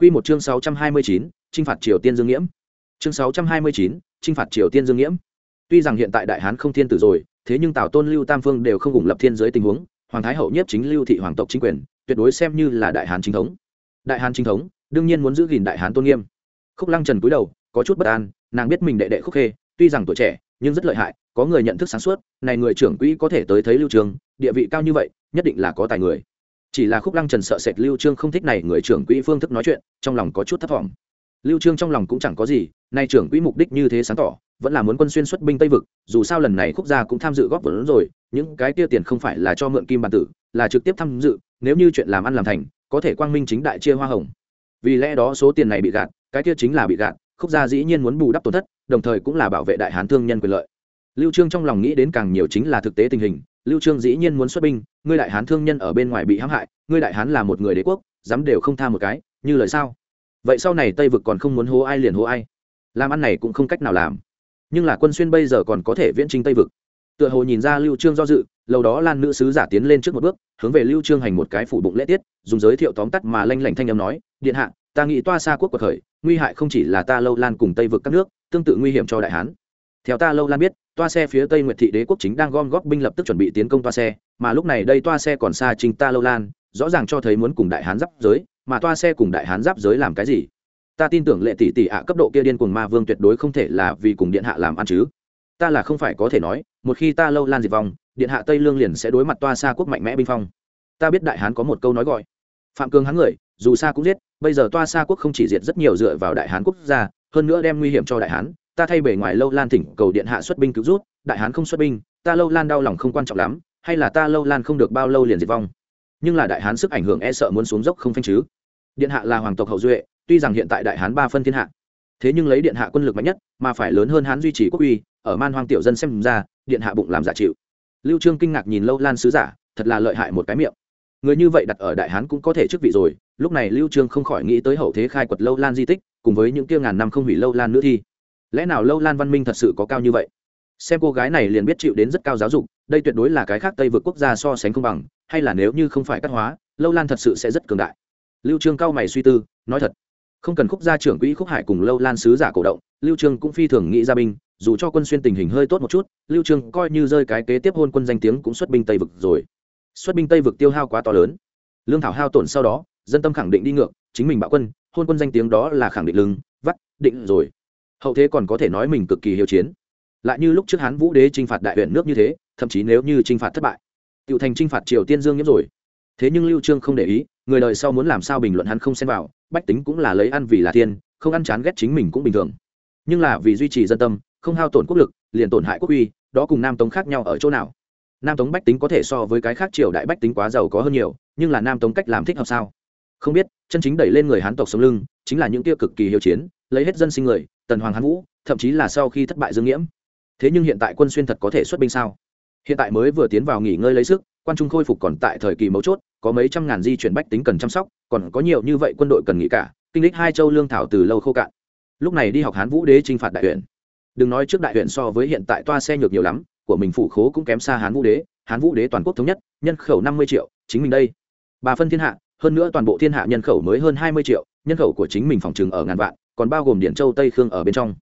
Quy một chương 629, trinh phạt Triều Tiên Dương Nghiễm. Chương 629, trinh phạt Triều Tiên Dương Nghiễm. Tuy rằng hiện tại Đại Hán không thiên tử rồi, thế nhưng Tào Tôn Lưu Tam Phương đều không cùng lập thiên giới tình huống, Hoàng Thái hậu nhiếp chính Lưu thị hoàng tộc chính quyền, tuyệt đối xem như là Đại Hán chính thống. Đại Hán chính thống, đương nhiên muốn giữ gìn Đại Hán tôn nghiêm. Khúc Lăng Trần cúi đầu, có chút bất an, nàng biết mình đệ đệ Khúc Khê, tuy rằng tuổi trẻ, nhưng rất lợi hại, có người nhận thức sáng suốt, này người trưởng quỹ có thể tới thấy Lưu Trường, địa vị cao như vậy, nhất định là có tài người chỉ là khúc lăng trần sợ sệt lưu trương không thích này người trưởng quỹ phương thức nói chuyện, trong lòng có chút thất vọng. Lưu trương trong lòng cũng chẳng có gì, nay trưởng quỹ mục đích như thế sáng tỏ, vẫn là muốn quân xuyên xuất binh tây vực, dù sao lần này khúc gia cũng tham dự góp vốn rồi, những cái kia tiền không phải là cho mượn kim bản tử, là trực tiếp tham dự, nếu như chuyện làm ăn làm thành, có thể quang minh chính đại chia hoa hồng. Vì lẽ đó số tiền này bị gạt, cái kia chính là bị gạt, khúc gia dĩ nhiên muốn bù đắp tổn thất, đồng thời cũng là bảo vệ đại hán thương nhân quyền lợi. Lưu trương trong lòng nghĩ đến càng nhiều chính là thực tế tình hình lưu trương dĩ nhiên muốn xuất binh, ngươi đại hán thương nhân ở bên ngoài bị hãm hại, ngươi đại hán là một người đế quốc, dám đều không tha một cái, như lời sao? Vậy sau này tây vực còn không muốn hố ai liền hố ai. Làm ăn này cũng không cách nào làm. Nhưng là quân xuyên bây giờ còn có thể viễn trinh tây vực. Tựa hồ nhìn ra lưu trương do dự, lâu đó lan nữ sứ giả tiến lên trước một bước, hướng về lưu trương hành một cái phủ bụng lễ tiết, dùng giới thiệu tóm tắt mà lanh lảnh thanh âm nói, điện hạ, ta nghĩ toa xa quốc quật khởi, nguy hại không chỉ là ta lâu lan cùng tây vực các nước, tương tự nguy hiểm cho đại hán theo ta lâu lan biết, toa xe phía tây nguyệt thị đế quốc chính đang gom góp binh lập tức chuẩn bị tiến công toa xe, mà lúc này đây toa xe còn xa trình ta lâu lan, rõ ràng cho thấy muốn cùng đại hán giáp giới, mà toa xe cùng đại hán giáp giới làm cái gì? Ta tin tưởng lệ tỷ tỷ ạ, cấp độ kia điên cuồng ma vương tuyệt đối không thể là vì cùng điện hạ làm ăn chứ. Ta là không phải có thể nói, một khi ta lâu lan diệt vong, điện hạ tây lương liền sẽ đối mặt toa xa quốc mạnh mẽ binh phong. Ta biết đại hán có một câu nói gọi, phạm cường hán người, dù xa cũng giết, bây giờ toa xa quốc không chỉ diệt rất nhiều dựa vào đại hán quốc gia, hơn nữa đem nguy hiểm cho đại hán ta thay bề ngoài lâu lan thỉnh cầu điện hạ xuất binh cứu rút, đại hán không xuất binh, ta lâu lan đau lòng không quan trọng lắm, hay là ta lâu lan không được bao lâu liền diệt vong. Nhưng là đại hán sức ảnh hưởng e sợ muốn xuống dốc không phanh chứ. Điện hạ là hoàng tộc hậu duệ, tuy rằng hiện tại đại hán ba phân thiên hạ, thế nhưng lấy điện hạ quân lực mạnh nhất, mà phải lớn hơn hán duy trì quốc uy, ở man hoang tiểu dân xem ra, điện hạ bụng làm giả chịu. Lưu trương kinh ngạc nhìn lâu lan sứ giả, thật là lợi hại một cái miệng. Người như vậy đặt ở đại hán cũng có thể chức vị rồi, lúc này lưu trương không khỏi nghĩ tới hậu thế khai quật lâu lan di tích, cùng với những kia ngàn năm không hủy lâu lan nữa thi lẽ nào lâu lan văn minh thật sự có cao như vậy? Xem cô gái này liền biết chịu đến rất cao giáo dục, đây tuyệt đối là cái khác tây vượt quốc gia so sánh không bằng, hay là nếu như không phải cắt hóa, lâu lan thật sự sẽ rất cường đại. Lưu trương cao mày suy tư, nói thật, không cần khúc gia trưởng quỹ khúc hải cùng lâu lan sứ giả cổ động, lưu trương cũng phi thường nghĩ ra binh, dù cho quân xuyên tình hình hơi tốt một chút, lưu trương coi như rơi cái kế tiếp hôn quân danh tiếng cũng xuất binh tây vực rồi. Xuất binh tây vực tiêu hao quá to lớn. Lương thảo hao tổn sau đó, dân tâm khẳng định đi ngược, chính mình bạo quân, hôn quân danh tiếng đó là khẳng định lưng, vắt, định rồi hậu thế còn có thể nói mình cực kỳ hiếu chiến. Lại như lúc trước hán vũ đế t r i n h phạt đại huyện nước như thế, thậm chí nếu như t r i n h phạt thất bại tự thành t r i n h phạt triều tiên dương nhiễm rồi. Thế nhưng lưu trương không để ý, người đời sau muốn làm sao bình luận hắn không xem vào, bách tính cũng là lấy ăn vì là thiên, không ăn chán ghét chính mình cũng bình thường. Nhưng là vì duy trì dân tâm, không hao tổn quốc lực, liền tổn hại quốc uy, đó cùng nam tống khác nhau ở chỗ nào? Nam tống bách tính có thể so với cái khác triều đại bách tính quá giàu có hơn nhiều, nhưng là nam tống cách làm thích hợp sao? Không biết, chân chính đẩy lên người hán tộc sống lưng, chính là những tia cực kỳ hiếu chiến, lấy hết dân sinh người tần hoàng hán vũ, thậm chí là sau khi thất bại dương nghiễm. Thế nhưng hiện tại quân xuyên thật có thể xuất binh sao? Hiện tại mới vừa tiến vào nghỉ ngơi lấy sức, quan trung khôi phục còn tại thời kỳ mấu chốt, có mấy trăm ngàn di chuyển bách tính cần chăm sóc, còn có nhiều như vậy quân đội cần nghỉ cả, kinh lịch hai châu lương thảo từ lâu khô cạn. Lúc này đi học hán vũ đế t r i n h phạt đại huyện. Đừng nói trước đại huyện so với hiện tại toa xe nhược nhiều lắm, của mình phủ khố cũng kém xa hán vũ đế, hán vũ đế toàn quốc thống nhất, nhân khẩu năm mươi triệu, chính mình đây. Bà phân thiên hạ, hơn nữa toàn bộ thiên hạ nhân khẩu mới hơn hai mươi triệu, nhân khẩu của chính mình phòng chừng ở ngàn vạn còn bao gồm điện châu tây khương ở bên trong.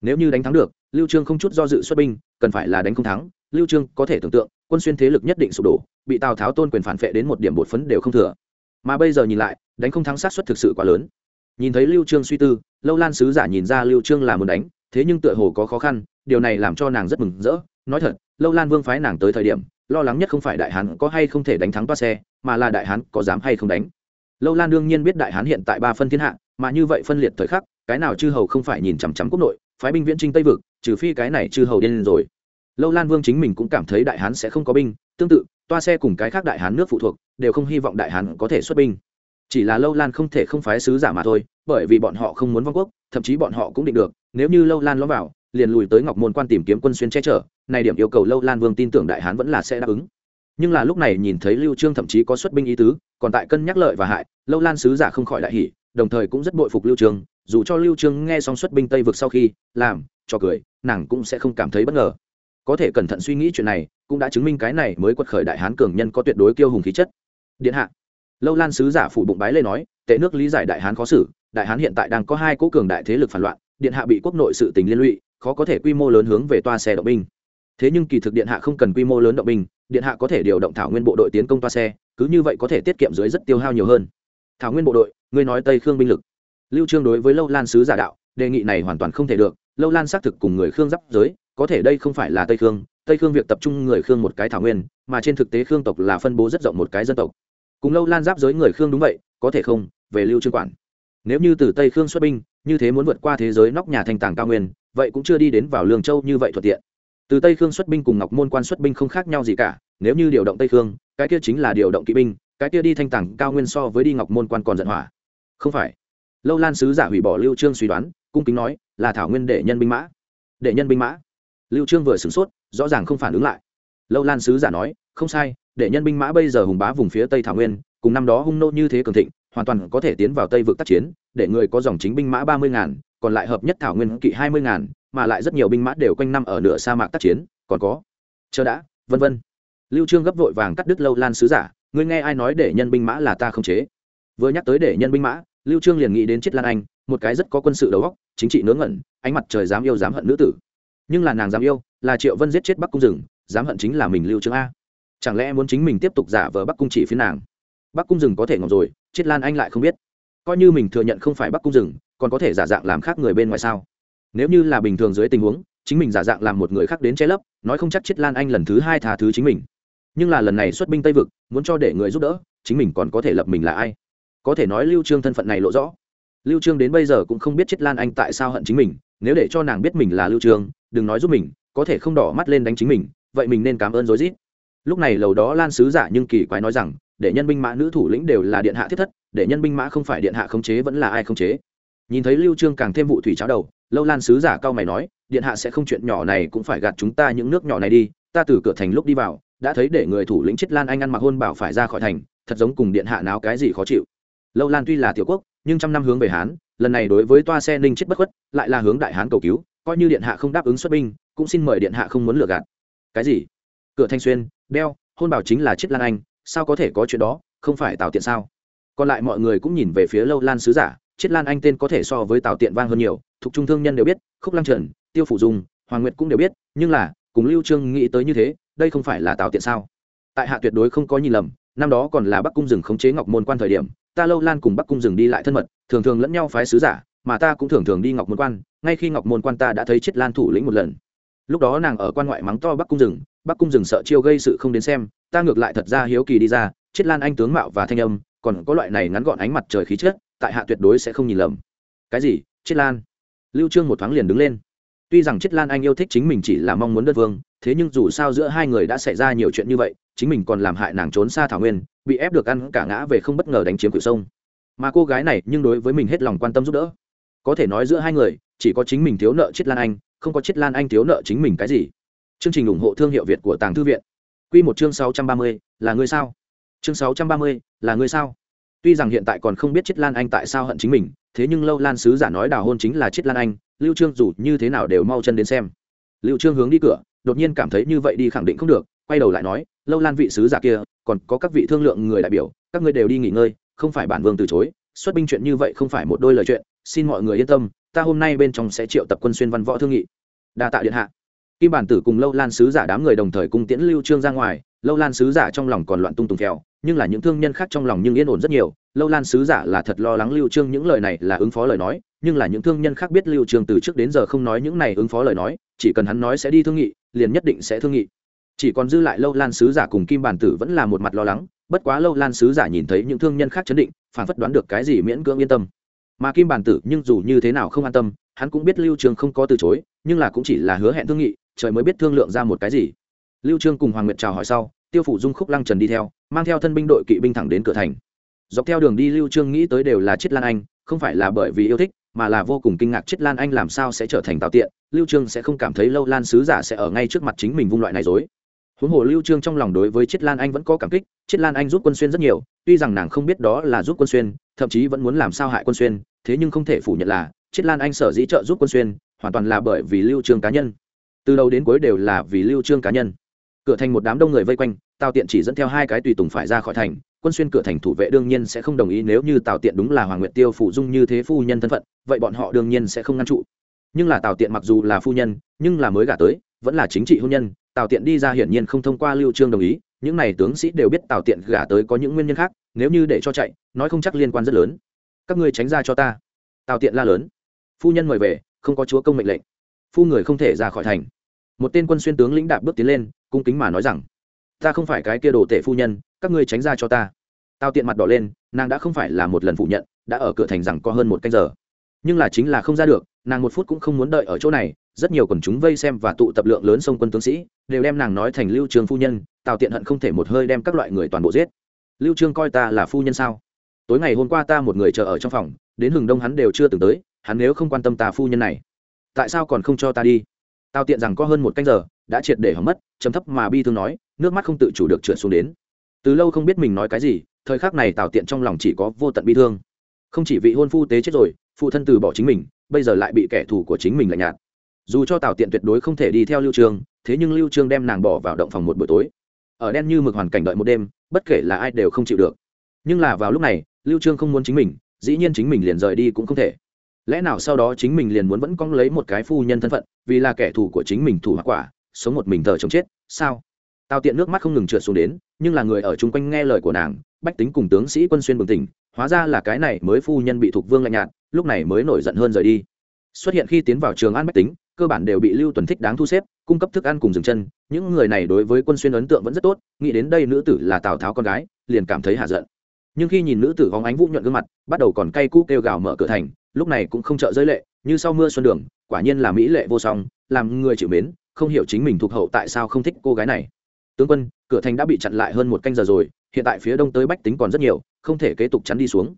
Nếu như đánh thắng được, lưu trương không chút do dự xuất binh, cần phải là đánh không thắng, lưu trương có thể tưởng tượng, quân xuyên thế lực nhất định sụp đổ, bị tào tháo tôn quyền phản phệ đến một điểm bột phấn đều không thừa. Mà bây giờ nhìn lại, đánh không thắng sát suất thực sự quá lớn. Nhìn thấy lưu trương suy tư, lâu lan sứ giả nhìn ra lưu trương là muốn đánh, thế nhưng tựa hồ có khó khăn, điều này làm cho nàng rất mừng rỡ. Nói thật, lâu lan vương phái nàng tới thời điểm, lo lắng nhất không phải đại hán có hay không thể đánh thắng toa xe, mà là đại hán có dám hay không đánh. Lâu lan đương nhiên biết đại hán hiện tại ba phân thiên hạ mà như vậy phân liệt thời khắc, cái nào chư hầu không phải nhìn chằm chằm quốc nội, phái binh viễn trinh tây vực, trừ phi cái này chư hầu điên rồi. Lâu lan vương chính mình cũng cảm thấy đại hán sẽ không có binh, tương tự, toa xe cùng cái khác đại hán nước phụ thuộc, đều không hy vọng đại hán có thể xuất binh. Chỉ là lâu lan không thể không phái sứ giả mà thôi, bởi vì bọn họ không muốn vong quốc, thậm chí bọn họ cũng định được, nếu như lâu lan ló vào, liền lùi tới ngọc môn quan tìm kiếm quân xuyên che chở, này điểm yêu cầu lâu lan vương tin tưởng đại hán vẫn là sẽ đáp ứng. Nhưng là lúc này nhìn thấy lưu trương thậm chí có xuất binh ý tứ, còn tại cân nhắc lợi và hại, lâu lan sứ giả không khỏi đại hỉ đồng thời cũng rất bội phục lưu trương dù cho lưu trương nghe xong xuất binh tây vực sau khi làm, cho cười, nàng cũng sẽ không cảm thấy bất ngờ. Có thể cẩn thận suy nghĩ chuyện này, cũng đã chứng minh cái này mới quật khởi đại hán cường nhân có tuyệt đối kiêu hùng khí chất. Điện hạ. Lâu lan sứ giả phụ bụng bái lên nói, tệ nước lý giải đại hán khó xử, đại hán hiện tại đang có hai cố cường đại thế lực phản loạn, điện hạ bị quốc nội sự tình liên lụy, khó có thể quy mô lớn hướng về toa xe động binh. Thế nhưng kỳ thực điện hạ không cần quy mô lớn động binh, điện hạ có thể điều động thảo nguyên bộ đội tiến công toa xe, cứ như vậy có thể tiết kiệm dưới rất tiêu hao nhiều hơn. Thảo nguyên bộ đội ngươi nói tây khương binh lực. Lưu trương đối với lâu lan sứ giả đạo, đề nghị này hoàn toàn không thể được. Lâu lan xác thực cùng người khương giáp giới, có thể đây không phải là tây khương. Tây khương việc tập trung người khương một cái thảo nguyên, mà trên thực tế khương tộc là phân bố rất rộng một cái dân tộc. Cùng lâu lan giáp giới người khương đúng vậy, có thể không? Về lưu trương quản. Nếu như từ tây khương xuất binh, như thế muốn vượt qua thế giới nóc nhà thành tảng cao nguyên, vậy cũng chưa đi đến vào lương châu như vậy thuận tiện. Từ tây khương xuất binh cùng ngọc môn quan xuất binh không khác nhau gì cả, nếu như điều động tây khương, cái kia chính là điều động kỵ binh, cái kia đi thanh tảng cao nguyên so với đi ngọc môn quan còn giận hỏa không phải. Lâu lan sứ giả hủy bỏ lưu trương suy đoán, cung kính nói, là thảo nguyên để nhân binh mã. Để nhân binh mã. Lưu trương vừa sửng sốt, rõ ràng không phản ứng lại. Lâu lan sứ giả nói, không sai để nhân binh mã bây giờ hùng bá vùng phía tây thảo nguyên, cùng năm đó hung nô như thế cường thịnh, hoàn toàn có thể tiến vào tây vực tác chiến, để người có dòng chính binh mã ba mươi ngàn, còn lại hợp nhất thảo nguyên kỵ hai mươi ngàn, mà lại rất nhiều binh mã đều quanh năm ở nửa sa mạc tác chiến, còn có. Chờ đã, vân vân. Lưu trương gấp vội vàng cắt đứt lâu lan sứ giả, ngươi nghe ai nói để nhân binh mã là ta không chế? Vừa nhắc tới để nhân binh mã lưu trương liền nghĩ đến chiết lan anh, một cái rất có quân sự đầu óc, chính trị nướng ngẩn, ánh mặt trời dám yêu dám hận nữ tử. Nhưng là nàng dám yêu, là triệu vân giết chết bắc cung rừng, dám hận chính là mình lưu trương a. Chẳng lẽ muốn chính mình tiếp tục giả vờ bắc cung chỉ phía nàng? Bắc cung rừng có thể ngọc rồi chiết lan anh lại không biết. Coi như mình thừa nhận không phải bắc cung rừng, còn có thể giả dạng làm khác người bên ngoài sao? Nếu như là bình thường dưới tình huống, chính mình giả dạng làm một người khác đến che lấp, nói không chắc chiết lan anh lần thứ hai tha thứ chính mình. Nhưng là lần này xuất binh tây vực, muốn cho để người giúp đỡ, chính mình còn có thể lập mình là ai? Có thể nói lưu trương thân phận này lộ rõ. Lưu trương đến bây giờ cũng không biết chiết lan anh tại sao hận chính mình, nếu để cho nàng biết mình là lưu trương, đừng nói giúp mình, có thể không đỏ mắt lên đánh chính mình, vậy mình nên cảm ơn rối rít. Lúc này lầu đó lan sứ giả nhưng kỳ quái nói rằng, để nhân binh mã nữ thủ lĩnh đều là điện hạ thiết thất, để nhân binh mã không phải điện hạ khống chế vẫn là ai khống chế. Nhìn thấy lưu trương càng thêm vụ thủy cháo đầu, lâu lan sứ giả cao mày nói, điện hạ sẽ không chuyện nhỏ này cũng phải gạt chúng ta những nước nhỏ này đi, ta từ cửa thành lúc đi vào, đã thấy để người thủ lĩnh chết lan anh ăn mặc hôn bảo phải ra khỏi thành, thật giống cùng điện hạ náo cái gì khó chịu lâu lan tuy là tiểu quốc, nhưng trăm năm hướng về hán, lần này đối với toa xe ninh chết bất khuất, lại là hướng đại hán cầu cứu, coi như điện hạ không đáp ứng xuất binh, cũng xin mời điện hạ không muốn lừa gạt. Cái gì? Cửa thanh xuyên, đeo, hôn bảo chính là chết lan anh, sao có thể có chuyện đó, không phải tào tiện sao? Còn lại mọi người cũng nhìn về phía lâu lan sứ giả, chết lan anh tên có thể so với tào tiện vang hơn nhiều, thuộc trung thương nhân đều biết, khúc lăng trần, tiêu phủ dung, hoàng nguyệt cũng đều biết, nhưng là, cùng lưu trương nghĩ tới như thế, đây không phải là tào tiện sao? Tại hạ tuyệt đối không có nhìn lầm, năm đó còn là bắc cung rừng khống chế ngọc môn quan thời điểm ta lâu lan cùng bắc cung rừng đi lại thân mật, thường thường lẫn nhau phái sứ giả, mà ta cũng thường thường đi ngọc môn quan, ngay khi ngọc môn quan ta đã thấy chết lan thủ lĩnh một lần. Lúc đó nàng ở quan ngoại mắng to bắc cung rừng bắc cung rừng sợ chiêu gây sự không đến xem, ta ngược lại thật ra hiếu kỳ đi ra, chết lan anh tướng mạo và thanh âm, còn có loại này ngắn gọn ánh mặt trời khí chất, tại hạ tuyệt đối sẽ không nhìn lầm. Cái gì? Chết lan? Lưu trương một thoáng liền đứng lên. Tuy rằng chết lan anh yêu thích chính mình chỉ là mong muốn đất vương, thế nhưng dù sao giữa hai người đã xảy ra nhiều chuyện như vậy, chính mình còn làm hại nàng trốn xa thảo nguyên bị ép được ăn cả ngã về không bất ngờ đánh chiếm cửa sông. Mà cô gái này nhưng đối với mình hết lòng quan tâm giúp đỡ. Có thể nói giữa hai người, chỉ có chính mình thiếu nợ chết lan anh, không có chết lan anh thiếu nợ chính mình cái gì. Chương trình ủng hộ thương hiệu việt của tàng thư viện. Q một chương sáu trăm ba mươi, là người sao? Chương sáu trăm ba mươi, là người sao? Tuy rằng hiện tại còn không biết chết lan anh tại sao hận chính mình, thế nhưng lâu lan sứ giả nói đào hôn chính là chết lan anh, lưu trương dù như thế nào đều mau chân đến xem. Lưu trương hướng đi cửa, đột nhiên cảm thấy như vậy đi khẳng định không được, quay đầu lại nói lâu lan vị sứ giả kia, còn có các vị thương lượng người đại biểu, các ngươi đều đi nghỉ ngơi, không phải bản vương từ chối. Xuất binh chuyện như vậy không phải một đôi lời chuyện, xin mọi người yên tâm, ta hôm nay bên trong sẽ triệu tập quân xuyên văn võ thương nghị. Đa tạ điện hạ. Kim bản tử cùng lâu lan sứ giả đám người đồng thời cùng tiễn lưu trương ra ngoài, lâu lan sứ giả trong lòng còn loạn tung tùng kẹo nhưng là những thương nhân khác trong lòng nhưng yên ổn rất nhiều. Lâu lan sứ giả là thật lo lắng lưu trương những lời này là ứng phó lời nói, nhưng là những thương nhân khác biết lưu trương từ trước đến giờ không nói những này ứng phó lời nói, chỉ cần hắn nói sẽ đi thương nghị, liền nhất định sẽ thương nghị chỉ còn dư lại lâu lan sứ giả cùng kim bản tử vẫn là một mặt lo lắng, bất quá lâu lan sứ giả nhìn thấy những thương nhân khác chấn định, phản phất đoán được cái gì miễn cưỡng yên tâm. Mà kim bản tử nhưng dù như thế nào không an tâm, hắn cũng biết lưu trương không có từ chối, nhưng là cũng chỉ là hứa hẹn thương nghị, trời mới biết thương lượng ra một cái gì. Lưu trương cùng hoàng nguyệt chào hỏi sau, tiêu phủ dung khúc lăng trần đi theo, mang theo thân binh đội kỵ binh thẳng đến cửa thành. Dọc theo đường đi lưu trương nghĩ tới đều là chiết lan anh, không phải là bởi vì yêu thích, mà là vô cùng kinh ngạc chiết lan anh làm sao sẽ trở thành tạo tiện. Lưu trương sẽ không cảm thấy lâu lan sứ giả sẽ ở ngay trước mặt chính mình vung loại này dối huống hồ lưu trương trong lòng đối với chiết lan anh vẫn có cảm kích, chiết lan anh giúp quân xuyên rất nhiều, tuy rằng nàng không biết đó là giúp quân xuyên, thậm chí vẫn muốn làm sao hại quân xuyên, thế nhưng không thể phủ nhận là chiết lan anh sở dĩ trợ giúp quân xuyên, hoàn toàn là bởi vì lưu trương cá nhân. Từ đầu đến cuối đều là vì lưu trương cá nhân. Cửa thành một đám đông người vây quanh, tào tiện chỉ dẫn theo hai cái tùy tùng phải ra khỏi thành, quân xuyên cửa thành thủ vệ đương nhiên sẽ không đồng ý nếu như tào tiện đúng là hoàng nguyệt tiêu phụ dung như thế phu nhân thân phận, vậy bọn họ đương nhiên sẽ không ngăn trụ. Nhưng là tào tiện mặc dù là phu nhân, nhưng là mới gả tới vẫn là chính trị hôn nhân, tào tiện đi ra hiển nhiên không thông qua lưu trương đồng ý, những này tướng sĩ đều biết tào tiện gả tới có những nguyên nhân khác, nếu như để cho chạy, nói không chắc liên quan rất lớn. Các ngươi tránh ra cho ta. Tào tiện la lớn. Phu nhân mời về, không có chúa công mệnh lệnh. Phu người không thể ra khỏi thành. Một tên quân xuyên tướng lĩnh đạp bước tiến lên, cung kính mà nói rằng, ta không phải cái kia đồ tể phu nhân, các ngươi tránh ra cho ta. Tào tiện mặt đỏ lên, nàng đã không phải là một lần phủ nhận, đã ở cửa thành rằng có hơn một canh giờ. Nhưng là chính là không ra được nàng một phút cũng không muốn đợi ở chỗ này, rất nhiều quần chúng vây xem và tụ tập lượng lớn sông quân tướng sĩ, đều đem nàng nói thành lưu trường phu nhân, tào tiện hận không thể một hơi đem các loại người toàn bộ giết. Lưu trương coi ta là phu nhân sao? Tối ngày hôm qua ta một người chờ ở trong phòng, đến hừng đông hắn đều chưa từng tới, hắn nếu không quan tâm ta phu nhân này, tại sao còn không cho ta đi? Tào tiện rằng có hơn một canh giờ, đã triệt để hỏng mất chấm thấp mà bi thương nói, nước mắt không tự chủ được trượt xuống đến. Từ lâu không biết mình nói cái gì, thời khắc này tào tiện trong lòng chỉ có vô tận bi thương. Không chỉ vị hôn phu tế chết rồi, phụ thân từ bỏ chính mình bây giờ lại bị kẻ thù của chính mình lạnh nhạt. Dù cho tào tiện tuyệt đối không thể đi theo lưu trương, thế nhưng lưu trương đem nàng bỏ vào động phòng một buổi tối. Ở đen như mực hoàn cảnh đợi một đêm, bất kể là ai đều không chịu được. Nhưng là vào lúc này, lưu trương không muốn chính mình, dĩ nhiên chính mình liền rời đi cũng không thể. Lẽ nào sau đó chính mình liền muốn vẫn cong lấy một cái phu nhân thân phận, vì là kẻ thù của chính mình thủ hoặc quả, sống một mình thờ chồng chết, sao? Tào tiện nước mắt không ngừng trượt xuống đến, nhưng là người ở chung quanh nghe lời của nàng, bách tính cùng tướng sĩ quân xuyên bừng tỉnh, hóa ra là cái này mới phu nhân bị thuộc vương lạnh nhạt lúc này mới nổi giận hơn rời đi. Xuất hiện khi tiến vào trường an bách tính, cơ bản đều bị lưu tuần thích đáng thu xếp, cung cấp thức ăn cùng dừng chân. Những người này đối với quân xuyên ấn tượng vẫn rất tốt, nghĩ đến đây nữ tử là tào tháo con gái, liền cảm thấy hạ giận. Nhưng khi nhìn nữ tử vóng ánh vũ nhuận gương mặt, bắt đầu còn cay cú kêu gào mở cửa thành, lúc này cũng không trợ giới lệ, như sau mưa xuân đường, quả nhiên là mỹ lệ vô song, làm người chịu mến, không hiểu chính mình thuộc hậu tại sao không thích cô gái này. Tướng quân, cửa thành đã bị chặn lại hơn một canh giờ rồi, hiện tại phía đông tới bách tính còn rất nhiều, không thể kế tục chắn đi xuống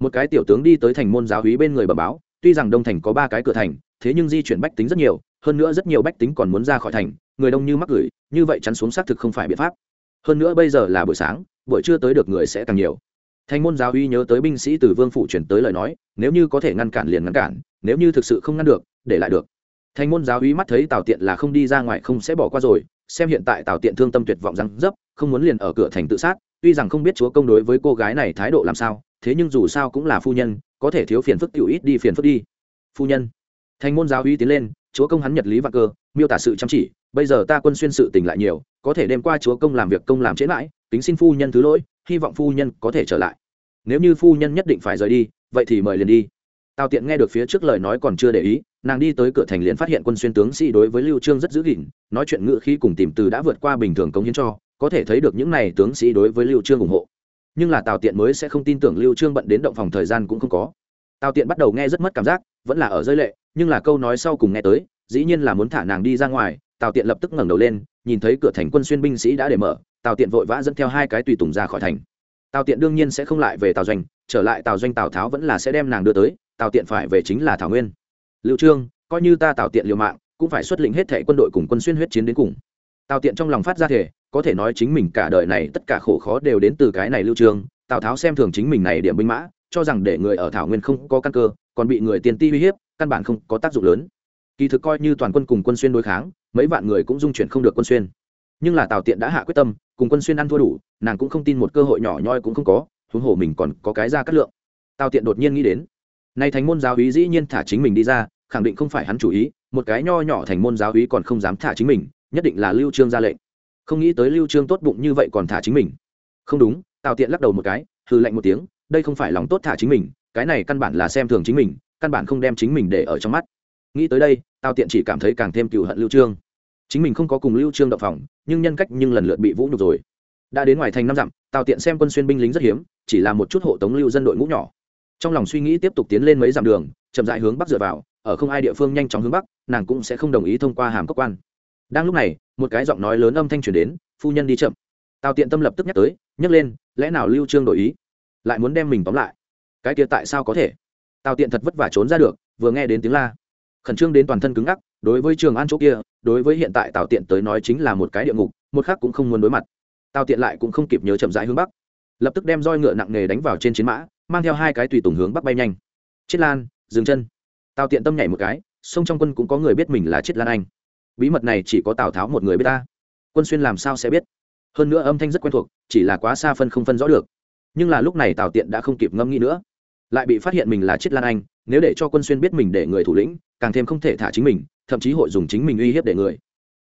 một cái tiểu tướng đi tới thành môn giáo hí bên người bẩm báo, tuy rằng đông thành có ba cái cửa thành, thế nhưng di chuyển bách tính rất nhiều, hơn nữa rất nhiều bách tính còn muốn ra khỏi thành, người đông như mắc gửi, như vậy chắn xuống xác thực không phải biện pháp. Hơn nữa bây giờ là buổi sáng, buổi trưa tới được người sẽ càng nhiều. Thành môn giáo uy nhớ tới binh sĩ từ vương phủ chuyển tới lời nói, nếu như có thể ngăn cản liền ngăn cản, nếu như thực sự không ngăn được, để lại được. Thành môn giáo uy mắt thấy tào tiện là không đi ra ngoài không sẽ bỏ qua rồi, xem hiện tại tào tiện thương tâm tuyệt vọng răng dấp, không muốn liền ở cửa thành tự sát, tuy rằng không biết chúa công đối với cô gái này thái độ làm sao thế nhưng dù sao cũng là phu nhân, có thể thiếu phiền phức tiểu ít đi phiền phức đi. Phu nhân. Thành môn giáo uy tiến lên, chúa công hắn nhật lý và cơ, miêu tả sự chăm chỉ, bây giờ ta quân xuyên sự tình lại nhiều, có thể đem qua chúa công làm việc công làm trễ mãi tính xin phu nhân thứ lỗi, hy vọng phu nhân có thể trở lại. Nếu như phu nhân nhất định phải rời đi, vậy thì mời liền đi. Tào tiện nghe được phía trước lời nói còn chưa để ý, nàng đi tới cửa thành liền phát hiện quân xuyên tướng sĩ đối với lưu trương rất giữ gìn, nói chuyện ngữ khi cùng tìm từ đã vượt qua bình thường công hiến cho, có thể thấy được những này tướng sĩ đối với lưu trương ủng hộ nhưng là tào tiện mới sẽ không tin tưởng lưu trương bận đến động phòng thời gian cũng không có. tào tiện bắt đầu nghe rất mất cảm giác, vẫn là ở rơi lệ, nhưng là câu nói sau cùng nghe tới, dĩ nhiên là muốn thả nàng đi ra ngoài, tào tiện lập tức ngẩng đầu lên, nhìn thấy cửa thành quân xuyên binh sĩ đã để mở, tào tiện vội vã dẫn theo hai cái tùy tùng ra khỏi thành. tào tiện đương nhiên sẽ không lại về tào doanh, trở lại tào doanh tào tháo vẫn là sẽ đem nàng đưa tới, tào tiện phải về chính là thảo nguyên. lưu trương, coi như ta tào tiện liều mạng, cũng phải xuất lĩnh hết thệ quân đội cùng quân xuyên huyết chiến đến cùng tào tiện trong lòng phát ra thể, có thể nói chính mình cả đời này tất cả khổ khó đều đến từ cái này lưu trương. Tào tháo xem thường chính mình này điểm binh mã, cho rằng để người ở thảo nguyên không có căn cơ, còn bị người tiền ti uy hiếp, căn bản không có tác dụng lớn. Kỳ thực coi như toàn quân cùng quân xuyên đối kháng, mấy vạn người cũng dung chuyển không được quân xuyên. Nhưng là tào tiện đã hạ quyết tâm, cùng quân xuyên ăn thua đủ, nàng cũng không tin một cơ hội nhỏ nhoi cũng không có, huống hồ mình còn có cái ra cắt lượng. Tào tiện đột nhiên nghĩ đến, nay thành môn giáo úy dĩ nhiên thả chính mình đi ra, khẳng định không phải hắn chủ ý, một cái nho nhỏ thành môn giáo úy còn không dám thả chính mình nhất định là lưu trương ra lệnh. Không nghĩ tới lưu trương tốt bụng như vậy còn thả chính mình. Không đúng, tào tiện lắc đầu một cái, hừ lạnh một tiếng, đây không phải lòng tốt thả chính mình, cái này căn bản là xem thường chính mình, căn bản không đem chính mình để ở trong mắt. Nghĩ tới đây, tào tiện chỉ cảm thấy càng thêm cựu hận lưu trương. Chính mình không có cùng lưu trương động phòng, nhưng nhân cách nhưng lần lượt bị vũ nhục rồi. Đã đến ngoài thành năm dặm, tào tiện xem quân xuyên binh lính rất hiếm, chỉ là một chút hộ tống lưu dân đội ngũ nhỏ. Trong lòng suy nghĩ tiếp tục tiến lên mấy dặm đường, chậm rãi hướng bắc dựa vào, ở không ai địa phương nhanh chóng hướng bắc, nàng cũng sẽ không đồng ý thông qua hàm cốc quan đang lúc này, một cái giọng nói lớn âm thanh truyền đến, phu nhân đi chậm. Tào tiện tâm lập tức nhắc tới, nhắc lên, lẽ nào lưu trương đổi ý? Lại muốn đem mình tóm lại? Cái kia tại sao có thể? Tào tiện thật vất vả trốn ra được, vừa nghe đến tiếng la. Khẩn trương đến toàn thân cứng ngắc, đối với trường an chỗ kia, đối với hiện tại tào tiện tới nói chính là một cái địa ngục, một khác cũng không muốn đối mặt. Tào tiện lại cũng không kịp nhớ chậm rãi hướng bắc. Lập tức đem roi ngựa nặng nề đánh vào trên chiến mã, mang theo hai cái tùy tùng hướng bắc bay nhanh. Chết lan, dừng chân. Tào tiện tâm nhảy một cái sông trong quân cũng có người biết mình là chết lan anh bí mật này chỉ có tào tháo một người biết ta. Quân xuyên làm sao sẽ biết? Hơn nữa âm thanh rất quen thuộc, chỉ là quá xa phân không phân rõ được. Nhưng là lúc này tào tiện đã không kịp ngâm nghĩ nữa. Lại bị phát hiện mình là chiết lan anh, nếu để cho quân xuyên biết mình để người thủ lĩnh, càng thêm không thể thả chính mình, thậm chí hội dùng chính mình uy hiếp để người.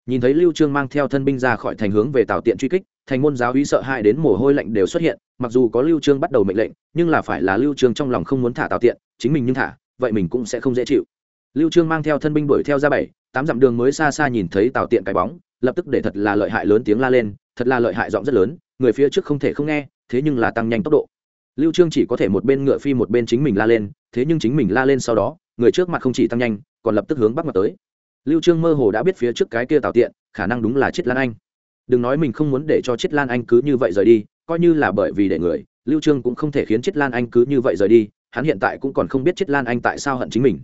Nhìn thấy lưu trương mang theo thân binh ra khỏi thành hướng về tào tiện truy kích, thành môn giáo uy sợ hãi đến mồ hôi lạnh đều xuất hiện, mặc dù có lưu trương bắt đầu mệnh lệnh, nhưng là phải là lưu trương trong lòng không muốn thả tào tiện, chính mình nhưng thả, vậy mình cũng sẽ không dễ chịu. Lưu trương mang theo thân binh đuổi theo ra bảy tám dặm đường mới xa xa nhìn thấy tào tiện cái bóng, lập tức để thật là lợi hại lớn tiếng la lên, thật là lợi hại giọng rất lớn, người phía trước không thể không nghe, thế nhưng là tăng nhanh tốc độ. Lưu trương chỉ có thể một bên ngựa phi một bên chính mình la lên, thế nhưng chính mình la lên sau đó, người trước mặt không chỉ tăng nhanh, còn lập tức hướng bắc mặt tới. Lưu trương mơ hồ đã biết phía trước cái kia tào tiện, khả năng đúng là chiết lan anh. Đừng nói mình không muốn để cho chiết lan anh cứ như vậy rời đi, coi như là bởi vì để người, lưu trương cũng không thể khiến chiết lan anh cứ như vậy rời đi, hắn hiện tại cũng còn không biết chiết lan anh tại sao hận chính mình.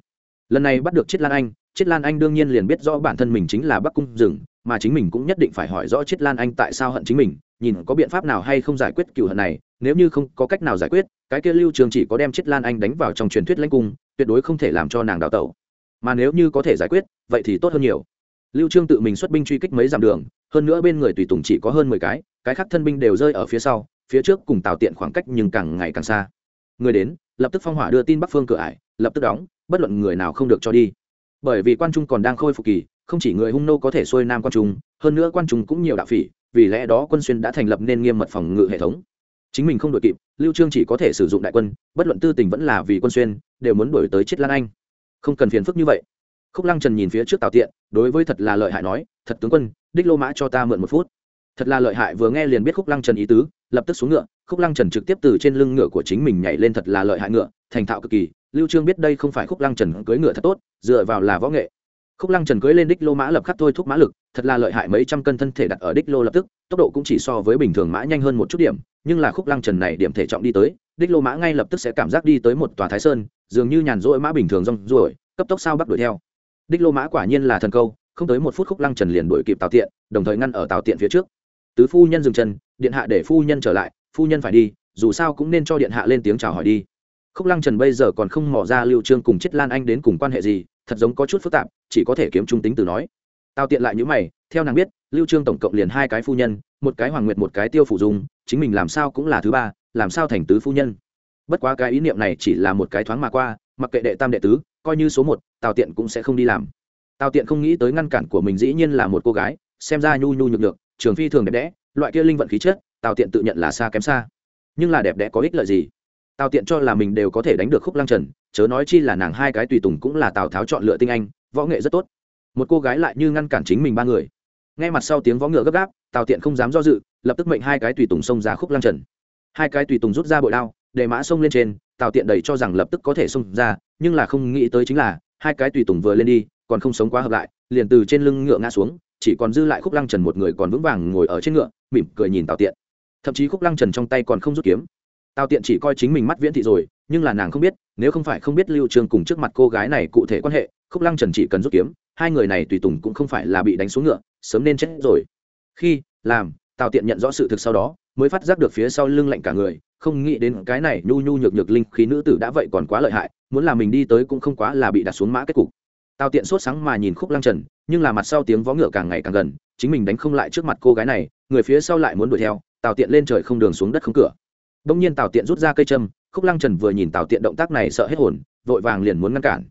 Lần này bắt được chiết lan anh chiết lan anh đương nhiên liền biết rõ bản thân mình chính là bắc cung rừng, mà chính mình cũng nhất định phải hỏi rõ chiết lan anh tại sao hận chính mình, nhìn có biện pháp nào hay không giải quyết cựu hận này, nếu như không có cách nào giải quyết, cái kia lưu trường chỉ có đem chiết lan anh đánh vào trong truyền thuyết lãnh cung, tuyệt đối không thể làm cho nàng đào tẩu. Mà nếu như có thể giải quyết, vậy thì tốt hơn nhiều. Lưu trương tự mình xuất binh truy kích mấy dặm đường, hơn nữa bên người tùy tùng chỉ có hơn mười cái cái khác thân binh đều rơi ở phía sau, phía trước cùng tào tiện khoảng cách nhưng càng ngày càng xa. Người đến, lập tức phong hỏa đưa tin bắc phương cửa ải, lập tức đóng, bất luận người nào không được cho đi bởi vì quan trung còn đang khôi phục kỳ, không chỉ người hung nô có thể xuôi nam quan trung, hơn nữa quan trung cũng nhiều đạo phỉ, vì lẽ đó quân xuyên đã thành lập nên nghiêm mật phòng ngự hệ thống. Chính mình không đội kịp, lưu trương chỉ có thể sử dụng đại quân, bất luận tư tình vẫn là vì quân xuyên, đều muốn đuổi tới chết lan anh. Không cần phiền phức như vậy. Khúc lăng trần nhìn phía trước tào tiện, đối với thật là lợi hại nói, thật tướng quân, đích lô mã cho ta mượn một phút. Thật là lợi hại, vừa nghe liền biết khúc lăng trần ý tứ, lập tức xuống ngựa, khúc lăng trần trực tiếp từ trên lưng ngựa của chính mình nhảy lên thật là lợi hại ngựa thành thạo cực kỳ, lưu trương biết đây không phải khúc lăng trần cưỡi ngựa thật tốt, dựa vào là võ nghệ. Khúc lăng trần cưỡi lên đích lô mã lập khắc thôi thúc mã lực, thật là lợi hại mấy trăm cân thân thể đặt ở đích lô lập tức, tốc độ cũng chỉ so với bình thường mã nhanh hơn một chút điểm, nhưng là khúc lăng trần này điểm thể trọng đi tới, đích lô mã ngay lập tức sẽ cảm giác đi tới một tòa thái sơn, dường như nhàn rỗi mã bình thường rong ruổi, cấp tốc sao bắt đuổi theo. Đích lô mã quả nhiên là thần câu, không tới một phút khúc lăng trần liền đuổi kịp tào tiện, đồng thời ngăn ở tào tiện phía trước. Tứ phu nhân dừng chân, điện hạ để phu nhân trở lại, phu nhân phải đi, dù sao cũng nên cho điện hạ lên tiếng chào hỏi đi khúc lăng trần bây giờ còn không mỏ ra lưu trương cùng chết lan anh đến cùng quan hệ gì, thật giống có chút phức tạp, chỉ có thể kiếm trung tính từ nói. Tào tiện lại như mày, theo nàng biết, lưu trương tổng cộng liền hai cái phu nhân, một cái hoàng nguyệt, một cái tiêu phủ dung, chính mình làm sao cũng là thứ ba, làm sao thành tứ phu nhân. Bất quá cái ý niệm này chỉ là một cái thoáng mà qua, mặc kệ đệ tam đệ tứ, coi như số một, tào tiện cũng sẽ không đi làm. Tào tiện không nghĩ tới ngăn cản của mình dĩ nhiên là một cô gái, xem ra nhu nhu nhược nhược, trường phi thường đẹp đẽ, loại kia linh vận khí chất, tào tiện tự nhận là xa kém xa. Nhưng là đẹp đẽ có ích lợi gì? Tào tiện cho là mình đều có thể đánh được khúc lăng trần, chớ nói chi là nàng hai cái tùy tùng cũng là tào tháo chọn lựa tinh anh, võ nghệ rất tốt. Một cô gái lại như ngăn cản chính mình ba người. Ngay mặt sau tiếng võ ngựa gấp gáp, tào tiện không dám do dự, lập tức mệnh hai cái tùy tùng xông ra khúc lăng trần. Hai cái tùy tùng rút ra bội đao, để mã xông lên trên, tào tiện đầy cho rằng lập tức có thể xông ra, nhưng là không nghĩ tới chính là, hai cái tùy tùng vừa lên đi, còn không sống quá hợp lại, liền từ trên lưng ngựa ngã xuống, chỉ còn dư lại khúc lăng trần một người còn vững vàng ngồi ở trên ngựa, mỉm cười nhìn tào tiện. Thậm chí khúc lăng trần trong tay còn không rút kiếm tào tiện chỉ coi chính mình mắt viễn thị rồi, nhưng là nàng không biết, nếu không phải không biết lưu trương cùng trước mặt cô gái này cụ thể quan hệ, khúc lăng trần chỉ cần rút kiếm, hai người này tùy tùng cũng không phải là bị đánh xuống ngựa, sớm nên chết rồi. Khi, làm, tào tiện nhận rõ sự thực sau đó, mới phát giác được phía sau lưng lạnh cả người, không nghĩ đến cái này nhu nhu nhược nhược linh khí nữ tử đã vậy còn quá lợi hại, muốn là mình đi tới cũng không quá là bị đặt xuống mã kết cục. Tào tiện sốt sáng mà nhìn khúc lăng trần, nhưng là mặt sau tiếng vó ngựa càng ngày càng gần, chính mình đánh không lại trước mặt cô gái này, người phía sau lại muốn đuổi theo, tào tiện lên trời không đường xuống đất không cửa đông nhiên tào tiện rút ra cây châm, khúc lăng trần vừa nhìn tào tiện động tác này sợ hết hồn, vội vàng liền muốn ngăn cản.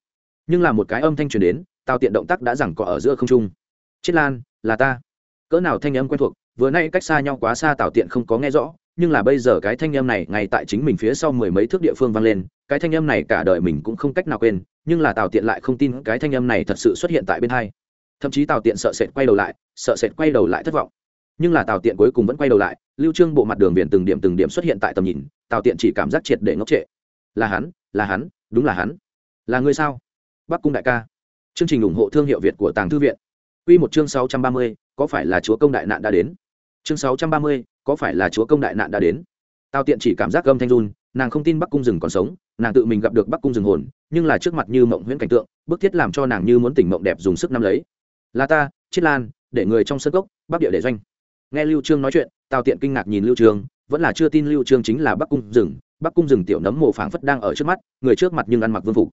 Nhưng là một cái âm thanh truyền đến, tào tiện động tác đã rằng có ở giữa không trung. Chiết lan, là ta. Cỡ nào thanh âm quen thuộc, vừa nay cách xa nhau quá xa tào tiện không có nghe rõ, nhưng là bây giờ cái thanh âm này ngay tại chính mình phía sau mười mấy thước địa phương vang lên, cái thanh âm này cả đời mình cũng không cách nào quên, nhưng là tào tiện lại không tin cái thanh âm này thật sự xuất hiện tại bên hai. Thậm chí tào tiện sợ sệt quay đầu lại, sợ sệt quay đầu lại thất vọng nhưng là tào tiện cuối cùng vẫn quay đầu lại lưu trương bộ mặt đường viền từng điểm từng điểm xuất hiện tại tầm nhìn tào tiện chỉ cảm giác triệt để ngốc trệ là hắn là hắn đúng là hắn là người sao bắc cung đại ca chương trình ủng hộ thương hiệu việt của tàng thư viện quy một chương 630, có phải là chúa công đại nạn đã đến chương 630, có phải là chúa công đại nạn đã đến tào tiện chỉ cảm giác gâm thanh run nàng không tin bắc cung rừng còn sống nàng tự mình gặp được bắc cung rừng hồn nhưng là trước mặt như mộng huyễn cảnh tượng bức thiết làm cho nàng như muốn tỉnh mộng đẹp dùng sức nắm lấy là ta chiết lan để người trong sân gốc bắc địa để doanh nghe lưu trương nói chuyện, tào tiện kinh ngạc nhìn lưu trương, vẫn là chưa tin lưu trương chính là bắc cung rừng. Bắc cung rừng tiểu nấm mồ phảng phất đang ở trước mắt, người trước mặt nhưng ăn mặc vương phục.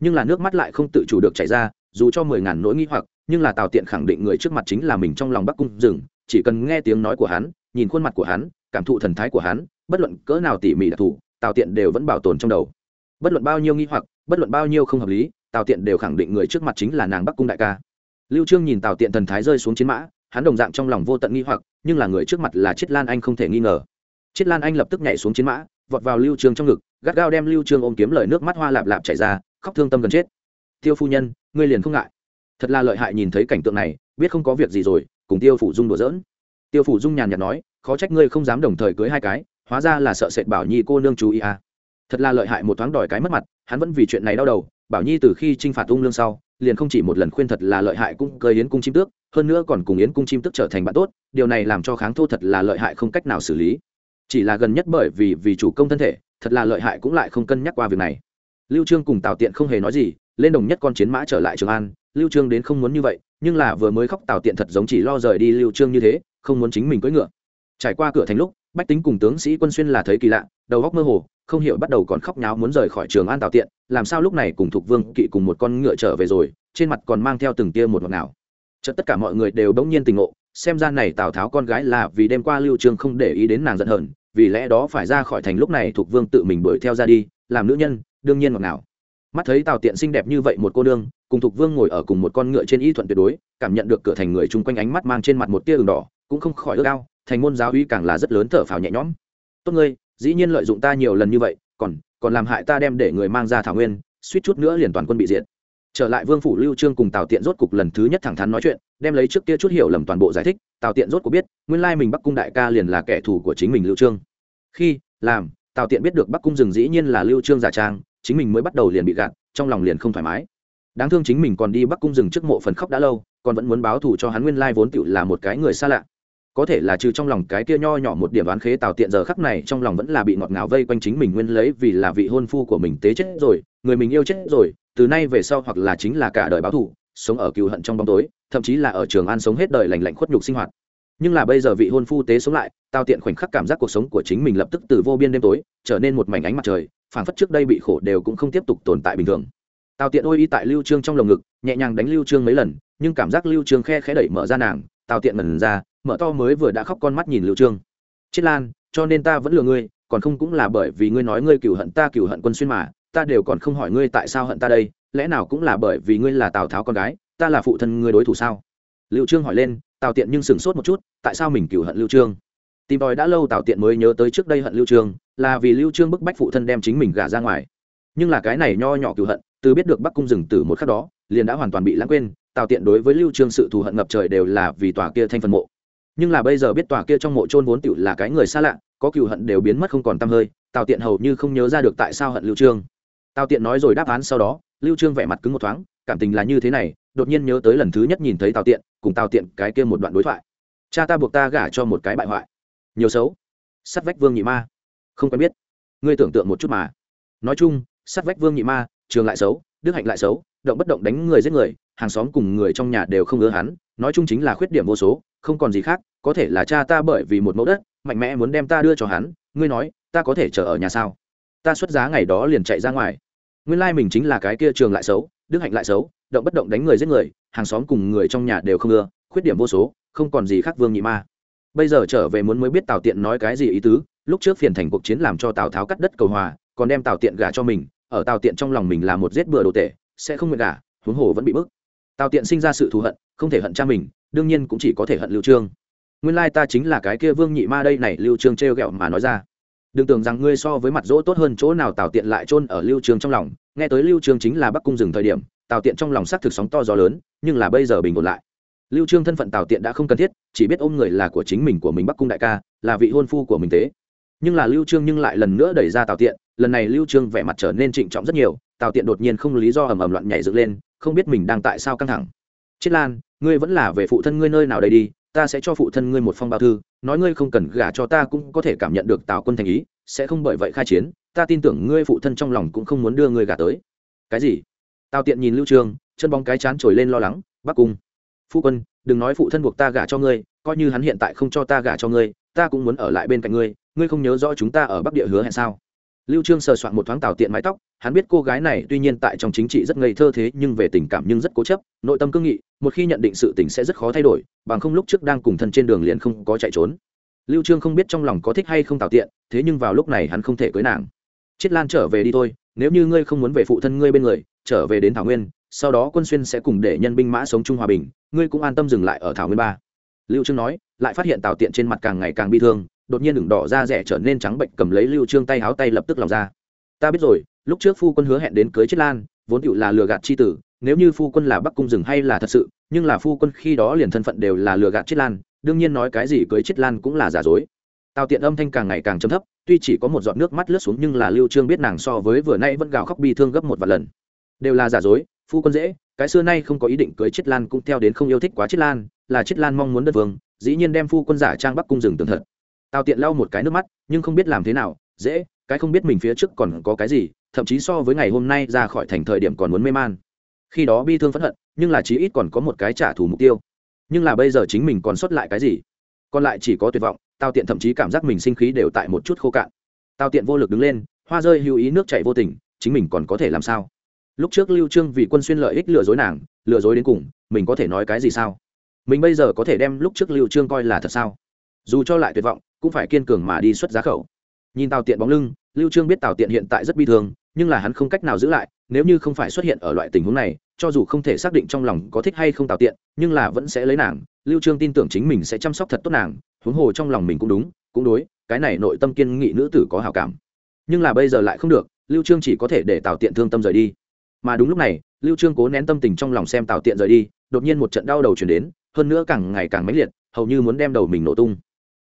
Nhưng là nước mắt lại không tự chủ được chảy ra, dù cho mười ngàn nỗi nghi hoặc, nhưng là tào tiện khẳng định người trước mặt chính là mình trong lòng bắc cung rừng, chỉ cần nghe tiếng nói của hắn, nhìn khuôn mặt của hắn, cảm thụ thần thái của hắn, bất luận cỡ nào tỉ mỉ đặc thù, tào tiện đều vẫn bảo tồn trong đầu. Bất luận bao nhiêu nghi hoặc, bất luận bao nhiêu không hợp lý, tào tiện đều khẳng định người trước mặt chính là nàng bắc cung đại ca. Lưu trương nhìn tào tiện thần thái rơi xuống chiến mã, hắn đồng dạng trong lòng vô tận nghi hoặc nhưng là người trước mặt là chiết lan anh không thể nghi ngờ. Chiết lan anh lập tức nhảy xuống chiến mã, vọt vào lưu trương trong ngực, gắt gao đem lưu trương ôm kiếm lời nước mắt hoa lạp lạp chảy ra, khóc thương tâm gần chết. Tiêu phu nhân, ngươi liền không ngại. Thật là lợi hại nhìn thấy cảnh tượng này, biết không có việc gì rồi, cùng tiêu phủ dung đùa giỡn. Tiêu phủ dung nhàn nhạt nói, khó trách ngươi không dám đồng thời cưới hai cái, hóa ra là sợ sệt bảo nhi cô nương chú ý à. thật là lợi hại một thoáng đòi cái mất mặt, hắn vẫn vì chuyện này đau đầu, bảo nhi từ khi t r i n h phạt ung lương sau liền không chỉ một lần khuyên thật là lợi hại cũng cơi yến cung chim tước, hơn nữa còn cùng yến cung chim tước trở thành bạn tốt, điều này làm cho kháng thô thật là lợi hại không cách nào xử lý. Chỉ là gần nhất bởi vì vì chủ công thân thể, thật là lợi hại cũng lại không cân nhắc qua việc này. Lưu trương cùng tào tiện không hề nói gì, lên đồng nhất con chiến mã trở lại trường an, lưu trương đến không muốn như vậy, nhưng là vừa mới khóc tào tiện thật giống chỉ lo rời đi lưu trương như thế, không muốn chính mình cưỡi ngựa. Trải qua cửa thành lúc bách tính cùng tướng sĩ quân xuyên là thấy kỳ lạ, đầu góc mơ hồ, không hiểu bắt đầu còn khóc nháo muốn rời khỏi trường an tào tiện, làm sao lúc này cùng thục vương kỵ cùng một con ngựa trở về rồi, trên mặt còn mang theo từng tia một ngọt nào chợt tất cả mọi người đều bỗng nhiên tình ngộ, xem ra này tào tháo con gái là vì đêm qua lưu trương không để ý đến nàng giận hờn, vì lẽ đó phải ra khỏi thành lúc này thục vương tự mình đuổi theo ra đi, làm nữ nhân, đương nhiên ngọt nào mắt thấy tào tiện xinh đẹp như vậy một cô đương cùng thục vương ngồi ở cùng một con ngựa trên y thuận tuyệt đối, cảm nhận được cửa thành người chung quanh ánh mắt mang trên mặt một tia đường đỏ, cũng không khỏi ước ao thành môn giáo uy càng là rất lớn thở phào nhẹ nhõm. Tốt ngươi, dĩ nhiên lợi dụng ta nhiều lần như vậy, còn còn làm hại ta đem để người mang ra thảo nguyên, suýt chút nữa liền toàn quân bị diệt. Trở lại vương phủ lưu trương cùng tào tiện rốt cục lần thứ nhất thẳng thắn nói chuyện, đem lấy trước kia chút hiểu lầm toàn bộ giải thích, tào tiện rốt cục biết, nguyên lai mình bắc cung đại ca liền là kẻ thù của chính mình lưu trương. Khi, làm, tào tiện biết được bắc cung rừng dĩ nhiên là lưu trương giả trang, chính mình mới bắt đầu liền bị gạt, trong lòng liền không thoải mái. Đáng thương chính mình còn đi bắc cung rừng trước mộ phần khóc đã lâu, còn vẫn muốn báo thù cho hắn nguyên lai vốn tựu là một cái người xa lạ có thể là trừ trong lòng cái kia nho nhỏ một điểm đoán khế tào tiện giờ khắc này trong lòng vẫn là bị ngọt ngào vây quanh chính mình nguyên lấy vì là vị hôn phu của mình tế chết rồi, người mình yêu chết rồi, từ nay về sau hoặc là chính là cả đời báo thù, sống ở cựu hận trong bóng tối, thậm chí là ở trường an sống hết đời lành lạnh khuất nhục sinh hoạt. Nhưng là bây giờ vị hôn phu tế sống lại, tào tiện khoảnh khắc cảm giác cuộc sống của chính mình lập tức từ vô biên đêm tối, trở nên một mảnh ánh mặt trời, phảng phất trước đây bị khổ đều cũng không tiếp tục tồn tại bình thường. Tào tiện ôi y tại lưu trương trong lồng ngực, nhẹ nhàng đánh lưu trương mấy lần, nhưng cảm giác lưu trương khe khẽ đẩy mở ra nàng, tào tiện mẩn ra mở to mới vừa đã khóc con mắt nhìn lưu trương. Chết lan, cho nên ta vẫn lừa ngươi, còn không cũng là bởi vì ngươi nói ngươi cửu hận ta cửu hận quân xuyên mà, ta đều còn không hỏi ngươi tại sao hận ta đây, lẽ nào cũng là bởi vì ngươi là tào tháo con gái, ta là phụ thân ngươi đối thủ sao? Lưu trương hỏi lên, tào tiện nhưng sừng sốt một chút, tại sao mình cửu hận lưu trương? Tìm tòi đã lâu tào tiện mới nhớ tới trước đây hận lưu trương, là vì lưu trương bức bách phụ thân đem chính mình gả ra ngoài. Nhưng là cái này nho nhỏ cửu hận, từ biết được bắc cung rừng tử một khắc đó, liền đã hoàn toàn bị lãng quên, tào tiện đối với lưu trương sự thù hận ngập trời đều là vì tòa kia thanh phần mộ nhưng là bây giờ biết tòa kia trong mộ trôn vốn tựu là cái người xa lạ, có cựu hận đều biến mất không còn t hơi, tào tiện hầu như không nhớ ra được tại sao hận lưu trương. Tào tiện nói rồi đáp án sau đó, lưu trương vẻ mặt cứng một thoáng, cảm tình là như thế này, đột nhiên nhớ tới lần thứ nhất nhìn thấy tào tiện, cùng tào tiện cái kia một đoạn đối thoại. Cha ta buộc ta gả cho một cái bại hoại. Nhiều xấu. Sắt vách vương nhị ma. Không quen biết. Ngươi tưởng tượng một chút mà. Nói chung sắt vách vương nhị ma, trường lại xấu, đức hạnh lại xấu, động bất động đánh người giết người hàng xóm cùng người trong nhà đều không ưa hắn, nói chung chính là khuyết điểm vô số, không còn gì khác, có thể là cha ta bởi vì một mẫu đất, mạnh mẽ muốn đem ta đưa cho hắn, ngươi nói, ta có thể chờ ở nhà sao? Ta xuất giá ngày đó liền chạy ra ngoài. Nguyên lai mình chính là cái kia trường lại xấu, đức hạnh lại xấu, động bất động đánh người giết người, hàng xóm cùng người trong nhà đều không ưa, khuyết điểm vô số, không còn gì khác vương nhị ma. Bây giờ trở về muốn mới biết tào tiện nói cái gì ý tứ, lúc trước phiền thành cuộc chiến làm cho tào tháo cắt đất cầu hòa, còn đem tào tiện gả cho mình, ở tào tiện trong lòng mình là một giết bừa đồ tể sẽ không nguyện gả, huống hồ vẫn bị bức tào tiện sinh ra sự thù hận, không thể hận cha mình, đương nhiên cũng chỉ có thể hận lưu trương. Nguyên lai ta chính là cái kia vương nhị ma đây này, lưu trương trêu ghẹo mà nói ra. Đừng tưởng rằng ngươi so với mặt dỗ tốt hơn chỗ nào tào tiện lại chôn ở lưu trương trong lòng. Nghe tới lưu trương chính là bắc cung dừng thời điểm, tào tiện trong lòng xác thực sóng to gió lớn, nhưng là bây giờ bình ổn lại. Lưu trương thân phận tào tiện đã không cần thiết, chỉ biết ôm người là của chính mình, của mình bắc cung đại ca, là vị hôn phu của mình thế. Nhưng là lưu trương nhưng lại lần nữa đẩy ra tào tiện, lần này lưu trương vẻ mặt trở nên trịnh trọng rất nhiều, tào tiện đột nhiên không lý do ầm ầm loạn nhảy dựng lên không biết mình đang tại sao căng thẳng. Chết lan, ngươi vẫn là về phụ thân ngươi nơi nào đây đi, ta sẽ cho phụ thân ngươi một phong bao thư, nói ngươi không cần gả cho ta cũng có thể cảm nhận được tào quân thành ý, sẽ không bởi vậy khai chiến, ta tin tưởng ngươi phụ thân trong lòng cũng không muốn đưa ngươi gả tới. Cái gì? Tào tiện nhìn lưu trương chân bóng cái chán trồi lên lo lắng, bắc cung, phu quân, đừng nói phụ thân buộc ta gả cho ngươi, coi như hắn hiện tại không cho ta gả cho ngươi, ta cũng muốn ở lại bên cạnh ngươi ngươi không nhớ rõ chúng ta ở bắc địa hứa hẹn sao? Lưu trương sờ soạn một thoáng tào tiện mái tóc, hắn biết cô gái này tuy nhiên tại trong chính trị rất ngây thơ thế nhưng về tình cảm nhưng rất cố chấp, nội tâm cương nghị, một khi nhận định sự tình sẽ rất khó thay đổi, bằng không lúc trước đang cùng thân trên đường liền không có chạy trốn. Lưu trương không biết trong lòng có thích hay không Tào tiện, thế nhưng vào lúc này hắn không thể cưới nàng. Chết lan trở về đi thôi, nếu như ngươi không muốn về phụ thân ngươi bên người, trở về đến thảo nguyên, sau đó quân xuyên sẽ cùng để nhân binh mã sống chung hòa bình, ngươi cũng an tâm dừng lại ở thảo nguyên ba. Lưu trương nói, lại phát hiện tào tiện trên mặt càng ngày càng bi thương đột nhiên đường đỏ da rẻ trở nên trắng bệnh, cầm lấy lưu trương tay háo tay lập tức lòng ra. Ta biết rồi, lúc trước phu quân hứa hẹn đến cưới chiết lan, vốn tựu là lừa gạt chi tử, nếu như phu quân là bắc cung rừng hay là thật sự, nhưng là phu quân khi đó liền thân phận đều là lừa gạt chiết lan, đương nhiên nói cái gì cưới chiết lan cũng là giả dối. Tào tiện âm thanh càng ngày càng chấm thấp, tuy chỉ có một giọt nước mắt lướt xuống nhưng là lưu trương biết nàng so với vừa nay vẫn gào khóc bi thương gấp một vài lần. Đều là giả dối, phu quân dễ, cái xưa nay không có ý định cưới chiết lan cũng theo đến không yêu thích quá chiết lan, là chiết lan mong muốn đất vương, dĩ nhiên đem phu quân giả trang bắc cung rừng tường thật tào tiện lau một cái nước mắt, nhưng không biết làm thế nào, dễ, cái không biết mình phía trước còn có cái gì, thậm chí so với ngày hôm nay ra khỏi thành thời điểm còn muốn mê man. Khi đó bi thương phẫn hận, nhưng là chí ít còn có một cái trả thù mục tiêu. Nhưng là bây giờ chính mình còn xuất lại cái gì? Còn lại chỉ có tuyệt vọng tao tiện thậm chí cảm giác mình sinh khí đều tại một chút khô cạn. Tao tiện vô lực đứng lên, hoa rơi hữu ý nước chảy vô tình, chính mình còn có thể làm sao? Lúc trước lưu trương vì quân xuyên lợi ích lừa dối nàng, lừa dối đến cùng, mình có thể nói cái gì sao? Mình bây giờ có thể đem lúc trước lưu trương coi là thật sao? Dù cho lại tuyệt vọng cũng phải kiên cường mà đi xuất giá khẩu. Nhìn tào tiện bóng lưng, lưu trương biết tào tiện hiện tại rất bi thương, nhưng là hắn không cách nào giữ lại, nếu như không phải xuất hiện ở loại tình huống này, cho dù không thể xác định trong lòng có thích hay không tào tiện, nhưng là vẫn sẽ lấy nàng. Lưu trương tin tưởng chính mình sẽ chăm sóc thật tốt nàng, huống hồ trong lòng mình cũng đúng, cũng đối, cái này nội tâm kiên nghị nữ tử có hảo cảm. Nhưng là bây giờ lại không được, lưu trương chỉ có thể để tào tiện thương tâm rời đi. Mà đúng lúc này, lưu trương cố nén tâm tình trong lòng xem tào tiện rời đi, đột nhiên một trận đau đầu chuyển đến, hơn nữa càng ngày càng mãnh liệt, hầu như muốn đem đầu mình nổ tung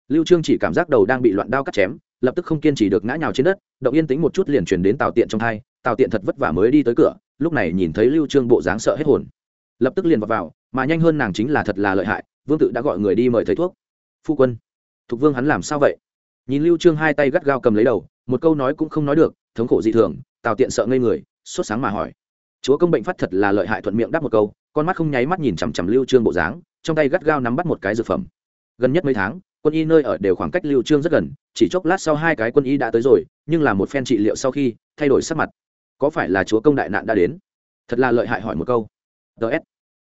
lưu trương chỉ cảm giác đầu đang bị loạn đao cắt chém lập tức không kiên trì được ngã nhào trên đất động yên tĩnh một chút liền truyền đến tào tiện trong hai tào tiện thật vất vả mới đi tới cửa lúc này nhìn thấy lưu trương bộ dáng sợ hết hồn. Lập tức liền vào, vào mà nhanh hơn nàng chính là thật là lợi hại vương tự đã gọi người đi mời thầy thuốc. Phu quân thục vương hắn làm sao vậy? Nhìn lưu trương hai tay gắt gao cầm lấy đầu một câu nói cũng không nói được thống khổ dị thường tào tiện sợ ngây người sốt sáng mà hỏi. Chúa công bệnh phát thật là lợi hại thuận miệng đáp một câu con mắt không nháy mắt nhìn chằm chằm lưu trương bộ dáng trong tay gắt gao nắm bắt một cái dược phẩm. Gần nhất mấy tháng quân y nơi ở đều khoảng cách lưu trương rất gần, chỉ chốc lát sau hai cái quân y đã tới rồi, nhưng là một phen trị liệu sau khi, thay đổi sắc mặt. Có phải là chúa công đại nạn đã đến? Thật là lợi hại hỏi một câu. Ts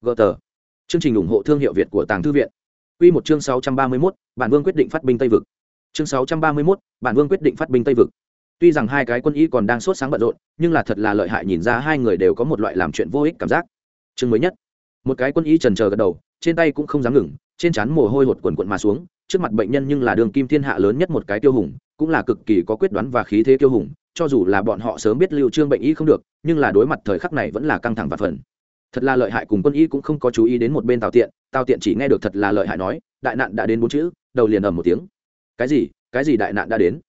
gờ tờ Chương trình ủng hộ thương hiệu Việt của Tàng Thư viện. Quy một chương 631, bản vương quyết định phát binh Tây vực. Chương 631, bản vương quyết định phát binh Tây vực. Tuy rằng hai cái quân y còn đang sốt sáng bận rộn, nhưng là thật là lợi hại nhìn ra hai người đều có một loại làm chuyện vô ích cảm giác. Chương mới nhất. Một cái quân y trần chờ gật đầu, trên tay cũng không dám ngừng, trên trán mồ hôi hột quần quận mà xuống, trước mặt bệnh nhân nhưng là đường kim thiên hạ lớn nhất một cái tiêu hùng, cũng là cực kỳ có quyết đoán và khí thế tiêu hùng, cho dù là bọn họ sớm biết Lưu Trương bệnh y không được, nhưng là đối mặt thời khắc này vẫn là căng thẳng và phần thật là lợi hại cùng quân y cũng không có chú ý đến một bên tào tiện tào tiện chỉ nghe được thật là lợi hại nói, đại nạn đã đến bốn chữ, đầu liền ầm một tiếng. Cái gì? Cái gì đại nạn đã đến?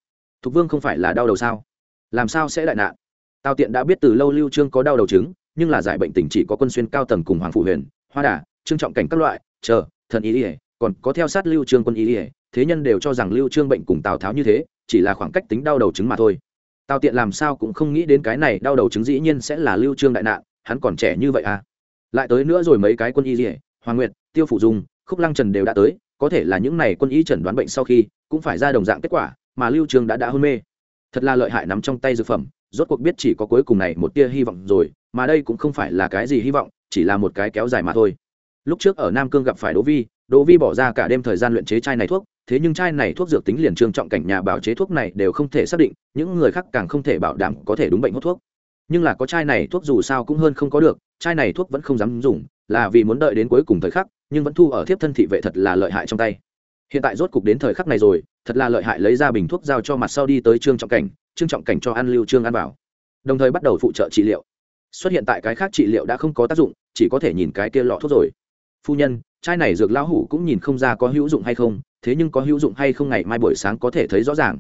Thục vương không phải là đau đầu sao? Làm sao sẽ đại nạn? Tào tiện đã biết từ lâu lưu trương có đau đầu chứng, nhưng là giải bệnh tình chỉ có quân xuyên cao tầng cùng hoàng phụ huyền, hoa đà, trương trọng cảnh các loại, chờ, thần y ỉa còn có theo sát lưu trương quân y ỉa thế nhân đều cho rằng lưu trương bệnh cùng tào tháo như thế, chỉ là khoảng cách tính đau đầu chứng mà thôi. Tào tiện làm sao cũng không nghĩ đến cái này đau đầu chứng dĩ nhiên sẽ là lưu trương đại nạn, hắn còn trẻ như vậy à? Lại tới nữa rồi mấy cái quân y dỉa hoàng nguyệt, tiêu phủ dung, khúc lăng trần đều đã tới, có thể là những này quân y chẩn đoán bệnh sau khi, cũng phải ra đồng dạng kết quả, mà lưu trường đã đã hôn mê. Thật là lợi hại nắm trong tay dược phẩm, rốt cuộc biết chỉ có cuối cùng này một tia hy vọng rồi, mà đây cũng không phải là cái gì hy vọng, chỉ là một cái kéo dài mà thôi. Lúc trước ở nam cương gặp phải đỗ vi đỗ vi bỏ ra cả đêm thời gian luyện chế chai này thuốc, thế nhưng chai này thuốc dược tính liền trương trọng cảnh nhà bảo chế thuốc này đều không thể xác định, những người khác càng không thể bảo đảm có thể đúng bệnh hút thuốc nhưng là có chai này thuốc dù sao cũng hơn không có được, chai này thuốc vẫn không dám dùng, là vì muốn đợi đến cuối cùng thời khắc, nhưng vẫn thu ở thiếp thân thị vệ thật là lợi hại trong tay. Hiện tại rốt cục đến thời khắc này rồi, thật là lợi hại lấy ra bình thuốc giao cho mặt sau đi tới trương trọng cảnh, trương trọng cảnh cho ăn lưu trương ăn vào. Đồng thời bắt đầu phụ trợ trị liệu. Xuất hiện tại cái khác trị liệu đã không có tác dụng, chỉ có thể nhìn cái kia lọ thuốc rồi. Phu nhân, chai này dược lão hủ cũng nhìn không ra có hữu dụng hay không, thế nhưng có hữu dụng hay không ngày mai buổi sáng có thể thấy rõ ràng.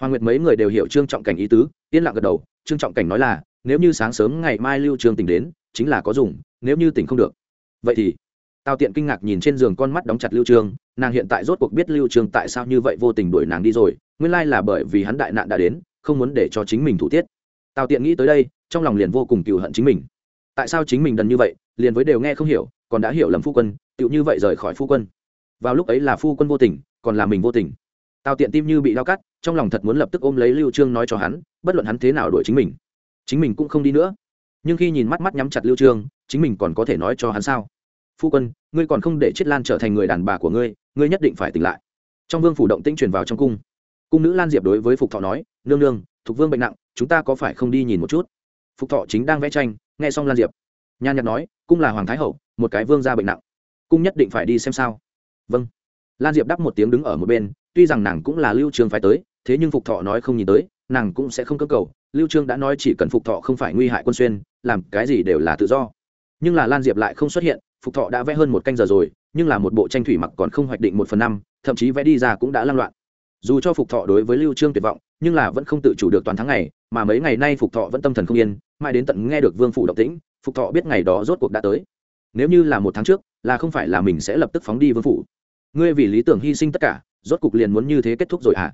Hoàng nguyệt mấy người đều hiểu trương trọng cảnh ý tứ, yên lặng gật đầu, trương trọng cảnh nói là nếu như sáng sớm ngày mai lưu trường tỉnh đến, chính là có dùng, nếu như tỉnh không được. Vậy thì, tào tiện kinh ngạc nhìn trên giường con mắt đóng chặt lưu trương, nàng hiện tại rốt cuộc biết lưu trương tại sao như vậy vô tình đuổi nàng đi rồi, nguyên lai là bởi vì hắn đại nạn đã đến, không muốn để cho chính mình thủ tiết. Tào tiện nghĩ tới đây, trong lòng liền vô cùng cừu hận chính mình. Tại sao chính mình đần như vậy, liền với đều nghe không hiểu, còn đã hiểu lầm phu quân, tựu như vậy rời khỏi phu quân. Vào lúc ấy là phu quân vô tình, còn là mình vô tình. Tào tiện tim như bị đau cắt, trong lòng thật muốn lập tức ôm lấy lưu trương nói cho hắn, bất luận hắn thế nào đuổi chính mình chính mình cũng không đi nữa. Nhưng khi nhìn mắt mắt nhắm chặt lưu trương, chính mình còn có thể nói cho hắn sao? Phu quân, ngươi còn không để chiết lan trở thành người đàn bà của ngươi ngươi nhất định phải tỉnh lại. Trong vương phủ động tĩnh truyền vào trong cung. Cung nữ lan diệp đối với phục thọ nói, nương nương, thục vương bệnh nặng, chúng ta có phải không đi nhìn một chút? Phục thọ chính đang vẽ tranh, nghe xong lan diệp. Nhan nhạt nói, cung là hoàng thái hậu, một cái vương gia bệnh nặng. Cung nhất định phải đi xem sao. Vâng. Lan diệp đáp một tiếng đứng ở một bên, tuy rằng nàng cũng là lưu trường phải tới thế nhưng phục thọ nói không nhìn tới, nàng cũng sẽ không cơ cầu. Lưu trương đã nói chỉ cần phục thọ không phải nguy hại quân xuyên, làm cái gì đều là tự do. Nhưng là lan diệp lại không xuất hiện, phục thọ đã vẽ hơn một canh giờ rồi, nhưng là một bộ tranh thủy mặc còn không hoạch định một phần năm, thậm chí vẽ đi ra cũng đã lan loạn. Dù cho phục thọ đối với lưu trương tuyệt vọng, nhưng là vẫn không tự chủ được toàn tháng ngày, mà mấy ngày nay phục thọ vẫn tâm thần không yên, mãi đến tận nghe được vương phủ động tĩnh, phục thọ biết ngày đó rốt cuộc đã tới. Nếu như là một tháng trước, là không phải là mình sẽ lập tức phóng đi vương phủ. Ngươi vì lý tưởng hy sinh tất cả, rốt cục liền muốn như thế kết thúc rồi à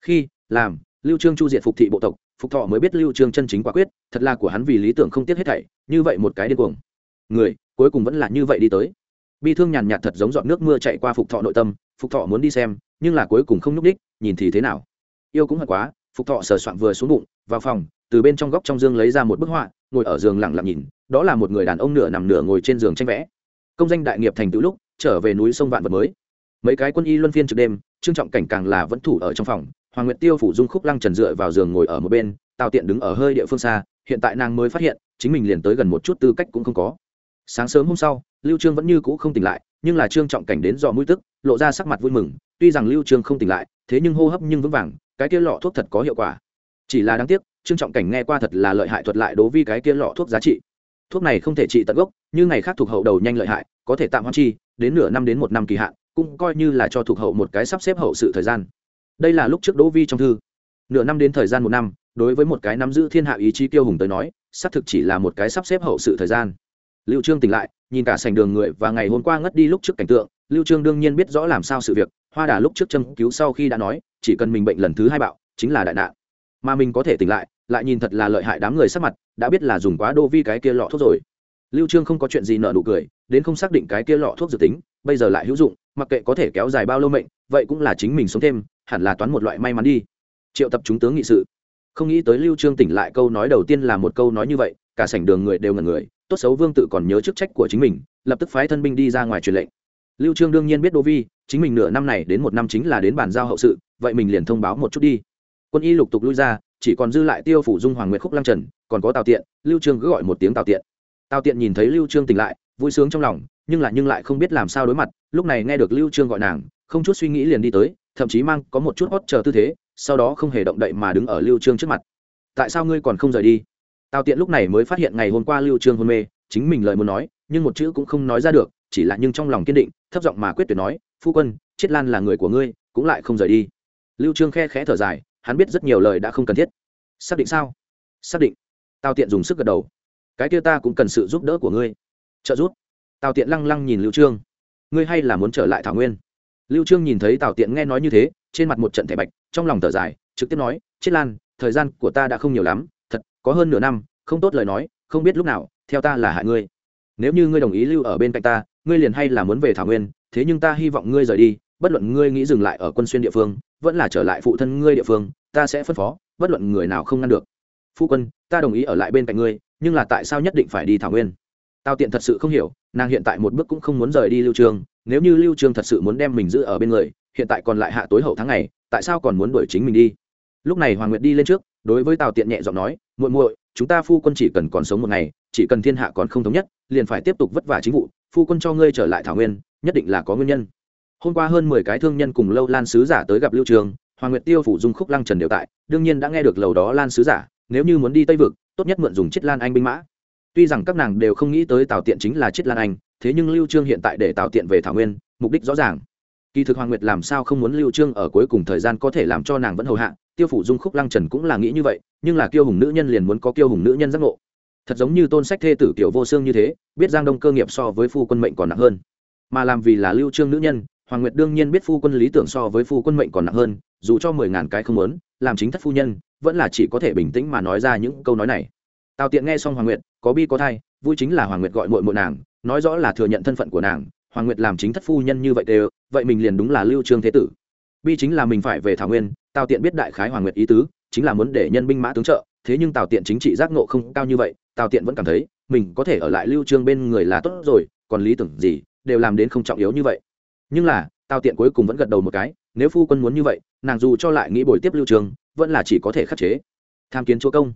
khi, làm, lưu trương chu diệt phục thị bộ tộc, phục thọ mới biết lưu trương chân chính quả quyết, thật là của hắn vì lý tưởng không tiếc hết thảy, như vậy một cái điên cuồng. Người, cuối cùng vẫn là như vậy đi tới. Bi thương nhàn nhạt thật giống giọt nước mưa chạy qua phục thọ nội tâm, phục thọ muốn đi xem, nhưng là cuối cùng không nhúc đích nhìn thì thế nào. Yêu cũng hận quá, phục thọ sờ soạn vừa xuống bụng, vào phòng, từ bên trong góc trong dương lấy ra một bức họa, ngồi ở giường lặng lặng nhìn, đó là một người đàn ông nửa nằm nửa ngồi trên giường tranh vẽ. Công danh đại nghiệp thành tựu lúc, trở về núi sông vạn vật mới. Mấy cái quân y luân phiên trực đêm, trương trọng cảnh càng là vẫn thủ ở trong phòng hoàng nguyệt tiêu phủ dung khúc lăng trần dựa vào giường ngồi ở một bên, tào tiện đứng ở hơi địa phương xa, hiện tại nàng mới phát hiện, chính mình liền tới gần một chút tư cách cũng không có. Sáng sớm hôm sau, lưu trương vẫn như cũ không tỉnh lại, nhưng là trương trọng cảnh đến dò mũi tức, lộ ra sắc mặt vui mừng, tuy rằng lưu trương không tỉnh lại, thế nhưng hô hấp nhưng vững vàng, cái kia lọ thuốc thật có hiệu quả. Chỉ là đáng tiếc, trương trọng cảnh nghe qua thật là lợi hại thuật lại đối vi cái kia lọ thuốc giá trị. Thuốc này không thể trị tận gốc, như ngày khác thuộc hậu đầu nhanh lợi hại, có thể tạm hoãn chi, đến nửa năm đến một năm kỳ hạn, cũng coi như là cho thuộc hậu một cái sắp xếp hậu sự thời gian đây là lúc trước đỗ vi trong thư. Nửa năm đến thời gian một năm, đối với một cái nắm giữ thiên hạ ý chí kiêu hùng tới nói, xác thực chỉ là một cái sắp xếp hậu sự thời gian. Lưu trương tỉnh lại, nhìn cả sành đường người và ngày hôm qua ngất đi lúc trước cảnh tượng, lưu trương đương nhiên biết rõ làm sao sự việc, hoa đà lúc trước châm cứu sau khi đã nói, chỉ cần mình bệnh lần thứ hai bạo, chính là đại nạn. Mà mình có thể tỉnh lại lại nhìn thật là lợi hại đám người sắc mặt, đã biết là dùng quá đô vi cái kia lọ thuốc rồi. Lưu trương không có chuyện gì nợ nụ cười, đến không xác định cái kia lọ thuốc dự tính, bây giờ lại hữu dụng, mặc kệ có thể kéo dài bao lâu mệnh, vậy cũng là chính mình sống thêm hẳn là toán một loại may mắn đi. Triệu tập chúng tướng nghị sự. Không nghĩ tới lưu trương tỉnh lại câu nói đầu tiên là một câu nói như vậy, cả sảnh đường người đều ngẩn người, tốt xấu vương tự còn nhớ chức trách của chính mình, lập tức phái thân binh đi ra ngoài truyền lệnh. Lưu trương đương nhiên biết đô vi, chính mình nửa năm này đến một năm chính là đến bàn giao hậu sự, vậy mình liền thông báo một chút đi. Quân y lục tục lui ra, chỉ còn dư lại tiêu phủ dung, hoàng nguyệt khúc, lăng trần, còn có tào tiện, lưu trương cứ gọi một tiếng tào tiện. Tào tiện nhìn thấy lưu trương tỉnh lại, vui sướng trong lòng, nhưng lại nhưng lại không biết làm sao đối mặt, lúc này nghe được lưu trương gọi nàng, không chút suy nghĩ liền đi tới thậm chí mang có một chút hót chờ tư thế, sau đó không hề động đậy mà đứng ở lưu trương trước mặt. Tại sao ngươi còn không rời đi? Tào tiện lúc này mới phát hiện ngày hôm qua lưu trương hôn mê, chính mình lời muốn nói, nhưng một chữ cũng không nói ra được, chỉ là nhưng trong lòng kiên định, thấp giọng mà quyết tuyệt nói, phu quân, chiết lan là người của ngươi, cũng lại không rời đi. Lưu trương khe khẽ thở dài, hắn biết rất nhiều lời đã không cần thiết. Xác định sao? Xác định. Tào tiện dùng sức gật đầu. Cái kia ta cũng cần sự giúp đỡ của ngươi. Trợ giúp. Tào tiện lăng lăng nhìn lưu trương. Ngươi hay là muốn trở lại thảo nguyên? Lưu trương nhìn thấy tào tiện nghe nói như thế, trên mặt một trận thẻ bạch, trong lòng thở dài, trực tiếp nói, chết lan, thời gian của ta đã không nhiều lắm, thật, có hơn nửa năm, không tốt lời nói, không biết lúc nào, theo ta là hại ngươi. Nếu như ngươi đồng ý lưu ở bên cạnh ta, ngươi liền hay là muốn về thảo nguyên, thế nhưng ta hy vọng ngươi rời đi, bất luận ngươi nghĩ dừng lại ở quân xuyên địa phương, vẫn là trở lại phụ thân ngươi địa phương, ta sẽ phân phó, bất luận người nào không ngăn được. Phu quân, ta đồng ý ở lại bên cạnh ngươi, nhưng là tại sao nhất định phải đi thảo nguyên? Tao tiện thật sự không hiểu, nàng hiện tại một bước cũng không muốn rời đi lưu trường nếu như lưu trường thật sự muốn đem mình giữ ở bên người, hiện tại còn lại hạ tối hậu tháng này tại sao còn muốn đuổi chính mình đi? Lúc này hoàng nguyệt đi lên trước, đối với tào tiện nhẹ giọng nói, muội muội, chúng ta phu quân chỉ cần còn sống một ngày, chỉ cần thiên hạ còn không thống nhất, liền phải tiếp tục vất vả chính vụ, phu quân cho ngươi trở lại thảo nguyên, nhất định là có nguyên nhân. Hôm qua hơn mười cái thương nhân cùng lâu lan sứ giả tới gặp lưu trường, hoàng nguyệt tiêu phủ dung khúc lăng trần đều tại, đương nhiên đã nghe được lầu đó lan sứ giả, nếu như muốn đi tây vực, tốt nhất mượn dùng chiết lan anh binh mã. Tuy rằng các nàng đều không nghĩ tới tào tiện chính là chiết lan anh thế nhưng lưu trương hiện tại để tạo tiện về thảo nguyên, mục đích rõ ràng. Kỳ thực hoàng nguyệt làm sao không muốn lưu trương ở cuối cùng thời gian có thể làm cho nàng vẫn hầu hạ, tiêu phủ dung khúc lăng trần cũng là nghĩ như vậy, nhưng là kiêu hùng nữ nhân liền muốn có kiêu hùng nữ nhân giác ngộ. Thật giống như tôn sách thê tử tiểu vô xương như thế, biết giang đông cơ nghiệp so với phu quân mệnh còn nặng hơn. Mà làm vì là lưu trương nữ nhân, hoàng nguyệt đương nhiên biết phu quân lý tưởng so với phu quân mệnh còn nặng hơn, dù cho mười ngàn cái không muốn, làm chính thất phu nhân, vẫn là chỉ có thể bình tĩnh mà nói ra những câu nói này. Tào tiện nghe xong hoàng nguyệt, có bi có thai, vui chính là hoàng nguyệt gọi muội muội nàng nói rõ là thừa nhận thân phận của nàng, hoàng nguyệt làm chính thất phu nhân như vậy đều, vậy mình liền đúng là lưu trương thế tử. Bi chính là mình phải về thảo nguyên, tào tiện biết đại khái hoàng nguyệt ý tứ, chính là muốn để nhân binh mã tướng trợ, thế nhưng tào tiện chính trị giác ngộ không cao như vậy, tào tiện vẫn cảm thấy, mình có thể ở lại lưu trương bên người là tốt rồi, còn lý tưởng gì, đều làm đến không trọng yếu như vậy. Nhưng là, tào tiện cuối cùng vẫn gật đầu một cái, nếu phu quân muốn như vậy, nàng dù cho lại nghĩ bồi tiếp lưu trương, vẫn là chỉ có thể khắc chế. Tham kiến chúa công.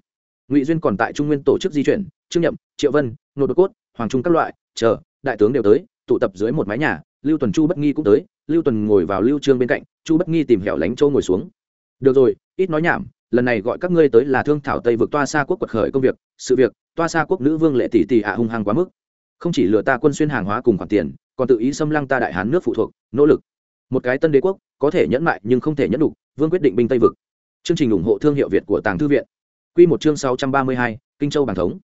Ngụy duyên còn tại trung nguyên tổ chức di chuyển trương nhậm, triệu vân nô đột cốt, hoàng trung các loại, chờ, đại tướng đều tới, tụ tập dưới một mái nhà, lưu tuần, chu bất nghi cũng tới, lưu tuần ngồi vào lưu trương bên cạnh, chu bất nghi tìm hẻo lánh châu ngồi xuống. Được rồi, ít nói nhảm, lần này gọi các ngươi tới là thương thảo tây vượt toa xa quốc quật khởi công việc, sự việc, toa xa quốc nữ vương lệ tỷ tỷ à hung hăng quá mức. Không chỉ lừa ta quân xuyên hàng hóa cùng khoản tiền, còn tự ý xâm lăng ta đại hán nước phụ thuộc, nỗ lực. Một cái tân đế quốc, có thể nhẫn mại nhưng không thể nhẫn đủ vương quyết định binh tây vực. Chương trình ủng hộ thương hiệu việt của tàng thư viện. Quy một chương sáu trăm ba mươi hai, kinh châu bảng thống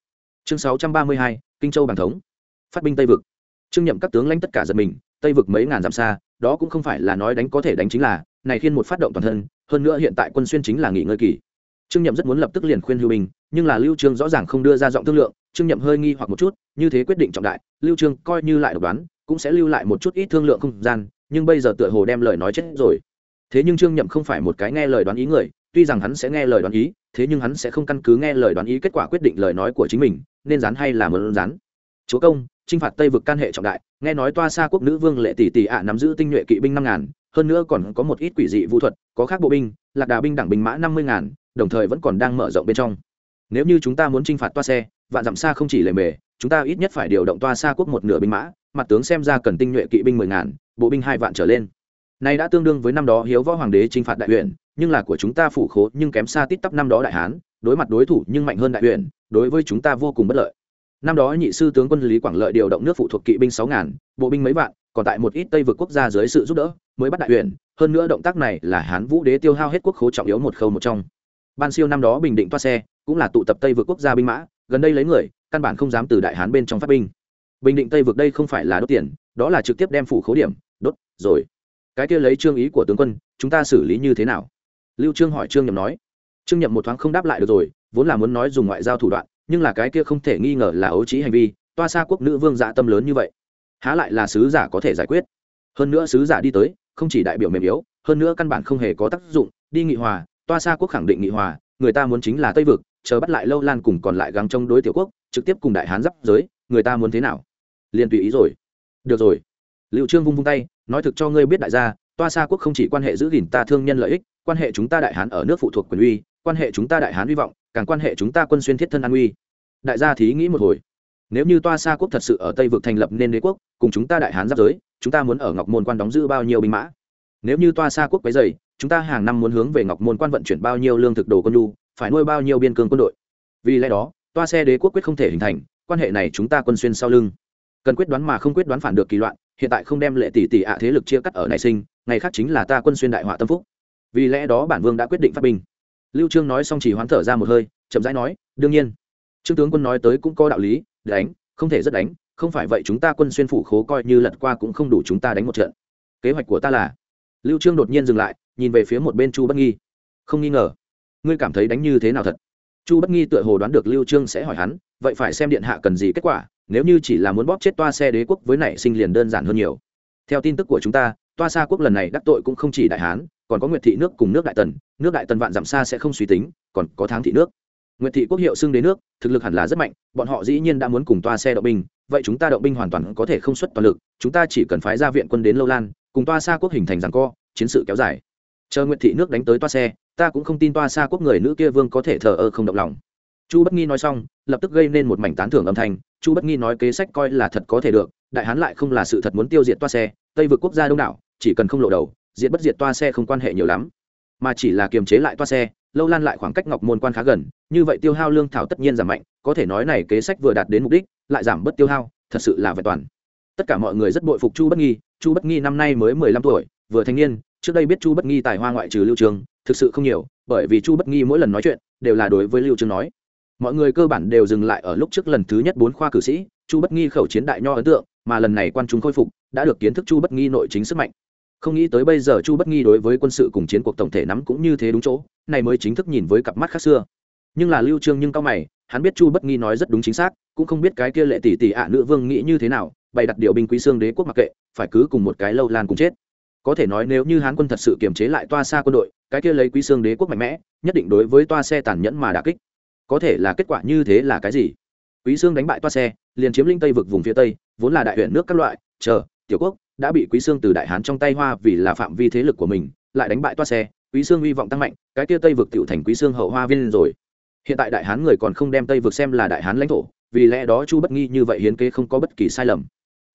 chương sáu trăm ba mươi hai, kinh châu bàn thống. Phát binh tây vực. Trương nhậm các tướng lãnh tất cả giật mình, tây vực mấy ngàn dặm xa, đó cũng không phải là nói đánh có thể đánh chính là, này khiên một phát động toàn thân, hơn nữa hiện tại quân xuyên chính là nghỉ ngơi kỳ. Trương nhậm rất muốn lập tức liền khuyên lưu bình, nhưng là lưu trương rõ ràng không đưa ra giọng thương lượng, trương nhậm hơi nghi hoặc một chút, như thế quyết định trọng đại, lưu trương coi như lại độc đoán, cũng sẽ lưu lại một chút ít thương lượng không gian, nhưng bây giờ tựa hồ đem lời nói chết rồi. Thế nhưng trương nhậm không phải một cái nghe lời đoán ý người, tuy rằng hắn sẽ nghe lời đoán ý thế nhưng hắn sẽ không căn cứ nghe lời đoán ý kết quả quyết định lời nói của chính mình, nên rán hay là mượn rán chúa công, chinh phạt tây vực can hệ trọng đại, nghe nói toa xa quốc nữ vương lệ tỷ tỷ ạ nắm giữ tinh nhuệ kỵ binh năm ngàn, hơn nữa còn có một ít quỷ dị vũ thuật, có khác bộ binh, lạc đà binh đảng binh mã năm mươi ngàn, đồng thời vẫn còn đang mở rộng bên trong. Nếu như chúng ta muốn chinh phạt toa xe, vạn dặm xa không chỉ lề mề chúng ta ít nhất phải điều động toa xa quốc một nửa binh mã, mặt tướng xem ra cần tinh nhuệ kỵ binh mười ngàn, bộ binh hai vạn trở lên. Nay đã tương đương với năm đó hiếu võ hoàng đế chinh phạt đại huyện nhưng là của chúng ta phủ khố nhưng kém xa tít tắp năm đó đại hán, đối mặt đối thủ nhưng mạnh hơn đại huyện đối với chúng ta vô cùng bất lợi. Năm đó nhị sư tướng quân lý quảng lợi điều động nước phụ thuộc kỵ binh sáu ngàn, bộ binh mấy vạn, còn tại một ít tây vực quốc gia dưới sự giúp đỡ, mới bắt đại huyện hơn nữa động tác này là hán vũ đế tiêu hao hết quốc khố trọng yếu một khâu một trong. Ban siêu năm đó bình định toa xe, cũng là tụ tập tây vực quốc gia binh mã, gần đây lấy người, căn bản không dám từ đại hán bên trong phát binh. Bình định tây vực đây không phải là đốt tiền, đó là trực tiếp đem phủ khố điểm, đốt, rồi. Cái kia lấy trương ý của tướng quân, chúng ta xử lý như thế nào? Lưu trương hỏi trương nhậm nói. Trương nhậm một thoáng không đáp lại được rồi, vốn là muốn nói dùng ngoại giao thủ đoạn, nhưng là cái kia không thể nghi ngờ là ấu trí hành vi, toa xa quốc nữ vương dạ tâm lớn như vậy. Há lại là sứ giả có thể giải quyết. Hơn nữa sứ giả đi tới, không chỉ đại biểu mềm yếu, hơn nữa căn bản không hề có tác dụng, đi nghị hòa, toa xa quốc khẳng định nghị hòa, người ta muốn chính là tây vực, chờ bắt lại lâu lan cùng còn lại gắng trong đối tiểu quốc, trực tiếp cùng đại hán giáp giới, người ta muốn thế nào? Liền tùy ý rồi. Được rồi. Liệu trương vung vung tay, nói thực cho ngươi biết đại gia, toa xa quốc không chỉ quan hệ giữ gìn ta thương nhân lợi ích quan hệ chúng ta đại hán ở nước phụ thuộc quyền uy, quan hệ chúng ta đại hán hy vọng, càng quan hệ chúng ta quân xuyên thiết thân an uy. Đại gia thí nghĩ một hồi. Nếu như toa xa quốc thật sự ở tây vực thành lập nên đế quốc, cùng chúng ta đại hán giáp giới, chúng ta muốn ở ngọc môn quan đóng giữ bao nhiêu binh mã? Nếu như toa xa quốc quấy dày chúng ta hàng năm muốn hướng về ngọc môn quan vận chuyển bao nhiêu lương thực đồ quân nhu, phải nuôi bao nhiêu biên cương quân đội? Vì lẽ đó, toa xe đế quốc quyết không thể hình thành, quan hệ này chúng ta quân xuyên sau lưng. Cần quyết đoán mà không quyết đoán phản được kỳ loạn, hiện tại không đem lệ tỷ tỷ ạ thế lực chia cắt ở nảy sinh, ngày khác chính là ta quân xuyên đại họa tâm phúc vì lẽ đó bản vương đã quyết định phát binh. Lưu trương nói xong chỉ hoán thở ra một hơi, chậm rãi nói, đương nhiên. Trương tướng quân nói tới cũng có đạo lý, đánh, không thể rất đánh, không phải vậy chúng ta quân xuyên phủ khố coi như lật qua cũng không đủ chúng ta đánh một trận. Kế hoạch của ta là, lưu trương đột nhiên dừng lại, nhìn về phía một bên chu bất nghi. Không nghi ngờ. Ngươi cảm thấy đánh như thế nào thật? Chu bất nghi tựa hồ đoán được lưu trương sẽ hỏi hắn, vậy phải xem điện hạ cần gì kết quả, nếu như chỉ là muốn bóp chết toa xe đế quốc với nảy sinh liền đơn giản hơn nhiều. Theo tin tức của chúng ta toa xa quốc lần này đắc tội cũng không chỉ đại hán, còn có nguyệt thị nước cùng nước đại tần, nước đại tần vạn giảm xa sẽ không suy tính, còn có tháng thị nước. Nguyệt thị quốc hiệu xưng đế nước, thực lực hẳn là rất mạnh, bọn họ dĩ nhiên đã muốn cùng toa xe động binh, vậy chúng ta động binh hoàn toàn có thể không xuất toàn lực, chúng ta chỉ cần phái ra viện quân đến lâu lan, cùng toa xa quốc hình thành rằng co, chiến sự kéo dài. Chờ nguyệt thị nước đánh tới toa xe, ta cũng không tin toa xa quốc người nữ kia vương có thể thờ ơ không động lòng. Chu bất nghi nói xong, lập tức gây nên một mảnh tán thưởng âm thanh. Chu bất nghi nói kế sách coi là thật có thể được, đại hán lại không là sự thật muốn tiêu diệt toa xe, tây vực quốc gia đông đảo chỉ cần không lộ đầu, diệt bất diệt toa xe không quan hệ nhiều lắm. Mà chỉ là kiềm chế lại toa xe, lâu lan lại khoảng cách ngọc môn quan khá gần, như vậy tiêu hao lương thảo tất nhiên giảm mạnh, có thể nói này kế sách vừa đạt đến mục đích, lại giảm bớt tiêu hao, thật sự là vẹn toàn. Tất cả mọi người rất bội phục chu bất nghi, chu bất nghi năm nay mới mười lăm tuổi, vừa thanh niên, trước đây biết chu bất nghi tài hoa ngoại trừ lưu trường, thực sự không nhiều, bởi vì chu bất nghi mỗi lần nói chuyện, đều là đối với lưu trường nói. Mọi người cơ bản đều dừng lại ở lúc trước lần thứ nhất bốn khoa cử sĩ, chu bất nghi khẩu chiến đại nho ấn tượng, mà lần này quan chúng khôi phục, đã được kiến thức chu bất nghi nội chính sức mạnh không nghĩ tới bây giờ chu bất nghi đối với quân sự cùng chiến cuộc tổng thể nắm cũng như thế đúng chỗ, này mới chính thức nhìn với cặp mắt khác xưa. Nhưng là lưu trương nhưng cao mày, hắn biết chu bất nghi nói rất đúng chính xác, cũng không biết cái kia lệ tỷ tỷ ạ nữ vương nghĩ như thế nào, bày đặt điều binh quý xương đế quốc mặc kệ, phải cứ cùng một cái lâu lan cùng chết. Có thể nói nếu như hán quân thật sự kiềm chế lại toa xa quân đội, cái kia lấy quý xương đế quốc mạnh mẽ, nhất định đối với toa xe tàn nhẫn mà đả kích. Có thể là kết quả như thế là cái gì? Quý xương đánh bại toa xe, liền chiếm linh tây vực vùng phía tây, vốn là đại huyện nước các loại, chờ, tiểu quốc đã bị quý xương từ đại hán trong tay hoa vì là phạm vi thế lực của mình, lại đánh bại toa xe, quý xương hy vọng tăng mạnh, cái kia tây vực tiểu thành quý xương hậu hoa viên rồi. Hiện tại đại hán người còn không đem tây vực xem là đại hán lãnh thổ, vì lẽ đó chu bất nghi như vậy hiến kế không có bất kỳ sai lầm.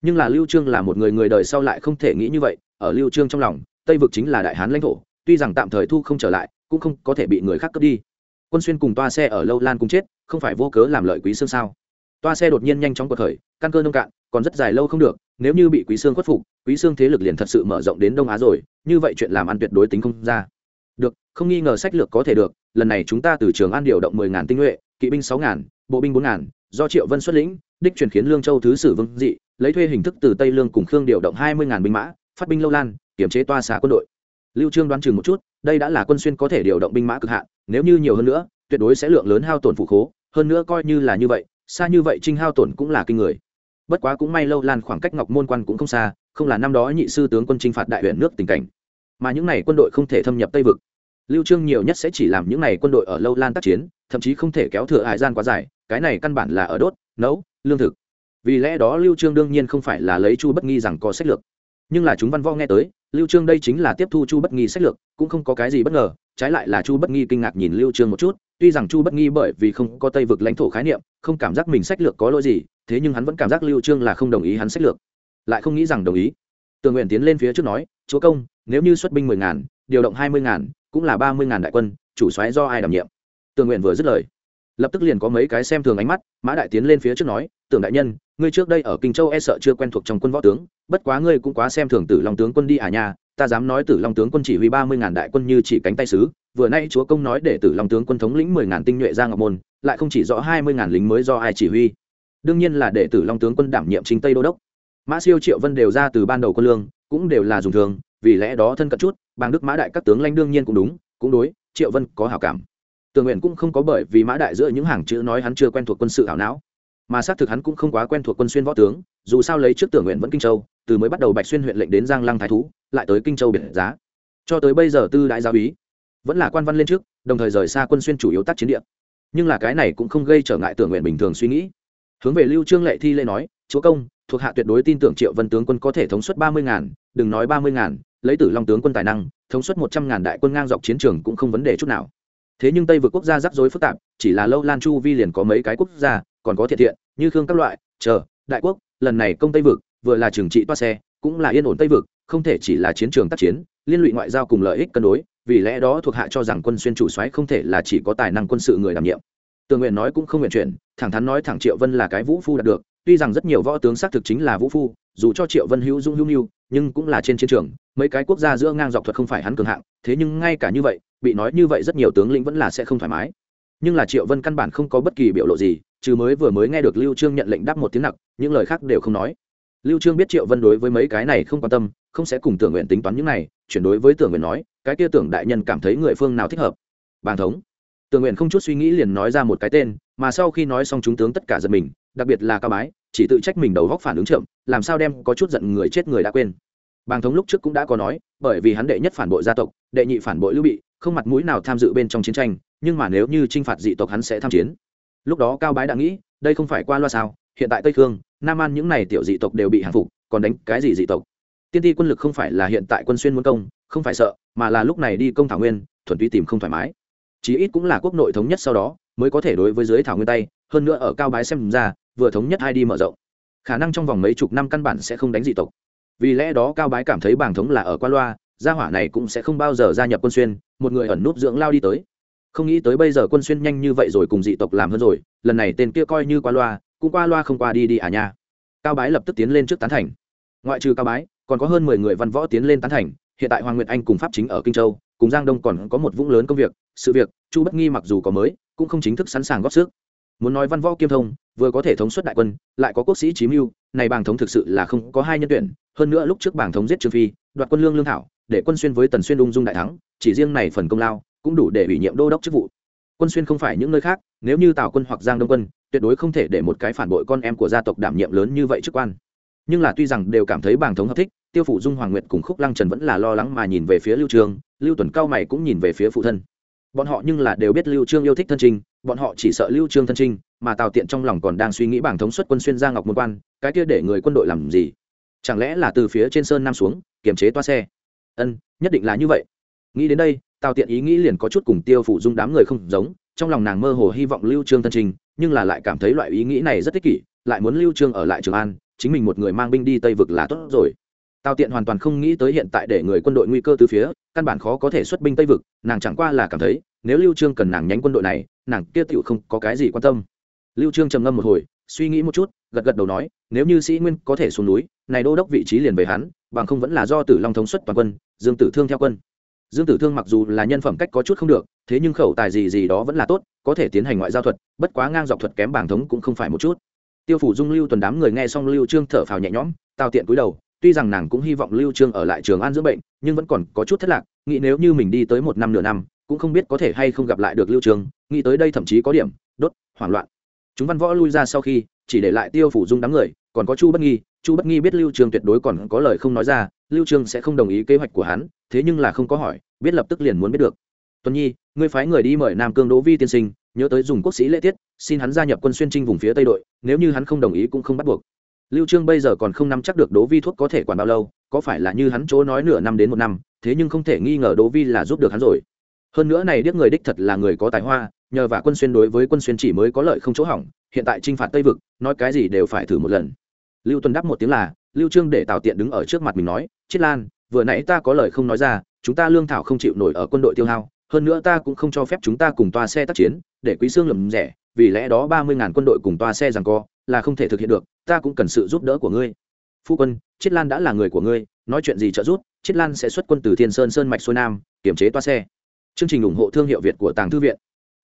Nhưng là lưu trương là một người người đời sau lại không thể nghĩ như vậy, ở lưu trương trong lòng, tây vực chính là đại hán lãnh thổ, tuy rằng tạm thời thu không trở lại, cũng không có thể bị người khác cướp đi. Quân xuyên cùng toa xe ở lâu lan cùng chết, không phải vô cớ làm lợi quý xương sao? Toa xe đột nhiên nhanh chóng cuộc khởi, căn cơ nông cạn, còn rất dài lâu không được nếu như bị quý xương khuất phục, quý xương thế lực liền thật sự mở rộng đến đông á rồi, như vậy chuyện làm ăn tuyệt đối tính không ra. Được, không nghi ngờ sách lược có thể được, lần này chúng ta từ trường an điều động mười ngàn tinh nhuệ, kỵ binh sáu ngàn, bộ binh bốn ngàn, do triệu vân xuất lĩnh, đích chuyển khiến lương châu thứ sử vương dị, lấy thuê hình thức từ tây lương cùng khương điều động hai mươi ngàn binh mã, phát binh lâu lan, kiểm chế toa xá quân đội. Lưu trương đoán chừng một chút, đây đã là quân xuyên có thể điều động binh mã cực hạn, nếu như nhiều hơn nữa, tuyệt đối sẽ lượng lớn hao tổn phụ khố, hơn nữa coi như là như vậy, xa như vậy trinh hao tổn cũng là kinh người bất quá cũng may lâu lan khoảng cách ngọc môn quan cũng không xa, không là năm đó nhị sư tướng quân chinh phạt đại huyện nước tình cảnh. Mà những này quân đội không thể thâm nhập tây vực. Lưu trương nhiều nhất sẽ chỉ làm những này quân đội ở lâu lan tác chiến, thậm chí không thể kéo thừa hải gian quá dài, cái này căn bản là ở đốt, nấu, lương thực. Vì lẽ đó lưu trương đương nhiên không phải là lấy chu bất nghi rằng có sách lược. Nhưng là chúng văn võ nghe tới, lưu trương đây chính là tiếp thu chu bất nghi sách lược, cũng không có cái gì bất ngờ, trái lại là chu bất nghi kinh ngạc nhìn lưu trương một chút, tuy rằng chu bất nghi bởi vì không có tây vực lãnh thổ khái niệm, không cảm giác mình sách lược có lỗi gì thế nhưng hắn vẫn cảm giác lưu trương là không đồng ý hắn sách lược, lại không nghĩ rằng đồng ý. Tường nguyện tiến lên phía trước nói, chúa công, nếu như xuất binh mười ngàn, điều động hai mươi ngàn, cũng là ba mươi ngàn đại quân, chủ soái do ai đảm nhiệm? Tường nguyện vừa dứt lời, lập tức liền có mấy cái xem thường ánh mắt, mã đại tiến lên phía trước nói tưởng đại nhân, ngươi trước đây ở kinh châu e sợ chưa quen thuộc trong quân võ tướng, bất quá ngươi cũng quá xem thường tử long tướng quân đi à nhà ta dám nói tử long tướng quân chỉ huy ba mươi ngàn đại quân như chỉ cánh tay sứ, vừa nay chúa công nói để tử long tướng quân thống lĩnh mười ngàn tinh nhuệ ra ngọc môn, lại không chỉ rõ hai mươi ngàn lính mới do ai chỉ huy đương nhiên là để tử long tướng quân đảm nhiệm chính tây đô đốc. Mã siêu, triệu vân đều ra từ ban đầu quân lương, cũng đều là dùng thường, vì lẽ đó thân cận chút, bang đức mã đại các tướng lãnh đương nhiên cũng đúng, cũng đối, triệu vân có hảo cảm. Tường nguyện cũng không có bởi vì mã đại giữa những hàng chữ nói hắn chưa quen thuộc quân sự hảo não, mà xác thực hắn cũng không quá quen thuộc quân xuyên võ tướng, dù sao lấy trước tưởng nguyện vẫn kinh châu, từ mới bắt đầu bạch xuyên huyện lệnh đến giang lăng thái thú, lại tới kinh châu biệt giá. Cho tới bây giờ tư đại giáo úy vẫn là quan văn lên trước, đồng thời rời xa quân xuyên chủ yếu tác chiến địa. Nhưng là cái này cũng không gây trở ngại tưởng nguyện bình thường suy nghĩ hướng về lưu trương lệ thi lê nói, chúa công, thuộc hạ tuyệt đối tin tưởng triệu vân tướng quân có thể thống suất ba mươi ngàn, đừng nói ba mươi ngàn, lấy tử long tướng quân tài năng, thống suất một trăm ngàn đại quân ngang dọc chiến trường cũng không vấn đề chút nào. Thế nhưng tây vượt quốc gia rắc rối phức tạp, chỉ là lâu lan chu vi liền có mấy cái quốc gia, còn có thiện thiện, như khương các loại, chờ, đại quốc, lần này công tây vực, vừa là trường trị toa xe, cũng là yên ổn tây vực, không thể chỉ là chiến trường tác chiến, liên lụy ngoại giao cùng lợi ích cân đối, vì lẽ đó thuộc hạ cho rằng quân xuyên chủ soái không thể là chỉ có tài năng quân sự người đảm nhiệm tường nguyện nói cũng không nguyện chuyển, thẳng thắn nói thẳng triệu vân là cái vũ phu đạt được, tuy rằng rất nhiều võ tướng xác thực chính là vũ phu, dù cho triệu vân hữu dung hữu mưu, nhưng cũng là trên chiến trường, mấy cái quốc gia giữa ngang dọc thuật không phải hắn cường hạng, thế nhưng ngay cả như vậy, bị nói như vậy rất nhiều tướng lĩnh vẫn là sẽ không thoải mái. Nhưng là triệu vân căn bản không có bất kỳ biểu lộ gì, trừ mới vừa mới nghe được lưu trương nhận lệnh đáp một tiếng nặng những lời khác đều không nói. Lưu trương biết triệu vân đối với mấy cái này không quan tâm, không sẽ cùng tưởng nguyện tính toán những này, chuyển đối với tưởng nguyện nói, cái kia tưởng đại nhân cảm thấy người phương nào thích hợp? Bàn thống. Tường nguyện không chút suy nghĩ liền nói ra một cái tên, mà sau khi nói xong chúng tướng tất cả giật mình, đặc biệt là cao bái, chỉ tự trách mình đầu góc phản ứng chậm, làm sao đem có chút giận người chết người đã quên. Bàng thống lúc trước cũng đã có nói, bởi vì hắn đệ nhất phản bội gia tộc, đệ nhị phản bội lưu bị, không mặt mũi nào tham dự bên trong chiến tranh, nhưng mà nếu như t r i n h phạt dị tộc hắn sẽ tham chiến. Lúc đó cao bái đã nghĩ, đây không phải qua loa sao, hiện tại tây khương, nam an những n à y tiểu dị tộc đều bị hàng phục, còn đánh cái gì dị tộc? Tiên ti quân lực không phải là hiện tại quân xuyên muốn công, không phải sợ, mà là lúc này đi công thảo nguyên, thuần túy tìm không thoải mái chí ít cũng là quốc nội thống nhất sau đó, mới có thể đối với dưới thảo nguyên tay, hơn nữa ở cao bái xem ra, vừa thống nhất hai đi mở rộng. Khả năng trong vòng mấy chục năm căn bản sẽ không đánh dị tộc. Vì lẽ đó cao bái cảm thấy bảng thống là ở qua loa, gia hỏa này cũng sẽ không bao giờ gia nhập quân xuyên, một người ẩn núp dưỡng lao đi tới. Không nghĩ tới bây giờ quân xuyên nhanh như vậy rồi cùng dị tộc làm hơn rồi, lần này tên kia coi như qua loa, cũng qua loa không qua đi đi à nha. Cao bái lập tức tiến lên trước tán thành. Ngoại trừ cao bái, còn có hơn mười người văn võ tiến lên tán thành, hiện tại hoàng nguyệt anh cùng pháp chính ở kinh châu, cùng giang đông còn có một vũng lớn công việc sự việc, chu bất nghi mặc dù có mới, cũng không chính thức sẵn sàng góp sức. Muốn nói văn võ kiêm thông, vừa có thể thống suất đại quân, lại có quốc sĩ chí mưu, này bàng thống thực sự là không có hai nhân tuyển, hơn nữa lúc trước bàng thống giết trương phi, đoạt quân lương lương thảo, để quân xuyên với tần xuyên ung dung đại thắng, chỉ riêng này phần công lao, cũng đủ để ủy nhiệm đô đốc chức vụ. Quân xuyên không phải những nơi khác, nếu như tào quân hoặc giang đông quân, tuyệt đối không thể để một cái phản bội con em của gia tộc đảm nhiệm lớn như vậy chức quan. Nhưng là tuy rằng đều cảm thấy bàng thống hợp thích, tiêu phủ dung hoàng nguyệt cùng khúc lăng trần vẫn là lo lắng mà nhìn về phía lưu trường, lưu tuần cao mày cũng nhìn về phía phụ thân bọn họ nhưng là đều biết lưu trương yêu thích thân trinh bọn họ chỉ sợ lưu trương thân trinh mà tào tiện trong lòng còn đang suy nghĩ bảng thống suất quân xuyên ra ngọc môn quan, cái kia để người quân đội làm gì? Chẳng lẽ là từ phía trên sơn nam xuống, kiềm chế toa xe? Ân, nhất định là như vậy. Nghĩ đến đây, tào tiện ý nghĩ liền có chút cùng tiêu phủ dung đám người không giống, trong lòng nàng mơ hồ hy vọng lưu trương thân trinh nhưng là lại cảm thấy loại ý nghĩ này rất ích kỷ, lại muốn lưu trương ở lại trường an, chính mình một người mang binh đi tây vực là tốt rồi tào tiện hoàn toàn không nghĩ tới hiện tại để người quân đội nguy cơ từ phía, căn bản khó có thể xuất binh tây vực, nàng chẳng qua là cảm thấy, nếu lưu trương cần nàng nhánh quân đội này, nàng kia tựu không có cái gì quan tâm. Lưu trương trầm ngâm một hồi, suy nghĩ một chút, gật gật đầu nói, nếu như sĩ nguyên có thể xuống núi, này đô đốc vị trí liền về hắn, bằng không vẫn là do tử long thống suất toàn quân, dương tử thương theo quân. Dương tử thương mặc dù là nhân phẩm cách có chút không được, thế nhưng khẩu tài gì gì đó vẫn là tốt, có thể tiến hành ngoại giao thuật, bất quá ngang dọc thuật kém bảng thống cũng không phải một chút. Tiêu phủ dung lưu tuần đám người nghe xong lưu trương thở phào nhẹ nhõm, tào tiện cúi đầu tuy rằng nàng cũng hy vọng lưu trương ở lại trường an dưỡng bệnh, nhưng vẫn còn có chút thất lạc, nghĩ nếu như mình đi tới một năm nửa năm, cũng không biết có thể hay không gặp lại được lưu trương, nghĩ tới đây thậm chí có điểm, đốt, hoảng loạn. Chúng văn võ lui ra sau khi, chỉ để lại tiêu phủ dung đám người, còn có chu bất nghi, chu bất nghi biết lưu trương tuyệt đối còn có lời không nói ra, lưu trương sẽ không đồng ý kế hoạch của hắn, thế nhưng là không có hỏi, biết lập tức liền muốn biết được. Tuân nhi, ngươi phái người đi mời nam cương đỗ vi tiên sinh, nhớ tới dùng quốc sĩ lễ tiết, xin hắn gia nhập quân xuyên trinh vùng phía tây đội, nếu như hắn không đồng ý cũng không bắt buộc lưu trương bây giờ còn không nắm chắc được đỗ vi thuốc có thể quản bao lâu, có phải là như hắn chỗ nói nửa năm đến một năm, thế nhưng không thể nghi ngờ đỗ vi là giúp được hắn rồi. Hơn nữa này điếc người đích thật là người có tài hoa, nhờ và quân xuyên đối với quân xuyên chỉ mới có lợi không chỗ hỏng, hiện tại trinh phạt tây vực, nói cái gì đều phải thử một lần. Lưu tuần đáp một tiếng là, lưu trương để tào tiện đứng ở trước mặt mình nói chiết lan, vừa nãy ta có lời không nói ra, chúng ta lương thảo không chịu nổi ở quân đội tiêu hao, hơn nữa ta cũng không cho phép chúng ta cùng toa xe tác chiến, để quý xương lầm rẻ, vì lẽ đó ba mươi ngàn quân đội cùng toa xe rằng co là không thể thực hiện được ta cũng cần sự giúp đỡ của ngươi. Phu quân, chiết lan đã là người của ngươi, nói chuyện gì trợ giúp, chiết lan sẽ xuất quân từ thiên sơn sơn mạch, xuôi nam, kiểm chế toa xe. Chương trình ủng hộ thương hiệu việt của tàng thư viện.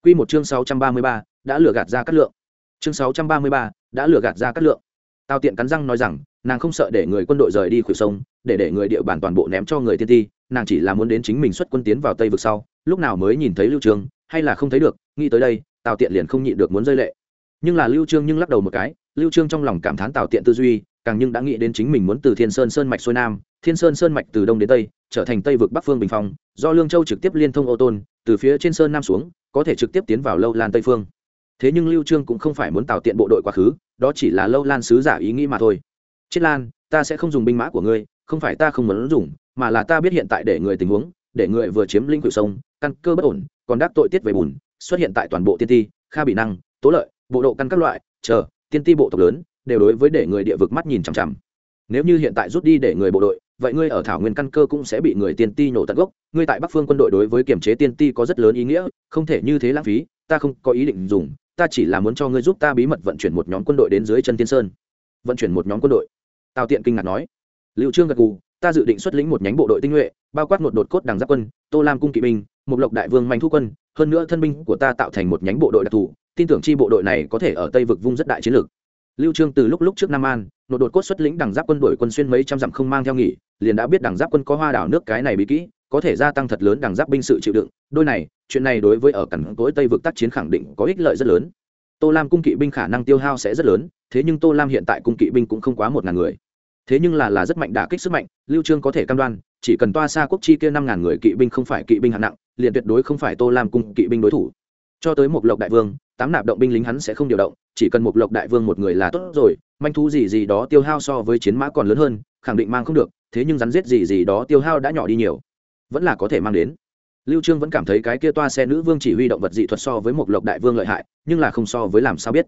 Q một chương sáu trăm ba mươi ba, đã lừa gạt ra cắt lượng. Chương sáu trăm ba mươi ba, đã lừa gạt ra cắt lượng. Tao tiện cắn răng nói rằng, nàng không sợ để người quân đội rời đi khuỷu sông, để để người địa bàn toàn bộ ném cho người tiên ti, nàng chỉ là muốn đến chính mình xuất quân tiến vào tây vực sau, lúc nào mới nhìn thấy lưu trương, hay là không thấy được, nghĩ tới đây, tào tiện liền không nhịn được muốn rơi lệ. Nhưng là lưu trương nhưng lắc đầu một cái lưu trương trong lòng cảm thán tào tiện tư duy càng nhưng đã nghĩ đến chính mình muốn từ thiên sơn sơn mạch xuôi nam thiên sơn sơn mạch từ đông đến tây trở thành tây vực bắc phương bình phong do lương châu trực tiếp liên thông ô tôn từ phía trên sơn nam xuống có thể trực tiếp tiến vào lâu lan tây phương. Thế nhưng lưu trương cũng không phải muốn tạo tiện bộ đội quá khứ đó chỉ là lâu lan sứ giả ý nghĩ mà thôi. Chết lan ta sẽ không dùng binh mã của ngươi không phải ta không muốn dùng mà là ta biết hiện tại để người tình huống để người vừa chiếm linh cửu sông căn cơ bất ổn còn đắc tội tiết về bùn xuất hiện tại toàn bộ tiên Thi, kha bị năng tố lợi bộ độ căn các loại chờ tiên ti bộ tộc lớn, đều đối với để người địa vực mắt nhìn chằm chằm. Nếu như hiện tại rút đi để người bộ đội, vậy ngươi ở thảo nguyên căn cơ cũng sẽ bị người tiên ti nổ tận gốc. Ngươi tại bắc phương quân đội đối với kiểm chế tiên ti có rất lớn ý nghĩa, không thể như thế lãng phí, ta không có ý định dùng, ta chỉ là muốn cho ngươi giúp ta bí mật vận chuyển một nhóm quân đội đến dưới chân tiên sơn. Vận chuyển một nhóm quân đội. Tào tiện kinh ngạc nói. Liệu trương gật gù, ta dự định xuất lĩnh một nhánh bộ đội tinh nhuệ, bao quát một đột cốt đằng giáp quân, tô lam cung kỵ binh một lộc đại vương mạnh thu quân, hơn nữa thân binh của ta tạo thành một nhánh bộ đội đặc thù tin tưởng chi bộ đội này có thể ở tây vực vung rất đại chiến lược. Lưu trương từ lúc lúc trước nam an nội đột cốt xuất lĩnh đằng giáp quân đội quân xuyên mấy trăm dặm không mang theo nghỉ, liền đã biết đằng giáp quân có hoa đảo nước cái này bí kỹ, có thể gia tăng thật lớn đằng giáp binh sự chịu đựng. Đôi này, chuyện này đối với ở cẩn tối tây vực tác chiến khẳng định có ích lợi rất lớn. Tô lam cung kỵ binh khả năng tiêu hao sẽ rất lớn, thế nhưng tô lam hiện tại cung kỵ binh cũng không quá một ngàn người. Thế nhưng là là rất mạnh, đả kích sức mạnh, lưu trương có thể cam đoan, chỉ cần toa xa quốc chi kia năm ngàn người kỵ binh không phải kỵ binh hạng nặng, liền tuyệt đối không phải tô lam cung kỵ binh đối thủ. Cho tới một lộc đại vương tám nạp động binh lính hắn sẽ không điều động, chỉ cần một lộc đại vương một người là tốt rồi, manh thú gì gì đó tiêu hao so với chiến mã còn lớn hơn, khẳng định mang không được, thế nhưng rắn giết gì gì đó tiêu hao đã nhỏ đi nhiều. Vẫn là có thể mang đến. Lưu trương vẫn cảm thấy cái kia toa xe nữ vương chỉ huy động vật dị thuật so với một lộc đại vương lợi hại, nhưng là không so với làm sao biết.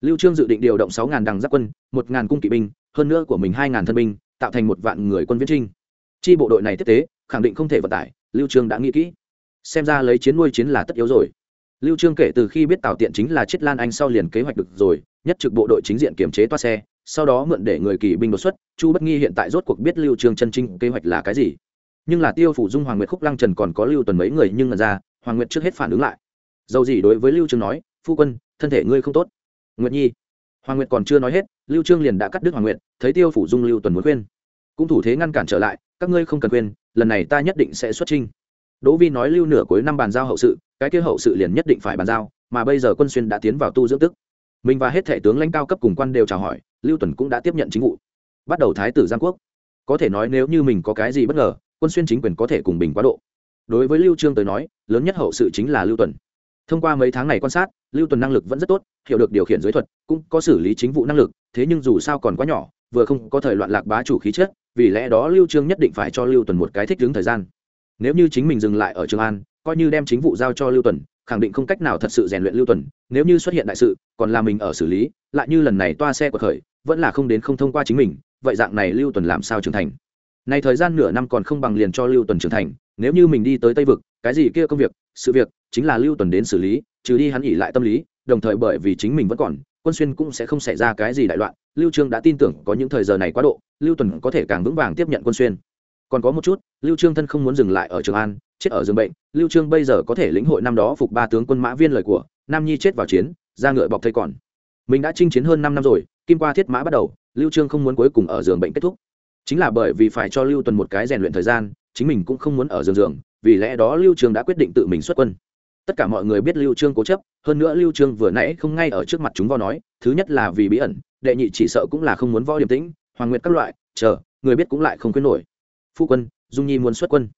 Lưu trương dự định điều động 6.000 đằng giáp quân 1.000 cung kỵ binh, hơn nữa của mình 2.000 thân binh, tạo thành một vạn người quân viễn trinh. Chi bộ đội này tiếp tế, khẳng định không thể vận tải, lưu trương đã nghĩ kỹ. Xem ra lấy chiến nuôi chiến là tất yếu rồi lưu trương kể từ khi biết tào tiện chính là chết lan anh sau liền kế hoạch được rồi, nhất trực bộ đội chính diện kiểm chế toa xe, sau đó mượn để người kỳ binh đột xuất, chu bất nghi hiện tại rốt cuộc biết lưu trương chân chính kế hoạch là cái gì. Nhưng là tiêu phủ dung hoàng nguyệt khúc lăng trần còn có lưu tuần mấy người nhưng ngần ra, hoàng nguyệt trước hết phản ứng lại. Dầu gì đối với lưu trương nói, phu quân, thân thể ngươi không tốt. Nguyệt nhi, hoàng nguyệt còn chưa nói hết, lưu trương liền đã cắt đứt hoàng nguyệt, thấy tiêu phủ dung lưu tuần muốn khuyên. Cũng thủ thế ngăn cản trở lại, các ngươi không cần khuyên, lần này ta nhất định sẽ xuất trinh đỗ vi nói lưu nửa cuối năm bàn giao hậu sự cái kia hậu sự liền nhất định phải bàn giao, mà bây giờ quân xuyên đã tiến vào tu dưỡng tức. Mình và hết thể tướng lãnh cao cấp cùng quan đều chào hỏi, lưu tuần cũng đã tiếp nhận chính vụ. Bắt đầu thái tử giang quốc. Có thể nói nếu như mình có cái gì bất ngờ, quân xuyên chính quyền có thể cùng bình quá độ. Đối với lưu trương tới nói, lớn nhất hậu sự chính là lưu tuần. Thông qua mấy tháng này quan sát, lưu tuần năng lực vẫn rất tốt, hiểu được điều khiển giới thuật, cũng có xử lý chính vụ năng lực, thế nhưng dù sao còn quá nhỏ, vừa không có thời loạn lạc bá chủ khí chất, vì lẽ đó lưu trương nhất định phải cho lưu tuần một cái thích ứng thời gian. Nếu như chính mình dừng lại ở trường an coi như đem chính vụ giao cho lưu tuần, khẳng định không cách nào thật sự rèn luyện lưu tuần, nếu như xuất hiện đại sự, còn là mình ở xử lý, lại như lần này toa xe của khởi, vẫn là không đến không thông qua chính mình, vậy dạng này lưu tuần làm sao trưởng thành? Này thời gian nửa năm còn không bằng liền cho lưu tuần trưởng thành, nếu như mình đi tới tây vực, cái gì kia công việc, sự việc, chính là lưu tuần đến xử lý, trừ đi hắn ỉ lại tâm lý, đồng thời bởi vì chính mình vẫn còn, quân xuyên cũng sẽ không xảy ra cái gì đại loạn, lưu trương đã tin tưởng có những thời giờ này quá độ, lưu tuần có thể càng vững vàng tiếp nhận quân xuyên còn có một chút, lưu trương thân không muốn dừng lại ở trường an, chết ở giường bệnh. Lưu trương bây giờ có thể lĩnh hội năm đó phục ba tướng quân mã viên lời của, nam nhi chết vào chiến, ra ngựa bọc thây còn. Mình đã chinh chiến hơn 5 năm rồi, kim qua thiết mã bắt đầu, lưu trương không muốn cuối cùng ở giường bệnh kết thúc. Chính là bởi vì phải cho lưu tuần một cái rèn luyện thời gian, chính mình cũng không muốn ở giường giường, vì lẽ đó lưu trương đã quyết định tự mình xuất quân. Tất cả mọi người biết lưu trương cố chấp, hơn nữa lưu trương vừa nãy không ngay ở trước mặt chúng vo nói, thứ nhất là vì bí ẩn, đệ nhị chỉ sợ cũng là không muốn võ điềm tĩnh, hoàng nguyệt các loại, chờ, người biết cũng lại không khuyên nổi phu quân, dung nhi muốn xuất quân.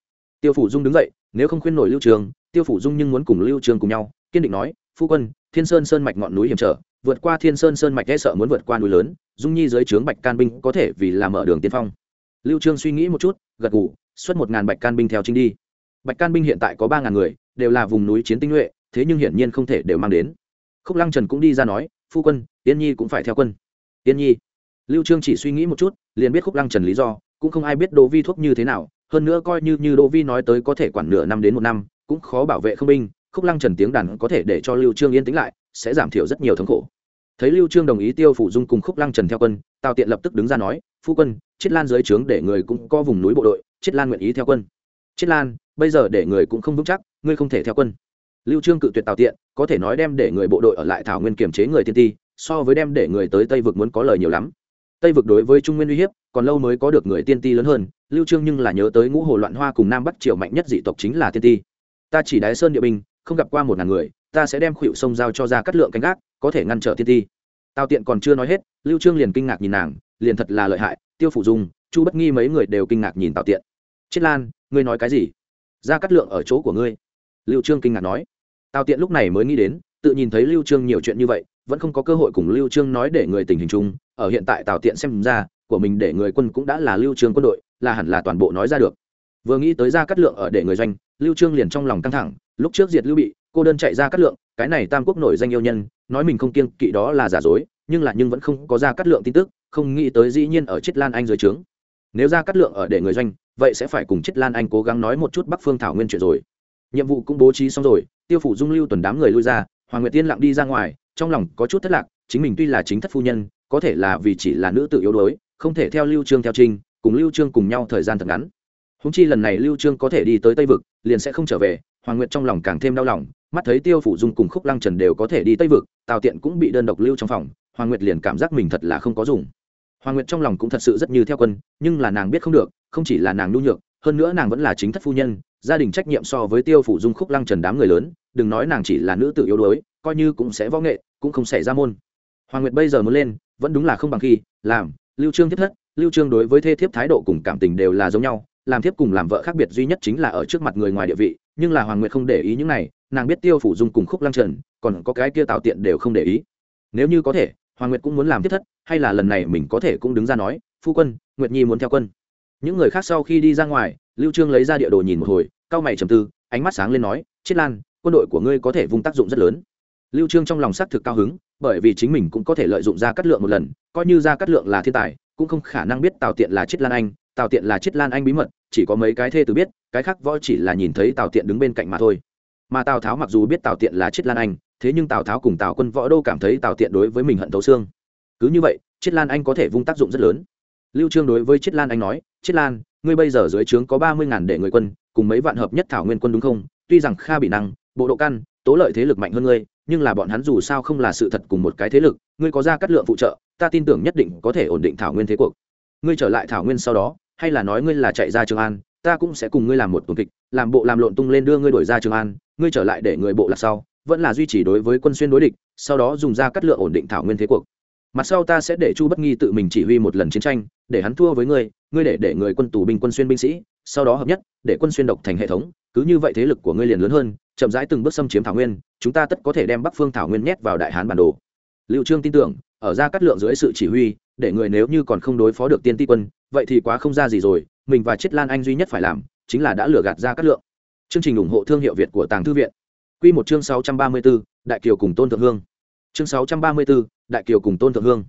Tiêu phủ dung đứng dậy, nếu không khuyên nổi lưu trường, tiêu phủ dung nhưng muốn cùng lưu trường cùng nhau, kiên định nói, phu quân, thiên sơn sơn mạch ngọn núi hiểm trở, vượt qua thiên sơn sơn mạch e sợ muốn vượt qua núi lớn, dung nhi dưới trướng bạch can binh có thể vì làm mở đường tiên phong. Lưu trương suy nghĩ một chút, gật gù, xuất một ngàn bạch can binh theo chính đi. Bạch can binh hiện tại có ba ngàn người, đều là vùng núi chiến tinh nhuệ, thế nhưng hiển nhiên không thể đều mang đến. Khúc lăng trần cũng đi ra nói, phu quân yên nhi cũng phải theo quân. Yên nhi? Lưu trương chỉ suy nghĩ một chút, liền biết khúc lăng trần lý do cũng không ai biết đỗ vi thuốc như thế nào, hơn nữa coi như như đỗ vi nói tới có thể quản nửa năm đến một năm, cũng khó bảo vệ không binh, khúc lăng trần tiếng đàn có thể để cho lưu trương yên tĩnh lại, sẽ giảm thiểu rất nhiều thống khổ. Thấy lưu trương đồng ý tiêu phủ dung cùng khúc lăng trần theo quân, tào tiện lập tức đứng ra nói, phu quân, chiết lan dưới trướng để người cũng có vùng núi bộ đội, chiết lan nguyện ý theo quân. Chiết lan, bây giờ để người cũng không vững chắc, ngươi không thể theo quân. Lưu trương cự tuyệt tào tiện, có thể nói đem để người bộ đội ở lại thảo nguyên kiểm chế người tiên ti, so với đem để người tới tây vực muốn có lời nhiều lắm tây vực đối với trung nguyên uy hiếp, còn lâu mới có được người tiên ti lớn hơn, lưu trương nhưng là nhớ tới ngũ hồ loạn hoa cùng nam bắc triều mạnh nhất dị tộc chính là tiên ti. Ta chỉ đái sơn địa binh, không gặp qua một ngàn người, ta sẽ đem khuỵu sông giao cho ra cắt lượng canh gác, có thể ngăn trở tiên ti. Tào tiện còn chưa nói hết, lưu trương liền kinh ngạc nhìn nàng, liền thật là lợi hại, tiêu phủ dung, chu bất nghi mấy người đều kinh ngạc nhìn tào tiện. Chết lan, ngươi nói cái gì? Ra cắt lượng ở chỗ của ngươi. Lưu trương kinh ngạc nói. Tào tiện lúc này mới nghĩ đến, tự nhìn thấy lưu trương nhiều chuyện như vậy vẫn không có cơ hội cùng lưu trương nói để người tình hình chung, ở hiện tại tào tiện xem ra, của mình để người quân cũng đã là lưu trương quân đội, là hẳn là toàn bộ nói ra được. Vừa nghĩ tới ra cắt lượng ở để người doanh, lưu trương liền trong lòng căng thẳng, lúc trước diệt lưu bị, cô đơn chạy ra cắt lượng, cái này tam quốc nổi danh yêu nhân, nói mình không kiêng kỵ đó là giả dối, nhưng là nhưng vẫn không có ra cắt lượng tin tức, không nghĩ tới dĩ nhiên ở chết lan anh dưới trướng. Nếu ra cắt lượng ở để người doanh, vậy sẽ phải cùng chết lan anh cố gắng nói một chút bắc phương thảo nguyên chuyện rồi. Nhiệm vụ cũng bố trí xong rồi, tiêu phủ dung lưu tuần đám người lui ra, hoàng nguyệt tiên lặng đi ra ngoài trong lòng có chút thất lạc, chính mình tuy là chính thất phu nhân, có thể là vì chỉ là nữ tự yếu đuối, không thể theo lưu trương theo trinh, cùng lưu trương cùng nhau thời gian thật ngắn. Húng chi lần này lưu trương có thể đi tới tây vực, liền sẽ không trở về, hoàng nguyệt trong lòng càng thêm đau lòng, mắt thấy tiêu phủ dung cùng khúc lăng trần đều có thể đi tây vực, tào tiện cũng bị đơn độc lưu trong phòng, hoàng nguyệt liền cảm giác mình thật là không có dùng. Hoàng nguyệt trong lòng cũng thật sự rất như theo quân, nhưng là nàng biết không được, không chỉ là nàng nhu nhược, hơn nữa nàng vẫn là chính thất phu nhân, gia đình trách nhiệm so với tiêu phủ dung khúc lăng trần đám người lớn, đừng nói nàng chỉ là nữ tự yếu đuối coi như cũng sẽ võ nghệ, cũng không xảy ra môn. Hoàng nguyệt bây giờ muốn lên, vẫn đúng là không bằng khi, làm, lưu trương tiếp thất, lưu trương đối với thê thiếp thái độ cùng cảm tình đều là giống nhau, làm thiếp cùng làm vợ khác biệt duy nhất chính là ở trước mặt người ngoài địa vị, nhưng là hoàng nguyệt không để ý những này, nàng biết tiêu phủ dung cùng khúc lăng trần, còn có cái kia tạo tiện đều không để ý. Nếu như có thể, hoàng nguyệt cũng muốn làm tiếp thất, hay là lần này mình có thể cũng đứng ra nói, phu quân, nguyệt nhi muốn theo quân. Những người khác sau khi đi ra ngoài, lưu trương lấy ra địa đồ nhìn một hồi cao mày trầm tư, ánh mắt sáng lên nói chiết lan, quân đội của ngươi có thể vung tác dụng rất lớn lưu trương trong lòng xác thực cao hứng, bởi vì chính mình cũng có thể lợi dụng ra cắt lượng một lần, coi như ra cắt lượng là thiên tài, cũng không khả năng biết tào tiện là chiết lan anh, tào tiện là chiết lan anh bí mật, chỉ có mấy cái thê tử biết, cái khác võ chỉ là nhìn thấy tào tiện đứng bên cạnh mà thôi. Mà tào tháo mặc dù biết tào tiện là chiết lan anh, thế nhưng tào tháo cùng tào quân võ đô cảm thấy tào tiện đối với mình hận thấu xương. Cứ như vậy chiết lan anh có thể vung tác dụng rất lớn. Lưu trương đối với chiết lan anh nói chiết lan, ngươi bây giờ dưới trướng có ba mươi ngàn để người quân, cùng mấy vạn hợp nhất thảo nguyên quân đúng không? Tuy rằng kha bị năng, bộ độ căn tố lợi thế lực mạnh hơn ngươi, nhưng là bọn hắn dù sao không là sự thật cùng một cái thế lực, ngươi có ra cắt lượng phụ trợ, ta tin tưởng nhất định có thể ổn định thảo nguyên thế cuộc. Ngươi trở lại thảo nguyên sau đó, hay là nói ngươi là chạy ra trường an, ta cũng sẽ cùng ngươi làm một tuần kịch, làm bộ làm lộn tung lên đưa ngươi đổi ra trường an, ngươi trở lại để người bộ lạc sau, vẫn là duy trì đối với quân xuyên đối địch, sau đó dùng ra cắt lượng ổn định thảo nguyên thế cuộc. Mặt sau ta sẽ để chu bất nghi tự mình chỉ huy một lần chiến tranh, để hắn thua với ngươi ngươi để để người quân tù binh quân xuyên binh sĩ, sau đó hợp nhất, để quân xuyên độc thành hệ thống cứ như vậy thế lực của ngươi liền lớn hơn, chậm rãi từng bước xâm chiếm thảo nguyên, chúng ta tất có thể đem bắc phương thảo nguyên nhét vào đại hán bản đồ. Liệu trương tin tưởng, ở ra cắt lượng dưới sự chỉ huy, để người nếu như còn không đối phó được tiên ti quân, vậy thì quá không ra gì rồi, mình và chết lan anh duy nhất phải làm, chính là đã lừa gạt ra cắt lượng. Chương trình ủng hộ thương hiệu việt của tàng thư viện. Q một chương sáu trăm ba mươi b ố đại kiều cùng tôn thượng hương. Chương sáu trăm ba mươi b ố đại kiều cùng tôn thượng hương.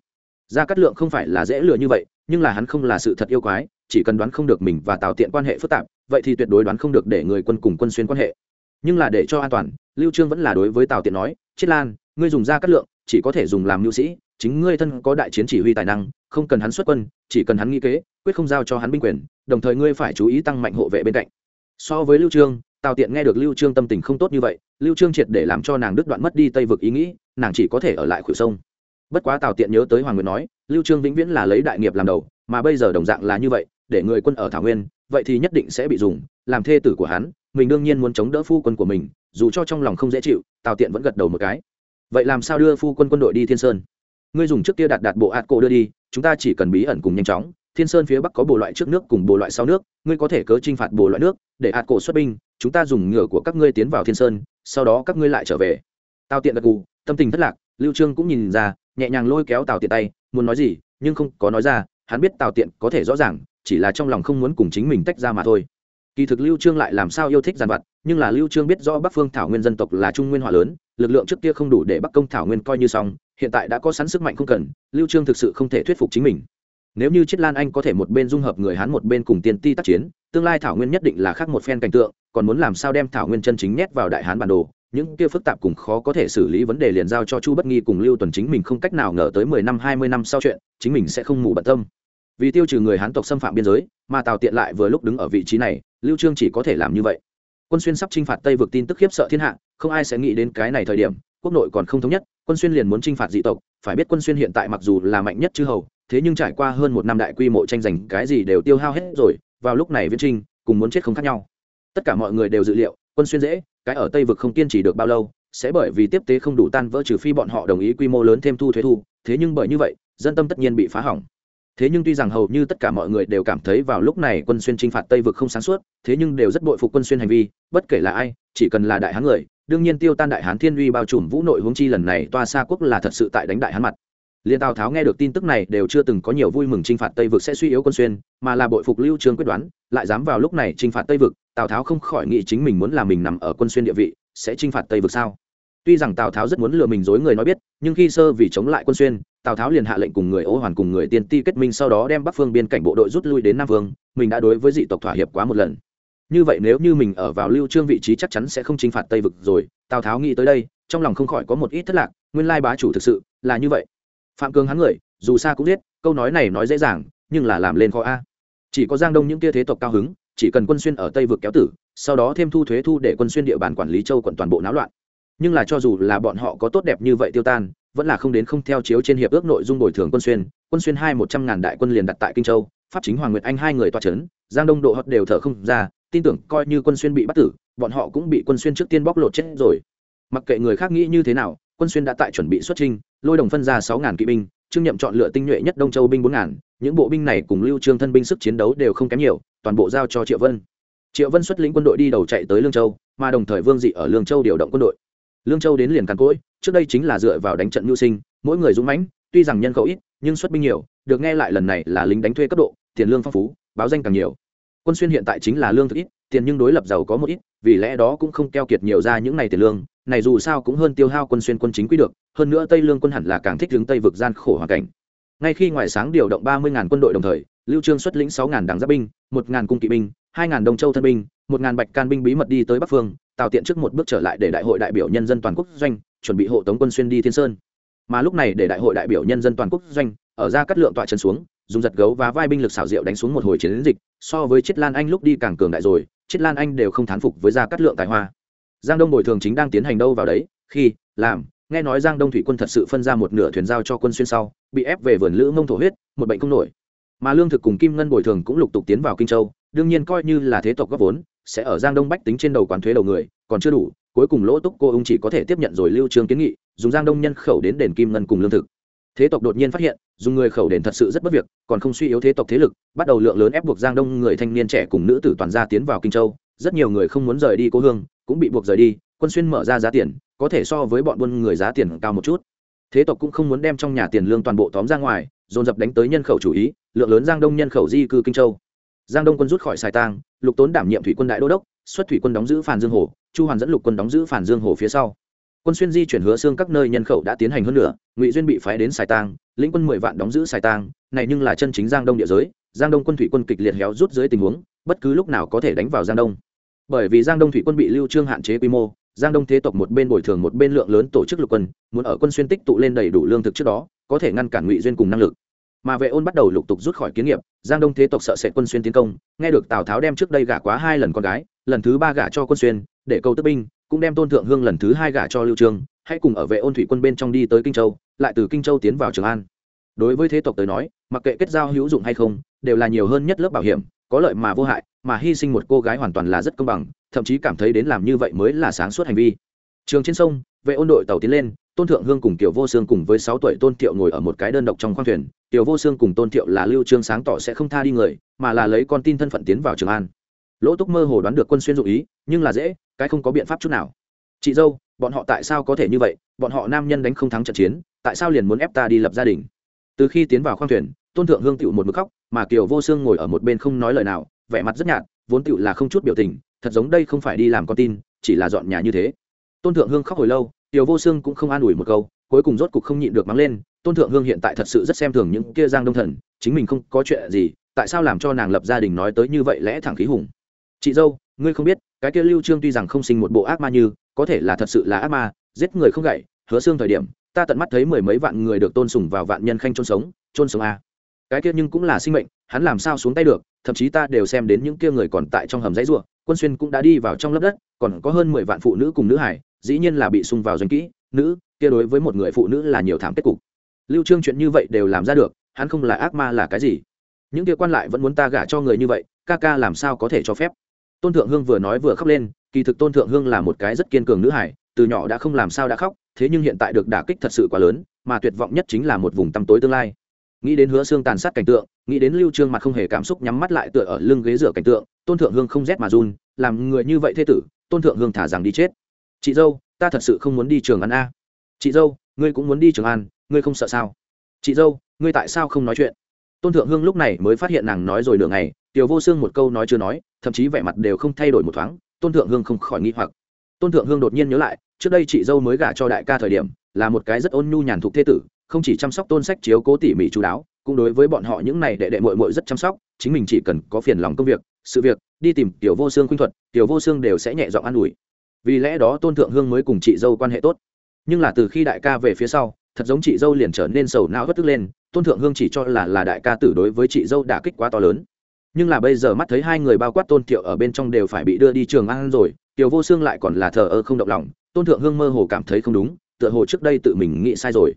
Gia cát lượng không phải là dễ lừa như vậy, nhưng là hắn không là sự thật yêu quái, chỉ cần đoán không được mình và tạo tiện quan hệ phức tạp vậy thì tuyệt đối đoán không được để người quân cùng quân xuyên quan hệ. Nhưng là để cho an toàn, lưu trương vẫn là đối với tào tiện nói chiết lan, ngươi dùng gia cát lượng, chỉ có thể dùng làm lưu sĩ, chính ngươi thân có đại chiến chỉ huy tài năng, không cần hắn xuất quân, chỉ cần hắn nghĩ kế, quyết không giao cho hắn binh quyền, đồng thời ngươi phải chú ý tăng mạnh hộ vệ bên cạnh. So với lưu trương, tào tiện nghe được lưu trương tâm tình không tốt như vậy, lưu trương triệt để làm cho nàng đứt đoạn mất đi tây vực ý nghĩ, nàng chỉ có thể ở lại khuỷu sông. Bất quá tào tiện nhớ tới hoàng nguyệt nói, lưu trương vĩnh viễn là lấy đại nghiệp làm đầu, mà bây giờ đồng dạng là như vậy, để người quân ở thảo nguyên vậy thì nhất định sẽ bị dùng, làm thê tử của hắn, mình đương nhiên muốn chống đỡ phu quân của mình, dù cho trong lòng không dễ chịu, tào tiện vẫn gật đầu một cái. Vậy làm sao đưa phu quân quân đội đi thiên sơn? Ngươi dùng trước kia đạt đạt bộ ạt cổ đưa đi, chúng ta chỉ cần bí ẩn cùng nhanh chóng, thiên sơn phía bắc có bộ loại trước nước cùng bộ loại sau nước, ngươi có thể cớ trinh phạt bộ loại nước, để ạt cổ xuất binh, chúng ta dùng ngựa của các ngươi tiến vào thiên sơn, sau đó các ngươi lại trở về. Tào tiện gật gù, tâm tình thất lạc, lưu trương cũng nhìn ra, nhẹ nhàng lôi kéo tào tiện tay, muốn nói gì, nhưng không có nói ra, hắn biết tào tiện có thể rõ ràng chỉ là trong lòng không muốn cùng chính mình tách ra mà thôi. Kỳ thực lưu trương lại làm sao yêu thích giàn vật nhưng là lưu trương biết rõ bắc phương thảo nguyên dân tộc là trung nguyên hỏa lớn, lực lượng trước kia không đủ để bắc công thảo nguyên coi như xong, hiện tại đã có sẵn sức mạnh không cần, lưu trương thực sự không thể thuyết phục chính mình. Nếu như chiết lan anh có thể một bên dung hợp người hán một bên cùng tiên ti tác chiến, tương lai thảo nguyên nhất định là khác một phen cảnh tượng, còn muốn làm sao đem thảo nguyên chân chính nhét vào đại hán bản đồ, những kia phức tạp cùng khó có thể xử lý vấn đề liền giao cho chu bất nghi cùng lưu tuần chính mình không cách nào ngờ tới mười năm, hai mươi năm sau chuyện, chính mình sẽ không mù bận tâm vì tiêu trừ người hán tộc xâm phạm biên giới, mà tào tiện lại vừa lúc đứng ở vị trí này, lưu trương chỉ có thể làm như vậy. Quân xuyên sắp chinh phạt tây vực tin tức khiếp sợ thiên hạ, không ai sẽ nghĩ đến cái này thời điểm, quốc nội còn không thống nhất, quân xuyên liền muốn chinh phạt dị tộc, phải biết quân xuyên hiện tại mặc dù là mạnh nhất chư hầu, thế nhưng trải qua hơn một năm đại quy mô tranh giành, cái gì đều tiêu hao hết rồi, vào lúc này viễn trinh cùng muốn chết không khác nhau. Tất cả mọi người đều dự liệu, quân xuyên dễ, cái ở tây vực không kiên trì được bao lâu, sẽ bởi vì tiếp tế không đủ tan vỡ trừ phi bọn họ đồng ý quy mô lớn thêm thu thuế thu, thế nhưng bởi như vậy, dân tâm tất nhiên bị phá hỏng thế nhưng tuy rằng hầu như tất cả mọi người đều cảm thấy vào lúc này quân xuyên chinh phạt tây vực không sáng suốt, thế nhưng đều rất bội phục quân xuyên hành vi, bất kể là ai, chỉ cần là đại hán người, đương nhiên tiêu tan đại hán thiên uy bao trùm vũ nội huống chi lần này toa xa quốc là thật sự tại đánh đại hán mặt. Liên tào tháo nghe được tin tức này đều chưa từng có nhiều vui mừng chinh phạt tây vực sẽ suy yếu quân xuyên, mà là bội phục lưu trương quyết đoán, lại dám vào lúc này chinh phạt tây vực, tào tháo không khỏi nghĩ chính mình muốn là mình nằm ở quân xuyên địa vị, sẽ chinh phạt tây vực sao? Tuy rằng tào tháo rất muốn lừa mình dối người nói biết, nhưng khi sơ vì chống lại quân xuyên tào tháo liền hạ lệnh cùng người ô hoàn cùng người tiên ti kết minh, sau đó đem bắc phương biên cảnh bộ đội rút lui đến nam vương, mình đã đối với dị tộc thỏa hiệp quá một lần. Như vậy nếu như mình ở vào lưu trương vị trí chắc chắn sẽ không chinh phạt tây vực rồi, tào tháo nghĩ tới đây, trong lòng không khỏi có một ít thất lạc, nguyên lai bá chủ thực sự là như vậy. Phạm cường hắn người, dù xa cũng biết câu nói này nói dễ dàng, nhưng là làm lên khó a. Chỉ có giang đông những kia thế tộc cao hứng, chỉ cần quân xuyên ở tây vực kéo tử, sau đó thêm thu thuế thu để quân xuyên địa bàn quản lý châu quận toàn bộ náo loạn. Nhưng là cho dù là bọn họ có tốt đẹp như vậy tiêu tan vẫn là không đến không theo chiếu trên hiệp ước nội dung bồi thường quân xuyên quân xuyên hai một trăm ngàn đại quân liền đặt tại kinh châu, pháp chính hoàng nguyệt anh hai người toa c h ấ n giang đông, độ họ đều thở không ra, tin tưởng coi như quân xuyên bị bắt tử, bọn họ cũng bị quân xuyên trước tiên bóc lột chết rồi. Mặc kệ người khác nghĩ như thế nào, quân xuyên đã tại chuẩn bị xuất trinh lôi đồng phân ra sáu ngàn kỵ binh, trương nhậm chọn lựa tinh nhuệ nhất đông châu binh bốn ngàn, những bộ binh này cùng lưu trương thân binh sức chiến đấu đều không kém nhiều, toàn bộ giao cho triệu vân. Triệu vân xuất lĩnh quân đội đi đầu chạy tới lương châu, mà đồng thời vương dị ở lương châu điều động quân đội lương châu đến liền càn cỗi, trước đây chính là dựa vào đánh trận mưu sinh, mỗi người dũng mãnh, tuy rằng nhân khẩu ít, nhưng xuất binh nhiều, được nghe lại lần này là lính đánh thuê cấp độ, tiền lương phong phú, báo danh càng nhiều. Quân xuyên hiện tại chính là lương thực ít, tiền nhưng đối lập giàu có một ít, vì lẽ đó cũng không keo kiệt nhiều ra những ngày tiền lương, này dù sao cũng hơn tiêu hao quân xuyên quân chính quy được, hơn nữa tây lương quân hẳn là càng thích hướng tây vực gian khổ hoàn cảnh. Ngay khi ngoài sáng điều động ba mươi quân đội đồng thời, lưu trương xuất lĩnh sáu đảng giáp binh, một cung kỵ binh, hai đông châu thân binh, một bạch can binh bí mật đi tới bắc phương tạo tiện trước một bước trở lại để đại hội đại biểu nhân dân toàn quốc doanh, chuẩn bị hộ tống quân xuyên đi thiên sơn. Mà lúc này để đại hội đại biểu nhân dân toàn quốc doanh, ở ra cắt lượng tọa chân xuống, dùng giật gấu và vai binh lực xảo diệu đánh xuống một hồi chiến dịch, so với chiết lan anh lúc đi càng cường đại rồi, chiết lan anh đều không thán phục với ra cắt lượng tài hoa. Giang đông bồi thường chính đang tiến hành đâu vào đấy, khi, làm, nghe nói giang đông thủy quân thật sự phân ra một nửa thuyền giao cho quân xuyên sau, bị ép về vườn lữ mông thổ huyết, một bệnh không nổi. Mà lương thực cùng kim ngân bồi thường cũng lục tục tiến vào kinh châu, đương nhiên coi như là thế tộc góp vốn sẽ ở giang đông bách tính trên đầu quán thuế đầu người, còn chưa đủ, cuối cùng lỗ túc cô ung chỉ có thể tiếp nhận rồi lưu trương kiến nghị, dùng giang đông nhân khẩu đến đền kim ngân cùng lương thực. Thế tộc đột nhiên phát hiện, dùng người khẩu đền thật sự rất bất việc, còn không suy yếu thế tộc thế lực, bắt đầu lượng lớn ép buộc giang đông người thanh niên trẻ cùng nữ tử toàn gia tiến vào kinh châu. Rất nhiều người không muốn rời đi cố hương, cũng bị buộc rời đi, quân xuyên mở ra giá tiền, có thể so với bọn buôn người giá tiền cao một chút. Thế tộc cũng không muốn đem trong nhà tiền lương toàn bộ tóm ra ngoài, dồn dập đánh tới nhân khẩu chủ ý, lượng lớn giang đông nhân khẩu di cư kinh châu giang đông quân rút khỏi sài tang, lục tốn đảm nhiệm thủy quân đại đô đốc, xuất thủy quân đóng giữ phản dương hồ, chu hoàn dẫn lục quân đóng giữ phản dương hồ phía sau. Quân xuyên di chuyển hứa xương các nơi nhân khẩu đã tiến hành hơn nữa ngụy duyên bị phái đến sài tang, lĩnh quân mười vạn đóng giữ sài tang, này nhưng là chân chính giang đông địa giới, giang đông quân thủy quân kịch liệt héo rút dưới tình huống, bất cứ lúc nào có thể đánh vào giang đông. Bởi vì giang đông thủy quân bị lưu trương hạn chế quy mô, giang đông thế tộc một bên bồi thường một bên lượng lớn tổ chức lục quân, muốn ở quân xuyên tích tụ lên đầy đủ lương thực trước đó, có thể ngăn cản ngụy duyên cùng năng lực mà vệ ôn bắt đầu lục tục rút khỏi kiến nghiệp, giang đông thế tộc sợ sẽ quân xuyên tiến công, nghe được tào tháo đem trước đây gả quá hai lần con gái, lần thứ ba gả cho quân xuyên, để câu tức binh, cũng đem tôn thượng hương lần thứ hai gả cho lưu trương, hãy cùng ở vệ ôn thủy quân bên trong đi tới kinh châu, lại từ kinh châu tiến vào trường an. Đối với thế tộc tới nói, mặc kệ kết giao hữu dụng hay không, đều là nhiều hơn nhất lớp bảo hiểm, có lợi mà vô hại, mà hy sinh một cô gái hoàn toàn là rất công bằng, thậm chí cảm thấy đến làm như vậy mới là sáng suốt hành vi. Trường trên sông, vệ ôn đội tàu tiến lên tôn thượng hương cùng tiểu vô xương cùng với sáu tuổi tôn thiệu ngồi ở một cái đơn độc trong khoang thuyền. Tiểu vô xương cùng tôn thiệu là lưu trương sáng tỏ sẽ không tha đi người, mà là lấy con tin thân phận tiến vào trường an. Lỗ túc mơ hồ đoán được quân xuyên dụ ý, nhưng là dễ, cái không có biện pháp chút nào. Chị dâu, bọn họ tại sao có thể như vậy? Bọn họ nam nhân đánh không thắng trận chiến, tại sao liền muốn ép ta đi lập gia đình? Từ khi tiến vào khoang thuyền, tôn thượng hương tựu một mực khóc, mà kiều vô xương ngồi ở một bên không nói lời nào, vẻ mặt rất nhạt, vốn tựu là không chút biểu tình, thật giống đây không phải đi làm con tin, chỉ là dọn nhà như thế. Tôn thượng hương khóc hồi lâu Tiểu vô xương cũng không an ủi một câu, cuối cùng rốt cục không nhịn được mắng lên, tôn thượng hương hiện tại thật sự rất xem thường những kia giang đông thần, chính mình không có chuyện gì, tại sao làm cho nàng lập gia đình nói tới như vậy lẽ thẳng khí hùng? Chị dâu, ngươi không biết, cái kia lưu trương tuy rằng không sinh một bộ ác ma như, có thể là thật sự là ác ma, giết người không gậy, hứa xương thời điểm, ta tận mắt thấy mười mấy vạn người được tôn sùng vào vạn nhân khanh chôn sống chôn sống a. Cái kia nhưng cũng là sinh mệnh, hắn làm sao xuống tay được, thậm chí ta đều xem đến những kia người còn tại trong hầm dãy ruộng quân xuyên cũng đã đi vào trong lớp đất, còn có hơn mười vạn phụ nữ cùng nữ hải dĩ nhiên là bị sung vào doanh kỹ, nữ, kia đối với một người phụ nữ là nhiều thảm kết cục. Lưu trương chuyện như vậy đều làm ra được, hắn không là ác ma là cái gì? Những kia quan lại vẫn muốn ta gả cho người như vậy, ca ca làm sao có thể cho phép? Tôn thượng hương vừa nói vừa khóc lên, kỳ thực tôn thượng hương là một cái rất kiên cường nữ hải từ nhỏ đã không làm sao đã khóc, thế nhưng hiện tại được đả kích thật sự quá lớn, mà tuyệt vọng nhất chính là một vùng tăm tối tương lai. Nghĩ đến hứa xương tàn sát cảnh tượng, nghĩ đến lưu trương mặt không hề cảm xúc nhắm mắt lại tựa ở lưng ghế rửa cảnh tượng, tôn thượng hương không rét mà run, làm người như vậy thế tử, tôn thượng hương thả rằng đi chết chị dâu, ta thật sự không muốn đi trường ăn a. Chị dâu, ngươi cũng muốn đi trường ăn, ngươi không sợ sao? Chị dâu, ngươi tại sao không nói chuyện? Tôn thượng hương lúc này mới phát hiện nàng nói rồi nửa ngày, tiểu vô xương một câu nói chưa nói, thậm chí vẻ mặt đều không thay đổi một thoáng, tôn thượng hương không khỏi nghi hoặc. Tôn thượng hương đột nhiên nhớ lại, trước đây chị dâu mới gả cho đại ca thời điểm, là một cái rất ôn nhu nhàn thục thế tử, không chỉ chăm sóc tôn sách chiếu cố tỉ mỉ chú đáo, cũng đối với bọn họ những này đệ đệ mội mội rất chăm sóc, chính mình chỉ cần có phiền lòng công việc, sự việc, đi tìm tiểu vô xương khuynh thuật, tiểu vô xương đều sẽ nhẹ giọng an ủi vì lẽ đó tôn thượng hương mới cùng chị dâu quan hệ tốt. Nhưng là từ khi đại ca về phía sau, thật giống chị dâu liền trở nên sầu não bất tức lên, tôn thượng hương chỉ cho là là đại ca tử đối với chị dâu đả kích quá to lớn. Nhưng là bây giờ mắt thấy hai người bao quát tôn thiệu ở bên trong đều phải bị đưa đi trường ăn rồi, tiểu vô xương lại còn là thờ ơ không động lòng, tôn thượng hương mơ hồ cảm thấy không đúng, tựa hồ trước đây tự mình nghĩ sai rồi.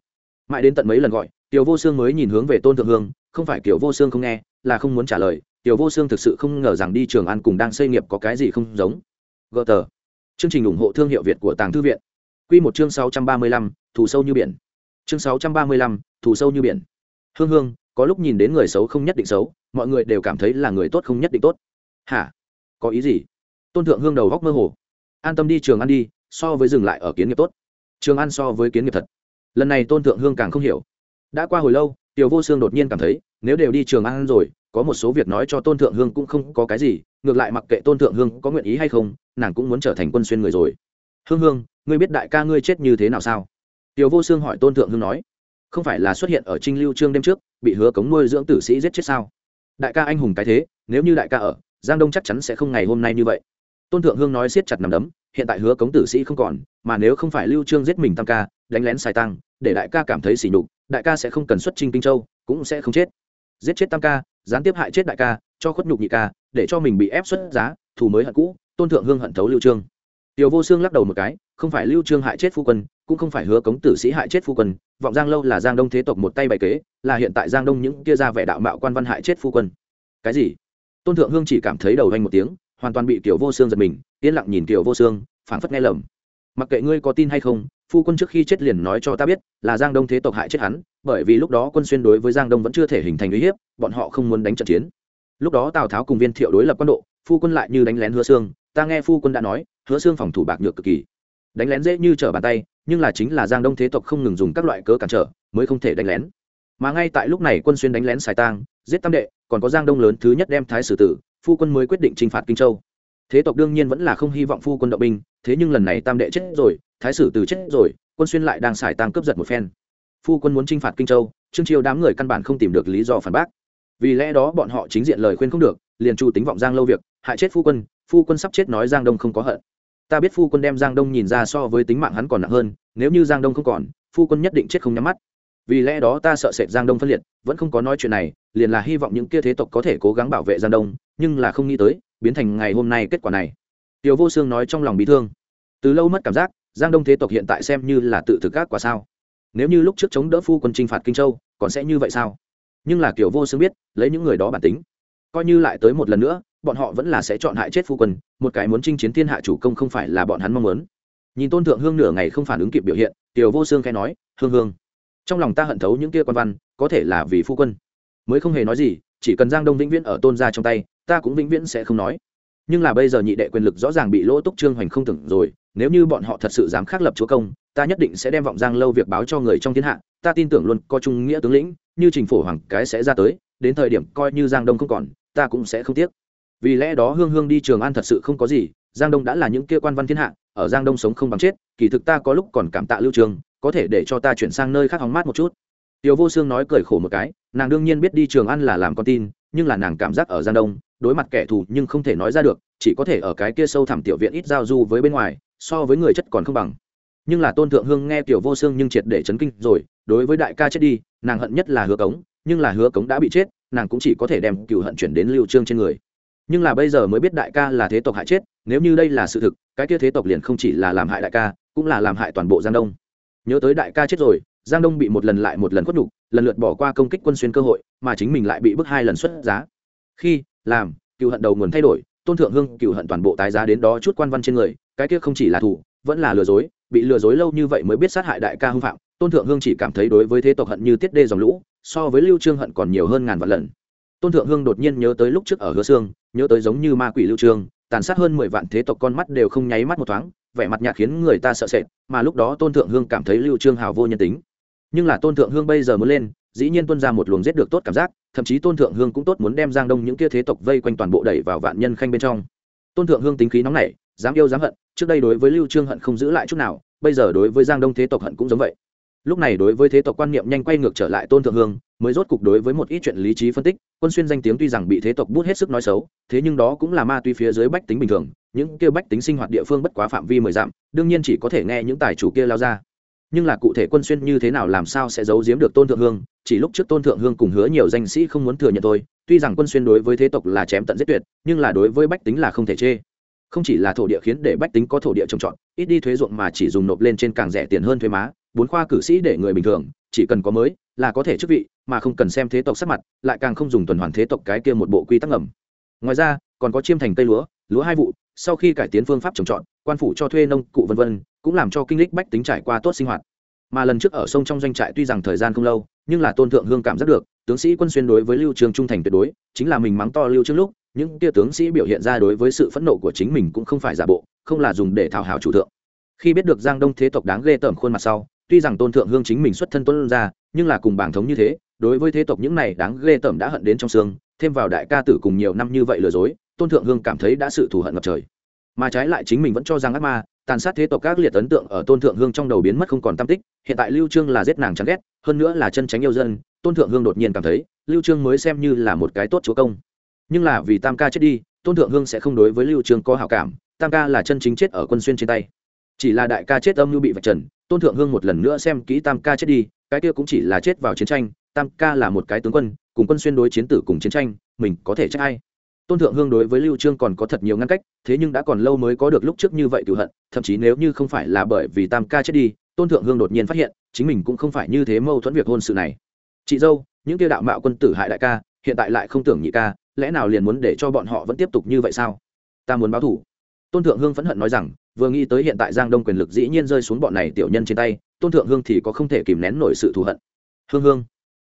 Mãi đến tận mấy lần gọi, tiểu vô xương mới nhìn hướng về tôn thượng hương, không phải kiểu vô xương không nghe, là không muốn trả lời, tiểu vô xương thực sự không ngờ rằng đi trường ăn cùng đang xây nghiệp có cái gì không giống. Gờ tờ chương trình ủng hộ thương hiệu việt của tàng thư viện. Quy một chương sáu trăm ba mươi lăm thủ sâu như biển. Chương sáu trăm ba mươi lăm thủ sâu như biển. Hương hương, có lúc nhìn đến người xấu không nhất định xấu, mọi người đều cảm thấy là người tốt không nhất định tốt. Hả? Có ý gì? Tôn thượng hương đầu góc mơ hồ. An tâm đi, trường ăn đi, so với dừng lại ở kiến nghiệp tốt. Trường ăn so với kiến nghiệp thật. Lần này tôn thượng hương càng không hiểu. Đã qua hồi lâu, tiểu vô xương đột nhiên cảm thấy, nếu đều đi trường ăn rồi có một số việc nói cho tôn thượng hương cũng không có cái gì, ngược lại mặc kệ tôn thượng hương có nguyện ý hay không, nàng cũng muốn trở thành quân xuyên người rồi. Hương hương, ngươi biết đại ca ngươi chết như thế nào sao? Tiểu vô xương hỏi tôn thượng hương nói. Không phải là xuất hiện ở trinh lưu trương đêm trước, bị hứa cống nuôi dưỡng tử sĩ giết chết sao? Đại ca anh hùng cái thế, nếu như đại ca ở, giang đông chắc chắn sẽ không ngày hôm nay như vậy. Tôn thượng hương nói siết chặt nằm đấm, hiện tại hứa cống tử sĩ không còn, mà nếu không phải lưu trương giết mình tam ca, đánh lén xài tăng, để đại ca cảm thấy sỉ nhục, đại ca sẽ không cần xuất trinh kinh châu, cũng sẽ không chết. Giết chết tam ca gián tiếp hại chết đại ca, cho khuất nhục nhị ca, để cho mình bị ép xuất giá, thù mới hận cũ, tôn thượng hương hận thấu lưu trương. Tiểu vô xương lắc đầu một cái, không phải lưu trương hại chết phu quân, cũng không phải hứa cống tử sĩ hại chết phu quân, vọng giang lâu là giang đông thế tộc một tay bày kế, là hiện tại giang đông những kia ra vẻ đạo mạo quan văn hại chết phu quân. Cái gì? Tôn thượng hương chỉ cảm thấy đầu vanh một tiếng, hoàn toàn bị tiểu vô xương giật mình, yên lặng nhìn tiểu vô xương phảng phất nghe lầm. Mặc kệ ngươi có tin hay không phu quân trước khi chết liền nói cho ta biết, là giang đông thế tộc hại chết hắn, bởi vì lúc đó quân xuyên đối với giang đông vẫn chưa thể hình thành uy hiếp, bọn họ không muốn đánh trận chiến. Lúc đó tào tháo cùng viên thiệu đối lập quân độ, phu quân lại như đánh lén hứa xương ta nghe phu quân đã nói, hứa xương phòng thủ bạc nhược cực kỳ. Đánh lén dễ như trở bàn tay, nhưng là chính là giang đông thế tộc không ngừng dùng các loại cớ cản trở, mới không thể đánh lén. Mà ngay tại lúc này quân xuyên đánh lén xài tang, giết tam đệ, còn có giang đông lớn thứ nhất đem thái sử tử, phu quân mới quyết định t phạt kinh châu thế tộc đương nhiên vẫn là không hy vọng phu quân động binh, thế nhưng lần này tam đệ chết rồi, thái sử từ chết rồi, quân xuyên lại đang xài tăng cướp giật một phen. Phu quân muốn t phạt kinh châu, trương chiêu đám người căn bản không tìm được lý do phản bác. Vì lẽ đó bọn họ chính diện lời khuyên không được, liền chu tính vọng giang lâu việc, hại chết phu quân phu quân sắp chết nói giang đông không có hận. Ta biết phu quân đem giang đông nhìn ra so với tính mạng hắn còn nặng hơn, nếu như giang đông không còn, phu quân nhất định chết không nhắm mắt. Vì lẽ đó ta sợ sệt giang đông phân liệt, vẫn không có nói chuyện này, liền là hy vọng những kia thế tộc có thể cố gắng bảo vệ giang đông, nhưng là không nghĩ tới biến thành ngày hôm nay kết quả này. Tiểu vô xương nói trong lòng bị thương. Từ lâu mất cảm giác, giang đông thế tộc hiện tại xem như là tự thực các quả sao? Nếu như lúc trước chống đỡ phu quân chinh phạt kinh châu, còn sẽ như vậy sao? Nhưng là kiểu vô xương biết, lấy những người đó bản tính, coi như lại tới một lần nữa, bọn họ vẫn là sẽ chọn hại chết phu quân, một cái muốn chinh chiến thiên hạ chủ công không phải là bọn hắn mong muốn. Nhìn tôn thượng hương nửa ngày không phản ứng kịp biểu hiện, tiểu vô xương khai nói, hương hương, trong lòng ta hận thấu những kia quan văn, có thể là vì phu quân. Mới không hề nói gì, chỉ cần giang đông vĩnh viễn ở tôn gia trong tay ta cũng vĩnh viễn sẽ không nói. Nhưng là bây giờ nhị đệ quyền lực rõ ràng bị lỗ túc trương hoành không tưởng rồi, nếu như bọn họ thật sự dám khắc lập chúa công, ta nhất định sẽ đem vọng giang lâu việc báo cho người trong thiên hạ. Ta tin tưởng luôn có trung nghĩa tướng lĩnh, như trình phổ hoàng cái sẽ ra tới, đến thời điểm coi như giang đông không còn, ta cũng sẽ không tiếc. Vì lẽ đó hương hương đi trường an thật sự không có gì, giang đông đã là những kia quan văn thiên hạ, ở giang đông sống không bằng chết, kỳ thực ta có lúc còn cảm tạ lưu trường, có thể để cho ta chuyển sang nơi khác hóng mát một chút. Tiểu vô sương nói cười khổ một cái, nàng đương nhiên biết đi trường ăn là làm con tin, nhưng là nàng cảm giác ở giang đông đối mặt kẻ thù nhưng không thể nói ra được, chỉ có thể ở cái kia sâu thẳm tiểu viện ít giao du với bên ngoài, so với người chất còn không bằng. Nhưng là tôn thượng hương nghe tiểu vô xương nhưng triệt để chấn kinh rồi, đối với đại ca chết đi, nàng hận nhất là hứa cống, nhưng là hứa cống đã bị chết, nàng cũng chỉ có thể đem cựu hận chuyển đến lưu trương trên người. Nhưng là bây giờ mới biết đại ca là thế tộc hại chết, nếu như đây là sự thực, cái kia thế tộc liền không chỉ là làm hại đại ca, cũng là làm hại toàn bộ giang đông. Nhớ tới đại ca chết rồi, giang đông bị một lần lại một lần khuất nhục, lần lượt bỏ qua công kích quân xuyên cơ hội, mà chính mình lại bị bức hai lần xuất giá. Khi làm cựu hận đầu nguồn thay đổi, tôn thượng hương cựu hận toàn bộ tái giá đến đó chút quan văn trên người, cái kia không chỉ là thủ, vẫn là lừa dối, bị lừa dối lâu như vậy mới biết sát hại đại ca hưng phạm, tôn thượng hương chỉ cảm thấy đối với thế tộc hận như tiết đê dòng lũ, so với lưu trương hận còn nhiều hơn ngàn vạn lần. Tôn thượng hương đột nhiên nhớ tới lúc trước ở hứa xương nhớ tới giống như ma quỷ lưu trương, tàn sát hơn mười vạn thế tộc con mắt đều không nháy mắt một thoáng, vẻ mặt nhạt khiến người ta sợ sệt, mà lúc đó tôn thượng hương cảm thấy lưu trương hào vô nhân tính. Nhưng là tôn thượng hương bây giờ mới lên, dĩ nhiên tuân ra một luồng giết được tốt cảm giác thậm chí tôn thượng hương cũng tốt muốn đem giang đông những kia thế tộc vây quanh toàn bộ đẩy vào vạn nhân khanh bên trong. Tôn thượng hương tính khí nóng nảy, dám yêu dám hận, trước đây đối với lưu trương hận không giữ lại chút nào, bây giờ đối với giang đông thế tộc hận cũng giống vậy. Lúc này đối với thế tộc quan niệm nhanh quay ngược trở lại tôn thượng hương, mới rốt cục đối với một ít chuyện lý trí phân tích, quân xuyên danh tiếng tuy rằng bị thế tộc bút hết sức nói xấu, thế nhưng đó cũng là ma tuy phía dưới bách tính bình thường, những kia bách tính sinh hoạt địa phương bất quá phạm vi mười dặm, đương nhiên chỉ có thể nghe những tài chủ kia lao ra nhưng là cụ thể quân xuyên như thế nào làm sao sẽ giấu giếm được tôn thượng hương, chỉ lúc trước tôn thượng hương cùng hứa nhiều danh sĩ không muốn thừa nhận thôi, tuy rằng quân xuyên đối với thế tộc là chém tận giết tuyệt, nhưng là đối với bách tính là không thể chê. Không chỉ là thổ địa khiến để bách tính có thổ địa trồng trọt, ít đi thuế ruộng mà chỉ dùng nộp lên trên càng rẻ tiền hơn thuế má, bốn khoa cử sĩ để người bình thường, chỉ cần có mới, là có thể chức vị, mà không cần xem thế tộc sắc mặt, lại càng không dùng tuần hoàn thế tộc cái kia một bộ quy tắc ngầm. Ngoài ra, còn có chiêm thành cây lúa lúa hai vụ, sau khi cải tiến phương pháp trồng trọt quan phủ cho thuê nông cụ vân vân, cũng làm cho kinh lịch bách tính trải qua tốt sinh hoạt. Mà lần trước ở sông trong doanh trại tuy rằng thời gian không lâu, nhưng là tôn thượng hương cảm giác được, tướng sĩ quân xuyên đối với lưu trường trung thành tuyệt đối, chính là mình mắng to lưu trương lúc, những tia tướng sĩ biểu hiện ra đối với sự phẫn nộ của chính mình cũng không phải giả bộ, không là dùng để thảo hảo chủ thượng. Khi biết được giang đông thế tộc đáng ghê tởm khuôn mặt sau, tuy rằng tôn thượng hương chính mình xuất thân tôn ra, nhưng là cùng bảng thống như thế, đối với thế tộc những này đáng ghê tởm đã hận đến trong xương, thêm vào đại ca tử cùng nhiều năm như vậy lừa dối, tôn thượng hương cảm thấy đã sự thù hận ngập trời mà trái lại chính mình vẫn cho rằng ác ma, tàn sát thế tộc các liệt ấn tượng ở tôn thượng hương trong đầu biến mất không còn tam tích, hiện tại lưu trương là giết nàng chán ghét, hơn nữa là chân tránh yêu dân, tôn thượng hương đột nhiên cảm thấy, lưu trương mới xem như là một cái tốt chúa công. Nhưng là vì tam ca chết đi, tôn thượng hương sẽ không đối với lưu trương có hảo cảm, tam ca là chân chính chết ở quân xuyên trên tay. Chỉ là đại ca chết âm như bị vạch trần, tôn thượng hương một lần nữa xem kỹ tam ca chết đi, cái kia cũng chỉ là chết vào chiến tranh, tam ca là một cái tướng quân, cùng quân xuyên đối chiến tử cùng chiến tranh, mình có thể trách ai? Tôn thượng hương đối với lưu trương còn có thật nhiều ngăn cách, thế nhưng đã còn lâu mới có được lúc trước như vậy cựu hận, thậm chí nếu như không phải là bởi vì tam ca chết đi, tôn thượng hương đột nhiên phát hiện, chính mình cũng không phải như thế mâu thuẫn việc hôn sự này. Chị dâu, những tiêu đạo mạo quân tử hại đại ca, hiện tại lại không tưởng nhị ca, lẽ nào liền muốn để cho bọn họ vẫn tiếp tục như vậy sao? Ta muốn báo thủ. Tôn thượng hương phẫn hận nói rằng, vừa nghĩ tới hiện tại giang đông quyền lực dĩ nhiên rơi xuống bọn này tiểu nhân trên tay, tôn thượng hương thì có không thể kìm nén nổi sự thù hận. Hương hương.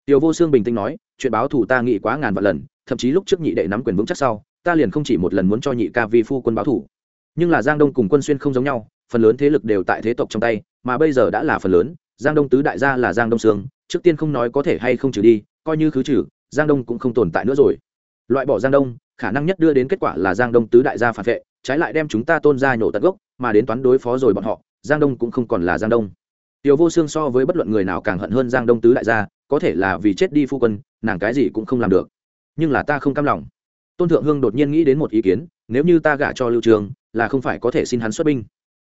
Tiểu vô xương bình tĩnh nói, chuyện báo thù ta nghĩ quá ngàn vạn lần thậm chí lúc trước nhị đệ nắm quyền vững chắc sau, ta liền không chỉ một lần muốn cho nhị ca vi phu quân báo thủ. nhưng là giang đông cùng quân xuyên không giống nhau, phần lớn thế lực đều tại thế tộc trong tay, mà bây giờ đã là phần lớn, giang đông tứ đại gia là giang đông sương, trước tiên không nói có thể hay không trừ đi, coi như khứ trừ, giang đông cũng không tồn tại nữa rồi. Loại bỏ giang đông, khả năng nhất đưa đến kết quả là giang đông tứ đại gia phản vệ, trái lại đem chúng ta tôn ra nhổ tận gốc, mà đến toán đối phó rồi bọn họ, giang đông cũng không còn là giang đông. Tiểu vô xương so với bất luận người nào càng hận hơn giang đông tứ đại gia, có thể là vì chết đi phu quân, nàng cái gì cũng không làm được nhưng là ta không cam lòng. Tôn thượng hương đột nhiên nghĩ đến một ý kiến, nếu như ta gả cho lưu trường, là không phải có thể xin hắn xuất binh.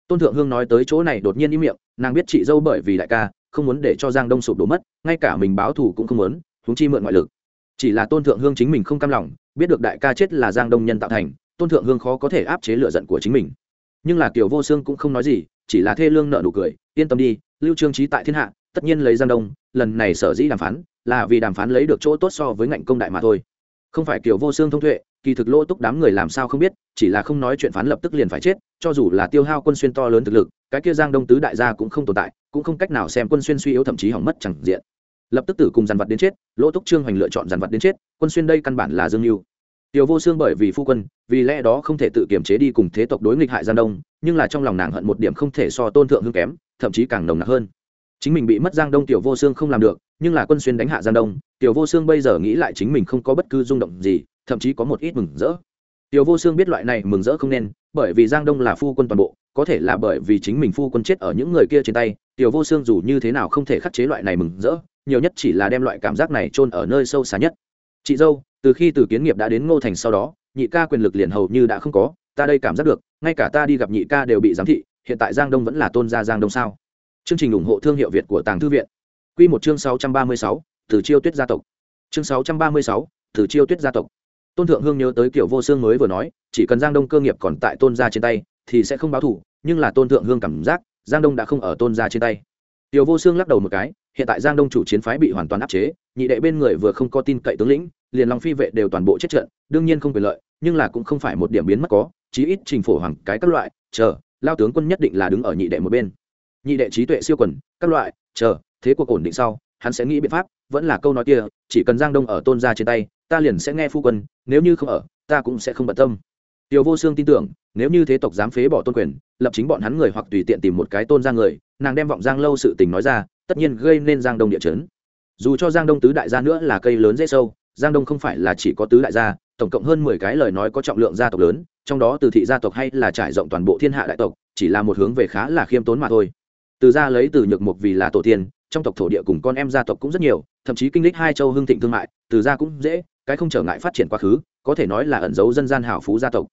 Tôn thượng hương nói tới chỗ này đột nhiên im miệng, nàng biết chị dâu bởi vì đại ca, không muốn để cho giang đông sụp đổ mất, ngay cả mình báo thù cũng không muốn húng chi mượn ngoại lực. Chỉ là tôn thượng hương chính mình không cam lòng, biết được đại ca chết là giang đông nhân tạo thành, tôn thượng hương khó có thể áp chế lựa giận của chính mình. Nhưng là kiều vô sương cũng không nói gì, chỉ là thê lương nợ nụ cười, yên tâm đi, lưu trương trí tại thiên hạ, tất nhiên lấy giang đông, lần này sở dĩ đàm phán, là vì đàm phán lấy được chỗ tốt so với ngạnh công đại mà thôi không phải kiểu vô xương thông tuệ, kỳ thực lỗ túc đám người làm sao không biết, chỉ là không nói chuyện phán lập tức liền phải chết, cho dù là tiêu hao quân xuyên to lớn thực lực, cái kia giang đông tứ đại gia cũng không tồn tại, cũng không cách nào xem quân xuyên suy yếu thậm chí hỏng mất chẳng diện. Lập tức tử cùng dàn vật đến chết, lỗ túc trương hoành lựa chọn dàn vật đến chết, quân xuyên đây căn bản là dương mưu tiêu vô xương bởi vì phu quân, vì lẽ đó không thể tự kiềm chế đi cùng thế tộc đối nghịch hại giang đông, nhưng là trong lòng nàng hận một điểm không thể so tôn thượng hương kém, thậm chí càng nồng nặc hơn. Chính mình bị mất giang đông tiểu vô xương không làm được nhưng là quân xuyên đánh hạ giang đông, tiểu vô xương bây giờ nghĩ lại chính mình không có bất cứ rung động gì, thậm chí có một ít mừng rỡ. Tiểu vô xương biết loại này mừng rỡ không nên, bởi vì giang đông là phu quân toàn bộ, có thể là bởi vì chính mình phu quân chết ở những người kia trên tay, tiểu vô xương dù như thế nào không thể khắc chế loại này mừng rỡ, nhiều nhất chỉ là đem loại cảm giác này chôn ở nơi sâu xa nhất. Chị dâu, từ khi từ kiến nghiệp đã đến ngô thành sau đó, nhị ca quyền lực liền hầu như đã không có, ta đây cảm giác được, ngay cả ta đi gặp nhị ca đều bị giám thị, hiện tại giang đông vẫn là tôn gia giang đông sao? Chương trình ủng hộ thương hiệu việt của tàng thư viện. Quy một chương sáu trăm ba mươi sáu, từ chiêu tuyết gia tộc. Chương sáu trăm ba mươi sáu, từ chiêu tuyết gia tộc. Tôn thượng hương nhớ tới kiểu vô xương mới vừa nói, chỉ cần giang đông cơ nghiệp còn tại tôn gia trên tay, thì sẽ không báo thủ nhưng là tôn thượng hương cảm giác giang đông đã không ở tôn gia trên tay. Tiểu vô xương lắc đầu một cái, hiện tại giang đông chủ chiến phái bị hoàn toàn áp chế, nhị đệ bên người vừa không có tin cậy tướng lĩnh, liền long phi vệ đều toàn bộ chết trận, đương nhiên không quyền lợi, nhưng là cũng không phải một điểm biến mất có, chí ít trình phổ hoàng cái các loại, chờ, lao tướng quân nhất định là đứng ở nhị đệ một bên. Nhị đệ trí tuệ siêu quần, các loại, chờ thế cuộc ổn định sau, hắn sẽ nghĩ biện pháp, vẫn là câu nói kia, chỉ cần giang đông ở tôn gia trên tay, ta liền sẽ nghe phu quân, nếu như không ở, ta cũng sẽ không bận tâm. Tiểu vô xương tin tưởng, nếu như thế tộc dám phế bỏ tôn quyền, lập chính bọn hắn người hoặc tùy tiện tìm một cái tôn ra người, nàng đem vọng giang lâu sự tình nói ra, tất nhiên gây nên giang đông địa chấn. Dù cho giang đông tứ đại gia nữa là cây lớn dễ sâu, giang đông không phải là chỉ có tứ đại gia, tổng cộng hơn mười cái lời nói có trọng lượng gia tộc lớn, trong đó từ thị gia tộc hay là trải rộng toàn bộ thiên hạ đại tộc, chỉ là một hướng về khá là khiêm tốn mà thôi. Từ gia lấy từ nhược mục vì là tổ tiên trong tộc thổ địa cùng con em gia tộc cũng rất nhiều, thậm chí kinh lịch hai châu hưng thịnh thương mại, từ gia cũng dễ, cái không trở ngại phát triển quá khứ, có thể nói là ẩn giấu dân gian hảo phú gia tộc.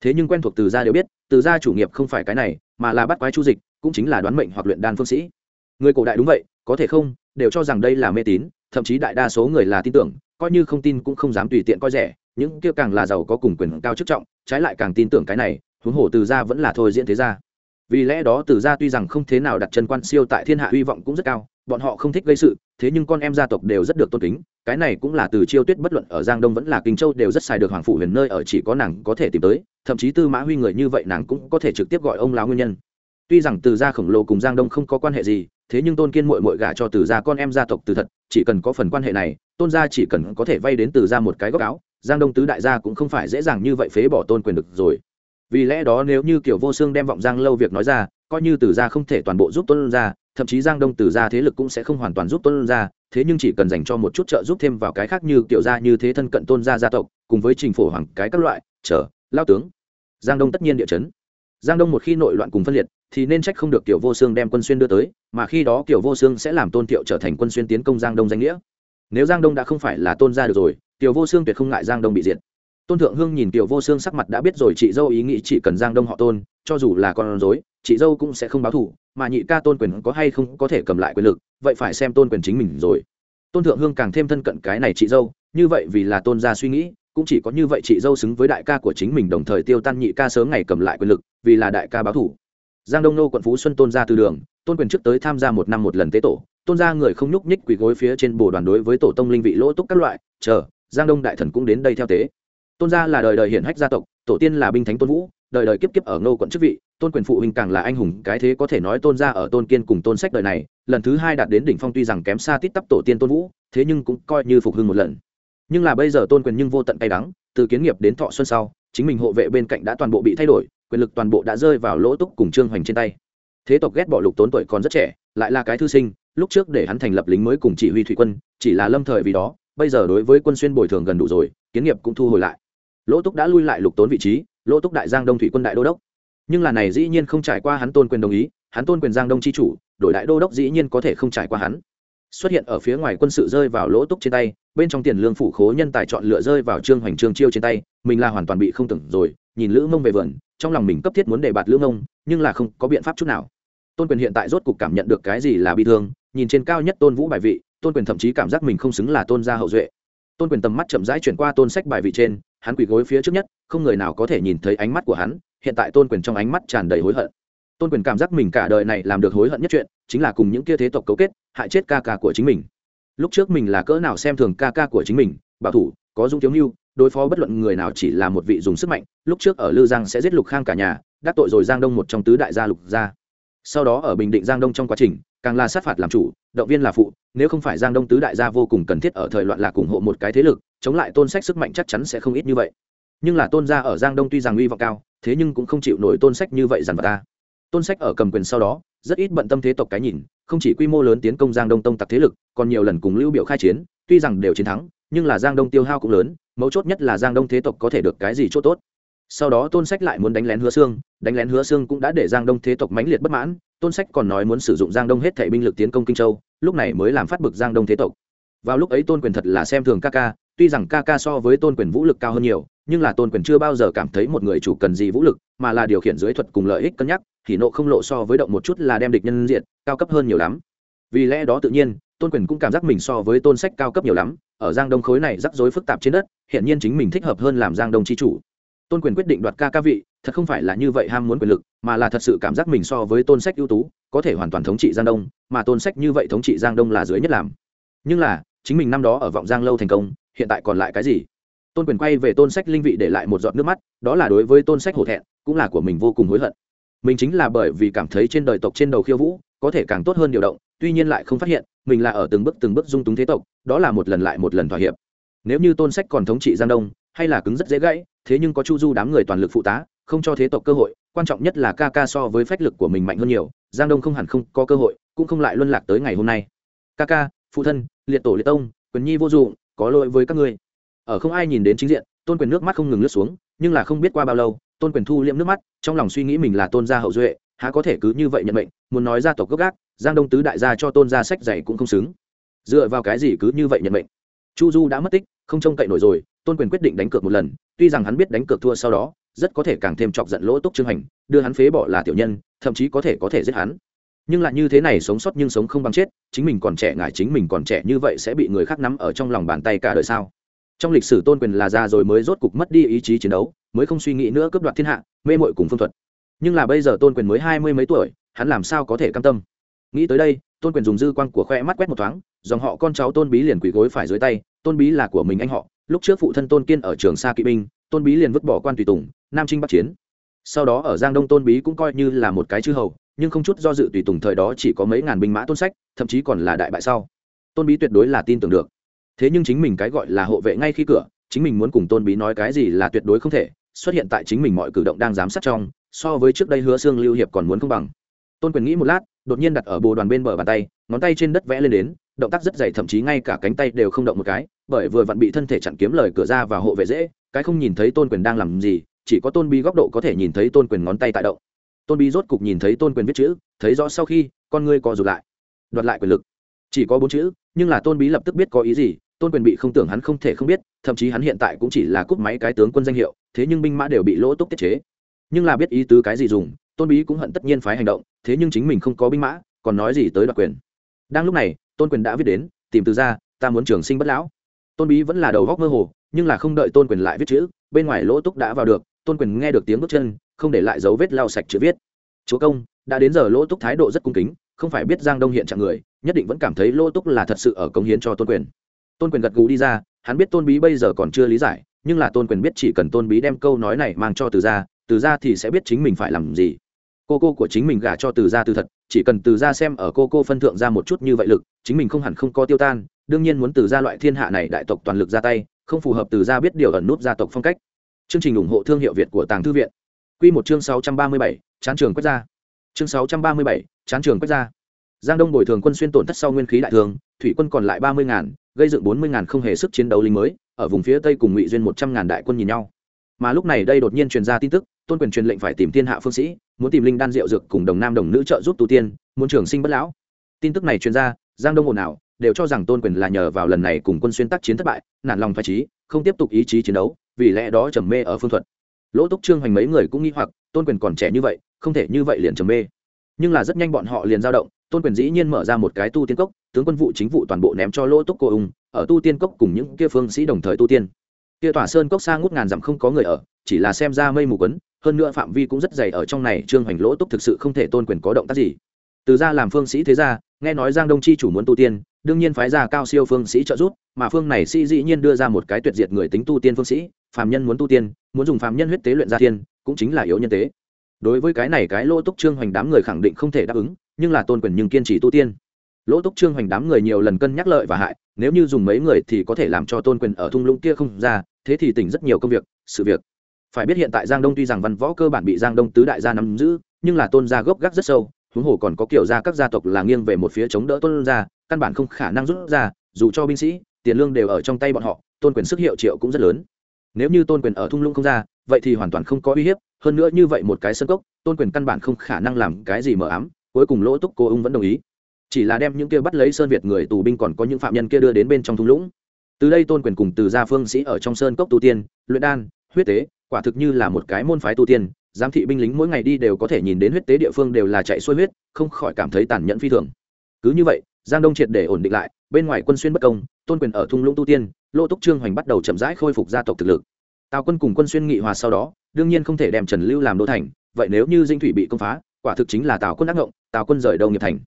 Thế nhưng quen thuộc từ gia đều biết, từ gia chủ nghiệp không phải cái này, mà là bắt quái chu dịch, cũng chính là đoán mệnh hoặc luyện đan phương sĩ. Người cổ đại đúng vậy, có thể không, đều cho rằng đây là mê tín, thậm chí đại đa số người là tin tưởng, coi như không tin cũng không dám tùy tiện coi rẻ, những kia càng là giàu có cùng quyền cao chức trọng, trái lại càng tin tưởng cái này, huống hồ từ gia vẫn là thôi diễn thế gia. Vì lẽ đó từ gia tuy rằng không thế nào đặt chân quan siêu tại thiên hạ hy vọng cũng rất cao bọn họ không thích gây sự, thế nhưng con em gia tộc đều rất được tôn kính, cái này cũng là từ chiêu tuyết bất luận ở giang đông vẫn là kinh châu đều rất xài được hoàng phủ huyền nơi ở chỉ có nàng có thể tìm tới, thậm chí tư mã huy người như vậy nàng cũng có thể trực tiếp gọi ông lão nguyên nhân. Tuy rằng từ gia khổng lồ cùng giang đông không có quan hệ gì, thế nhưng tôn kiên mội mội gả cho từ gia con em gia tộc từ thật, chỉ cần có phần quan hệ này, tôn gia chỉ cần có thể vay đến từ gia một cái góc áo, giang đông tứ đại gia cũng không phải dễ dàng như vậy phế bỏ tôn quyền được rồi. Vì lẽ đó nếu như kiểu vô xương đem vọng giang lâu việc nói ra coi như từ gia không thể toàn bộ giúp tôn gia, thậm chí giang đông từ gia thế lực cũng sẽ không hoàn toàn giúp tôn gia, thế nhưng chỉ cần dành cho một chút trợ giúp thêm vào cái khác như kiểu gia như thế thân cận tôn gia gia tộc, cùng với trình phổ hoàng, cái các loại, chờ, lao tướng. Giang đông tất nhiên địa chấn. Giang đông một khi nội loạn cùng phân liệt, thì nên trách không được tiểu vô xương đem quân xuyên đưa tới, mà khi đó tiểu vô xương sẽ làm tôn thiệu trở thành quân xuyên tiến công giang đông danh nghĩa. Nếu giang đông đã không phải là tôn gia được rồi tiểu vô xương tuyệt không ngại giang đông bị diệt. Tôn thượng hương nhìn tiểu vô xương sắc mặt đã biết rồi, chị dâu ý nghĩ chỉ cần giang đông họ tôn, cho dù là con dối chị dâu cũng sẽ không báo thủ, mà nhị ca tôn quyền có hay không có thể cầm lại quyền lực vậy phải xem tôn quyền chính mình rồi. Tôn thượng hương càng thêm thân cận cái này chị dâu như vậy vì là tôn gia suy nghĩ cũng chỉ có như vậy chị dâu xứng với đại ca của chính mình đồng thời tiêu tan nhị ca sớm ngày cầm lại quyền lực vì là đại ca báo thủ giang đông nô quận phú xuân tôn gia từ đường tôn quyền trước tới tham gia một năm một lần tế tổ tôn gia người không nhúc nhích quỳ gối phía trên bồ đoàn đối với tổ tông linh vị lỗ túc các loại chờ giang đông đại thần cũng đến đây theo tế. Tôn gia là đời đời hiển hách gia tộc tổ tiên là binh thánh tôn vũ đời đời kiếp kiếp ở nô quận chức vị, tôn quyền phụ huynh càng là anh hùng, cái thế có thể nói tôn gia ở tôn kiên cùng tôn sách đời này, lần thứ hai đạt đến đỉnh phong tuy rằng kém xa tít tắp tổ tiên tôn vũ, thế nhưng cũng coi như phục hưng một lần. Nhưng là bây giờ tôn quyền nhưng vô tận cay đắng, từ kiến nghiệp đến thọ xuân sau, chính mình hộ vệ bên cạnh đã toàn bộ bị thay đổi, quyền lực toàn bộ đã rơi vào lỗ túc cùng trương hoành trên tay. Thế tộc ghét bỏ lục tốn tuổi còn rất trẻ, lại là cái thư sinh, lúc trước để hắn thành lập lính mới cùng chỉ huy thủy quân, chỉ là lâm thời vì đó, bây giờ đối với quân xuyên bồi thường gần đủ rồi, kiến nghiệp cũng thu hồi lại. Lỗ túc đã lui lại lục tốn vị trí lỗ túc đại giang đông thủy quân đại đô đốc. Nhưng là này dĩ nhiên không trải qua hắn tôn quyền đồng ý, hắn tôn quyền giang đông c h i chủ, đổi đại đô đốc dĩ nhiên có thể không trải qua hắn. Xuất hiện ở phía ngoài quân sự rơi vào lỗ túc trên tay, bên trong tiền lương phủ khố nhân tài chọn lựa rơi vào trương hoành trương chiêu trên tay, mình là hoàn toàn bị không tưởng rồi, nhìn lữ mông về vườn, trong lòng mình cấp thiết muốn đề bạt lữ mông, nhưng là không có biện pháp chút nào. Tôn quyền hiện tại rốt cục cảm nhận được cái gì là bi thương, nhìn trên cao nhất tôn vũ bài vị, tôn quyền thậm chí cảm giác mình không xứng là tôn gia hậu duệ. Tôn quyền tầm mắt chậm rãi chuyển qua tôn sách bài vị trên hắn quỳ gối phía trước nhất, không người nào có thể nhìn thấy ánh mắt của hắn, hiện tại tôn quyền trong ánh mắt tràn đầy hối hận. Tôn quyền cảm giác mình cả đời này làm được hối hận nhất chuyện, chính là cùng những kia thế tộc cấu kết, hại chết ca ca của chính mình. Lúc trước mình là cỡ nào xem thường ca ca của chính mình, bảo thủ, có dung thiếu mưu đối phó bất luận người nào chỉ là một vị dùng sức mạnh, lúc trước ở lư giang sẽ giết lục khang cả nhà, đắc tội rồi giang đông một trong tứ đại gia lục gia. Sau đó ở bình định giang đông trong quá trình, càng là sát phạt làm chủ, động viên là phụ, nếu không phải giang đông tứ đại gia vô cùng cần thiết ở thời loạn lạc ủng hộ một cái thế lực chống lại tôn sách sức mạnh chắc chắn sẽ không ít như vậy. Nhưng là tôn gia ở giang đông tuy rằng uy vọng cao, thế nhưng cũng không chịu nổi tôn sách như vậy dằn vào ta. Tôn sách ở cầm quyền sau đó, rất ít bận tâm thế tộc cái nhìn, không chỉ quy mô lớn tiến công giang đông tông tặc thế lực, còn nhiều lần cùng lưu biểu khai chiến, tuy rằng đều chiến thắng, nhưng là giang đông tiêu hao cũng lớn, mấu chốt nhất là giang đông thế tộc có thể được cái gì chỗ tốt. Sau đó tôn sách lại muốn đánh lén hứa xương đánh lén hứa xương cũng đã để giang đông thế tộc mãnh liệt bất mãn, tôn sách còn nói muốn sử dụng giang đông hết thể binh lực tiến công kinh châu, lúc này mới làm phát bực giang đông thế tộc. Vào lúc ấy tôn quyền thật là xem thường ca ca tuy rằng ca ca so với tôn quyền vũ lực cao hơn nhiều, nhưng là tôn quyền chưa bao giờ cảm thấy một người chủ cần gì vũ lực, mà là điều khiển dưới thuật cùng lợi ích cân nhắc, thì nộ không lộ so với động một chút là đem địch nhân diện, cao cấp hơn nhiều lắm. Vì lẽ đó tự nhiên, tôn quyền cũng cảm giác mình so với tôn sách cao cấp nhiều lắm, ở giang đông khối này rắc rối phức tạp trên đất hiện nhiên chính mình thích hợp hơn làm giang đông chi chủ. Tôn quyền quyết định đoạt ca ca vị, thật không phải là như vậy ham muốn quyền lực, mà là thật sự cảm giác mình so với tôn sách ưu tú, có thể hoàn toàn thống trị giang đông, mà tôn sách như vậy thống trị giang đông là dưới nhất làm. Nhưng là chính mình năm đó ở vọng giang lâu thành công, hiện tại còn lại cái gì? Tôn quyền quay về tôn sách linh vị để lại một giọt nước mắt, đó là đối với tôn sách hổ thẹn, cũng là của mình vô cùng hối hận. Mình chính là bởi vì cảm thấy trên đời tộc trên đầu khiêu vũ, có thể càng tốt hơn điều động, tuy nhiên lại không phát hiện, mình là ở từng bước từng bước dung túng thế tộc, đó là một lần lại một lần thỏa hiệp. Nếu như tôn sách còn thống trị giang đông, hay là cứng rất dễ gãy, thế nhưng có chu du đám người toàn lực phụ tá, không cho thế tộc cơ hội, quan trọng nhất là ca ca so với phách lực của mình mạnh hơn nhiều, giang đông không hẳn không có cơ hội, cũng không lại luân lạc tới ngày hôm nay. Ca ca phụ thân, liệt tổ liệt tông, quyền nhi vô dụng, có lỗi với các ngươi. Ở không ai nhìn đến chính diện, tôn quyền nước mắt không ngừng lướt xuống, nhưng là không biết qua bao lâu, tôn quyền thu liễm nước mắt, trong lòng suy nghĩ mình là tôn gia hậu duệ, há có thể cứ như vậy nhận mệnh, muốn nói gia tộc gốc gác, giang đông tứ đại gia cho tôn gia sách dạy cũng không xứng. Dựa vào cái gì cứ như vậy nhận mệnh? Chu du đã mất tích, không trông cậy nổi rồi, tôn quyền quyết định đánh cược một lần, tuy rằng hắn biết đánh cược thua sau đó, rất có thể càng thêm chọc giận lỗ túc trương hành, đưa hắn phế bỏ là tiểu nhân, thậm chí có thể có thể giết hắn nhưng lại như thế này sống sót nhưng sống không bằng chết, chính mình còn trẻ ngại chính mình còn trẻ như vậy sẽ bị người khác nắm ở trong lòng bàn tay cả đời sao? Trong lịch sử tôn quyền là già rồi mới rốt cục mất đi ý chí chiến đấu, mới không suy nghĩ nữa cướp đoạt thiên hạ, mê mội cùng phương thuật. Nhưng là bây giờ tôn quyền mới hai mươi mấy tuổi, hắn làm sao có thể cam tâm? Nghĩ tới đây, tôn quyền dùng dư quan của khoe mắt quét một thoáng, dòng họ con cháu tôn bí liền quỳ gối phải dưới tay, tôn bí là của mình anh họ, lúc trước phụ thân tôn kiên ở trường sa kỵ binh, tôn bí liền vứt bỏ quan tùy tùng, nam trinh bắc chiến. Sau đó ở giang đông tôn bí cũng coi như là một cái chư hầu nhưng không chút do dự tùy tùng thời đó chỉ có mấy ngàn binh mã tôn sách, thậm chí còn là đại bại sau. Tôn bí tuyệt đối là tin tưởng được. Thế nhưng chính mình cái gọi là hộ vệ ngay khi cửa, chính mình muốn cùng tôn bí nói cái gì là tuyệt đối không thể, xuất hiện tại chính mình mọi cử động đang giám sát trong, so với trước đây hứa xương lưu hiệp còn muốn không bằng. Tôn quyền nghĩ một lát, đột nhiên đặt ở bồ đoàn bên bờ bàn tay, ngón tay trên đất vẽ lên đến, động tác rất dày, thậm chí ngay cả cánh tay đều không động một cái, bởi vừa vặn bị thân thể chặn kiếm lời cửa ra và hộ vệ dễ, cái không nhìn thấy tôn quyền đang làm gì, chỉ có tôn bí góc độ có thể nhìn thấy tôn quyền ngón tay tại động tôn bí rốt cục nhìn thấy tôn quyền viết chữ, thấy rõ sau khi, con ngươi co rụt lại. Đoạt lại quyền lực. Chỉ có bốn chữ, nhưng là tôn bí lập tức biết có ý gì, tôn quyền bị không tưởng hắn không thể không biết, thậm chí hắn hiện tại cũng chỉ là cúp máy cái tướng quân danh hiệu, thế nhưng binh mã đều bị lỗ túc tiết chế. Nhưng là biết ý tứ cái gì dùng, tôn bí cũng hận tất nhiên phái hành động, thế nhưng chính mình không có binh mã, còn nói gì tới đoạt quyền. Đang lúc này, tôn quyền đã viết đến, tìm từ ra, ta muốn trường sinh bất lão. Tôn bí vẫn là đầu góc mơ hồ, nhưng là không đợi tôn quyền lại viết chữ, bên ngoài lỗ túc đã vào được tôn quyền nghe được tiếng bước chân, không để lại dấu vết lau sạch chữ viết. Chúa công, đã đến giờ lỗ túc thái độ rất cung kính, không phải biết giang đông hiện trạng người, nhất định vẫn cảm thấy lỗ túc là thật sự ở cống hiến cho tôn quyền. Tôn quyền gật gù đi ra, hắn biết tôn bí bây giờ còn chưa lý giải, nhưng là tôn quyền biết chỉ cần tôn bí đem câu nói này mang cho từ ra từ ra thì sẽ biết chính mình phải làm gì. Cô cô của chính mình gả cho từ ra từ thật, chỉ cần từ ra xem ở cô cô phân thượng ra một chút như vậy lực, chính mình không hẳn không có tiêu tan, đương nhiên muốn từ ra loại thiên hạ này đại tộc toàn lực ra tay, không phù hợp từ ra biết điều ẩn nút gia tộc phong cách chương trình ủng hộ thương hiệu việt của tàng thư viện. Quy một chương sáu trăm ba mươi bảy, chán trường quét ra. Chương sáu trăm ba mươi bảy, chán trường quét ra. Giang đông bồi thường quân xuyên tổn thất sau nguyên khí đại thường, thủy quân còn lại ba mươi ngàn, gây dựng bốn mươi ngàn không hề sức chiến đấu lính mới, ở vùng phía tây cùng ngụy duyên một trăm ngàn đại quân nhìn nhau. Mà lúc này đây đột nhiên truyền ra tin tức, tôn quyền truyền lệnh phải tìm thiên hạ phương sĩ, muốn tìm linh đan diệu dược cùng đồng nam đồng nữ trợ giúp tu tiên, muốn trường sinh bất lão. Tin tức này truyền ra, giang đông ồn ào, đều cho rằng tôn quyền là nhờ vào lần này cùng quân xuyên tác chiến thất bại, nản lòng phách trí, không tiếp tục ý chí chiến đấu vì lẽ đó trầm mê ở phương thuật. Lỗ túc trương hoành mấy người cũng nghĩ hoặc, tôn quyền còn trẻ như vậy, không thể như vậy liền trầm mê. Nhưng là rất nhanh bọn họ liền dao động, tôn quyền dĩ nhiên mở ra một cái tu tiên cốc, tướng quân vụ chính vụ toàn bộ ném cho lỗ túc cô ung, ở tu tiên cốc cùng những kia phương sĩ đồng thời tu tiên. Kia tỏa sơn cốc xa ngút ngàn dặm không có người ở, chỉ là xem ra mây mù quấn, hơn nữa phạm vi cũng rất dày ở trong này, trương hoành lỗ túc thực sự không thể tôn quyền có động tác gì. Từ ra làm phương sĩ thế ra nghe nói giang đông chi chủ muốn tu tiên, đương nhiên phái ra cao siêu phương sĩ trợ giúp, mà phương này sĩ dĩ nhiên đưa ra một cái tuyệt diệt người tính tu tiên phương sĩ phàm nhân muốn tu tiên, muốn dùng phàm nhân huyết tế luyện ra thiên, cũng chính là yếu nhân tế. Đối với cái này cái lỗ túc trương hoành đám người khẳng định không thể đáp ứng, nhưng là tôn quyền nhưng kiên trì tu tiên. Lỗ túc trương hoành đám người nhiều lần cân nhắc lợi và hại, nếu như dùng mấy người thì có thể làm cho tôn quyền ở thung lũng kia không ra, thế thì tỉnh rất nhiều công việc, sự việc. Phải biết hiện tại giang đông tuy rằng văn võ cơ bản bị giang đông tứ đại gia nắm giữ, nhưng là tôn gia gốc gác rất sâu, huống hồ còn có kiểu gia các gia tộc là nghiêng về một phía chống đỡ tôn gia, căn bản không khả năng rút ra, dù cho binh sĩ, tiền lương đều ở trong tay bọn họ, tôn quyền sức hiệu triệu cũng rất lớn nếu như tôn quyền ở thung lũng không ra, vậy thì hoàn toàn không có uy hiếp, hơn nữa như vậy một cái sân cốc, tôn quyền căn bản không khả năng làm cái gì mờ ám, cuối cùng lỗ túc cô ung vẫn đồng ý. Chỉ là đem những kia bắt lấy sơn việt người tù binh còn có những phạm nhân kia đưa đến bên trong thung lũng. Từ đây tôn quyền cùng từ gia phương sĩ ở trong sơn cốc tu tiên, luyện đan, huyết tế, quả thực như là một cái môn phái tu tiên, giám thị binh lính mỗi ngày đi đều có thể nhìn đến huyết tế địa phương đều là chạy xuôi huyết, không khỏi cảm thấy tàn nhẫn phi thường. Cứ như vậy, giang đông triệt để ổn định lại, bên ngoài quân xuyên bất công tôn quyền ở thung lũng tu tiên, lô túc trương hoành bắt đầu chậm rãi khôi phục gia tộc thực lực. Tào quân cùng quân xuyên nghị hòa sau đó, đương nhiên không thể đem trần lưu làm đô thành, vậy nếu như dinh thủy bị công phá, quả thực chính là tào quân ác ngộng, tào quân rời đầu nghiệp thành.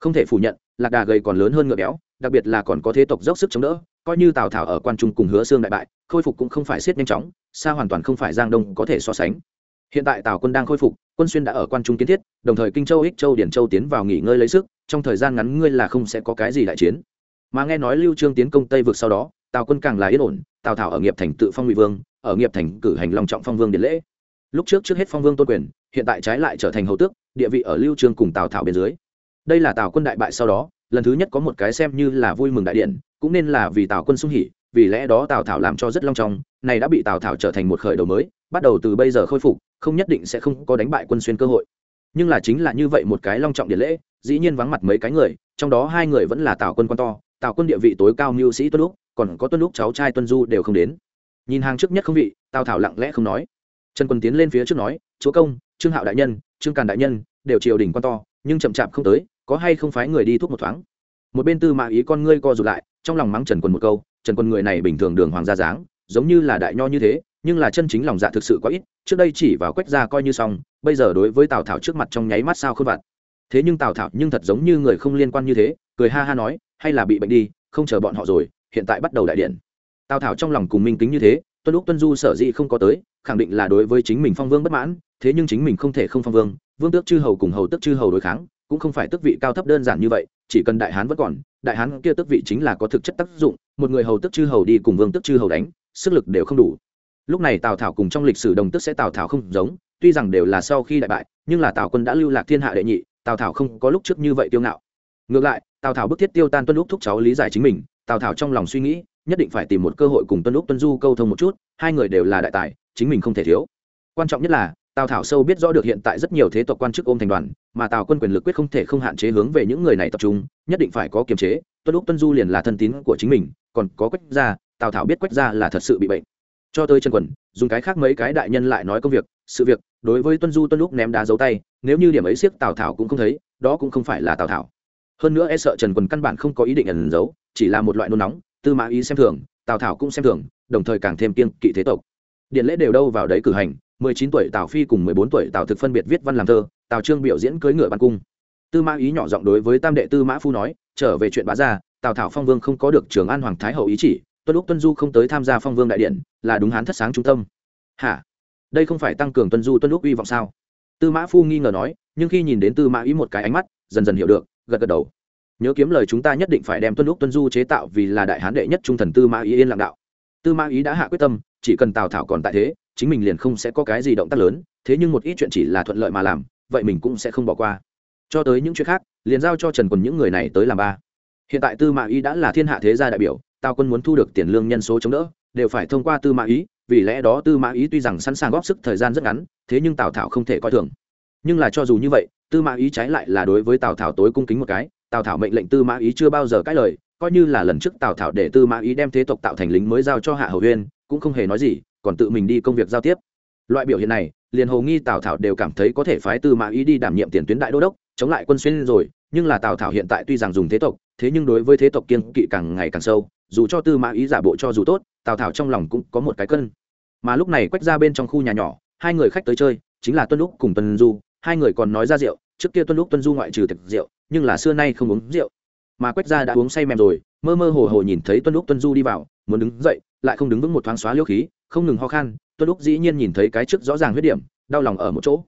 Không thể phủ nhận, lạc đà gầy còn lớn hơn ngựa béo, đặc biệt là còn có thế tộc dốc sức chống đỡ, coi như tào thảo ở quan trung cùng hứa xương đại bại, khôi phục cũng không phải xiết nhanh chóng, xa hoàn toàn không phải giang đông có thể so sánh. Hiện tại tào quân đang khôi phục, quân xuyên đã ở quan trung kiến thiết, đồng thời kinh châu, ích châu, điển châu tiến vào nghỉ ngơi lấy sức, trong thời gian ngắn ngươi là không sẽ có cái gì đại chiến mà nghe nói lưu trương tiến công tây vực sau đó, tào quân càng là yên ổn, tào thảo ở nghiệp thành tự phong ngụy vương, ở nghiệp thành cử hành long trọng phong vương điện lễ. Lúc trước trước hết phong vương tôn quyền, hiện tại trái lại trở thành hầu tước, địa vị ở lưu trương cùng tào thảo bên dưới. Đây là tào quân đại bại sau đó, lần thứ nhất có một cái xem như là vui mừng đại điện, cũng nên là vì tào quân sung hỉ, vì lẽ đó tào thảo làm cho rất long trọng, này đã bị tào thảo trở thành một khởi đầu mới, bắt đầu từ bây giờ khôi phục, không nhất định sẽ không có đánh bại quân xuyên cơ hội. Nhưng là chính là như vậy một cái long trọng điện lễ, dĩ nhiên vắng mặt mấy cái người, trong đó hai người vẫn là tào quân quan to tào quân địa vị tối cao mưu sĩ tuân lúc còn có tuân lúc cháu trai tuân du đều không đến. Nhìn hàng trước nhất không vị, tào thảo lặng lẽ không nói. Trần quân tiến lên phía trước nói, chúa công, trương hạo đại nhân, trương càn đại nhân, đều triều đình quan to, nhưng chậm chạp không tới, có hay không phái người đi thuốc một thoáng? Một bên tư mã ý con ngươi co rụt lại, trong lòng mắng trần quân một câu, trần quân người này bình thường đường hoàng gia dáng, giống như là đại nho như thế, nhưng là chân chính lòng dạ thực sự quá ít, trước đây chỉ vào quách ra coi như xong, bây giờ đối với tào thảo trước mặt trong nháy mắt sao không vặt. Thế nhưng tào thảo nhưng thật giống như người không liên quan như thế, cười ha ha nói hay là bị bệnh đi, không chờ bọn họ rồi, hiện tại bắt đầu đại điện. Tào thảo trong lòng cùng minh kính như thế, tuân lúc tuân du sở dĩ không có tới, khẳng định là đối với chính mình phong vương bất mãn, thế nhưng chính mình không thể không phong vương vương tước chư hầu cùng hầu tước chư hầu đối kháng, cũng không phải tước vị cao thấp đơn giản như vậy, chỉ cần đại hán vẫn còn, đại hán kia tước vị chính là có thực chất tác dụng, một người hầu tước chư hầu đi cùng vương tước chư hầu đánh, sức lực đều không đủ. Lúc này tào thảo cùng trong lịch sử đồng tước sẽ tào thảo không giống, tuy rằng đều là sau khi đại bại, nhưng là tào quân đã lưu lạc thiên hạ đệ nhị, tào thảo không có lúc trước như vậy tiêu ngạo ngược lại, tào thảo bức thiết tiêu tan tuân lúc thúc cháu lý giải chính mình, tào thảo trong lòng suy nghĩ, nhất định phải tìm một cơ hội cùng tuân lúc tuân du câu thông một chút, hai người đều là đại tài, chính mình không thể thiếu. Quan trọng nhất là, tào thảo sâu biết rõ được hiện tại rất nhiều thế tộc quan chức ôm thành đoàn, mà tào quân quyền lực quyết không thể không hạn chế hướng về những người này tập trung, nhất định phải có kiềm chế, tuân lúc tuân du liền là thân tín của chính mình, còn có quách gia, tào thảo biết quách gia là thật sự bị bệnh. Cho tới chân quần, dùng cái khác mấy cái đại nhân lại nói công việc, sự việc, đối với tuân du tuân lúc ném đá dấu tay, nếu như điểm ấy siếc tào thảo cũng không thấy, đó cũng không phải là tào thảo hơn nữa e sợ trần quần căn bản không có ý định ẩn giấu, chỉ là một loại nôn nóng, tư mã ý xem thường, tào thảo cũng xem thường, đồng thời càng thêm kiên kỵ thế tộc. Điện lễ đều đâu vào đấy cử hành, mười chín tuổi tào phi cùng mười bốn tuổi tào thực phân biệt viết văn làm thơ, tào trương biểu diễn cưỡi ngựa ban cung. Tư mã ý nhỏ giọng đối với tam đệ tư mã phu nói, trở về chuyện bá gia, tào thảo phong vương không có được trường an hoàng thái hậu ý chỉ, tuân lúc tuân du không tới tham gia phong vương đại điện, là đúng hán thất sáng trung tâm. Hả? Đây không phải tăng cường tuân du tuân lúc uy vọng sao? Tư mã phu nghi ngờ nói, nhưng khi nhìn đến tư mã ý một cái ánh mắt, dần dần hiểu được gật gật đầu. Nhớ kiếm lời chúng ta nhất định phải đem tuân lúc tuân du chế tạo vì là đại hán đệ nhất trung thần tư mã ý yên lặng đạo. Tư mã ý đã hạ quyết tâm, chỉ cần tào thảo còn tại thế, chính mình liền không sẽ có cái gì động tác lớn, thế nhưng một ít chuyện chỉ là thuận lợi mà làm, vậy mình cũng sẽ không bỏ qua. Cho tới những chuyện khác, liền giao cho trần quần những người này tới làm ba. Hiện tại tư mã ý đã là thiên hạ thế gia đại biểu, tào quân muốn thu được tiền lương nhân số chống đỡ, đều phải thông qua tư mã ý, vì lẽ đó tư mã ý tuy rằng sẵn sàng góp sức thời gian rất ngắn, thế nhưng tào thảo không thể coi thường. Nhưng là cho dù như vậy tư mã ý trái lại là đối với tào thảo tối cung kính một cái, tào thảo mệnh lệnh tư mã ý chưa bao giờ cãi lời, coi như là lần trước tào thảo để tư mã ý đem thế tộc tạo thành lính mới giao cho hạ hầu huyên, cũng không hề nói gì, còn tự mình đi công việc giao tiếp. Loại biểu hiện này, liền hầu nghi tào thảo đều cảm thấy có thể phái tư mã ý đi đảm nhiệm tiền tuyến đại đô đốc, chống lại quân xuyên rồi, nhưng là tào thảo hiện tại tuy rằng dùng thế tộc, thế nhưng đối với thế tộc kiên kỵ càng ngày càng sâu, dù cho tư mã ý giả bộ cho dù tốt, tào thảo trong lòng cũng có một cái cân. Mà lúc này quách ra bên trong khu nhà nhỏ, hai người khách tới chơi, chính là tuân lúc cùng tuân du, hai người còn nói ra rượu trước kia tuân lúc tuân du ngoại trừ thực rượu, nhưng là xưa nay không uống rượu. Mà quách Gia đã uống say mềm rồi, mơ mơ hồ hồ nhìn thấy tuân lúc tuân du đi vào, muốn đứng dậy, lại không đứng vững một thoáng xóa liêu khí, không ngừng ho khan, tuân lúc dĩ nhiên nhìn thấy cái trước rõ ràng huyết điểm, đau lòng ở một chỗ.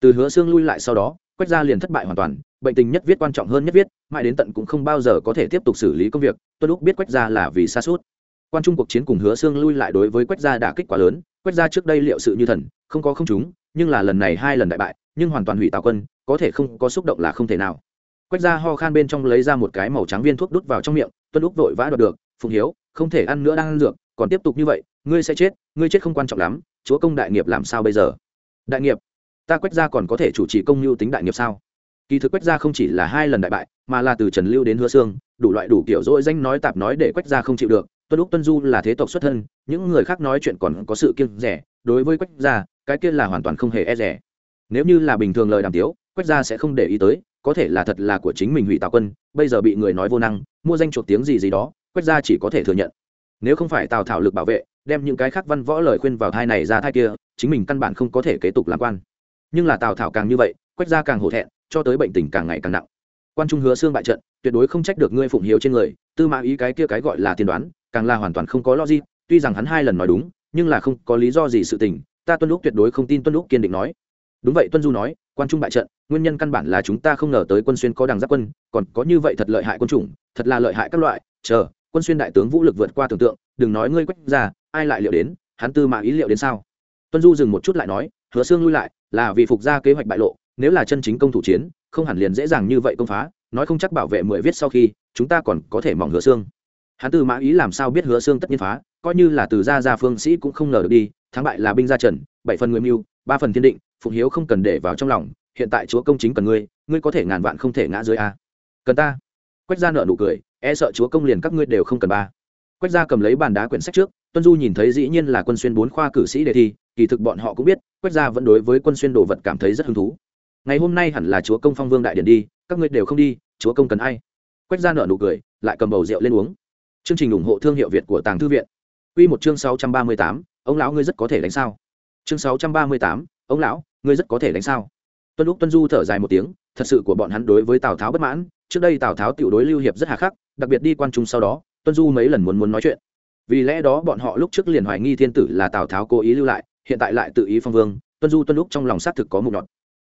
Từ hứa xương lui lại sau đó, quách Gia liền thất bại hoàn toàn, bệnh tình nhất viết quan trọng hơn nhất viết, mãi đến tận cũng không bao giờ có thể tiếp tục xử lý công việc, tuân lúc biết quách Gia là vì xa suốt quan trung cuộc chiến cùng hứa xương lui lại đối với quách gia đả kích quá lớn, quách gia trước đây liệu sự như thần, không có không chúng nhưng là lần này hai lần đại bại, nhưng hoàn toàn hủy tào quân có thể không có xúc động là không thể nào. Quách gia ho khan bên trong lấy ra một cái màu trắng viên thuốc đút vào trong miệng, tuân lúc vội vã đoạt được, Phùng hiếu, không thể ăn nữa đang ăn dược, còn tiếp tục như vậy, ngươi sẽ chết, ngươi chết không quan trọng lắm, chúa công đại nghiệp làm sao bây giờ? Đại nghiệp? Ta quách gia còn có thể chủ trì công lưu tính đại nghiệp sao? Kỳ thực quách gia không chỉ là hai lần đại bại, mà là từ trần lưu đến hứa xương đủ loại đủ kiểu dỗi danh nói tạp nói để quách gia không chịu được. Tuân lúc tuân du là thế tộc xuất thân, những người khác nói chuyện còn có sự kiêng rẻ, đối với quách gia, cái kia là hoàn toàn không hề e rẻ. Nếu như là bình thường lời đàm tiếu quách gia sẽ không để ý tới, có thể là thật là của chính mình hủy tào quân, bây giờ bị người nói vô năng, mua danh chuộc tiếng gì gì đó, quách gia chỉ có thể thừa nhận. Nếu không phải tào thảo lực bảo vệ, đem những cái khác văn võ lời khuyên vào thai này ra thai kia, chính mình căn bản không có thể kế tục làm quan. Nhưng là tào thảo càng như vậy, quách gia càng hổ thẹn, cho tới bệnh tình càng ngày càng nặng. Quan trung hứa xương bại trận, tuyệt đối không trách được ngươi phụng hiếu trên người, tư mã ý cái kia cái gọi là tiên đoán, càng là hoàn toàn không có logic, tuy rằng hắn hai lần nói đúng, nhưng là không có lý do gì sự tình, ta tuân lúc tuyệt đối không tin tuân lúc kiên định nói đúng vậy, tuân du nói, quan trung bại trận, nguyên nhân căn bản là chúng ta không ngờ tới quân xuyên có đằng giáp quân, còn có như vậy thật lợi hại quân chủng, thật là lợi hại các loại. Chờ, quân xuyên đại tướng vũ lực vượt qua tưởng tượng, đừng nói ngươi quách ra, ai lại liệu đến, hắn tư mã ý liệu đến sao? Tuân du dừng một chút lại nói, hứa xương lui lại, là vì phục ra kế hoạch bại lộ, nếu là chân chính công thủ chiến, không hẳn liền dễ dàng như vậy công phá, nói không chắc bảo vệ mười viết sau khi, chúng ta còn có thể mỏng hứa xương. Hắn tư mã ý làm sao biết hứa xương tất nhiên phá, coi như là từ gia gia phương sĩ cũng không ngờ được đi, thắng bại là binh gia trần, bảy phần người mưu, ba phần thiên định phụng hiếu không cần để vào trong lòng, hiện tại chúa công chính cần ngươi ngươi có thể ngàn vạn không thể ngã dưới a. Cần ta? Quách gia nợ nụ cười e sợ chúa công liền các ngươi đều không cần ba. Quách gia cầm lấy bàn đá quyển sách trước, tuân du nhìn thấy dĩ nhiên là quân xuyên bốn khoa cử sĩ đề thi, kỳ thực bọn họ cũng biết, quách gia vẫn đối với quân xuyên đồ vật cảm thấy rất hứng thú. Ngày hôm nay hẳn là chúa công phong vương đại điện đi, các ngươi đều không đi, chúa công cần ai? Quách gia nợ nụ cười, lại cầm bầu rượu lên uống. Chương trình ủng hộ thương hiệu việt của tàng thư viện. Quy một chương sáu trăm ba mươi tám, ông lão ngươi rất có thể đánh sao? Chương sáu trăm ba mươi tám, ông lão ngươi rất có thể đánh sao? Tuân lúc tuân du thở dài một tiếng, thật sự của bọn hắn đối với tào tháo bất mãn, trước đây tào tháo tiểu đối lưu hiệp rất hà khắc, đặc biệt đi quan trung sau đó, tuân du mấy lần muốn muốn nói chuyện. Vì lẽ đó bọn họ lúc trước liền hoài nghi thiên tử là tào tháo cố ý lưu lại, hiện tại lại tự ý phong vương, tuân du tuân lúc trong lòng xác thực có mục nhọn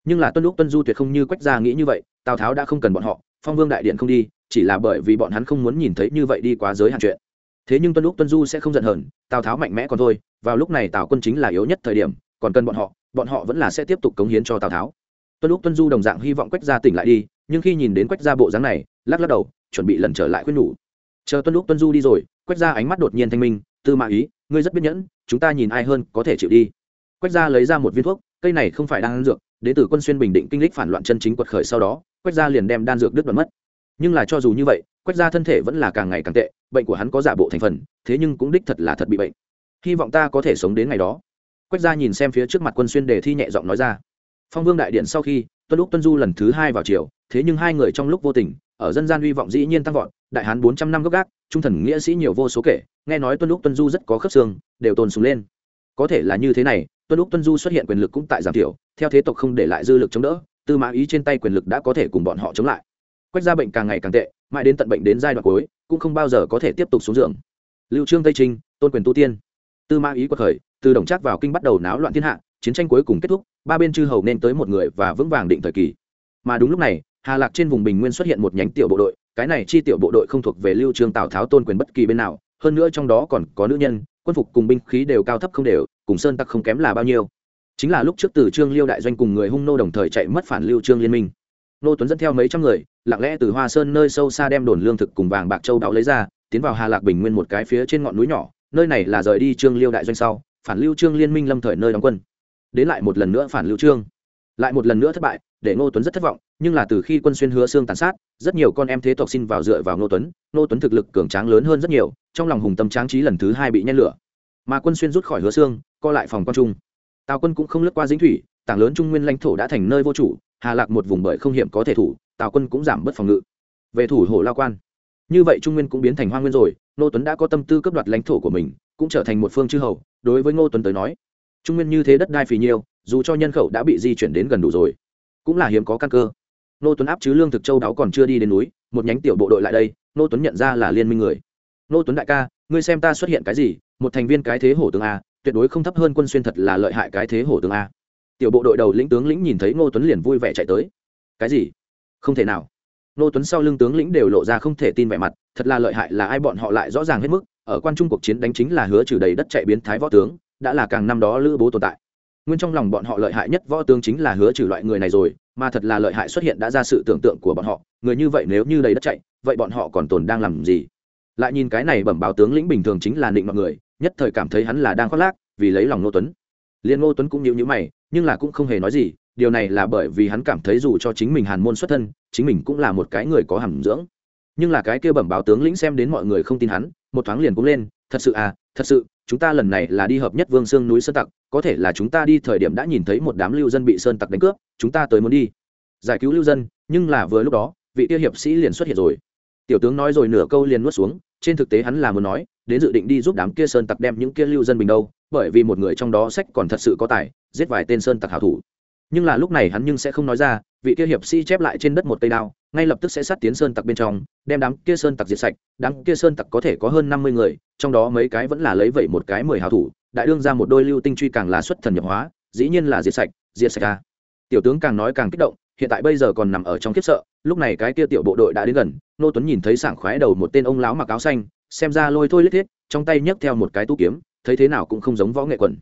nhưng là tuân lúc tuân du tuyệt không như quách gia nghĩ như vậy, tào tháo đã không cần bọn họ, phong vương đại điện không đi, chỉ là bởi vì bọn hắn không muốn nhìn thấy như vậy đi quá giới hạn chuyện. Thế nhưng tuân lúc tuân du sẽ không giận hờn, tào tháo mạnh mẽ còn thôi, vào lúc này tào quân chính là yếu nhất thời điểm còn cần bọn họ bọn họ vẫn là sẽ tiếp tục cống hiến cho tào tháo. Tuân lúc tuân du đồng dạng hy vọng quách gia tỉnh lại đi, nhưng khi nhìn đến quách gia bộ dáng này, lắc lắc đầu, chuẩn bị lần trở lại khuyên nhủ. Chờ tuân lúc tuân du đi rồi, quách gia ánh mắt đột nhiên thanh minh, tư mã ý, ngươi rất biết nhẫn, chúng ta nhìn ai hơn có thể chịu đi. Quách gia lấy ra một viên thuốc, cây này không phải đang ăn dược, đến từ quân xuyên bình định kinh lịch phản loạn chân chính quật khởi sau đó, quách gia liền đem đan dược đứt đoạn mất. Nhưng là cho dù như vậy, quách gia thân thể vẫn là càng ngày càng tệ, bệnh của hắn có giả bộ thành phần, thế nhưng cũng đích thật là thật bị bệnh. Hy vọng ta có thể sống đến ngày đó quách gia nhìn xem phía trước mặt quân xuyên đề thi nhẹ giọng nói ra. Phong vương đại điện sau khi, tuân lúc tuân du lần thứ hai vào chiều thế nhưng hai người trong lúc vô tình, ở dân gian hy vọng dĩ nhiên tăng vọt, đại hán bốn trăm năm gốc gác, trung thần nghĩa sĩ nhiều vô số kể, nghe nói tuân lúc tuân du rất có khớp xương, đều tồn sùng lên. Có thể là như thế này, tuân lúc tuân du xuất hiện quyền lực cũng tại giảm thiểu, theo thế tộc không để lại dư lực chống đỡ, tư mã ý trên tay quyền lực đã có thể cùng bọn họ chống lại. Quách gia bệnh càng ngày càng tệ, mãi đến tận bệnh đến giai đoạn cuối, cũng không bao giờ có thể tiếp tục xuống giường. Lưu trương tây trinh, tôn quyền tu tiên. Tư mã ý quật khởi từ đồng trác vào kinh bắt đầu náo loạn thiên hạ, chiến tranh cuối cùng kết thúc, ba bên chư hầu nên tới một người và vững vàng định thời kỳ. Mà đúng lúc này, hà lạc trên vùng bình nguyên xuất hiện một nhánh tiểu bộ đội, cái này chi tiểu bộ đội không thuộc về lưu trương tào tháo tôn quyền bất kỳ bên nào, hơn nữa trong đó còn có nữ nhân, quân phục cùng binh khí đều cao thấp không đều, cùng sơn tặc không kém là bao nhiêu. Chính là lúc trước từ trương liêu đại doanh cùng người hung nô đồng thời chạy mất phản lưu trương liên minh. Nô tuấn dẫn theo mấy trăm người, lặng lẽ từ hoa sơn nơi sâu xa đem đồn lương thực cùng vàng bạc châu đáo lấy ra, tiến vào hà lạc bình nguyên một cái phía trên ngọn núi nhỏ, nơi này là rời đi trương liêu đại doanh sau phản lưu trương liên minh lâm thời nơi đóng quân. Đến lại một lần nữa phản lưu trương. Lại một lần nữa thất bại, để ngô tuấn rất thất vọng, nhưng là từ khi quân xuyên hứa xương tàn sát, rất nhiều con em thế tộc xin vào dựa vào ngô tuấn. Ngô tuấn thực lực cường tráng lớn hơn rất nhiều, trong lòng hùng tâm tráng trí lần thứ hai bị nhen lửa. Mà quân xuyên rút khỏi hứa xương, co lại phòng quan trung. Tào quân cũng không lướt qua dính thủy, tảng lớn trung nguyên lãnh thổ đã thành nơi vô chủ, hà lạc một vùng bởi không hiểm có thể thủ, tào quân cũng giảm bớt phòng ngự. Về thủ hồ lao quan. Như vậy trung nguyên cũng biến thành hoa nguyên rồi, ngô tuấn đã có tâm tư cấp đoạt lãnh thổ của mình cũng trở thành một phương chư hầu, đối với ngô tuấn tới nói, trung nguyên như thế đất đai phì nhiêu, dù cho nhân khẩu đã bị di chuyển đến gần đủ rồi, cũng là hiếm có căn cơ. Ngô tuấn áp chứ lương thực châu đáo còn chưa đi đến núi, một nhánh tiểu bộ đội lại đây, Ngô tuấn nhận ra là liên minh người. Ngô tuấn đại ca, ngươi xem ta xuất hiện cái gì, một thành viên cái thế hổ tướng a, tuyệt đối không thấp hơn quân xuyên thật là lợi hại cái thế hổ tướng a. Tiểu bộ đội đầu lĩnh tướng lĩnh nhìn thấy ngô tuấn liền vui vẻ chạy tới. Cái gì? Không thể nào. Ngô tuấn sau lưng tướng lĩnh đều lộ ra không thể tin vẻ mặt, thật là lợi hại là ai bọn họ lại rõ ràng hết mức ở quan trung cuộc chiến đánh chính là hứa trừ đầy đất chạy biến thái võ tướng, đã là càng năm đó lữ bố tồn tại. Nguyên trong lòng bọn họ lợi hại nhất võ tướng chính là hứa trừ loại người này rồi, mà thật là lợi hại xuất hiện đã ra sự tưởng tượng của bọn họ, người như vậy nếu như đầy đất chạy, vậy bọn họ còn tồn đang làm gì? Lại nhìn cái này bẩm báo tướng lĩnh bình thường chính là định mọi người, nhất thời cảm thấy hắn là đang khoác lác, vì lấy lòng ngô tuấn. Liên ngô tuấn cũng nhịu nhữ mày, nhưng là cũng không hề nói gì, điều này là bởi vì hắn cảm thấy dù cho chính mình hàn môn xuất thân, chính mình cũng là một cái người có hàm dưỡng. Nhưng là cái kia bẩm báo tướng lĩnh xem đến mọi người không tin hắn một thoáng liền cũng lên, thật sự à thật sự, chúng ta lần này là đi hợp nhất vương sương núi sơn tặc, có thể là chúng ta đi thời điểm đã nhìn thấy một đám lưu dân bị sơn tặc đánh cướp, chúng ta tới muốn đi. Giải cứu lưu dân, nhưng là vừa lúc đó, vị tiêu hiệp sĩ liền xuất hiện rồi. Tiểu tướng nói rồi nửa câu liền nuốt xuống, trên thực tế hắn là muốn nói, đến dự định đi giúp đám kia sơn tặc đem những kia lưu dân bình đâu, bởi vì một người trong đó sách còn thật sự có tài, giết vài tên sơn tặc hảo thủ. Nhưng là lúc này hắn nhưng sẽ không nói ra, vị kia hiệp sĩ chép lại trên đất một cây đao ngay lập tức sẽ sát tiến sơn tặc bên trong, đem đám kia sơn tặc diệt sạch, đám kia sơn tặc có thể có hơn năm mươi người, trong đó mấy cái vẫn là lấy vậy một cái mười hào thủ, đại đương ra một đôi lưu tinh truy càng là xuất thần nhập hóa, dĩ nhiên là diệt sạch diệt sạch ra tiểu tướng càng nói càng kích động, hiện tại bây giờ còn nằm ở trong kiếp sợ, lúc này cái kia tiểu bộ đội đã đến gần, nô tuấn nhìn thấy sảng khoái đầu một tên ông lão mặc áo xanh, xem ra lôi thôi lết thiết, trong tay nhấc theo một cái tú kiếm, thấy thế nào cũng không giống võ nghệ quần.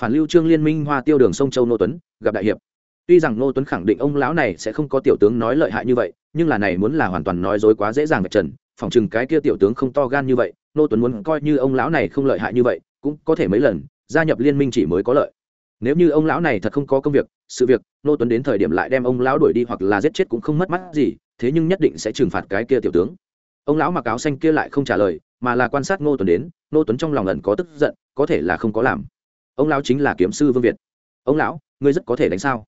Phản lưu trương liên minh hoa tiêu đường sông châu nô tuấn, gặp đại hiệp tuy rằng nô tuấn khẳng định ông lão này sẽ không có tiểu tướng nói lợi hại như vậy, nhưng là này muốn là hoàn toàn nói dối quá dễ dàng vạch trần, phỏng chừng cái kia tiểu tướng không to gan như vậy nô tuấn muốn coi như ông lão này không lợi hại như vậy, cũng có thể mấy lần, gia nhập liên minh chỉ mới có lợi. Nếu như ông lão này thật không có công việc, sự việc nô tuấn đến thời điểm lại đem ông lão đuổi đi hoặc là giết chết cũng không mất mắt gì, thế nhưng nhất định sẽ trừng phạt cái kia tiểu tướng. Ông lão mặc áo xanh kia lại không trả lời, mà là quan sát ngô tuấn đến, ngô tuấn trong lòng ẩn có tức giận, có thể là không có làm. Ông lão chính là kiếm sư vương việt. Ông lão, ngươi rất có thể đánh sao?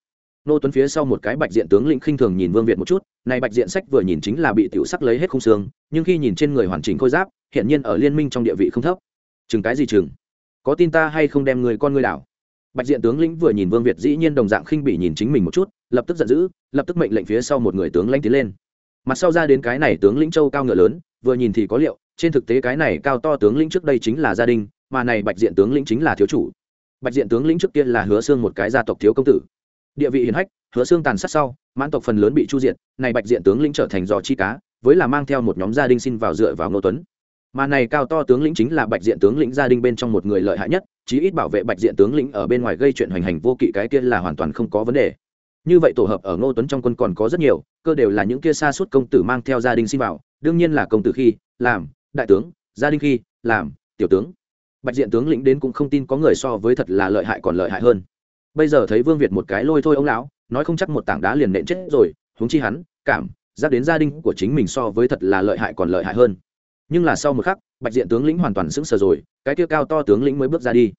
Nô tuấn phía sau một cái bạch diện tướng lĩnh khinh thường nhìn vương việt một chút, này bạch diện sách vừa nhìn chính là bị tiểu sắc lấy hết khung xương, nhưng khi nhìn trên người hoàn chỉnh khôi giáp hiện nhiên ở liên minh trong địa vị không thấp. Chừng cái gì chừng? Có tin ta hay không đem người con ngươi đảo? Bạch diện tướng lĩnh vừa nhìn vương việt dĩ nhiên đồng dạng khinh bị nhìn chính mình một chút, lập tức giận dữ, lập tức mệnh lệnh phía sau một người tướng lãnh tiến lên. Mặt sau ra đến cái này tướng lĩnh châu cao ngựa lớn, vừa nhìn thì có liệu, trên thực tế cái này cao to tướng lĩnh trước đây chính là gia đình, mà này bạch diện tướng lĩnh chính là thiếu chủ. Bạch diện tướng lĩnh trước tiên là hứa xương một cái gia tộc thiếu công tử địa vị hiền hách, hứa xương tàn sát sau, mãn tộc phần lớn bị chu diện này bạch diện tướng lĩnh trở thành giò chi cá, với là mang theo một nhóm gia đình xin vào dựa vào ngô tuấn. Mà này cao to tướng lĩnh chính là bạch diện tướng lĩnh gia đình bên trong một người lợi hại nhất, chí ít bảo vệ bạch diện tướng lĩnh ở bên ngoài gây chuyện hoành hành vô kỵ cái kia là hoàn toàn không có vấn đề. Như vậy tổ hợp ở ngô tuấn trong quân còn có rất nhiều, cơ đều là những kia xa suốt công tử mang theo gia đình xin vào, đương nhiên là công tử khi, làm, đại tướng, gia đình khi, làm, tiểu tướng. Bạch diện tướng lĩnh đến cũng không tin có người so với thật là lợi hại còn lợi hại hơn bây giờ thấy vương việt một cái lôi thôi ông lão, nói không chắc một tảng đá liền nện chết rồi, huống chi hắn, cảm, giác đến gia đình của chính mình so với thật là lợi hại còn lợi hại hơn. Nhưng là sau một khắc, bạch diện tướng lĩnh hoàn toàn sững sờ rồi, cái kia cao to tướng lĩnh mới bước ra đi.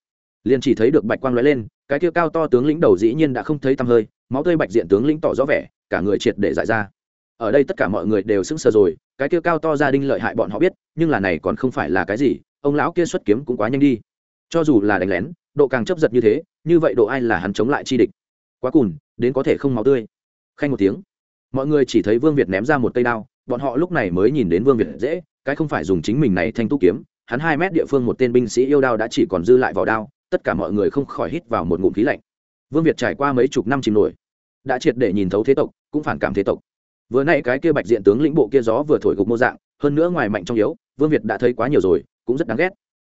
Liền chỉ thấy được bạch quang lóe lên, cái kia cao to tướng lĩnh đầu dĩ nhiên đã không thấy tăm hơi, máu tươi bạch diện tướng lĩnh tỏ rõ vẻ, cả người triệt để giải ra. Ở đây tất cả mọi người đều sững sờ rồi, cái kia cao to gia đình lợi hại bọn họ biết, nhưng là này còn không phải là cái gì, ông lão kia xuất kiếm cũng quá nhanh đi. Cho dù là đánh lén độ càng chấp giật như thế, như vậy độ ai là hắn chống lại chi địch? Quá cùn, đến có thể không máu tươi. Khanh một tiếng. Mọi người chỉ thấy vương việt ném ra một cây đao, bọn họ lúc này mới nhìn đến vương việt dễ, cái không phải dùng chính mình này thanh tu kiếm, hắn hai mét địa phương một tên binh sĩ yêu đao đã chỉ còn dư lại vào đao, tất cả mọi người không khỏi hít vào một ngụm khí lạnh. Vương việt trải qua mấy chục năm chìm nổi, đã triệt để nhìn thấu thế tộc, cũng phản cảm thế tộc. Vừa nay cái kia bạch diện tướng lĩnh bộ kia gió vừa thổi gục mô dạng, hơn nữa ngoài mạnh trong yếu, vương việt đã thấy quá nhiều rồi, cũng rất đáng ghét.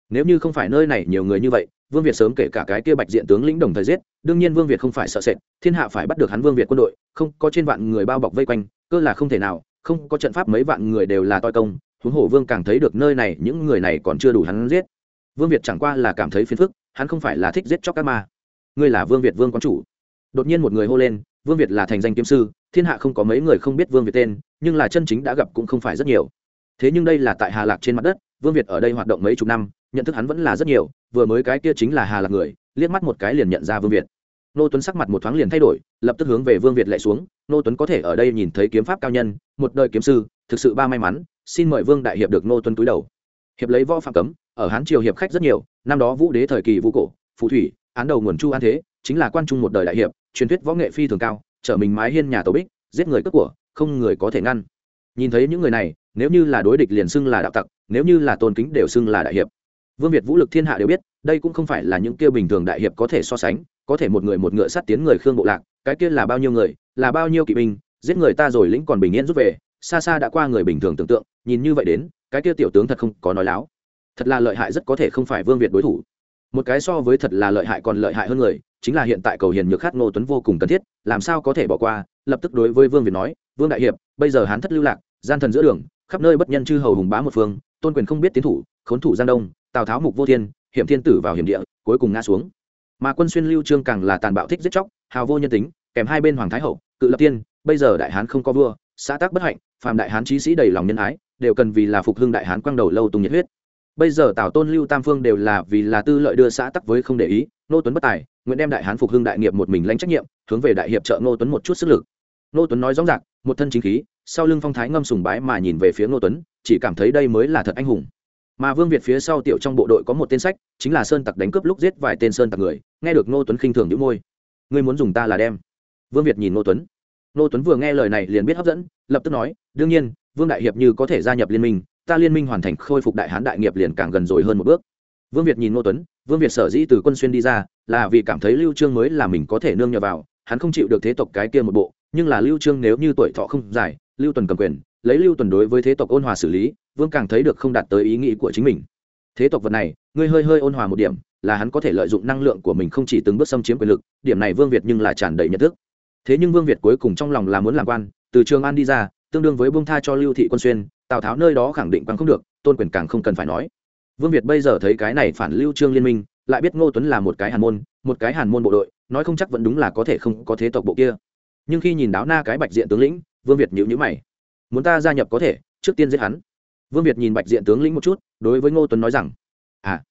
Nếu như không phải nơi này nhiều người như vậy vương việt sớm kể cả cái kia bạch diện tướng lĩnh đồng thời giết, đương nhiên vương việt không phải sợ sệt, thiên hạ phải bắt được hắn vương việt quân đội, không, có trên vạn người bao bọc vây quanh, cơ là không thể nào, không có trận pháp mấy vạn người đều là toi công, huống hồ vương càng thấy được nơi này những người này còn chưa đủ hắn giết. Vương việt chẳng qua là cảm thấy phiền phức, hắn không phải là thích giết chóc các ma. Ngươi là vương việt vương quán chủ. Đột nhiên một người hô lên, vương việt là thành danh kiếm sư, thiên hạ không có mấy người không biết vương việt tên, nhưng là chân chính đã gặp cũng không phải rất nhiều. Thế nhưng đây là tại hà lạc trên mặt đất, vương việt ở đây hoạt động mấy chục năm, nhận thức hắn vẫn là rất nhiều vừa mới cái kia chính là hà lạc người, liếc mắt một cái liền nhận ra vương việt. Nô tuấn sắc mặt một thoáng liền thay đổi, lập tức hướng về vương việt lại xuống, nô tuấn có thể ở đây nhìn thấy kiếm pháp cao nhân, một đời kiếm sư, thực sự ba may mắn, xin mời vương đại hiệp được nô tuấn túi đầu. Hiệp lấy võ phạm cấm, ở hán triều hiệp khách rất nhiều, năm đó vũ đế thời kỳ vũ cổ, phù thủy, án đầu nguồn chu an thế, chính là quan trung một đời đại hiệp, truyền thuyết võ nghệ phi thường cao, trở mình mái hiên nhà tổ bích, giết người cướp của, không người có thể ngăn. Nhìn thấy những người này, nếu như là đối địch liền xưng là đạo tặc, nếu như là tôn kính đều xưng là đại hiệp vương việt vũ lực thiên hạ đều biết, đây cũng không phải là những kia bình thường đại hiệp có thể so sánh, có thể một người một ngựa sát tiến người khương bộ lạc, cái kia là bao nhiêu người, là bao nhiêu kỵ binh, giết người ta rồi lĩnh còn bình yên rút về, xa xa đã qua người bình thường tưởng tượng, nhìn như vậy đến, cái kia tiểu tướng thật không có nói láo. Thật là lợi hại rất có thể không phải vương việt đối thủ. Một cái so với thật là lợi hại còn lợi hại hơn người, chính là hiện tại cầu hiền nhược khát ngô tuấn vô cùng cần thiết, làm sao có thể bỏ qua, lập tức đối với vương việt nói, vương đại hiệp, bây giờ hán thất lưu lạc, gian thần giữa đường, khắp nơi bất nhân chư hầu hùng bá một phương, tôn quyền không biết tiến thủ, khốn thủ gian đông tào tháo mục vô thiên, hiểm thiên tử vào hiểm địa, cuối cùng ngã xuống. Mà quân xuyên lưu trương càng là tàn bạo thích giết chóc, hào vô nhân tính, kèm hai bên hoàng thái hậu, cự lập tiên, bây giờ đại hán không có vua, xã tác bất hạnh, phàm đại hán trí sĩ đầy lòng nhân ái, đều cần vì là phục hưng đại hán quang đầu lâu tung nhiệt huyết. Bây giờ tào tôn lưu tam phương đều là vì là tư lợi đưa xã tắc với không để ý, nô tuấn bất tài, nguyện đem đại hán phục hưng đại nghiệp một mình lãnh trách nhiệm, hướng về đại hiệp trợ nô tuấn một chút sức lực. Nô tuấn nói rõ ràng, một thân chính khí, sau lưng phong thái ngâm sùng bái mà nhìn về phía nô tuấn, chỉ cảm thấy đây mới là thật anh hùng mà vương việt phía sau tiểu trong bộ đội có một tên sách chính là sơn tặc đánh cướp lúc giết vài tên sơn tặc người nghe được Ngô tuấn khinh thường đĩu môi ngươi muốn dùng ta là đem vương việt nhìn Ngô tuấn Ngô tuấn vừa nghe lời này liền biết hấp dẫn lập tức nói đương nhiên vương đại hiệp như có thể gia nhập liên minh ta liên minh hoàn thành khôi phục đại hán đại nghiệp liền càng gần rồi hơn một bước vương việt nhìn Ngô tuấn vương việt sở dĩ từ quân xuyên đi ra là vì cảm thấy lưu trương mới là mình có thể nương nhờ vào hắn không chịu được thế tộc cái kia một bộ nhưng là lưu trương nếu như tuổi thọ không dài lưu tuần cầm quyền lấy lưu tuần đối với thế tộc ôn hòa xử lý vương càng thấy được không đạt tới ý nghĩ của chính mình. Thế tộc vật này, ngươi hơi hơi ôn hòa một điểm, là hắn có thể lợi dụng năng lượng của mình không chỉ từng bước xâm chiếm quyền lực, điểm này vương việt nhưng là tràn đầy nhận thức. Thế nhưng vương việt cuối cùng trong lòng là muốn làm quan, từ trường an đi ra, tương đương với bông tha cho lưu thị quân xuyên, tào tháo nơi đó khẳng định bằng không được, tôn quyền càng không cần phải nói. Vương việt bây giờ thấy cái này phản lưu trương liên minh, lại biết ngô tuấn là một cái hàn môn, một cái hàn môn bộ đội, nói không chắc vẫn đúng là có thể không có thế tộc bộ kia. Nhưng khi nhìn đáo na cái bạch diện tướng lĩnh, vương việt nhíu nhíu mày. Muốn ta gia nhập có thể, trước tiên giết hắn vương việt nhìn bạch diện tướng lĩnh một chút, đối với ngô tuấn nói rằng à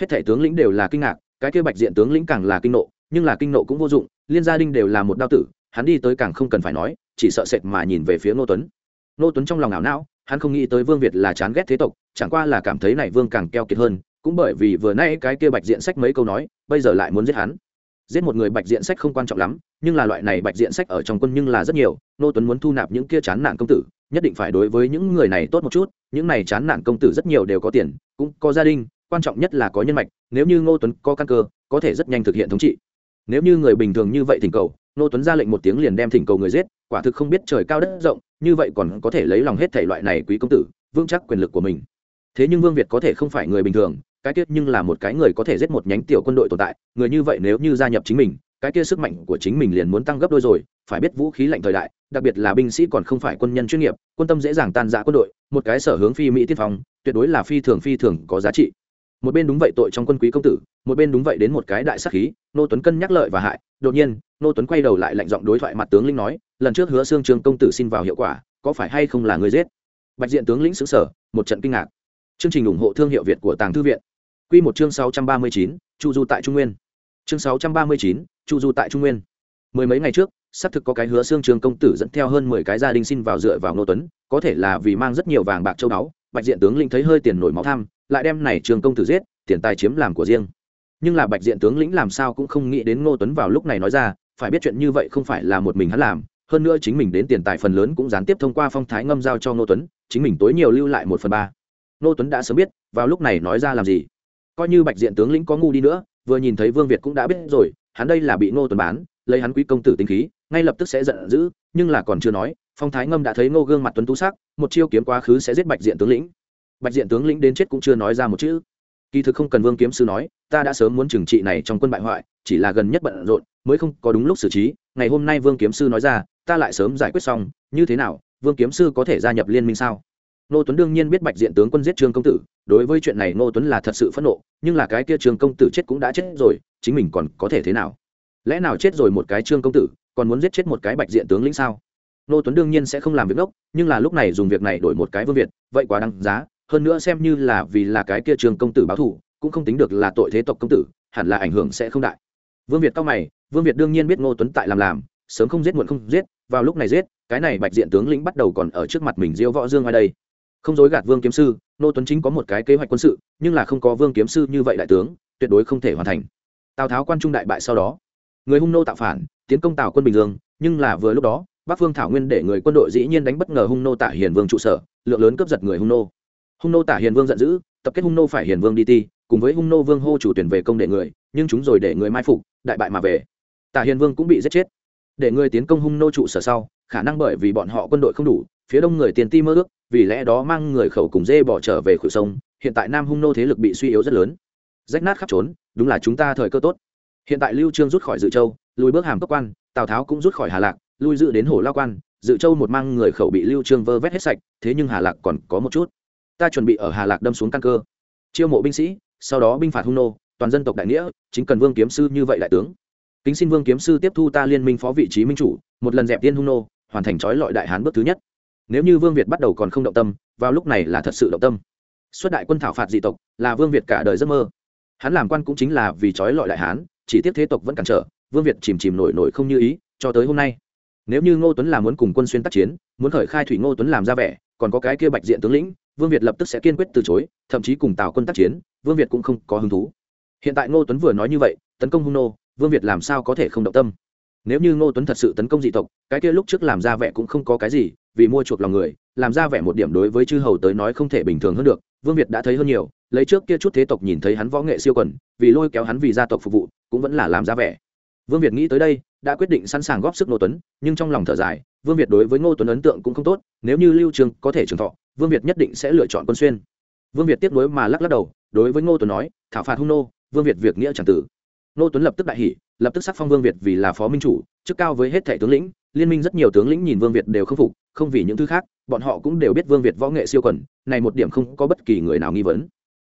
hết thể tướng lĩnh đều là kinh ngạc, cái kia bạch diện tướng lĩnh càng là kinh nộ, nhưng là kinh nộ cũng vô dụng, liên gia đình đều là một đao tử, hắn đi tới càng không cần phải nói, chỉ sợ sệt mà nhìn về phía ngô tuấn. Ngô tuấn trong lòng ảo não, hắn không nghĩ tới vương việt là chán ghét thế tộc, chẳng qua là cảm thấy này vương càng keo kiệt hơn, cũng bởi vì vừa nay cái kia bạch diện sách mấy câu nói, bây giờ lại muốn giết hắn. Giết một người bạch diện sách không quan trọng lắm, nhưng là loại này bạch diện sách ở trong quân nhưng là rất nhiều nô tuấn muốn thu nạp những kia chán nản công tử nhất định phải đối với những người này tốt một chút, những này chán nản công tử rất nhiều đều có tiền, cũng có gia đình, quan trọng nhất là có nhân mạch, nếu như ngô tuấn có căn cơ, có thể rất nhanh thực hiện thống trị. Nếu như người bình thường như vậy thỉnh cầu, ngô tuấn ra lệnh một tiếng liền đem thỉnh cầu người giết, quả thực không biết trời cao đất rộng, như vậy còn có thể lấy lòng hết thể loại này quý công tử, vững chắc quyền lực của mình. Thế nhưng vương việt có thể không phải người bình thường, cái tiết nhưng là một cái người có thể giết một nhánh tiểu quân đội tồn tại, người như vậy nếu như gia nhập chính mình cái kia sức mạnh của chính mình liền muốn tăng gấp đôi rồi, phải biết vũ khí lạnh thời đại, đặc biệt là binh sĩ còn không phải quân nhân chuyên nghiệp, quân tâm dễ dàng tan rã quân đội, một cái sở hướng phi mỹ tiên phong, tuyệt đối là phi thường phi thường có giá trị. Một bên đúng vậy tội trong quân quý công tử, một bên đúng vậy đến một cái đại sắc khí, nô tuấn cân nhắc lợi và hại, đột nhiên, nô tuấn quay đầu lại lạnh giọng đối thoại mặt tướng linh nói, lần trước hứa xương trường công tử xin vào hiệu quả, có phải hay không là người giết? Bạch diện tướng lĩnh xứ sở một trận kinh ngạc. Chương trình ủng hộ thương hiệu việt của tàng thư viện. Q một chương sáu trăm ba mươi chín, chu du tại trung nguyên chương sáu trăm ba mươi chín, chu du tại trung nguyên. Mười mấy ngày trước, xác thực có cái hứa xương trường công tử dẫn theo hơn mười cái gia đình xin vào dựa vào nô tuấn, có thể là vì mang rất nhiều vàng bạc châu báu, bạch diện tướng lĩnh thấy hơi tiền nổi máu tham, lại đem này trường công tử giết, tiền tài chiếm làm của riêng. Nhưng là bạch diện tướng lĩnh làm sao cũng không nghĩ đến ngô tuấn vào lúc này nói ra, phải biết chuyện như vậy không phải là một mình hắn làm, hơn nữa chính mình đến tiền tài phần lớn cũng gián tiếp thông qua phong thái ngâm giao cho ngô tuấn, chính mình tối nhiều lưu lại một phần ba. Ngô tuấn đã sớm biết, vào lúc này nói ra làm gì. Coi như bạch diện tướng lĩnh có ngu đi nữa vừa nhìn thấy vương việt cũng đã biết rồi, hắn đây là bị ngô tuấn bán, lấy hắn quý công tử tính khí, ngay lập tức sẽ giận dữ, nhưng là còn chưa nói, phong thái ngâm đã thấy ngô gương mặt tuấn tú sắc, một chiêu kiếm quá khứ sẽ giết bạch diện tướng lĩnh. Bạch diện tướng lĩnh đến chết cũng chưa nói ra một chữ. Kỳ thực không cần vương kiếm sư nói, ta đã sớm muốn trừng trị này trong quân bại hoại, chỉ là gần nhất bận rộn, mới không có đúng lúc xử trí, ngày hôm nay vương kiếm sư nói ra, ta lại sớm giải quyết xong, như thế nào, vương kiếm sư có thể gia nhập liên minh sao? Nô tuấn đương nhiên biết bạch diện tướng quân giết trương công tử, đối với chuyện này nô tuấn là thật sự phẫn nộ, nhưng là cái kia trương công tử chết cũng đã chết rồi, chính mình còn có thể thế nào? Lẽ nào chết rồi một cái trương công tử, còn muốn giết chết một cái bạch diện tướng lĩnh sao? Nô tuấn đương nhiên sẽ không làm việc ngốc nhưng là lúc này dùng việc này đổi một cái vương việt, vậy quá đáng giá, hơn nữa xem như là vì là cái kia trương công tử báo thù, cũng không tính được là tội thế tộc công tử, hẳn là ảnh hưởng sẽ không đại. Vương việt cao mày, vương việt đương nhiên biết ngô tuấn tại làm làm, sớm không giết muộn không giết, vào lúc này giết, cái này bạch diện tướng lĩnh bắt đầu còn ở trước mặt mình diêu võ dương ở đây không dối gạt vương kiếm sư, Nô tuấn chính có một cái kế hoạch quân sự, nhưng là không có vương kiếm sư như vậy đại tướng, tuyệt đối không thể hoàn thành. Tào tháo quan trung đại bại sau đó, người hung nô tạo phản, tiến công tào quân bình dương, nhưng là vừa lúc đó, bắc phương thảo nguyên để người quân đội dĩ nhiên đánh bất ngờ hung nô Tả hiền vương trụ sở, lượng lớn cướp giật người hung nô. Hung nô tả hiền vương giận dữ, tập kết hung nô phải hiền vương đi ti, cùng với hung nô vương hô chủ tuyển về công đệ người, nhưng chúng rồi để người mai phục, đại bại mà về. Tả hiền vương cũng bị giết chết. Để người tiến công hung nô trụ sở sau, khả năng bởi vì bọn họ quân đội không đủ, phía đông người tiền ti mơ ước vì lẽ đó mang người khẩu cùng dê bỏ trở về khuỷu sông, hiện tại nam hung nô thế lực bị suy yếu rất lớn. Rách nát khắp trốn, đúng là chúng ta thời cơ tốt. Hiện tại lưu trương rút khỏi dự châu, lùi bước hàm cấp quan, tào tháo cũng rút khỏi hà lạc, lui dự đến hồ lao quan, dự châu một mang người khẩu bị lưu trương vơ vét hết sạch, thế nhưng hà lạc còn có một chút. Ta chuẩn bị ở hà lạc đâm xuống căn cơ. Chiêu mộ binh sĩ, sau đó binh phạt hung nô, toàn dân tộc đại nghĩa, chính cần vương kiếm sư như vậy đại tướng. Kính xin vương kiếm sư tiếp thu ta liên minh phó vị trí minh chủ, một lần dẹp tiên hung nô, hoàn thành trói lọi đại hán bước thứ nhất nếu như vương việt bắt đầu còn không động tâm, vào lúc này là thật sự động tâm. Xuất đại quân thảo phạt dị tộc, là vương việt cả đời giấc mơ. Hắn làm quan cũng chính là vì trói lọi đại hán, chỉ tiếp thế tộc vẫn cản trở, vương việt chìm chìm nổi nổi không như ý, cho tới hôm nay. Nếu như ngô tuấn là muốn cùng quân xuyên tác chiến, muốn khởi khai thủy ngô tuấn làm ra vẻ, còn có cái kia bạch diện tướng lĩnh, vương việt lập tức sẽ kiên quyết từ chối, thậm chí cùng tào quân tác chiến, vương việt cũng không có hứng thú. Hiện tại ngô tuấn vừa nói như vậy, tấn công hung nô, vương việt làm sao có thể không động tâm? Nếu như ngô tuấn thật sự tấn công dị tộc, cái kia lúc trước làm ra vẻ cũng không có cái gì vì mua chuộc lòng người, làm ra vẻ một điểm đối với chư hầu tới nói không thể bình thường hơn được, vương việt đã thấy hơn nhiều, lấy trước kia chút thế tộc nhìn thấy hắn võ nghệ siêu quần, vì lôi kéo hắn vì gia tộc phục vụ, cũng vẫn là làm ra vẻ. Vương việt nghĩ tới đây, đã quyết định sẵn sàng góp sức ngô tuấn, nhưng trong lòng thở dài, vương việt đối với ngô tuấn ấn tượng cũng không tốt, nếu như lưu trường có thể trường thọ, vương việt nhất định sẽ lựa chọn quân xuyên. Vương việt tiếp nối mà lắc lắc đầu, đối với ngô tuấn nói, thảo phạt hung nô, vương việt việc nghĩa c tử. Ngô tuấn lập tức đại hỷ lập tức sắc phong vương việt vì là phó minh chủ, chức cao với hết thẻ tướng lĩnh, liên minh rất nhiều tướng lĩnh nhìn vương việt đều không phục không vì những thứ khác, bọn họ cũng đều biết vương việt võ nghệ siêu quần này một điểm không có bất kỳ người nào nghi vấn.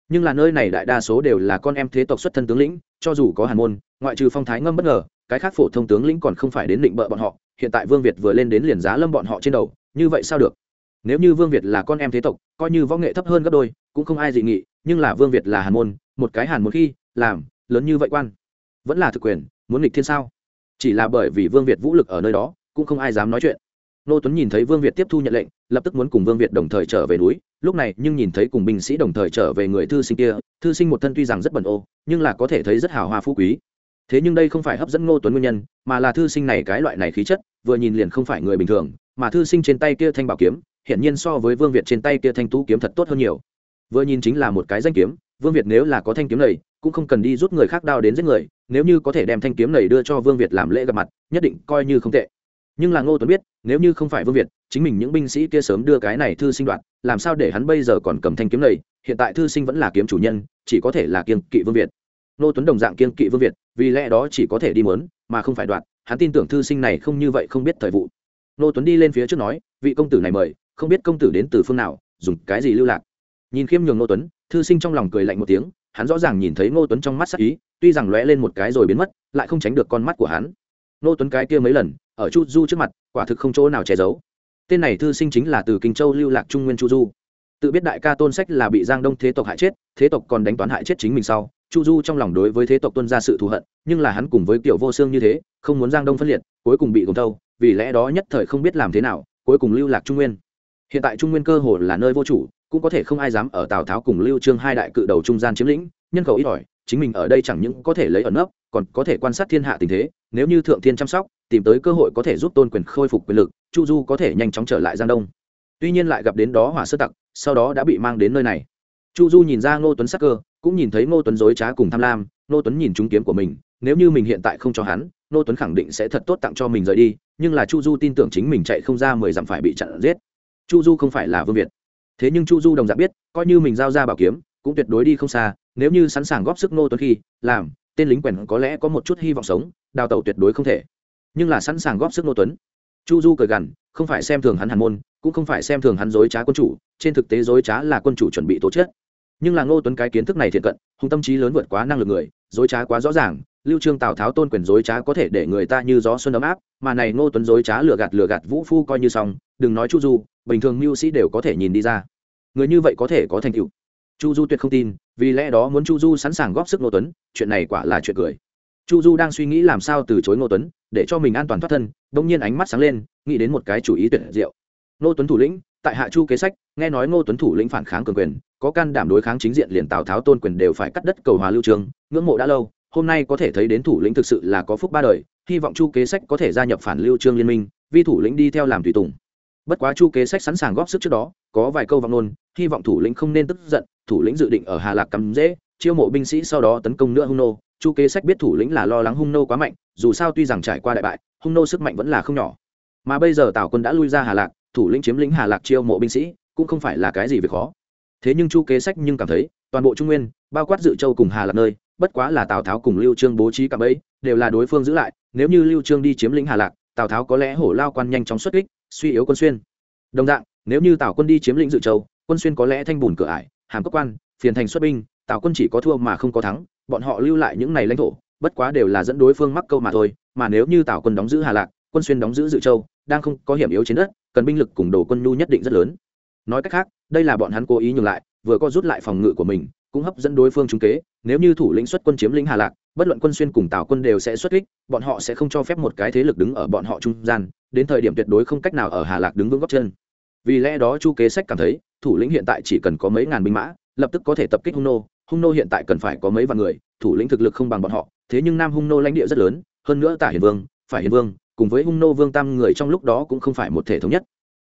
Nhưng là nơi này đại đa số đều là con em thế tộc xuất thân tướng lĩnh, cho dù có hàn môn, ngoại trừ phong thái ngâm bất ngờ, cái khác phổ thông tướng lĩnh còn không phải đến định bợ bọn họ, hiện tại vương việt vừa lên đến liền giá lâm bọn họ trên đầu, như vậy sao được? Nếu như vương việt là con em thế tộc, coi như võ nghệ thấp hơn gấp đôi, cũng không ai dị nghị, nhưng là vương việt là hàn môn, một cái hàn một khi, làm, lớn như vậy quan, vẫn là thực quyền, muốn nghịch thiên sao? Chỉ là bởi vì vương việt vũ lực ở nơi đó, cũng không ai dám nói chuyện nô tuấn nhìn thấy vương việt tiếp thu nhận lệnh, lập tức muốn cùng vương việt đồng thời trở về núi. Lúc này, nhưng nhìn thấy cùng binh sĩ đồng thời trở về người thư sinh kia, thư sinh một thân tuy rằng rất bẩn ô, nhưng là có thể thấy rất hào hoa phú quý. Thế nhưng đây không phải hấp dẫn ngô tuấn nguyên nhân, mà là thư sinh này cái loại này khí chất, vừa nhìn liền không phải người bình thường, mà thư sinh trên tay kia thanh bảo kiếm hiện nhiên so với vương việt trên tay kia thanh tú kiếm thật tốt hơn nhiều. Vừa nhìn chính là một cái danh kiếm, vương việt nếu là có thanh kiếm này, cũng không cần đi rút người khác đao đến giết người, nếu như có thể đem thanh kiếm này đưa cho vương việt làm lễ gặp mặt, nhất định coi như không tệ nhưng là ngô tuấn biết, nếu như không phải vương việt, chính mình những binh sĩ kia sớm đưa cái này thư sinh đoạt, làm sao để hắn bây giờ còn cầm thanh kiếm này? Hiện tại thư sinh vẫn là kiếm chủ nhân, chỉ có thể là kiên kỵ vương việt. Ngô tuấn đồng dạng kiên kỵ vương việt, vì lẽ đó chỉ có thể đi mớn, mà không phải đoạt. Hắn tin tưởng thư sinh này không như vậy không biết thời vụ. Ngô tuấn đi lên phía trước nói, vị công tử này mời, không biết công tử đến từ phương nào, dùng cái gì lưu lạc? Nhìn khiêm nhường Ngô tuấn, thư sinh trong lòng cười lạnh một tiếng, hắn rõ ràng nhìn thấy ngô tuấn trong mắt sắc ý, tuy rằng lóe lên một cái rồi biến mất, lại không tránh được con mắt của hắn. Ngô tuấn cái kia mấy lần ở chu du trước mặt, quả thực không chỗ nào che giấu. Tên này thư sinh chính là từ kinh châu lưu lạc trung nguyên chu du. Tự biết đại ca tôn sách là bị giang đông thế tộc hại chết, thế tộc còn đánh toán hại chết chính mình sau, chu du trong lòng đối với thế tộc tuân ra sự thù hận, nhưng là hắn cùng với kiểu vô xương như thế, không muốn giang đông phân liệt, cuối cùng bị gồm thâu, vì lẽ đó nhất thời không biết làm thế nào, cuối cùng lưu lạc trung nguyên. Hiện tại trung nguyên cơ hồ là nơi vô chủ, cũng có thể không ai dám ở tào tháo cùng lưu trương hai đại cự đầu trung gian chiếm lĩnh, nhân khẩu ít ỏi chính mình ở đây chẳng những có thể lấy ẩn nấp, còn có thể quan sát thiên hạ tình thế, nếu như thượng thiên chăm sóc, tìm tới cơ hội có thể giúp tôn quyền khôi phục quyền lực, chu du có thể nhanh chóng trở lại giang đông. Tuy nhiên lại gặp đến đó hỏa sơ tặc, sau đó đã bị mang đến nơi này. Chu du nhìn ra ngô tuấn sắc cơ, cũng nhìn thấy ngô tuấn dối trá cùng tham lam, ngô tuấn nhìn trúng kiếm của mình, nếu như mình hiện tại không cho hắn, ngô tuấn khẳng định sẽ thật tốt tặng cho mình rời đi, nhưng là chu du tin tưởng chính mình chạy không ra mười dặm phải bị chặn giết. Chu du không phải là vương việt. Thế nhưng chu du đồng dạng biết, coi như mình giao ra bảo kiếm cũng tuyệt đối đi không xa, nếu như sẵn sàng góp sức ngô tuấn khi, làm, tên lính quèn có lẽ có một chút hy vọng sống, đào tẩu tuyệt đối không thể. Nhưng là sẵn sàng góp sức ngô tuấn. Chu du cười gằn, không phải xem thường hắn hàn môn, cũng không phải xem thường hắn dối trá quân chủ, trên thực tế dối trá là quân chủ chuẩn bị tổ chức. Nhưng là ngô tuấn cái kiến thức này thiện cận, hùng tâm trí lớn vượt quá năng lực người, dối trá quá rõ ràng, lưu trương tào tháo tôn quyền dối trá có thể để người ta như gió xuân ấm áp, mà này ngô tuấn dối trá lừa gạt lừa gạt vũ phu coi như xong, đừng nói chu du, bình thường mưu sĩ đều có thể nhìn đi ra. Người như vậy có thể có thành tựu chu du tuyệt không tin, vì lẽ đó muốn chu du sẵn sàng góp sức ngô tuấn, chuyện này quả là chuyện cười. Chu du đang suy nghĩ làm sao từ chối ngô tuấn, để cho mình an toàn thoát thân, đông nhiên ánh mắt sáng lên, nghĩ đến một cái chủ ý tuyệt diệu. Ngô tuấn thủ lĩnh, tại hạ chu kế sách, nghe nói ngô tuấn thủ lĩnh phản kháng cường quyền, có can đảm đối kháng chính diện liền tào tháo tôn quyền đều phải cắt đất cầu hòa lưu trường, ngưỡng mộ đã lâu, hôm nay có thể thấy đến thủ lĩnh thực sự là có phúc ba đời, hy vọng chu kế sách có thể gia nhập phản lưu trương liên minh vi thủ lĩnh đi theo làm tùy tùng. Bất quá chu kế sách sẵn sàng góp sức trước đó, có vài câu vọng ngôn, hy vọng thủ lĩnh không nên tức giận thủ lĩnh dự định ở hà lạc cắm dễ, chiêu mộ binh sĩ sau đó tấn công nữa hung nô. Chu kế sách biết thủ lĩnh là lo lắng hung nô quá mạnh, dù sao tuy rằng trải qua đại bại, hung nô sức mạnh vẫn là không nhỏ. Mà bây giờ tào quân đã lui ra hà lạc, thủ lĩnh chiếm lĩnh hà lạc chiêu mộ binh sĩ, cũng không phải là cái gì việc khó. Thế nhưng chu kế sách nhưng cảm thấy, toàn bộ trung nguyên, bao quát dự châu cùng hà lạc nơi, bất quá là tào tháo cùng lưu trương bố trí cạm ấy đều là đối phương giữ lại. Nếu như lưu trương đi chiếm lĩnh hà lạc, tào tháo có lẽ hổ lao quan nhanh chóng xuất kích, suy yếu quân xuyên. Đồng dạng, nếu như tào quân đi chiếm lĩnh dự châu, quân xuyên có lẽ thanh bùn cửa ải hàm cốc quan, phiền thành xuất binh, tào quân chỉ có thua mà không có thắng, bọn họ lưu lại những này lãnh thổ, bất quá đều là dẫn đối phương mắc câu mà thôi, mà nếu như tào quân đóng giữ hà lạc, quân xuyên đóng giữ dự châu, đang không có hiểm yếu trên đất, cần binh lực cùng đồ quân nhu nhất định rất lớn. Nói cách khác, đây là bọn hắn cố ý nhường lại, vừa có rút lại phòng ngự của mình, cũng hấp dẫn đối phương trúng kế, nếu như thủ lĩnh xuất quân chiếm lĩnh hà lạc, bất luận quân xuyên cùng tào quân đều sẽ xuất kích, bọn họ sẽ không cho phép một cái thế lực đứng ở bọn họ trung gian, đến thời điểm tuyệt đối không cách nào ở hà lạc đứng vững góc chân vì lẽ đó chu kế sách cảm thấy, thủ lĩnh hiện tại chỉ cần có mấy ngàn binh mã, lập tức có thể tập kích hung nô. Hung nô hiện tại cần phải có mấy vạn người, thủ lĩnh thực lực không bằng bọn họ. Thế nhưng nam hung nô lãnh địa rất lớn, hơn nữa tả hiền vương, phải hiền vương, cùng với hung nô vương tam người trong lúc đó cũng không phải một thể thống nhất.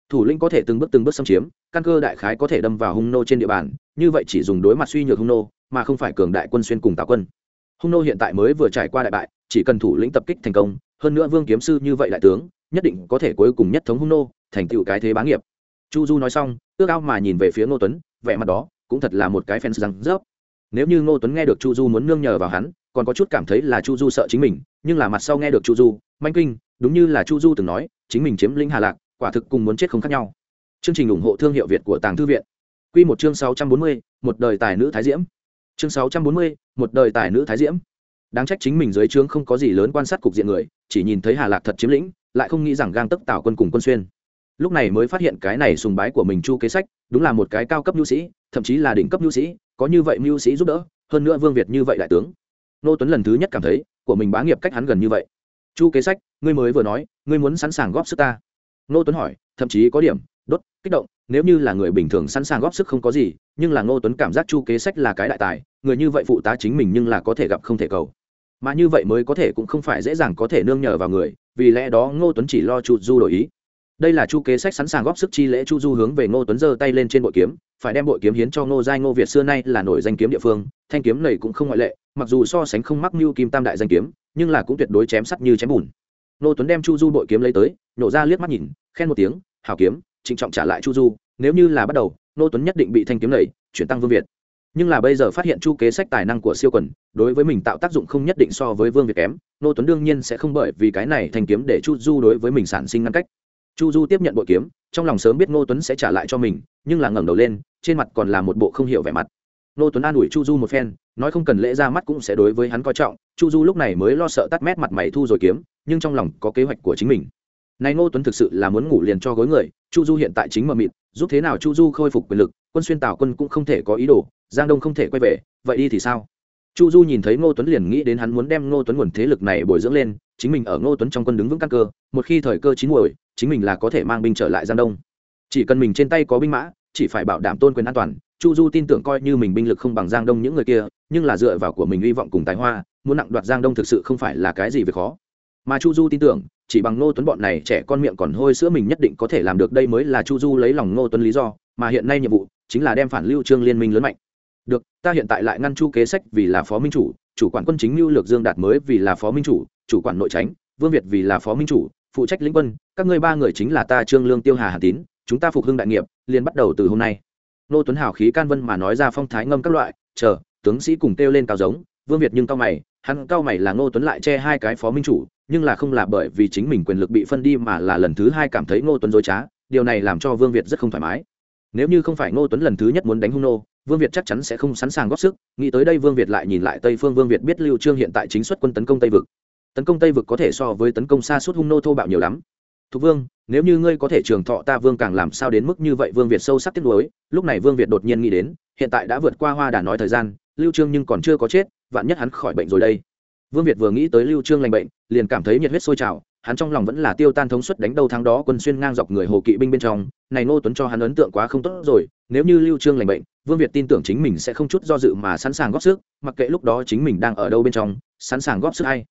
Thủ lĩnh có thể từng bước từng bước xâm chiếm, căn cơ đại khái có thể đâm vào hung nô trên địa bàn, như vậy chỉ dùng đối mặt suy nhược hung nô, mà không phải cường đại quân xuyên cùng tào quân. Hung nô hiện tại mới vừa trải qua đại bại, chỉ cần thủ lĩnh tập kích thành công, hơn nữa vương kiếm sư như vậy đại tướng, nhất định có thể cuối cùng nhất thống hung nô, thành tựu cái thế bá nghiệp chu du nói xong, ước ao mà nhìn về phía ngô tuấn, vẻ mặt đó cũng thật là một cái phen răng rớp. Nếu như ngô tuấn nghe được chu du muốn nương nhờ vào hắn, còn có chút cảm thấy là chu du sợ chính mình, nhưng là mặt sau nghe được chu du, manh kinh, đúng như là chu du từng nói, chính mình chiếm lĩnh hà lạc, quả thực cùng muốn chết không khác nhau. Chương trình ủng hộ thương hiệu việt của tàng thư viện. Q một chương sáu trăm bốn mươi, một đời tài nữ thái diễm. Chương sáu trăm bốn mươi, một đời tài nữ thái diễm. Đáng trách chính mình dưới trướng không có gì lớn quan sát cục diện người, chỉ nhìn thấy hà lạc thật chiếm lĩnh, lại không nghĩ rằng gang tấc tạo quân cùng quân xuyên lúc này mới phát hiện cái này sùng bái của mình chu kế sách, đúng là một cái cao cấp nhu sĩ, thậm chí là đỉnh cấp nhu sĩ, có như vậy mưu sĩ giúp đỡ, hơn nữa vương việt như vậy đại tướng. Nô tuấn lần thứ nhất cảm thấy, của mình bá nghiệp cách hắn gần như vậy. Chu kế sách, ngươi mới vừa nói, ngươi muốn sẵn sàng góp sức ta? Nô tuấn hỏi, thậm chí có điểm, đốt, kích động, nếu như là người bình thường sẵn sàng góp sức không có gì, nhưng là ngô tuấn cảm giác chu kế sách là cái đại tài, người như vậy phụ tá chính mình nhưng là có thể gặp không thể cầu. Mà như vậy mới có thể cũng không phải dễ dàng có thể nương nhờ vào người, vì lẽ đó ngô tuấn chỉ lo chu du đổi ý đây là chu kế sách sẵn sàng góp sức chi lễ chu du hướng về ngô tuấn giơ tay lên trên bội kiếm, phải đem bội kiếm hiến cho ngô giai ngô việt xưa nay là nổi danh kiếm địa phương, thanh kiếm này cũng không ngoại lệ, mặc dù so sánh không mắc mưu kim tam đại danh kiếm, nhưng là cũng tuyệt đối chém sắt như chém bùn. Ngô tuấn đem chu du bội kiếm lấy tới, nổ ra liếc mắt nhìn, khen một tiếng hào kiếm, trịnh trọng trả lại chu du, nếu như là bắt đầu, ngô tuấn nhất định bị thanh kiếm này chuyển tăng vương việt. Nhưng là bây giờ phát hiện chu kế sách tài năng của siêu quần, đối với mình tạo tác dụng không nhất định so với vương việt kém, Ngô tuấn đương nhiên sẽ không bởi vì cái này thanh kiếm để chu du đối với mình sản sinh ngăn cách chu du tiếp nhận bội kiếm, trong lòng sớm biết ngô tuấn sẽ trả lại cho mình, nhưng là ngẩng đầu lên, trên mặt còn là một bộ không hiểu vẻ mặt. Ngô tuấn an ủi chu du một phen, nói không cần lễ ra mắt cũng sẽ đối với hắn coi trọng, chu du lúc này mới lo sợ tắt mét mặt mày thu rồi kiếm, nhưng trong lòng có kế hoạch của chính mình. Này ngô tuấn thực sự là muốn ngủ liền cho gối người, chu du hiện tại chính mờ mịt, giúp thế nào chu du khôi phục quyền lực, quân xuyên tào quân cũng không thể có ý đồ, giang đông không thể quay về, vậy đi thì sao? Chu du nhìn thấy ngô tuấn liền nghĩ đến hắn muốn đem ngô tuấn nguồn thế lực này bồi dưỡng lên chính mình ở ngô tuấn trong quân đứng vững căn cơ, một khi thời cơ chín muồi, chính mình là có thể mang binh trở lại giang đông. Chỉ cần mình trên tay có binh mã, chỉ phải bảo đảm tôn quyền an toàn, chu du tin tưởng coi như mình binh lực không bằng giang đông những người kia, nhưng là dựa vào của mình hy vọng cùng tài hoa, muốn nặng đoạt giang đông thực sự không phải là cái gì việc khó. Mà chu du tin tưởng, chỉ bằng ngô tuấn bọn này trẻ con miệng còn hôi sữa mình nhất định có thể làm được, đây mới là chu du lấy lòng ngô tuấn lý do, mà hiện nay nhiệm vụ chính là đem phản lưu trương liên minh lớn mạnh. Được, ta hiện tại lại ngăn chu kế sách vì là phó minh chủ chủ quản quân chính lưu lược dương đạt mới vì là phó minh chủ chủ quản nội tránh, vương việt vì là phó minh chủ, phụ trách lĩnh quân, các ngươi ba người chính là ta trương lương tiêu hà hà tín, chúng ta phục hưng đại nghiệp, liền bắt đầu từ hôm nay. Nô tuấn hào khí can vân mà nói ra phong thái ngâm các loại, chờ, tướng sĩ cùng kêu lên cao giống, vương việt nhưng cao mày, hắn cao mày là ngô tuấn lại che hai cái phó minh chủ, nhưng là không là bởi vì chính mình quyền lực bị phân đi mà là lần thứ hai cảm thấy ngô tuấn dối trá, điều này làm cho vương việt rất không thoải mái. Nếu như không phải ngô tuấn lần thứ nhất muốn đánh hung nô, vương việt chắc chắn sẽ không sẵn sàng góp sức, nghĩ tới đây vương việt lại nhìn lại tây phương vương việt biết lưu trương hiện tại chính xuất quân tấn công tây vực tấn công tây vực có thể so với tấn công xa suốt hung nô thô bạo nhiều lắm. Thục vương, nếu như ngươi có thể trường thọ ta vương càng làm sao đến mức như vậy? Vương việt sâu sắc tiếc nuối. Lúc này vương việt đột nhiên nghĩ đến, hiện tại đã vượt qua hoa đà nói thời gian, lưu trương nhưng còn chưa có chết, vạn nhất hắn khỏi bệnh rồi đây. Vương việt vừa nghĩ tới lưu trương lành bệnh, liền cảm thấy nhiệt huyết sôi trào, hắn trong lòng vẫn là tiêu tan thống suất đánh đầu tháng đó quân xuyên ngang dọc người hồ kỵ binh bên trong. Này ngô tuấn cho hắn ấn tượng quá không tốt rồi, nếu như lưu trương lành bệnh, vương việt tin tưởng chính mình sẽ không chút do dự mà sẵn sàng góp sức, mặc kệ lúc đó chính mình đang ở đâu bên trong, sẵn sàng góp sức hay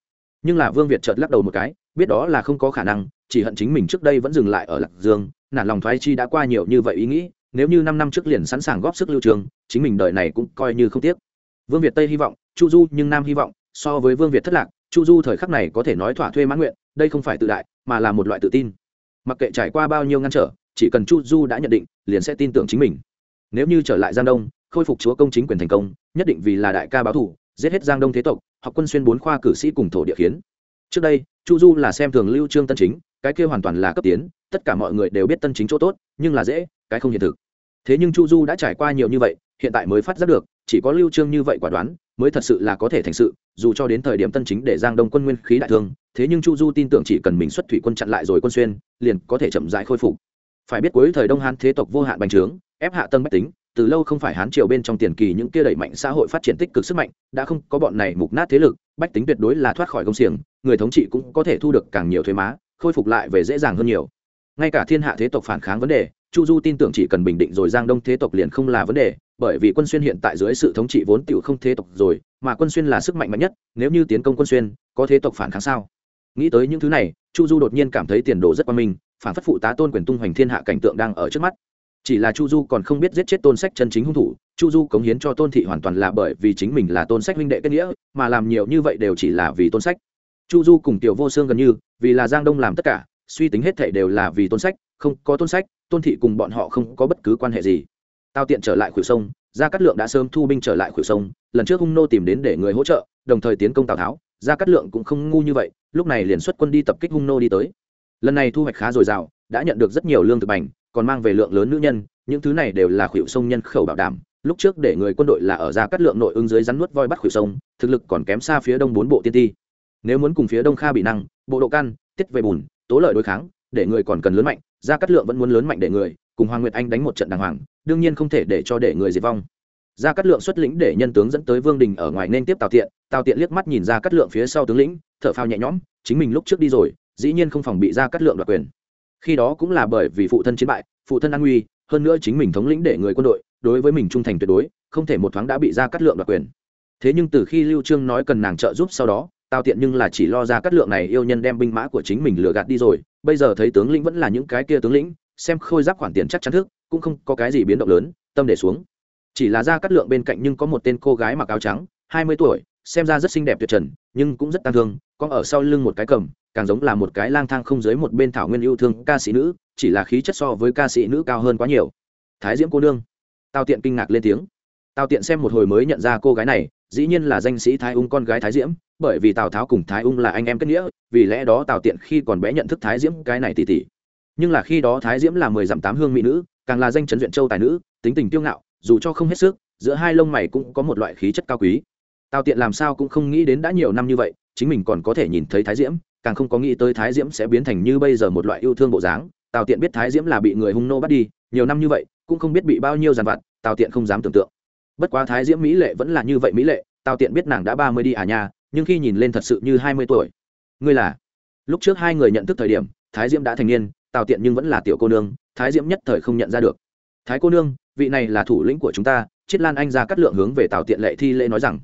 nhưng là vương việt chợt lắc đầu một cái, biết đó là không có khả năng, chỉ hận chính mình trước đây vẫn dừng lại ở lạc dương, nản lòng thoái chi đã qua nhiều như vậy ý nghĩ, nếu như năm năm trước liền sẵn sàng góp sức lưu trường, chính mình đợi này cũng coi như không tiếc. Vương việt tây hy vọng, chu du nhưng nam hy vọng, so với vương việt thất lạc, chu du thời khắc này có thể nói thỏa thuê mãn nguyện, đây không phải tự đại, mà là một loại tự tin. Mặc kệ trải qua bao nhiêu ngăn trở, chỉ cần chu du đã nhận định, liền sẽ tin tưởng chính mình. Nếu như trở lại giang đông, khôi phục chúa công chính quyền thành công, nhất định vì là đại ca báo thủ giết hết giang đông thế tộc, học quân xuyên bốn khoa cử sĩ cùng thổ địa khiến. Trước đây, chu du là xem thường lưu trương tân chính, cái kia hoàn toàn là cấp tiến, tất cả mọi người đều biết tân chính chỗ tốt, nhưng là dễ, cái không hiện thực. Thế nhưng chu du đã trải qua nhiều như vậy, hiện tại mới phát giác được, chỉ có lưu trương như vậy quả đoán, mới thật sự là có thể thành sự, dù cho đến thời điểm tân chính để giang đông quân nguyên khí đại thương, thế nhưng chu du tin tưởng chỉ cần mình xuất thủy quân chặn lại rồi quân xuyên, liền có thể chậm rãi khôi phục. Phải biết cuối thời đông hán thế tộc vô hạn bành trướng, ép hạ tân bách tính từ lâu không phải hán triều bên trong tiền kỳ những kia đẩy mạnh xã hội phát triển tích cực sức mạnh, đã không có bọn này mục nát thế lực, bách tính tuyệt đối là thoát khỏi công xiềng, người thống trị cũng có thể thu được càng nhiều thuế má, khôi phục lại về dễ dàng hơn nhiều. Ngay cả thiên hạ thế tộc phản kháng vấn đề, chu du tin tưởng chỉ cần bình định rồi giang đông thế tộc liền không là vấn đề, bởi vì quân xuyên hiện tại dưới sự thống trị vốn tiểu không thế tộc rồi, mà quân xuyên là sức mạnh mạnh nhất, nếu như tiến công quân xuyên, có thế tộc phản kháng sao? Nghĩ tới những thứ này, chu du đột nhiên cảm thấy tiền đồ rất quan minh, phản phất phụ tá tôn quyền tung hoành thiên hạ cảnh tượng đang ở trước mắt chỉ là chu du còn không biết giết chết tôn sách chân chính hung thủ, chu du cống hiến cho tôn thị hoàn toàn là bởi vì chính mình là tôn sách huynh đệ kết nghĩa, mà làm nhiều như vậy đều chỉ là vì tôn sách. Chu du cùng tiểu vô xương gần như, vì là giang đông làm tất cả, suy tính hết thảy đều là vì tôn sách, không có tôn sách, tôn thị cùng bọn họ không có bất cứ quan hệ gì. Tao tiện trở lại khuỷu sông, gia cát lượng đã sớm thu binh trở lại khuỷu sông, lần trước hung nô tìm đến để người hỗ trợ, đồng thời tiến công tào tháo, gia cát lượng cũng không ngu như vậy, lúc này liền xuất quân đi tập kích hung nô đi tới. Lần này thu hoạch khá dồi dào, đã nhận được rất nhiều lương thực bành còn mang về lượng lớn nữ nhân, những thứ này đều là khuỷu sông nhân khẩu bảo đảm. Lúc trước để người quân đội là ở gia cát lượng nội ứng dưới rắn nuốt voi bắt khuỷu sông, thực lực còn kém xa phía đông bốn bộ tiên ti. Nếu muốn cùng phía đông kha bị năng, bộ độ căn tiết về bùn, tố lợi đối kháng, để người còn cần lớn mạnh gia cát lượng vẫn muốn lớn mạnh để người, cùng hoàng nguyệt anh đánh một trận đàng hoàng, đương nhiên không thể để cho để người diệt vong. Gia cát lượng xuất lĩnh để nhân tướng dẫn tới vương đình ở ngoài nên tiếp tào tiện tào tiện liếc mắt nhìn ra cát lượng phía sau tướng lĩnh, thở phao nhẹ nhõm, chính mình lúc trước đi rồi, dĩ nhiên không phòng bị ra cát lượng đoạt quyền khi đó cũng là bởi vì phụ thân chiến bại, phụ thân an nguy, hơn nữa chính mình thống lĩnh để người quân đội, đối với mình trung thành tuyệt đối, không thể một thoáng đã bị ra cát lượng đoạt quyền. Thế nhưng từ khi lưu trương nói cần nàng trợ giúp sau đó tao tiện nhưng là chỉ lo ra cát lượng này yêu nhân đem binh mã của chính mình lừa gạt đi rồi. Bây giờ thấy tướng lĩnh vẫn là những cái kia tướng lĩnh, xem khôi giáp khoản tiền chắc chắn thức, cũng không có cái gì biến động lớn, tâm để xuống. Chỉ là ra cát lượng bên cạnh nhưng có một tên cô gái mặc áo trắng, hai mươi tuổi, xem ra rất xinh đẹp tuyệt trần, nhưng cũng rất tăng thương, có ở sau lưng một cái cầm càng giống là một cái lang thang không dưới một bên thảo nguyên yêu thương ca sĩ nữ, chỉ là khí chất so với ca sĩ nữ cao hơn quá nhiều. Thái diễm cô nương. Tao tiện kinh ngạc lên tiếng. Tào tiện xem một hồi mới nhận ra cô gái này, dĩ nhiên là danh sĩ thái ung con gái thái diễm, bởi vì tào tháo cùng thái ung là anh em kết nghĩa, vì lẽ đó tào tiện khi còn bé nhận thức thái diễm cái này tỉ tỉ. Nhưng là khi đó thái diễm là mười dặm tám hương mỹ nữ, càng là danh chấn duyện châu tài nữ, tính tình tiêu ngạo, dù cho không hết sức, giữa hai lông mày cũng có một loại khí chất cao quý. Tào tiện làm sao cũng không nghĩ đến đã nhiều năm như vậy, chính mình còn có thể nhìn thấy thái diễm càng không có nghĩ tới thái diễm sẽ biến thành như bây giờ một loại yêu thương bộ dáng. Tào tiện biết thái diễm là bị người hung nô bắt đi, nhiều năm như vậy, cũng không biết bị bao nhiêu dàn vặt, tào tiện không dám tưởng tượng. Bất quá thái diễm mỹ lệ vẫn là như vậy mỹ lệ, tào tiện biết nàng đã ba mươi đi à nha, nhưng khi nhìn lên thật sự như hai mươi tuổi. Ngươi là? Lúc trước hai người nhận thức thời điểm, thái diễm đã thành niên, tào tiện nhưng vẫn là tiểu cô nương, thái diễm nhất thời không nhận ra được. Thái cô nương, vị này là thủ lĩnh của chúng ta, chiết lan anh ra cắt lượng hướng về tào tiện lệ thi lễ nói rằng.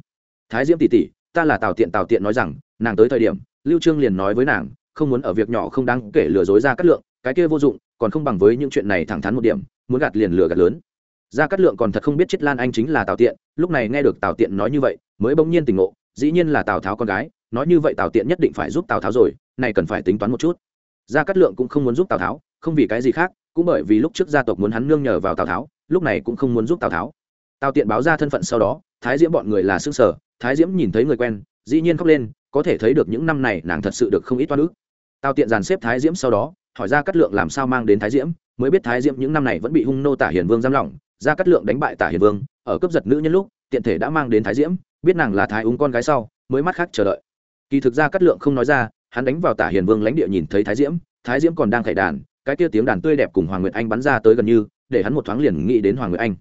Thái diễm tỷ tỷ, ta là tào tiện tào tiện nói rằng, nàng tới thời điểm lưu trương liền nói với nàng, không muốn ở việc nhỏ không đáng kể lừa dối ra cát lượng, cái kia vô dụng, còn không bằng với những chuyện này thẳng thắn một điểm, muốn gạt liền lừa gạt lớn. Ra cát lượng còn thật không biết chết lan anh chính là tào tiện, lúc này nghe được tào tiện nói như vậy, mới bỗng nhiên tỉnh ngộ, dĩ nhiên là tào tháo con gái, nói như vậy tào tiện nhất định phải giúp tào tháo rồi, này cần phải tính toán một chút. Gia cát lượng cũng không muốn giúp tào tháo, không vì cái gì khác, cũng bởi vì lúc trước gia tộc muốn hắn nương nhờ vào tào tháo, lúc này cũng không muốn giúp tào tháo. Tào tiện báo ra thân phận sau đó, thái diễm bọn người là xương sở thái diễm nhìn thấy người quen, dĩ nhiên khóc lên có thể thấy được những năm này nàng thật sự được không ít toan ức. Tao tiện dàn xếp thái diễm sau đó, hỏi ra cát lượng làm sao mang đến thái diễm, mới biết thái diễm những năm này vẫn bị hung nô tả hiền vương giam lỏng. Ra cát lượng đánh bại tả hiền vương, ở cấp giật nữ nhân lúc, tiện thể đã mang đến thái diễm, biết nàng là thái úng con gái sau, mới mắt khác chờ đợi. Kỳ thực ra cát lượng không nói ra, hắn đánh vào tả hiền vương lãnh địa nhìn thấy thái diễm thái diễm còn đang khải đàn, cái kia tiếng đàn tươi đẹp cùng hoàng nguyệt anh bắn ra tới gần như, để hắn một thoáng liền nghĩ đến hoàng nguyệt anh.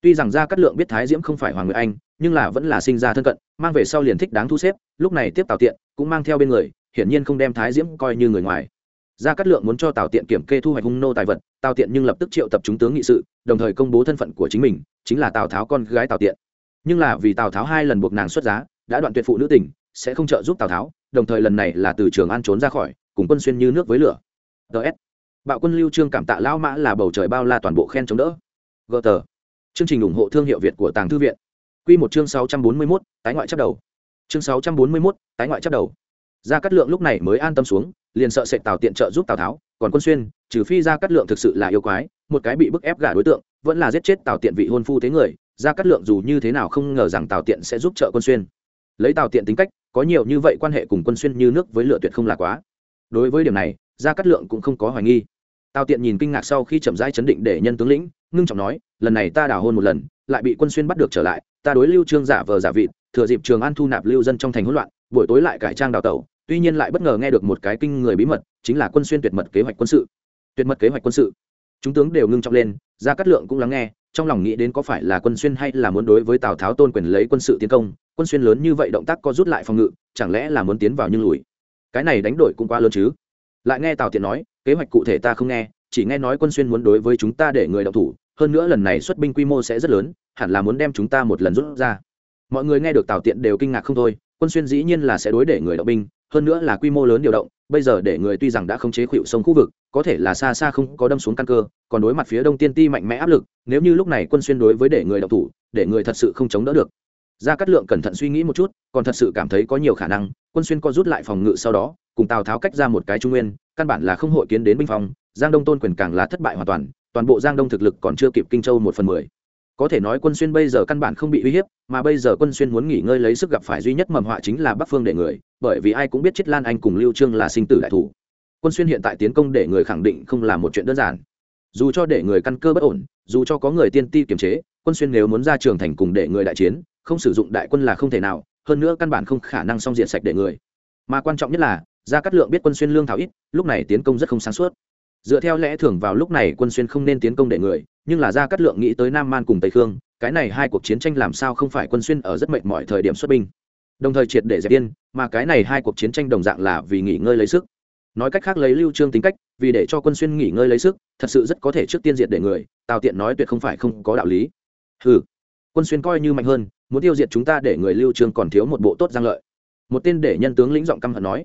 Tuy rằng ra cát lượng biết thái diễm không phải hoàng nguyệt anh nhưng là vẫn là sinh ra thân cận, mang về sau liền thích đáng thu xếp, lúc này tiếp tào tiện cũng mang theo bên người, hiển nhiên không đem thái diễm coi như người ngoài. Gia cát lượng muốn cho tào tiện kiểm kê thu hoạch hung nô tài vật, tào tiện nhưng lập tức triệu tập chúng tướng nghị sự, đồng thời công bố thân phận của chính mình, chính là tào tháo con gái tào tiện. Nhưng là vì tào tháo hai lần buộc nàng xuất giá, đã đoạn tuyệt phụ nữ tình, sẽ không trợ giúp tào tháo, đồng thời lần này là từ trường an trốn ra khỏi, cùng quân xuyên như nước với lửa. Ts bạo quân lưu trương cảm tạ lão mã là bầu trời bao la toàn bộ khen chống đỡ. Gờ tờ. Chương trình ủng hộ thương hiệu việt của tàng thư viện quy một chương 641, tái ngoại chấp đầu. Chương 641, tái ngoại chấp đầu. Gia cát lượng lúc này mới an tâm xuống liền sợ sệt tào tiện trợ giúp tào tháo còn quân xuyên trừ phi gia cát lượng thực sự là yêu quái một cái bị bức ép gả đối tượng vẫn là giết chết tào tiện vị hôn phu thế người gia cát lượng dù như thế nào không ngờ rằng tào tiện sẽ giúp trợ quân xuyên. Lấy tào tiện tính cách có nhiều như vậy quan hệ cùng quân xuyên như nước với lửa tuyệt không là quá. Đối với điểm này gia cát lượng cũng không có hoài nghi. Tào tiện nhìn kinh ngạc sau khi chậm rãi chấn định để nhân tướng lĩnh ngưng trọng nói lần này ta đào hôn một lần lại bị quân xuyên bắt được trở lại, ta đối lưu trương giả vờ giả vịt, thừa dịp trường an thu nạp lưu dân trong thành hỗn loạn, buổi tối lại cải trang đào tẩu, tuy nhiên lại bất ngờ nghe được một cái kinh người bí mật, chính là quân xuyên tuyệt mật kế hoạch quân sự. Tuyệt mật kế hoạch quân sự. Chúng tướng đều ngưng trọng lên, gia cát lượng cũng lắng nghe, trong lòng nghĩ đến có phải là quân xuyên hay là muốn đối với tào tháo tôn quyền lấy quân sự tiến công, quân xuyên lớn như vậy động tác có rút lại phòng ngự, chẳng lẽ là muốn tiến vào nhưng lùi? Cái này đánh đổi cũng quá lớn chứ? Lại nghe tào tiện nói, kế hoạch cụ thể ta không nghe, chỉ nghe nói quân xuyên muốn đối với chúng ta để người đọc thủ hơn nữa lần này xuất binh quy mô sẽ rất lớn, hẳn là muốn đem chúng ta một lần rút ra. Mọi người nghe được tào tiện đều kinh ngạc không thôi, quân xuyên dĩ nhiên là sẽ đối để người động binh, hơn nữa là quy mô lớn điều động, bây giờ để người tuy rằng đã không chế khuỵu sông khu vực, có thể là xa xa không có đâm xuống căn cơ, còn đối mặt phía đông tiên ti mạnh mẽ áp lực, nếu như lúc này quân xuyên đối với để người động thủ, để người thật sự không chống đỡ được. Gia cát lượng cẩn thận suy nghĩ một chút, còn thật sự cảm thấy có nhiều khả năng, quân xuyên có rút lại phòng ngự sau đó, cùng tào tháo cách ra một cái trung nguyên, căn bản là không hội kiến đến binh phòng, giang đông tôn quyền càng là thất bại hoàn toàn toàn bộ giang đông thực lực còn chưa kịp kinh châu một phần mười. Có thể nói quân xuyên bây giờ căn bản không bị uy hiếp, mà bây giờ quân xuyên muốn nghỉ ngơi lấy sức gặp phải duy nhất mầm họa chính là bắc phương để người, bởi vì ai cũng biết chết lan anh cùng lưu trương là sinh tử đại thủ. Quân xuyên hiện tại tiến công để người khẳng định không là một chuyện đơn giản. Dù cho để người căn cơ bất ổn, dù cho có người tiên ti kiềm chế, quân xuyên nếu muốn ra trường thành cùng để người đại chiến, không sử dụng đại quân là không thể nào, hơn nữa căn bản không khả năng xong diện sạch để người. Mà quan trọng nhất là, gia cát lượng biết quân xuyên lương thảo ít, lúc này tiến công rất không sáng suốt dựa theo lẽ thường vào lúc này quân xuyên không nên tiến công để người, nhưng là gia cát lượng nghĩ tới nam man cùng tây khương, cái này hai cuộc chiến tranh làm sao không phải quân xuyên ở rất mệt mỏi thời điểm xuất binh. Đồng thời triệt để dẹp điên, mà cái này hai cuộc chiến tranh đồng dạng là vì nghỉ ngơi lấy sức. Nói cách khác lấy lưu trương tính cách, vì để cho quân xuyên nghỉ ngơi lấy sức, thật sự rất có thể trước tiên diệt để người, tào tiện nói tuyệt không phải không có đạo lý. Hừ, quân xuyên coi như mạnh hơn, muốn tiêu diệt chúng ta để người lưu trương còn thiếu một bộ tốt giang lợi. Một tên để nhân tướng lĩnh giọng căm hận nói.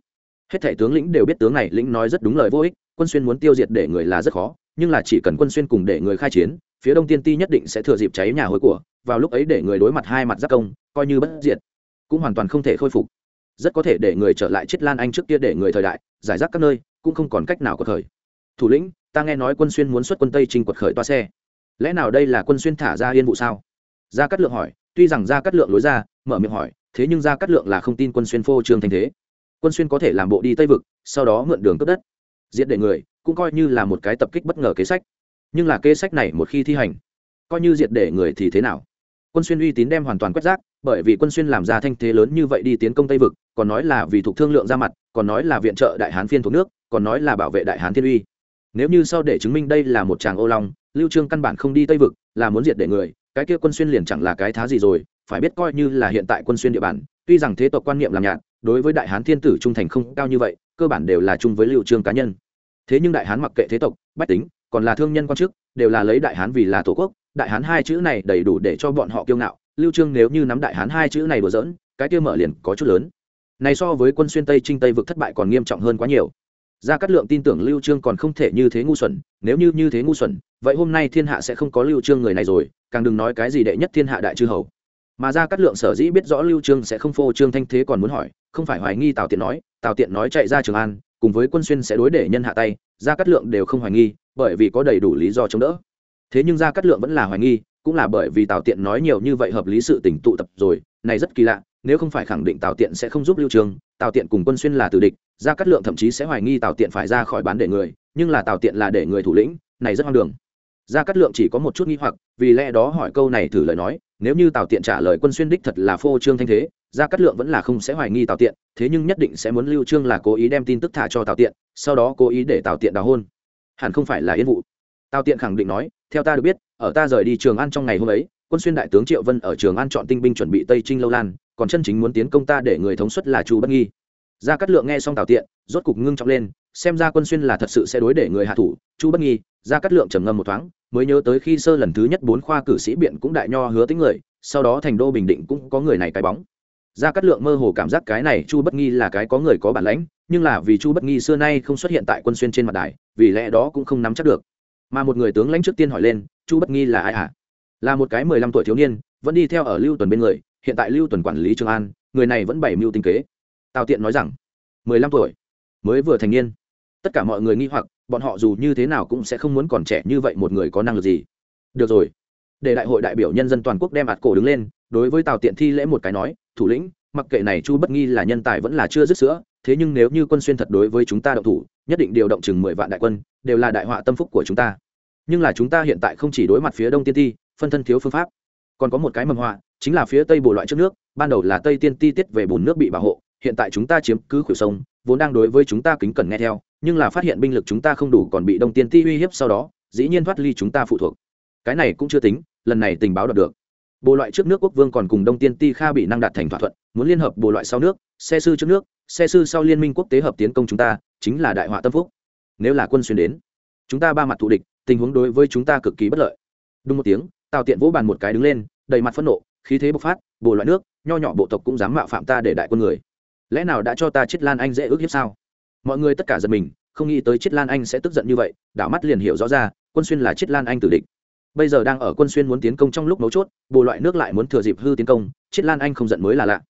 Hết thảy tướng lĩnh đều biết tướng này lĩnh nói rất đúng lời vô ích quân xuyên muốn tiêu diệt để người là rất khó, nhưng là chỉ cần quân xuyên cùng để người khai chiến, phía đông tiên ti nhất định sẽ thừa dịp cháy nhà hối của, vào lúc ấy để người đối mặt hai mặt giác công, coi như bất diệt, cũng hoàn toàn không thể khôi phục. Rất có thể để người trở lại chết lan anh trước kia để người thời đại, giải rác các nơi, cũng không còn cách nào có thời. Thủ lĩnh, ta nghe nói quân xuyên muốn xuất quân tây trình quật khởi toa xe. Lẽ nào đây là quân xuyên thả ra yên vụ sao? Gia cát lượng hỏi, tuy rằng gia cát lượng lối ra, mở miệng hỏi, thế nhưng gia cát lượng là không tin quân xuyên phô trương thành thế. Quân xuyên có thể làm bộ đi tây vực, sau đó mượn đường cướp đất diệt để người, cũng coi như là một cái tập kích bất ngờ kế sách. Nhưng là kế sách này một khi thi hành, coi như diệt để người thì thế nào? Quân xuyên uy tín đem hoàn toàn quét rác, bởi vì quân xuyên làm ra thanh thế lớn như vậy đi tiến công tây vực, còn nói là vì thuộc thương lượng ra mặt, còn nói là viện trợ đại hán phiên thuộc nước, còn nói là bảo vệ đại hán thiên uy. Nếu như sau để chứng minh đây là một chàng ô long, lưu trương căn bản không đi tây vực, là muốn diệt để người, cái kia quân xuyên liền chẳng là cái thá gì rồi, phải biết coi như là hiện tại quân xuyên địa bàn, tuy rằng thế tộc quan niệm làm nhạt đối với đại hán thiên tử trung thành không cao như vậy, cơ bản đều là chung với lưu trương cá nhân. Thế nhưng đại hán mặc kệ thế tộc, bách tính, còn là thương nhân quan chức, đều là lấy đại hán vì là tổ quốc, đại hán hai chữ này đầy đủ để cho bọn họ kiêu ngạo, lưu trương nếu như nắm đại hán hai chữ này đùa giỡn, cái kia mở liền có chút lớn. Này so với quân xuyên tây trinh tây vực thất bại còn nghiêm trọng hơn quá nhiều. Gia cát lượng tin tưởng lưu trương còn không thể như thế ngu xuẩn, nếu như như thế ngu xuẩn, vậy hôm nay thiên hạ sẽ không có lưu trương người này rồi, càng đừng nói cái gì đệ nhất thiên hạ đại chư hầu. Mà gia cát lượng sở dĩ biết rõ lưu trương sẽ không phô trương thanh thế còn muốn hỏi không phải hoài nghi tào tiện nói, tào tiện nói chạy ra trường an, cùng với quân xuyên sẽ đối để nhân hạ tay, gia cát lượng đều không hoài nghi, bởi vì có đầy đủ lý do chống đỡ. Thế nhưng gia cát lượng vẫn là hoài nghi, cũng là bởi vì tào tiện nói nhiều như vậy hợp lý sự tình tụ tập rồi, này rất kỳ lạ, nếu không phải khẳng định tào tiện sẽ không giúp lưu trường, tào tiện cùng quân xuyên là tử địch, gia cát lượng thậm chí sẽ hoài nghi tào tiện phải ra khỏi bán để người, nhưng là tào tiện là để người thủ lĩnh, này rất hoang đường. Gia cát lượng chỉ có một chút nghi hoặc, vì lẽ đó hỏi câu này thử lời nói, nếu như tào tiện trả lời quân xuyên đích thật là phô trương thanh thế gia cát lượng vẫn là không sẽ hoài nghi tào tiện, thế nhưng nhất định sẽ muốn lưu trương là cố ý đem tin tức thả cho tào tiện, sau đó cố ý để tào tiện đào hôn. Hẳn không phải là yên vụ tào tiện khẳng định nói, theo ta được biết, ở ta rời đi trường an trong ngày hôm ấy, quân xuyên đại tướng triệu vân ở trường an chọn tinh binh chuẩn bị tây trinh lâu lan, còn chân chính muốn tiến công ta để người thống suất là chu bất nghi. Gia cát lượng nghe xong tào tiện, rốt cục ngưng trọng lên, xem ra quân xuyên là thật sự sẽ đối để người hạ thủ, chu bất nghi, gia cát lượng trầm ngâm một thoáng, mới nhớ tới khi sơ lần thứ nhất bốn khoa cử sĩ biện cũng đại nho hứa tính người, sau đó thành đô bình định cũng có người này cái bóng gia cát lượng mơ hồ cảm giác cái này chu bất nghi là cái có người có bản lãnh, nhưng là vì chu bất nghi xưa nay không xuất hiện tại quân xuyên trên mặt đài, vì lẽ đó cũng không nắm chắc được. Mà một người tướng lãnh trước tiên hỏi lên, chu bất nghi là ai ạ à? là một cái mười lăm tuổi thiếu niên, vẫn đi theo ở lưu tuần bên người, hiện tại lưu tuần quản lý trường an, người này vẫn bảy mưu tinh kế. Tào tiện nói rằng, mười lăm tuổi, mới vừa thành niên. Tất cả mọi người nghi hoặc, bọn họ dù như thế nào cũng sẽ không muốn còn trẻ như vậy một người có năng lực gì. Được rồi. Để đại hội đại biểu nhân dân toàn quốc đem ạt cổ đứng lên, đối với tào tiện thi lễ một cái nói thủ lĩnh, mặc kệ này chu bất nghi là nhân tài vẫn là chưa dứt sữa, thế nhưng nếu như quân xuyên thật đối với chúng ta động thủ, nhất định điều động chừng mười vạn đại quân, đều là đại họa tâm phúc của chúng ta. Nhưng là chúng ta hiện tại không chỉ đối mặt phía đông tiên ti, phân thân thiếu phương pháp. Còn có một cái mầm họa, chính là phía tây bồ loại trước nước, ban đầu là tây tiên ti tiết về bùn nước bị bảo hộ, hiện tại chúng ta chiếm cứ khuỷu sông, vốn đang đối với chúng ta kính cẩn nghe theo, nhưng là phát hiện binh lực chúng ta không đủ còn bị đông tiên ti uy hiếp sau đó, dĩ nhiên thoát ly chúng ta phụ thuộc. Cái này cũng chưa tính, lần này tình báo đạt được bộ loại trước nước quốc vương còn cùng đông tiên ti kha bị năng đạt thành thỏa thuận, muốn liên hợp bộ loại sau nước, xe sư trước nước, xe sư sau liên minh quốc tế hợp tiến công chúng ta, chính là đại họa tâm phúc. Nếu là quân xuyên đến, chúng ta ba mặt thù địch, tình huống đối với chúng ta cực kỳ bất lợi. Đúng một tiếng, tào tiện vỗ bàn một cái đứng lên, đầy mặt phẫn nộ, khí thế bộc phát, bộ loại nước, nho nhỏ bộ tộc cũng dám mạo phạm ta để đại quân người. Lẽ nào đã cho ta chết lan anh dễ ước hiếp sao? Mọi người tất cả giật mình, không nghĩ tới chết lan anh sẽ tức giận như vậy, đảo mắt liền hiểu rõ ra, quân xuyên là chết lan anh tử địch bây giờ đang ở quân xuyên muốn tiến công trong lúc mấu chốt, bộ loại nước lại muốn thừa dịp hư tiến công, chiết lan anh không giận mới là lạ.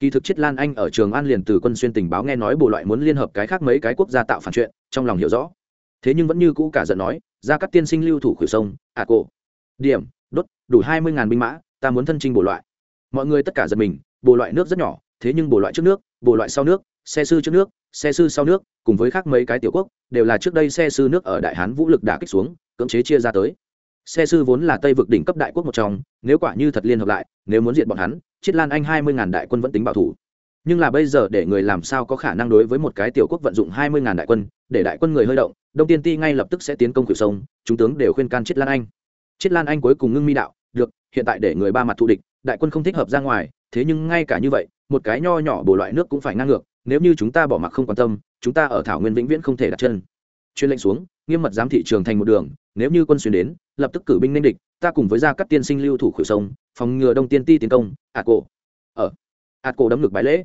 Kỳ thực chiết lan anh ở trường an liền từ quân xuyên tình báo nghe nói bộ loại muốn liên hợp cái khác mấy cái quốc gia tạo phản chuyện, trong lòng hiểu rõ. Thế nhưng vẫn như cũ cả giận nói ra các tiên sinh lưu thủ khử sông à cổ điểm, đốt, đủ hai mươi ngàn binh mã, ta muốn thân trinh bộ loại. Mọi người tất cả giật mình, bộ loại nước rất nhỏ, thế nhưng bộ loại trước nước, bộ loại sau nước, xe sư trước nước, xe sư sau nước, cùng với khác mấy cái tiểu quốc, đều là trước đây xe sư nước ở đại hán vũ lực đã kích xuống, cưỡng chế chia ra tới xe sư vốn là tây vực đỉnh cấp đại quốc một trong, nếu quả như thật liên hợp lại, nếu muốn diện bọn hắn, chiết lan anh hai mươi ngàn đại quân vẫn tính bảo thủ. Nhưng là bây giờ để người làm sao có khả năng đối với một cái tiểu quốc vận dụng hai mươi ngàn đại quân, để đại quân người hơi động, đông tiên ti ngay lập tức sẽ tiến công cửa sông, chúng tướng đều khuyên can chiết lan anh. Chiết lan anh cuối cùng ngưng mi đạo, được, hiện tại để người ba mặt thù địch, đại quân không thích hợp ra ngoài, thế nhưng ngay cả như vậy, một cái nho nhỏ bổ loại nước cũng phải ngang ngược, nếu như chúng ta bỏ mặc không quan tâm, chúng ta ở thảo nguyên vĩnh viễn không thể đặt chân. Chuyên lệnh xuống, nghiêm mật giám thị trường thành một đường, nếu như quân xuyên đến lập tức cử binh ninh địch, ta cùng với gia cắt tiên sinh lưu thủ khử sông, phòng ngừa đông tiên ti tiến công, ạt cổ. Ở ạt cổ đấm ngực bái lễ.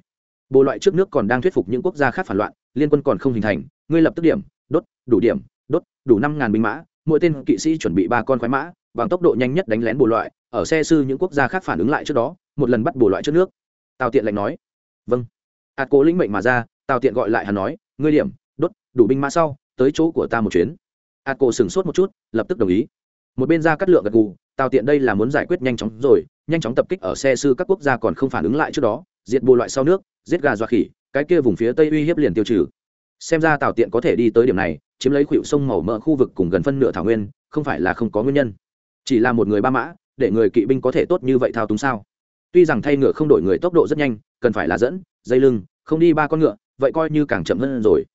Bộ loại trước nước còn đang thuyết phục những quốc gia khác phản loạn, liên quân còn không hình thành, ngươi lập tức điểm, đốt, đủ điểm, đốt, đủ năm ngàn binh mã, mỗi tên kỵ sĩ chuẩn bị ba con khoái mã, bằng tốc độ nhanh nhất đánh lén bộ loại, ở xe sư những quốc gia khác phản ứng lại trước đó, một lần bắt bộ loại trước nước. Tào tiện lạnh nói. Vâng. Ạt cố lĩnh mệnh mà ra, tào tiện gọi lại hắn nói, ngươi điểm, đốt, đủ binh mã sau, tới chỗ của ta một chuyến. Ạt cổ sửng sốt một chút, lập tức đồng ý một bên ra cắt lượng gật gù, tào tiện đây là muốn giải quyết nhanh chóng rồi, nhanh chóng tập kích ở xe sư các quốc gia còn không phản ứng lại trước đó, diệt bộ loại sau nước, giết gà dọa khỉ, cái kia vùng phía tây uy hiếp liền tiêu trừ. Xem ra tào tiện có thể đi tới điểm này, chiếm lấy khuỵu sông màu mỡ khu vực cùng gần phân nửa thảo nguyên, không phải là không có nguyên nhân. Chỉ là một người ba mã, để người kỵ binh có thể tốt như vậy thao túng sao? Tuy rằng thay ngựa không đổi người tốc độ rất nhanh, cần phải là dẫn, dây lưng, không đi ba con ngựa, vậy coi như càng chậm hơn rồi.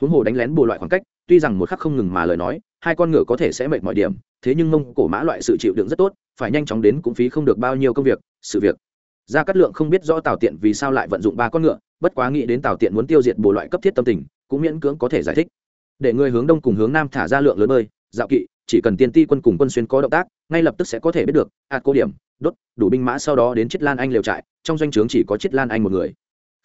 Huống hồ đánh lén bù loại khoảng cách, tuy rằng một khắc không ngừng mà lời nói hai con ngựa có thể sẽ mệt mọi điểm, thế nhưng mông cổ mã loại sự chịu đựng rất tốt, phải nhanh chóng đến cũng phí không được bao nhiêu công việc, sự việc. Gia cát lượng không biết rõ tào tiện vì sao lại vận dụng ba con ngựa, bất quá nghĩ đến tào tiện muốn tiêu diệt bồ loại cấp thiết tâm tình, cũng miễn cưỡng có thể giải thích. Để người hướng đông cùng hướng nam thả ra lượng lớn bơi, dạo kỵ, chỉ cần tiên ti quân cùng quân xuyên có động tác, ngay lập tức sẽ có thể biết được ạt cô điểm, đốt, đủ binh mã sau đó đến chiết lan anh liều trại, trong doanh trướng chỉ có chiết lan anh một người.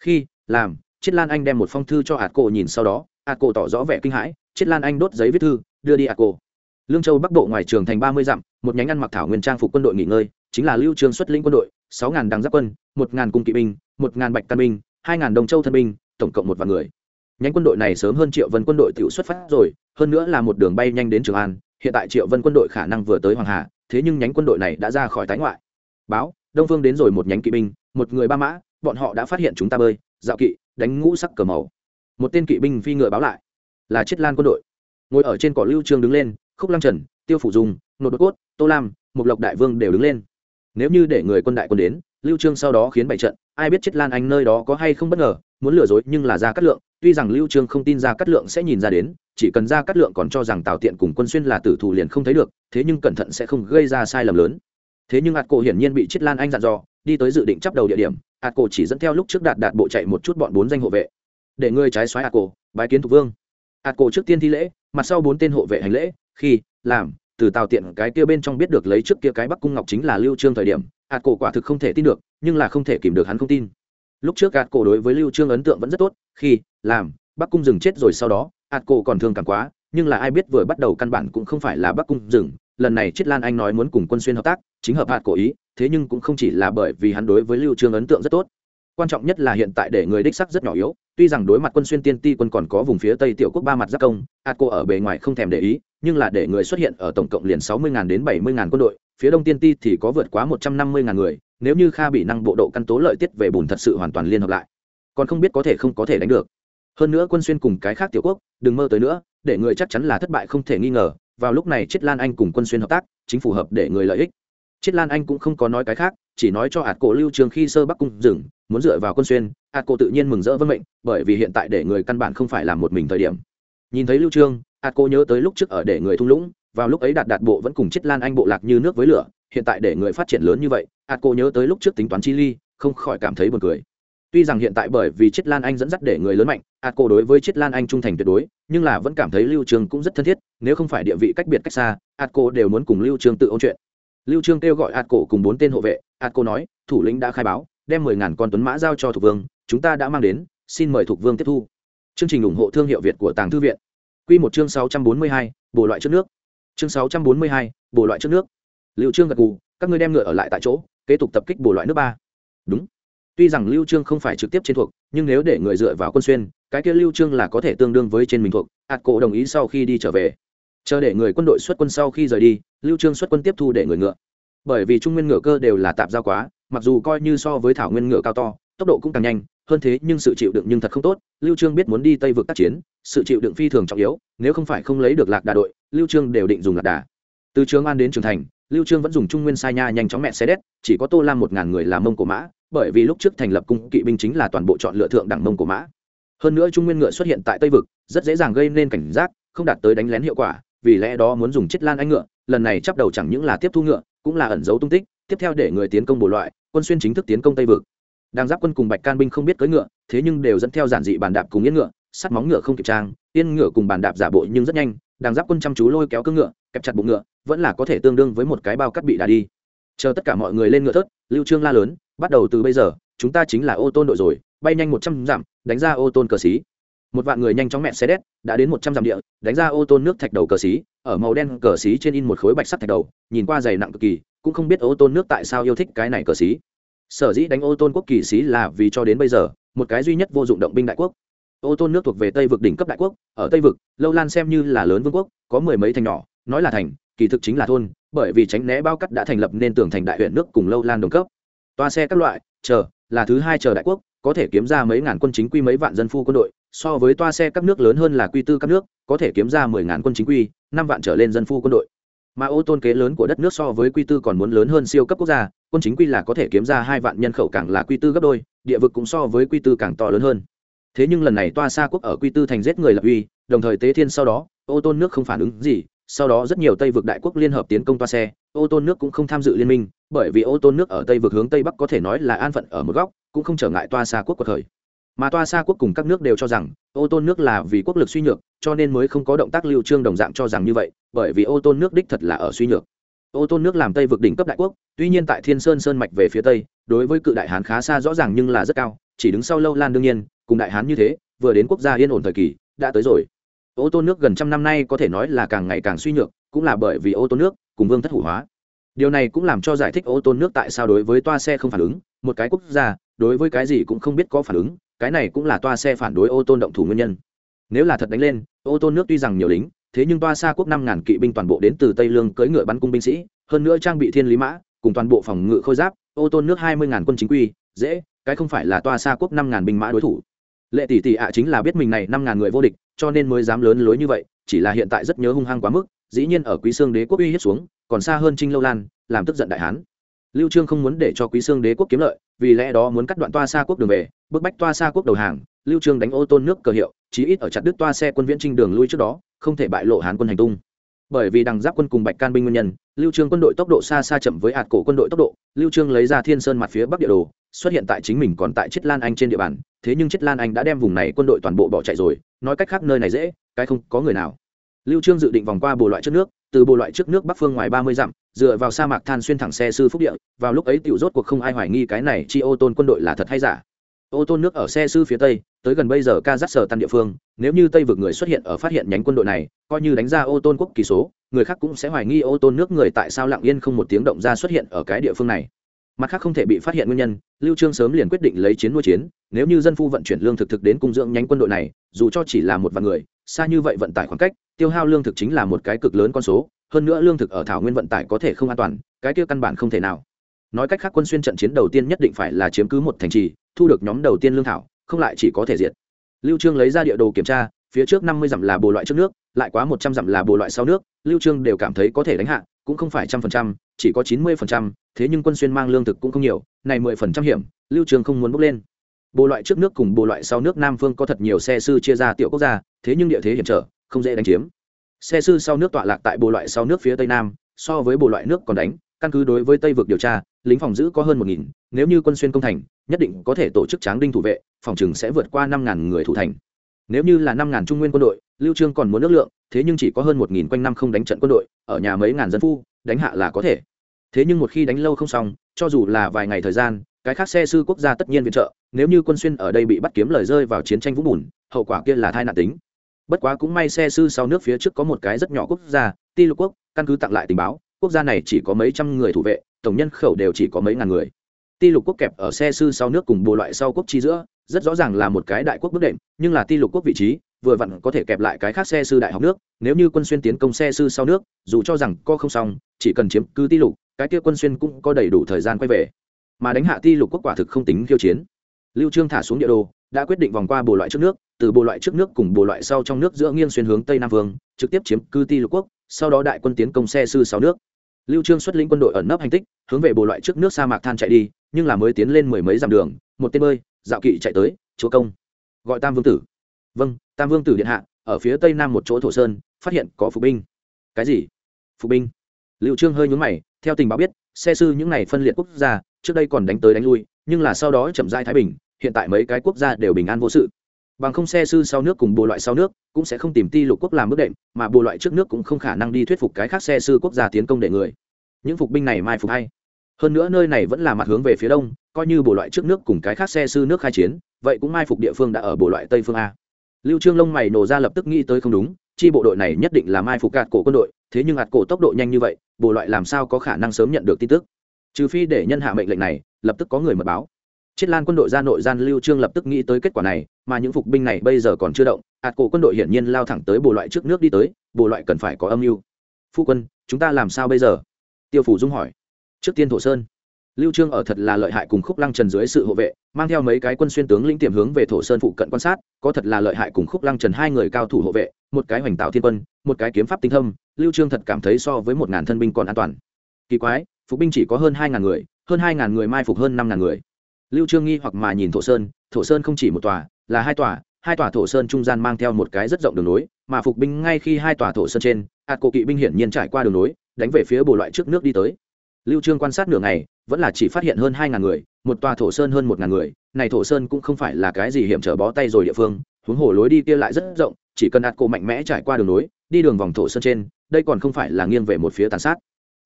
Khi, làm, chiết lan anh đem một phong thư cho ạt cô nhìn sau đó ạt cô tỏ rõ vẻ kinh hãi, chiết lan anh đốt giấy viết thư đưa đi ạt cô lương châu bắc bộ ngoài trường thành ba mươi dặm, một nhánh ăn mặc thảo nguyên trang phục quân đội nghỉ ngơi, chính là lưu trương xuất lĩnh quân đội, sáu ngàn đằng giáp quân, một ngàn cung kỵ binh, một ngàn bạch căn binh, hai ngàn đồng châu thân binh, tổng cộng một vạn người. Nhánh quân đội này sớm hơn triệu vân quân đội tiểu xuất phát rồi, hơn nữa là một đường bay nhanh đến trường an, hiện tại triệu vân quân đội khả năng vừa tới hoàng hà, thế nhưng nhánh quân đội này đã ra khỏi tái ngoại. Báo, đông phương đến rồi một nhánh kỵ binh, một người ba mã, bọn họ đã phát hiện chúng ta bơi, dạo kỵ, đánh ngũ sắc cờ màu. Một tên kỵ binh phi ngựa báo lại, là chiết lan quân đội ngồi ở trên cỏ lưu trương đứng lên, khúc lăng trần, tiêu phủ dung, nột Đột cốt, tô lam, Mục lộc đại vương đều đứng lên. Nếu như để người quân đại quân đến, lưu trương sau đó khiến bảy trận, ai biết chết lan anh nơi đó có hay không bất ngờ, muốn lừa dối nhưng là ra cắt lượng, tuy rằng lưu trương không tin ra cắt lượng sẽ nhìn ra đến, chỉ cần ra cắt lượng còn cho rằng tào tiện cùng quân xuyên là tử thủ liền không thấy được, thế nhưng cẩn thận sẽ không gây ra sai lầm lớn. Thế nhưng ạt cổ hiển nhiên bị chết lan anh dặn dò, đi tới dự định chấp đầu địa điểm, ạt cổ chỉ dẫn theo lúc trước đạt đạt bộ chạy một chút bọn bốn danh hộ vệ. Để ngươi trái xoáy ạt cổ, bái kiến thủ vương ạt cổ trước tiên thi lễ, mặt sau bốn tên hộ vệ hành lễ, khi, làm, từ tào tiện cái kia bên trong biết được lấy trước kia cái bắc cung ngọc chính là lưu trương thời điểm ạt cổ quả thực không thể tin được, nhưng là không thể kìm được hắn không tin. Lúc trước ạt cổ đối với lưu trương ấn tượng vẫn rất tốt, khi, làm, bắc cung dừng chết rồi sau đó ạt cổ còn thương cảm quá, nhưng là ai biết vừa bắt đầu căn bản cũng không phải là bắc cung dừng, lần này chết lan anh nói muốn cùng quân xuyên hợp tác, chính hợp hạt cổ ý, thế nhưng cũng không chỉ là bởi vì hắn đối với lưu trương ấn tượng rất tốt quan trọng nhất là hiện tại để người đích sắc rất nhỏ yếu, tuy rằng đối mặt quân xuyên tiên ti quân còn có vùng phía tây tiểu quốc ba mặt giáp công ạt cô ở bề ngoài không thèm để ý, nhưng là để người xuất hiện ở tổng cộng liền sáu mươi đến bảy mươi quân đội, phía đông tiên ti thì có vượt quá một trăm năm mươi người, nếu như kha bị năng bộ độ căn tố lợi tiết về bùn thật sự hoàn toàn liên hợp lại, còn không biết có thể không có thể đánh được. Hơn nữa quân xuyên cùng cái khác tiểu quốc, đừng mơ tới nữa, để người chắc chắn là thất bại không thể nghi ngờ, vào lúc này chiết lan anh cùng quân xuyên hợp tác, chính phù hợp để người lợi ích. Chiết lan anh cũng không có nói cái khác, chỉ nói cho ạt cổ lưu trường khi sơ bắc cung dừng muốn dựa vào quân xuyên ạt cô tự nhiên mừng rỡ vân mệnh, bởi vì hiện tại để người căn bản không phải làm một mình thời điểm. Nhìn thấy lưu trương ạt cô nhớ tới lúc trước ở để người thung lũng, vào lúc ấy đạt đạt bộ vẫn cùng chiết lan anh bộ lạc như nước với lửa, hiện tại để người phát triển lớn như vậy ạt cô nhớ tới lúc trước tính toán chi ly, không khỏi cảm thấy buồn cười. Tuy rằng hiện tại bởi vì chiết lan anh dẫn dắt để người lớn mạnh ạt cô đối với chiết lan anh trung thành tuyệt đối, nhưng là vẫn cảm thấy lưu trường cũng rất thân thiết, nếu không phải địa vị cách biệt cách xa ạt cô đều muốn cùng lưu trường tự ôn chuyện. Lưu trương kêu gọi ạt cổ cùng bốn tên hộ vệ ạt cô nói, thủ lĩnh đã khai báo đem mười ngàn con tuấn mã giao cho thuộc vương chúng ta đã mang đến xin mời thuộc vương tiếp thu. Chương trình ủng hộ thương hiệu việt của tàng thư viện. Quy một chương sáu trăm bốn mươi hai, bổ loại trước nước. Chương sáu trăm bốn mươi hai, bổ loại trước nước. Lưu trương gật gù các ngươi đem ngựa ở lại tại chỗ kế tục tập kích bổ loại nước ba. Đúng. Tuy rằng lưu trương không phải trực tiếp trên thuộc nhưng nếu để người dựa vào quân xuyên cái kia lưu trương là có thể tương đương với trên mình thuộc. Ạt cổ đồng ý sau khi đi trở về. Chờ để người quân đội xuất quân sau khi rời đi lưu trương xuất quân tiếp thu để người ngựa bởi vì trung nguyên ngựa cơ đều là tạm giao quá, mặc dù coi như so với thảo nguyên ngựa cao to, tốc độ cũng càng nhanh, hơn thế nhưng sự chịu đựng nhưng thật không tốt. Lưu trương biết muốn đi tây vực tác chiến, sự chịu đựng phi thường trọng yếu, nếu không phải không lấy được lạc đà đội, lưu trương đều định dùng lạc đà. Từ trường an đến trường thành, lưu trương vẫn dùng trung nguyên sai nha nhanh chóng mẹ xe đét, chỉ có tô lam một ngàn người làm mông cổ mã, bởi vì lúc trước thành lập cung kỵ binh chính là toàn bộ chọn lựa thượng đẳng mông cổ mã. Hơn nữa trung nguyên ngựa xuất hiện tại tây vực, rất dễ dàng gây nên cảnh giác, không đạt tới đánh lén hiệu quả, vì lẽ đó muốn dùng chiết lan anh ngựa, lần này chấp đầu chẳng những là tiếp thu ngựa cũng là ẩn giấu tung tích, tiếp theo để người tiến công bổ loại, quân xuyên chính thức tiến công tây vực. Đang giáp quân cùng bạch can binh không biết cưỡi ngựa, thế nhưng đều dẫn theo giản dị bàn đạp cùng yên ngựa, sắt móng ngựa không kịp trang, yên ngựa cùng bàn đạp giả bộ nhưng rất nhanh đang giáp quân chăm chú lôi kéo cưỡi ngựa, kẹp chặt bụng ngựa, vẫn là có thể tương đương với một cái bao cắt bị đà đi. Chờ tất cả mọi người lên ngựa thớt, lưu trương la lớn, bắt đầu từ bây giờ, chúng ta chính là ô tôn đội rồi, bay nhanh một trăm dặm, đánh ra ô tôn cờ xí một vạn người nhanh chóng mẹ xe đét đã đến một trăm dặm địa, đánh ra ô tôn nước thạch đầu cờ xí, ở màu đen cờ xí trên in một khối bạch sắt thạch đầu, nhìn qua dày nặng cực kỳ, cũng không biết ô tôn nước tại sao yêu thích cái này cờ xí. Sở dĩ đánh ô tôn quốc kỳ xí là vì cho đến bây giờ, một cái duy nhất vô dụng động binh đại quốc. Ô tôn nước thuộc về tây vực đỉnh cấp đại quốc, ở tây vực, lâu lan xem như là lớn vương quốc, có mười mấy thành nhỏ, nói là thành, kỳ thực chính là thôn, bởi vì tránh né bao cắt đã thành lập nên tường thành đại huyện nước cùng lâu lan đồng cấp. Toa xe các loại, chờ, là thứ hai chờ đại quốc, có thể kiếm ra mấy ngàn quân chính quy mấy vạn dân phu quân đội so với toa xe các nước lớn hơn là quy tư các nước, có thể kiếm ra mười ngàn quân chính quy, năm vạn trở lên dân phu quân đội. Mà ô tôn kế lớn của đất nước so với quy tư còn muốn lớn hơn siêu cấp quốc gia, quân chính quy là có thể kiếm ra hai vạn nhân khẩu càng là quy tư gấp đôi, địa vực cũng so với quy tư càng to lớn hơn. Thế nhưng lần này toa xa quốc ở quy tư thành giết người lập uy, đồng thời tế thiên sau đó, ô tôn nước không phản ứng gì, sau đó rất nhiều tây vực đại quốc liên hợp tiến công toa xe, ô tôn nước cũng không tham dự liên minh, bởi vì ô tôn nước ở tây vực hướng tây bắc có thể nói là an phận ở một góc, cũng không trở ngại toa xa quốc của thời mà toa xa quốc cùng các nước đều cho rằng, ô tôn nước là vì quốc lực suy nhược, cho nên mới không có động tác lưu trương đồng dạng cho rằng như vậy, bởi vì ô tôn nước đích thật là ở suy nhược. Ô tôn nước làm tây vực đỉnh cấp đại quốc, tuy nhiên tại thiên sơn sơn mạch về phía tây, đối với cự đại hán khá xa rõ ràng nhưng là rất cao, chỉ đứng sau lâu lan đương nhiên, cùng đại hán như thế, vừa đến quốc gia yên ổn thời kỳ, đã tới rồi. Ô tôn nước gần trăm năm nay có thể nói là càng ngày càng suy nhược, cũng là bởi vì ô tôn nước cùng vương thất hủ hóa. Điều này cũng làm cho giải thích ô tôn nước tại sao đối với toa xe không phản ứng, một cái quốc gia, đối với cái gì cũng không biết có phản ứng cái này cũng là toa xe phản đối ô tôn động thủ nguyên nhân. Nếu là thật đánh lên, ô tôn nước tuy rằng nhiều lính, thế nhưng toa xa quốc năm ngàn kỵ binh toàn bộ đến từ tây lương cưỡi ngựa bắn cung binh sĩ, hơn nữa trang bị thiên lý mã, cùng toàn bộ phòng ngự khôi giáp, ô tôn nước hai mươi ngàn quân chính quy, dễ, cái không phải là toa xa quốc năm ngàn binh mã đối thủ. Lệ tỷ tỷ ạ à chính là biết mình này năm ngàn người vô địch, cho nên mới dám lớn lối như vậy, chỉ là hiện tại rất nhớ hung hăng quá mức, dĩ nhiên ở quý xương đế quốc uy hiếp xuống, còn xa hơn trinh lâu lan, làm tức giận đại hán lưu trương không muốn để cho quý xương đế quốc kiếm lợi, vì lẽ đó muốn cắt đoạn toa xa quốc đường về, bức bách toa xa quốc đầu hàng, lưu trương đánh ô tôn nước cờ hiệu, chí ít ở chặt đứt toa xe quân viễn trinh đường lui trước đó, không thể bại lộ hán quân hành tung. Bởi vì đằng giáp quân cùng bạch can binh nguyên nhân, lưu trương quân đội tốc độ xa xa chậm với hạt cổ quân đội tốc độ, lưu trương lấy ra thiên sơn mặt phía bắc địa đồ, xuất hiện tại chính mình còn tại chiết lan anh trên địa bàn, thế nhưng chiết lan anh đã đem vùng này quân đội toàn bộ bỏ chạy rồi, nói cách khác nơi này dễ, cái không có người nào lưu trương dự định vòng qua bồ loại trước nước, từ bồ loại trước nước bắc phương ngoài 30 dặm, dựa vào sa mạc than xuyên thẳng xe sư phúc địa, vào lúc ấy tiểu rốt cuộc không ai hoài nghi cái này chi ô tôn quân đội là thật hay giả. Ô tôn nước ở xe sư phía tây, tới gần bây giờ ca dắt sở tan địa phương, nếu như tây vực người xuất hiện ở phát hiện nhánh quân đội này, coi như đánh ra ô tôn quốc kỳ số, người khác cũng sẽ hoài nghi ô tôn nước người tại sao lặng yên không một tiếng động ra xuất hiện ở cái địa phương này. Mặt khác không thể bị phát hiện nguyên nhân, lưu trương sớm liền quyết định lấy chiến nuôi chiến, nếu như dân phu vận chuyển lương thực thực đến cung dưỡng nhánh quân đội này, dù cho chỉ là một vạn người, xa như vậy vận tải khoảng cách tiêu hao lương thực chính là một cái cực lớn con số hơn nữa lương thực ở thảo nguyên vận tải có thể không an toàn cái kia căn bản không thể nào. Nói cách khác quân xuyên trận chiến đầu tiên nhất định phải là chiếm cứ một thành trì thu được nhóm đầu tiên lương thảo không lại chỉ có thể diệt. Lưu trương lấy ra địa đồ kiểm tra phía trước 50 dặm là bồ loại trước nước lại quá 100 dặm là bồ loại sau nước lưu trương đều cảm thấy có thể đánh hạ cũng không phải trăm phần trăm chỉ có 90%, thế nhưng quân xuyên mang lương thực cũng không nhiều này 10% hiểm lưu trương không muốn bốc lên. Bồ loại trước nước cùng bồ loại sau nước nam phương có thật nhiều xe sư chia ra tiểu quốc gia thế nhưng địa thế hiểm trở không dễ đánh chiếm. Xe sư sau nước tọa lạc tại bộ loại sau nước phía tây nam, so với bộ loại nước còn đánh, căn cứ đối với tây vực điều tra, lính phòng giữ có hơn một nghìn, nếu như quân xuyên công thành, nhất định có thể tổ chức tráng đinh thủ vệ, phòng chừng sẽ vượt qua năm ngàn người thủ thành. Nếu như là năm ngàn trung nguyên quân đội, lưu trương còn muốn nước lượng, thế nhưng chỉ có hơn một nghìn quanh năm không đánh trận quân đội, ở nhà mấy ngàn dân phu, đánh hạ là có thể. Thế nhưng một khi đánh lâu không xong, cho dù là vài ngày thời gian, cái khác xe sư quốc gia tất nhiên viện trợ, nếu như quân xuyên ở đây bị bắt kiếm lời rơi vào chiến tranh vũng bùn, hậu quả kia là thai nạn tính bất quá cũng may xe sư sau nước phía trước có một cái rất nhỏ quốc gia, ti lục quốc, căn cứ tặng lại tình báo, quốc gia này chỉ có mấy trăm người thủ vệ, tổng nhân khẩu đều chỉ có mấy ngàn người. Ti lục quốc kẹp ở xe sư sau nước cùng bộ loại sau quốc chi giữa, rất rõ ràng là một cái đại quốc bước đệm, nhưng là ti lục quốc vị trí, vừa vặn có thể kẹp lại cái khác xe sư đại học nước, nếu như quân xuyên tiến công xe sư sau nước, dù cho rằng co không xong, chỉ cần chiếm cứ ti lục, cái kia quân xuyên cũng có đầy đủ thời gian quay về. Mà đánh hạ ti lục quốc quả thực không tính khiêu chiến. Lưu trương thả xuống địa đồ đã quyết định vòng qua bộ loại trước nước, từ bộ loại trước nước cùng bộ loại sau trong nước giữa nghiêng xuyên hướng tây nam vương, trực tiếp chiếm cư ti lục quốc, sau đó đại quân tiến công xe sư sáu nước. Lưu trương xuất lĩnh quân đội ẩn nấp hành tích, hướng về bộ loại trước nước sa mạc than chạy đi, nhưng là mới tiến lên mười mấy dặm đường, một tên bơi, dạo kỵ chạy tới, chúa công. Gọi tam vương tử. Vâng tam vương tử điện hạ, ở phía tây nam một chỗ thổ sơn, phát hiện có phục binh. Cái gì? Phục binh? Lưu trương hơi nhướng mày, theo tình báo biết, xe sư những này phân liệt quốc gia, trước đây còn đánh tới đánh lui, nhưng là sau đó chậm rãi thái bình hiện tại mấy cái quốc gia đều bình an vô sự. Bằng không xe sư sau nước cùng bộ loại sau nước cũng sẽ không tìm ti lục quốc làm bước đệm, mà bộ loại trước nước cũng không khả năng đi thuyết phục cái khác xe sư quốc gia tiến công để người. Những phục binh này mai phục hay. Hơn nữa nơi này vẫn là mặt hướng về phía đông, coi như bộ loại trước nước cùng cái khác xe sư nước khai chiến, vậy cũng mai phục địa phương đã ở bộ loại tây phương a. Lưu trương lông mày nổ ra lập tức nghĩ tới không đúng, chi bộ đội này nhất định là mai phục gạt cổ quân đội, thế nhưng gạt cổ tốc độ nhanh như vậy, bộ loại làm sao có khả năng sớm nhận được tin tức? Trừ phi để nhân hạ mệnh lệnh này, lập tức có người mật báo chiết lan quân đội ra nội gian lưu trương lập tức nghĩ tới kết quả này, mà những phục binh này bây giờ còn chưa động, ạt cổ quân đội hiển nhiên lao thẳng tới bộ loại trước nước đi tới, bộ loại cần phải có âm mưu. Phu quân, chúng ta làm sao bây giờ? Tiêu phủ dung hỏi. Trước tiên thổ sơn. Lưu trương ở thật là lợi hại cùng khúc lăng trần dưới sự hộ vệ, mang theo mấy cái quân xuyên tướng lĩnh tiềm hướng về thổ sơn phụ cận quan sát, có thật là lợi hại cùng khúc lăng trần hai người cao thủ hộ vệ, một cái hoành tạo thiên quân, một cái kiếm pháp tinh thâm lưu trương thật cảm thấy so với một ngàn thân binh còn an toàn. Kỳ quái, phục binh chỉ có hơn hai ngàn người, hơn hai ngàn người mai phục hơn năm ngàn người lưu trương nghi hoặc mà nhìn thổ sơn thổ sơn không chỉ một tòa là hai tòa hai tòa thổ sơn trung gian mang theo một cái rất rộng đường núi, mà phục binh ngay khi hai tòa thổ sơn trên hạt cổ kỵ binh hiển nhiên trải qua đường núi, đánh về phía bộ loại trước nước đi tới. Lưu trương quan sát nửa ngày vẫn là chỉ phát hiện hơn hai ngàn người một tòa thổ sơn hơn một ngàn người này thổ sơn cũng không phải là cái gì hiểm trở bó tay rồi địa phương huống hồ lối đi kia lại rất rộng chỉ cần hạt cổ mạnh mẽ trải qua đường núi, đi đường vòng thổ sơn trên đây còn không phải là nghiêng về một phía tàn sát.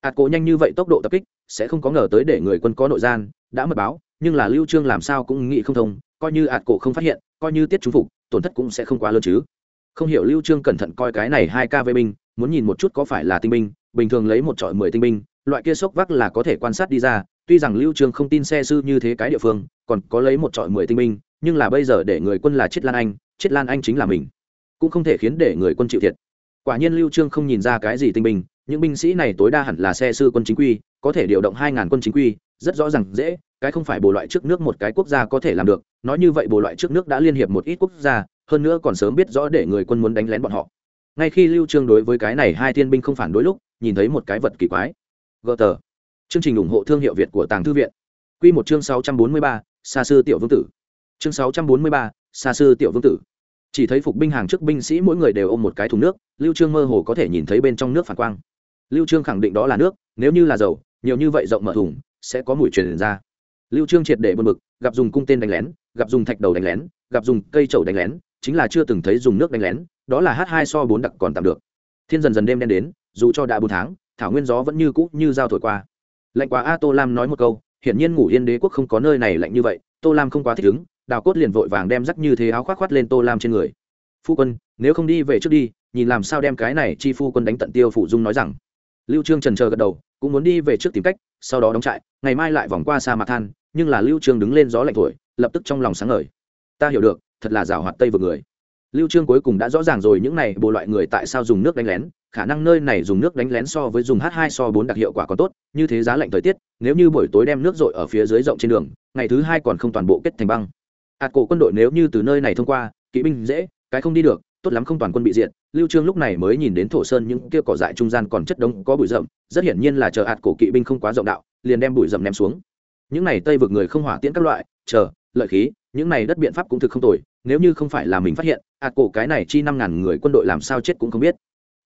Hạt cổ nhanh như vậy tốc độ tập kích sẽ không có ngờ tới để người quân có nội gian đã mật báo nhưng là lưu trương làm sao cũng nghĩ không thông, coi như ạt cổ không phát hiện, coi như tiết chúng phục, tổn thất cũng sẽ không quá lớn chứ. Không hiểu lưu trương cẩn thận coi cái này hai ca vệ binh, muốn nhìn một chút có phải là tinh binh, bình thường lấy một trọi mười tinh binh, loại kia sốc vác là có thể quan sát đi ra, tuy rằng lưu trương không tin xe sư như thế cái địa phương, còn có lấy một trọi mười tinh binh, nhưng là bây giờ để người quân là chết lan anh, chết lan anh chính là mình, cũng không thể khiến để người quân chịu thiệt. Quả nhiên lưu trương không nhìn ra cái gì tinh binh, những binh sĩ này tối đa hẳn là xe sư quân chính quy, có thể điều động hai ngàn quân chính quy rất rõ ràng dễ cái không phải bổ loại trước nước một cái quốc gia có thể làm được nói như vậy bổ loại trước nước đã liên hiệp một ít quốc gia hơn nữa còn sớm biết rõ để người quân muốn đánh lén bọn họ. Ngay khi lưu trương đối với cái này hai thiên binh không phản đối lúc nhìn thấy một cái vật kỳ quái. Gờ tờ chương trình ủng hộ thương hiệu việt của tàng thư viện. Quy một chương 643, xa sư tiểu vương tử. Chương 643, xa sư tiểu vương tử. Chỉ thấy phục binh hàng trước binh sĩ mỗi người đều ôm một cái thùng nước lưu trương mơ hồ có thể nhìn thấy bên trong nước phản quang. Lưu trương khẳng định đó là nước nếu như là dầu nhiều như vậy rộng mở thùng sẽ có mùi truyền ra. Lưu trương triệt để buồn bực, gặp dùng cung tên đánh lén, gặp dùng thạch đầu đánh lén, gặp dùng cây chậu đánh lén, chính là chưa từng thấy dùng nước đánh lén, đó là h hai so bốn đặc còn tạm được. Thiên dần dần đêm đen đến, dù cho đã bốn tháng, thảo nguyên gió vẫn như cũ như dao thổi qua. Lạnh quá a tô lam nói một câu, hiển nhiên ngủ yên đế quốc không có nơi này lạnh như vậy, tô lam không quá thích ứng, đào cốt liền vội vàng đem rắc như thế áo khoác khoát lên tô lam trên người. Phu quân, nếu không đi về trước đi, nhìn làm sao đem cái này chi phu quân đánh tận tiêu phủ dung nói rằng. Lưu trương trần chờ gật đầu, cũng muốn đi về trước tìm cách sau đó đóng trại, ngày mai lại vòng qua sa mạc than, nhưng là lưu trương đứng lên gió lạnh thổi, lập tức trong lòng sáng ngời. Ta hiểu được, thật là rào hoạt tây vực người. Lưu trương cuối cùng đã rõ ràng rồi những này bộ loại người tại sao dùng nước đánh lén, khả năng nơi này dùng nước đánh lén so với dùng h 2 so 4 đặc hiệu quả còn tốt, như thế giá lạnh thời tiết, nếu như buổi tối đem nước rội ở phía dưới rộng trên đường, ngày thứ hai còn không toàn bộ kết thành băng. Hạt cổ quân đội nếu như từ nơi này thông qua, kỵ binh dễ, cái không đi được tốt lắm không toàn quân bị diện. lưu trương lúc này mới nhìn đến thổ sơn những kia cỏ dại trung gian còn chất đống có bụi rậm, rất hiển nhiên là chờ hạt cổ kỵ binh không quá rộng đạo, liền đem bụi rậm ném xuống những này tây vực người không hỏa tiễn các loại, chờ, lợi khí, những này đất biện pháp cũng thực không tồi, nếu như không phải là mình phát hiện, hạt cổ cái này chi năm ngàn người quân đội làm sao chết cũng không biết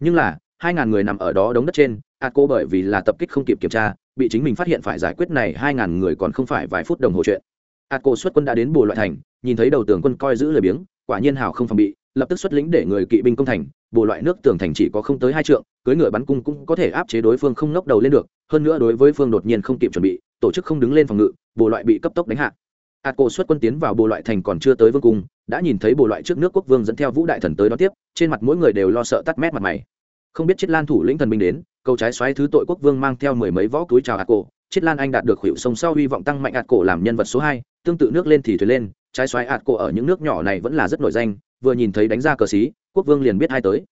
nhưng là, hai ngàn người nằm ở đó đống đất trên, hạt cổ bởi vì là tập kích không kịp kiểm tra, bị chính mình phát hiện phải giải quyết này hai ngàn người còn không phải vài phút đồng hồ chuyện hạt cổ xuất quân đã đến bù loại thành, nhìn thấy đầu tường quân coi giữ lời biếng, quả nhiên hào không phòng bị lập tức xuất lĩnh để người kỵ binh công thành bộ loại nước tường thành chỉ có không tới hai trượng cưới ngựa bắn cung cũng có thể áp chế đối phương không ngóc đầu lên được, hơn nữa đối với phương đột nhiên không kịp chuẩn bị, tổ chức không đứng lên phòng ngự bộ loại bị cấp tốc đánh hạ. Hạt cổ xuất quân tiến vào bộ loại thành còn chưa tới vương cung, đã nhìn thấy bộ loại trước nước quốc vương dẫn theo vũ đại thần tới đón tiếp, trên mặt mỗi người đều lo sợ tắt mét mặt mày. Không biết chiết lan thủ lĩnh thần binh đến, câu trái xoáy thứ tội quốc vương mang theo mười mấy võ túi chào hạt cổ, chiết lan anh đạt được hiệu sông sau hy vọng tăng mạnh hạt cổ làm nhân vật số hai, tương tự nước lên thì thuyền lên, trái xoáy hạt cổ ở những nước nhỏ này vẫn là rất nổi danh vừa nhìn thấy đánh ra cờ xí, quốc vương liền biết hai tới.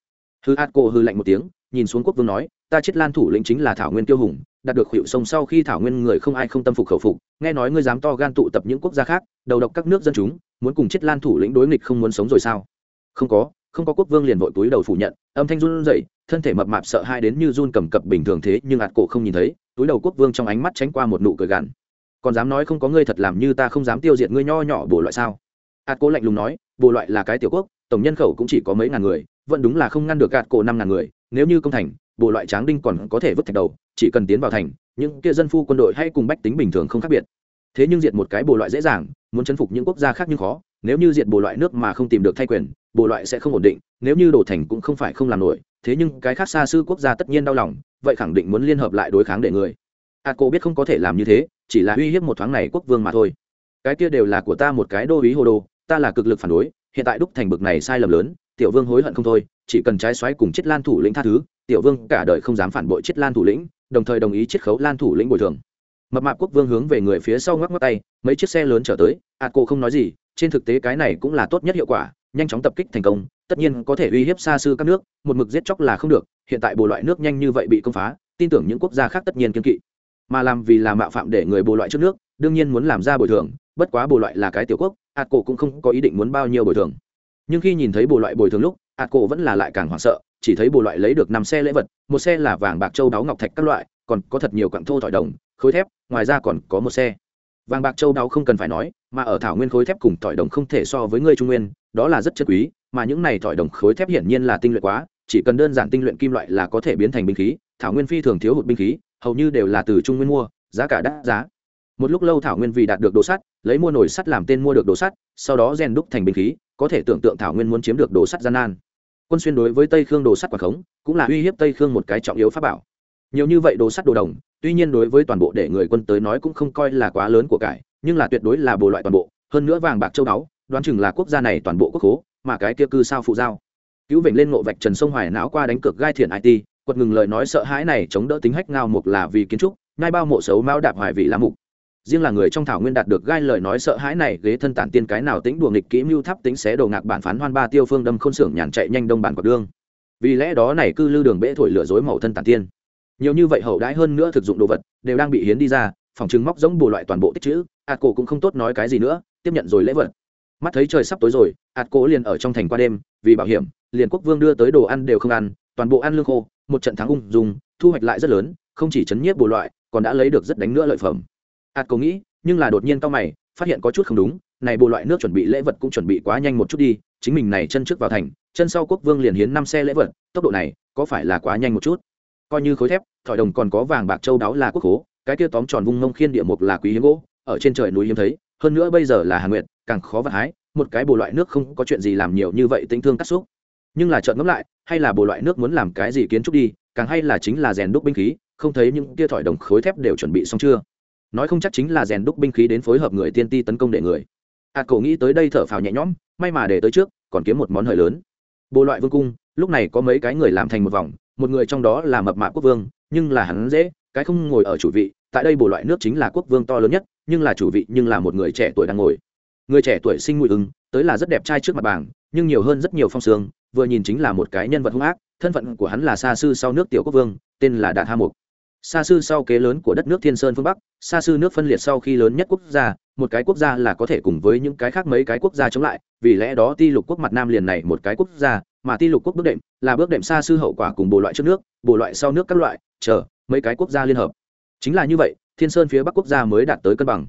Hư hạt cổ hư lạnh một tiếng, nhìn xuống quốc vương nói, ta chết lan thủ lĩnh chính là thảo nguyên tiêu hùng, đạt được hiệu sông sau khi thảo nguyên người không ai không tâm phục khẩu phục, nghe nói ngươi dám to gan tụ tập những quốc gia khác, đầu độc các nước dân chúng, muốn cùng chết lan thủ lĩnh đối nghịch không muốn sống rồi sao? Không có không có. Quốc vương liền vội túi đầu phủ nhận, âm thanh run rẩy, thân thể mập mạp sợ hai đến như run cầm cập bình thường thế, nhưng ạt cổ không nhìn thấy, túi đầu quốc vương trong ánh mắt tránh qua một nụ cười gằn. Còn dám nói không có ngươi thật làm như ta không dám tiêu diệt ngươi nho nhỏ bổ loại sao? Ạt cô lạnh lùng nói bộ loại là cái tiểu quốc, tổng nhân khẩu cũng chỉ có mấy ngàn người, vẫn đúng là không ngăn được gạt cổ năm ngàn người, nếu như công thành bộ loại tráng đinh còn có thể vứt thạch đầu, chỉ cần tiến vào thành, những kia dân phu quân đội hay cùng bách tính bình thường không khác biệt. Thế nhưng diệt một cái bộ loại dễ dàng, muốn chấn phục những quốc gia khác nhưng khó, nếu như diệt bộ loại nước mà không tìm được thay quyền bộ loại sẽ không ổn định, nếu như đổ thành cũng không phải không làm nổi, thế nhưng cái khác xa xư quốc gia tất nhiên đau lòng, vậy khẳng định muốn liên hợp lại đối kháng để người. A cô biết không có thể làm như thế, chỉ là uy hiếp một thoáng này quốc vương mà thôi. Cái kia đều là của ta một cái đô ý hồ đồ ta là cực lực phản đối, hiện tại đúc thành bực này sai lầm lớn, tiểu vương hối hận không thôi, chỉ cần trái xoáy cùng chết lan thủ lĩnh tha thứ, tiểu vương cả đời không dám phản bội chết lan thủ lĩnh, đồng thời đồng ý chiết khấu lan thủ lĩnh bồi thường. Mập mạp quốc vương hướng về người phía sau ngoắc ngoắc tay, mấy chiếc xe lớn trở tới, ạt cô không nói gì, trên thực tế cái này cũng là tốt nhất hiệu quả, nhanh chóng tập kích thành công, tất nhiên có thể uy hiếp xa xư các nước, một mực giết chóc là không được, hiện tại bộ loại nước nhanh như vậy bị công phá, tin tưởng những quốc gia khác tất nhiên kiên kỵ. Mà làm vì là mạo phạm để người bộ loại trước nước, đương nhiên muốn làm ra bồi thường bất quá bộ loại là cái tiểu quốc, ạt cổ cũng không có ý định muốn bao nhiêu bồi thường. Nhưng khi nhìn thấy bộ loại bồi thường lúc, ạt cổ vẫn là lại càng hoảng sợ, chỉ thấy bộ loại lấy được năm xe lễ vật, một xe là vàng bạc châu đáo ngọc thạch các loại, còn có thật nhiều quặng thô thỏi đồng, khối thép, ngoài ra còn có một xe. Vàng bạc châu đáo không cần phải nói, mà ở thảo nguyên khối thép cùng thỏi đồng không thể so với người trung nguyên, đó là rất chất quý, mà những này thỏi đồng khối thép hiển nhiên là tinh luyện quá, chỉ cần đơn giản tinh luyện kim loại là có thể biến thành binh khí, thảo nguyên phi thường thiếu hụt binh khí, hầu như đều là từ trung nguyên mua, giá cả đắt giá một lúc lâu thảo nguyên vì đạt được đồ sắt, lấy mua nồi sắt làm tên mua được đồ sắt, sau đó rèn đúc thành binh khí, có thể tưởng tượng thảo nguyên muốn chiếm được đồ sắt gian nan. Quân xuyên đối với tây khương đồ sắt quả khống, cũng là uy hiếp tây khương một cái trọng yếu pháp bảo. Nhiều như vậy đồ sắt đồ đồng, tuy nhiên đối với toàn bộ để người quân tới nói cũng không coi là quá lớn của cải, nhưng là tuyệt đối là bộ loại toàn bộ, hơn nữa vàng bạc châu báu, đoán chừng là quốc gia này toàn bộ quốc hố mà cái kia cư sao phụ giao. Cứu vịnh lên ngộ vạch trần sông hoài não qua đánh cược gai thiện it quật ngừng lời nói sợ hãi này chống đỡ tính hách ngao mục là vì kiến trúc ngay bao mộ xấu mao đạp hoài vị lá mục riêng là người trong thảo nguyên đạt được gai lời nói sợ hãi này, ghế thân tản tiên cái nào tính đùa nghịch kỹ mưu tháp tính xé đồ ngạc bản phán hoan ba tiêu phương đâm khôn xưởng nhàn chạy nhanh đông bản quạt đương. Vì lẽ đó này cư lư đường bễ thổi lửa dối màu thân tản tiên. Nhiều như vậy hậu đãi hơn nữa thực dụng đồ vật, đều đang bị hiến đi ra, phòng chứng móc giống bù loại toàn bộ tích chữ, ạt cổ cũng không tốt nói cái gì nữa, tiếp nhận rồi lễ vật. Mắt thấy trời sắp tối rồi, ạt cổ liền ở trong thành qua đêm, vì bảo hiểm, liền quốc vương đưa tới đồ ăn đều không ăn, toàn bộ ăn lương khô, một trận thắng ung dùng thu hoạch lại rất lớn, không chỉ chấn nhiếp bù loại, còn đã lấy được rất đánh nữa lợi phẩm ạt cầu nghĩ, nhưng là đột nhiên cao mày, phát hiện có chút không đúng, này bộ loại nước chuẩn bị lễ vật cũng chuẩn bị quá nhanh một chút đi, chính mình này chân trước vào thành, chân sau quốc vương liền hiến năm xe lễ vật, tốc độ này, có phải là quá nhanh một chút? Coi như khối thép, thỏi đồng còn có vàng bạc châu đáo là quốc hố, cái kia tóm tròn vung mông khiên địa mục là quý hiếm gỗ, ở trên trời núi hiếm thấy, hơn nữa bây giờ là hà nguyệt, càng khó vật hái, một cái bộ loại nước không có chuyện gì làm nhiều như vậy tính thương cắt xúc. Nhưng là chợt ngẫm lại, hay là bộ loại nước muốn làm cái gì kiến trúc đi, càng hay là chính là rèn đúc binh khí, không thấy những kia thỏi đồng khối thép đều chuẩn bị xong chưa? Nói không chắc chính là rèn đúc binh khí đến phối hợp người tiên ti tấn công để người. A cổ nghĩ tới đây thở phào nhẹ nhõm, may mà để tới trước, còn kiếm một món hời lớn. Bộ loại vương cung, lúc này có mấy cái người làm thành một vòng, một người trong đó là mập mạ quốc vương, nhưng là hắn dễ, cái không ngồi ở chủ vị, tại đây bộ loại nước chính là quốc vương to lớn nhất, nhưng là chủ vị, nhưng là một người trẻ tuổi đang ngồi. Người trẻ tuổi sinh mùi ứng tới là rất đẹp trai trước mặt bảng, nhưng nhiều hơn rất nhiều phong sương, vừa nhìn chính là một cái nhân vật hung ác, thân phận của hắn là xa sư sau nước tiểu quốc vương, tên là đạt ha mục xa sư sau kế lớn của đất nước thiên sơn phương bắc xa sư nước phân liệt sau khi lớn nhất quốc gia một cái quốc gia là có thể cùng với những cái khác mấy cái quốc gia chống lại vì lẽ đó ti lục quốc mặt nam liền này một cái quốc gia mà ti lục quốc bước đệm là bước đệm xa sư hậu quả cùng bộ loại trước nước bộ loại sau nước các loại chờ mấy cái quốc gia liên hợp. Chính là như vậy thiên sơn phía bắc quốc gia mới đạt tới cân bằng.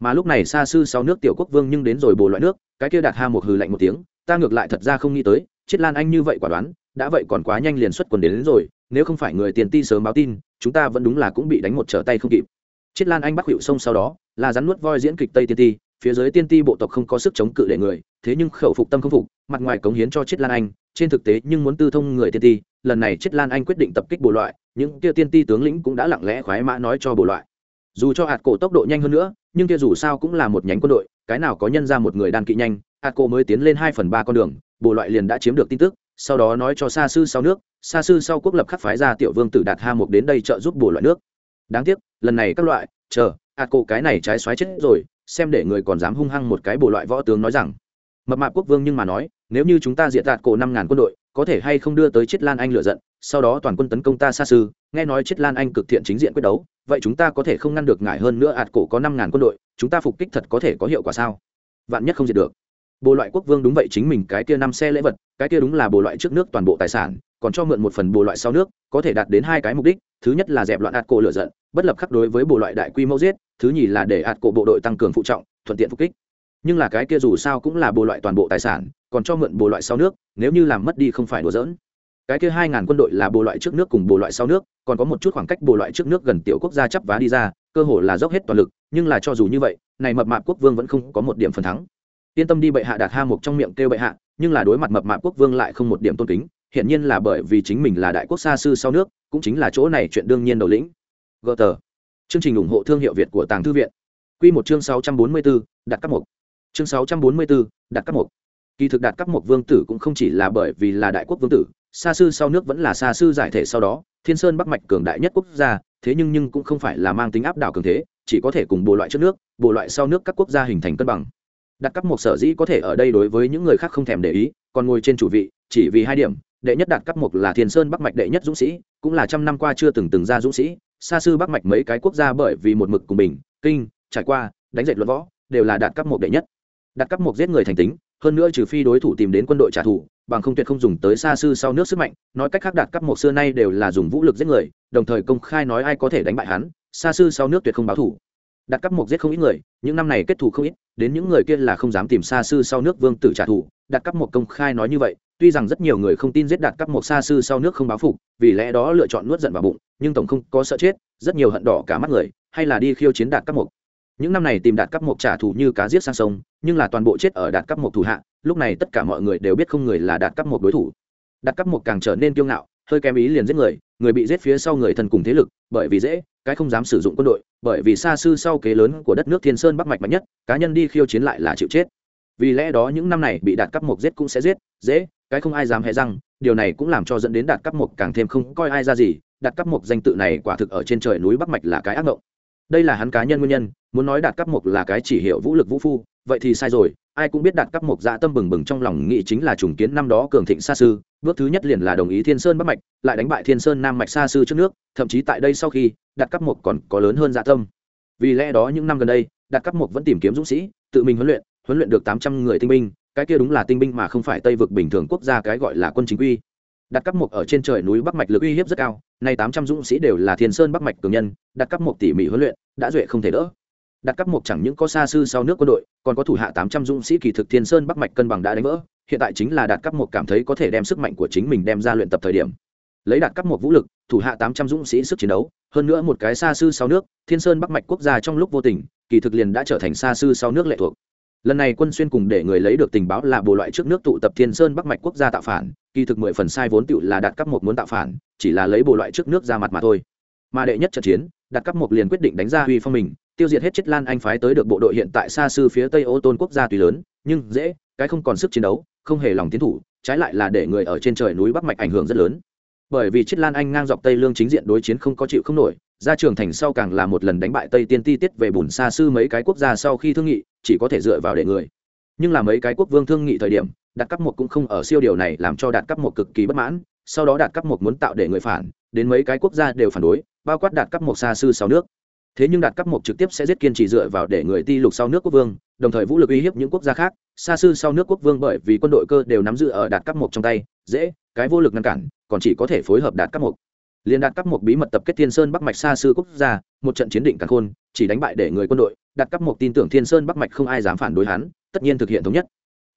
Mà lúc này xa sư sau nước tiểu quốc vương nhưng đến rồi bộ loại nước cái kia đạt ha một hừ lạnh một tiếng ta ngược lại thật ra không nghĩ tới chiết lan anh như vậy quả đoán đã vậy còn quá nhanh liền xuất quần đến, đến rồi nếu không phải người tiền ti sớm báo tin chúng ta vẫn đúng là cũng bị đánh một trở tay không kịp. Chiết lan anh bắc hiệu sông sau đó, là rắn nuốt voi diễn kịch tây tiên ti, phía dưới tiên ti bộ tộc không có sức chống cự để người, thế nhưng khẩu phục tâm không phục, mặt ngoài cống hiến cho chiết lan anh, trên thực tế nhưng muốn tư thông người tiên ti, lần này chiết lan anh quyết định tập kích bộ loại, những kia tiên ti tướng lĩnh cũng đã lặng lẽ khoái mã nói cho bộ loại. Dù cho hạt cổ tốc độ nhanh hơn nữa, nhưng kia dù sao cũng là một nhánh quân đội, cái nào có nhân ra một người đàn kỵ nhanh, hạt cổ mới tiến lên hai phần ba con đường, bộ loại liền đã chiếm được tin tức sau đó nói cho xa sư sau nước xa sư sau quốc lập khắc phái ra tiểu vương tử đạt ha mục đến đây trợ giúp bổ loại nước. Đáng tiếc, lần này các loại, chờ, ạt cổ cái này trái xoáy chết rồi, xem để người còn dám hung hăng một cái bổ loại võ tướng nói rằng. Mập mạp quốc vương nhưng mà nói, nếu như chúng ta diệt đạt cổ năm ngàn quân đội, có thể hay không đưa tới chiết lan anh lựa giận, sau đó toàn quân tấn công ta xa sư, nghe nói chiết lan anh cực thiện chính diện quyết đấu, vậy chúng ta có thể không ngăn được ngại hơn nữa ạt cổ có năm ngàn quân đội, chúng ta phục kích thật có thể có hiệu quả sao? Vạn nhất không diệt được bộ loại quốc vương đúng vậy, chính mình cái kia năm xe lễ vật, cái kia đúng là bộ loại trước nước toàn bộ tài sản, còn cho mượn một phần bộ loại sau nước, có thể đạt đến hai cái mục đích, thứ nhất là dẹp loạn ạt cổ lửa giận, bất lập khắc đối với bộ loại đại quy mô giết, thứ nhì là để ạt cổ bộ đội tăng cường phụ trọng, thuận tiện phục kích. Nhưng là cái kia dù sao cũng là bộ loại toàn bộ tài sản, còn cho mượn bộ loại sau nước, nếu như làm mất đi không phải đùa dỡn cái kia hai ngàn quân đội là bộ loại trước nước cùng bộ loại sau nước, còn có một chút khoảng cách bộ loại trước nước gần tiểu quốc gia chấp vá đi ra, cơ hồ là dốc hết toàn lực, nhưng là cho dù như vậy, này mập mạp quốc vương vẫn không có một điểm phần thắng yên tâm đi bệ hạ đạt ha mục trong miệng kêu bệ hạ, nhưng là đối mặt mập mạp quốc vương lại không một điểm tôn kính hiện nhiên là bởi vì chính mình là đại quốc xa sư sau nước, cũng chính là chỗ này chuyện đương nhiên đầu lĩnh. Gờ tờ. Chương trình ủng hộ thương hiệu việt của tàng thư viện. Q một chương sáu trăm bốn mươi bốn đặt các mục. Chương sáu trăm bốn mươi bốn đặt các mục. Kỳ thực đạt các mục vương tử cũng không chỉ là bởi vì là đại quốc vương tử, xa sư sau nước vẫn là xa sư giải thể sau đó, thiên sơn bắc mạch cường đại nhất quốc gia, thế nhưng nhưng cũng không phải là mang tính áp đảo cường thế, chỉ có thể cùng bộ loại trước nước, bộ loại sau nước các quốc gia hình thành cân bằng đặt cắp một sở dĩ có thể ở đây đối với những người khác không thèm để ý, còn ngồi trên chủ vị, chỉ vì hai điểm, đệ nhất đạt cấp một là thiên sơn bắc mạch đệ nhất dũng sĩ, cũng là trăm năm qua chưa từng từng ra dũng sĩ xa sư bắc mạch mấy cái quốc gia bởi vì một mực cùng bình, kinh, trải qua, đánh dệt luận võ, đều là đạt cấp một đệ nhất. Đạt cấp một giết người thành tính, hơn nữa trừ phi đối thủ tìm đến quân đội trả thù, bằng không tuyệt không dùng tới xa sư sau nước sức mạnh, nói cách khác đạt cấp một xưa nay đều là dùng vũ lực giết người, đồng thời công khai nói ai có thể đánh bại hắn xa sư sau nước tuyệt không báo thủ đạt cắp mục giết không ít người, những năm này kết thù không ít, đến những người kia là không dám tìm xa sư sau nước vương tử trả thù đạt cắp mục công khai nói như vậy, tuy rằng rất nhiều người không tin giết đạt cắp mục xa sư sau nước không báo phục, vì lẽ đó lựa chọn nuốt giận vào bụng, nhưng tổng không có sợ chết, rất nhiều hận đỏ cả mắt người, hay là đi khiêu chiến đạt cắp mục. Những năm này tìm đạt cắp mục trả thù như cá giết sang sông, nhưng là toàn bộ chết ở đạt cắp mục thủ hạ, lúc này tất cả mọi người đều biết không người là đạt cắp mục đối thủ. Đạt cắp mục càng trở nên kiêu ngạo, hơi kém ý liền giết người người bị giết phía sau người thân cùng thế lực, bởi vì dễ cái không dám sử dụng quân đội, bởi vì xa sư sau kế lớn của đất nước thiên sơn bắc mạch mạnh nhất, cá nhân đi khiêu chiến lại là chịu chết. Vì lẽ đó những năm này bị đạt cấp mộc giết cũng sẽ giết, dễ, cái không ai dám hề răng, điều này cũng làm cho dẫn đến đạt cấp mộc càng thêm không coi ai ra gì, đạt cấp mộc danh tự này quả thực ở trên trời núi bắc mạch là cái ác mộng đây là hắn cá nhân nguyên nhân, muốn nói đạt cấp mộc là cái chỉ hiệu vũ lực vũ phu vậy thì sai rồi, ai cũng biết đạt cắp mộc dạ tâm bừng bừng trong lòng nghĩ chính là trùng kiến năm đó cường thịnh xa sư, bước thứ nhất liền là đồng ý thiên sơn bắc mạch, lại đánh bại thiên sơn nam mạch xa sư trước nước, thậm chí tại đây sau khi, đạt cắp mộc còn có lớn hơn dạ tâm. Vì lẽ đó những năm gần đây, đạt cắp mộc vẫn tìm kiếm dũng sĩ, tự mình huấn luyện huấn luyện được tám trăm người tinh binh, cái kia đúng là tinh binh mà không phải tây vực bình thường quốc gia cái gọi là quân chính quy. Đặt cắp mục ở trên trời núi bắc mạch lực uy hiếp rất cao, nay tám trăm dũng sĩ đều là thiên sơn bắc mạch cường nhân đặt cắp mục tỉ mỉ huấn luyện, đã duệ không thể đỡ đặt cấp một chẳng những có xa sư sau nước quân đội, còn có thủ hạ tám trăm dũng sĩ kỳ thực thiên sơn bắc mạch cân bằng đã đánh vỡ, hiện tại chính là đạt cấp một cảm thấy có thể đem sức mạnh của chính mình đem ra luyện tập thời điểm. Lấy đạt cấp một vũ lực, thủ hạ tám trăm dũng sĩ sức chiến đấu, hơn nữa một cái xa sư sau nước, thiên sơn bắc mạch quốc gia trong lúc vô tình, kỳ thực liền đã trở thành xa sư sau nước lệ thuộc. Lần này quân xuyên cùng để người lấy được tình báo là bộ loại trước nước tụ tập thiên sơn bắc mạch quốc gia tạo phản, kỳ thực mười phần sai vốn tựu là đạt cấp một muốn tạo phản, chỉ là lấy bộ loại trước nước ra mặt mà thôi. Mà đệ nhất trận chiến đạt cấp một liền quyết định đánh ra huy phong mình tiêu diệt hết chết lan anh phái tới được bộ đội hiện tại xa sư phía tây ô tôn quốc gia tùy lớn, nhưng dễ, cái không còn sức chiến đấu, không hề lòng tiến thủ, trái lại là để người ở trên trời núi bắc mạch ảnh hưởng rất lớn. Bởi vì chiết lan anh ngang dọc tây lương chính diện đối chiến không có chịu không nổi, ra trường thành sau càng là một lần đánh bại tây tiên ti tiết về bùn xa sư mấy cái quốc gia sau khi thương nghị, chỉ có thể dựa vào để người. Nhưng là mấy cái quốc vương thương nghị thời điểm, đạt cấp một cũng không ở siêu điều này làm cho đạt cấp một cực kỳ bất mãn, sau đó đạt cấp một muốn tạo để người phản, đến mấy cái quốc gia đều phản đối, bao quát đạt cấp một xa sư sau nước thế nhưng đạt cấp một trực tiếp sẽ giết kiên trì dựa vào để người ti lục sau nước quốc vương, đồng thời vũ lực uy hiếp những quốc gia khác. Xa sư sau nước quốc vương bởi vì quân đội cơ đều nắm giữ ở đạt cấp một trong tay, dễ, cái vô lực ngăn cản, còn chỉ có thể phối hợp đạt cấp một liên đạt cấp một bí mật tập kết thiên sơn bắc mạch xa sư quốc gia, một trận chiến định càng khôn, chỉ đánh bại để người quân đội. Đạt cấp một tin tưởng thiên sơn bắc mạch không ai dám phản đối hắn, tất nhiên thực hiện thống nhất.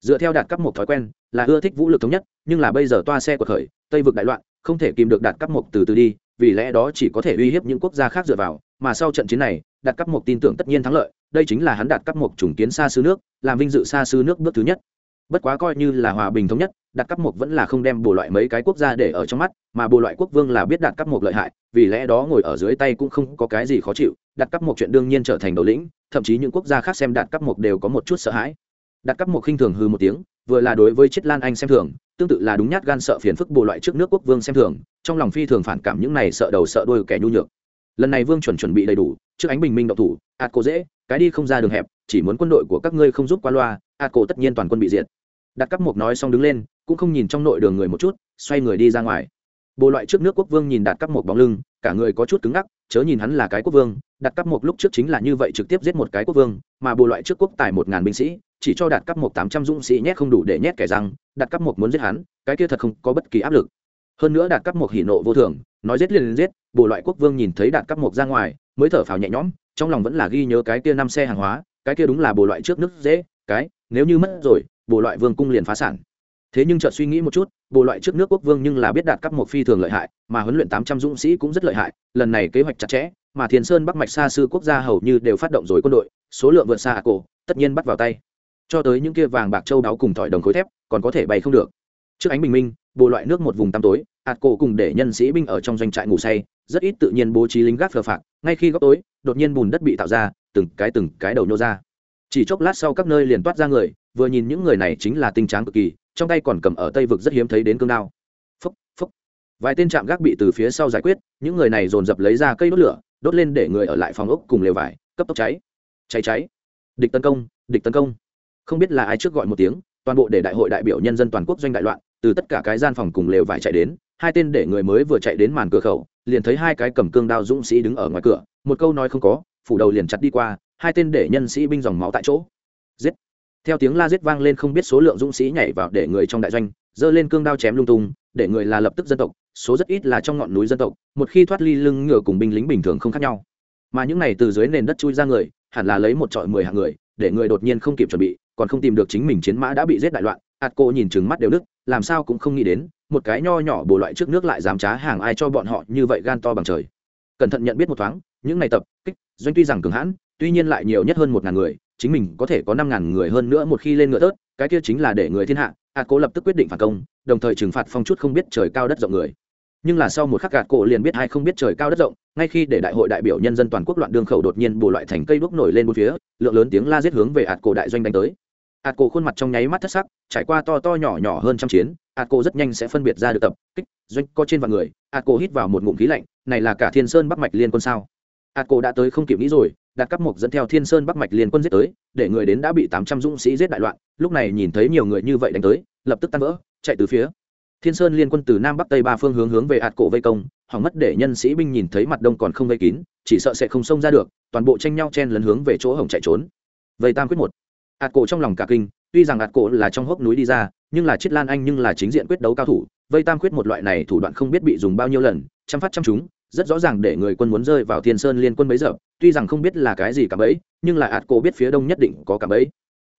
Dựa theo đạt cấp một thói quen, là ưa thích vũ lực thống nhất, nhưng là bây giờ toa xe của khởi, tây vực đại loạn, không thể kìm được đạt cấp một từ từ đi, vì lẽ đó chỉ có thể uy hiếp những quốc gia khác dựa vào mà sau trận chiến này đạt cấp một tin tưởng tất nhiên thắng lợi, đây chính là hắn đạt cấp một trùng kiến xa xứ nước, làm vinh dự xa xứ nước bước thứ nhất. Bất quá coi như là hòa bình thống nhất đạt cấp một vẫn là không đem bổ loại mấy cái quốc gia để ở trong mắt, mà bổ loại quốc vương là biết đạt cấp một lợi hại, vì lẽ đó ngồi ở dưới tay cũng không có cái gì khó chịu đạt cấp một chuyện đương nhiên trở thành đầu lĩnh, thậm chí những quốc gia khác xem đạt cấp một đều có một chút sợ hãi. Đạt cấp một khinh thường hư một tiếng, vừa là đối với chiết lan anh xem thường, tương tự là đúng nhát gan sợ phiền phức bổ loại trước nước quốc vương xem thường, trong lòng phi thường phản cảm những này sợ đầu sợ đuôi kẻ nhu nhược lần này vương chuẩn chuẩn bị đầy đủ, trước ánh bình minh độc thủ, ạt cổ dễ, cái đi không ra đường hẹp, chỉ muốn quân đội của các ngươi không giúp qua loa, ạt cổ tất nhiên toàn quân bị diệt. Đặt cấp một nói xong đứng lên, cũng không nhìn trong nội đường người một chút, xoay người đi ra ngoài. Bộ loại trước nước quốc vương nhìn đạt cấp một bóng lưng, cả người có chút cứng ngắc, chớ nhìn hắn là cái quốc vương, đặt cấp một lúc trước chính là như vậy trực tiếp giết một cái quốc vương, mà bộ loại trước quốc tài một ngàn binh sĩ, chỉ cho đạt cấp một tám trăm dũng sĩ nhét không đủ để nhét kẻ răng đạt cấp một muốn giết hắn, cái kia thật không có bất kỳ áp lực. Hơn nữa đạt cấp một hỉ nộ vô thường nói giết liền liền giết bộ loại quốc vương nhìn thấy đạt cắp một ra ngoài, mới thở phào nhẹ nhõm, trong lòng vẫn là ghi nhớ cái kia năm xe hàng hóa, cái kia đúng là bộ loại trước nước dễ, cái, nếu như mất rồi bộ loại vương cung liền phá sản. Thế nhưng chợt suy nghĩ một chút bộ loại trước nước quốc vương nhưng là biết đạt cấp một phi thường lợi hại, mà huấn luyện tám trăm dũng sĩ cũng rất lợi hại, lần này kế hoạch chặt chẽ, mà thiền sơn bắc mạch xa sư quốc gia hầu như đều phát động rồi quân đội, số lượng vượt xa à cổ, tất nhiên bắt vào tay. Cho tới những kia vàng bạc châu đáo cùng thỏi đồng khối thép, còn có thể bày không được. Trước ánh bình minh bộ loại nước một vùng tăm tối ạt cổ cùng để nhân sĩ binh ở trong doanh trại ngủ say, rất ít tự nhiên bố trí lính gác phờ phạc, ngay khi góc tối, đột nhiên bùn đất bị tạo ra, từng cái từng cái đầu nhô ra. Chỉ chốc lát sau các nơi liền toát ra người, vừa nhìn những người này chính là tinh tráng cực kỳ, trong tay còn cầm ở tây vực rất hiếm thấy đến cương đao. Phúc phúc. Vài tên trạm gác bị từ phía sau giải quyết, những người này dồn dập lấy ra cây đốt lửa, đốt lên để người ở lại phòng ốc cùng lều vải, cấp tốc cháy. Cháy cháy. Địch tấn công, địch tấn công. Không biết là ai trước gọi một tiếng, toàn bộ để đại hội đại biểu nhân dân toàn quốc doanh đại loạn, từ tất cả cái gian phòng cùng lều vải chạy đến hai tên để người mới vừa chạy đến màn cửa khẩu, liền thấy hai cái cầm cương đao dũng sĩ đứng ở ngoài cửa. Một câu nói không có, phủ đầu liền chặt đi qua, hai tên để nhân sĩ binh dòng máu tại chỗ. Giết! Theo tiếng la giết vang lên không biết số lượng dũng sĩ nhảy vào để người trong đại doanh, giơ lên cương đao chém lung tung, để người là lập tức dân tộc, số rất ít là trong ngọn núi dân tộc, một khi thoát ly lưng ngựa cùng binh lính bình thường không khác nhau. Mà những này từ dưới nền đất chui ra người, hẳn là lấy một trọi mười hạng người, để người đột nhiên không kịp chuẩn bị, còn không tìm được chính mình chiến mã đã bị giết đại loạn, ạt cô nhìn chừng mắt đều đức làm sao cũng không nghĩ đến một cái nho nhỏ bổ loại trước nước lại dám trá hàng ai cho bọn họ như vậy gan to bằng trời. Cẩn thận nhận biết một thoáng, những này tập, kích, doanh tuy rằng cường hãn, tuy nhiên lại nhiều nhất hơn một ngàn người, chính mình có thể có năm ngàn người hơn nữa một khi lên ngựa tớt, cái kia chính là để người thiên hạ. Ạt cố lập tức quyết định phản công, đồng thời trừng phạt phong chút không biết trời cao đất rộng người. Nhưng là sau một khắc gạt cổ liền biết ai không biết trời cao đất rộng, ngay khi để đại hội đại biểu nhân dân toàn quốc loạn đương khẩu đột nhiên bù loại thành cây đuốc nổi lên một phía, lượng lớn tiếng la giết hướng về ạt cổ đại doanh đánh tới ạt cổ khuôn mặt trong nháy mắt thất sắc, trải qua to to nhỏ nhỏ hơn trăm chiến ạt cổ rất nhanh sẽ phân biệt ra được tập, kích, doanh co trên vạn người. Ạt cổ hít vào một ngụm khí lạnh, này là cả thiên sơn bắc mạch liên quân sao? Ạt cổ đã tới không kịp nghĩ rồi, đặt cắp mục dẫn theo thiên sơn bắc mạch liên quân giết tới, để người đến đã bị tám trăm dũng sĩ giết đại loạn, lúc này nhìn thấy nhiều người như vậy đánh tới, lập tức tan vỡ, chạy từ phía. Thiên sơn liên quân từ nam bắc tây ba phương hướng hướng về ạt cổ vây công, hỏng mất để nhân sĩ binh nhìn thấy mặt đông còn không vây kín, chỉ sợ sẽ không xông ra được, toàn bộ tranh nhau chen lấn hướng về chỗ hồng chạy trốn. Vây tam quyết một ạt cổ trong lòng cả kinh, tuy rằng ạt cổ là trong hốc núi đi ra, nhưng là chiết lan anh nhưng là chính diện quyết đấu cao thủ, vây tam quyết một loại này thủ đoạn không biết bị dùng bao nhiêu lần chăm phát chăm chúng rất rõ ràng để người quân muốn rơi vào thiên sơn liên quân bấy giờ, tuy rằng không biết là cái gì cả bấy nhưng là ạt cổ biết phía đông nhất định có cả bấy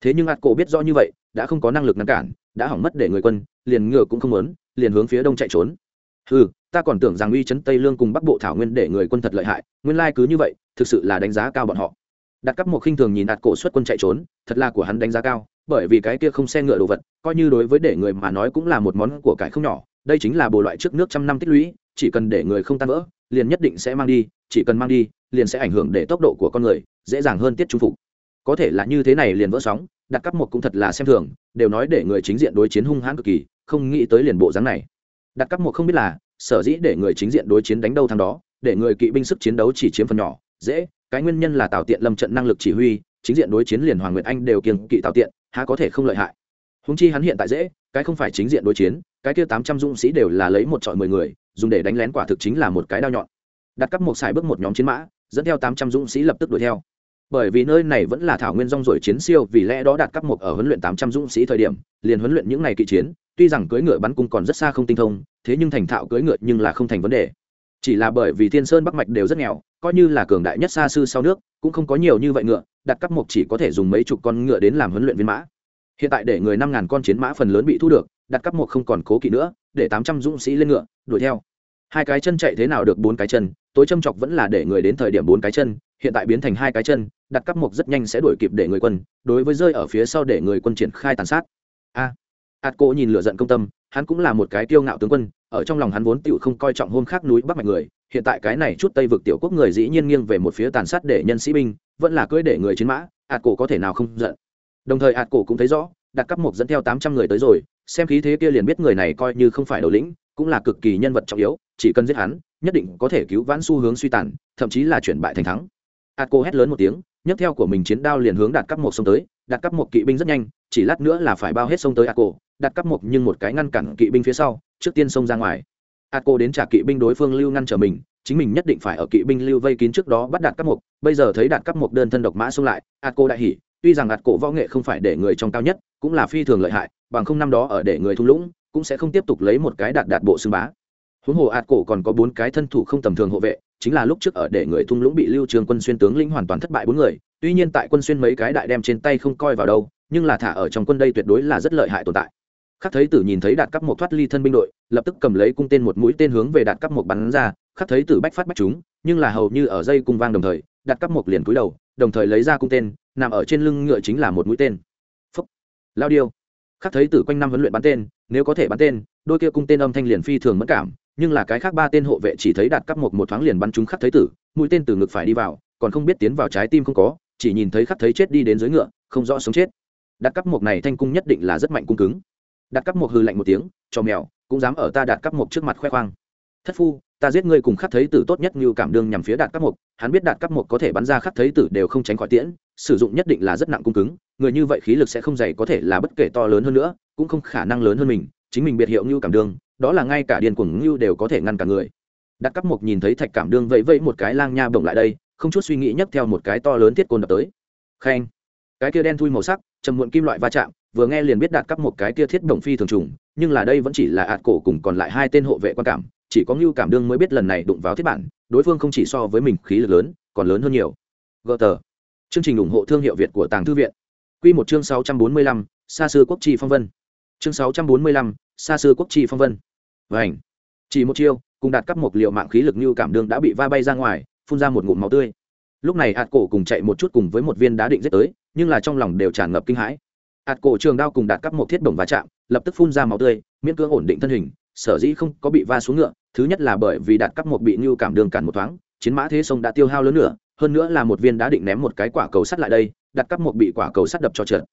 thế nhưng ạt cổ biết rõ như vậy, đã không có năng lực ngăn cản, đã hỏng mất để người quân, liền ngựa cũng không muốn, liền hướng phía đông chạy trốn. Ừ ta còn tưởng rằng uy chấn tây lương cùng bắc bộ thảo nguyên để người quân thật lợi hại, nguyên lai cứ như vậy, thực sự là đánh giá cao bọn họ đặt cắp một khinh thường nhìn đạt cổ xuất quân chạy trốn, thật là của hắn đánh giá cao, bởi vì cái kia không xe ngựa đồ vật, coi như đối với để người mà nói cũng là một món của cải không nhỏ, đây chính là bộ loại trước nước trăm năm tích lũy, chỉ cần để người không tan vỡ, liền nhất định sẽ mang đi, chỉ cần mang đi, liền sẽ ảnh hưởng để tốc độ của con người, dễ dàng hơn tiết trung phục. Có thể là như thế này liền vỡ sóng đặt cắp một cũng thật là xem thường, đều nói để người chính diện đối chiến hung hãn cực kỳ, không nghĩ tới liền bộ dáng này. Đặt cắp một không biết là, sở dĩ để người chính diện đối chiến đánh đâu thằng đó, để người kỵ binh sức chiến đấu chỉ chiếm phần nhỏ, dễ cái nguyên nhân là tào tiện lâm trận năng lực chỉ huy, chính diện đối chiến liền hoàng nguyệt anh đều kiêng kỵ tào tiện, há có thể không lợi hại. Húng chi hắn hiện tại dễ, cái không phải chính diện đối chiến, cái kia tám trăm dũng sĩ đều là lấy một trọi mười người, dùng để đánh lén quả thực chính là một cái đao nhọn. Đặt cấp một xài bước một nhóm chiến mã, dẫn theo tám trăm dũng sĩ lập tức đuổi theo. Bởi vì nơi này vẫn là thảo nguyên rong ruổi chiến siêu, vì lẽ đó đạt cấp một ở huấn luyện tám trăm dũng sĩ thời điểm, liền huấn luyện những ngày kỵ chiến, tuy rằng cưỡi ngựa bắn cung còn rất xa không tinh thông, thế nhưng thành thạo cưỡi ngựa nhưng là không thành vấn đề chỉ là bởi vì thiên sơn bắc mạch đều rất nghèo coi như là cường đại nhất xa sư sau nước cũng không có nhiều như vậy ngựa đặt cắp mộc chỉ có thể dùng mấy chục con ngựa đến làm huấn luyện viên mã. Hiện tại để người năm ngàn con chiến mã phần lớn bị thu được đặt cắp mộc không còn cố kỵ nữa để tám trăm dũng sĩ lên ngựa đuổi theo. Hai cái chân chạy thế nào được bốn cái chân tối châm chọc vẫn là để người đến thời điểm bốn cái chân hiện tại biến thành hai cái chân đặt cắp mộc rất nhanh sẽ đuổi kịp để người quân đối với rơi ở phía sau để người quân triển khai tàn sát. A à, ạt cô nhìn lửa giận công tâm hắn cũng là một cái tiêu ngạo tướng quân, ở trong lòng hắn vốn tựu không coi trọng hôm khác núi bắc mạch người, hiện tại cái này chút tây vực tiểu quốc người dĩ nhiên nghiêng về một phía tàn sát để nhân sĩ binh, vẫn là cưỡi để người chiến mã, ạt cổ có thể nào không giận. Đồng thời ạt cổ cũng thấy rõ, đặt cấp một dẫn theo tám trăm người tới rồi, xem khí thế kia liền biết người này coi như không phải đầu lĩnh, cũng là cực kỳ nhân vật trọng yếu, chỉ cần giết hắn, nhất định có thể cứu vãn xu hướng suy tàn, thậm chí là chuyển bại thành thắng. Ạt cổ hét lớn một tiếng, nhấc theo của mình chiến đao liền hướng đạt cấp một sông tới đạt cấp một kỵ binh rất nhanh, chỉ lát nữa là phải bao hết sông tới ạt cổ đặt cắp mộc nhưng một cái ngăn cản kỵ binh phía sau, trước tiên xông ra ngoài. Ạt cô đến trả kỵ binh đối phương lưu ngăn trở mình, chính mình nhất định phải ở kỵ binh lưu vây kín trước đó bắt đạt các mục bây giờ thấy đạt các mục đơn thân độc mã xông lại, ạt cô đại hỉ, tuy rằng ạt cổ võ nghệ không phải để người trong cao nhất, cũng là phi thường lợi hại, bằng không năm đó ở để người thung lũng, cũng sẽ không tiếp tục lấy một cái đạt đạt bộ xương bá. Huống hồ ạt cổ còn có bốn cái thân thủ không tầm thường hộ vệ, chính là lúc trước ở để người thung lũng bị lưu trường quân xuyên tướng lĩnh hoàn toàn thất bại bốn người, tuy nhiên tại quân xuyên mấy cái đại đem trên tay không coi vào đâu, nhưng là thả ở trong quân đây tuyệt đối là rất lợi hại tồn tại khắc thấy tử nhìn thấy đạt cấp một thoát ly thân binh đội, lập tức cầm lấy cung tên một mũi tên hướng về đạt cấp một bắn ra. Khắc thấy tử bách phát bách chúng nhưng là hầu như ở dây cung vang đồng thời, đạt cấp một liền cúi đầu, đồng thời lấy ra cung tên, nằm ở trên lưng ngựa chính là một mũi tên. Phúc! Lao điêu! Khắc thấy tử quanh năm huấn luyện bắn tên, nếu có thể bắn tên, đôi kia cung tên âm thanh liền phi thường mất cảm, nhưng là cái khác ba tên hộ vệ chỉ thấy đạt cấp một một thoáng liền bắn chúng khắc thấy tử, mũi tên từ ngực phải đi vào, còn không biết tiến vào trái tim không có, chỉ nhìn thấy khắc thấy chết đi đến dưới ngựa, không rõ sống chết. Đạt cấp một này thanh cung nhất định là rất mạnh cung cứng đặt cắp một hư lạnh một tiếng cho mèo, cũng dám ở ta đạt cắp một trước mặt khoe khoang. Thất phu, ta giết ngươi cùng khắc thấy tử tốt nhất như cảm đương nhằm phía đạt cắp mục hắn biết đạt cắp mục có thể bắn ra khắc thấy tử đều không tránh khỏi tiễn, sử dụng nhất định là rất nặng cung cứng, người như vậy khí lực sẽ không dày có thể là bất kể to lớn hơn nữa, cũng không khả năng lớn hơn mình, chính mình biệt hiệu như cảm đương, đó là ngay cả điền cuồng ngưu đều có thể ngăn cả người. Đạt cắp mộc nhìn thấy thạch cảm đương vẫy vẫy một cái lang nha bổng lại đây, không chút suy nghĩ nhấc theo một cái to lớn thiết côn đập tới. Khen. Cái kia đen thui màu sắc, trầm muộn kim loại va chạm vừa nghe liền biết đạt cắp một cái kia thiết đồng phi thường trùng, nhưng là đây vẫn chỉ là ạt cổ cùng còn lại hai tên hộ vệ quan cảm, chỉ có ngưu cảm đương mới biết lần này đụng vào thiết bản, đối phương không chỉ so với mình khí lực lớn, còn lớn hơn nhiều. Gờ tờ chương trình ủng hộ thương hiệu việt của tàng thư viện. Q một chương sáu trăm bốn mươi lăm xa xưa quốc trì phong vân. Chương sáu trăm bốn mươi lăm xa xưa quốc trì phong vân. Vảnh chỉ một chiêu, cùng đạt cắp một liệu mạng khí lực ngưu cảm đương đã bị va bay ra ngoài, phun ra một ngụm máu tươi. Lúc này hạt cổ cùng chạy một chút cùng với một viên đá định giết tới, nhưng là trong lòng đều tràn ngập kinh hãi ạt cổ trường đao cùng đạt cắp một thiết đồng va chạm, lập tức phun ra máu tươi, miễn cưỡng ổn định thân hình, sở dĩ không có bị va xuống ngựa, thứ nhất là bởi vì đạt cắp một bị như cảm đường cản một thoáng, chiến mã thế sông đã tiêu hao lớn nữa hơn nữa là một viên đá định ném một cái quả cầu sắt lại đây, đạt cắp một bị quả cầu sắt đập cho trượt.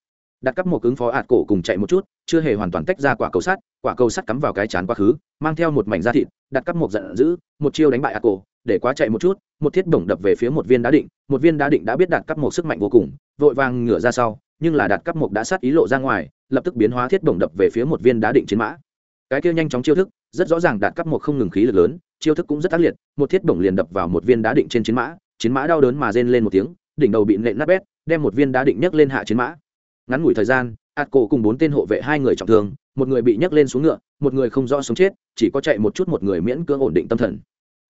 Đạt cắp một ứng phó ạt cổ cùng chạy một chút, chưa hề hoàn toàn tách ra quả cầu sắt, quả cầu sắt cắm vào cái chán quá khứ, mang theo một mảnh da thịt đặt cắp một giận dữ, một chiêu đánh bại ạt cổ, để quá chạy một chút, một thiết bổng đập về phía một viên đá định, một viên đá định đã biết đạt cắp một sức mạnh vô cùng, vội vàng ngửa ra sau nhưng là đạt cắp mục đã sát ý lộ ra ngoài, lập tức biến hóa thiết bổng đập về phía một viên đá định chiến mã. Cái kia nhanh chóng chiêu thức, rất rõ ràng đạt cắp mục không ngừng khí lực lớn, chiêu thức cũng rất ác liệt, một thiết bổng liền đập vào một viên đá định trên chiến mã chiến mã đau đớn mà rên lên một tiếng, đỉnh đầu bị nện nát bét, đem một viên đá định nhấc lên hạ chiến mã. Ngắn ngủi thời gian, ạt cổ cùng bốn tên hộ vệ hai người trọng thương, một người bị nhấc lên xuống ngựa, một người không rõ sống chết, chỉ có chạy một chút một người miễn cưỡng ổn định tâm thần.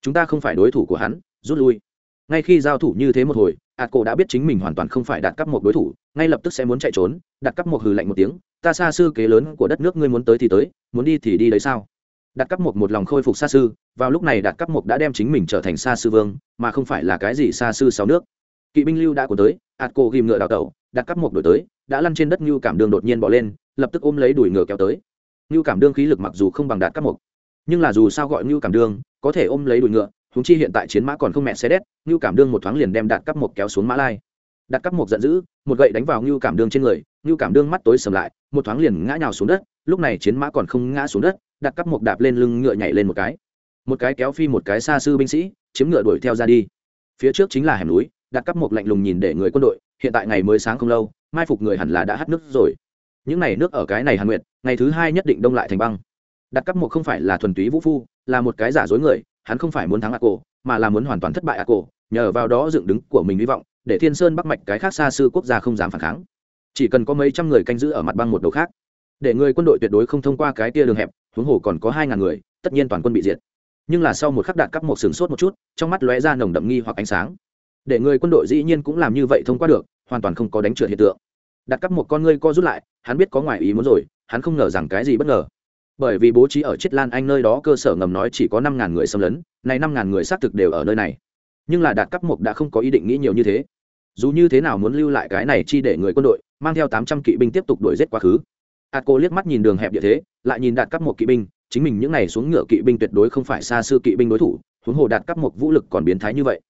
Chúng ta không phải đối thủ của hắn, rút lui. Ngay khi giao thủ như thế một hồi ạt cổ đã biết chính mình hoàn toàn không phải đạt cắp một đối thủ, ngay lập tức sẽ muốn chạy trốn. Đặt cắp một hừ lạnh một tiếng, ta xa sư kế lớn của đất nước ngươi muốn tới thì tới, muốn đi thì đi đấy sao? Đặt cắp một một lòng khôi phục xa sư, vào lúc này đặt cắp một đã đem chính mình trở thành xa sư vương, mà không phải là cái gì xa sư sáu nước. Kỵ binh lưu đã cuốn tới, ạt cổ ghìm ngựa đào tẩu đặt cắp một đổi tới, đã lăn trên đất như cảm đường đột nhiên bỏ lên, lập tức ôm lấy đuổi ngựa kéo tới. Như cảm đương khí lực mặc dù không bằng đạt cắp một nhưng là dù sao gọi như cảm đương có thể ôm lấy đuổi ngựa húng chi hiện tại chiến mã còn không mẹ xe đét ngưu cảm đương một thoáng liền đem đạt cắp một kéo xuống mã lai. Đạt cắp một giận dữ, một gậy đánh vào ngưu cảm đương trên người, ngưu cảm đương mắt tối sầm lại, một thoáng liền ngã nhào xuống đất, lúc này chiến mã còn không ngã xuống đất, đạt cắp một đạp lên lưng ngựa nhảy lên một cái. Một cái kéo phi một cái xa sư binh sĩ, chiếm ngựa đuổi theo ra đi. Phía trước chính là hẻm núi, đạt cắp một lạnh lùng nhìn để người quân đội, hiện tại ngày mới sáng không lâu, mai phục người hẳn là đã hắt nước rồi. Những này nước ở cái này hàn nguyệt, ngày thứ hai nhất định đông lại thành băng. Đặt cắp một không phải là thuần túy vũ phu, là một cái giả dối người hắn không phải muốn thắng ác cổ mà là muốn hoàn toàn thất bại ác cổ nhờ vào đó dựng đứng của mình hy vọng, để thiên sơn bắc mạch cái khác xa sư quốc gia không dám phản kháng. Chỉ cần có mấy trăm người canh giữ ở mặt băng một đầu khác, để người quân đội tuyệt đối không thông qua cái tia đường hẹp, huống hồ còn có hai ngàn người, tất nhiên toàn quân bị diệt. Nhưng là sau một khắc đạt cắp một sừng sốt một chút, trong mắt lóe ra nồng đậm nghi hoặc ánh sáng. Để người quân đội dĩ nhiên cũng làm như vậy thông qua được, hoàn toàn không có đánh trượt hiện tượng. Đặt cắp một con ngươi co rút lại, hắn biết có ngoài ý muốn rồi, hắn không ngờ rằng cái gì bất ngờ bởi vì bố trí ở chiết lan anh nơi đó cơ sở ngầm nói chỉ có năm ngàn người xâm lấn này năm ngàn người xác thực đều ở nơi này. Nhưng là đạt Cấp mục đã không có ý định nghĩ nhiều như thế. Dù như thế nào muốn lưu lại cái này chi để người quân đội, mang theo tám trăm kỵ binh tiếp tục đuổi giết quá khứ. Ạt cô liếc mắt nhìn đường hẹp địa thế, lại nhìn đạt Cấp một kỵ binh, chính mình những n à y xuống ngựa kỵ binh tuyệt đối không phải xa xưa kỵ binh đối thủ, huống hồ đạt Cấp một vũ lực còn biến thái như vậy.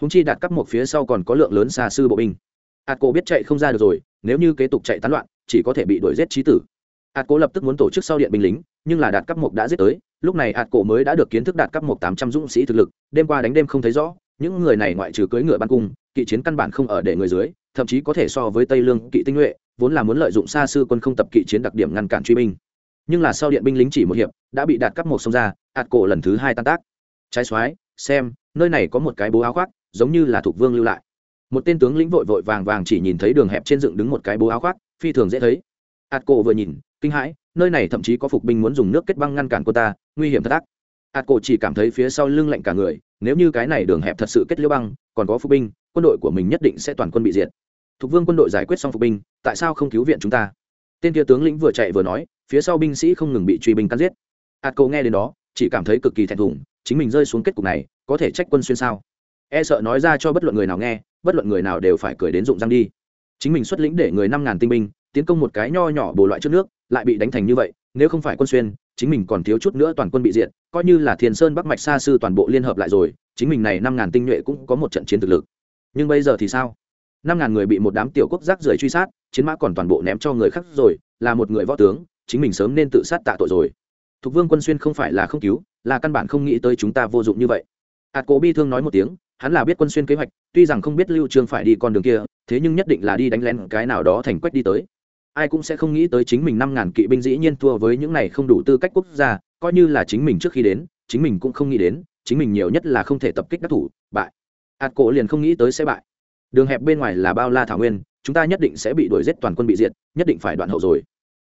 Húng chi đạt Cấp một phía sau còn có lượng lớn xa sư bộ binh. Ạt cô biết chạy không ra được rồi, nếu như kế tục chạy tán loạn, chỉ có thể bị đuổi giết trí tử. Ạt cô lập tức muốn tổ chức sau điện binh lính nhưng là đạt cấp một đã giết tới, lúc này ạt cổ mới đã được kiến thức đạt cấp một tám trăm dũng sĩ thực lực, đêm qua đánh đêm không thấy rõ, những người này ngoại trừ cưỡi ngựa ban cung, kỵ chiến căn bản không ở để người dưới, thậm chí có thể so với tây lương kỵ tinh nhuệ, vốn là muốn lợi dụng xa sư quân không tập kỵ chiến đặc điểm ngăn cản truy binh. Nhưng là sau điện binh lính chỉ một hiệp, đã bị đạt cấp một xông ra ạt cổ lần thứ hai tan tác. Trái xoái, xem, nơi này có một cái bố áo khoác, giống như là thuộc vương lưu lại. Một tên tướng lĩnh vội vội vàng vàng chỉ nhìn thấy đường hẹp trên dựng đứng một cái bố áo khoác, phi thường dễ thấy. Ạt cổ vừa nhìn, kinh hãi nơi này thậm chí có phục binh muốn dùng nước kết băng ngăn cản cô ta, nguy hiểm thật ác. Ạt cổ chỉ cảm thấy phía sau lưng lạnh cả người, nếu như cái này đường hẹp thật sự kết liễu băng, còn có phục binh, quân đội của mình nhất định sẽ toàn quân bị diệt. Thục vương quân đội giải quyết xong phục binh, tại sao không cứu viện chúng ta? Tên kia tướng lĩnh vừa chạy vừa nói, phía sau binh sĩ không ngừng bị truy binh cắn giết. Ạt cổ nghe đến đó, chỉ cảm thấy cực kỳ thẹn thùng, chính mình rơi xuống kết cục này, có thể trách quân xuyên sao? E sợ nói ra cho bất luận người nào nghe, bất luận người nào đều phải cười đến rụng răng đi. Chính mình xuất lĩnh để người năm ngàn tinh binh tiến công một cái nho nhỏ bồ loại trước nước, lại bị đánh thành như vậy, nếu không phải quân xuyên, chính mình còn thiếu chút nữa toàn quân bị diệt, coi như là thiền sơn bắc mạch xa sư toàn bộ liên hợp lại rồi, chính mình này năm ngàn tinh nhuệ cũng có một trận chiến thực lực. Nhưng bây giờ thì sao? Năm ngàn người bị một đám tiểu quốc rác rưởi truy sát, chiến mã còn toàn bộ ném cho người khác rồi, là một người võ tướng, chính mình sớm nên tự sát tạ tội rồi. Thục vương quân xuyên không phải là không cứu, là căn bản không nghĩ tới chúng ta vô dụng như vậy. Hạt cổ bi thương nói một tiếng, hắn là biết quân xuyên kế hoạch, tuy rằng không biết lưu trương phải đi con đường kia, thế nhưng nhất định là đi đánh lén cái nào đó thành quách đi tới ai cũng sẽ không nghĩ tới chính mình năm ngàn kỵ binh dĩ nhiên thua với những này không đủ tư cách quốc gia, coi như là chính mình trước khi đến, chính mình cũng không nghĩ đến, chính mình nhiều nhất là không thể tập kích đắc thủ, bại. Ạt cổ liền không nghĩ tới sẽ bại. Đường hẹp bên ngoài là bao la thảo nguyên, chúng ta nhất định sẽ bị đuổi giết toàn quân bị diệt, nhất định phải đoạn hậu rồi.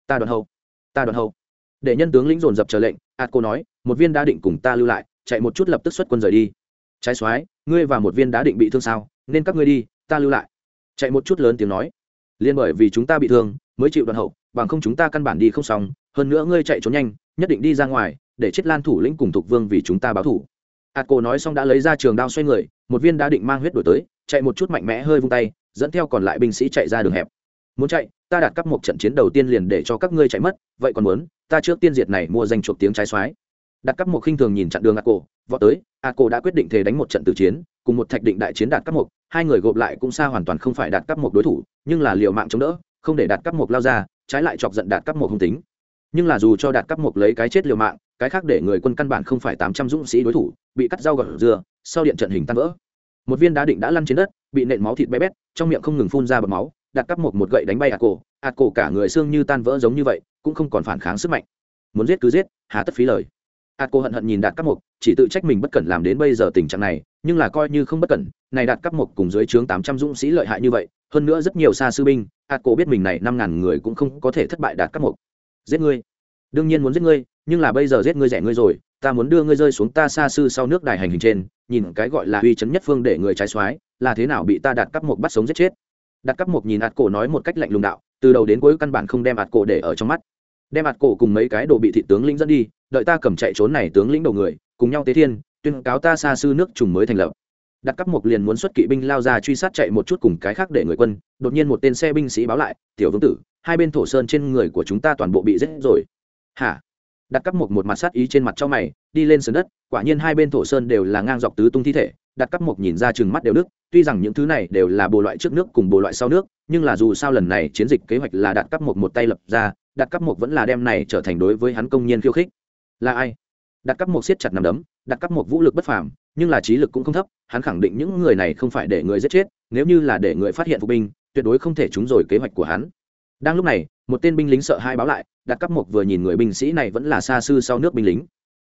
Ta đoạn hậu, ta đoạn hậu. Để nhân tướng lĩnh dồn dập chờ lệnh ạt cổ nói, một viên đã định cùng ta lưu lại, chạy một chút lập tức xuất quân rời đi. Trái soái ngươi và một viên đã định bị thương sao, nên các ngươi đi, ta lưu lại. Chạy một chút lớn tiếng nói liên bởi vì chúng ta bị thương, mới chịu đoạn hậu, bằng không chúng ta căn bản đi không xong, hơn nữa ngươi chạy trốn nhanh, nhất định đi ra ngoài, để chết lan thủ lĩnh cùng thục vương vì chúng ta báo thủ. Ạt cổ nói xong đã lấy ra trường đao xoay người, một viên đã định mang huyết đổi tới, chạy một chút mạnh mẽ hơi vung tay, dẫn theo còn lại binh sĩ chạy ra đường hẹp. Muốn chạy, ta đạt cấp một trận chiến đầu tiên liền để cho các ngươi chạy mất, vậy còn muốn, ta trước tiên diệt này mua danh chuộc tiếng trái xoái đạt cấp một khinh thường nhìn chặn đường ạt cổ, vọt tới ạt cổ đã quyết định thề đánh một trận tử chiến, cùng một thạch định đại chiến đạt cấp một hai người gộp lại cũng xa hoàn toàn không phải đạt cấp một đối thủ, nhưng là liều mạng chống đỡ, không để đạt cấp một lao ra, trái lại chọc giận đạt cấp một không tính. Nhưng là dù cho đạt cấp một lấy cái chết liều mạng, cái khác để người quân căn bản không phải tám trăm dũng sĩ đối thủ, bị cắt dao gọt dừa, sau điện trận hình tan vỡ. Một viên đá định đã lăn trên đất, bị nện máu thịt bé bét, trong miệng không ngừng phun ra bọt máu đặt cắp một một gậy đánh bay ạt cổ. Ạt cổ cả người xương như tan vỡ giống như vậy, cũng không còn phản kháng sức mạnh. Muốn giết cứ giết, hà tất phí lời ạt cổ hận hận nhìn đạt cắp một chỉ tự trách mình bất cẩn làm đến bây giờ tình trạng này, nhưng là coi như không bất cẩn, này đạt cắp một cùng dưới trướng tám trăm dũng sĩ lợi hại như vậy, hơn nữa rất nhiều xa sư binh ạt cổ biết mình này năm ngàn người cũng không có thể thất bại đạt cắp một giết ngươi. Đương nhiên muốn giết ngươi, nhưng là bây giờ giết ngươi rẻ ngươi rồi, ta muốn đưa ngươi rơi xuống ta xa sư sau nước đài hành hình trên, nhìn cái gọi là uy chấn nhất phương để người trái soái, là thế nào bị ta đạt cắp một bắt sống giết chết. Đạt cắp một nhìn ạt cổ nói một cách lạnh lùng đạo, từ đầu đến cuối căn bản không đem ạt cổ để ở trong mắt đem mặt cổ cùng mấy cái đồ bị thị tướng lĩnh dẫn đi, đợi ta cầm chạy trốn này tướng lĩnh đầu người, cùng nhau tế thiên, tuyên cáo ta xa sư nước trùng mới thành lập. Đặt cắp một liền muốn xuất kỵ binh lao ra truy sát chạy một chút cùng cái khác để người quân, đột nhiên một tên xe binh sĩ báo lại, tiểu vương tử, hai bên thổ sơn trên người của chúng ta toàn bộ bị giết rồi. Hả? Đặt cắp một một mặt sát ý trên mặt cho mày, đi lên sườn đất, quả nhiên hai bên thổ sơn đều là ngang dọc tứ tung thi thể. Đặt cắp một nhìn ra chừng mắt đều nước tuy rằng những thứ này đều là bộ loại trước nước cùng bộ loại sau nước, nhưng là dù sao lần này chiến dịch kế hoạch là đặt cắp một một tay lập ra đặt cắp một vẫn là đem này trở thành đối với hắn công nhân khiêu khích. Là ai? Đặt cắp một siết chặt nằm đấm đặt cắp một vũ lực bất phàm, nhưng là trí lực cũng không thấp, hắn khẳng định những người này không phải để người giết chết, nếu như là để người phát hiện phục binh, tuyệt đối không thể trúng rồi kế hoạch của hắn. Đang lúc này, một tên binh lính sợ hai báo lại đặt cắp một vừa nhìn người binh sĩ này vẫn là xa sư sau nước binh lính.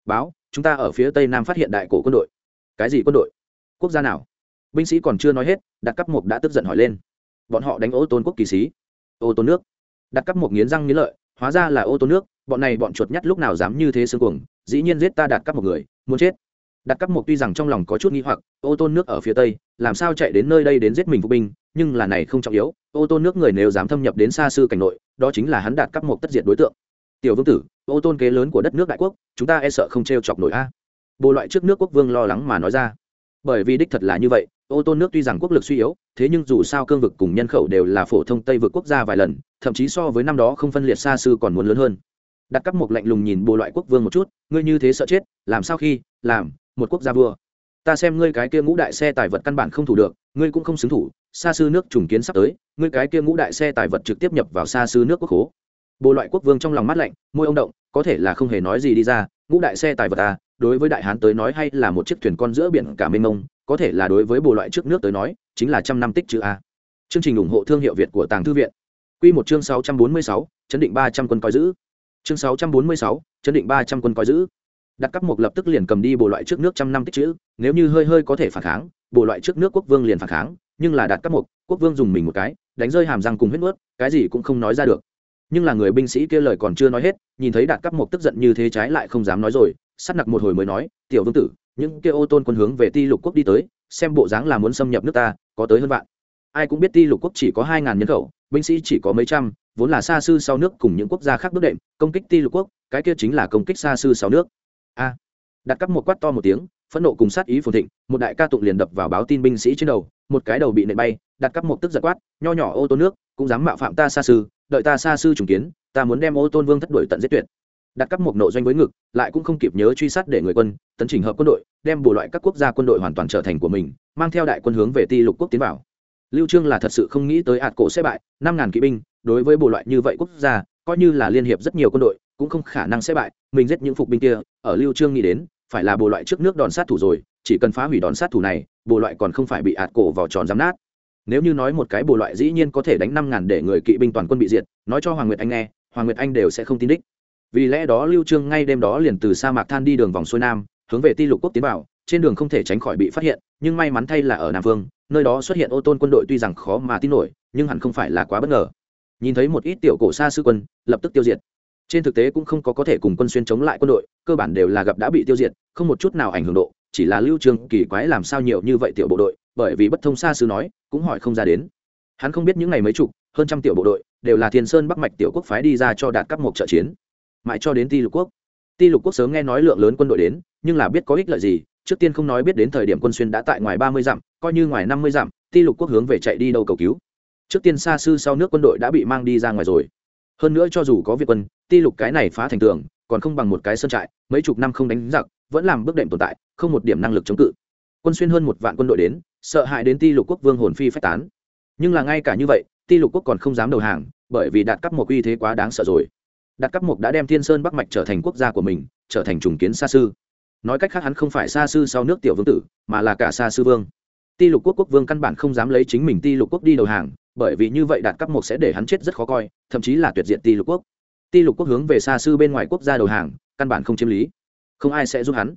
Báo, chúng ta ở phía tây nam phát hiện đại cổ quân đội. Cái gì quân đội? Quốc gia nào? Binh sĩ còn chưa nói hết đặt cắp một đã tức giận hỏi lên. Bọn họ đánh ô tôn quốc kỳ sĩ. Ô tôn nước đặt cắp một nghiến răng nghiến lợi, hóa ra là ô tô nước, bọn này bọn chuột nhắt lúc nào dám như thế xương cuồng, dĩ nhiên giết ta đặt cắp một người, muốn chết. Đặt cắp một tuy rằng trong lòng có chút nghi hoặc, ô tô nước ở phía tây, làm sao chạy đến nơi đây đến giết mình phục binh, nhưng là này không trọng yếu, ô tô nước người nếu dám thâm nhập đến xa sư cảnh nội, đó chính là hắn đạt cắp một tất diệt đối tượng. Tiểu vương tử, ô tôn kế lớn của đất nước đại quốc, chúng ta e sợ không t r e o chọc nổi a. Bộ loại trước nước quốc vương lo lắng mà nói ra. Bởi vì đích thật là như vậy ô tô nước tuy rằng quốc lực suy yếu, thế nhưng dù sao cương vực cùng nhân khẩu đều là phổ thông tây vực quốc gia vài lần, thậm chí so với năm đó không phân liệt xa sư còn muốn lớn hơn. Đặt cắp một lạnh lùng nhìn bộ loại quốc vương một chút, ngươi như thế sợ chết, làm sao khi, làm, một quốc gia vua. Ta xem ngươi cái kia ngũ đại xe tài vật căn bản không thủ được, ngươi cũng không xứng thủ, xa sư nước trùng kiến sắp tới, ngươi cái kia ngũ đại xe tài vật trực tiếp nhập vào xa sư nước quốc khố. Bộ loại quốc vương trong lòng mắt lạnh, môi ông động, có thể là không hề nói gì đi ra, ngũ đại xe tài vật à đối với đại hán tới nói hay là một chiếc thuyền con giữa biển cả mênh mông có thể là đối với bộ loại trước nước tới nói, chính là trăm năm tích chữ a. Chương trình ủng hộ thương hiệu việt của tàng thư viện. Quy một chương sáu trăm bốn mươi sáu, chấn định ba trăm quân coi giữ. Chương sáu trăm bốn mươi sáu, chấn định ba trăm quân coi giữ. Đặt cấp mục lập tức liền cầm đi bộ loại trước nước trăm năm tích chữ nếu như hơi hơi có thể phản kháng bộ loại trước nước quốc vương liền phản kháng, nhưng là đặt cấp mục, quốc vương dùng mình một cái, đánh rơi hàm răng cùng huyết nuốt cái gì cũng không nói ra được. Nhưng là người binh sĩ kia lời còn chưa nói hết, nhìn thấy đạt cấp mục tức giận như thế trái lại không dám nói rồi, sắt nặc một hồi mới nói, tiểu vương tử những kia ô tôn quân hướng về ti lục quốc đi tới, xem bộ dáng là muốn xâm nhập nước ta, có tới hơn vạn. Ai cũng biết ti lục quốc chỉ có hai ngàn nhân khẩu, binh sĩ chỉ có mấy trăm, vốn là xa sư sau nước cùng những quốc gia khác bước đệm, công kích ti lục quốc, cái kia chính là công kích xa sư sau nước. A. Đặt cắp một quát to một tiếng, phẫn nộ cùng sát ý phồn thịnh, một đại ca tụng liền đập vào báo tin binh sĩ trên đầu, một cái đầu bị nện bay, đặt cắp một tức giật quát, nho nhỏ ô tô nước, cũng dám mạo phạm ta xa sư đợi ta xa sư trùng kiến, ta muốn đem ô tôn vương thất đuổi tận giết tuyệt đặt cắp một nội doanh với ngực, lại cũng không kịp nhớ truy sát để người quân, tấn chỉnh hợp quân đội, đem bù loại các quốc gia quân đội hoàn toàn trở thành của mình, mang theo đại quân hướng về ti lục quốc tiến vào. Lưu trương là thật sự không nghĩ tới ạt cổ sẽ bại, năm ngàn kỵ binh, đối với bù loại như vậy quốc gia, coi như là liên hiệp rất nhiều quân đội, cũng không khả năng sẽ bại, mình giết những phục binh kia, ở lưu trương nghĩ đến, phải là bù loại trước nước đòn sát thủ rồi, chỉ cần phá hủy đòn sát thủ này bù loại còn không phải bị ạt cổ vào tròn giám nát. Nếu như nói một cái bù loại dĩ nhiên có thể đánh năm ngàn để người kỵ binh toàn quân bị diệt, nói cho hoàng nguyệt anh nghe, hoàng nguyệt anh đều sẽ không tin đích vì lẽ đó lưu trương ngay đêm đó liền từ sa mạc than đi đường vòng xuôi nam, hướng về ti lục quốc tiến vào, trên đường không thể tránh khỏi bị phát hiện, nhưng may mắn thay là ở nam vương, nơi đó xuất hiện ô tôn quân đội tuy rằng khó mà tin nổi, nhưng hẳn không phải là quá bất ngờ. Nhìn thấy một ít tiểu cổ xa sư quân, lập tức tiêu diệt. Trên thực tế cũng không có có thể cùng quân xuyên chống lại quân đội, cơ bản đều là gặp đã bị tiêu diệt, không một chút nào ảnh hưởng độ, chỉ là lưu trương kỳ quái làm sao nhiều như vậy tiểu bộ đội, bởi vì bất thông xa sư nói, cũng hỏi không ra đến. Hắn không biết những ngày mấy chục, hơn trăm tiểu bộ đội, đều là thiên sơn bắc mạch tiểu quốc phái đi ra cho đạt các một trợ chiến mãi cho đến ti lục quốc. Ti lục quốc sớm nghe nói lượng lớn quân đội đến, nhưng là biết có ích lợi gì, trước tiên không nói biết đến thời điểm quân xuyên đã tại ngoài ba mươi dặm, coi như ngoài năm mươi dặm, ti lục quốc hướng về chạy đi đâu cầu cứu. Trước tiên xa sư sau nước quân đội đã bị mang đi ra ngoài rồi. Hơn nữa cho dù có việt quân, ti lục cái này phá thành tường, còn không bằng một cái sơn trại, mấy chục năm không đánh giặc, vẫn làm bước đệm tồn tại, không một điểm năng lực chống cự. Quân xuyên hơn một vạn quân đội đến, sợ hãi đến ti lục quốc vương hồn phi phách tán. Nhưng là ngay cả như vậy, ti lục quốc còn không dám đầu hàng, bởi vì đạt cấp một uy thế quá đáng sợ rồi đạt cắp mục đã đem thiên sơn bắc mạch trở thành quốc gia của mình, trở thành trùng kiến xa sư. Nói cách khác hắn không phải xa sư sau nước tiểu vương tử, mà là cả xa sư vương. Ti lục quốc quốc vương căn bản không dám lấy chính mình ti lục quốc đi đầu hàng, bởi vì như vậy đạt cấp một sẽ để hắn chết rất khó coi, thậm chí là tuyệt diện ti lục quốc. Ti lục quốc hướng về xa sư bên ngoài quốc gia đầu hàng, căn bản không chiếm lý. Không ai sẽ giúp hắn.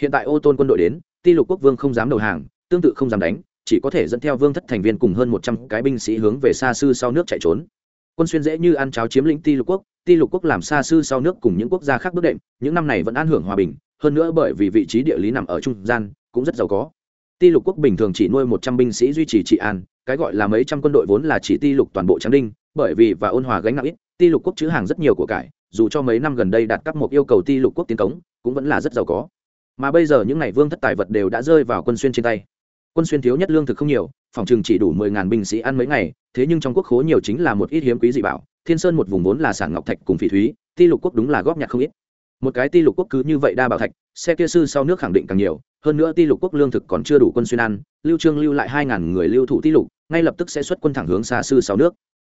Hiện tại ô tôn quân đội đến, ti lục quốc vương không dám đầu hàng, tương tự không dám đánh, chỉ có thể dẫn theo vương thất thành viên cùng hơn một trăm cái binh sĩ hướng về xa sư sau nước chạy trốn. Quân xuyên dễ như ăn cháo chiếm lĩnh ti lục quốc ti lục quốc làm xa sư sau nước cùng những quốc gia khác bước đệm, những năm này vẫn an hưởng hòa bình, hơn nữa bởi vì vị trí địa lý nằm ở trung gian, cũng rất giàu có. Ti lục quốc bình thường chỉ nuôi một trăm binh sĩ duy trì trị an, cái gọi là mấy trăm quân đội vốn là chỉ ti lục toàn bộ tráng đinh, bởi vì và ôn hòa gánh nặng ít, ti lục quốc chữ hàng rất nhiều của cải, dù cho mấy năm gần đây đạt các mục yêu cầu ti lục quốc tiến cống, cũng vẫn là rất giàu có. Mà bây giờ những ngày vương thất tài vật đều đã rơi vào quân xuyên trên tay quân xuyên thiếu nhất lương thực không nhiều, phòng chừng chỉ đủ mười ngàn binh sĩ ăn mấy ngày, thế nhưng trong quốc khố nhiều chính là một ít hiếm quý dị bảo, thiên sơn một vùng vốn là sản ngọc thạch cùng phỉ thúy, ti lục quốc đúng là góp nhặt không ít. Một cái ti lục quốc cứ như vậy đa bảo thạch, xe kia sư sau nước khẳng định càng nhiều, hơn nữa ti lục quốc lương thực còn chưa đủ quân xuyên ăn, lưu trương lưu lại hai ngàn người lưu thủ ti lục, ngay lập tức sẽ xuất quân thẳng hướng xa sư sau nước.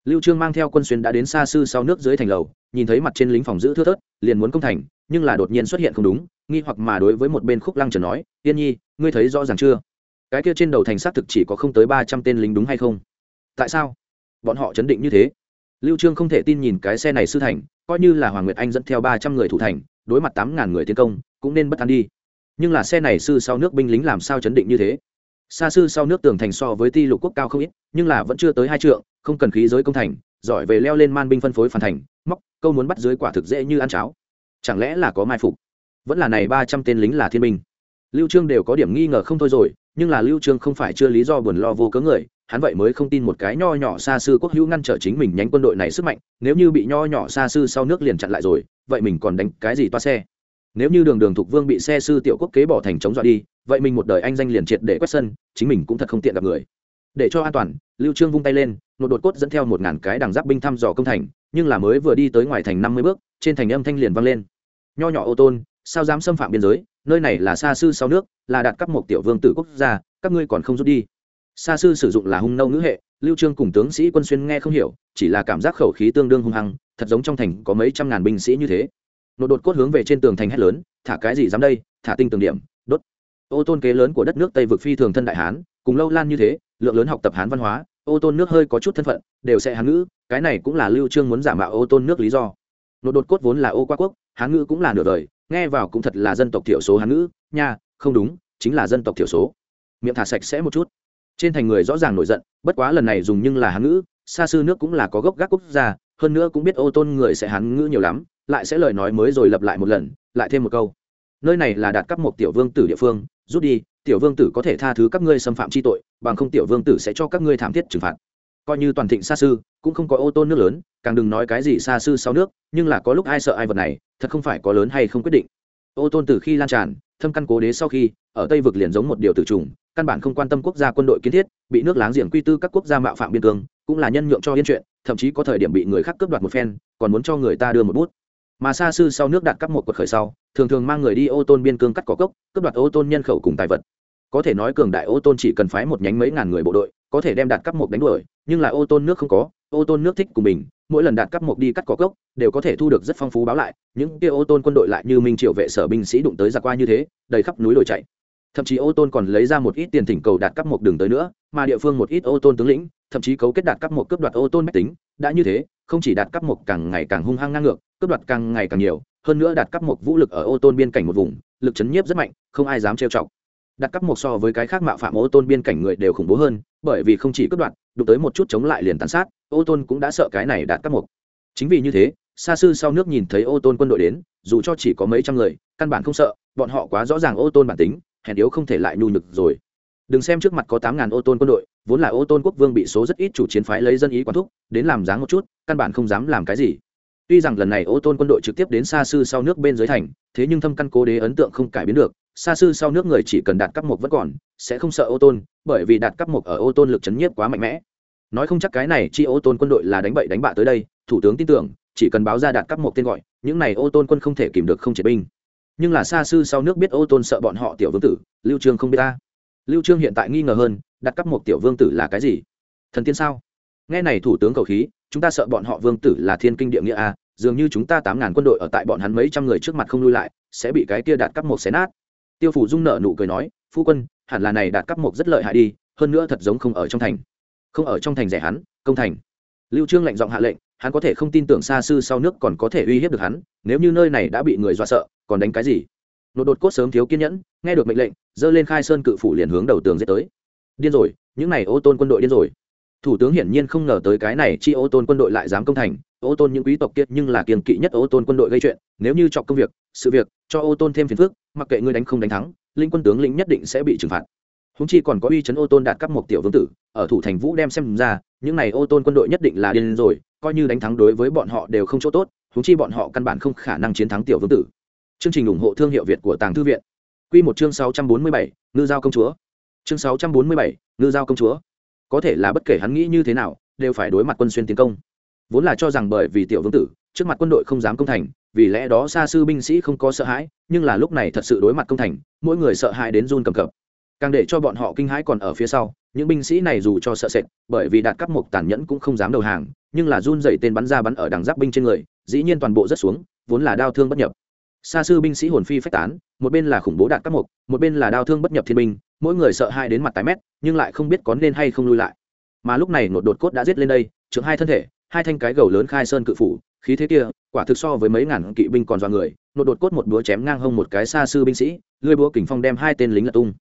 Lưu trương mang theo quân xuyên đã đến xa sư sau nước dưới thành lầu, nhìn thấy mặt trên lính phòng giữ thưa thớt, liền muốn công thành, nhưng là đột nhiên xuất hiện không đúng, nghi hoặc mà đối với một bên khúc lăng trần nói tiên nhi, ngươi thấy rõ ràng chưa? Cái kia trên đầu thành xác thực chỉ có không tới ba trăm tên lính đúng hay không? Tại sao? Bọn họ chấn định như thế. Lưu trương không thể tin nhìn cái xe này sư thành, coi như là hoàng nguyệt anh dẫn theo ba trăm người thủ thành, đối mặt tám ngàn người tiến công, cũng nên bất an đi. Nhưng là xe này sư sau nước binh lính làm sao chấn định như thế? Xa sư sau nước tường thành so với ti lục quốc cao không ít, nhưng là vẫn chưa tới hai trượng, không cần khí giới công thành, giỏi về leo lên man binh phân phối phản thành, móc, câu muốn bắt dưới quả thực dễ như ăn cháo. Chẳng lẽ là có mai phục? Vẫn là này ba trăm tên lính là thiên binh lưu trương đều có điểm nghi ngờ không thôi rồi, nhưng là lưu trương không phải chưa lý do buồn lo vô cớ người, hắn vậy mới không tin một cái nho nhỏ xa sư quốc hữu ngăn trở chính mình nhánh quân đội này sức mạnh, nếu như bị nho nhỏ xa sư sau nước liền chặn lại rồi, vậy mình còn đánh cái gì toa xe? Nếu như đường đường thục vương bị xe sư tiểu quốc kế bỏ thành chống dọa đi, vậy mình một đời anh danh liền triệt để quét sân, chính mình cũng thật không tiện gặp người. Để cho an toàn, lưu trương vung tay lên, nột đột cốt dẫn theo một ngàn cái đằng giáp binh thăm dò công thành, nhưng là mới vừa đi tới ngoài thành năm mươi bước, trên thành âm thanh liền vang lên. Nho nhỏ ô tôn, sao dám xâm phạm biên giới? Nơi này là xa sư sau nước, là đạt cấp một tiểu vương tử quốc gia, các ngươi còn không rút đi. Xa sư sử dụng là hung nâu ngữ hệ, lưu trương cùng tướng sĩ quân xuyên nghe không hiểu, chỉ là cảm giác khẩu khí tương đương hung hăng, thật giống trong thành có mấy trăm ngàn binh sĩ như thế. Nột đột cốt hướng về trên tường thành hét lớn, thả cái gì dám đây? Thả tinh tường điểm, đốt. Ô tôn kế lớn của đất nước tây vực phi thường thân đại hán, cùng lâu lan như thế, lượng lớn học tập hán văn hóa, ô tôn nước hơi có chút thân phận, đều sẽ hán ngữ, cái này cũng là lưu trương muốn giả mạo ô tôn nước lý do. Nột đột cốt vốn là ô qua quốc, hán ngữ cũng là nửa đời nghe vào cũng thật là dân tộc thiểu số hán ngữ, nha, không đúng, chính là dân tộc thiểu số. Miệng thả sạch sẽ một chút. Trên thành người rõ ràng nổi giận, bất quá lần này dùng nhưng là hán ngữ, xa xưa nước cũng là có gốc gác quốc gia, hơn nữa cũng biết ô tôn người sẽ hán ngữ nhiều lắm, lại sẽ lời nói mới rồi lặp lại một lần, lại thêm một câu. Nơi này là đạt cấp một tiểu vương tử địa phương, rút đi, tiểu vương tử có thể tha thứ các ngươi xâm phạm chi tội, bằng không tiểu vương tử sẽ cho các ngươi thảm thiết trừng phạt. Coi như toàn thịnh xa sư cũng không có ô tôn nước lớn, càng đừng nói cái gì xa sư sau nước, nhưng là có lúc ai sợ ai vật này thật không phải có lớn hay không quyết định. Ô tôn từ khi lan tràn, thâm căn cố đế sau khi, ở tây vực liền giống một điều tử trùng, căn bản không quan tâm quốc gia quân đội kiến thiết, bị nước láng giềng quy tư các quốc gia mạo phạm biên cương, cũng là nhân nhượng cho yên chuyện, thậm chí có thời điểm bị người khác cướp đoạt một phen, còn muốn cho người ta đưa một bút. Mà xa sư sau nước đạt cấp một quật khởi sau, thường thường mang người đi ô tôn biên cương cắt cỏ cốc, cướp đoạt ô tôn nhân khẩu cùng tài vật. Có thể nói cường đại ô tôn chỉ cần phái một nhánh mấy ngàn người bộ đội có thể đem đạt cấp một đánh đuổi, nhưng là ô tôn nước không có, ô tôn nước thích của mình, mỗi lần đạt cấp một đi cắt cỏ cốc, đều có thể thu được rất phong phú báo lại, những kia ô tôn quân đội lại như minh triệu vệ sở binh sĩ đụng tới giặc qua như thế, đầy khắp núi đồi chạy. Thậm chí ô tôn còn lấy ra một ít tiền thỉnh cầu đạt cấp một đường tới nữa, mà địa phương một ít ô tôn tướng lĩnh, thậm chí cấu kết đạt cấp một cướp đoạt ô tôn máy tính, đã như thế, không chỉ đạt cấp một càng ngày càng hung hăng ngang ngược, cướp đoạt càng ngày càng nhiều, hơn nữa đạt cấp một vũ lực ở ô tôn biên cảnh một vùng, lực chấn nhiếp rất mạnh, không ai dám trêu chọc. Đặt cấp một so với cái khác mạo phạm ô tôn biên cảnh người đều khủng bố hơn bởi vì không chỉ cướp đoạt, đụng tới một chút chống lại liền tàn sát, ô tôn cũng đã sợ cái này đạt các một chính vì như thế xa sư sau nước nhìn thấy ô tôn quân đội đến, dù cho chỉ có mấy trăm người, căn bản không sợ, bọn họ quá rõ ràng ô tôn bản tính, hèn yếu không thể lại nhu nhược rồi. Đừng xem trước mặt có tám ngàn ô tôn quân đội, vốn là ô tôn quốc vương bị số rất ít chủ chiến phái lấy dân ý quán thúc, đến làm dáng một chút, căn bản không dám làm cái gì. Tuy rằng lần này ô tôn quân đội trực tiếp đến xa sư sau nước bên dưới thành, thế nhưng thâm căn cố đế ấn tượng không cải biến được xa sư sau nước người chỉ cần đạt cấp một vẫn còn, sẽ không sợ ô tôn, bởi vì đạt cấp một ở ô tôn lực chấn nhiếp quá mạnh mẽ. Nói không chắc cái này chi ô tôn quân đội là đánh bậy đánh bạ tới đây, thủ tướng tin tưởng, chỉ cần báo ra đạt cấp một tên gọi, những này ô tôn quân không thể kìm được không triệt binh. Nhưng là xa sư sau nước biết ô tôn sợ bọn họ tiểu vương tử, lưu trương không biết ta. Lưu trương hiện tại nghi ngờ hơn đặt cấp một tiểu vương tử là cái gì? Thần tiên sao? Nghe này thủ tướng cầu khí, chúng ta sợ bọn họ vương tử là thiên kinh địa nghĩa a dường như chúng ta tám ngàn quân đội ở tại bọn hắn mấy trăm người trước mặt không lui lại, sẽ bị cái kia đạt cấp một xé nát tiêu phủ dung nợ nụ cười nói, phu quân, hẳn là này đạt cấp mộc rất lợi hại đi, hơn nữa thật giống không ở trong thành. Không ở trong thành rẻ hắn, công thành. Lưu trương lệnh giọng hạ lệnh, hắn có thể không tin tưởng xa sư sau nước còn có thể uy hiếp được hắn, nếu như nơi này đã bị người dọa sợ, còn đánh cái gì? Nột đột cốt sớm thiếu kiên nhẫn, nghe được mệnh lệnh dơ lên khai sơn cự phủ liền hướng đầu tường giết tới. Điên rồi, những này ô tôn quân đội điên rồi. Thủ tướng hiển nhiên không ngờ tới cái này chi ô tôn quân đội lại dám công thành ô tôn những quý tộc kiệt nhưng là kiềm kỵ nhất ô tôn quân đội gây chuyện, nếu như chọc công việc, sự việc, cho ô tôn thêm phiền phức, mặc kệ ngươi đánh không đánh thắng, linh quân tướng lĩnh nhất định sẽ bị trừng phạt. Húng chi còn có uy chấn ô tôn đạt cấp một tiểu vương tử, ở thủ thành vũ đem xem ra, những này ô tôn quân đội nhất định là điên rồi, coi như đánh thắng đối với bọn họ đều không chỗ tốt húng chi bọn họ căn bản không khả năng chiến thắng tiểu vương tử. Chương trình ủng hộ thương hiệu việt của tàng thư viện. Q một chương sáu trăm bốn mươi bảy, ngư giao công chúa. Chương sáu trăm bốn mươi bảy, ngư giao công chúa. Có thể là bất kể hắn nghĩ như thế nào, đều phải đối mặt quân xuyên tiến công vốn là cho rằng bởi vì tiểu vương tử, trước mặt quân đội không dám công thành, vì lẽ đó xa sư binh sĩ không có sợ hãi, nhưng là lúc này thật sự đối mặt công thành, mỗi người sợ hãi đến run cầm cập. Càng để cho bọn họ kinh hãi còn ở phía sau, những binh sĩ này dù cho sợ sệt, bởi vì đạt cắp mục tàn nhẫn cũng không dám đầu hàng, nhưng là run dậy tên bắn ra bắn ở đằng giáp binh trên người, dĩ nhiên toàn bộ rất xuống, vốn là đau thương bất nhập. Xa sư binh sĩ hồn phi phách tán, một bên là khủng bố đạt cắp mục, một bên là đau thương bất nhập thiên binh, mỗi người sợ hai đến mặt tái mét, nhưng lại không biết có nên hay không lui lại. Mà lúc này nột đột cốt đã giết lên đây trưởng hai thân thể hai thanh cái gầu lớn khai sơn cự phủ, khí thế kia, quả thực so với mấy ngàn kỵ binh còn do người, nột đột cốt một búa chém ngang hông một cái xa sư binh sĩ lưỡi búa kình phong đem hai tên lính lật tung.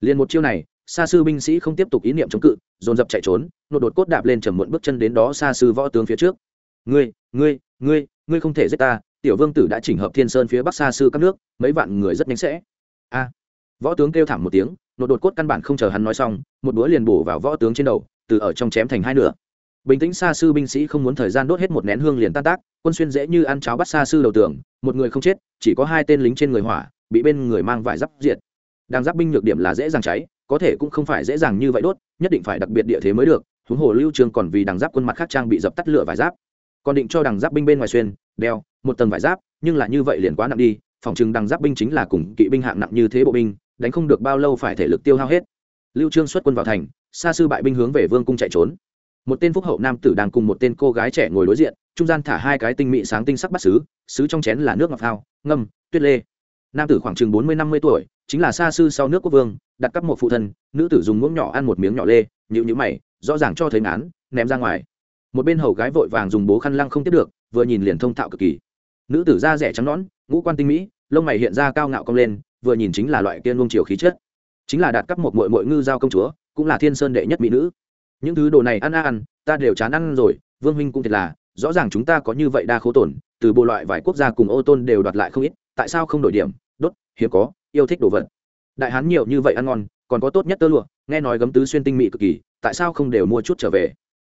Liền một chiêu này, xa sư binh sĩ không tiếp tục ý niệm chống cự, dồn dập chạy trốn, nột đột cốt đạp lên trầm muộn bước chân đến đó xa sư võ tướng phía trước. Ngươi ngươi ngươi ngươi không thể giết ta, tiểu vương tử đã chỉnh hợp thiên sơn phía bắc xa sư các nước, mấy vạn người rất nhanh sẽ. A. Võ tướng kêu thảm một tiếng, nột đột cốt căn bản không chờ hắn nói xong, một búa liền bổ vào võ tướng trên đầu, từ ở trong chém thành hai nửa bình tĩnh xa sư binh sĩ không muốn thời gian đốt hết một nén hương liền tan tác, quân xuyên dễ như ăn cháo bắt xa sư đầu tường, một người không chết, chỉ có hai tên lính trên người hỏa, bị bên người mang vải giáp diệt. Đang giáp binh nhược điểm là dễ dàng cháy, có thể cũng không phải dễ dàng như vậy đốt, nhất định phải đặc biệt địa thế mới được, huống hồ lưu trường còn vì đằng giáp quân mặt khác trang bị dập tắt lửa vải giáp. Còn định cho đằng giáp binh bên ngoài xuyên, đeo, một tầng vải giáp, nhưng là như vậy liền quá nặng đi, phòng chừng đằng giáp binh chính là cùng kỵ binh hạng nặng như thế bộ binh, đánh không được bao lâu phải thể lực tiêu hao hết. Lưu trương xuất quân vào thành, xa sư bại binh hướng về vương cung chạy trốn một tên phúc hậu nam tử đang cùng một tên cô gái trẻ ngồi đối diện, trung gian thả hai cái tinh mỹ sáng tinh sắc bắt sứ sứ trong chén là nước ngọc thao ngâm, tuyết lê. Nam tử khoảng chừng bốn mươi năm mươi tuổi, chính là xa sư sau nước quốc vương, đặt cấp một phụ thân, nữ tử dùng muỗng nhỏ ăn một miếng nhỏ lê nhịu nhữ mày, rõ ràng cho thấy ngán, ném ra ngoài. Một bên hầu gái vội vàng dùng bố khăn lăng không tiếp được, vừa nhìn liền thông thạo cực kỳ. Nữ tử da rẻ trắng nõn, ngũ quan tinh mỹ, lông mày hiện ra cao ngạo cong lên, vừa nhìn chính là loại tiên luông chiều khí chất. Chính là đạt cấp một mội mội ngư giao công chúa, cũng là thiên sơn đệ nhất mỹ nữ những thứ đồ này ăn ăn ta đều chán ăn rồi, vương huynh cũng thiệt là, rõ ràng chúng ta có như vậy đa khố tổn, từ bộ loại vài quốc gia cùng ô tôn đều đoạt lại không ít, tại sao không đổi điểm? Đốt, hiếm có, yêu thích đồ vật. Đại hán nhiều như vậy ăn ngon, còn có tốt nhất tơ lụa, nghe nói gấm tứ xuyên tinh mỹ cực kỳ, tại sao không đều mua chút trở về?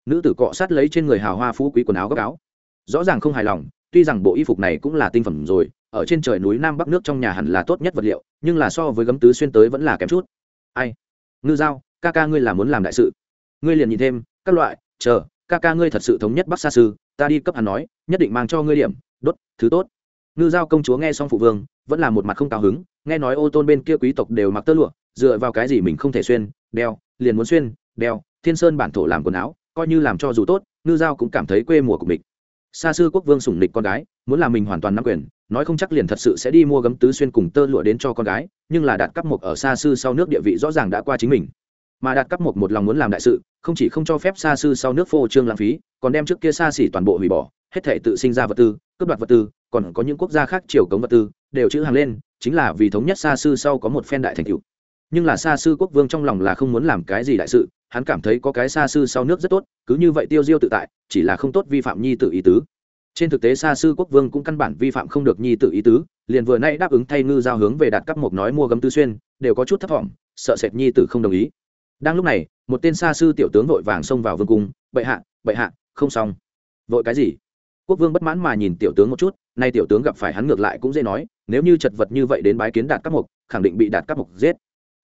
Nữ tử cọ sát lấy trên người hào hoa phú quý quần áo gấp áo. Rõ ràng không hài lòng, tuy rằng bộ y phục này cũng là tinh phẩm rồi, ở trên trời núi nam bắc nước trong nhà hẳn là tốt nhất vật liệu, nhưng là so với gấm tứ xuyên tới vẫn là kém chút. Ai? Ngư giao, ca ca ngươi là muốn làm đại sự ngươi liền nhìn thêm, các loại, chờ, ca ca ngươi thật sự thống nhất bắc xa sư, ta đi cấp hắn nói, nhất định mang cho ngươi điểm, đốt, thứ tốt. Ngư giao công chúa nghe xong phụ vương, vẫn là một mặt không cao hứng, nghe nói ô tôn bên kia quý tộc đều mặc tơ lụa, dựa vào cái gì mình không thể xuyên, đeo, liền muốn xuyên, đeo, thiên sơn bản thổ làm quần áo, coi như làm cho dù tốt, ngư giao cũng cảm thấy quê mùa của mình. Xa sư quốc vương sủng nịch con gái, muốn làm mình hoàn toàn nắm quyền, nói không chắc liền thật sự sẽ đi mua gấm tứ xuyên cùng tơ lụa đến cho con gái, nhưng là đạt cấp một ở xa sư sau nước địa vị rõ ràng đã qua chính mình mà đạt cấp một một lòng muốn làm đại sự, không chỉ không cho phép xa sư sau nước phô trương lãng phí, còn đem trước kia xa xỉ toàn bộ hủy bỏ, hết thể tự sinh ra vật tư, cướp đoạt vật tư, còn có những quốc gia khác chiều cống vật tư, đều chữ hàng lên, chính là vì thống nhất xa sư sau có một phen đại thành tựu. Nhưng là xa sư quốc vương trong lòng là không muốn làm cái gì đại sự, hắn cảm thấy có cái xa sư sau nước rất tốt, cứ như vậy tiêu diêu tự tại, chỉ là không tốt vi phạm nhi tự ý tứ. Trên thực tế xa sư quốc vương cũng căn bản vi phạm không được nhi tự ý tứ, liền vừa nay đáp ứng thay ngư giao hướng về đạt cấp một nói mua gấm tư xuyên, đều có chút thất vọng, sợ sệt nhi tử không đồng ý đang lúc này, một tên xa sư tiểu tướng vội vàng xông vào vương cung, bệ hạ bệ hạ, không xong. Vội cái gì? Quốc vương bất mãn mà nhìn tiểu tướng một chút, nay tiểu tướng gặp phải hắn ngược lại cũng dễ nói, nếu như chật vật như vậy đến bái kiến đạt các mục, khẳng định bị đạt các mục giết.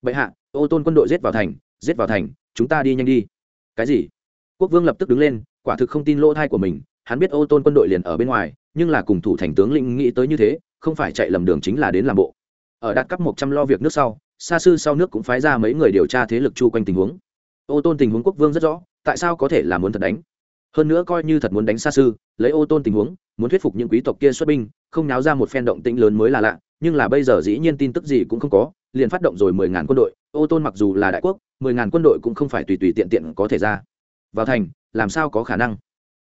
Bệ hạ, ô tôn quân đội giết vào thành, giết vào thành, chúng ta đi nhanh đi. Cái gì? Quốc vương lập tức đứng lên, quả thực không tin lỗ thai của mình, hắn biết ô tôn quân đội liền ở bên ngoài, nhưng là cùng thủ thành tướng lĩnh nghĩ tới như thế, không phải chạy lầm đường chính là đến làm bộ. Ở đạt cấp một trăm lo việc nước sau xa sư sau nước cũng phái ra mấy người điều tra thế lực chu quanh tình huống. Ô tôn tình huống quốc vương rất rõ, tại sao có thể là muốn thật đánh? Hơn nữa coi như thật muốn đánh xa sư, lấy ô tôn tình huống, muốn thuyết phục những quý tộc kia xuất binh, không náo ra một phen động tĩnh lớn mới là lạ, nhưng là bây giờ dĩ nhiên tin tức gì cũng không có, liền phát động rồi mười ngàn quân đội, ô tôn mặc dù là đại quốc, mười ngàn quân đội cũng không phải tùy tùy tiện tiện có thể ra. Vào thành, làm sao có khả năng?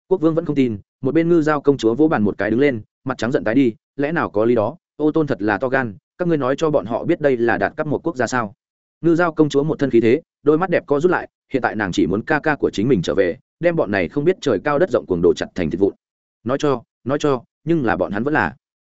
Quốc vương vẫn không tin, một bên ngư giao công chúa vỗ bàn một cái đứng lên, mặt trắng giận tái đi, lẽ nào có lý đó? Ô tôn thật là to gan các ngươi nói cho bọn họ biết đây là đạt cấp một quốc gia sao? Ngư giao công chúa một thân khí thế, đôi mắt đẹp co rút lại, hiện tại nàng chỉ muốn ca ca của chính mình trở về, đem bọn này không biết trời cao đất rộng cuồng đồ chặt thành thịt vụn. Nói cho nói cho, nhưng là bọn hắn vẫn là.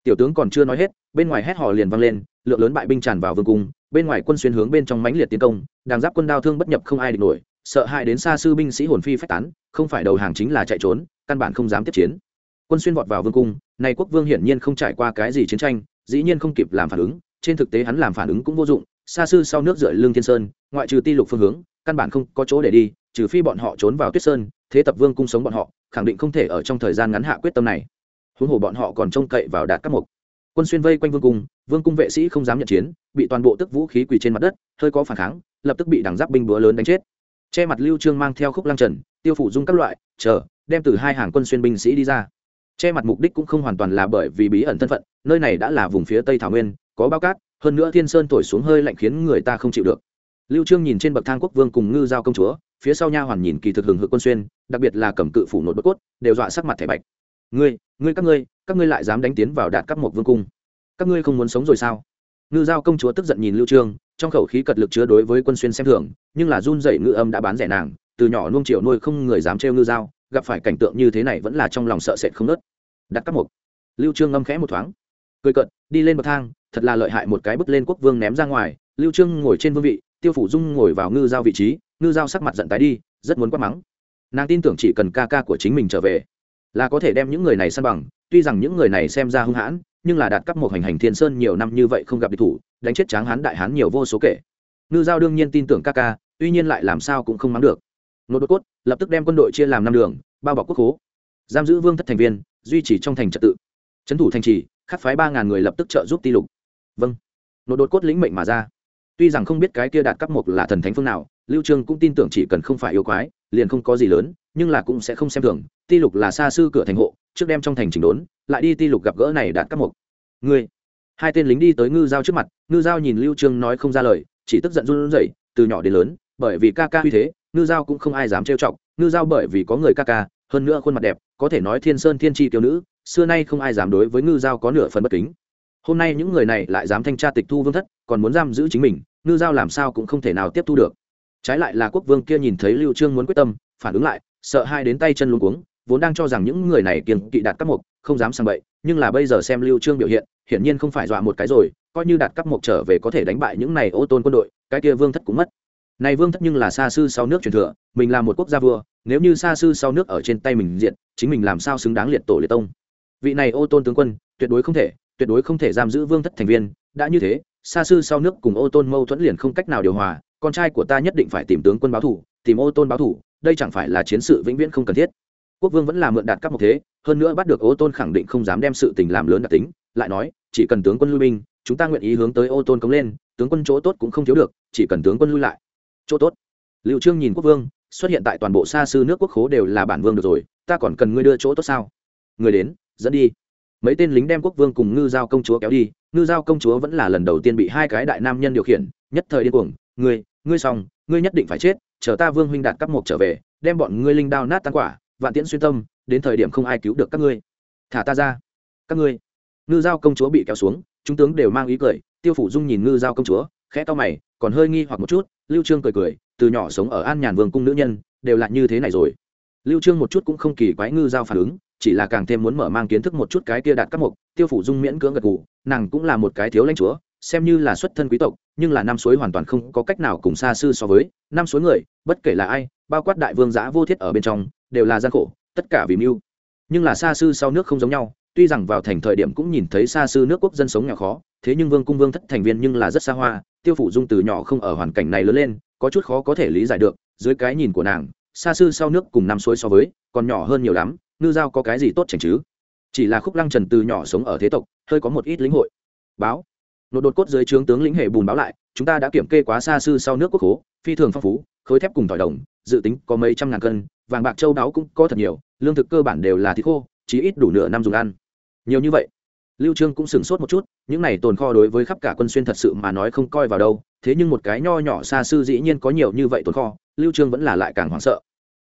Tiểu tướng còn chưa nói hết, bên ngoài hét hò liền vang lên, lượng lớn bại binh tràn vào vương cung, bên ngoài quân xuyên hướng bên trong mãnh liệt tiến công, đàng giáp quân đao thương bất nhập không ai địch nổi, sợ hãi đến xa sư binh sĩ hồn phi phách tán, không phải đầu hàng chính là chạy trốn, căn bản không dám tiếp chiến. Quân xuyên vọt vào vương cung này quốc vương hiển nhiên không trải qua cái gì chiến tranh dĩ nhiên không kịp làm phản ứng, trên thực tế hắn làm phản ứng cũng vô dụng, xa sư sau nước rưỡi lương thiên sơn, ngoại trừ ti lục phương hướng, căn bản không có chỗ để đi, trừ phi bọn họ trốn vào tuyết sơn, thế tập vương cung sống bọn họ, khẳng định không thể ở trong thời gian ngắn hạ quyết tâm này. Huống hồ bọn họ còn trông cậy vào đạt các mục. Quân xuyên vây quanh vương cung vương cung vệ sĩ không dám nhận chiến, bị toàn bộ tức vũ khí quỳ trên mặt đất, hơi có phản kháng, lập tức bị đằng giáp binh búa lớn đánh chết. Che mặt lưu trương mang theo khúc lang trần, tiêu phủ dung các loại, chờ, đem từ hai hàng quân xuyên binh sĩ đi ra che mặt mục đích cũng không hoàn toàn là bởi vì bí ẩn thân phận, nơi này đã là vùng phía tây thảo nguyên, có bao cát, hơn nữa thiên sơn thổi xuống hơi lạnh khiến người ta không chịu được. Lưu trương nhìn trên bậc thang quốc vương cùng ngư giao công chúa, phía sau nha hoàn nhìn kỳ thực hừng hực quân xuyên, đặc biệt là cầm cự phủ nột bất cốt, đều dọa sắc mặt thẻ bạch. Ngươi ngươi các ngươi các ngươi lại dám đánh tiến vào đạt cấp một vương cung? Các ngươi không muốn sống rồi sao? Ngư giao công chúa tức giận nhìn lưu trương, trong khẩu khí cật lực chứa đối với quân xuyên xem thường, nhưng là run rẩy ngư âm đã bán rẻ nàng, từ nhỏ nuông chiều nuôi không người dám trêu ngư giao, gặp phải cảnh tượng như thế này vẫn là trong lòng sợ sệt không nớt đặt cắp một lưu trương ngâm khẽ một thoáng. Cười cợt, đi lên bậc thang, thật là lợi hại một cái bước lên quốc vương ném ra ngoài. Lưu trương ngồi trên vương vị, tiêu phủ dung ngồi vào ngư giao vị trí, ngư giao sắc mặt giận tái đi, rất muốn quát mắng. Nàng tin tưởng chỉ cần ca ca của chính mình trở về, là có thể đem những người này săn bằng. Tuy rằng những người này xem ra hung hãn, nhưng là đạt cấp một hành hành thiên sơn nhiều năm như vậy không gặp địch thủ, đánh chết tráng hán đại hán nhiều vô số kể. Ngư giao đương nhiên tin tưởng ca ca, tuy nhiên lại làm sao cũng không mắng được. Nốt đột cốt, lập tức đem quân đội chia làm năm đường, bao bọc quốc hố giam giữ vương thất thành viên duy trì trong thành trật tự. Trấn thủ thành trì, khắc phái ba ngàn người lập tức trợ giúp ti lục. Vâng. Nội đột cốt lĩnh mệnh mà ra. Tuy rằng không biết cái kia đạt cấp một là thần thánh phương nào, lưu trương cũng tin tưởng chỉ cần không phải yêu quái, liền không có gì lớn, nhưng là cũng sẽ không xem thường. Ti lục là xa sư cửa thành hộ, trước đem trong thành chỉnh đốn, lại đi ti lục gặp gỡ này đạt cấp một người hai tên lính đi tới ngư giao trước mặt, ngư giao nhìn lưu trương nói không ra lời, chỉ tức giận run rẩy, từ nhỏ đến lớn, bởi vì ca ca uy thế, ngư giao cũng không ai dám trêu chọc, ngư giao bởi vì có người ca ca hơn nữa khuôn mặt đẹp, có thể nói thiên sơn thiên tri tiểu nữ, xưa nay không ai dám đối với ngư giao có nửa phần bất kính. Hôm nay những người này lại dám thanh tra tịch thu vương thất, còn muốn giam giữ chính mình, ngư giao làm sao cũng không thể nào tiếp thu được. Trái lại là quốc vương kia nhìn thấy lưu trương muốn quyết tâm, phản ứng lại, sợ hai đến tay chân luống cuống, vốn đang cho rằng những người này kiêng kỵ đạt cấp một không dám sang bậy, nhưng là bây giờ xem lưu trương biểu hiện, hiển nhiên không phải dọa một cái rồi, coi như đạt cấp một trở về có thể đánh bại những này ô tôn quân đội, cái kia vương thất cũng mất này vương thất nhưng là xa sư sau nước truyền thừa, mình là một quốc gia vua, nếu như xa sư sau nước ở trên tay mình diện chính mình làm sao xứng đáng liệt tổ liệt tông? Vị này ô tôn tướng quân, tuyệt đối không thể, tuyệt đối không thể giam giữ vương thất thành viên, đã như thế, xa sư sau nước cùng ô tôn mâu thuẫn liền không cách nào điều hòa, con trai của ta nhất định phải tìm tướng quân báo thủ, tìm ô tôn báo thủ, đây chẳng phải là chiến sự vĩnh viễn không cần thiết. Quốc vương vẫn là mượn đạt các một thế, hơn nữa bắt được ô tôn khẳng định không dám đem sự tình làm lớn đặc tính, lại nói, chỉ cần tướng quân lui binh, chúng ta nguyện ý hướng tới ô tôn cống lên, tướng quân chỗ tốt cũng không thiếu được, chỉ cần tướng quân lui lại chỗ tốt. Liệu trương nhìn quốc vương, xuất hiện tại toàn bộ xa sư nước quốc khố đều là bản vương được rồi, ta còn cần ngươi đưa chỗ tốt sao? Người đến, dẫn đi. Mấy tên lính đem quốc vương cùng ngư giao công chúa kéo đi, ngư giao công chúa vẫn là lần đầu tiên bị hai cái đại nam nhân điều khiển, nhất thời điên cuồng, ngươi ngươi xong, ngươi nhất định phải chết, chờ ta vương huynh đạt các mộc trở về, đem bọn ngươi linh đao nát tan quả, vạn tiễn xuyên tâm, đến thời điểm không ai cứu được các ngươi. Thả ta ra. Các ngươi. Ngư giao công chúa bị kéo xuống, chúng tướng đều mang ý cười, tiêu phủ dung nhìn ngư giao công chúa khẽ to mày, còn hơi nghi hoặc một chút, lưu trương cười cười, từ nhỏ sống ở an nhàn vương cung nữ nhân, đều là như thế này rồi. Lưu trương một chút cũng không kỳ quái ngư giao phản ứng, chỉ là càng thêm muốn mở mang kiến thức một chút cái kia đạt các mục, tiêu phủ dung miễn cưỡng gật gù, nàng cũng là một cái thiếu lãnh chúa, xem như là xuất thân quý tộc, nhưng là năm suối hoàn toàn không có cách nào cùng xa sư so với, năm suối người, bất kể là ai, bao quát đại vương giã vô thiết ở bên trong, đều là gian khổ, tất cả vì mưu. Nhưng là xa sư sau nước không giống nhau, tuy rằng vào thành thời điểm cũng nhìn thấy xa sư nước quốc dân sống nghèo khó, thế nhưng vương cung vương thất thành viên nhưng là rất xa hoa tiêu phủ dung từ nhỏ không ở hoàn cảnh này lớn lên, có chút khó có thể lý giải được, dưới cái nhìn của nàng, xa sư sau nước cùng năm suối so với, còn nhỏ hơn nhiều lắm, ngư giao có cái gì tốt chảnh chứ? Chỉ là khúc lăng trần từ nhỏ sống ở thế tộc, hơi có một ít lĩnh hội. Báo. Nội đột cốt dưới trướng tướng lĩnh hệ bùn báo lại, chúng ta đã kiểm kê quá xa sư sau nước quốc hố phi thường phong phú, khối thép cùng tỏi đồng, dự tính có mấy trăm ngàn cân, vàng bạc châu đáo cũng có thật nhiều, lương thực cơ bản đều là thịt khô chỉ ít đủ nửa năm dùng ăn. Nhiều như vậy lưu trương cũng sửng sốt một chút, những này tồn kho đối với khắp cả quân xuyên thật sự mà nói không coi vào đâu, thế nhưng một cái nho nhỏ xa sư dĩ nhiên có nhiều như vậy tồn kho, lưu trương vẫn là lại càng hoảng sợ.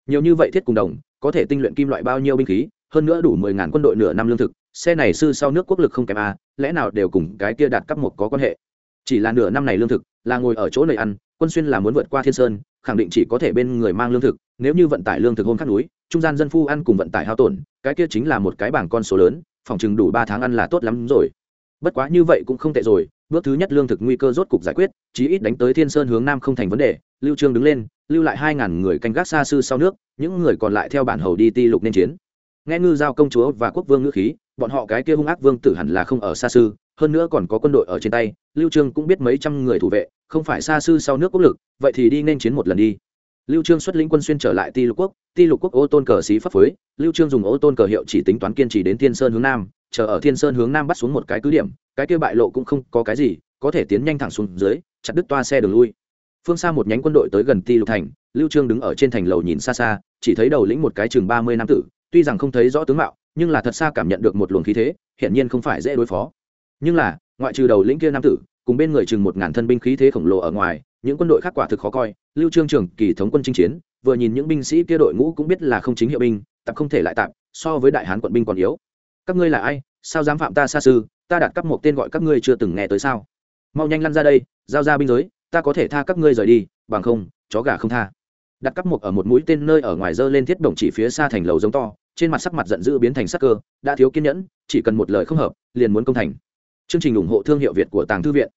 Nhiều như vậy thiết cùng đồng, có thể tinh luyện kim loại bao nhiêu binh khí, hơn nữa đủ mười ngàn quân đội nửa năm lương thực, xe này sư sau nước quốc lực không kém a, lẽ nào đều cùng cái kia đạt cấp một có quan hệ? Chỉ là nửa năm này lương thực, là ngồi ở chỗ nơi ăn, quân xuyên là muốn vượt qua thiên sơn, khẳng định chỉ có thể bên người mang lương thực, nếu như vận tải lương thực hôm khắc núi, trung gian dân phu ăn cùng vận tải hao tổn, cái kia chính là một cái bảng con số lớn phòng chừng đủ ba tháng ăn là tốt lắm rồi. Bất quá như vậy cũng không tệ rồi, bước thứ nhất lương thực nguy cơ rốt cục giải quyết, chí ít đánh tới thiên sơn hướng nam không thành vấn đề. Lưu trương đứng lên, lưu lại hai ngàn người canh gác xa sư sau nước, những người còn lại theo bản hầu đi ti lục nên chiến. Nghe ngư giao công chúa và quốc vương ngữ khí, bọn họ cái kia hung ác vương tử hẳn là không ở xa sư hơn nữa còn có quân đội ở trên tay, lưu trương cũng biết mấy trăm người thủ vệ, không phải xa sư sau nước quốc lực, vậy thì đi nên chiến một lần đi. Lưu trương xuất lĩnh quân xuyên trở lại ti lục quốc ti lục quốc ô tôn cờ xí pháp phối, lưu trương dùng ô tôn cờ hiệu chỉ tính toán kiên trì đến thiên sơn hướng nam, chờ ở thiên sơn hướng nam bắt xuống một cái cứ điểm, cái kia bại lộ cũng không có cái gì, có thể tiến nhanh thẳng xuống dưới, chặt đứt toa xe đường lui. Phương xa một nhánh quân đội tới gần ti lục thành, lưu trương đứng ở trên thành lầu nhìn xa xa, chỉ thấy đầu lĩnh một cái chừng 30 năm tử, tuy rằng không thấy rõ tướng mạo, nhưng là thật xa cảm nhận được một luồng khí thế hiện nhiên không phải dễ đối phó. Nhưng là, ngoại trừ đầu lĩnh kia nam tử, cùng bên người chừng một ngàn thân binh khí thế khổng lồ ở ngoài những quân đội khác quả thực khó coi lưu trương trường kỳ thống quân chinh chiến vừa nhìn những binh sĩ kia đội ngũ cũng biết là không chính hiệu binh tập không thể lại tạm so với đại hán quận binh còn yếu. Các ngươi là ai? Sao dám phạm ta xa sư ta đặt cấp một tên gọi các ngươi chưa từng nghe tới sao? Mau nhanh lăn ra đây giao ra binh giới ta có thể tha các ngươi rời đi bằng không chó gà không tha. Đặt cấp một ở một mũi tên nơi ở ngoài dơ lên thiết đồng chỉ phía xa thành lầu giống to trên mặt sắc mặt giận dữ biến thành sắc cơ đã thiếu kiên nhẫn chỉ cần một lời không hợp liền muốn công thành. Chương trình ủng hộ thương hiệu việt của tàng thư viện.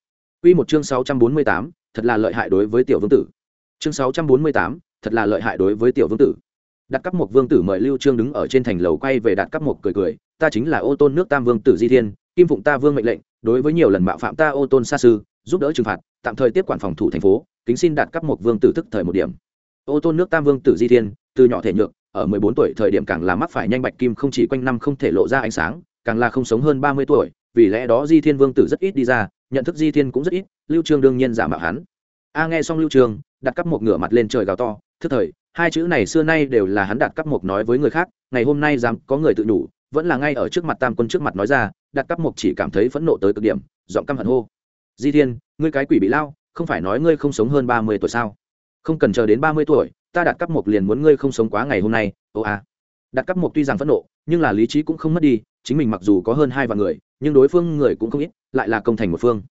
Quy một chương 648, thật là lợi hại đối với tiểu vương tử. Chương 648, thật là lợi hại đối với tiểu vương tử. Đặt cắp một vương tử mời Lưu Trương đứng ở trên thành lầu quay về đặt cắp một cười cười, ta chính là ô tôn nước Tam vương tử Di Thiên, kim phụng ta vương mệnh lệnh, đối với nhiều lần mạo phạm ta ô tôn xa sư, giúp đỡ trừng phạt, tạm thời tiếp quản phòng thủ thành phố, kính xin đạt cấp một vương tử tức thời một điểm. Ô tôn nước Tam vương tử Di Thiên, từ nhỏ thể nhược, ở 14 tuổi thời điểm càng là mắc phải nhanh bạch kim không chỉ quanh năm không thể lộ ra ánh sáng, càng là không sống hơn 30 tuổi, vì lẽ đó Di Thiên vương tử rất ít đi ra, nhận thức Di Thiên cũng rất ít, Lưu Trương đương nhiên giả mạo hắn. A nghe xong Lưu Trương, đặt cắp một ngửa mặt lên trời gào to, thức thời, hai chữ này xưa nay đều là hắn đặt cắp một nói với người khác, ngày hôm nay dám có người tự đủ, vẫn là ngay ở trước mặt Tam quân trước mặt nói ra, đặt cắp một chỉ cảm thấy phẫn nộ tới cực điểm, giọng căm hận hô. Di Thiên, ngươi cái quỷ bị lao, không phải nói ngươi không sống hơn 30 tuổi sao? Không cần chờ đến 30 tuổi, ta đặt cắp một liền muốn ngươi không sống quá ngày hôm nay ô a đặt cắp một tuy rằng phẫn nộ nhưng là lý trí cũng không mất đi chính mình mặc dù có hơn hai vạn người nhưng đối phương người cũng không ít lại là công thành một phương.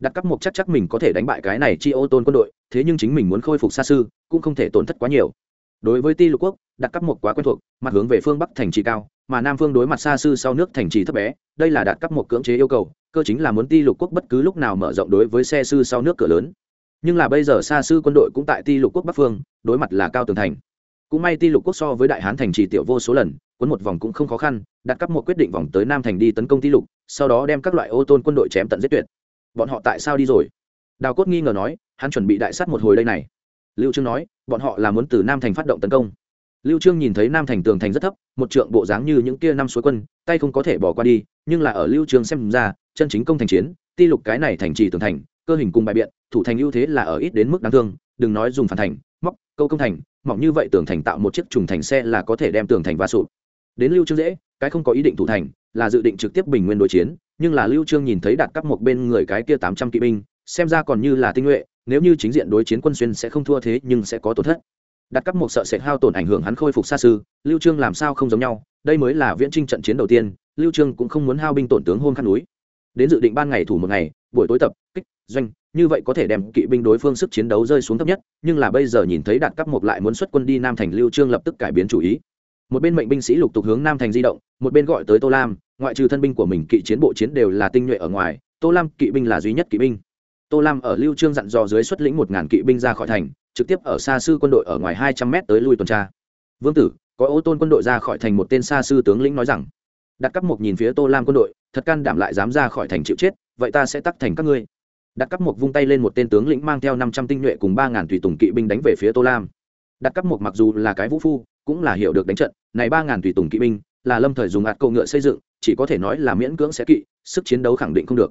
Đặt cắp mộc chắc chắc mình có thể đánh bại cái này chi ô tôn quân đội, thế nhưng chính mình muốn khôi phục xa sư cũng không thể tổn thất quá nhiều. Đối với ti lục quốc, đặt cắp mộc quá quen thuộc, mặt hướng về phương bắc thành trì cao, mà nam phương đối mặt xa sư sau nước thành trì thấp bé, đây là đạt cắp mộc cưỡng chế yêu cầu, cơ chính là muốn ti lục quốc bất cứ lúc nào mở rộng đối với xe sư sau nước cửa lớn. Nhưng là bây giờ xa sư quân đội cũng tại ti lục quốc bắc phương, đối mặt là cao tường thành. Cũng may ti lục quốc so với đại hán thành trì tiểu vô số lần cuốn một vòng cũng không khó khăn, đặt cấp một quyết định vòng tới nam thành đi tấn công ti lục, sau đó đem các loại ô tôn quân đội chém tận giết tuyệt. Bọn họ tại sao đi rồi? Đào cốt nghi ngờ nói, hắn chuẩn bị đại s á t một hồi đây này. Lưu trương nói, bọn họ là muốn từ nam thành phát động tấn công. Lưu trương nhìn thấy nam thành tường thành rất thấp, một trượng bộ dáng như những kia năm suối quân, tay không có thể bỏ qua đi, nhưng là ở lưu trương xem ra, chân chính công thành chiến, ti lục cái này thành trì tường thành, cơ hình cùng bài biện, thủ thành ưu thế là ở ít đến mức đáng thương, đừng nói dùng phản thành, móc, câu công thành mỏng như vậy tường thành tạo một chiếc trùng thành xe là có thể đem tường thành va sụp đến lưu trương dễ, cái không có ý định thủ thành, là dự định trực tiếp bình nguyên đối chiến, nhưng là lưu trương nhìn thấy đạt cấp một bên người cái kia 800 kỵ binh, xem ra còn như là tinh nhuệ, nếu như chính diện đối chiến quân xuyên sẽ không thua thế, nhưng sẽ có tổn thất. Đặt cấp một sợ sẽ hao tổn ảnh hưởng hắn khôi phục xa sư lưu trương làm sao không giống nhau, đây mới là viễn trinh trận chiến đầu tiên, lưu trương cũng không muốn hao binh tổn tướng hôn khăn núi. Đến dự định ban ngày thủ một ngày, buổi tối tập, kích, doanh, như vậy có thể đem kỵ binh đối phương sức chiến đấu rơi xuống thấp nhất, nhưng là bây giờ nhìn thấy đạt cấp một lại muốn xuất quân đi nam thành, lưu trương lập tức cải biến chủ ý một bên mệnh binh sĩ lục tục hướng nam thành di động, một bên gọi tới tô lam, ngoại trừ thân binh của mình, kỵ chiến bộ chiến đều là tinh nhuệ ở ngoài, tô lam kỵ binh là duy nhất kỵ binh. Tô lam ở lưu trương dặn dò dưới xuất lĩnh một ngàn kỵ binh ra khỏi thành, trực tiếp ở xa sư quân đội ở ngoài hai trăm mét tới lui tuần tra. Vương tử, có ô tôn quân đội ra khỏi thành một tên xa sư tướng lĩnh nói rằng, đặt cắp một nhìn phía tô lam quân đội, thật can đảm lại dám ra khỏi thành chịu chết, vậy ta sẽ tắc thành các ngươi. Đặt cắp một vung tay lên một tên tướng lĩnh mang theo năm trăm tinh nhuệ cùng ba ngàn tùy tùng kỵ binh đánh về phía tô lam. Đặt cắp một mặc dù là cái vũ phu cũng là hiểu được đánh trận, này ba ngàn tùy tùng kỵ binh, là lâm thời dùng ạt cầu ngựa xây dựng, chỉ có thể nói là miễn cưỡng sẽ kỵ, sức chiến đấu khẳng định không được.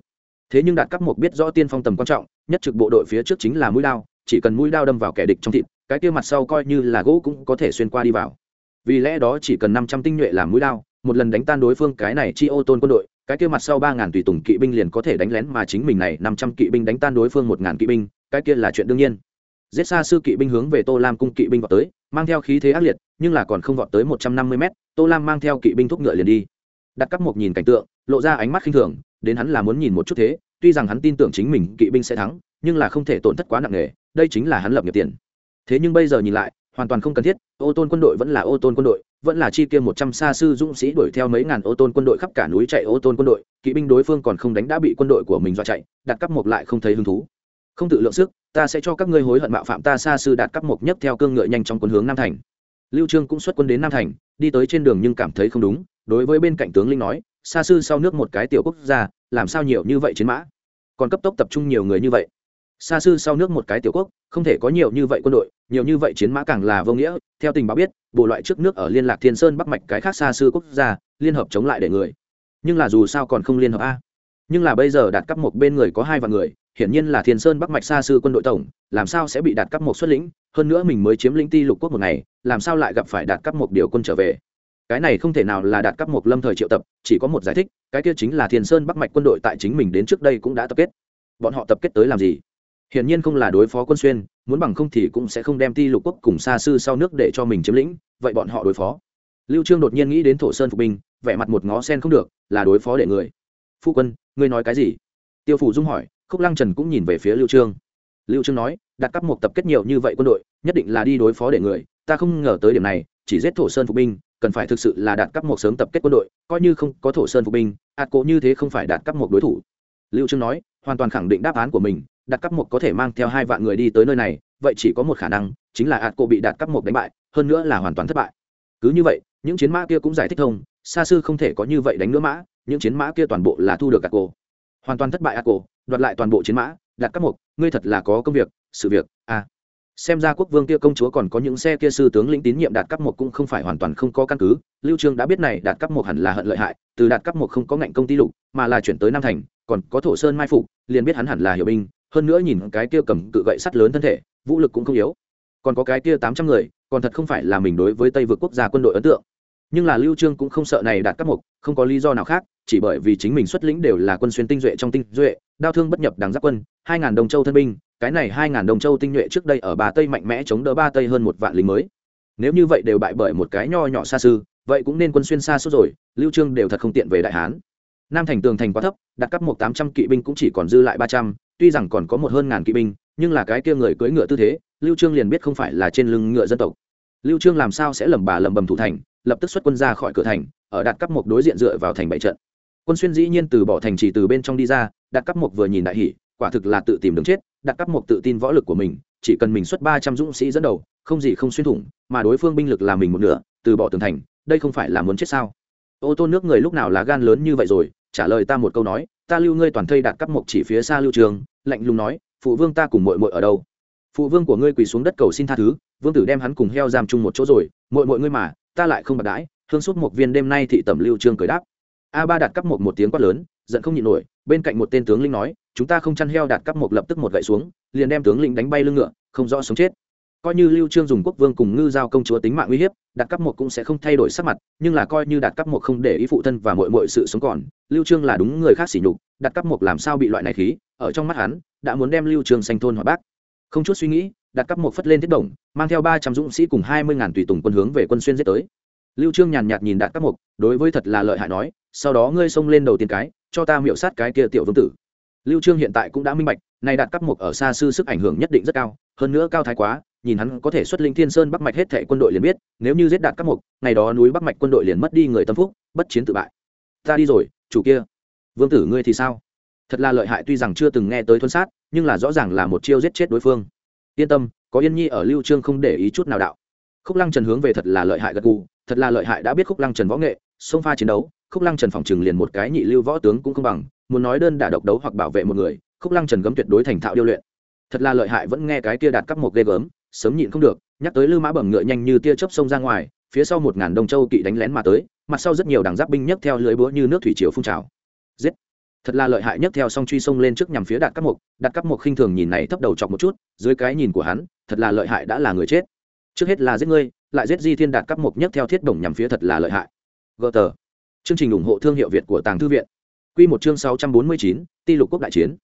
Thế nhưng đạt cấp một biết rõ tiên phong tầm quan trọng, nhất trực bộ đội phía trước chính là mũi đao, chỉ cần mũi đao đâm vào kẻ địch trong thịt, cái kia mặt sau coi như là gỗ cũng có thể xuyên qua đi vào. Vì lẽ đó chỉ cần năm trăm tinh nhuệ làm mũi đao, một lần đánh tan đối phương cái này chi ô tôn quân đội, cái kia mặt sau ba ngàn tùy tùng kỵ binh liền có thể đánh lén mà chính mình này năm trăm kỵ binh đánh tan đối phương một ngàn kỵ binh, cái kia là chuyện đương nhiên. Giết xa sư kỵ binh hướng về tô lam cung kỵ binh vọt tới mang theo khí thế ác liệt, nhưng là còn không vọt tới một trăm năm mươi mét, tô lam mang theo kỵ binh thúc ngựa liền đi. Đặt cắp một nhìn cảnh tượng, lộ ra ánh mắt khinh thường, đến hắn là muốn nhìn một chút thế, tuy rằng hắn tin tưởng chính mình kỵ binh sẽ thắng, nhưng là không thể tổn thất quá nặng nề, đây chính là hắn lập nghiệp tiền. Thế nhưng bây giờ nhìn lại, hoàn toàn không cần thiết, ô tôn quân đội vẫn là ô tôn quân đội, vẫn là chi kia một trăm xa sư dũng sĩ đuổi theo mấy ngàn ô tôn quân đội khắp cả núi chạy ô tôn quân đội, kỵ binh đối phương còn không đánh đã bị quân đội của mình dọa chạy, đặt cắp một lại không thấy hứng thú không tự lượng sức, ta sẽ cho các ngươi hối hận mạo phạm ta xa sư đạt cấp mộc nhất theo cương ngựa nhanh trong quân hướng nam thành. Lưu trương cũng xuất quân đến nam thành, đi tới trên đường nhưng cảm thấy không đúng, đối với bên cạnh tướng linh nói xa sư sau nước một cái tiểu quốc gia, làm sao nhiều như vậy chiến mã? Còn cấp tốc tập trung nhiều người như vậy. Xa sư sau nước một cái tiểu quốc, không thể có nhiều như vậy quân đội, nhiều như vậy chiến mã càng là vô nghĩa. Theo tình báo biết, bộ loại trước nước ở liên lạc thiên sơn bắc mạch cái khác xa sư quốc gia, liên hợp chống lại để người. Nhưng là dù sao còn không liên hợp a nhưng là bây giờ đạt cấp một bên người có hai vạn người, hiển nhiên là thiên sơn bắc mạch xa sư quân đội tổng, làm sao sẽ bị đạt cấp một xuất lĩnh? Hơn nữa mình mới chiếm lĩnh ti lục quốc một ngày, làm sao lại gặp phải đạt cấp một điều quân trở về? Cái này không thể nào là đạt cấp một lâm thời triệu tập, chỉ có một giải thích, cái kia chính là thiên sơn bắc mạch quân đội tại chính mình đến trước đây cũng đã tập kết. Bọn họ tập kết tới làm gì? Hiển nhiên không là đối phó quân xuyên, muốn bằng không thì cũng sẽ không đem ti lục quốc cùng xa sư sau nước để cho mình chiếm lĩnh, vậy bọn họ đối phó. Lưu trương đột nhiên nghĩ đến thổ sơn phục binh, vẻ mặt một ngó sen không được, là đối phó để người phu quân, ngươi nói cái gì? Tiêu phủ dung hỏi, khúc lăng trần cũng nhìn về phía lưu trương. Lưu trương nói, đặt cắp một tập kết nhiều như vậy quân đội, nhất định là đi đối phó để người, ta không ngờ tới điểm này, chỉ giết thổ sơn phục binh, cần phải thực sự là đạt cấp một sớm tập kết quân đội, coi như không có thổ sơn phục binh, ạt cố như thế không phải đạt cấp một đối thủ. Lưu trương nói, hoàn toàn khẳng định đáp án của mình đạt cấp một có thể mang theo hai vạn người đi tới nơi này, vậy chỉ có một khả năng, chính là ạt cố bị đạt cấp một đánh bại, hơn nữa là hoàn toàn thất bại. Cứ như vậy, những chiến mã kia cũng giải thích thông xa sư không thể có như vậy đánh nữa mã những chiến mã kia toàn bộ là thu được gạt cổ, hoàn toàn thất bại ạt cổ, đoạt lại toàn bộ chiến mã đạt cấp một ngươi thật là có công việc sự việc a à. Xem ra quốc vương kia công chúa còn có những xe kia sư tướng lĩnh tín nhiệm đạt cấp một cũng không phải hoàn toàn không có căn cứ. Lưu trương đã biết này đạt cấp một hẳn là hận lợi hại từ đạt cấp một không có ngạnh công ty lục mà là chuyển tới nam thành còn có thổ sơn mai phục liền biết hắn hẳn là hiệu binh hơn nữa nhìn cái kia cầm cự gậy sắt lớn thân thể vũ lực cũng không yếu. Còn có cái kia 800 người còn thật không phải là mình đối với tây vực quốc gia quân đội ấn tượng nhưng là lưu trương cũng không sợ này đạt cấp một không có lý do nào khác, chỉ bởi vì chính mình xuất lĩnh đều là quân xuyên tinh duệ trong tinh duệ đao thương bất nhập đằng giáp quân, hai ngàn đồng châu thân binh, cái này hai ngàn đồng châu tinh nhuệ trước đây ở ba tây mạnh mẽ chống đỡ ba tây hơn một vạn lính mới. Nếu như vậy đều bại bởi một cái nho nhỏ xa sư vậy cũng nên quân xuyên xa suốt rồi, lưu trương đều thật không tiện về đại hán. Nam thành tường thành quá thấp đặt cấp một tám trăm kỵ binh cũng chỉ còn dư lại ba trăm, tuy rằng còn có một hơn ngàn kỵ binh, nhưng là cái kia người cưỡi ngựa tư thế, lưu trương liền biết không phải là trên lưng ngựa dân tộc. Lưu trương làm sao sẽ lầm bà lầm bầm thủ thành lập tức xuất quân ra khỏi cửa thành, ở đạt cấp một đối diện dựa vào thành bảy trận. Quân xuyên dĩ nhiên từ bỏ thành trì từ bên trong đi ra, đạt cấp một vừa nhìn đại hỉ, quả thực là tự tìm đường chết, đạt cấp một tự tin võ lực của mình, chỉ cần mình xuất ba trăm dũng sĩ dẫn đầu, không gì không xuyên thủng, mà đối phương binh lực là mình một nửa, từ bỏ tường thành, đây không phải là muốn chết sao? Ô tô nước người lúc nào là gan lớn như vậy rồi? Trả lời ta một câu nói, ta lưu ngươi toàn thây đạt cấp một chỉ phía xa lưu trường, lạnh lùng nói, phụ vương ta cùng mội mội ở đâu? Phụ vương của ngươi quỳ xuống đất cầu xin tha thứ, vương tử đem hắn cùng heo giam chung một chỗ rồi mội mội ngươi mà ta lại không bạc đãi, hương suốt một viên đêm nay thị tẩm lưu trương cười đáp. A ba đạt cấp một một tiếng quát lớn, giận không nhịn nổi, bên cạnh một tên tướng linh nói, chúng ta không chăn heo đạt cấp một lập tức một gậy xuống, liền đem tướng lĩnh đánh bay lưng ngựa, không rõ sống chết. Coi như lưu trương dùng quốc vương cùng ngư giao công chúa tính mạng uy hiếp đạt cấp một cũng sẽ không thay đổi sắc mặt, nhưng là coi như đạt cấp một không để ý phụ thân và mọi mọi sự sống còn, lưu trương là đúng người khác sỉ nhục đạt cấp một làm sao bị loại này khí, ở trong mắt hắn, đã muốn đem lưu trương sanh thôn hòa bác không chút suy nghĩ, đặt cắp một phất lên thiết động mang theo 300 dũng sĩ cùng 20 ngàn tùy tùng quân hướng về quân xuyên giết tới. Lưu trương nhàn nhạt nhìn đạt cắp một đối với thật là lợi hại nói, sau đó ngươi xông lên đầu tiên cái, cho ta miệu sát cái kia tiểu vương tử. Lưu trương hiện tại cũng đã minh bạch này đạt cắp một ở xa sư sức ảnh hưởng nhất định rất cao, hơn nữa cao thái quá, nhìn hắn có thể xuất linh thiên sơn bắc mạch hết thệ quân đội liền biết, nếu như giết đạt cắp một ngày đó núi bắc mạch quân đội liền mất đi người tâm phúc, bất chiến tự bại. Ta đi rồi, chủ kia. Vương tử ngươi thì sao? Thật là lợi hại, tuy rằng chưa từng nghe tới thuần sát nhưng là rõ ràng là một chiêu giết chết đối phương. Yên tâm, có yên nhi ở lưu trương không để ý chút nào đạo. Khúc lăng trần hướng về thật là lợi hại gật gù, thật là lợi hại đã biết khúc lăng trần võ nghệ, xông pha chiến đấu, khúc lăng trần phòng trừng liền một cái nhị lưu võ tướng cũng không bằng, muốn nói đơn đả độc đấu hoặc bảo vệ một người, khúc lăng trần gấm tuyệt đối thành thạo điêu luyện. Thật là lợi hại vẫn nghe cái kia đạt cấp một ghê gớm, sớm nhịn không được, nhắc tới lư mã bẩm ngựa nhanh như tia chớp sông ra ngoài, phía sau một ngàn đông châu kỵ đánh lén mà tới, mặt sau rất nhiều đảng giáp binh nhấc theo lưới búa như nước thủy triều phun trào. Giết! Thật là lợi hại nhất theo song truy sông lên trước nhằm phía đạt cấp mục, đạt cấp mục khinh thường nhìn này thấp đầu chọc một chút dưới cái nhìn của hắn thật là lợi hại đã là người chết. Trước hết là giết ngươi lại giết di thiên đạt cấp mục nhất theo thiết bổng nhằm phía thật là lợi hại. Gờ tờ. Chương trình ủng hộ thương hiệu việt của tàng thư viện. Q một chương sáu trăm bốn mươi chín ti lục quốc đại chiến.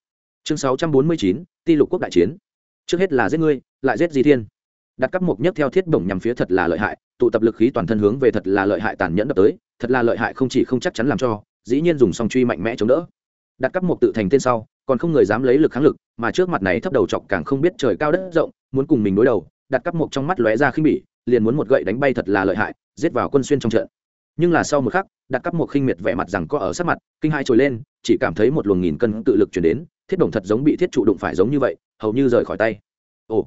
Chương sáu trăm bốn mươi chín ti lục quốc đại chiến. Trước hết là giết ngươi lại giết di thiên. Đặt cắp mục nhất theo thiết bổng nhằm phía thật là lợi hại tụ tập lực khí toàn thân hướng về thật là lợi hại tàn nhẫn đập tới thật là lợi hại không chỉ không chắc chắn làm cho dĩ nhiên dùng song truy mạnh mẽ chống đỡ đặt cắp mục tự thành tên sau, còn không người dám lấy lực kháng lực, mà trước mặt này thấp đầu chọc càng không biết trời cao đất rộng, muốn cùng mình đối đầu, đặt cắp mục trong mắt lóe ra khinh bỉ, liền muốn một gậy đánh bay thật là lợi hại, giết vào quân xuyên trong trận. Nhưng là sau một khắc, đặt cắp mục khinh miệt vẻ mặt rằng có ở sát mặt, kinh hai trồi lên, chỉ cảm thấy một luồng nghìn cân tự lực chuyển đến, thiết đồng thật giống bị thiết trụ đụng phải giống như vậy, hầu như rời khỏi tay. Ồ,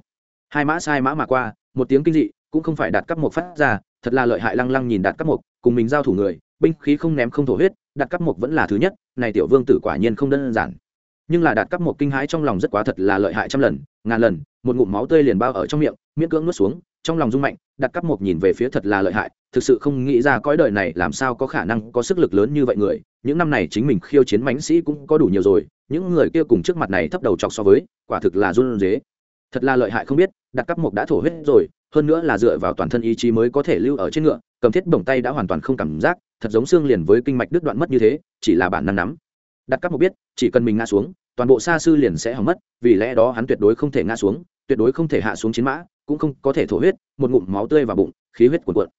hai mã sai mã mà qua, một tiếng kinh dị, cũng không phải đạt cắp một phát ra, thật là lợi hại lăng lăng nhìn đạt cắp một cùng mình giao thủ người, binh khí không ném không thổ huyết đạt cấp một vẫn là thứ nhất, này tiểu vương tử quả nhiên không đơn giản. Nhưng là đạt cấp một kinh hãi trong lòng rất quá thật là lợi hại trăm lần, ngàn lần, một ngụm máu tươi liền bao ở trong miệng, miễn cưỡng nuốt xuống, trong lòng rung mạnh, đạt cấp một nhìn về phía thật là lợi hại, thực sự không nghĩ ra cõi đời này làm sao có khả năng có sức lực lớn như vậy người, những năm này chính mình khiêu chiến mãnh sĩ cũng có đủ nhiều rồi, những người kia cùng trước mặt này thấp đầu chọc so với, quả thực là run rế. Thật là lợi hại không biết đặt cắp mục đã thổ huyết rồi, hơn nữa là dựa vào toàn thân ý chí mới có thể lưu ở trên ngựa, cầm thiết bổng tay đã hoàn toàn không cảm giác thật giống xương liền với kinh mạch đứt đoạn mất như thế, chỉ là bản năng nắm. Đặt các mục biết, chỉ cần mình ngã xuống, toàn bộ xa sư liền sẽ hỏng mất, vì lẽ đó hắn tuyệt đối không thể ngã xuống, tuyệt đối không thể hạ xuống chiến mã, cũng không có thể thổ huyết, một ngụm máu tươi vào bụng, khí huyết cuồn cuộn.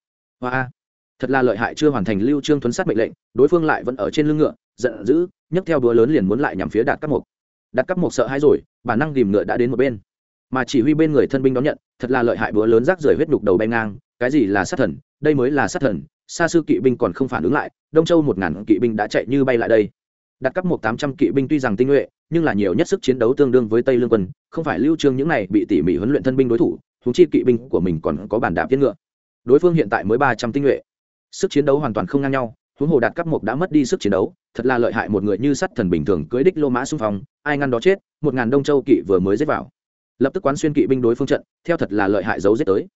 Hoa thật là lợi hại chưa hoàn thành lưu trương thuấn sát mệnh lệnh, đối phương lại vẫn ở trên lưng ngựa, giận dữ, nhấc theo đũa lớn liền muốn lại nhằm phía đạt các mục đạt các mục sợ hãi rồi, bản năng ghìm ngựa đã đến một bên. Mà chỉ huy bên người thân binh đón nhận, thật là lợi hại búa lớn rác rời huyết nhục đầu bay ngang, cái gì là sát thần, đây mới là sát thần xa sư kỵ binh còn không phản ứng lại, đông châu một ngàn kỵ binh đã chạy như bay lại đây. Đặt cấp một tám trăm kỵ binh tuy rằng tinh nhuệ, nhưng là nhiều nhất sức chiến đấu tương đương với tây lương quân, không phải lưu trương những này bị tỉ mỉ huấn luyện thân binh đối thủ thúng chi kỵ binh của mình còn có bản đạp tiến ngựa. Đối phương hiện tại mới ba trăm tinh nhuệ. Sức chiến đấu hoàn toàn không ngang nhau, huống hồ đạt cấp một đã mất đi sức chiến đấu, thật là lợi hại một người như sắt thần bình thường cưới đích lô mã xung phong, ai ngăn đó chết, một ngàn đông châu kỵ vừa mới giết vào. Lập tức quán xuyên kỵ binh đối phương trận, theo thật là lợi hại giấu giết tới.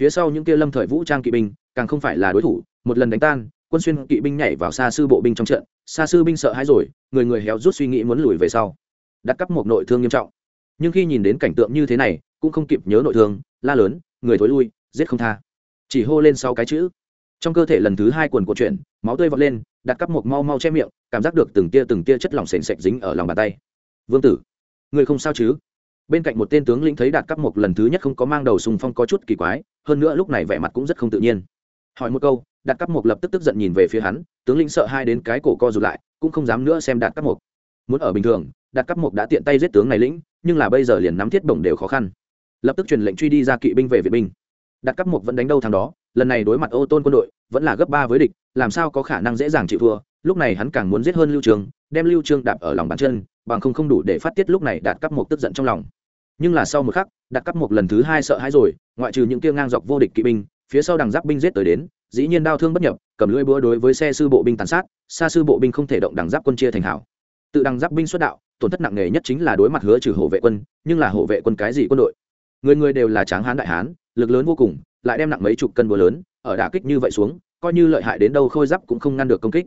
Phía sau những kia lâm thời vũ trang kỵ binh, càng không phải là đối thủ một lần đánh tan, quân xuyên kỵ binh nhảy vào xa sư bộ binh trong trận xa sư binh sợ hãi rồi, người người héo rút suy nghĩ muốn lùi về sau. Đặt cắp một nội thương nghiêm trọng. Nhưng khi nhìn đến cảnh tượng như thế này, cũng không kịp nhớ nội thương, la lớn, người thối lui, giết không tha. Chỉ hô lên sau cái chữ. Trong cơ thể lần thứ hai quần của chuyện, máu tươi vọt lên, đặt cắp một mau mau che miệng, cảm giác được từng tia từng tia chất lỏng sền sệt dính ở lòng bàn tay. Vương tử, người không sao chứ? Bên cạnh một tên tướng lĩnh thấy đạt cắp một lần thứ nhất không có mang đầu sùng phong có chút kỳ quái, hơn nữa lúc này vẻ mặt cũng rất không tự nhiên. Hỏi một câu đạt cắp một lập tức tức giận nhìn về phía hắn, tướng lĩnh sợ hai đến cái cổ co rụt lại, cũng không dám nữa xem đạt cắp một muốn ở bình thường, đạt cắp một đã tiện tay giết tướng này lĩnh, nhưng là bây giờ liền nắm thiết bổng đều khó khăn. Lập tức truyền lệnh truy đi ra kỵ binh về viện binh. Đạt cắp một vẫn đánh đâu thằng đó, lần này đối mặt ô tôn quân đội, vẫn là gấp ba với địch, làm sao có khả năng dễ dàng chịu thua, lúc này hắn càng muốn giết hơn lưu trường, đem lưu trương đạp ở lòng bàn chân, bằng không không đủ để phát tiết lúc này đạt cắp một tức giận trong lòng. Nhưng là sau một khắc, đạt cắp một lần thứ hai sợ hãi rồi, ngoại trừ những kia ngang dọc vô địch kỵ binh, phía sau đằng giáp binh giết tới đến dĩ nhiên đau thương bất nhập, cầm lưỡi búa đối với xe sư bộ binh tàn sát, xa sư bộ binh không thể động đằng giáp quân chia thành hảo. Tự đằng giáp binh xuất đạo, tổn thất nặng nề nhất chính là đối mặt hứa trừ hộ vệ quân, nhưng là hộ vệ quân cái gì quân đội? Người người đều là tráng hán đại hán, lực lớn vô cùng, lại đem nặng mấy chục cân búa lớn, ở đả kích như vậy xuống, coi như lợi hại đến đâu khôi giáp cũng không ngăn được công kích.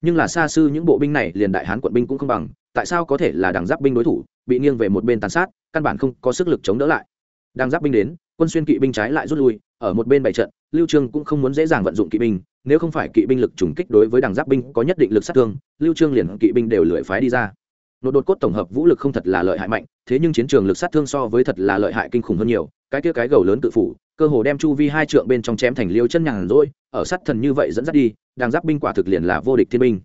Nhưng là xa sư những bộ binh này liền đại hán quận binh cũng không bằng, tại sao có thể là đằng giáp binh đối thủ, bị nghiêng về một bên tàn sát, căn bản không có sức lực chống đỡ lại. Đằng giáp binh đến, quân xuyên kỵ binh trái lại rút lui, ở một bên bảy trận lưu trương cũng không muốn dễ dàng vận dụng kỵ binh, nếu không phải kỵ binh lực trùng kích đối với đằng giáp binh có nhất định lực sát thương, lưu trương liền kỵ binh đều lưỡi phái đi ra. Nột đột cốt tổng hợp vũ lực không thật là lợi hại mạnh, thế nhưng chiến trường lực sát thương so với thật là lợi hại kinh khủng hơn nhiều, cái kia cái gầu lớn tự phủ, cơ hồ đem chu vi hai trượng bên trong chém thành liêu chân nhàn rỗi, ở sát thần như vậy dẫn dắt đi đằng giáp binh quả thực liền là vô địch thiên binh.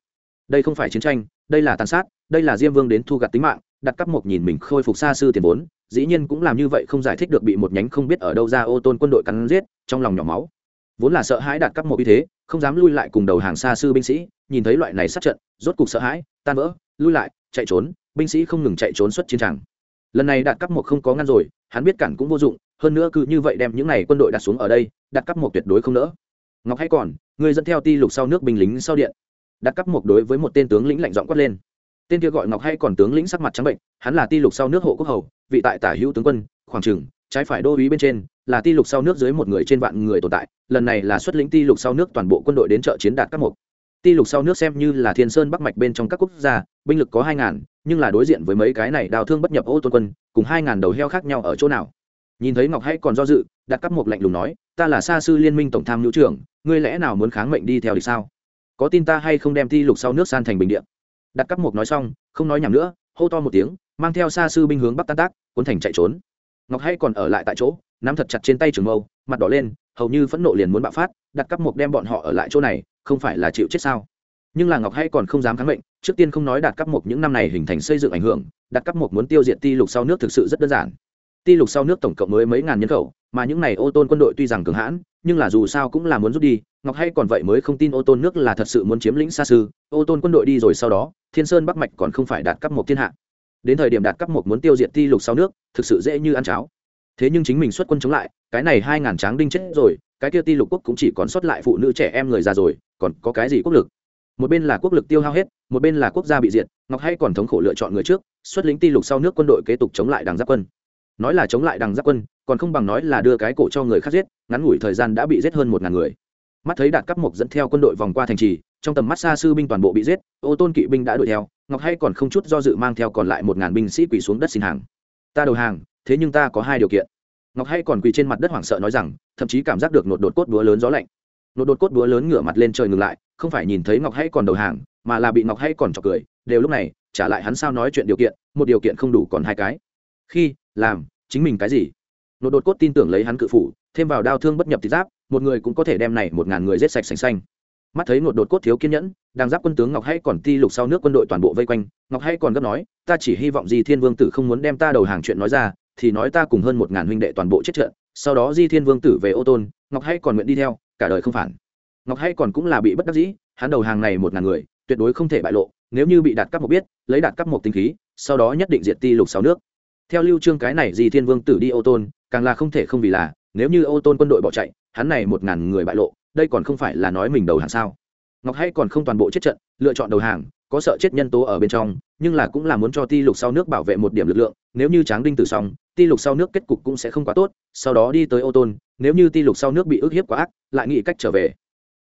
Đây không phải chiến tranh, đây là tàn sát, đây là diêm vương đến thu gặt tính mạng đặt cắp một nhìn mình khôi phục xa sư tiền vốn, dĩ nhiên cũng làm như vậy không giải thích được bị một nhánh không biết ở đâu ra ô tôn quân đội cắn giết, trong lòng nhỏ máu. Vốn là sợ hãi đặt cắp một như thế, không dám lui lại cùng đầu hàng xa sư binh sĩ, nhìn thấy loại này sát trận, rốt cục sợ hãi, tan vỡ, lui lại, chạy trốn, binh sĩ không ngừng chạy trốn xuất chiến trường. Lần này đạt cắp một không có ngăn rồi, hắn biết cản cũng vô dụng, hơn nữa cứ như vậy đem những này quân đội đặt xuống ở đây, đặt cắp một tuyệt đối không nỡ. Ngọc hay còn người dẫn theo ti lục sau nước binh lính sau điện. Đặt cắp một đối với một tên tướng lĩnh lạnh giọng quát lên tên kia gọi ngọc hay còn tướng lĩnh sắc mặt trắng bệnh, hắn là ti lục sau nước hộ quốc hầu, vị tại tả hữu tướng quân, khoảng trừng trái phải đô uý bên trên, là ti lục sau nước dưới một người trên vạn người tồn tại, lần này là xuất lĩnh ti lục sau nước toàn bộ quân đội đến trợ chiến đạt các mục. Ti lục sau nước xem như là thiên sơn bắc mạch bên trong các quốc gia, binh lực có hai ngàn, nhưng là đối diện với mấy cái này đào thương bất nhập ô tôn quân, cùng hai ngàn đầu heo khác nhau ở chỗ nào. Nhìn thấy ngọc hay còn do dự đặt các mục lạnh lùng nói, ta là sa sư liên minh tổng tham hữu trưởng, ngươi lẽ nào muốn kháng mệnh đi theo thì sao? Có tin ta hay không đem ti lục sau nước san thành bình điện đặt cắp mục nói xong, không nói nhảm nữa, hô to một tiếng, mang theo xa sư binh hướng bắc tan tác, cuốn thành chạy trốn. Ngọc hay còn ở lại tại chỗ, nắm thật chặt trên tay trường mâu, mặt đỏ lên, hầu như phẫn nộ liền muốn bạo phát, đặt cắp mục đem bọn họ ở lại chỗ này, không phải là chịu chết sao? Nhưng là ngọc hay còn không dám kháng mệnh, trước tiên không nói đạt cắp mục những năm này hình thành xây dựng ảnh hưởng, đặt cắp mục muốn tiêu diệt ti lục sau nước thực sự rất đơn giản. Ti lục sau nước tổng cộng mới mấy ngàn nhân khẩu, mà những này ô tôn quân đội tuy rằng cường hãn, nhưng là dù sao cũng là muốn rút đi, ngọc hay còn vậy mới không tin ô tôn nước là thật sự muốn chiếm lĩnh xa sư, ô tôn quân đội đi rồi sau đó thiên sơn bắc mạch còn không phải đạt cấp một thiên hạ. Đến thời điểm đạt cấp một muốn tiêu diệt ti lục sau nước, thực sự dễ như ăn cháo. Thế nhưng chính mình xuất quân chống lại, cái này hai ngàn tráng đinh chết rồi, cái kia ti lục quốc cũng chỉ còn sót lại phụ nữ trẻ em người già rồi, còn có cái gì quốc lực? Một bên là quốc lực tiêu hao hết, một bên là quốc gia bị diệt, ngọc hay còn thống khổ lựa chọn người trước, xuất lính ti lục sau nước quân đội kế tục chống lại đằng giáp quân. Nói là chống lại đằng giáp quân, còn không bằng nói là đưa cái cổ cho người khác giết, ngắn ngủi thời gian đã bị giết hơn một ngàn người. Mắt thấy đạt cấp mộc dẫn theo quân đội vòng qua thành trì trong tầm mắt xa sư binh toàn bộ bị giết, ô tôn kỵ binh đã đuổi theo, ngọc hay còn không chút do dự mang theo còn lại một ngàn binh sĩ quỳ xuống đất xin hàng. Ta đầu hàng, thế nhưng ta có hai điều kiện. Ngọc hay còn quỳ trên mặt đất hoảng sợ nói rằng, thậm chí cảm giác được nột đột cốt búa lớn gió lạnh. Nột đột cốt búa lớn ngửa mặt lên trời ngừng lại, không phải nhìn thấy ngọc hay còn đầu hàng, mà là bị ngọc hay còn chọc cười, đều lúc này, trả lại hắn sao nói chuyện điều kiện, một điều kiện không đủ còn hai cái. Khi, làm, chính mình cái gì? Nột đột cốt tin tưởng lấy hắn cự phủ, thêm vào đao thương bất nhập thịt giáp, một người cũng có thể đem này một ngàn người giết sạch sành xanh mắt thấy ngột đột cốt thiếu kiên nhẫn, đang giáp quân tướng ngọc hay còn ti lục sau nước quân đội toàn bộ vây quanh, ngọc hay còn gấp nói, ta chỉ hy vọng di thiên vương tử không muốn đem ta đầu hàng chuyện nói ra, thì nói ta cùng hơn một ngàn huynh đệ toàn bộ chết trận, sau đó di thiên vương tử về ô tôn, ngọc hay còn nguyện đi theo, cả đời không phản. Ngọc hay còn cũng là bị bất đắc dĩ, hắn đầu hàng này một ngàn người, tuyệt đối không thể bại lộ, nếu như bị đạt cấp một biết, lấy đạt cấp một tinh khí, sau đó nhất định diệt ti lục sáu nước. Theo lưu trương cái này di thiên vương tử đi ô tôn, càng là không thể không vì là, nếu như ô tôn quân đội bỏ chạy, hắn này một ngàn người bại lộ đây còn không phải là nói mình đầu hàng sao? Ngọc hay còn không toàn bộ chết trận, lựa chọn đầu hàng, có sợ chết nhân tố ở bên trong, nhưng là cũng là muốn cho ti lục sau nước bảo vệ một điểm lực lượng, nếu như tráng đinh tử xong, ti lục sau nước kết cục cũng sẽ không quá tốt, sau đó đi tới ô tôn, nếu như ti lục sau nước bị ức hiếp quá ác, lại nghĩ cách trở về.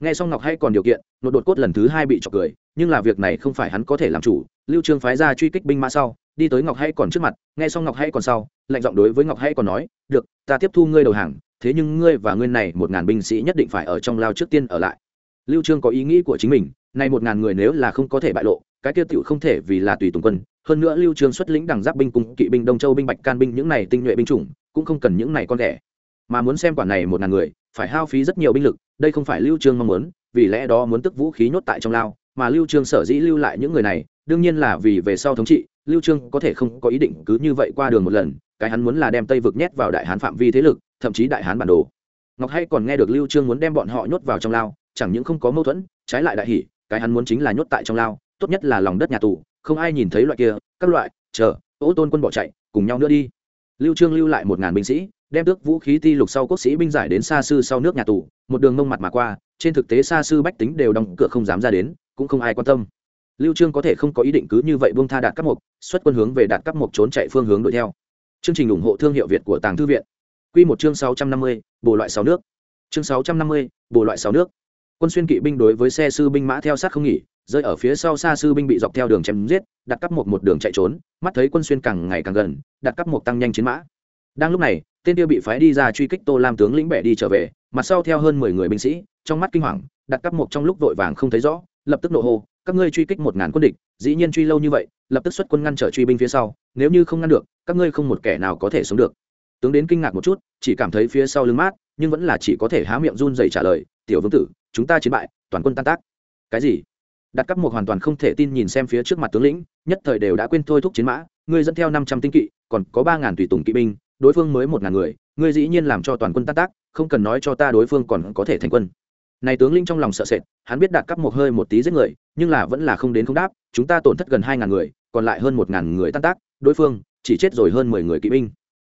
Nghe xong ngọc hay còn điều kiện, nột đột cốt lần thứ hai bị trọc cười, nhưng là việc này không phải hắn có thể làm chủ, lưu trương phái ra truy kích binh mã sau, đi tới ngọc hay còn trước mặt, nghe xong ngọc hay còn sau, lạnh giọng đối với ngọc hay còn nói, được, ta tiếp thu ngươi đầu hàng thế nhưng ngươi và ngươi này một ngàn binh sĩ nhất định phải ở trong lao trước tiên ở lại. Lưu trương có ý nghĩ của chính mình nay một ngàn người nếu là không có thể bại lộ, cái tiêu tiểu không thể vì là tùy tùng quân. Hơn nữa lưu trương xuất lĩnh đằng giáp binh cùng kỵ binh đông châu binh bạch can binh những này tinh nhuệ binh chủng, cũng không cần những này con ghẻ. Mà muốn xem quả này một ngàn người, phải hao phí rất nhiều binh lực, đây không phải lưu trương mong muốn, vì lẽ đó muốn tức vũ khí nhốt tại trong lao, mà lưu trương sở dĩ lưu lại những người này, đương nhiên là vì về sau thống trị, lưu trương có thể không có ý định cứ như vậy qua đường một lần, cái hắn muốn là đem tây vực nhét vào đại hán phạm vi thế lực thậm chí đại hán bản đồ. Ngọc hay còn nghe được lưu trương muốn đem bọn họ nhốt vào trong lao, chẳng những không có mâu thuẫn, trái lại đại hỉ, cái hắn muốn chính là nhốt tại trong lao, tốt nhất là lòng đất nhà tù, không ai nhìn thấy loại kia, các loại, chờ, ô tôn quân bỏ chạy, cùng nhau nữa đi. Lưu trương lưu lại một ngàn binh sĩ, đem tước vũ khí ti lục sau quốc sĩ binh giải đến xa sư sau nước nhà tù, một đường mông mặt mà qua, trên thực tế xa sư bách tính đều đóng cửa không dám ra đến, cũng không ai quan tâm. Lưu trương có thể không có ý định cứ như vậy buông tha đạt cấp mục xuất quân hướng về đạt cấp mục trốn chạy phương hướng đuổi theo. Chương trình ủng hộ thương hiệu việt của tàng thư viện quy một chương 650, bộ loại sáu nước. Chương 650, bộ loại sáu nước. Quân xuyên kỵ binh đối với xe sư binh mã theo sát không nghỉ rơi ở phía sau xa sư binh bị dọc theo đường chém giết đặt cấp một một đường chạy trốn mắt thấy quân xuyên càng ngày càng gần đặt cấp một tăng nhanh chiến mã. Đang lúc này tên kia bị phái đi ra truy kích tô lam tướng lĩnh bẻ đi trở về mặt sau theo hơn mười người binh sĩ trong mắt kinh hoàng đặt cắp một trong lúc vội vàng không thấy rõ lập tức nộ hô các ngươi truy kích một ngàn quân địch dĩ nhiên truy lâu như vậy lập tức xuất quân ngăn trở truy binh phía sau nếu như không ngăn được các ngươi không một kẻ nào có thể sống được tướng đến kinh ngạc một chút, chỉ cảm thấy phía sau lưng mát, nhưng vẫn là chỉ có thể há miệng run dày trả lời, tiểu vương tử, chúng ta chiến bại, toàn quân tan tác. Cái gì? Đặt cắp một hoàn toàn không thể tin nhìn xem phía trước mặt tướng lĩnh, nhất thời đều đã quên thôi thúc chiến mã, ngươi dẫn theo năm trăm tinh kỵ, còn có ba ngàn tùy tùng kỵ binh, đối phương mới một ngàn người, ngươi dĩ nhiên làm cho toàn quân tan tác, không cần nói cho ta đối phương còn có thể thành quân. Này tướng lĩnh trong lòng sợ sệt, hắn biết đạt cắp một hơi một tí giết người, nhưng là vẫn là không đến không đáp, chúng ta tổn thất gần hai ngàn người, còn lại hơn một ngàn người tan tác, đối phương chỉ chết rồi hơn mười người kỵ binh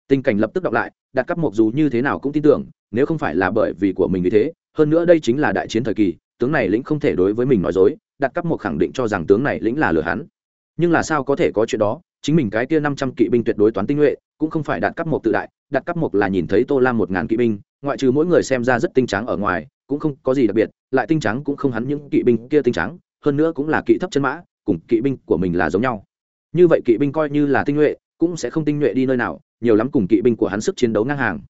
tình cảnh lập tức đọc lại, đạt cắp mộc dù như thế nào cũng tin tưởng, nếu không phải là bởi vì của mình như thế, hơn nữa đây chính là đại chiến thời kỳ, tướng này lĩnh không thể đối với mình nói dối, đạt cắp mộc khẳng định cho rằng tướng này lĩnh là lừa hắn. Nhưng là sao có thể có chuyện đó, chính mình cái kia năm trăm kỵ binh tuyệt đối toán tinh nhuệ, cũng không phải đạt cắp mộc tự đại, đạt cắp mộc là nhìn thấy tô lam một ngàn kỵ binh, ngoại trừ mỗi người xem ra rất tinh trắng ở ngoài, cũng không có gì đặc biệt, lại tinh trắng cũng không hắn những kỵ binh kia tinh trắng hơn nữa cũng là kỵ thấp chân mã, cùng kỵ binh của mình là giống nhau. Như vậy kỵ binh coi như là tinh nhuệ cũng sẽ không tinh nhuệ đi nơi nào, nhiều lắm cùng kỵ binh của hắn sức chiến đấu ngang hàng.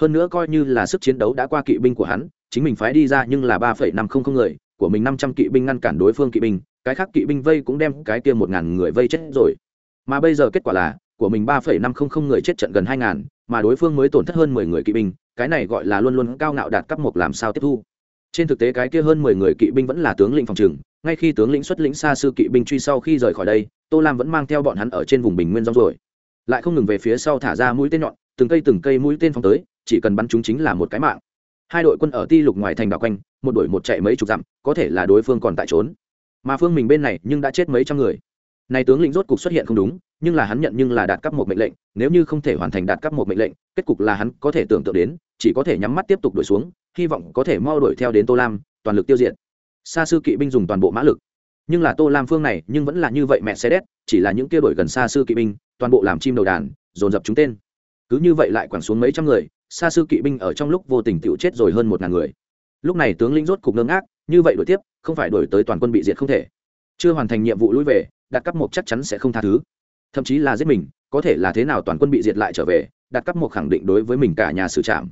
Hơn nữa coi như là sức chiến đấu đã qua kỵ binh của hắn, chính mình phái đi ra nhưng là ba phẩy năm không không người, của mình năm trăm kỵ binh ngăn cản đối phương kỵ binh, cái khác kỵ binh vây cũng đem cái kia một ngàn người vây chết rồi. Mà bây giờ kết quả là, của mình ba phẩy năm không không người chết trận gần hai ngàn, mà đối phương mới tổn thất hơn mười người kỵ binh, cái này gọi là luôn luôn cao ngạo đạt cấp một làm sao tiếp thu. Trên thực tế cái kia hơn mười người kỵ binh vẫn là tướng lĩnh phòng trừng ngay khi tướng lĩnh xuất lĩnh xa sư kỵ binh truy sau khi rời khỏi đây, tô lam vẫn mang theo bọn hắn ở trên vùng bình nguyên rong rồi lại không ngừng về phía sau thả ra mũi tên nhọn, từng cây từng cây mũi tên phóng tới, chỉ cần bắn chúng chính là một cái mạng. Hai đội quân ở ti lục ngoài thành đảo quanh, một đội một chạy mấy chục dặm, có thể là đối phương còn tại trốn. Mà phương mình bên này nhưng đã chết mấy trăm người. Này tướng lĩnh rốt cục xuất hiện không đúng, nhưng là hắn nhận nhưng là đạt cấp một mệnh lệnh, nếu như không thể hoàn thành đạt cấp một mệnh lệnh, kết cục là hắn có thể tưởng tượng đến, chỉ có thể nhắm mắt tiếp tục đuổi xuống, hy vọng có thể mau đuổi theo đến tô lam, toàn lực tiêu diệt. Xa sư kỵ binh dùng toàn bộ mã lực nhưng là tô lam phương này nhưng vẫn là như vậy mẹ xe đét, chỉ là những kia đổi gần xa sư kỵ binh, toàn bộ làm chim đầu đàn, dồn dập chúng tên. Cứ như vậy lại quẳng xuống mấy trăm người, xa sư kỵ binh ở trong lúc vô tình tựu chết rồi hơn một ngàn người. Lúc này tướng lĩnh rốt cục ngơ ngác, như vậy đổi tiếp, không phải đổi tới toàn quân bị diệt không thể. Chưa hoàn thành nhiệm vụ lui về, đặt cấp một chắc chắn sẽ không tha thứ. Thậm chí là giết mình, có thể là thế nào toàn quân bị diệt lại trở về, đặt cấp một khẳng định đối với mình cả nhà xử trảm.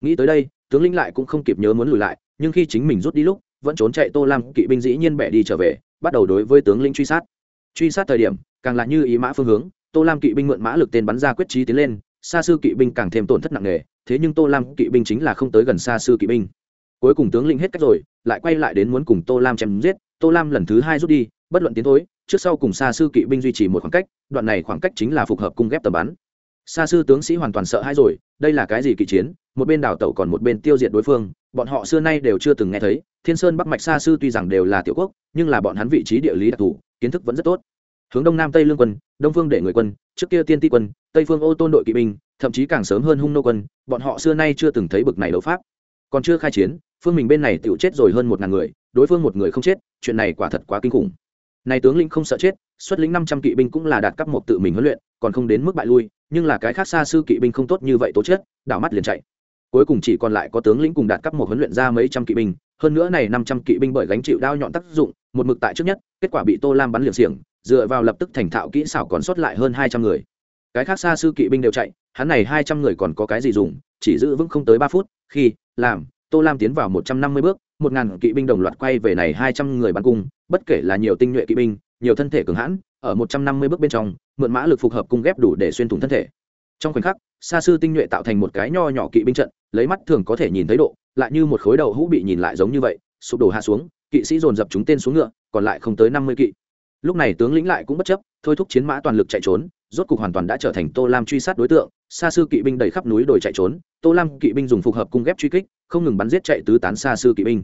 Nghĩ tới đây, tướng lĩnh lại cũng không kịp nhớ muốn lùi lại, nhưng khi chính mình rút đi lúc, vẫn trốn chạy tô lam kỵ binh dĩ nhiên bẻ đi trở về bắt đầu đối với tướng lĩnh truy sát. Truy sát thời điểm, càng là như ý mã phương hướng, tô lam kỵ binh mượn mã lực tên bắn ra quyết trí tiến lên xa sư kỵ binh càng thêm tổn thất nặng nề, thế nhưng tô lam kỵ binh chính là không tới gần xa sư kỵ binh. Cuối cùng tướng lĩnh hết cách rồi, lại quay lại đến muốn cùng tô lam chém giết, tô lam lần thứ hai rút đi, bất luận tiến thối, trước sau cùng xa sư kỵ binh duy trì một khoảng cách, đoạn này khoảng cách chính là phục hợp cung ghép tầm bắn. Xa sư tướng sĩ hoàn toàn sợ hãi rồi, đây là cái gì kỵ chiến, một bên đào tẩu còn một bên tiêu diệt đối phương bọn họ xưa nay đều chưa từng nghe thấy, thiên sơn bắc mạch xa sư tuy rằng đều là tiểu quốc, nhưng là bọn hắn vị trí địa lý đặc thù, kiến thức vẫn rất tốt. Hướng đông nam tây lương quân, đông phương để người quân, trước kia tiên ti quân, tây phương ô tôn đội kỵ binh, thậm chí càng sớm hơn hung nô quân, bọn họ xưa nay chưa từng thấy bực này đấu pháp. Còn chưa khai chiến, phương mình bên này tựu chết rồi hơn một ngàn người, đối phương một người không chết, chuyện này quả thật quá kinh khủng. Này tướng lĩnh không sợ chết, xuất lĩnh năm trăm kỵ binh cũng là đạt cấp một tự mình huấn luyện, còn không đến mức bại lui, nhưng là cái khác xa sư kỵ binh không tốt như vậy tố chết, đảo mắt liền chạy cuối cùng chỉ còn lại có tướng lĩnh cùng đạt cấp một huấn luyện ra mấy trăm kỵ binh, hơn nữa này năm trăm kỵ binh bởi gánh chịu đao nhọn tác dụng, một mực tại trước nhất, kết quả bị tô lam bắn liều xiềng, dựa vào lập tức thành thạo kỹ xảo còn sót lại hơn hai trăm người. Cái khác xa sư kỵ binh đều chạy, hắn này hai trăm người còn có cái gì dùng, chỉ giữ vững không tới ba phút, khi, làm, tô lam tiến vào một trăm năm mươi bước, một ngàn kỵ binh đồng loạt quay về này hai trăm người bắn cung, bất kể là nhiều tinh nhuệ kỵ binh, nhiều thân thể cường hãn, ở một trăm năm mươi bước bên trong, mượn mã lực phục hợp cung ghép đủ để xuyên thủng thân thể. Trong khoảnh khắc, xa sư tinh nhuệ tạo thành một cái nho nhỏ kỵ binh trận lấy mắt thường có thể nhìn thấy độ, lại như một khối đầu hũ bị nhìn lại giống như vậy, sụp đổ hạ xuống, kỵ sĩ dồn dập chúng tên xuống ngựa, còn lại không tới năm mươi kỵ. Lúc này tướng lĩnh lại cũng bất chấp, thôi thúc chiến mã toàn lực chạy trốn, rốt cục hoàn toàn đã trở thành tô lam truy sát đối tượng xa sư kỵ binh đầy khắp núi đồi chạy trốn, tô lam kỵ binh dùng phục hợp cung ghép truy kích, không ngừng bắn giết chạy tứ tán xa sư kỵ binh.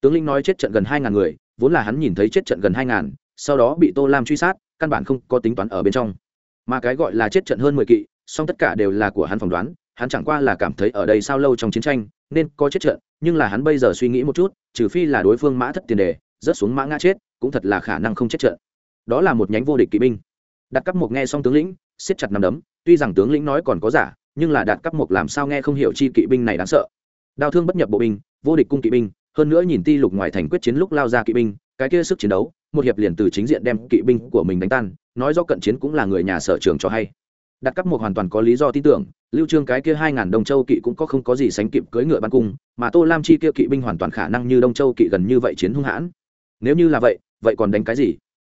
Tướng lĩnh nói chết trận gần hai ngàn người, vốn là hắn nhìn thấy chết trận gần hai ngàn, sau đó bị tô lam truy sát, căn bản không có tính toán ở bên trong. Mà cái gọi là chết trận hơn mười kỵ, song tất cả đều là của hắn phỏng đoán hắn chẳng qua là cảm thấy ở đây sao lâu trong chiến tranh, nên có chết trận, nhưng là hắn bây giờ suy nghĩ một chút, trừ phi là đối phương mã thất tiền đề, rớt xuống mã ngã chết, cũng thật là khả năng không chết trận. Đó là một nhánh vô địch kỵ binh. Đặt cắp một nghe xong tướng lĩnh, siết chặt nằm đấm, tuy rằng tướng lĩnh nói còn có giả, nhưng là đạt cấp một làm sao nghe không hiểu chi kỵ binh này đáng sợ. Đao thương bất nhập bộ binh, vô địch cung kỵ binh, hơn nữa nhìn ti lục ngoài thành quyết chiến lúc lao ra kỵ binh, cái kia sức chiến đấu, một hiệp liền từ chính diện đem kỵ binh của mình đánh tan, nói do cận chiến cũng là người nhà sở trường cho hay đặt cắp một hoàn toàn có lý do tin tưởng, lưu trương cái kia hai ngàn đông châu kỵ cũng có không có gì sánh kịp cưỡi ngựa bắn cung, mà tô lam chi kia kỵ binh hoàn toàn khả năng như đông châu kỵ gần như vậy chiến hung hãn. Nếu như là vậy vậy còn đánh cái gì?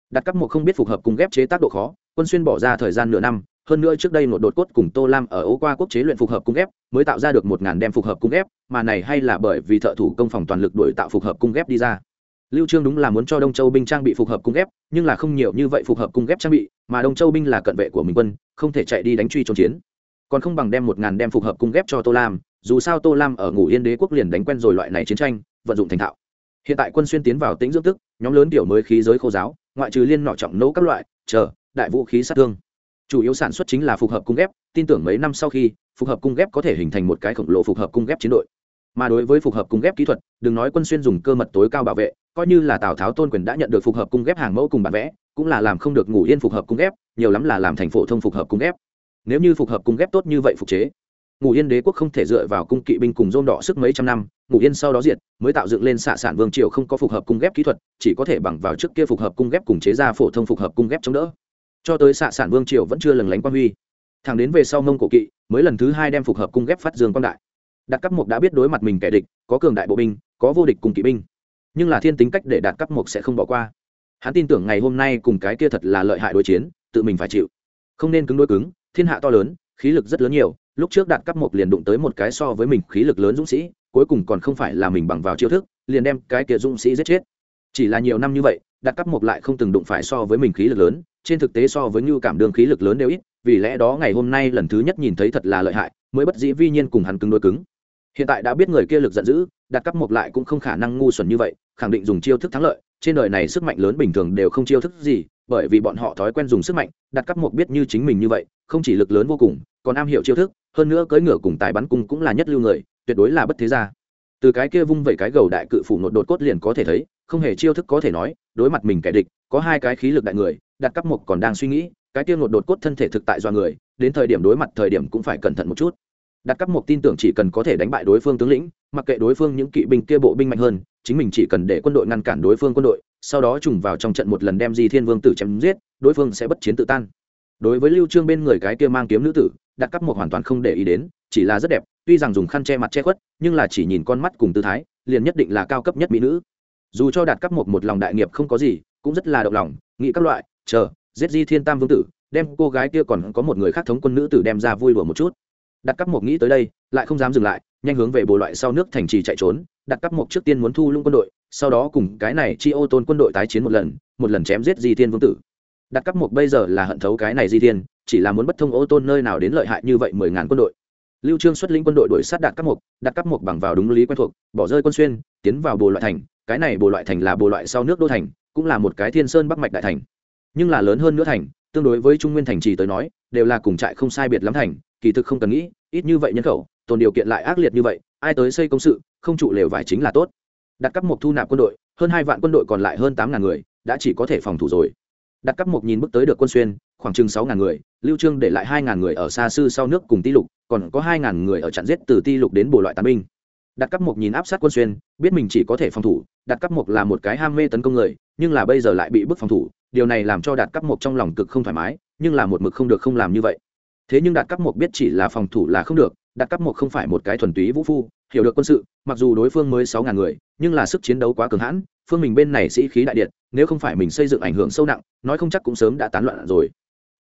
Đặt cắp một không biết phù hợp cùng ghép chế tác độ khó, quân xuyên bỏ ra thời gian nửa năm, hơn nữa trước đây nội đột cốt cùng tô lam ở ấu qua quốc chế luyện phục hợp cung ghép, mới tạo ra được một ngàn đem phục hợp cung ghép, mà này hay là bởi vì thợ thủ công phòng toàn lực đổi tạo phục hợp cung ghép đi ra. Lưu trương đúng là muốn cho đông châu binh trang bị phục hợp cung ghép, nhưng là không nhiều như vậy phục hợp cung ghép trang bị mà đông châu binh là cận vệ của mình quân, không thể chạy đi đánh truy trốn chiến. Còn không bằng đem một ngàn đem phục hợp cung ghép cho tô lam, dù sao tô lam ở ngủ yên đế quốc liền đánh quen rồi loại này chiến tranh, vận dụng thành thạo. Hiện tại quân xuyên tiến vào tĩnh dưỡng tức, nhóm lớn tiểu mới khí giới khô giáo, ngoại trừ liên nọ trọng nấu các loại, chờ, đại vũ khí sát thương. Chủ yếu sản xuất chính là phục hợp cung ghép, tin tưởng mấy năm sau khi, phục hợp cung ghép có thể hình thành một cái khổng lồ phục hợp cung ghép chiến đội. Mà đối với phục hợp cung ghép kỹ thuật, đừng nói quân xuyên dùng cơ mật tối cao bảo vệ, coi như là tào tháo tôn quyền đã nhận được phục hợp cung ghép hàng mẫu cùng bản vẽ cũng là làm không được ngủ yên phục hợp cung ghép, nhiều lắm là làm thành phổ thông phục hợp cung ghép. Nếu như phục hợp cung ghép tốt như vậy phục chế, ngủ yên đế quốc không thể dựa vào cung kỵ binh cùng dôn đỏ sức mấy trăm năm, ngủ yên sau đó diệt, mới tạo dựng lên xạ sản vương triều không có phục hợp cung ghép kỹ thuật, chỉ có thể bằng vào trước kia phục hợp cung ghép cùng chế ra phổ thông phục hợp cung ghép chống đỡ. Cho tới xạ sản vương triều vẫn chưa lừng lánh quan huy. Thẳng đến về sau mông cổ kỵ, mới lần thứ hai đem phục hợp cung ghép phát dương quan đại. Đạt cấp mục đã biết đối mặt mình kẻ địch, có cường đại bộ binh, có vô địch cùng kỵ binh. Nhưng là thiên tính cách để đạt cấp mục sẽ không bỏ qua hắn tin tưởng ngày hôm nay cùng cái kia thật là lợi hại đối chiến, tự mình phải chịu. Không nên cứng đối cứng, thiên hạ to lớn, khí lực rất lớn nhiều, lúc trước đạt cấp mục liền đụng tới một cái so với mình khí lực lớn dũng sĩ, cuối cùng còn không phải là mình bằng vào chiêu thức, liền đem cái kia dũng sĩ giết chết. Chỉ là nhiều năm như vậy, đạt cấp mục lại không từng đụng phải so với mình khí lực lớn, trên thực tế so với như cảm đường khí lực lớn đều ít, vì lẽ đó ngày hôm nay lần thứ nhất nhìn thấy thật là lợi hại, mới bất dĩ vi nhiên cùng hắn cứng đối cứng. Hiện tại đã biết người kia lực giận dữ đặt cắp một lại cũng không khả năng ngu xuẩn như vậy, khẳng định dùng chiêu thức thắng lợi trên đời này sức mạnh lớn bình thường đều không chiêu thức gì, bởi vì bọn họ thói quen dùng sức mạnh, đặt cắp một biết như chính mình như vậy, không chỉ lực lớn vô cùng, còn am hiểu chiêu thức, hơn nữa cưỡi ngựa cùng tài bắn cung cũng là nhất lưu người, tuyệt đối là bất thế gia. Từ cái kia vung vẩy cái gầu đại cự phủ nột đột cốt liền có thể thấy, không hề chiêu thức có thể nói, đối mặt mình kẻ địch, có hai cái khí lực đại người, đặt cắp một còn đang suy nghĩ, cái kia nột đột cốt thân thể thực tại do người, đến thời điểm đối mặt thời điểm cũng phải cẩn thận một chút. Đặt cắp một tin tưởng chỉ cần có thể đánh bại đối phương tướng lĩnh, mặc kệ đối phương những kỵ binh kia bộ binh mạnh hơn chính mình chỉ cần để quân đội ngăn cản đối phương quân đội, sau đó trùng vào trong trận một lần đem di thiên vương tử chém giết, đối phương sẽ bất chiến tự tan. Đối với lưu trương bên người cái kia mang kiếm nữ tử, đặt cắp một hoàn toàn không để ý đến, chỉ là rất đẹp, tuy rằng dùng khăn che mặt che khuất, nhưng là chỉ nhìn con mắt cùng tư thái, liền nhất định là cao cấp nhất mỹ nữ. Dù cho đạt cắp một một lòng đại nghiệp không có gì, cũng rất là động lòng, nghĩ các loại, chờ, giết di thiên tam vương tử, đem cô gái kia còn có một người khác thống quân nữ tử đem ra vui đùa một chút. Đặt cắp một nghĩ tới đây, lại không dám dừng lại, nhanh hướng về bộ loại sau nước thành trì chạy trốn đặt cắp một trước tiên muốn thu lũng quân đội, sau đó cùng cái này chi ô tôn quân đội tái chiến một lần một lần chém giết di thiên vương tử. Đặt cắp một bây giờ là hận thấu cái này di thiên, chỉ là muốn bất thông ô tôn nơi nào đến lợi hại như vậy mười ngàn quân đội. Lưu trương xuất lĩnh quân đội đuổi sát đạt cắp một đặt cắp một bằng vào đúng lý quen thuộc, bỏ rơi quân xuyên, tiến vào bồ loại thành, cái này bồ loại thành là bồ loại sau nước đô thành, cũng là một cái thiên sơn bắc mạch đại thành. Nhưng là lớn hơn nữa thành, tương đối với trung nguyên thành trì tới nói, đều là cùng trại không sai biệt lắm thành, kỳ thực không cần nghĩ, ít như vậy nhân khẩu, tồn điều kiện lại ác liệt như vậy, ai tới xây công sự không trụ lều vải chính là tốt. Đặt cấp một thu nạp quân đội, hơn hai vạn quân đội còn lại hơn tám ngàn người, đã chỉ có thể phòng thủ rồi. Đặt cấp một nhìn bước tới được quân xuyên, khoảng chừng sáu ngàn người, lưu trương để lại hai ngàn người ở xa sư sau nước cùng ti lục, còn có hai ngàn người ở chặn giết từ ti lục đến bổ loại tàn binh. Đặt cấp một nhìn áp sát quân xuyên, biết mình chỉ có thể phòng thủ, đặt cấp một là một cái ham mê tấn công người, nhưng là bây giờ lại bị bức phòng thủ, điều này làm cho đạt cấp một trong lòng cực không thoải mái, nhưng là một mực không được không làm như vậy. Thế nhưng đạt cấp một biết chỉ là phòng thủ là không được đạt cấp một không phải một cái thuần túy vũ phu, hiểu được quân sự, mặc dù đối phương mới sáu ngàn người, nhưng là sức chiến đấu quá cường hãn, phương mình bên này sĩ khí đại điện, nếu không phải mình xây dựng ảnh hưởng sâu nặng, nói không chắc cũng sớm đã tán loạn rồi.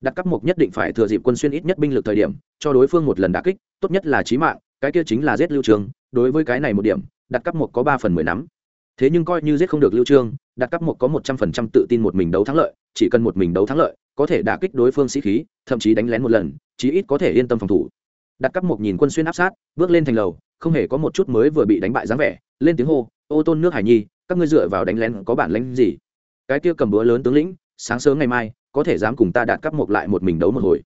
Đặt cấp một nhất định phải thừa dịp quân xuyên ít nhất binh lực thời điểm, cho đối phương một lần đả kích, tốt nhất là chí mạng, cái kia chính là giết lưu trường, đối với cái này một điểm, đặt cấp một có ba phần mười nắm. Thế nhưng coi như giết không được lưu trương đặt cấp một có một trăm phần trăm tự tin một mình đấu thắng lợi, chỉ cần một mình đấu thắng lợi, có thể đả kích đối phương sĩ khí, thậm chí đánh lén một lần, chí ít có thể yên tâm phòng thủ đặt cấp một nhìn quân xuyên áp sát, bước lên thành lầu, không hề có một chút mới vừa bị đánh bại dáng vẻ, lên tiếng hô, ô tôn nước hải nhi, các ngươi dựa vào đánh lén có bản lĩnh gì? Cái kia cầm búa lớn tướng lĩnh, sáng sớm ngày mai, có thể dám cùng ta đạt cấp một lại một mình đấu một hồi.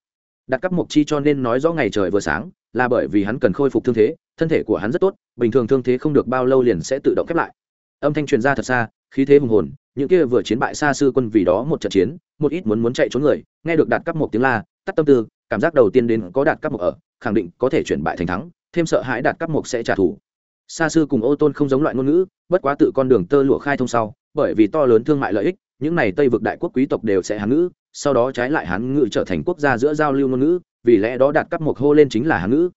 Đặt cấp một chi cho nên nói rõ ngày trời vừa sáng, là bởi vì hắn cần khôi phục thương thế, thân thể của hắn rất tốt, bình thường thương thế không được bao lâu liền sẽ tự động khép lại. Âm thanh truyền ra thật xa, khí thế hùng hồn, những kia vừa chiến bại xa sư quân vì đó một trận chiến, một ít muốn muốn chạy trốn người, nghe được đạt cấp một tiếng la, tắt tâm tư, cảm giác đầu tiên đến có đạt cấp một ở khẳng định có thể chuyển bại thành thắng, thêm sợ hãi đạt cấp mục sẽ trả thù. Xa sư cùng ô tôn không giống loại ngôn ngữ, bất quá tự con đường tơ lụa khai thông sau, bởi vì to lớn thương mại lợi ích, những này tây vực đại quốc quý tộc đều sẽ hán ngữ, sau đó trái lại hán ngữ trở thành quốc gia giữa giao lưu ngôn ngữ, vì lẽ đó đạt cắp mục hô lên chính là hán ngữ.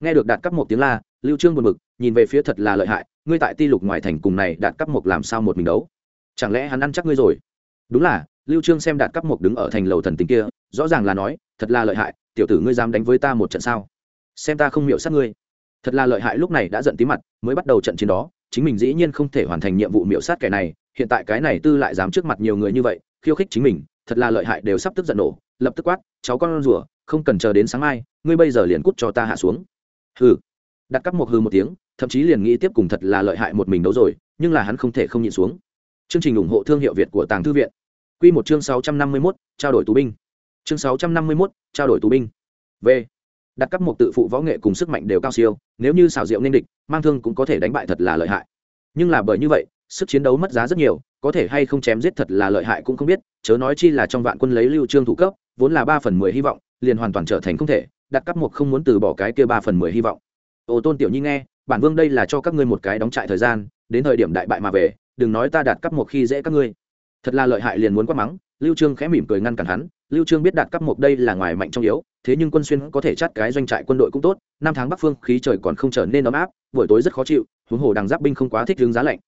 Nghe được đạt cắp mục tiếng la, lưu trương buồn bực, nhìn về phía thật là lợi hại, ngươi tại ti lục ngoài thành cùng này đạt cắp mục làm sao một mình đấu? Chẳng lẽ hắn ăn chắc ngươi rồi? Đúng là, lưu trương xem đạt cắp mục đứng ở thành lầu thần tình kia, rõ ràng là nói, thật là lợi hại tiểu tử ngươi dám đánh với ta một trận sao? Xem ta không miệu sát ngươi. Thật là lợi hại lúc này đã giận tí mặt, mới bắt đầu trận chiến đó, chính mình dĩ nhiên không thể hoàn thành nhiệm vụ miệu sát kẻ này, hiện tại cái này tư lại dám trước mặt nhiều người như vậy, khiêu khích chính mình, thật là lợi hại đều sắp tức giận nổ, lập tức quát, cháu con rùa, không cần chờ đến sáng mai, ngươi bây giờ liền cút cho ta hạ xuống. Hừ. Đặt cắp một hư một tiếng, thậm chí liền nghĩ tiếp cùng thật là lợi hại một mình đấu rồi, nhưng là hắn không thể không nhịn xuống. Chương trình ủng hộ thương hiệu việt của tàng thư viện. Q một chương sáu trăm năm mươi mốt, trao đổi tù binh chương sáu trăm năm mươi mốt, trao đổi tù binh. V. Đặt cắp một tự phụ võ nghệ cùng sức mạnh đều cao siêu, nếu như xảo diệu nên địch, mang thương cũng có thể đánh bại thật là lợi hại. Nhưng là bởi như vậy, sức chiến đấu mất giá rất nhiều, có thể hay không chém giết thật là lợi hại cũng không biết, chớ nói chi là trong vạn quân lấy lưu trương thủ cấp, vốn là ba phần mười hy vọng, liền hoàn toàn trở thành không thể, đặt cắp một không muốn từ bỏ cái kia ba phần mười hy vọng. Ô tôn tiểu nhi nghe, bản vương đây là cho các ngươi một cái đóng trại thời gian, đến thời điểm đại bại mà về, đừng nói ta đạt cắp một khi dễ các ngươi. Thật là lợi hại liền muốn quát mắng lưu trương khẽ mỉm cười ngăn cản hắn, lưu trương biết đạt cắp một đây là ngoài mạnh trong yếu, thế nhưng quân xuyên có thể chắt cái doanh trại quân đội cũng tốt, năm tháng bắc phương khí trời còn không trở nên ấm áp, buổi tối rất khó chịu, huống hồ đằng giáp binh không quá thích hướng giá lạnh.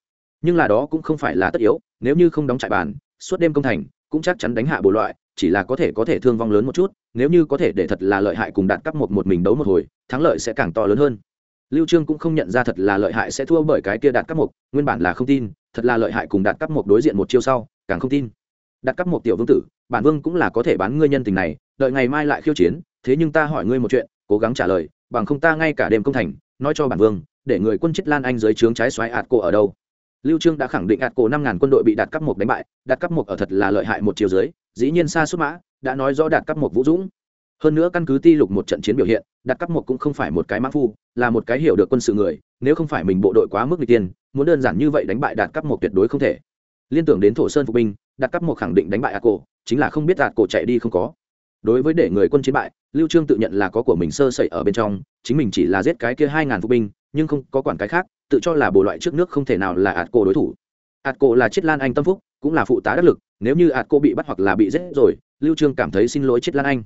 Nhưng là đó cũng không phải là tất yếu, nếu như không đóng trại bàn, suốt đêm công thành, cũng chắc chắn đánh hạ bộ loại, chỉ là có thể có thể thương vong lớn một chút, nếu như có thể để thật là lợi hại cùng đạt cắp một một mình đấu một hồi, thắng lợi sẽ càng to lớn hơn. Lưu trương cũng không nhận ra thật là lợi hại sẽ thua bởi cái kia đạt cắp một nguyên bản là không tin, thật là lợi hại cùng đạt cắp một đối diện một chiêu sau, càng không tin đặt cắp một tiểu vương tử, bản vương cũng là có thể bán ngươi nhân tình này, đợi ngày mai lại khiêu chiến, thế nhưng ta hỏi ngươi một chuyện, cố gắng trả lời, bằng không ta ngay cả đêm công thành, nói cho bản vương, để người quân chết lan anh dưới trướng trái xoáy ạt cổ ở đâu. Lưu trương đã khẳng định ạt cổ năm ngàn quân đội bị đạt cắp một đánh bại đạt cắp một ở thật là lợi hại một chiều dưới, dĩ nhiên xa xuất mã, đã nói rõ đạt cắp một vũ dũng. Hơn nữa căn cứ ti lục một trận chiến biểu hiện đạt cắp một cũng không phải một cái mã phu, là một cái hiểu được quân sự người, nếu không phải mình bộ đội quá mức n tiên, muốn đơn giản như vậy đánh bại đạt cắp một tuyệt đối không thể liên tưởng đến thổ sơn phục binh, đặt cắp một khẳng định đánh bại ạt cổ, chính là không biết ạt cổ chạy đi không có. Đối với để người quân chiến bại, lưu trương tự nhận là có của mình sơ sẩy ở bên trong, chính mình chỉ là giết cái kia hai ngàn phục binh, nhưng không có quản cái khác, tự cho là bộ loại trước nước không thể nào là ạt cổ đối thủ. Ạt cổ là chiết lan anh tâm phúc, cũng là phụ tá đắc lực, nếu như ạt cổ bị bắt hoặc là bị giết rồi, lưu trương cảm thấy xin lỗi chiết lan anh.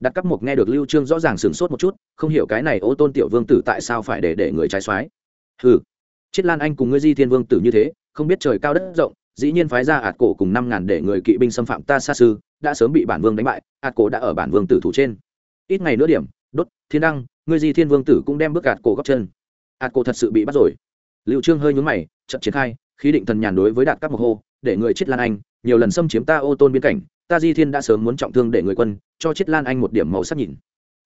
Đặt cắp một nghe được lưu trương rõ ràng sửng sốt một chút, không hiểu cái này ô tôn tiểu vương tử tại sao phải để để người trái xoái. Hừ chiết lan anh cùng ngươi di thiên vương tử như thế, không biết trời cao đất rộng dĩ nhiên phái ra ạt cổ cùng năm ngàn để người kỵ binh xâm phạm ta xa sư đã sớm bị bản vương đánh bại, ạt cổ đã ở bản vương tử thủ trên. Ít ngày nữa điểm, đốt, thiên đăng, ngươi di thiên vương tử cũng đem bước ạt cổ góc chân. Ạt cổ thật sự bị bắt rồi. Liệu trương hơi nhún mày, chậm triển khai, khí định thần nhàn đối với đạt các mộc hô, để người chết lan anh, nhiều lần xâm chiếm ta ô tôn biên cảnh, ta di thiên đã sớm muốn trọng thương để người quân, cho chết lan anh một điểm màu sắc nhìn.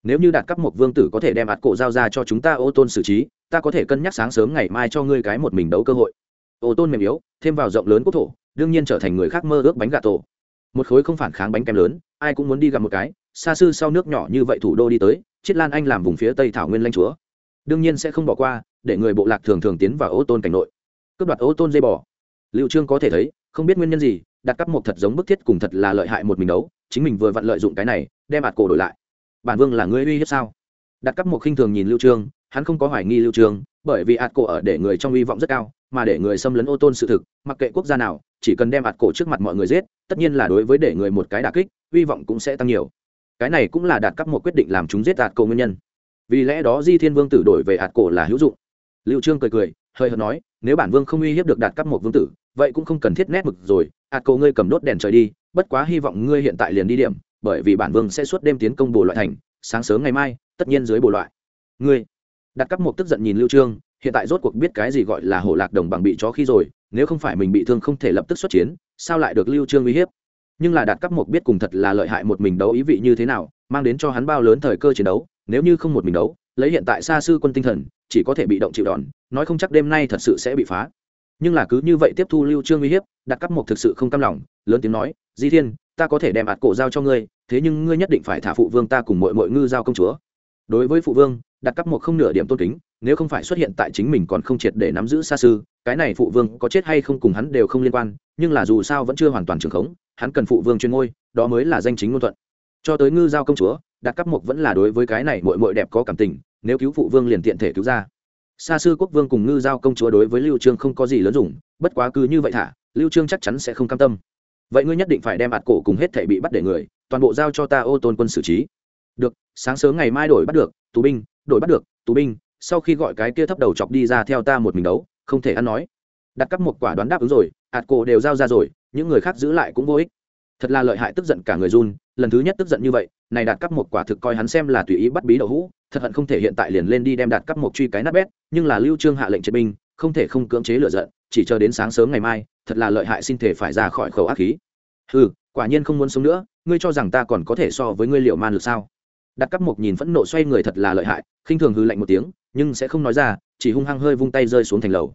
Nếu như đạt các mộc vương tử có thể đem ạt cổ giao ra cho chúng ta ô tôn xử trí, ta có thể cân nhắc sáng sớm ngày mai cho ngươi cái một mình đấu cơ hội ô tôn mềm yếu, thêm vào rộng lớn quốc thổ, đương nhiên trở thành người khác mơ ước bánh gà tổ. Một khối không phản kháng bánh kem lớn, ai cũng muốn đi gặp một cái, xa xư sau nước nhỏ như vậy thủ đô đi tới chiết lan anh làm vùng phía tây thảo nguyên lanh chúa. Đương nhiên sẽ không bỏ qua, để người bộ lạc thường thường tiến vào ô tôn cảnh nội. Cướp đoạt ô tôn dây bò. Liệu trương có thể thấy, không biết nguyên nhân gì, đặt cắp một thật giống bức thiết cùng thật là lợi hại một mình đấu, chính mình vừa vặn lợi dụng cái này, đem ạt cổ đổi lại. Bản vương là người uy hiếp sao? Đặt cắp một khinh thường nhìn lưu trương, hắn không có hoài nghi lưu trương, bởi vì ạt cổ ở để người trong uy vọng rất cao mà để người xâm lấn ô tôn sự thực, mặc kệ quốc gia nào, chỉ cần đem ạt cổ trước mặt mọi người giết, tất nhiên là đối với để người một cái đả kích, hy vọng cũng sẽ tăng nhiều. Cái này cũng là đạt cấp một quyết định làm chúng giết ạt cổ nguyên nhân. Vì lẽ đó di thiên vương tử đổi về ạt cổ là hữu dụng. Lưu trương cười cười, hơi hợt nói, nếu bản vương không uy hiếp được đạt cấp một vương tử, vậy cũng không cần thiết nét mực rồi, ạt cổ ngươi cầm đốt đèn trời đi, bất quá hy vọng ngươi hiện tại liền đi điểm, bởi vì bản vương sẽ suốt đêm tiến công bồ loại thành, sáng sớm ngày mai, tất nhiên dưới bồ loại. Ngươi đặt cấp một tức giận nhìn lưu trương hiện tại rốt cuộc biết cái gì gọi là hổ lạc đồng bằng bị chó khi rồi, nếu không phải mình bị thương không thể lập tức xuất chiến, sao lại được lưu trương uy hiếp? Nhưng là đạt cắp một biết cùng thật là lợi hại một mình đấu ý vị như thế nào, mang đến cho hắn bao lớn thời cơ chiến đấu, nếu như không một mình đấu, lấy hiện tại xa sư quân tinh thần, chỉ có thể bị động chịu đòn, nói không chắc đêm nay thật sự sẽ bị phá. Nhưng là cứ như vậy tiếp thu lưu trương uy hiếp, đạt cắp một thực sự không cam lòng, lớn tiếng nói, di thiên, ta có thể đem ạt cổ giao cho ngươi, thế nhưng ngươi nhất định phải thả phụ vương ta cùng mọi mọi ngư giao công chúa. Đối với phụ vương đặt cắp một không nửa điểm tôn kính, nếu không phải xuất hiện tại chính mình còn không triệt để nắm giữ xa sư cái này phụ vương có chết hay không cùng hắn đều không liên quan, nhưng là dù sao vẫn chưa hoàn toàn trường khống, hắn cần phụ vương chuyên ngôi, đó mới là danh chính ngôn thuận. Cho tới ngư giao công chúa, đặt cắp một vẫn là đối với cái này mội mội đẹp có cảm tình, nếu cứu phụ vương liền tiện thể cứu ra. Xa sư quốc vương cùng ngư giao công chúa đối với lưu trương không có gì lớn dùng, bất quá cứ như vậy thả, lưu trương chắc chắn sẽ không cam tâm. Vậy ngươi nhất định phải đem ạt cổ cùng hết thể bị bắt để người, toàn bộ giao cho ta ô tôn quân xử trí được sáng sớm ngày mai đổi bắt được tù binh đổi bắt được tù binh sau khi gọi cái kia thấp đầu chọc đi ra theo ta một mình đấu không thể ăn nói. Đặt cắp một quả đoán đáp ứng rồi ạt cổ đều giao ra rồi những người khác giữ lại cũng vô ích. Thật là lợi hại tức giận cả người run lần thứ nhất tức giận như vậy này đạt cắp một quả thực coi hắn xem là tùy ý bắt bí đậu hũ thật hận không thể hiện tại liền lên đi đem đạt cắp một truy cái nát bét nhưng là lưu trương hạ lệnh triệt binh không thể không cưỡng chế lửa giận chỉ chờ đến sáng sớm ngày mai thật là lợi hại xin thể phải ra khỏi khẩu ác khí. Ừ, quả nhiên không muốn sống nữa ngươi cho rằng ta còn có thể so với ngươi liệu man lực sao? Đặt cắp mục nhìn phẫn nộ xoay người thật là lợi hại, khinh thường hư lạnh một tiếng, nhưng sẽ không nói ra, chỉ hung hăng hơi vung tay rơi xuống thành lầu.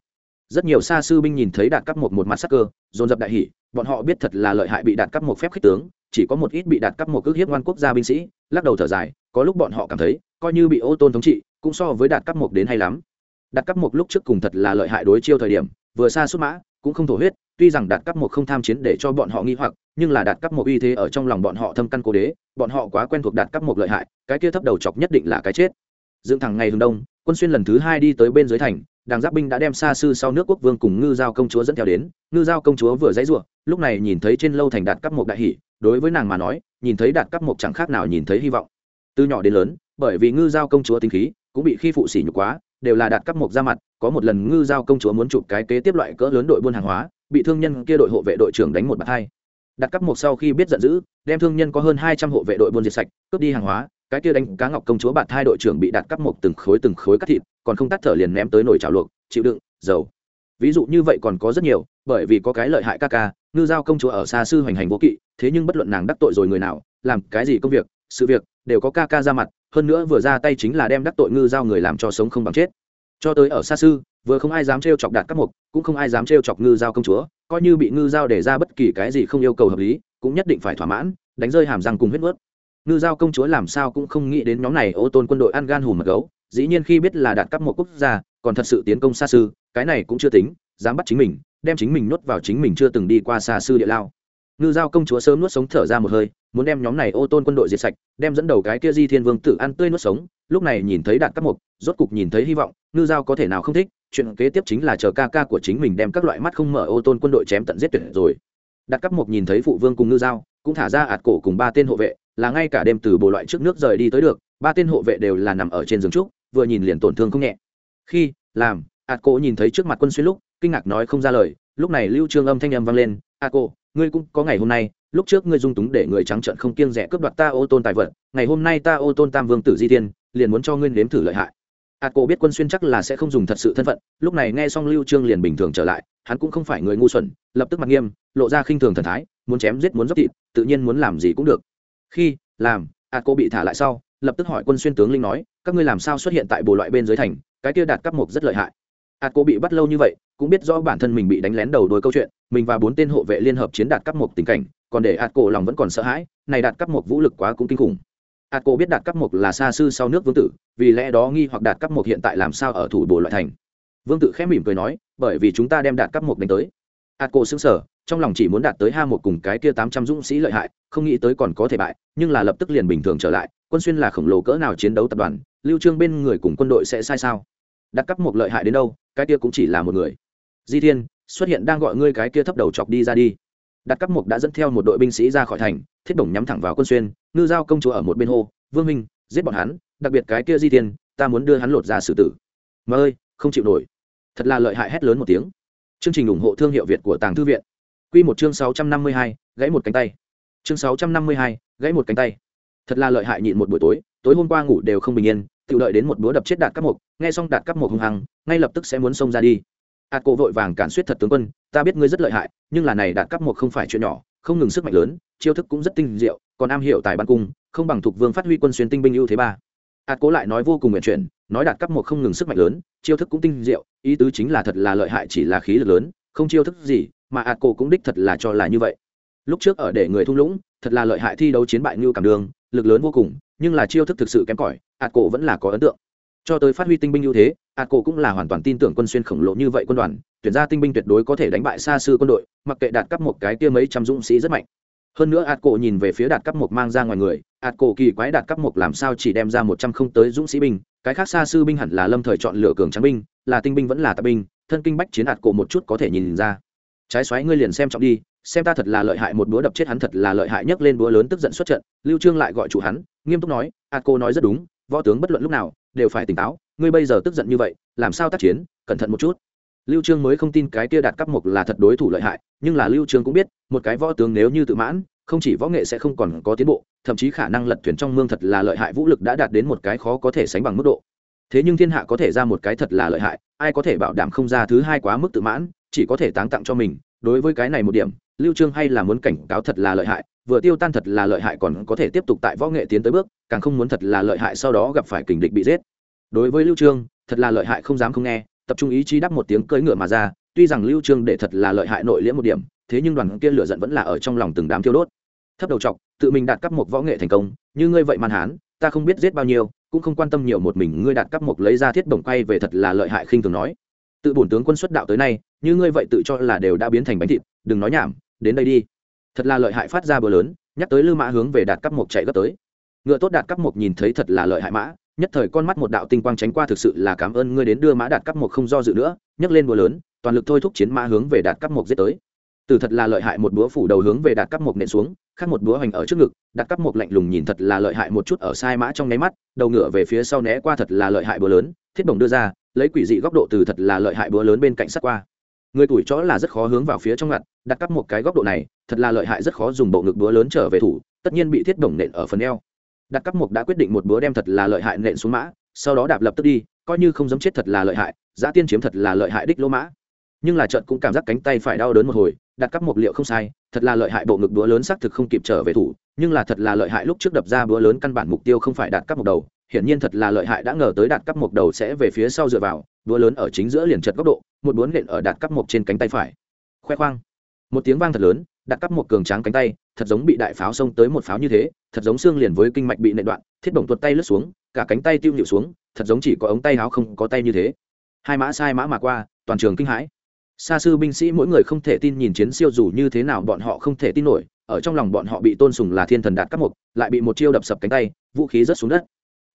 Rất nhiều xa sư binh nhìn thấy đạt cắp một một mặt sắc cơ, dồn dập đại hỉ, bọn họ biết thật là lợi hại bị đạt cắp một phép khích tướng, chỉ có một ít bị đạt cắp một ước hiếp ngoan quốc gia binh sĩ, lắc đầu thở dài, có lúc bọn họ cảm thấy, coi như bị ô tôn thống trị, cũng so với đạt cắp một đến hay lắm. Đạt cắp một lúc trước cùng thật là lợi hại đối chiêu thời điểm, vừa xa xuất mã, cũng không thổ huyết tuy rằng đạt cắp một không tham chiến để cho bọn họ nghi hoặc nhưng là đạt cắp một uy thế ở trong lòng bọn họ thâm căn cố đế bọn họ quá quen thuộc đạt cắp một lợi hại cái kia thấp đầu chọc nhất định là cái chết. Dựng thẳng ngày hướng đông quân xuyên lần thứ hai đi tới bên dưới thành đàng giáp binh đã đem xa sư sau nước quốc vương cùng ngư giao công chúa dẫn theo đến ngư giao công chúa vừa dãy rủa, lúc này nhìn thấy trên lâu thành đạt cắp một đại hỷ đối với nàng mà nói nhìn thấy đạt cắp một chẳng khác nào nhìn thấy hy vọng. Từ nhỏ đến lớn bởi vì ngư giao công chúa tính khí cũng bị khi phụ sỉ nhục quá đều là đạt cắp một ra mặt, có một lần ngư giao công chúa muốn chụp cái kế tiếp loại cỡ lớn đội buôn hàng hóa, bị thương nhân kia đội hộ vệ đội trưởng đánh một bạt hai. Đặt cắp một sau khi biết giận dữ, đem thương nhân có hơn hai trăm hộ vệ đội buôn diệt sạch, cướp đi hàng hóa, cái kia đánh cá ngọc công chúa bạt hai đội trưởng bị đặt cắp một từng khối từng khối cắt thịt, còn không tắt thở liền ném tới nồi chảo luộc, chịu đựng, dầu. Ví dụ như vậy còn có rất nhiều, bởi vì có cái lợi hại ca ca, ngư giao công chúa ở xa sư hoành hành vô kỵ, thế nhưng bất luận nàng đắc tội rồi người nào, làm cái gì công việc, sự việc, đều có ca ca ra mặt hơn nữa vừa ra tay chính là đem đắc tội ngư giao người làm cho sống không bằng chết. Cho tới ở xa sư vừa không ai dám trêu chọc đạt các mục, cũng không ai dám trêu chọc ngư giao công chúa, coi như bị ngư giao để ra bất kỳ cái gì không yêu cầu hợp lý, cũng nhất định phải thỏa mãn, đánh rơi hàm răng cùng huyết vớt ngư giao công chúa làm sao cũng không nghĩ đến nhóm này ô tôn quân đội ăn gan hùm mật gấu, dĩ nhiên khi biết là đạt cấp một quốc gia, còn thật sự tiến công xa sư cái này cũng chưa tính, dám bắt chính mình, đem chính mình nuốt vào chính mình chưa từng đi qua xa sư địa lao. Ngư giao công chúa sớm nuốt sống thở ra một hơi muốn đem nhóm này ô tôn quân đội diệt sạch, đem dẫn đầu cái kia di thiên vương tử ăn tươi nuốt sống, lúc này nhìn thấy đạt các mục rốt cục nhìn thấy hy vọng, ngư giao có thể nào không thích, chuyện kế tiếp chính là chờ ca ca của chính mình đem các loại mắt không mở ô tôn quân đội chém tận giết tuyệt rồi. Đạt các mục nhìn thấy phụ vương cùng ngư giao, cũng thả ra ạt cổ cùng ba tên hộ vệ, là ngay cả đêm từ bộ loại trước nước rời đi tới được, ba tên hộ vệ đều là nằm ở trên giường trúc, vừa nhìn liền tổn thương không nhẹ. Khi, làm, ạt cổ nhìn thấy trước mặt quân xuyên lúc, kinh ngạc nói không ra lời, lúc này lưu trương âm thanh âm vang lên, ạt cổ, ngươi cũng có ngày hôm nay lúc trước ngươi dung túng để người trắng trợn không kiêng rẻ cướp đoạt ta ô tôn tài vật, ngày hôm nay ta ô tôn tam vương tử di thiên, liền muốn cho ngươi nếm thử lợi hại. Ạt cổ biết quân xuyên chắc là sẽ không dùng thật sự thân phận, lúc này nghe xong lưu trương liền bình thường trở lại, hắn cũng không phải người ngu xuẩn, lập tức mặt nghiêm, lộ ra khinh thường thần thái, muốn chém giết muốn dốc thịt, tự nhiên muốn làm gì cũng được. Khi, làm ạt cổ bị thả lại sau, lập tức hỏi quân xuyên tướng linh nói, các ngươi làm sao xuất hiện tại bộ loại bên dưới thành, cái kia đạt cấp một rất lợi hại ạt cô bị bắt lâu như vậy, cũng biết rõ bản thân mình bị đánh lén đầu đuôi câu chuyện, mình và bốn tên hộ vệ liên hợp chiến đạt cấp một tình cảnh, còn để ạt cổ lòng vẫn còn sợ hãi, này đạt cấp một vũ lực quá cũng kinh khủng. Ạt cô biết đạt cấp một là xa sư sau nước vương tử, vì lẽ đó nghi hoặc đạt cấp một hiện tại làm sao ở thủ bồ loại thành. Vương tử khẽ mỉm cười nói, bởi vì chúng ta đem đạt cấp một đánh tới. Ạt cô xứng sở trong lòng chỉ muốn đạt tới ha một cùng cái kia tám trăm dũng sĩ lợi hại, không nghĩ tới còn có thể bại, nhưng là lập tức liền bình thường trở lại, quân xuyên là khổng lồ cỡ nào chiến đấu tập đoàn, lưu trương bên người cùng quân đội sẽ sai sao? Đặt cấp một lợi hại đến đâu cái kia cũng chỉ là một người. Di thiên xuất hiện đang gọi ngươi cái kia thấp đầu chọc đi ra đi. Đặt cắp mục đã dẫn theo một đội binh sĩ ra khỏi thành thiết bổng nhắm thẳng vào quân xuyên ngư giao công chúa ở một bên hồ vương minh giết bọn hắn đặc biệt cái kia di thiên ta muốn đưa hắn lột ra xử tử. Mà ơi không chịu nổi. Thật là lợi hại hét lớn một tiếng. Chương trình ủng hộ thương hiệu việt của tàng thư viện. Quy một chương sáu trăm năm mươi hai, gãy một cánh tay. Chương sáu trăm năm mươi hai, gãy một cánh tay. Thật là lợi hại nhịn một buổi tối tối hôm qua ngủ đều không bình yên tự đợi đến một búa đập chết đạt các mục nghe xong đạt cấp một hung hăng, ngay lập tức sẽ muốn xông ra đi. Ạt cổ vội vàng cản suýt thật tướng quân, ta biết ngươi rất lợi hại, nhưng là này đạt cấp một không phải chuyện nhỏ, không ngừng sức mạnh lớn, chiêu thức cũng rất tinh diệu, còn am hiểu tài ban cung, không bằng thuộc vương phát huy quân xuyên tinh binh ưu thế ba. Ạt cố lại nói vô cùng nguyện chuyển, nói đạt cấp một không ngừng sức mạnh lớn, chiêu thức cũng tinh diệu, ý tứ chính là thật là lợi hại chỉ là khí lực lớn, không chiêu thức gì, mà ạt cổ cũng đích thật là cho là như vậy. Lúc trước ở để người thung lũng, thật là lợi hại thi đấu chiến bại như cảm đường, lực lớn vô cùng, nhưng là chiêu thức thực sự kém cỏi ạt cổ vẫn là có ấn tượng cho tới phát huy tinh binh ưu thế a cổ cũng là hoàn toàn tin tưởng quân xuyên khổng lồ như vậy quân đoàn, tuyển ra tinh binh tuyệt đối có thể đánh bại xa sư quân đội, mặc kệ đạt cấp một cái kia mấy trăm dũng sĩ rất mạnh. Hơn nữa ạt cổ nhìn về phía đạt cấp một mang ra ngoài người ạt cổ kỳ quái đạt cấp một làm sao chỉ đem ra một trăm không tới dũng sĩ binh, cái khác xa sư binh hẳn là lâm thời chọn lựa cường trắng binh, là tinh binh vẫn là tạp binh, thân kinh bách chiến ạt cổ một chút có thể nhìn ra. Trái xoáy ngươi liền xem trọng đi, xem ta thật là lợi hại một búa đập chết hắn thật là lợi hại nhất lên búa lớn tức giận xuất trận, lưu trương lại gọi chủ hắn, nghiêm túc nói a cô nói rất đúng, võ tướng bất luận lúc nào đều phải tỉnh táo, ngươi bây giờ tức giận như vậy, làm sao tác chiến, cẩn thận một chút. Lưu trương mới không tin cái kia đạt cấp một là thật đối thủ lợi hại, nhưng là lưu trương cũng biết, một cái võ tướng nếu như tự mãn, không chỉ võ nghệ sẽ không còn có tiến bộ, thậm chí khả năng lật thuyền trong mương thật là lợi hại vũ lực đã đạt đến một cái khó có thể sánh bằng mức độ. Thế nhưng thiên hạ có thể ra một cái thật là lợi hại, ai có thể bảo đảm không ra thứ hai quá mức tự mãn, chỉ có thể táng tặng cho mình. Đối với cái này một điểm, lưu trương hay là muốn cảnh cáo thật là lợi hại vừa tiêu tan thật là lợi hại còn có thể tiếp tục tại võ nghệ tiến tới bước, càng không muốn thật là lợi hại sau đó gặp phải kình địch bị giết. Đối với lưu trương, thật là lợi hại không dám không nghe, tập trung ý chí đắp một tiếng cưỡi ngựa mà ra, tuy rằng lưu trương để thật là lợi hại nội liễm một điểm, thế nhưng đoàn kia lửa giận vẫn là ở trong lòng từng đám thiêu đốt. Thấp đầu trọc tự mình đạt cấp một võ nghệ thành công, như ngươi vậy man hán, ta không biết giết bao nhiêu, cũng không quan tâm nhiều một mình ngươi đạt cấp một lấy ra thiết bổng quay về thật là lợi hại khinh thường nói. Tự bổn tướng quân xuất đạo tới nay, như ngươi vậy tự cho là đều đã biến thành bánh thịt, đừng nói nhảm, đến đây đi thật là lợi hại phát ra bờ lớn, nhắc tới lư mã hướng về đạt cấp một chạy gấp tới. Ngựa tốt đạt cấp một nhìn thấy thật là lợi hại mã, nhất thời con mắt một đạo tinh quang tránh qua thực sự là cảm ơn ngươi đến đưa mã đạt cấp một không do dự nữa, nhấc lên búa lớn, toàn lực thôi thúc chiến mã hướng về đạt cấp một giết tới. Từ thật là lợi hại một búa phủ đầu hướng về đạt cấp một nện xuống, khác một búa hoành ở trước ngực, đạt cấp một lạnh lùng nhìn thật là lợi hại một chút ở sai mã trong nháy mắt, đầu ngựa về phía sau né qua thật là lợi hại búa lớn, thiết bổng đưa ra, lấy quỷ dị góc độ từ thật là lợi hại búa lớn bên cạnh sát qua người tuổi chó là rất khó hướng vào phía trong ngặt, đặt cắp một cái góc độ này, thật là lợi hại, rất khó dùng bộ ngực búa lớn trở về thủ, tất nhiên bị thiết bổng nện ở phần eo. Đặt cắp một đã quyết định một búa đem thật là lợi hại nện xuống mã, sau đó đạp lập tức đi, coi như không dám chết thật là lợi hại, giá tiên chiếm thật là lợi hại đích lỗ mã. Nhưng là trận cũng cảm giác cánh tay phải đau đớn một hồi, đặt cắp một liệu không sai, thật là lợi hại bộ ngực búa lớn xác thực không kịp trở về thủ, nhưng là thật là lợi hại lúc trước đập ra búa lớn căn bản mục tiêu không phải đạt cắp một đầu hiển nhiên thật là lợi hại đã ngờ tới đạt cắp một đầu sẽ về phía sau dựa vào, đũa lớn ở chính giữa liền chật góc độ, một đũa nện ở đạt cắp một trên cánh tay phải. Khoe khoang. Một tiếng vang thật lớn, đạt cắp một cường tráng cánh tay, thật giống bị đại pháo xông tới một pháo như thế, thật giống xương liền với kinh mạch bị nện đoạn, thiết bổng tuột tay lướt xuống, cả cánh tay tiêu nhịu xuống, thật giống chỉ có ống tay áo không có tay như thế. Hai mã sai mã mà qua, toàn trường kinh hãi. Xa sư binh sĩ mỗi người không thể tin nhìn chiến siêu dù như thế nào bọn họ không thể tin nổi, ở trong lòng bọn họ bị tôn sùng là thiên thần đạt cắp mục lại bị một chiêu đập sập cánh tay, vũ khí rớt xuống đất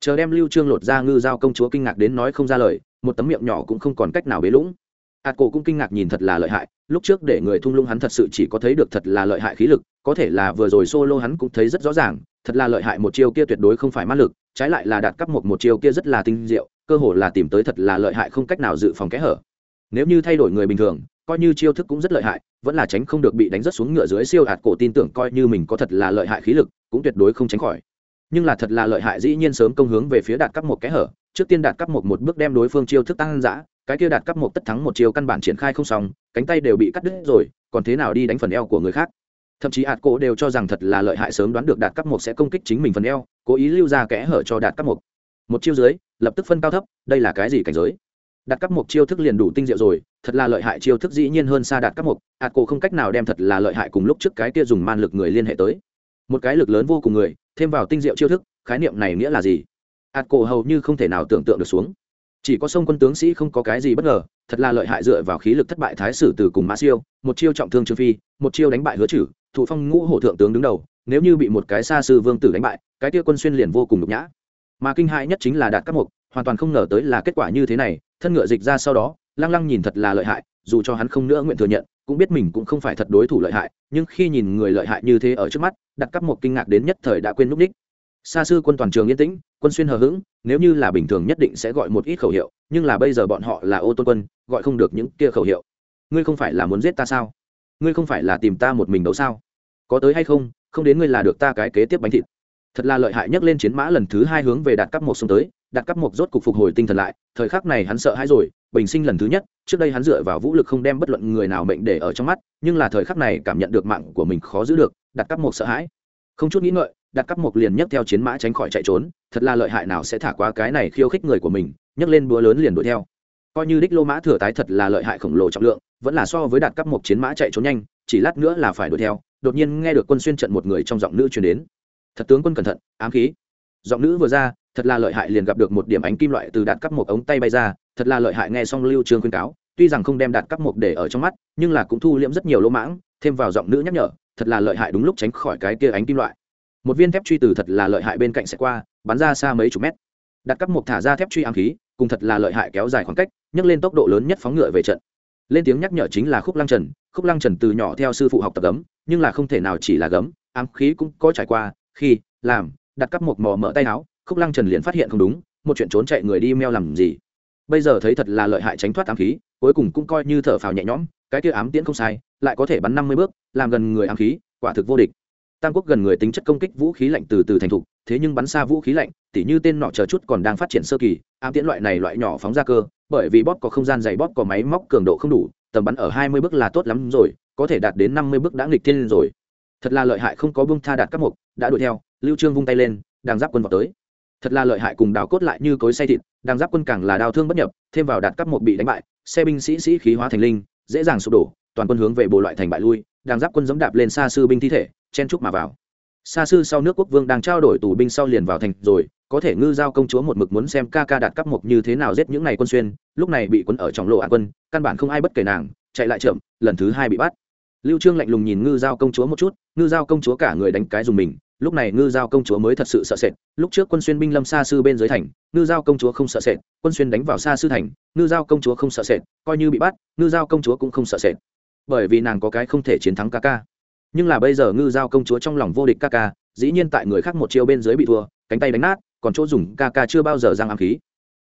chờ đem lưu trương lột ra ngư giao công chúa kinh ngạc đến nói không ra lời, một tấm miệng nhỏ cũng không còn cách nào bế lũng. Ạt cổ cũng kinh ngạc nhìn thật là lợi hại, lúc trước để người thung lũng hắn thật sự chỉ có thấy được thật là lợi hại khí lực, có thể là vừa rồi solo hắn cũng thấy rất rõ ràng, thật là lợi hại một chiêu kia tuyệt đối không phải mã lực, trái lại là đạt cấp một một chiêu kia rất là tinh diệu, cơ hồ là tìm tới thật là lợi hại không cách nào dự phòng kẽ hở. Nếu như thay đổi người bình thường, coi như chiêu thức cũng rất lợi hại, vẫn là tránh không được bị đánh rất xuống ngựa dưới siêu hạt cổ tin tưởng coi như mình có thật là lợi hại khí lực, cũng tuyệt đối không tránh khỏi nhưng là thật là lợi hại, dĩ nhiên sớm công hướng về phía đạt cấp một cái hở. Trước tiên đạt cấp một một bước đem đối phương chiêu thức tăng dã cái kia đạt cấp một tất thắng một chiêu căn bản triển khai không xong, cánh tay đều bị cắt đứt rồi, còn thế nào đi đánh phần eo của người khác? Thậm chí hạt cổ đều cho rằng thật là lợi hại, sớm đoán được đạt cấp một sẽ công kích chính mình phần eo, cố ý lưu ra kẽ hở cho đạt cấp một. Một chiêu dưới, lập tức phân cao thấp, đây là cái gì cảnh giới? Đạt cấp một chiêu thức liền đủ tinh diệu rồi, thật là lợi hại, chiêu thức dĩ nhiên hơn xa đạt cấp một hạt cổ không cách nào đem thật là lợi hại cùng lúc trước cái kia dùng man lực người liên hệ tới. Một cái lực lớn vô cùng người thêm vào tinh diệu chiêu thức, khái niệm này nghĩa là gì? Ạt cổ hầu như không thể nào tưởng tượng được xuống. Chỉ có sông quân tướng sĩ không có cái gì bất ngờ, thật là lợi hại dựa vào khí lực thất bại thái sử từ cùng mã siêu, một chiêu trọng thương trương phi, một chiêu đánh bại hứa chử thụ phong ngũ hổ thượng tướng đứng đầu, nếu như bị một cái xa sư vương tử đánh bại, cái kia quân xuyên liền vô cùng nhục nhã. Mà kinh hại nhất chính là đạt các mục, hoàn toàn không ngờ tới là kết quả như thế này, thân ngựa dịch ra sau đó lăng lăng nhìn thật là lợi hại, dù cho hắn không nữa nguyện thừa nhận, cũng biết mình cũng không phải thật đối thủ lợi hại, nhưng khi nhìn người lợi hại như thế ở trước mắt, đặt cắp một kinh ngạc đến nhất thời đã quên núp đích. Xa sư quân toàn trường yên tĩnh, quân xuyên hờ hững, nếu như là bình thường nhất định sẽ gọi một ít khẩu hiệu, nhưng là bây giờ bọn họ là ô tôn quân, gọi không được những kia khẩu hiệu. Ngươi không phải là muốn giết ta sao? Ngươi không phải là tìm ta một mình đấu sao? Có tới hay không không đến ngươi là được ta cái kế tiếp bánh thịt. Thật là lợi hại nhất lên chiến mã lần thứ hai hướng về đạt cắp một xông tới, đạt cắp một rốt cục phục hồi tinh thần lại, thời khắc này hắn sợ hãi rồi bình sinh lần thứ nhất, trước đây hắn dựa vào vũ lực không đem bất luận người nào mệnh để ở trong mắt, nhưng là thời khắc này cảm nhận được mạng của mình khó giữ được, đặt cắp một sợ hãi. Không chút nghĩ ngợi, đặt cắp một liền nhấc theo chiến mã tránh khỏi chạy trốn, thật là lợi hại nào sẽ thả qua cái này khiêu khích người của mình, nhấc lên búa lớn liền đuổi theo. Coi như đích lô mã thừa tái thật là lợi hại khổng lồ trọng lượng, vẫn là so với đặt cắp một chiến mã chạy trốn nhanh, chỉ lát nữa là phải đuổi theo, đột nhiên nghe được quân xuyên trận một người trong giọng nữ truyền đến. Thật tướng quân cẩn thận, ám khí. Giọng nữ vừa ra thật là lợi hại liền gặp được một điểm ánh kim loại từ đạt cắp một ống tay bay ra, thật là lợi hại nghe xong lưu trương khuyên cáo, tuy rằng không đem đạt cắp một để ở trong mắt, nhưng là cũng thu liễm rất nhiều lỗ mãng, thêm vào giọng nữ nhắc nhở, thật là lợi hại đúng lúc tránh khỏi cái kia ánh kim loại. Một viên thép truy từ thật là lợi hại bên cạnh sẽ qua, bắn ra xa mấy chục mét. Đặt cắp một thả ra thép truy ám khí, cùng thật là lợi hại kéo dài khoảng cách, nhấc lên tốc độ lớn nhất phóng ngựa về trận. Lên tiếng nhắc nhở chính là khúc lăng trần, khúc lăng trần từ nhỏ theo sư phụ học tập gấm, nhưng là không thể nào chỉ là gấm, ám khí cũng có trải qua, khi, làm, đặt cắp một mò mở tay áo khúc lăng trần liền phát hiện không đúng, một chuyện trốn chạy người đi meo làm gì? Bây giờ thấy thật là lợi hại tránh thoát ám khí, cuối cùng cũng coi như thở phào nhẹ nhõm, cái kia ám tiễn không sai, lại có thể bắn năm mươi bước, làm gần người ám khí, quả thực vô địch. Tam quốc gần người tính chất công kích vũ khí lạnh từ từ thành thục, thế nhưng bắn xa vũ khí lạnh, tỉ như tên nọ chờ chút còn đang phát triển sơ kỳ, ám tiễn loại này loại nhỏ phóng ra cơ, bởi vì bóp có không gian dày bóp có máy móc cường độ không đủ, tầm bắn ở hai mươi bước là tốt lắm rồi, có thể đạt đến năm mươi bước đã nghịch thiên rồi. Thật là lợi hại không có bưng tha đạt các mục, đã đuổi theo, lưu trương vung tay lên đang giáp quân vào tới thật là lợi hại cùng đào cốt lại như cối say thịt đang giáp quân càng là đao thương bất nhập, thêm vào đạt cấp mục bị đánh bại, xe binh sĩ sĩ khí hóa thành linh, dễ dàng sụp đổ, toàn quân hướng về bộ loại thành bại lui đang giáp quân giống đạp lên xa sư binh thi thể, chen trúc mà vào. Xa sư sau nước quốc vương đang trao đổi tù binh sau liền vào thành rồi, có thể ngư giao công chúa một mực muốn xem ca ca đạt cấp một như thế nào giết những này quân xuyên, lúc này bị quân ở trong lộ an quân, căn bản không ai bất kể nàng, chạy lại chậm, lần thứ hai bị bắt. Lưu trương lạnh lùng nhìn ngư giao công chúa một chút, ngư giao công chúa cả người đánh cái dùng mình lúc này ngư giao công chúa mới thật sự sợ sệt, lúc trước quân xuyên binh lâm xa sư bên dưới thành, ngư giao công chúa không sợ sệt, quân xuyên đánh vào xa sư thành, ngư giao công chúa không sợ sệt, coi như bị bắt, ngư giao công chúa cũng không sợ sệt. Bởi vì nàng có cái không thể chiến thắng ca ca. Nhưng là bây giờ ngư giao công chúa trong lòng vô địch ca ca, dĩ nhiên tại người khác một chiêu bên dưới bị thua, cánh tay đánh nát, còn chỗ dùng ca ca chưa bao giờ giang ám khí.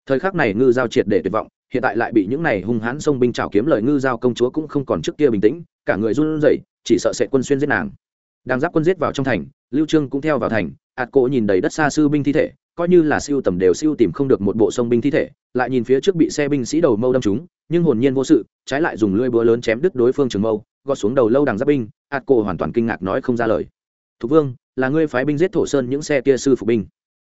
Thời khắc này ngư giao triệt để tuyệt vọng, hiện tại lại bị những này hung hãn sông binh trào kiếm lời ngư giao công chúa cũng không còn trước kia bình tĩnh, cả người run rẩy, chỉ sợ sẽ quân xuyên giết nàng đang giáp quân giết vào trong thành, lưu trương cũng theo vào thành, ạt cỗ nhìn đầy đất xa sư binh thi thể, coi như là siêu tầm đều siêu tìm không được một bộ sông binh thi thể, lại nhìn phía trước bị xe binh sĩ đầu mâu đâm trúng, nhưng hồn nhiên vô sự, trái lại dùng lưỡi búa lớn chém đứt đối phương trường mâu, gọt xuống đầu lâu đằng giáp binh, ạt cỗ hoàn toàn kinh ngạc nói không ra lời. Thục vương, là ngươi phái binh giết thổ sơn những xe kia sư phục binh?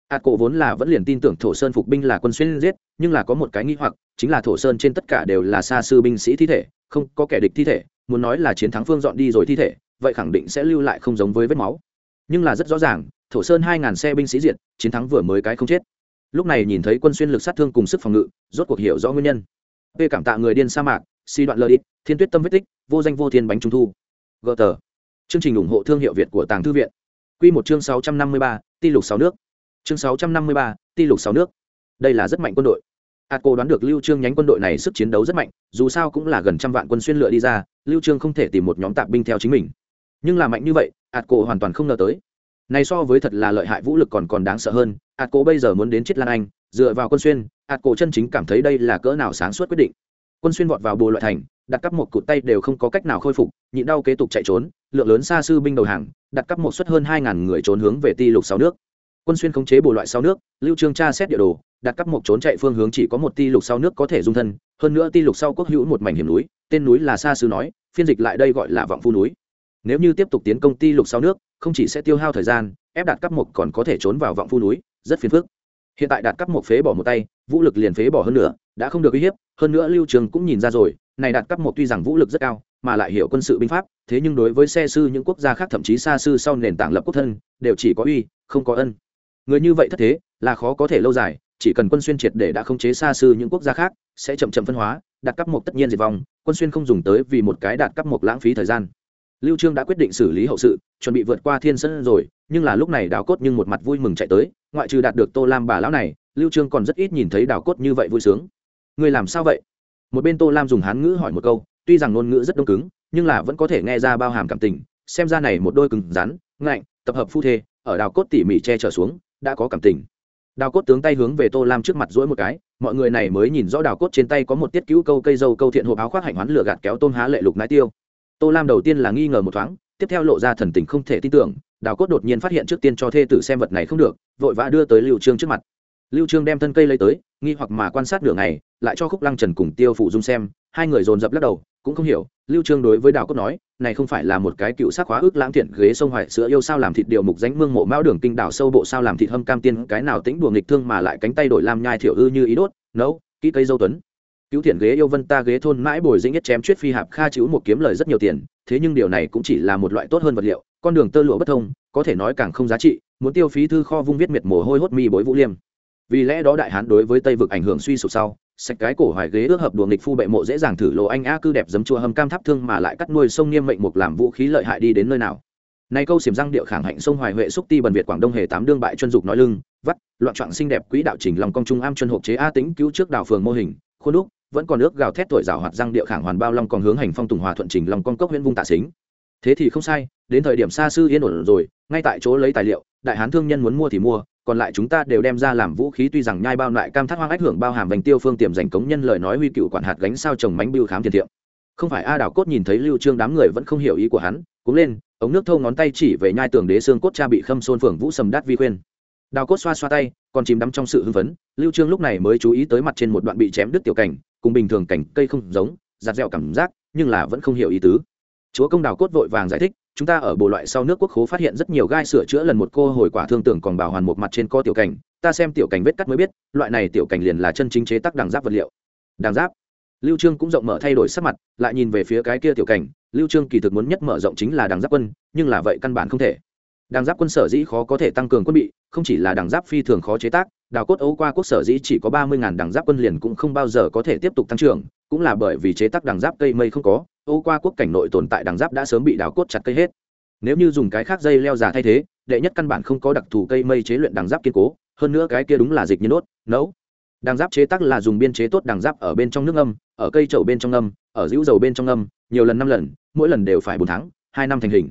Ạt cỗ vốn là vẫn liền tin tưởng thổ sơn phục binh là quân xuyên giết, nhưng là có một cái nghi hoặc, chính là thổ sơn trên tất cả đều là xa sư binh sĩ thi thể, không có kẻ địch thi thể, muốn nói là chiến thắng phương dọn đi rồi thi thể vậy khẳng định sẽ lưu lại không giống với vết máu. Nhưng là rất rõ ràng, thổ sơn hai ngàn xe binh sĩ diện chiến thắng vừa mới cái không chết. Lúc này nhìn thấy quân xuyên lực sát thương cùng sức phòng ngự, rốt cuộc hiểu rõ nguyên nhân. P cảm tạ người điên sa mạc, si đoạn lợi ích thiên tuyết tâm vết tích, vô danh vô thiên bánh trung thu. Gờ tờ. Chương trình ủng hộ thương hiệu việt của tàng thư viện. Q một chương sáu trăm năm mươi ba, ti lục sáu nước. Chương sáu trăm năm mươi ba, ti lục sáu nước. Đây là rất mạnh quân đội. Ạt cô đoán được lưu trương nhánh quân đội này sức chiến đấu rất mạnh, dù sao cũng là gần trăm vạn quân xuyên lựa đi ra, lưu trương không thể tìm một nhóm tạp binh theo chính mình nhưng là mạnh như vậy, ạt cổ hoàn toàn không ngờ tới. Này so với thật là lợi hại vũ lực còn còn đáng sợ hơn, ạt cổ bây giờ muốn đến chết lan anh, dựa vào quân xuyên, ạt cổ chân chính cảm thấy đây là cỡ nào sáng suốt quyết định. Quân xuyên vọt vào bồ loại thành, đặt cắp một cụt tay đều không có cách nào khôi phục, nhịn đau kế tục chạy trốn, lượng lớn xa sư binh đầu hàng, đặt cắp một suất hơn hai ngàn người trốn hướng về ti lục sáu nước. Quân xuyên khống chế bồ loại sáu nước, lưu trương tra xét địa đồ, đặt cắp một trốn chạy phương hướng chỉ có một ti lục sau nước có thể dung thân, hơn nữa ti lục sau quốc hữu một mảnh hiểm núi, tên núi là xa sư nói, phiên dịch lại đây gọi là vọng phu núi nếu như tiếp tục tiến công ty lục sau nước, không chỉ sẽ tiêu hao thời gian, ép đạt cấp một còn có thể trốn vào vọng phu núi, rất phiền phức. Hiện tại đạt cấp một phế bỏ một tay, vũ lực liền phế bỏ hơn nữa, đã không được uy hiếp, hơn nữa lưu trường cũng nhìn ra rồi, này đạt cấp một tuy rằng vũ lực rất cao, mà lại hiểu quân sự binh pháp, thế nhưng đối với xe sư những quốc gia khác thậm chí xa sư sau nền tảng lập quốc thân, đều chỉ có uy, không có ân. Người như vậy thất thế, là khó có thể lâu dài, chỉ cần quân xuyên triệt để đã không chế xa sư những quốc gia khác, sẽ chậm chậm phân hóa, đạt cấp một tất nhiên diệt vong, quân xuyên không dùng tới vì một cái đạt cấp một lãng phí thời gian lưu trương đã quyết định xử lý hậu sự, chuẩn bị vượt qua thiên sơn rồi, nhưng là lúc này đào cốt nhưng một mặt vui mừng chạy tới, ngoại trừ đạt được tô lam bà lão này, lưu trương còn rất ít nhìn thấy đào cốt như vậy vui sướng. Người làm sao vậy? Một bên tô lam dùng hán ngữ hỏi một câu, tuy rằng ngôn ngữ rất đông cứng, nhưng là vẫn có thể nghe ra bao hàm cảm tình, xem ra này một đôi cứng rắn, ngạnh, tập hợp phu thê, ở đào cốt tỉ mỉ che chở xuống, đã có cảm tình. Đào cốt tướng tay hướng về tô lam trước mặt dỗi một cái, mọi người này mới nhìn rõ đào cốt trên tay có một tiết cứu câu cây dâu câu thiện hộp áo khoác hạnh hoán lửa gạt kéo tôm há lệ lục nái tiêu tô lam đầu tiên là nghi ngờ một thoáng, tiếp theo lộ ra thần tình không thể tin tưởng, đào cốt đột nhiên phát hiện trước tiên cho thê tử xem vật này không được, vội vã đưa tới lưu trương trước mặt. Lưu trương đem thân cây lấy tới, nghi hoặc mà quan sát nửa ngày, lại cho khúc lăng trần cùng tiêu phụ dung xem, hai người dồn dập lắc đầu, cũng không hiểu, lưu trương đối với đào cốt nói, này không phải là một cái cựu sắc hóa ước lãng thiện ghế sông hoài sữa yêu sao làm thịt điều mục danh mương mộ mao đường kinh đảo sâu bộ sao làm thịt hâm cam tiên, cái nào tĩnh đùa nghịch thương mà lại cánh tay đổi làm nhai thiểu ư như ý đốt, nấu, kỹ cây dâu tuấn cứu thiện ghế yêu vân ta ghế thôn mãi bồi dĩnh nhất chém chuyết phi hạp kha chữ một kiếm lời rất nhiều tiền, thế nhưng điều này cũng chỉ là một loại tốt hơn vật liệu, con đường tơ lụa bất thông, có thể nói càng không giá trị, muốn tiêu phí thư kho vung viết miệt mồ hôi hốt mi bối vũ liêm. Vì lẽ đó đại hán đối với tây vực ảnh hưởng suy sụp sau, sạch cái cổ hoài ghế ước hợp đùa nghịch phu bệ mộ dễ dàng thử lộ anh a cư đẹp giấm chua hầm cam tháp thương mà lại cắt nuôi sông niêm mệnh mục làm vũ khí lợi hại đi đến nơi nào. Này câu xiềm răng điệu khẳng hạnh sông hoài huệ xúc ti bần việt quảng đông hề tám đương bại chân dục nói lưng, vắt, loạn trạng xinh đẹp quỹ đạo chỉnh lòng công trung am chân hộp chế a tính cứu trước đảo phường mô hình, khuôn đúc vẫn còn nước gào thét tuổi rào hoạt răng địa khẳng hoàn bao long còn hướng hành phong tùng hòa thuận trình lòng con cốc huyện vung tạ xính. Thế thì không sai, đến thời điểm xa sư yên ổn rồi, ngay tại chỗ lấy tài liệu, đại hán thương nhân muốn mua thì mua, còn lại chúng ta đều đem ra làm vũ khí tuy rằng nhai bao loại cam thắt hoang ách hưởng bao hàm vành tiêu phương tiềm dành cống nhân lời nói huy cựu quản hạt gánh sao trồng mánh bưu khám tiền thiệm. Không phải a đảo cốt nhìn thấy lưu trương đám người vẫn không hiểu ý của hắn cũng lên, ống nước thâu ngón tay chỉ về nhai tường đế xương cốt cha bị khâm xôn phường vũ sầm đát vi khuyên. Đào cốt xoa xoa tay, còn chìm đắm trong sự hưng phấn, lưu trương lúc này mới chú ý tới mặt trên một đoạn bị chém đứt tiểu cảnh cùng bình thường cảnh cây không giống, giặt dẹo cảm giác, nhưng là vẫn không hiểu ý tứ. Chúa công đào cốt vội vàng giải thích, chúng ta ở bộ loại sau nước quốc khố phát hiện rất nhiều gai sửa chữa lần một cô hồi quả thương tưởng còn bảo hoàn một mặt trên co tiểu cảnh, ta xem tiểu cảnh vết cắt mới biết, loại này tiểu cảnh liền là chân chính chế tác đằng giáp vật liệu. Đằng giáp? Lưu trương cũng rộng mở thay đổi sắc mặt, lại nhìn về phía cái kia tiểu cảnh, lưu trương kỳ thực muốn nhất mở rộng chính là đằng giáp quân, nhưng là vậy căn bản không thể. Đằng giáp quân sở dĩ khó có thể tăng cường quân bị, không chỉ là đằng giáp phi thường khó chế tác đào cốt ấu qua quốc sở dĩ chỉ có ba mươi ngàn đằng giáp quân liền cũng không bao giờ có thể tiếp tục tăng trưởng, cũng là bởi vì chế tác đằng giáp cây mây không có, ấu qua quốc cảnh nội tồn tại đằng giáp đã sớm bị đào cốt chặt cây hết. Nếu như dùng cái khác dây leo già thay thế, đệ nhất căn bản không có đặc thù cây mây chế luyện đằng giáp kiên cố, hơn nữa cái kia đúng là dịch như đốt nấu. Đằng giáp chế tác là dùng biên chế tốt đằng giáp ở bên trong nước âm ở cây trậu bên trong âm ở dữ dầu bên trong âm nhiều lần năm lần, mỗi lần đều phải bốn tháng, hai năm thành hình.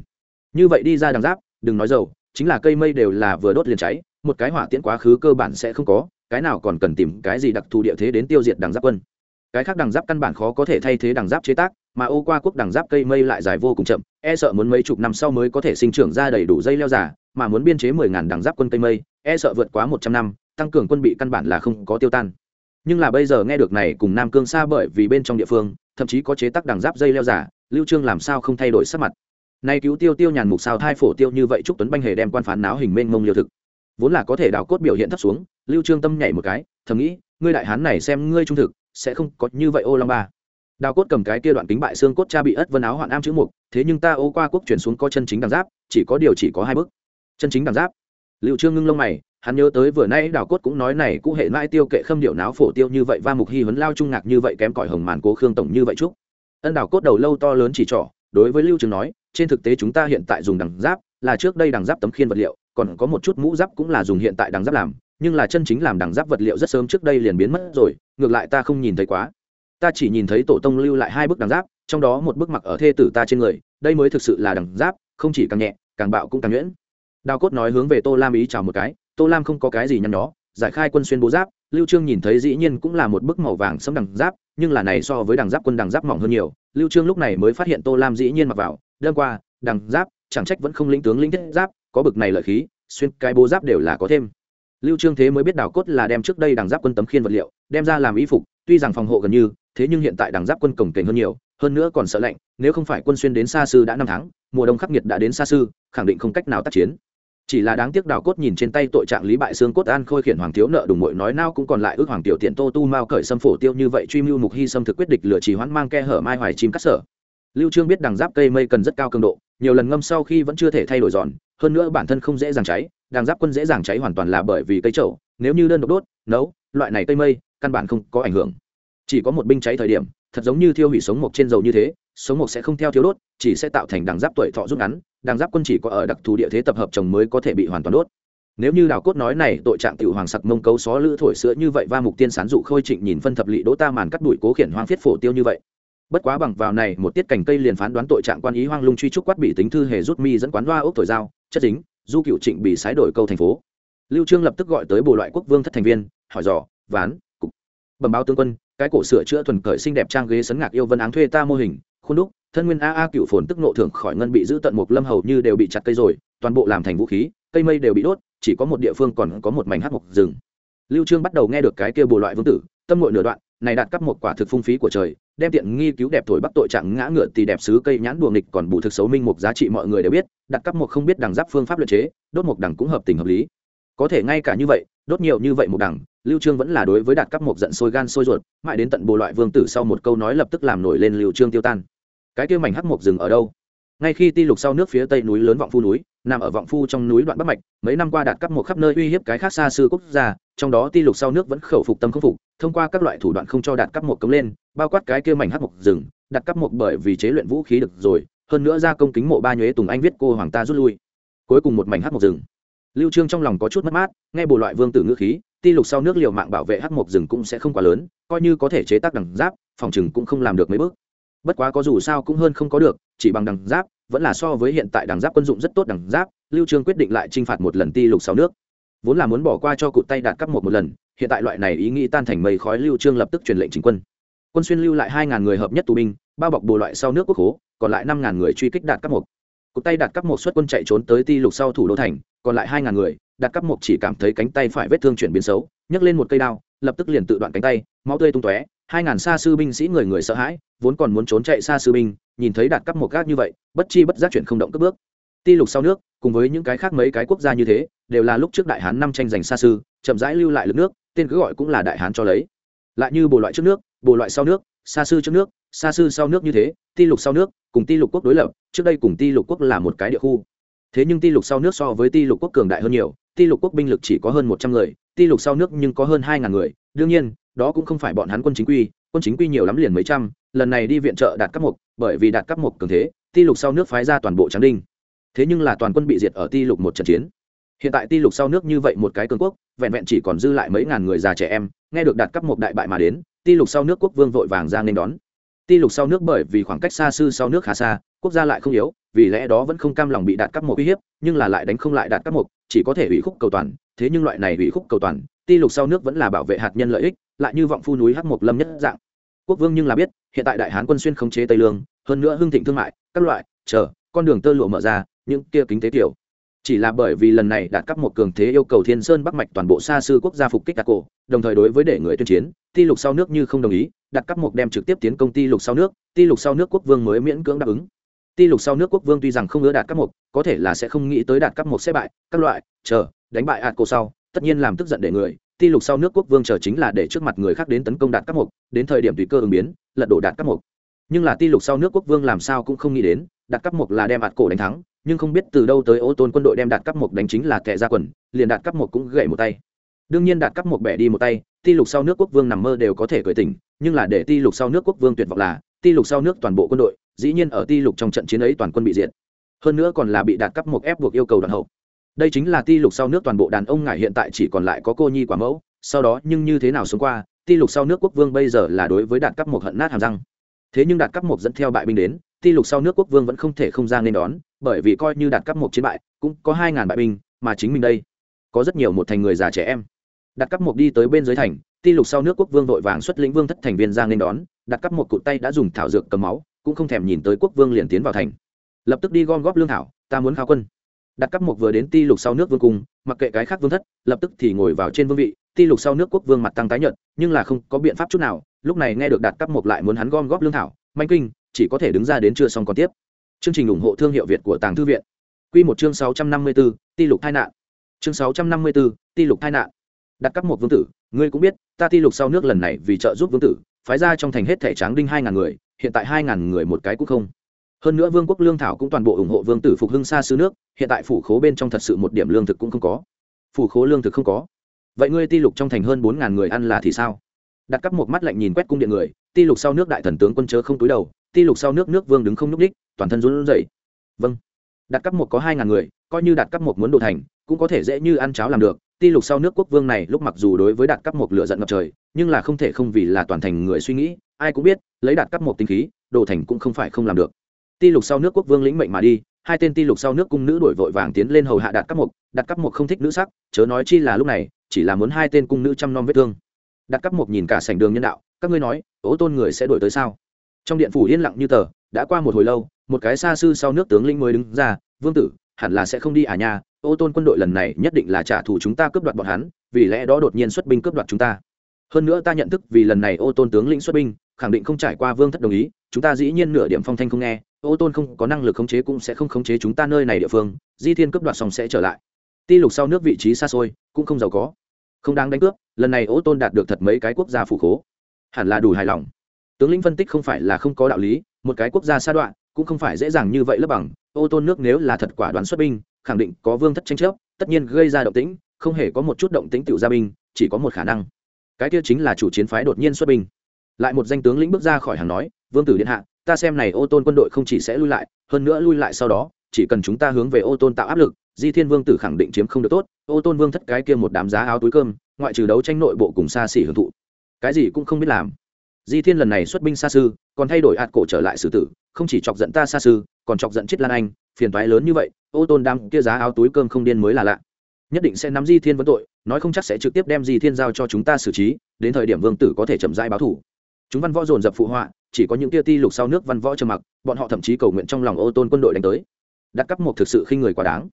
Như vậy đi ra đằng giáp, đừng nói dầu, chính là cây mây đều là vừa đốt liền cháy một cái hỏa tiễn quá khứ cơ bản sẽ không có, cái nào còn cần tìm cái gì đặc thù địa thế đến tiêu diệt đằng giáp quân. Cái khác đằng giáp căn bản khó có thể thay thế đằng giáp chế tác, mà ô qua quốc đằng giáp cây mây lại dài vô cùng chậm e sợ muốn mấy chục năm sau mới có thể sinh trưởng ra đầy đủ dây leo giả, mà muốn biên chế mười ngàn đằng giáp quân cây mây e sợ vượt quá một trăm năm, tăng cường quân bị căn bản là không có tiêu tan. Nhưng là bây giờ nghe được này cùng nam cương xa bởi vì bên trong địa phương, thậm chí có chế tác đằng giáp dây leo giả, lưu trương làm sao không thay đổi sắc mặt. Nay cứu tiêu tiêu nhàn mục sao thai phổ tiêu như vậy trúc tuấn banh hề đem quan phán náo hình mênh mông liêu thực vốn là có thể đào cốt biểu hiện thấp xuống, lưu trương tâm nhảy một cái, thầm nghĩ, ngươi đại hán này xem ngươi trung thực, sẽ không có như vậy ô long ba. Đào cốt cầm cái kia đoạn kính bại xương cốt cha bị ất vân áo hoạn am chữ mục, thế nhưng ta ô qua quốc chuyển xuống có chân chính đằng giáp, chỉ có điều chỉ có hai bước. Chân chính đằng giáp. Lưu trương ngưng lông mày, hắn nhớ tới vừa nay đào cốt cũng nói này cũ hệ mãi tiêu kệ khâm điệu náo phổ tiêu như vậy, va mục hy huấn lao trung ngạc như vậy kém cỏi hồng màn cố khương tổng như vậy chúc. Ân đào cốt đầu lâu to lớn chỉ trỏ, đối với lưu trương nói, trên thực tế chúng ta hiện tại dùng đằng giáp, là trước đây đằng giáp tấm khiên vật liệu còn có một chút mũ giáp cũng là dùng hiện tại đằng giáp làm, nhưng là chân chính làm đằng giáp vật liệu rất sớm trước đây liền biến mất rồi, ngược lại ta không nhìn thấy quá. Ta chỉ nhìn thấy tổ tông lưu lại hai bức đằng giáp, trong đó một bức mặc ở thê tử ta trên người, đây mới thực sự là đằng giáp, không chỉ càng nhẹ, càng bạo cũng càng nhuyễn. Đào cốt nói hướng về tô lam ý chào một cái, tô lam không có cái gì nhăn nhó, giải khai quân xuyên bố giáp, lưu trương nhìn thấy dĩ nhiên cũng là một bức màu vàng sẫm đằng giáp, nhưng là này so với đằng giáp quân đằng giáp mỏng hơn nhiều, lưu trương lúc này mới phát hiện tô lam dĩ nhiên mặc vào đơn qua, đằng giáp, chẳng trách vẫn không lĩnh tướng lĩnh thiết giáp có bực này lợi khí, xuyên cái bố giáp đều là có thêm. Lưu trương thế mới biết đào cốt là đem trước đây đằng giáp quân tấm khiên vật liệu, đem ra làm y phục, tuy rằng phòng hộ gần như, thế nhưng hiện tại đằng giáp quân cổng kềnh hơn nhiều, hơn nữa còn sợ lạnh, nếu không phải quân xuyên đến xa sư đã năm tháng, mùa đông khắc nghiệt đã đến xa sư khẳng định không cách nào tác chiến. Chỉ là đáng tiếc đào cốt nhìn trên tay tội trạng lý bại xương cốt an khôi khiển hoàng thiếu nợ đùng mội nói nao cũng còn lại ước hoàng tiểu tiện tô tu mao cởi xâm phổ tiêu như vậy truy mưu mục hy xâm thực quyết địch lửa trì hoãn mang ke hở mai hoài chim cắt sở. Lưu trương biết đằng giáp cây mây cần rất cao cường độ nhiều lần ngâm sau khi vẫn chưa thể thay đổi giòn, hơn nữa bản thân không dễ dàng cháy đằng giáp quân dễ dàng cháy hoàn toàn là bởi vì cây trậu nếu như đơn độc đốt, nấu, loại này cây mây, căn bản không có ảnh hưởng. Chỉ có một binh cháy thời điểm, thật giống như thiêu hủy sống mộc trên dầu như thế, sống mộc sẽ không theo thiếu đốt, chỉ sẽ tạo thành đằng giáp tuổi thọ rút ngắn đằng giáp quân chỉ có ở đặc thù địa thế tập hợp trồng mới có thể bị hoàn toàn đốt. Nếu như đào cốt nói này, tội trạng tiểu hoàng sặc mông cấu xó lữ thổi sữa như vậy, va mục tiên sán dụ khôi trịnh nhìn phân thập lị đỗ ta màn cắt đuổi cố khiển hoang phiết phổ tiêu như vậy bất quá bằng vào này, một tiết cành cây liền phán đoán tội trạng quan ý hoang lung truy trúc quát bị tính thư hề rút mi dẫn quán hoa ốc thổi dao chất dính, du cựu trịnh bị sái đổi câu thành phố. Lưu trương lập tức gọi tới bộ loại quốc vương thất thành viên, hỏi dò, ván, cục, bẩm báo tướng quân, cái cổ sửa chữa thuần cởi xinh đẹp trang ghế sấn ngạc yêu vân áng thuê ta mô hình, khuôn đúc, thân nguyên a a cựu phồn tức nộ thưởng khỏi ngân bị giữ tận một lâm hầu như đều bị chặt cây rồi, toàn bộ làm thành vũ khí, cây mây đều bị đốt, chỉ có một địa phương còn có một mảnh hắc mục rừng. Lưu trương bắt đầu nghe được cái kia bộ loại vương tử, tâm nội nửa đoạn này đạt cấp một quả thực phung phí của trời, đem tiện nghi cứu đẹp thổi bắc tội trạng ngã ngựa thì đẹp sứ cây nhãn đùa nghịch còn bù thực xấu minh mục giá trị mọi người đều biết đặt cấp một không biết đằng giáp phương pháp luyện chế, đốt một đằng cũng hợp tình hợp lý. Có thể ngay cả như vậy, đốt nhiều như vậy một đằng, lưu trương vẫn là đối với đạt cấp một giận sôi gan sôi ruột, mãi đến tận bộ loại vương tử sau một câu nói lập tức làm nổi lên lưu trương tiêu tan. Cái kia mảnh hắc mục rừng ở đâu? Ngay khi ti lục sau nước phía tây núi lớn vọng phu núi, nằm ở vọng phu trong núi đoạn bắc mạch, mấy năm qua đạt cấp một khắp nơi uy hiếp cái khác xa xưa quốc gia, trong đó ti lục sau nước vẫn khẩu phục tâm khắc phục, thông qua các loại thủ đoạn không cho đạt cấp một cống lên, bao quát cái kia mảnh hắc mộc rừng đặt cấp một bởi vì chế luyện vũ khí được rồi, hơn nữa ra công kính mộ ba nhuế tùng anh viết cô hoàng ta rút lui. Cuối cùng một mảnh hắc mộc rừng. Lưu trương trong lòng có chút mất mát, nghe bộ loại vương tử ngữ khí, ti lục sau nước liều mạng bảo vệ hắc mộc rừng cũng sẽ không quá lớn, coi như có thể chế tác đằng giáp, phòng trừng cũng không làm được mấy bước bất quá có dù sao cũng hơn không có được, chỉ bằng đằng giáp, vẫn là so với hiện tại đằng giáp quân dụng rất tốt đằng giáp, lưu trương quyết định lại t phạt một lần ti lục sáu nước. Vốn là muốn bỏ qua cho cụt tay đạt cấp một một lần, hiện tại loại này ý nghĩ tan thành mây khói lưu trương lập tức truyền lệnh chính quân. Quân xuyên lưu lại hai ngàn người hợp nhất tù binh, bao bọc bồ loại sau nước quốc hố, còn lại năm ngàn người truy kích đạt cấp một. Cụt tay đạt cấp một xuất quân chạy trốn tới ti lục sau thủ đô thành, còn lại hai ngàn người, đạt cấp một chỉ cảm thấy cánh tay phải vết thương chuyển biến xấu nhấc lên một cây đao, lập tức liền tự đoạn cánh tay, máu tươi tung tóe, hai ngàn xa sư binh sĩ người người sợ hãi, vốn còn muốn trốn chạy xa sư binh, nhìn thấy đạt cắp một gác như vậy, bất chi bất giác chuyển không động cất bước. Ti lục sau nước, cùng với những cái khác mấy cái quốc gia như thế, đều là lúc trước đại hán năm tranh giành xa sư, chậm rãi lưu lại lực nước, tên cứ gọi cũng là đại hán cho lấy. Lại như bộ loại trước nước, bộ loại sau nước, xa sư trước nước, xa sư sau nước như thế, ti lục sau nước, cùng ti lục quốc đối lập, trước đây cùng ti lục quốc là một cái địa khu. Thế nhưng ti lục sau nước so với ti lục quốc cường đại hơn nhiều ti lục quốc binh lực chỉ có hơn một trăm người, ti lục sau nước nhưng có hơn hai ngàn người. Đương nhiên, đó cũng không phải bọn hắn quân chính quy. Quân chính quy nhiều lắm liền mấy trăm, lần này đi viện trợ đạt cấp một bởi vì đạt cấp một cường thế, ti lục sau nước phái ra toàn bộ tráng đinh. Thế nhưng là toàn quân bị diệt ở ti lục một trận chiến. Hiện tại ti lục sau nước như vậy một cái cường quốc, vẹn vẹn chỉ còn dư lại mấy ngàn người già trẻ em, nghe được đạt cấp một đại bại mà đến, ti lục sau nước quốc vương vội vàng ra nên đón. Ti lục sau nước bởi vì khoảng cách xa sư sau nước khá xa, quốc gia lại không yếu vì lẽ đó vẫn không cam lòng bị đạt cấp một uy hiếp, nhưng là lại đánh không lại đạt cấp một chỉ có thể ủy khúc cầu toàn. Thế nhưng loại này ủy khúc cầu toàn, ti lục sau nước vẫn là bảo vệ hạt nhân lợi ích, lại như vọng phu núi hắc mộc lâm nhất dạng. Quốc vương nhưng là biết, hiện tại đại hán quân xuyên khống chế tây lương, hơn nữa hưng thịnh thương mại, các loại, chờ, con đường tơ lụa mở ra, những kia kính tế tiểu. Chỉ là bởi vì lần này đạt cấp một cường thế yêu cầu thiên sơn bắc mạch toàn bộ xa sư quốc gia phục kích đạt cổ, đồng thời đối với để người tuyên chiến, ti lục sau nước như không đồng ý đặt cấp một đem trực tiếp tiến công ti lục sau nước, ti lục sau nước quốc vương mới miễn cưỡng đáp ứng ti lục sau nước quốc vương tuy rằng không ưa đạt các mục, có thể là sẽ không nghĩ tới đạt các mục sẽ bại, các loại, chờ, đánh bại ạt cổ sau, tất nhiên làm tức giận để người. Ti lục sau nước quốc vương chờ chính là để trước mặt người khác đến tấn công đạt các mục, đến thời điểm tùy cơ ứng biến, lật đổ đạt các mục. Nhưng là ti lục sau nước quốc vương làm sao cũng không nghĩ đến, đạt các mục là đem ạt cổ đánh thắng, nhưng không biết từ đâu tới ô tôn quân đội đem đạt các mục đánh chính là kẻ ra quần, liền đạt các mục cũng gậy một tay. Đương nhiên đạt các mục bẻ đi một tay, ti lục sau nước quốc vương nằm mơ đều có thể cởi tỉnh, nhưng là để ti lục sau nước quốc vương tuyệt vọng là, ti lục sau nước toàn bộ quân đội dĩ nhiên ở ti lục trong trận chiến ấy toàn quân bị diệt. Hơn nữa còn là bị đạt cấp một ép buộc yêu cầu đoàn hậu. Đây chính là ti lục sau nước toàn bộ đàn ông ngải hiện tại chỉ còn lại có cô nhi quả mẫu, sau đó nhưng như thế nào xuống qua, ti lục sau nước quốc vương bây giờ là đối với đạt cấp một hận nát hàm răng. Thế nhưng đạt cấp một dẫn theo bại binh đến, ti lục sau nước quốc vương vẫn không thể không ra nên đón, bởi vì coi như đạt cấp một chiến bại, cũng có hai ngàn bại binh, mà chính mình đây, có rất nhiều một thành người già trẻ em. Đạt cấp một đi tới bên dưới thành, ti lục sau nước quốc vương vội vàng xuất lĩnh vương thất thành viên ra nên đón đặt cấp một cụt tay đã dùng thảo dược cầm máu cũng không thèm nhìn tới quốc vương liền tiến vào thành. Lập tức đi gom góp lương thảo ta muốn khao quân. Đặt cắp một vừa đến ti lục sau nước vương cung mặc kệ cái khác vương thất lập tức thì ngồi vào trên vương vị ti lục sau nước quốc vương mặt tăng tái nhợt nhưng là không có biện pháp chút nào lúc này nghe được đặt cắp một lại muốn hắn gom góp lương thảo manh kinh chỉ có thể đứng ra đến chưa xong còn tiếp. Chương trình ủng hộ thương hiệu việt của tàng thư viện. Quy một chương sáu trăm năm mươi bốn, ti lục tai nạn. Chương sáu trăm năm mươi bốn, ti lục tai nạn. Đặt cắp một vương tử ngươi cũng biết ta ti lục sau nước lần này vì trợ giúp vương tử phái ra trong thành hết thể tráng đinh hai ngàn người hiện tại hai ngàn người một cái cũng không. Hơn nữa vương quốc lương thảo cũng toàn bộ ủng hộ vương tử phục hưng xa xứ nước, hiện tại phủ khố bên trong thật sự một điểm lương thực cũng không có. Phủ khố lương thực không có. Vậy ngươi ti lục trong thành hơn bốn ngàn người ăn là thì sao? Đặt cắp một mắt lạnh nhìn quét cung điện người, ti lục sau nước đại thần tướng quân chớ không túi đầu, ti lục sau nước nước vương đứng không n ú c đích, toàn thân run rẩy. Vâng. Đặt cắp một có hai ngàn người, coi như đặt cắp một muốn đồ thành, cũng có thể dễ như ăn cháo làm được. Ti lục sau nước quốc vương này lúc mặc dù đối với đạt cấp một lửa giận ngập trời, nhưng là không thể không vì là toàn thành người suy nghĩ ai cũng biết, lấy đạt cấp một tinh khí, đồ thành cũng không phải không làm được. Ti lục sau nước quốc vương lĩnh mệnh mà đi, hai tên ti lục sau nước cung nữ đổi vội vàng tiến lên hầu hạ đạt cấp một, đạt cấp một không thích nữ sắc, chớ nói chi là lúc này, chỉ là muốn hai tên cung nữ chăm nom vết thương. Đạt cấp một nhìn cả sảnh đường nhân đạo, các ngươi nói, ố tôn người sẽ đổi tới sao? Trong điện phủ yên lặng như tờ, đã qua một hồi lâu, một cái xa sư sau nước tướng lĩnh mới đứng ra, vương tử, hẳn là sẽ không đi à nhà ô tôn quân đội lần này nhất định là trả thù chúng ta cướp đoạt bọn hắn, vì lẽ đó đột nhiên xuất binh cướp đoạt chúng ta. Hơn nữa ta nhận thức vì lần này ô tôn tướng lĩnh xuất binh khẳng định không trải qua vương thất đồng ý, chúng ta dĩ nhiên nửa điểm phong thanh không nghe, ô tôn không có năng lực khống chế cũng sẽ không khống chế chúng ta nơi này địa phương, di thiên cướp đoạt xong sẽ trở lại. Ti lục sau nước vị trí xa xôi, cũng không giàu có. Không đáng đánh cướp, lần này ô tôn đạt được thật mấy cái quốc gia phủ khố. Hẳn là đủ hài lòng. Tướng lĩnh phân tích không phải là không có đạo lý, một cái quốc gia sa đoạn, cũng không phải dễ dàng như vậy lấp bằng. Ô tôn nước nếu là thật quả đoán xuất binh, khẳng định có vương thất tranh chấp, tất nhiên gây ra động tĩnh, không hề có một chút động tĩnh tiểu gia binh, chỉ có một khả năng. Cái kia chính là chủ chiến phái đột nhiên xuất binh lại một danh tướng lĩnh bước ra khỏi hàng nói, vương tử điện hạ, ta xem này ô tôn quân đội không chỉ sẽ lui lại, hơn nữa lui lại sau đó, chỉ cần chúng ta hướng về ô tôn tạo áp lực, di thiên vương tử khẳng định chiếm không được tốt, ô tôn vương thất cái kia một đám giá áo túi cơm, ngoại trừ đấu tranh nội bộ cùng xa xỉ hưởng thụ. Cái gì cũng không biết làm. Di thiên lần này xuất binh xa sư còn thay đổi hạt cổ trở lại xử tử, không chỉ chọc giận ta xa sư còn chọc giận chết lan anh, phiền toái lớn như vậy, ô tôn đam kia giá áo túi cơm không điên mới là lạ. Nhất định sẽ nắm di thiên vấn tội, nói không chắc sẽ trực tiếp đem di thiên giao cho chúng ta xử trí, đến thời điểm vương tử có thể chậm rãi báo thủ chúng văn võ dồn dập phụ họa, chỉ có những tia ti lục sau nước văn võ trầm mặc, bọn họ thậm chí cầu nguyện trong lòng ô tôn quân đội đánh tới. Đặt cắp một thực sự khinh người quá đáng.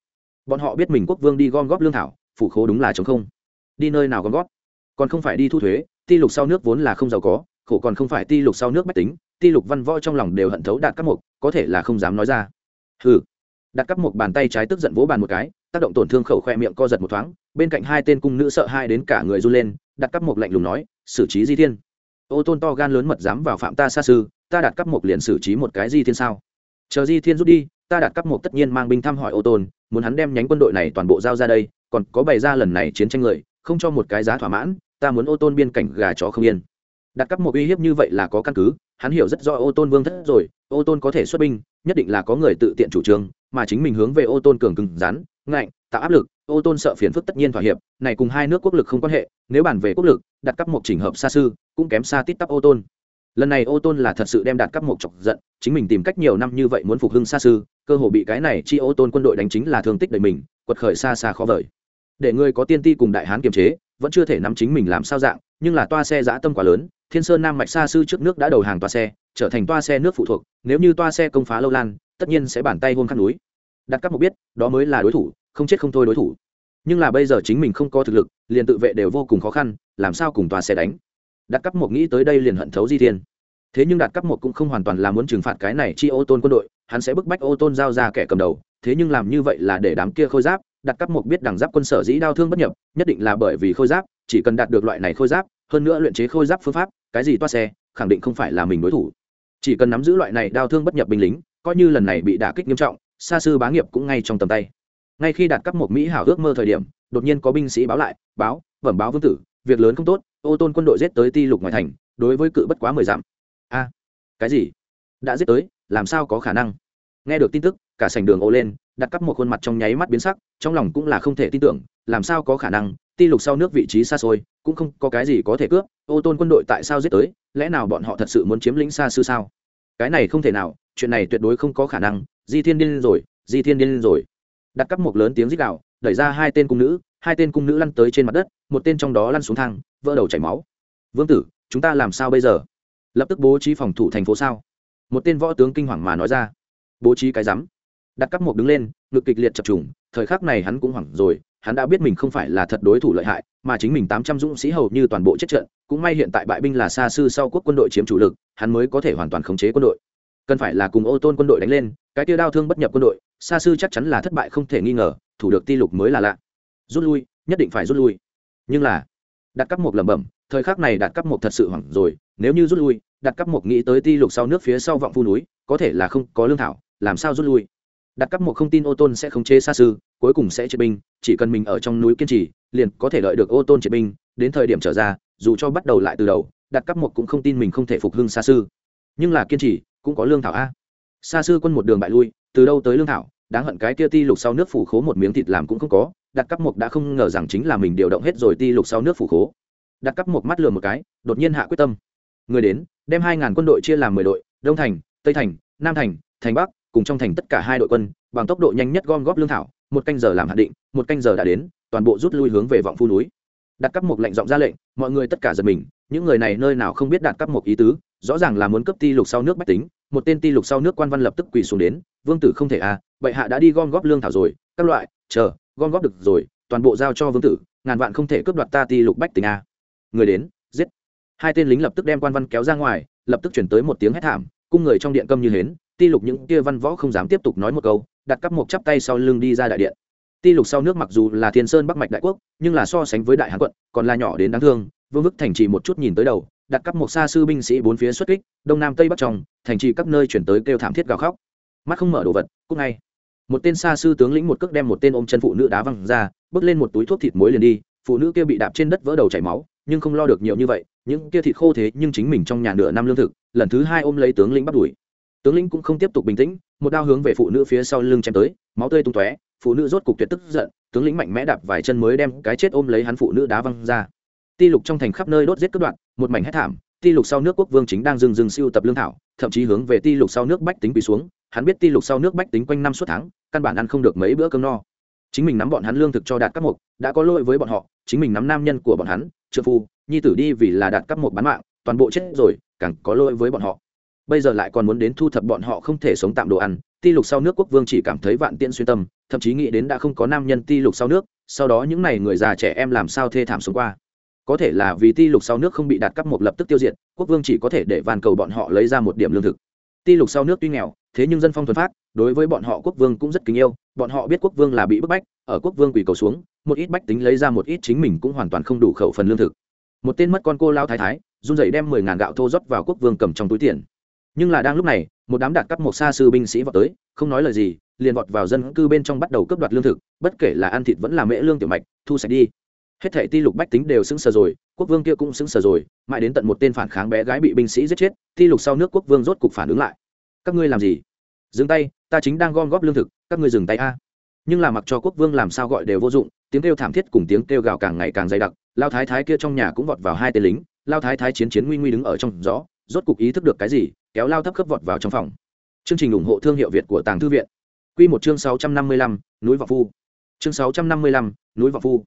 Bọn họ biết mình quốc vương đi gom góp lương thảo, phủ khố đúng là chống không. Đi nơi nào gom góp? Còn không phải đi thu thuế, ti lục sau nước vốn là không giàu có, khổ còn không phải ti lục sau nước bách tính, ti lục văn võ trong lòng đều hận thấu đạt các mục, có thể là không dám nói ra. Ừ đặt cắp một bàn tay trái tức giận vỗ bàn một cái, tác động tổn thương khẩu khoe miệng co giật một thoáng, bên cạnh hai tên cung nữ sợ hai đến cả người run lên, đặt cắp một lạnh lùng nói, xử trí di thiên ô tôn to gan lớn mật dám vào phạm ta xa sư ta đặt cấp một liền xử trí một cái di thiên sao? Chờ di thiên rút đi, ta đặt cấp một tất nhiên mang binh thăm hỏi ô tôn, muốn hắn đem nhánh quân đội này toàn bộ giao ra đây, còn có bày ra lần này chiến tranh người, không cho một cái giá thỏa mãn, ta muốn ô tôn biên cảnh gà chó không yên. Đặt cắp một uy hiếp như vậy là có căn cứ, hắn hiểu rất rõ ô tôn vương thất rồi, ô tôn có thể xuất binh, nhất định là có người tự tiện chủ trương, mà chính mình hướng về ô tôn cường cứng rắn, ngạnh tạo áp lực, ô tôn sợ phiền phức tất nhiên thỏa hiệp, này cùng hai nước quốc lực không quan hệ, nếu bàn về quốc lực, đặt cắp một trình hợp xa sư cũng kém xa tít tắp ô tôn. Lần này ô tôn là thật sự đem đạt cắp một chọc giận, chính mình tìm cách nhiều năm như vậy muốn phục hưng xa sư cơ hồ bị cái này chi ô tôn quân đội đánh chính là thương tích đời mình, quật khởi xa xa khó vời. Để người có tiên ti cùng đại hán kiềm chế, vẫn chưa thể nắm chính mình làm sao dạng, nhưng là toa xe giã tâm quá lớn, thiên sơn nam mạch xa sư trước nước đã đầu hàng toa xe, trở thành toa xe nước phụ thuộc, nếu như toa xe công phá lâu lan, tất nhiên sẽ bàn tay hôn khăn núi. Đặt các một biết, đó mới là đối thủ không chết không thôi đối thủ. Nhưng là bây giờ chính mình không có thực lực, liền tự vệ đều vô cùng khó khăn, làm sao cùng tòa xe đánh? Đặt cắp một nghĩ tới đây liền hận thấu di thiên. Thế nhưng đặt cấp một cũng không hoàn toàn là muốn trừng phạt cái này chi ô tôn quân đội, hắn sẽ bức bách ô tôn giao ra kẻ cầm đầu, thế nhưng làm như vậy là để đám kia khôi giáp đặt cấp một biết đằng giáp quân sở dĩ đau thương bất nhập, nhất định là bởi vì khôi giáp, chỉ cần đạt được loại này khôi giáp, hơn nữa luyện chế khôi giáp phương pháp, cái gì toa xe, khẳng định không phải là mình đối thủ. Chỉ cần nắm giữ loại này đau thương bất nhập binh lính, coi như lần này bị đả kích nghiêm trọng xa sư bá nghiệp cũng ngay trong tầm tay ngay khi đạt cắp một mỹ hảo ước mơ thời điểm, đột nhiên có binh sĩ báo lại, báo, bẩm báo vương tử, việc lớn không tốt, ô tôn quân đội giết tới ti lục ngoài thành, đối với cự bất quá mười dặm. A, cái gì? Đã giết tới, làm sao có khả năng? Nghe được tin tức, cả sảnh đường ô lên, đặt cắp một khuôn mặt trong nháy mắt biến sắc, trong lòng cũng là không thể tin tưởng, làm sao có khả năng, ti lục sau nước vị trí xa xôi, cũng không có cái gì có thể cướp, ô tôn quân đội tại sao giết tới, lẽ nào bọn họ thật sự muốn chiếm lĩnh xa sư sao? Cái này không thể nào, chuyện này tuyệt đối không có khả năng, di thiên điên rồi, di thiên điên rồi đặt cắp một lớn tiếng rít đạo đẩy ra hai tên cung nữ, hai tên cung nữ lăn tới trên mặt đất, một tên trong đó lăn xuống thang, vỡ đầu chảy máu. Vương tử, chúng ta làm sao bây giờ? Lập tức bố trí phòng thủ thành phố sao? Một tên võ tướng kinh hoàng mà nói ra. Bố trí cái rắm. Đặt cắp một đứng lên, ngực kịch liệt chập trùng, thời khắc này hắn cũng hoảng rồi, hắn đã biết mình không phải là thật đối thủ lợi hại, mà chính mình tám trăm dũng sĩ hầu như toàn bộ chết trận, cũng may hiện tại bại binh là xa sư sau quốc quân đội chiếm chủ lực, hắn mới có thể hoàn toàn khống chế quân đội cần phải là cùng ô tôn quân đội đánh lên, cái tiêu đao thương bất nhập quân đội, xa sư chắc chắn là thất bại không thể nghi ngờ, thủ được ti lục mới là lạ. Rút lui, nhất định phải rút lui. Nhưng là đặt cắp một lẩm bẩm, thời khắc này đặt cắp một thật sự hoảng rồi, nếu như rút lui đặt cắp một nghĩ tới ti lục sau nước phía sau vọng phu núi, có thể là không có lương thảo, làm sao rút lui? Đặt cắp một không tin ô tôn sẽ khống chế xa sư cuối cùng sẽ triệt binh, chỉ cần mình ở trong núi kiên trì, liền có thể đợi được ô tôn triệt binh, đến thời điểm trở ra, dù cho bắt đầu lại từ đầu đặt cắp một cũng không tin mình không thể phục hưng xa sư nhưng là kiên trì cũng có lương thảo a. Xa xưa quân một đường bại lui, từ đâu tới lương thảo, đáng hận cái kia ti lục sau nước phủ khố một miếng thịt làm cũng không có, đặt cắp một đã không ngờ rằng chính là mình điều động hết rồi ti lục sau nước phủ khố. Đặt cắp một mắt lừa một cái, đột nhiên hạ quyết tâm. Người đến, đem hai ngàn quân đội chia làm mười đội, đông thành, tây thành, nam thành thành bắc, cùng trong thành tất cả hai đội quân, bằng tốc độ nhanh nhất gom góp lương thảo, một canh giờ làm hạ định, một canh giờ đã đến, toàn bộ rút lui hướng về vọng phu núi. Đặt cắp một lệnh giọng ra lệnh, mọi người tất cả giật mình, những người này nơi nào không biết đặt cắp một ý tứ, rõ ràng là muốn cấp ti lục sau nước bách tính một tên ti lục sau nước quan văn lập tức quỳ xuống đến, vương tử không thể à bệ hạ đã đi gom góp lương thảo rồi, các loại, chờ, gom góp được rồi, toàn bộ giao cho vương tử, ngàn vạn không thể cướp đoạt ta ti lục bách tình a à. người đến, giết. Hai tên lính lập tức đem quan văn kéo ra ngoài, lập tức chuyển tới một tiếng hét thảm, cung người trong điện câm như hến, ti lục những kia văn võ không dám tiếp tục nói một câu, đặt cắp một chắp tay sau lưng đi ra đại điện. Ti lục sau nước mặc dù là thiên sơn bắc mạch đại quốc, nhưng là so sánh với đại hán quận, còn là nhỏ đến đáng thương, vương vức thành trì một chút nhìn tới đầu đặt cắp một xa sư binh sĩ bốn phía xuất kích, đông nam tây bắc trong, thành trì các nơi chuyển tới kêu thảm thiết gào khóc. Mắt không mở đồ vật cúc ngay. Một tên xa sư tướng lĩnh một cước đem một tên ôm chân phụ nữ đá văng ra, bước lên một túi thuốc thịt muối liền đi, phụ nữ kia bị đạp trên đất vỡ đầu chảy máu, nhưng không lo được nhiều như vậy, những kia thịt khô thế nhưng chính mình trong nhà nửa năm lương thực, lần thứ hai ôm lấy tướng lĩnh bắt đuổi. Tướng lĩnh cũng không tiếp tục bình tĩnh, một đao hướng về phụ nữ phía sau lưng chém tới, máu tươi tung tóe, phụ nữ rốt cục tuyệt tức giận, tướng lĩnh mạnh mẽ đạp vài chân mới đem cái chết ôm lấy hắn phụ nữ đá văng ra ti lục trong thành khắp nơi đốt giết cướp đoạn một mảnh hét thảm, ti lục sau nước quốc vương chính đang dừng dừng siêu tập lương thảo, thậm chí hướng về ti lục sau nước bách tính quỳ xuống. Hắn biết ti lục sau nước bách tính quanh năm suốt tháng, căn bản ăn không được mấy bữa cơm no. Chính mình nắm bọn hắn lương thực cho đạt các mục, đã có lỗi với bọn họ. Chính mình nắm nam nhân của bọn hắn trợ phu, nhi tử đi vì là đạt các mục bán mạng, toàn bộ chết rồi, càng có lỗi với bọn họ. Bây giờ lại còn muốn đến thu thập bọn họ không thể sống tạm đồ ăn. Ti lục sau nước quốc vương chỉ cảm thấy vạn tiện xuyên tâm, thậm chí nghĩ đến đã không có nam nhân ti lục sau nước. Sau đó những n à y người già trẻ em làm sao thê thảm sống qua có thể là vì ti lục sau nước không bị đạt cấp một lập tức tiêu diệt, quốc vương chỉ có thể để van cầu bọn họ lấy ra một điểm lương thực. Ti lục sau nước tuy nghèo, thế nhưng dân phong thuần phát đối với bọn họ quốc vương cũng rất kính yêu, bọn họ biết quốc vương là bị bức bách, ở quốc vương quỳ cầu xuống, một ít bách tính lấy ra một ít chính mình cũng hoàn toàn không đủ khẩu phần lương thực. Một tên mất con cô lao thái thái, run rẩy đem mười ngàn gạo thô rót vào quốc vương cầm trong túi tiền. Nhưng là đang lúc này, một đám đạt cấp một xa sư binh sĩ vào tới, không nói lời gì, liền vọt vào dân cư bên trong bắt đầu cướp đoạt lương thực, bất kể là ăn thịt vẫn là mễ lương tiểu mạch, thu sạch đi hết thệ ti lục bách tính đều xứng sờ rồi quốc vương kia cũng xứng sờ rồi mãi đến tận một tên phản kháng bé gái bị binh sĩ giết chết ti lục sau nước quốc vương rốt cục phản ứng lại. Các ngươi làm gì? Dừng tay ta chính đang gom góp lương thực các ngươi dừng tay a. Nhưng là mặc cho quốc vương làm sao gọi đều vô dụng tiếng kêu thảm thiết cùng tiếng kêu gào càng ngày càng dày đặc lao thái thái kia trong nhà cũng vọt vào hai tên lính lao thái thái chiến chiến nguy nguy đứng ở trong rõ, rốt cục ý thức được cái gì kéo lao thấp khớp vọt vào trong phòng. Chương trình ủng hộ thương hiệu việt của tàng thư viện. Q một chương sáu trăm năm mươi lăm núi vọng phu. Chương sáu trăm năm mươi lăm núi vọng phu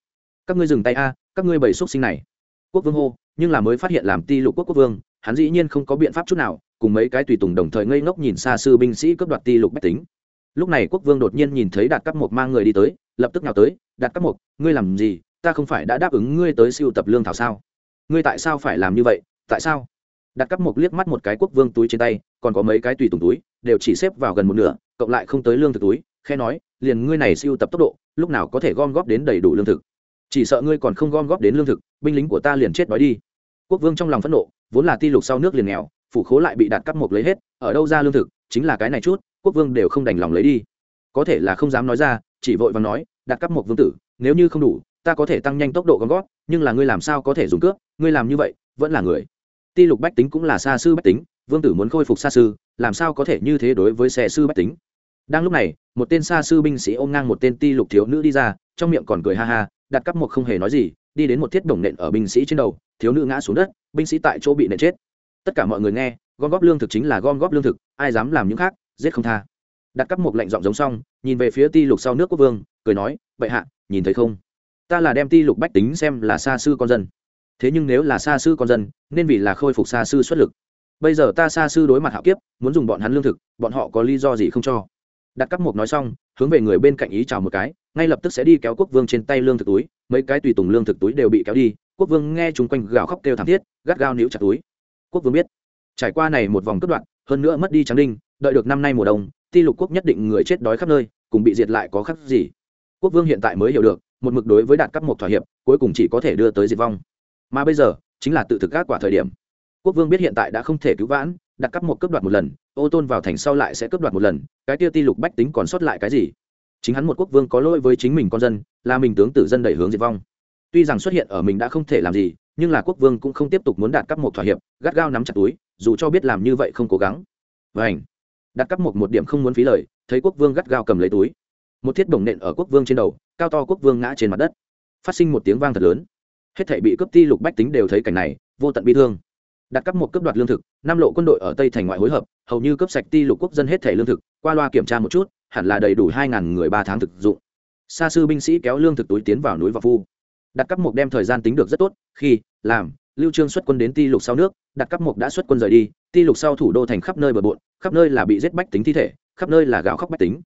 các ngươi dừng tay a, các ngươi bầy xúc sinh này. Quốc vương hô, nhưng là mới phát hiện làm ti lục quốc quốc vương, hắn dĩ nhiên không có biện pháp chút nào, cùng mấy cái tùy tùng đồng thời ngây ngốc nhìn xa sư binh sĩ cướp đoạt ti lục bách tính. Lúc này quốc vương đột nhiên nhìn thấy đạt cắp mộc mang người đi tới, lập tức nào tới, đạt cắp mộc, ngươi làm gì? Ta không phải đã đáp ứng ngươi tới siêu tập lương thảo sao? Ngươi tại sao phải làm như vậy? Tại sao? Đạt cắp mộc liếc mắt một cái quốc vương túi trên tay, còn có mấy cái tùy tùng túi, đều chỉ xếp vào gần một nửa, cộng lại không tới lương thực túi khe nói, liền ngươi này siêu tập tốc độ, lúc nào có thể gom góp đến đầy đủ lương thực? Chỉ sợ ngươi còn không gom góp đến lương thực, binh lính của ta liền chết đói đi. Quốc vương trong lòng phẫn nộ, vốn là ti lục sau nước liền nghèo, phủ khố lại bị đạt cắp mộc lấy hết, ở đâu ra lương thực, chính là cái này chút, quốc vương đều không đành lòng lấy đi. Có thể là không dám nói ra, chỉ vội và nói, đạt cắp mộc vương tử, nếu như không đủ, ta có thể tăng nhanh tốc độ gom góp, nhưng là ngươi làm sao có thể dùng cướp ngươi làm như vậy, vẫn là người. Ti lục bách tính cũng là xa sư bách tính, vương tử muốn khôi phục xa sư, làm sao có thể như thế đối với xe sư bách tính? Đang lúc này, một tên xa sư binh sĩ ôm ngang một tên ti lục thiếu nữ đi ra, trong miệng còn cười ha ha đặt cắp một không hề nói gì, đi đến một thiết đồng nện ở binh sĩ trên đầu, thiếu nữ ngã xuống đất, binh sĩ tại chỗ bị nện chết. Tất cả mọi người nghe, gom góp lương thực chính là gom góp lương thực, ai dám làm những khác, giết không tha. Đặt cắp một lệnh giọng giống xong, nhìn về phía ti lục sau nước quốc vương, cười nói, bệ hạ, nhìn thấy không? Ta là đem ti lục bách tính xem là xa sư con dân. Thế nhưng nếu là xa sư con dân, nên vì là khôi phục xa sư xuất lực. Bây giờ ta xa sư đối mặt hạo kiếp, muốn dùng bọn hắn lương thực, bọn họ có lý do gì không cho? Đặt cắp mục nói xong, hướng về người bên cạnh ý chào một cái, ngay lập tức sẽ đi kéo quốc vương trên tay lương thực túi, mấy cái tùy tùng lương thực túi đều bị kéo đi, quốc vương nghe chung quanh gào khóc kêu thảm thiết, gắt gao níu chặt túi. Quốc vương biết, trải qua này một vòng cất đoạn, hơn nữa mất đi trắng đinh, đợi được năm nay mùa đông, ti lục quốc nhất định người chết đói khắp nơi, cùng bị diệt lại có khắc gì. Quốc vương hiện tại mới hiểu được, một mực đối với đạt cấp một thỏa hiệp, cuối cùng chỉ có thể đưa tới diệt vong. Mà bây giờ, chính là tự thực các quả thời điểm quốc vương biết hiện tại đã không thể cứu vãn, đặt cắp một cấp đoạt một lần, ô tôn vào thành sau lại sẽ cấp đoạt một lần, cái tiêu ti lục bách tính còn sót lại cái gì? Chính hắn một quốc vương có lỗi với chính mình con dân, là mình tướng tử dân đẩy hướng diệt vong. Tuy rằng xuất hiện ở mình đã không thể làm gì, nhưng là quốc vương cũng không tiếp tục muốn đạt cắp một thỏa hiệp, gắt gao nắm chặt túi, dù cho biết làm như vậy không cố gắng. Và ảnh đặt cắp một một điểm không muốn phí lời, thấy quốc vương gắt gao cầm lấy túi. Một thiết bổng nện ở quốc vương trên đầu, cao to quốc vương ngã trên mặt đất. Phát sinh một tiếng vang thật lớn. Hết thể bị cướp ti lục bách tính đều thấy cảnh này, vô tận bi thương đặt cấp một cấp đoạt lương thực, năm lộ quân đội ở tây thành ngoại hối hợp, hầu như cấp sạch ti lục quốc dân hết thể lương thực, qua loa kiểm tra một chút, hẳn là đầy đủ hai ngàn người ba tháng thực dụng. Xa sư binh sĩ kéo lương thực túi tiến vào núi và phu. Đặt cấp một đem thời gian tính được rất tốt, khi, làm, lưu trương xuất quân đến ti lục sau nước, đặt cấp một đã xuất quân rời đi, ti lục sau thủ đô thành khắp nơi bờ bộn, khắp nơi là bị giết bách tính thi thể, khắp nơi là gạo khóc bách tính.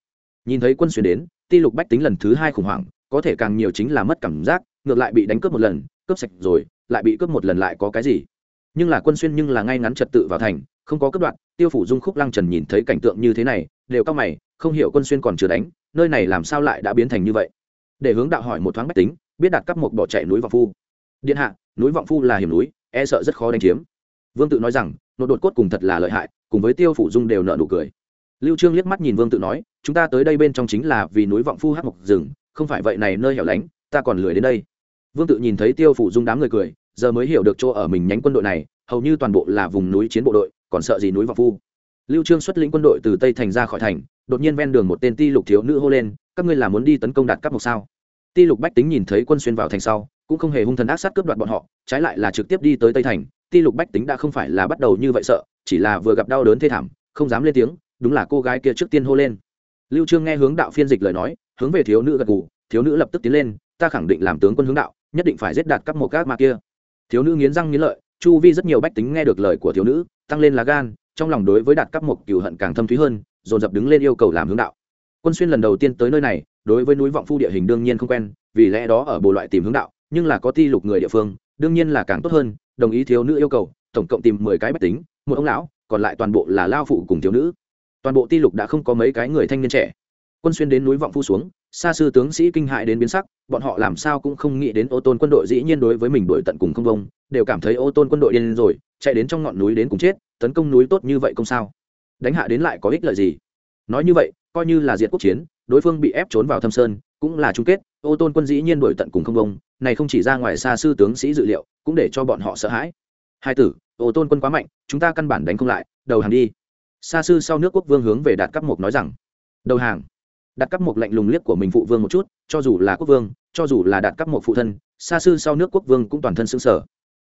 Nhìn thấy quân xuyên đến, ti lục bách tính lần thứ hai khủng hoảng, có thể càng nhiều chính là mất cảm giác, ngược lại bị đánh cướp một lần, cướp sạch rồi, lại bị cướp một lần lại có cái gì? Nhưng là quân xuyên nhưng là ngay ngắn trật tự vào thành, không có cấp đoạn tiêu phủ dung khúc lăng trần nhìn thấy cảnh tượng như thế này, đều cao mày, không hiểu quân xuyên còn chưa đánh, nơi này làm sao lại đã biến thành như vậy? Để hướng đạo hỏi một thoáng bách tính, biết đạt cấp một bỏ chạy núi vọng phu. Điện hạ, núi vọng phu là hiểm núi e sợ rất khó đánh chiếm. Vương tự nói rằng nội đột cốt cùng thật là lợi hại, cùng với tiêu phủ dung đều nợ nụ cười. Lưu trương liếc mắt nhìn vương tự nói, chúng ta tới đây bên trong chính là vì núi vọng phu hát mộc rừng, không phải vậy này nơi hẻo lánh, ta còn lười đến đây. Vương tự nhìn thấy tiêu phủ dung đám người cười giờ mới hiểu được chỗ ở mình nhánh quân đội này, hầu như toàn bộ là vùng núi chiến bộ đội, còn sợ gì núi vọng phu. Lưu trương xuất lĩnh quân đội từ tây thành ra khỏi thành, đột nhiên ven đường một tên ti lục thiếu nữ hô lên, các ngươi là muốn đi tấn công đạt cấp một sao? Ti lục bách tính nhìn thấy quân xuyên vào thành sau, cũng không hề hung thần ác sát cướp đoạt bọn họ, trái lại là trực tiếp đi tới tây thành. Ti lục bách tính đã không phải là bắt đầu như vậy sợ, chỉ là vừa gặp đau đớn thê thảm, không dám lên tiếng, đúng là cô gái kia trước tiên hô lên. Lưu trương nghe hướng đạo phiên dịch lời nói, hướng về thiếu nữ gật gù, thiếu nữ lập tức tiến lên, ta khẳng định làm tướng quân hướng đạo, nhất định phải giết đạt các một các ma kia thiếu nữ nghiến răng nghiến lợi, chu vi rất nhiều bách tính nghe được lời của thiếu nữ, tăng lên lá gan, trong lòng đối với đạt các một cửu hận càng thâm thúy hơn, dồn dập đứng lên yêu cầu làm hướng đạo. Quân xuyên lần đầu tiên tới nơi này, đối với núi vọng phu địa hình đương nhiên không quen, vì lẽ đó ở bộ loại tìm hướng đạo, nhưng là có ti lục người địa phương, đương nhiên là càng tốt hơn, đồng ý thiếu nữ yêu cầu, tổng cộng tìm mười cái bách tính, một ông lão, còn lại toàn bộ là lao phụ cùng thiếu nữ. Toàn bộ ti lục đã không có mấy cái người thanh niên trẻ. Quân xuyên đến núi vọng phu xuống xa sư tướng sĩ kinh hại đến biến sắc, bọn họ làm sao cũng không nghĩ đến ô tôn quân đội dĩ nhiên đối với mình đổi tận cùng không công đều cảm thấy ô tôn quân đội điên rồi, chạy đến trong ngọn núi đến cùng chết, tấn công núi tốt như vậy công sao. Đánh hạ đến lại có ích lợi gì? Nói như vậy, coi như là diệt quốc chiến, đối phương bị ép trốn vào thâm sơn, cũng là chung kết, ô tôn quân dĩ nhiên đổi tận cùng không công này không chỉ ra ngoài xa sư tướng sĩ dự liệu, cũng để cho bọn họ sợ hãi. Hai tử, ô tôn quân quá mạnh, chúng ta căn bản đánh không lại, đầu hàng đi. Xa sư sau nước quốc vương hướng về đạt cấp mục nói rằng, đầu hàng đặt cắp một lạnh lùng liếc của mình phụ vương một chút, cho dù là quốc vương, cho dù là đạt cắp một phụ thân, xa sư sau nước quốc vương cũng toàn thân xứng sở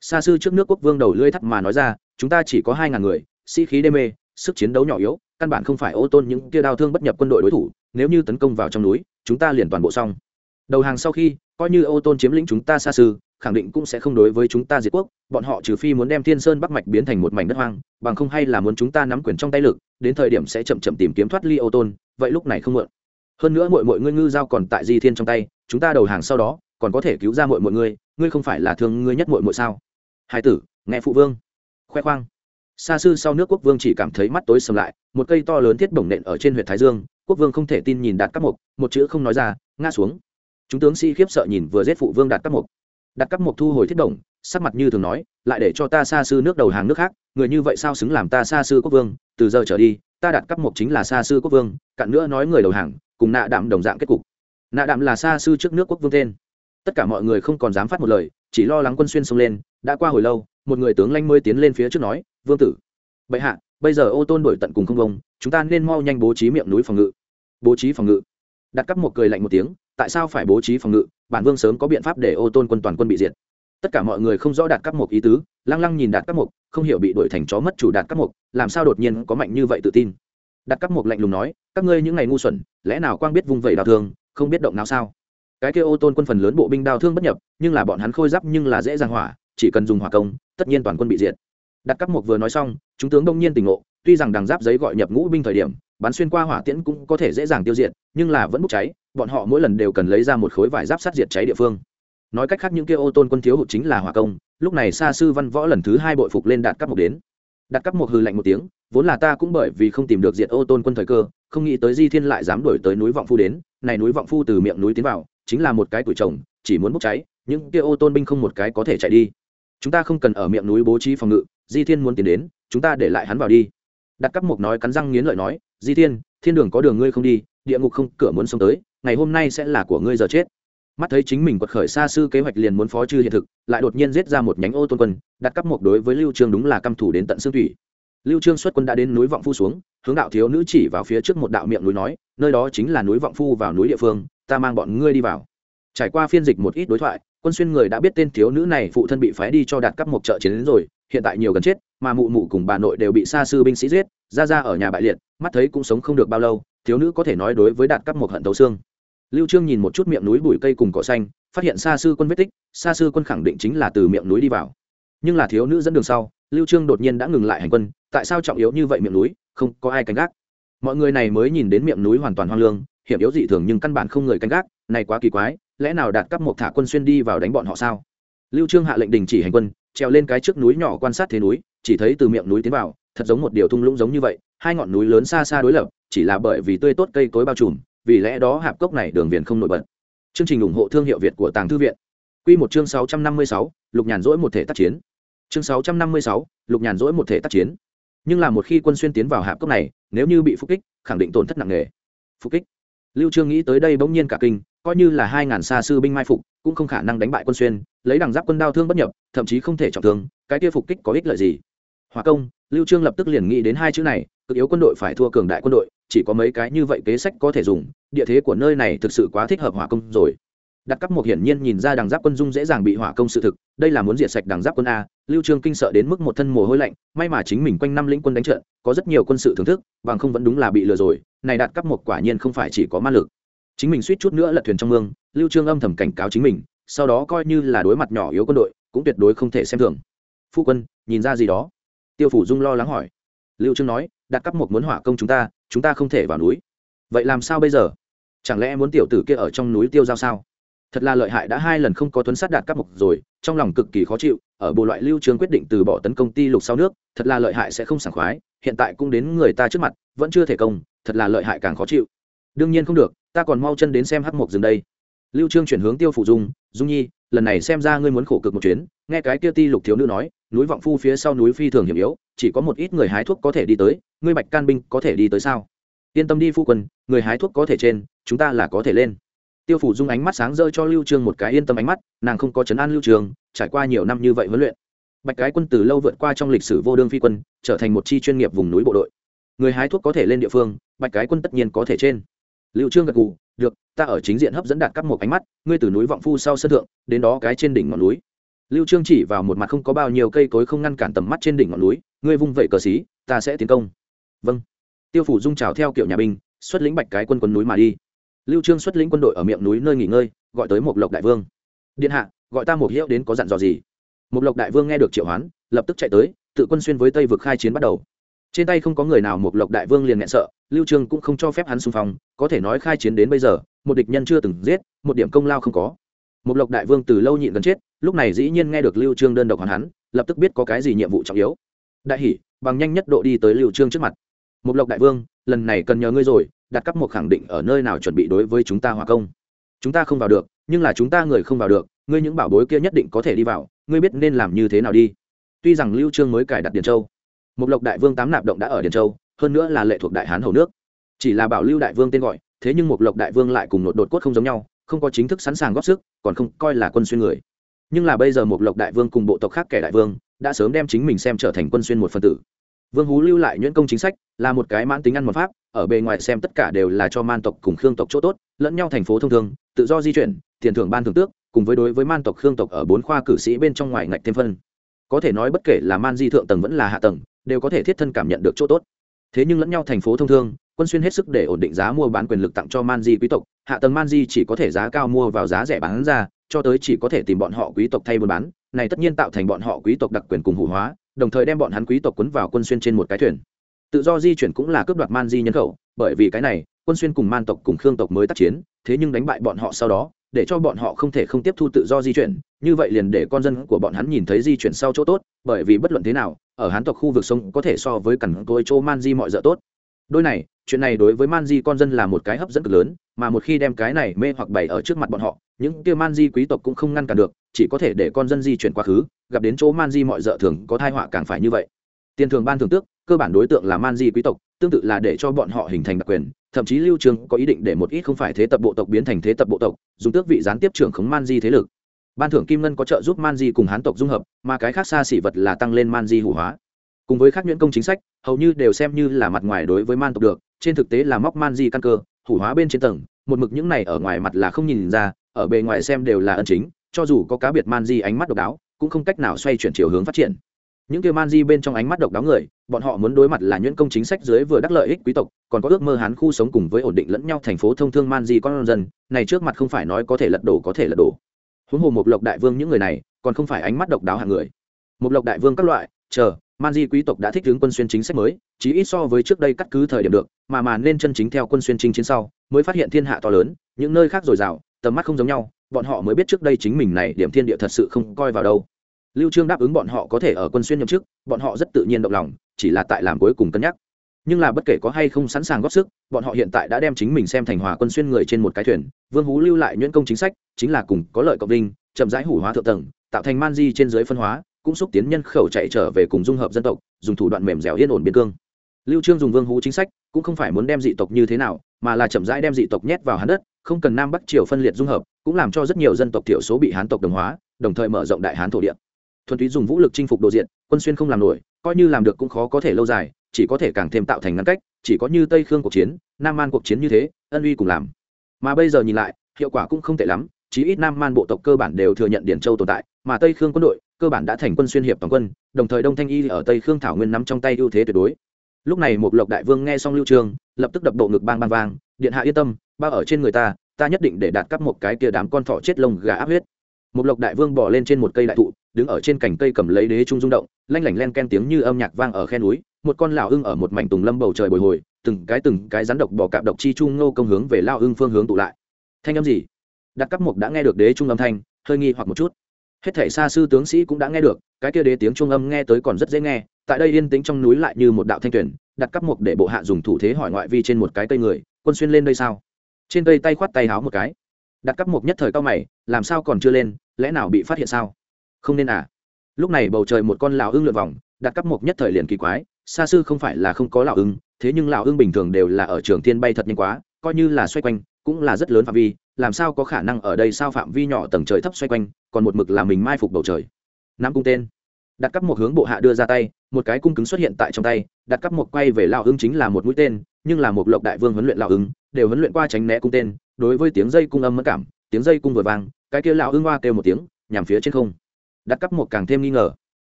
xa sư trước nước quốc vương đầu lưỡi thắt mà nói ra, chúng ta chỉ có hai ngàn người, sĩ khí đê mê, sức chiến đấu nhỏ yếu, căn bản không phải ô tôn những kia đau thương bất nhập quân đội đối thủ, nếu như tấn công vào trong núi, chúng ta liền toàn bộ xong. Đầu hàng sau khi, coi như ô tôn chiếm lĩnh chúng ta xa sư khẳng định cũng sẽ không đối với chúng ta diệt quốc, bọn họ trừ phi muốn đem thiên sơn bắc mạch biến thành một mảnh đất hoang, bằng không hay là muốn chúng ta nắm quyền trong tay lực, đến thời điểm sẽ chậm chậm tìm kiếm thoát ly ô tôn, vậy lúc này không mượn hơn nữa mọi mọi ngươi ngư giao còn tại di thiên trong tay, chúng ta đầu hàng sau đó, còn có thể cứu ra mọi mọi ngươi ngươi không phải là thương ngươi nhất mọi mọi sao? Hai tử, nghe phụ vương. Khoe khoang. Xa sư sau nước quốc vương chỉ cảm thấy mắt tối sầm lại, một cây to lớn thiết bổng nện ở trên huyện thái dương, quốc vương không thể tin nhìn đạt các mục một chữ không nói ra, ngã xuống. Chúng tướng sĩ khiếp sợ nhìn vừa giết phụ vương đạt các mục đạt các mục thu hồi thiết bổng, sắc mặt như thường nói, lại để cho ta xa sư nước đầu hàng nước khác, người như vậy sao xứng làm ta xa sư quốc vương, từ giờ trở đi, ta đạt cấp mục chính là xa sư quốc vương, cặn nữa nói người đầu hàng cùng nạ đạm đồng dạng kết cục. Nạ đạm là xa sư trước nước quốc vương tên. Tất cả mọi người không còn dám phát một lời, chỉ lo lắng quân xuyên xông lên, đã qua hồi lâu, một người tướng lanh mới tiến lên phía trước nói, vương tử, bệ hạ, bây giờ ô tôn đổi tận cùng không bông, chúng ta nên mau nhanh bố trí miệng núi phòng ngự. Bố trí phòng ngự. Đặt cắp một cười lạnh một tiếng, tại sao phải bố trí phòng ngự? Bản vương sớm có biện pháp để ô tôn quân toàn quân bị diệt. Tất cả mọi người không rõ đạt các mục ý tứ, lăng lăng nhìn đạt các mục không hiểu bị đuổi thành chó mất chủ đạt các mục làm sao đột nhiên có mạnh như vậy tự tin đặt cắp một lạnh lùng nói, các ngươi những ngày ngu xuẩn, lẽ nào quang biết vung vẩy đào thương, không biết động nào sao? Cái kia ô tôn quân phần lớn bộ binh đào thương bất nhập, nhưng là bọn hắn khôi giáp nhưng là dễ dàng hỏa, chỉ cần dùng hỏa công, tất nhiên toàn quân bị diệt. Đặt cắp một vừa nói xong, chúng tướng đông nhiên tỉnh ngộ, tuy rằng đằng giáp giấy gọi nhập ngũ binh thời điểm, bắn xuyên qua hỏa tiễn cũng có thể dễ dàng tiêu diệt, nhưng là vẫn bốc cháy, bọn họ mỗi lần đều cần lấy ra một khối vải giáp sát diệt cháy địa phương. Nói cách khác những kia ô tôn quân thiếu hụt chính là hỏa công, lúc này xa sư văn võ lần thứ hai bội phục lên đạt cấp một đến đặt cắp một hư lạnh một tiếng vốn là ta cũng bởi vì không tìm được diệt ô tôn quân thời cơ không nghĩ tới di thiên lại dám đổi tới núi vọng phu đến này núi vọng phu từ miệng núi tiến vào chính là một cái tuổi chồng, chỉ muốn bốc cháy những kia ô tôn binh không một cái có thể chạy đi. Chúng ta không cần ở miệng núi bố trí phòng ngự di thiên muốn tiến đến chúng ta để lại hắn vào đi. Đặt cắp một nói cắn răng nghiến lợi nói di thiên thiên đường có đường ngươi không đi địa ngục không cửa muốn sống tới ngày hôm nay sẽ là của ngươi giờ chết mắt thấy chính mình quật khởi xa sư kế hoạch liền muốn phó chư hiện thực, lại đột nhiên giết ra một nhánh ô tôn quân, đặt cắp một đối với lưu trương đúng là căm thủ đến tận xương thủy lưu trương xuất quân đã đến núi vọng phu xuống, hướng đạo thiếu nữ chỉ vào phía trước một đạo miệng núi nói, nơi đó chính là núi vọng phu vào núi địa phương, ta mang bọn ngươi đi vào. Trải qua phiên dịch một ít đối thoại, quân xuyên người đã biết tên thiếu nữ này phụ thân bị phái đi cho đạt cấp một trợ chiến đến rồi, hiện tại nhiều gần chết, mà mụ mụ cùng bà nội đều bị xa sư binh sĩ giết, ra ra ở nhà bại liệt, mắt thấy cũng sống không được bao lâu, thiếu nữ có thể nói đối với đạt cấp một hận tấu xương lưu trương nhìn một chút miệng núi bụi cây cùng cỏ xanh, phát hiện xa sư quân vết tích, xa sư quân khẳng định chính là từ miệng núi đi vào. Nhưng là thiếu nữ dẫn đường sau, lưu trương đột nhiên đã ngừng lại hành quân, tại sao trọng yếu như vậy miệng núi, không có ai canh gác. Mọi người này mới nhìn đến miệng núi hoàn toàn hoang lương, hiểm yếu dị thường nhưng căn bản không người canh gác, này quá kỳ quái, lẽ nào đạt cấp một thả quân xuyên đi vào đánh bọn họ sao? Lưu trương hạ lệnh đình chỉ hành quân, trèo lên cái trước núi nhỏ quan sát thế núi, chỉ thấy từ miệng núi tiến vào, thật giống một điều thung lũng giống như vậy, hai ngọn núi lớn xa xa đối lập, chỉ là bởi vì tươi tốt cây cối bao trùm vì lẽ đó hạp cốc này đường viền không nổi bật. Chương trình ủng hộ thương hiệu việt của tàng thư viện. Quy một chương 656, lục nhàn rỗi một thể tác chiến. Chương 656, lục nhàn rỗi một thể tác chiến. Nhưng là một khi quân xuyên tiến vào hạp cốc này nếu như bị phục kích khẳng định tổn thất nặng nề. Phục kích. Lưu trương nghĩ tới đây bỗng nhiên cả kinh coi như là hai ngàn xa sư binh mai phục cũng không khả năng đánh bại quân xuyên lấy đằng giáp quân đao thương bất nhập thậm chí không thể trọng thương cái kia phục kích có ích lợi gì? Hòa công lưu trương lập tức liền nghĩ đến hai chữ này cực yếu quân đội phải thua cường đại quân đội chỉ có mấy cái như vậy kế sách có thể dùng địa thế của nơi này thực sự quá thích hợp hỏa công rồi. Đặt cắp một hiển nhiên nhìn ra đằng giáp quân dung dễ dàng bị hỏa công sự thực, đây là muốn diệt sạch đằng giáp quân a, lưu trương kinh sợ đến mức một thân mồ hôi lạnh, may mà chính mình quanh năm lĩnh quân đánh trận, có rất nhiều quân sự thưởng thức, bằng không vẫn đúng là bị lừa rồi, này đặt cắp một quả nhiên không phải chỉ có ma lực. Chính mình suýt chút nữa lật thuyền trong mương, lưu trương âm thầm cảnh cáo chính mình, sau đó coi như là đối mặt nhỏ yếu quân đội, cũng tuyệt đối không thể xem thường. Phu quân, nhìn ra gì đó? Tiêu phủ dung lo lắng hỏi. Lưu trương nói, đặt cắp một muốn hỏa công chúng ta chúng ta không thể vào núi. Vậy làm sao bây giờ? Chẳng lẽ muốn tiểu tử kia ở trong núi tiêu giao sao? Thật là lợi hại, đã hai lần không có tuấn sát đạt các mục rồi, trong lòng cực kỳ khó chịu, ở bộ loại lưu trương quyết định từ bỏ tấn công ti lục sau nước, thật là lợi hại sẽ không sảng khoái, hiện tại cũng đến người ta trước mặt, vẫn chưa thể công, thật là lợi hại càng khó chịu. Đương nhiên không được, ta còn mau chân đến xem hắc mục dừng đây. Lưu trương chuyển hướng tiêu phụ dung dung nhi, lần này xem ra ngươi muốn khổ cực một chuyến, nghe cái kia ti lục thiếu nữ nói, núi vọng phu phía sau núi phi thường hiểm yếu, chỉ có một ít người hái thuốc có thể đi tới, ngươi bạch can binh có thể đi tới sao? Yên tâm đi phu quân, người hái thuốc có thể trên, chúng ta là có thể lên. Tiêu phủ dung ánh mắt sáng rơi cho lưu trương một cái yên tâm ánh mắt, nàng không có chấn an lưu trường trải qua nhiều năm như vậy huấn luyện. Bạch cái quân từ lâu vượt qua trong lịch sử vô đương phi quân, trở thành một chi chuyên nghiệp vùng núi bộ đội. Người hái thuốc có thể lên địa phương, bạch cái quân tất nhiên có thể trên. Lưu trương gật gù, được, ta ở chính diện hấp dẫn đạt cắp một ánh mắt, ngươi từ núi vọng phu sau sân thượng, đến đó cái trên đỉnh ngọn núi. Lưu trương chỉ vào một mặt không có bao nhiêu cây cối không ngăn cản tầm mắt trên đỉnh ngọn núi, ngươi vung vẩy cờ xí, ta sẽ tiến công. Vâng tiêu phủ dung trào theo kiểu nhà binh, xuất lĩnh bạch cái quân quân núi mà đi. Lưu trương xuất lĩnh quân đội ở miệng núi nơi nghỉ ngơi, gọi tới một lộc đại vương. Điện hạ, gọi ta một hiệu đến có dặn dò gì? Một lộc đại vương nghe được triệu hoán, lập tức chạy tới, tự quân xuyên với tây vực khai chiến bắt đầu. Trên tay không có người nào một lộc đại vương liền nghẹn sợ, lưu trương cũng không cho phép hắn xung phong, có thể nói khai chiến đến bây giờ, một địch nhân chưa từng giết, một điểm công lao không có. Một lộc đại vương từ lâu nhịn gần chết, lúc này dĩ nhiên nghe được lưu trương đơn độc hoàn hắn, lập tức biết có cái gì nhiệm vụ trọng yếu. Đại hỉ bằng nhanh nhất độ đi tới lưu trương trước mặt một lộc đại vương, lần này cần nhờ ngươi rồi, đặt cấp một khẳng định ở nơi nào chuẩn bị đối với chúng ta hòa công. Chúng ta không vào được, nhưng là chúng ta người không vào được, ngươi những bảo bối kia nhất định có thể đi vào, ngươi biết nên làm như thế nào đi. Tuy rằng lưu trương mới cài đặt điền châu một lộc đại vương tám nạp động đã ở điền châu, hơn nữa là lệ thuộc đại hán hầu nước. Chỉ là bảo lưu đại vương tên gọi, thế nhưng một lộc đại vương lại cùng nội đột cốt không giống nhau, không có chính thức sẵn sàng góp sức, còn không coi là quân xuyên người. Nhưng là bây giờ một lộc đại vương cùng bộ tộc khác kẻ đại vương, đã sớm đem chính mình xem trở thành quân xuyên một phần tử vương hú lưu lại nhuyễn công chính sách, là một cái mãn tính ăn một pháp, ở bề ngoài xem tất cả đều là cho man tộc cùng khương tộc chỗ tốt, lẫn nhau thành phố thông thường, tự do di chuyển, tiền thưởng ban thường tước, cùng với đối với man tộc khương tộc ở bốn khoa cử sĩ bên trong ngoài ngạch thêm phân. Có thể nói bất kể là man di thượng tầng vẫn là hạ tầng, đều có thể thiết thân cảm nhận được chỗ tốt. Thế nhưng lẫn nhau thành phố thông thương quân xuyên hết sức để ổn định giá mua bán quyền lực tặng cho man di quý tộc, hạ tầng man di chỉ có thể giá cao mua vào giá rẻ bán ra cho tới chỉ có thể tìm bọn họ quý tộc thay buôn bán, này tất nhiên tạo thành bọn họ quý tộc đặc quyền cùng hủ hóa, đồng thời đem bọn hắn quý tộc quấn vào quân xuyên trên một cái thuyền. Tự do di chuyển cũng là cướp đoạt man di nhân khẩu, bởi vì cái này, quân xuyên cùng man tộc cùng khương tộc mới tác chiến, thế nhưng đánh bại bọn họ sau đó, để cho bọn họ không thể không tiếp thu tự do di chuyển, như vậy liền để con dân của bọn hắn nhìn thấy di chuyển sau chỗ tốt, bởi vì bất luận thế nào, ở hán tộc khu vực sông có thể so với cẳng tôi chỗ man di mọi d tốt. Đôi này, chuyện này đối với man di con dân là một cái hấp dẫn cực lớn, mà một khi đem cái này mê hoặc bày ở trước mặt bọn họ những kia man di quý tộc cũng không ngăn cản được, chỉ có thể để con dân di chuyển quá khứ, gặp đến chỗ man di mọi d thường có thai họa càng phải như vậy. Tiền thường ban thường tước, cơ bản đối tượng là man di quý tộc, tương tự là để cho bọn họ hình thành đặc quyền, thậm chí lưu trường có ý định để một ít không phải thế tập bộ tộc biến thành thế tập bộ tộc, dùng tước vị gián tiếp trưởng khống man di thế lực. Ban thưởng kim ngân có trợ giúp man di cùng hán tộc dung hợp, mà cái khác xa xỉ vật là tăng lên man di hủ hóa. Cùng với các nhuyễn công chính sách, hầu như đều xem như là mặt ngoài đối với man tộc được, trên thực tế là móc man di căn cơ, hủ hóa bên trên tầng, một mực những này ở ngoài mặt là không nhìn ra ở bề ngoài xem đều là ân chính, cho dù có cá biệt man di ánh mắt độc đáo, cũng không cách nào xoay chuyển chiều hướng phát triển. Những kia man di bên trong ánh mắt độc đáo người, bọn họ muốn đối mặt là nhuyễn công chính sách dưới vừa đắc lợi ích quý tộc, còn có ước mơ hán khu sống cùng với ổn định lẫn nhau thành phố thông thương man di con dân, này trước mặt không phải nói có thể lật đổ có thể lật đổ. Huống hồ một lộc đại vương những người này, còn không phải ánh mắt độc đáo hạng người. Một lộc đại vương các loại, chờ man di quý tộc đã thích ứng quân xuyên chính sách mới, chí ít so với trước đây cắt cứ thời điểm được, mà mà nên chân chính theo quân xuyên chính chiến sau, mới phát hiện thiên hạ to lớn, những nơi khác dồi dào tầm mắt không giống nhau, bọn họ mới biết trước đây chính mình này điểm thiên địa thật sự không coi vào đâu. Lưu trương đáp ứng bọn họ có thể ở quân xuyên nhậm chức, bọn họ rất tự nhiên động lòng, chỉ là tại làm cuối cùng cân nhắc. Nhưng là bất kể có hay không sẵn sàng góp sức, bọn họ hiện tại đã đem chính mình xem thành hòa quân xuyên người trên một cái thuyền, vương hú lưu lại nhuyễn công chính sách, chính là cùng có lợi cộng đinh chậm rãi hủ hóa thượng tầng, tạo thành man di trên dưới phân hóa, cũng xúc tiến nhân khẩu chạy trở về cùng dung hợp dân tộc, dùng thủ đoạn mềm dẻo yên ổn biên cương. Lưu trương dùng vương hú chính sách, cũng không phải muốn đem dị tộc như thế nào, mà là chậm rãi đem dị tộc nhét vào hán đất không cần nam bắc triều phân liệt dung hợp, cũng làm cho rất nhiều dân tộc thiểu số bị hán tộc đồng hóa, đồng thời mở rộng đại hán thổ địa. Thuần túy dùng vũ lực chinh phục đồ diện, quân xuyên không làm nổi, coi như làm được cũng khó có thể lâu dài, chỉ có thể càng thêm tạo thành ngăn cách, chỉ có như tây khương cuộc chiến, nam man cuộc chiến như thế, ân uy cùng làm. Mà bây giờ nhìn lại, hiệu quả cũng không tệ lắm, chí ít nam man bộ tộc cơ bản đều thừa nhận điển châu tồn tại, mà tây khương quân đội, cơ bản đã thành quân xuyên hiệp toàn quân, đồng thời đông thanh y ở tây khương thảo nguyên nắm trong tay ưu thế tuyệt đối. Lúc này một lộc đại vương nghe xong lưu trường, lập tức đập bộ ngực bang bang vang, điện hạ yên tâm ba ở trên người ta ta nhất định để đạt cắp một cái kia đám con thỏ chết lông gà áp huyết. Một lộc đại vương bỏ lên trên một cây đại thụ, đứng ở trên cành cây cầm lấy đế trung rung động, lanh lảnh len ken tiếng như âm nhạc vang ở khe núi, một con lão hưng ở một mảnh tùng lâm bầu trời bồi hồi, từng cái từng cái rắn độc bò cạp độc chi trung ngô công hướng về lao hưng phương hướng tụ lại. Thanh âm gì? Đặt cắp mục đã nghe được đế trung âm thanh, hơi nghi hoặc một chút. Hết thể xa sư tướng sĩ cũng đã nghe được, cái kia đế tiếng trung âm nghe tới còn rất dễ nghe, tại đây yên tĩnh trong núi lại như một đạo thanh tuyển đặt cắp mục để bộ hạ dùng thủ thế hỏi ngoại vi trên một cái cây người, quân xuyên lên đây sao? Trên cây tay khoát tay háo một cái. Đặt cắp mục nhất thời cao mày, làm sao còn chưa lên, lẽ nào bị phát hiện sao? Không nên à? Lúc này bầu trời một con lão ưng lượn vòng, đặt cắp mục nhất thời liền kỳ quái, xa sư không phải là không có lão ưng, thế nhưng lão ưng bình thường đều là ở trường thiên bay thật nhanh quá, coi như là xoay quanh, cũng là rất lớn phạm vi, làm sao có khả năng ở đây sao phạm vi nhỏ tầng trời thấp xoay quanh, còn một mực là mình mai phục bầu trời. Nam cung tên. Đặt cắp một hướng bộ hạ đưa ra tay, một cái cung cứng xuất hiện tại trong tay, đặt cắp một quay về lão ưng chính là một mũi tên nhưng là một lộc đại vương huấn luyện lão ưng, đều huấn luyện qua tránh né cung tên, đối với tiếng dây cung âm mất cảm, tiếng dây cung vừa vang, cái kia lão ưng hoa kêu một tiếng, nhằm phía trên không. Đặt cắp một càng thêm nghi ngờ.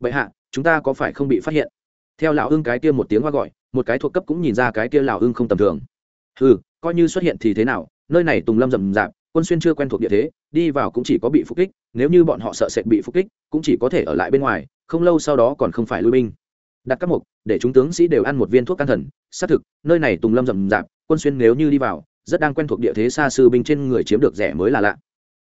Vậy hạ, chúng ta có phải không bị phát hiện? Theo lão ưng cái kia một tiếng hoa gọi, một cái thuộc cấp cũng nhìn ra cái kia lão ưng không tầm thường. Ừ coi như xuất hiện thì thế nào, nơi này tùng lâm rậm rạp, quân xuyên chưa quen thuộc địa thế, đi vào cũng chỉ có bị phục kích, nếu như bọn họ sợ sệt bị phục kích, cũng chỉ có thể ở lại bên ngoài, không lâu sau đó còn không phải lui binh đặt các mục, để chúng tướng sĩ đều ăn một viên thuốc can thần. Xác thực, nơi này tùng lâm rậm rạp, quân xuyên nếu như đi vào, rất đang quen thuộc địa thế xa sư binh trên người chiếm được rẻ mới là lạ.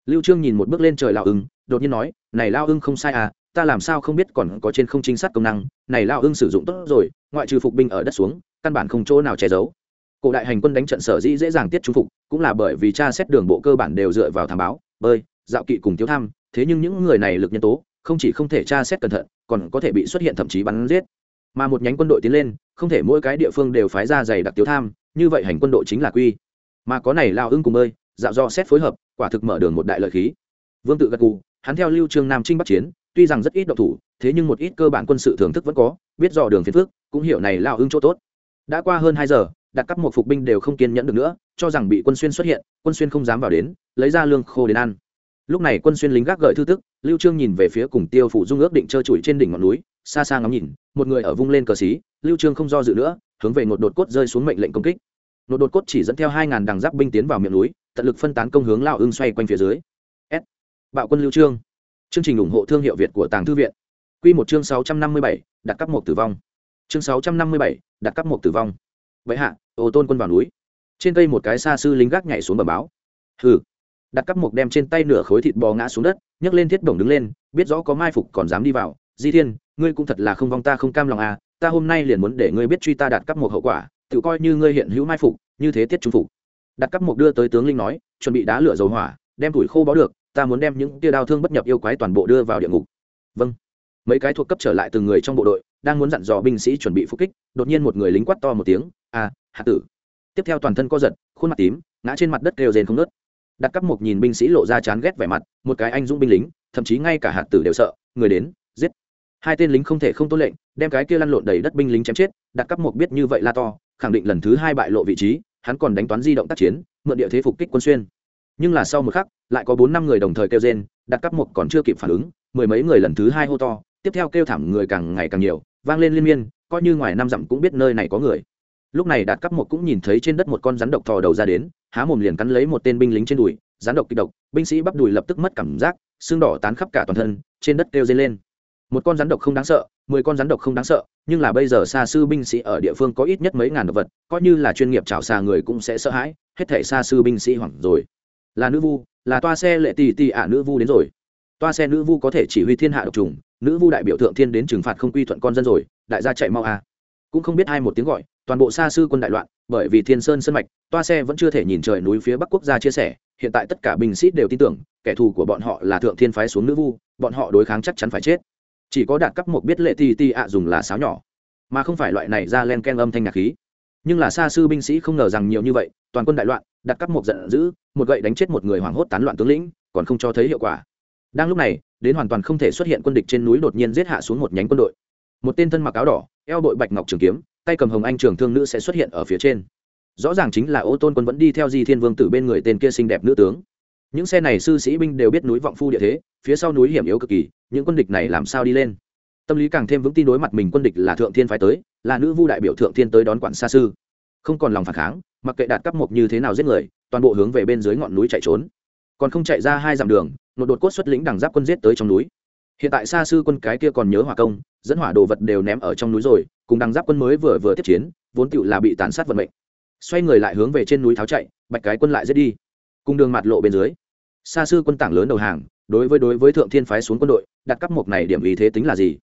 Lưu trương nhìn một bước lên trời lão ưng, đột nhiên nói, này lao ưng không sai à ta làm sao không biết còn có trên không trinh sát công năng. Này lao ưng sử dụng tốt rồi, ngoại trừ phục binh ở đất xuống, căn bản không chỗ nào che giấu. Cổ đại hành quân đánh trận sở dĩ dễ dàng tiết trung phục, cũng là bởi vì tra xét đường bộ cơ bản đều dựa vào thám báo, bơi, dạo kỵ cùng thiếu tham. Thế nhưng những người này lực nhân tố, không chỉ không thể tra xét cẩn thận, còn có thể bị xuất hiện thậm chí bắn giết mà một nhánh quân đội tiến lên, không thể mỗi cái địa phương đều phái ra dày đặc tiếu tham, như vậy hành quân đội chính là quy. Mà có này lao ưng cùng bơi, dạo do xét phối hợp, quả thực mở đường một đại lợi khí. Vương tự gật cù hắn theo lưu trương nam trinh bắc chiến, tuy rằng rất ít độc thủ, thế nhưng một ít cơ bản quân sự thưởng thức vẫn có, biết dò đường phiền phước cũng hiểu này lao ưng chỗ tốt. Đã qua hơn hai giờ đặt cấp một phục binh đều không kiên nhẫn được nữa, cho rằng bị quân xuyên xuất hiện, quân xuyên không dám vào đến, lấy ra lương khô đến ăn lúc này quân xuyên lính gác gợi thư tức lưu trương nhìn về phía cùng tiêu phủ dung ước định trơ trụi trên đỉnh ngọn núi xa xa ngắm nhìn một người ở vung lên cờ xí lưu trương không do dự nữa hướng về nột đột cốt rơi xuống mệnh lệnh công kích. Nột đột cốt chỉ dẫn theo hai ngàn đằng giáp binh tiến vào miệng núi tận lực phân tán công hướng lao ưng xoay quanh phía dưới. S. Bạo quân lưu trương. Chương trình ủng hộ thương hiệu việt của tàng thư viện. Quy một chương 657, đặt cấp một tử vong. Chương 657, đặt cấp một tử vong. Vậy hạ ô tôn quân vào núi. Trên cây một cái xa sư lính gác nhảy xuống bờ báo. Hừ đặt cắp mục đem trên tay nửa khối thịt bò ngã xuống đất, nhấc lên thiết bổng đứng lên, biết rõ có mai phục còn dám đi vào. Di thiên, ngươi cũng thật là không vong ta không cam lòng à ta hôm nay liền muốn để ngươi biết truy ta đặt cắp mục hậu quả, tự coi như ngươi hiện hữu mai phục, như thế tiết trung phục. Đặt cắp mục đưa tới tướng linh nói, chuẩn bị đá lửa dầu hỏa, đem tuổi khô bó được, ta muốn đem những tia đau thương bất nhập yêu quái toàn bộ đưa vào địa ngục. Vâng. Mấy cái thuộc cấp trở lại từng người trong bộ đội, đang muốn dặn dò binh sĩ chuẩn bị phục kích, đột nhiên một người lính quát to một tiếng à hạ tử. Tiếp theo toàn thân co giật, khuôn mặt tím, ngã trên mặt đất kêu rền không nớt đặt cắp một nhìn binh sĩ lộ ra chán ghét vẻ mặt, một cái anh dũng binh lính, thậm chí ngay cả hạt tử đều sợ, người đến, giết. Hai tên lính không thể không tôn lệnh, đem cái kia lăn lộn đầy đất binh lính chém chết, đặt cắp một biết như vậy la to, khẳng định lần thứ hai bại lộ vị trí, hắn còn đánh toán di động tác chiến, mượn địa thế phục kích quân xuyên. Nhưng là sau một khắc, lại có bốn năm người đồng thời kêu rên, đặt cắp một còn chưa kịp phản ứng, mười mấy người lần thứ hai hô to, tiếp theo kêu thảm người càng ngày càng nhiều, vang lên liên miên, coi như ngoài năm dặm cũng biết nơi này có người. Lúc này đạt cắp một cũng nhìn thấy trên đất một con rắn độc thò đầu ra đến há mồm liền cắn lấy một tên binh lính trên đùi rắn độc kịch độc, binh sĩ bắp đùi lập tức mất cảm giác, xương đỏ tán khắp cả toàn thân, trên đất kêu dây lên. Một con rắn độc không đáng sợ, mười con rắn độc không đáng sợ, nhưng là bây giờ xa sư binh sĩ ở địa phương có ít nhất mấy ngàn động vật, coi như là chuyên nghiệp chảo xà người cũng sẽ sợ hãi, hết thể xa sư binh sĩ hoảng rồi. Là nữ vu, là toa xe lệ tì tì ả à, nữ vu đến rồi. Toa xe nữ vu có thể chỉ huy thiên hạ độc trùng nữ vu đại biểu thượng thiên đến trừng phạt không quy thuận con dân rồi, đại gia chạy mau à. cũng không biết hai một tiếng gọi toàn bộ xa sư quân đại loạn, bởi vì thiên sơn sân mạch, toa xe vẫn chưa thể nhìn trời núi phía bắc quốc gia chia sẻ, hiện tại tất cả binh sĩ đều tin tưởng, kẻ thù của bọn họ là thượng thiên phái xuống nữ vu, bọn họ đối kháng chắc chắn phải chết. Chỉ có đạt cấp một biết lệ ti ti ạ dùng là sáo nhỏ, mà không phải loại này ra len ken âm thanh nhạc khí. Nhưng là xa sư binh sĩ không ngờ rằng nhiều như vậy, toàn quân đại loạn đặt cấp một giận dữ, một gậy đánh chết một người hoảng hốt tán loạn tướng lĩnh, còn không cho thấy hiệu quả. Đang lúc này, đến hoàn toàn không thể xuất hiện quân địch trên núi đột nhiên giết hạ xuống một nhánh quân đội. Một tên thân mặc áo đỏ, eo đội bạch ngọc trường kiếm tay cầm hồng anh trường thương nữ sẽ xuất hiện ở phía trên. Rõ ràng chính là ô tôn quân vẫn đi theo di thiên vương tử bên người tên kia xinh đẹp nữ tướng. Những xe này sư sĩ binh đều biết núi vọng phu địa thế, phía sau núi hiểm yếu cực kỳ, những quân địch này làm sao đi lên? Tâm lý càng thêm vững tin đối mặt mình quân địch là thượng thiên phái tới, là nữ vu đại biểu thượng thiên tới đón quản xa sư. Không còn lòng phản kháng, mặc kệ đạt cấp mộc như thế nào giết người, toàn bộ hướng về bên dưới ngọn núi chạy trốn. Còn không chạy ra hai dặm đường, một đột cốt xuất lĩnh đằng giáp quân giết tới trong núi. Hiện tại xa sư quân cái kia còn nhớ hỏa công, dẫn hỏa đồ vật đều ném ở trong núi rồi cùng đằng giáp quân mới vừa vừa tiếp chiến, vốn tựu là bị tàn sát vận mệnh. Xoay người lại hướng về trên núi tháo chạy, bạch cái quân lại giết đi. Cùng đường mặt lộ bên dưới xa sư quân tảng lớn đầu hàng, đối với đối với thượng thiên phái xuống quân đội, đặt cấp một này điểm ý thế tính là gì?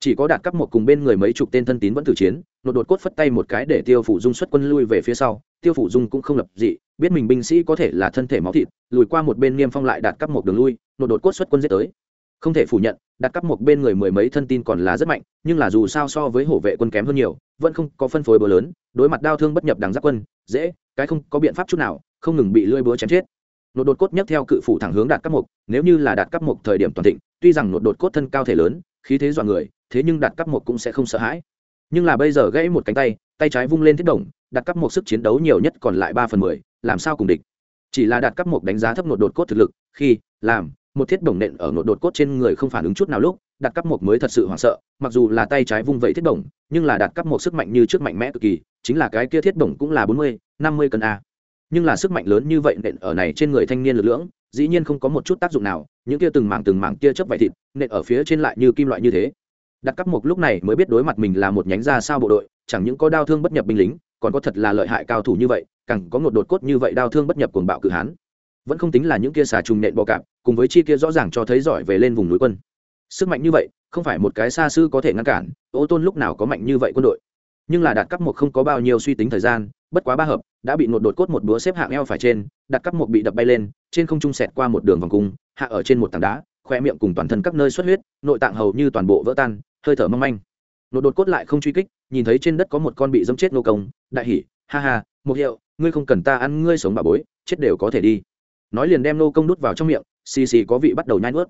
Chỉ có đạt cấp một cùng bên người mấy chục tên thân tín vẫn tử chiến, nột đột cốt phất tay một cái để tiêu phủ dung xuất quân lui về phía sau. Tiêu phủ dung cũng không lập dị, biết mình binh sĩ có thể là thân thể máu thịt, lùi qua một bên niêm phong lại đạt cấp một đường lui, nột đột cốt xuất quân giết tới không thể phủ nhận đạt cấp một bên người mười mấy thân tin còn là rất mạnh, nhưng là dù sao so với hổ vệ quân kém hơn nhiều, vẫn không có phân phối bờ lớn, đối mặt đau thương bất nhập đằng giáp quân, dễ, cái không có biện pháp chút nào, không ngừng bị lưỡi búa chém chết. Nột đột cốt nhấc theo cự phủ thẳng hướng đạt cấp một nếu như là đạt cấp một thời điểm toàn thịnh, tuy rằng nột đột cốt thân cao thể lớn, khí thế dọa người, thế nhưng đạt cấp một cũng sẽ không sợ hãi. Nhưng là bây giờ gãy một cánh tay tay trái vung lên thiết động đạt cấp một sức chiến đấu nhiều nhất còn lại ba phần mười, làm sao cùng địch? Chỉ là đạt cấp một đánh giá thấp nột đột cốt thực lực, khi, làm một thiết bổng nện ở nội đột cốt trên người không phản ứng chút nào lúc đạt cắp một mới thật sự hoảng sợ, mặc dù là tay trái vung vẫy thiết bổng, nhưng là đạt cắp một sức mạnh như trước mạnh mẽ cực kỳ, chính là cái kia thiết bổng cũng là bốn mươi, năm mươi cân a. Nhưng là sức mạnh lớn như vậy nện ở này trên người thanh niên lực lưỡng, dĩ nhiên không có một chút tác dụng nào, những kia từng mảng từng mảng kia chớp vải thịt, nện ở phía trên lại như kim loại như thế. Đặt cắp một lúc này mới biết đối mặt mình là một nhánh ra sao bộ đội, chẳng những có đau thương bất nhập binh lính, còn có thật là lợi hại cao thủ như vậy, càng có một đột cốt như vậy đau thương bất nhập cuồng bạo cự hán vẫn không tính là những kia xà trùng nện bò cạp, cùng với chi kia rõ ràng cho thấy giỏi về lên vùng núi quân. Sức mạnh như vậy, không phải một cái xa sư có thể ngăn cản, ô tôn lúc nào có mạnh như vậy quân đội. Nhưng là đạt cấp một không có bao nhiêu suy tính thời gian, bất quá ba hợp, đã bị nột đột cốt một búa xếp hạng eo phải trên đặt cấp một bị đập bay lên, trên không trung sẹt qua một đường vòng cung, hạ ở trên một tảng đá, khoe miệng cùng toàn thân các nơi xuất huyết, nội tạng hầu như toàn bộ vỡ tan, hơi thở mong manh. Nột đột cốt lại không truy kích, nhìn thấy trên đất có một con bị dẫm chết nô công, đại hỉ, ha ha một hiệu, ngươi không cần ta ăn ngươi sống bà bối, chết đều có thể đi nói liền đem nô công đút vào trong miệng, xì xì có vị bắt đầu nhai nuốt.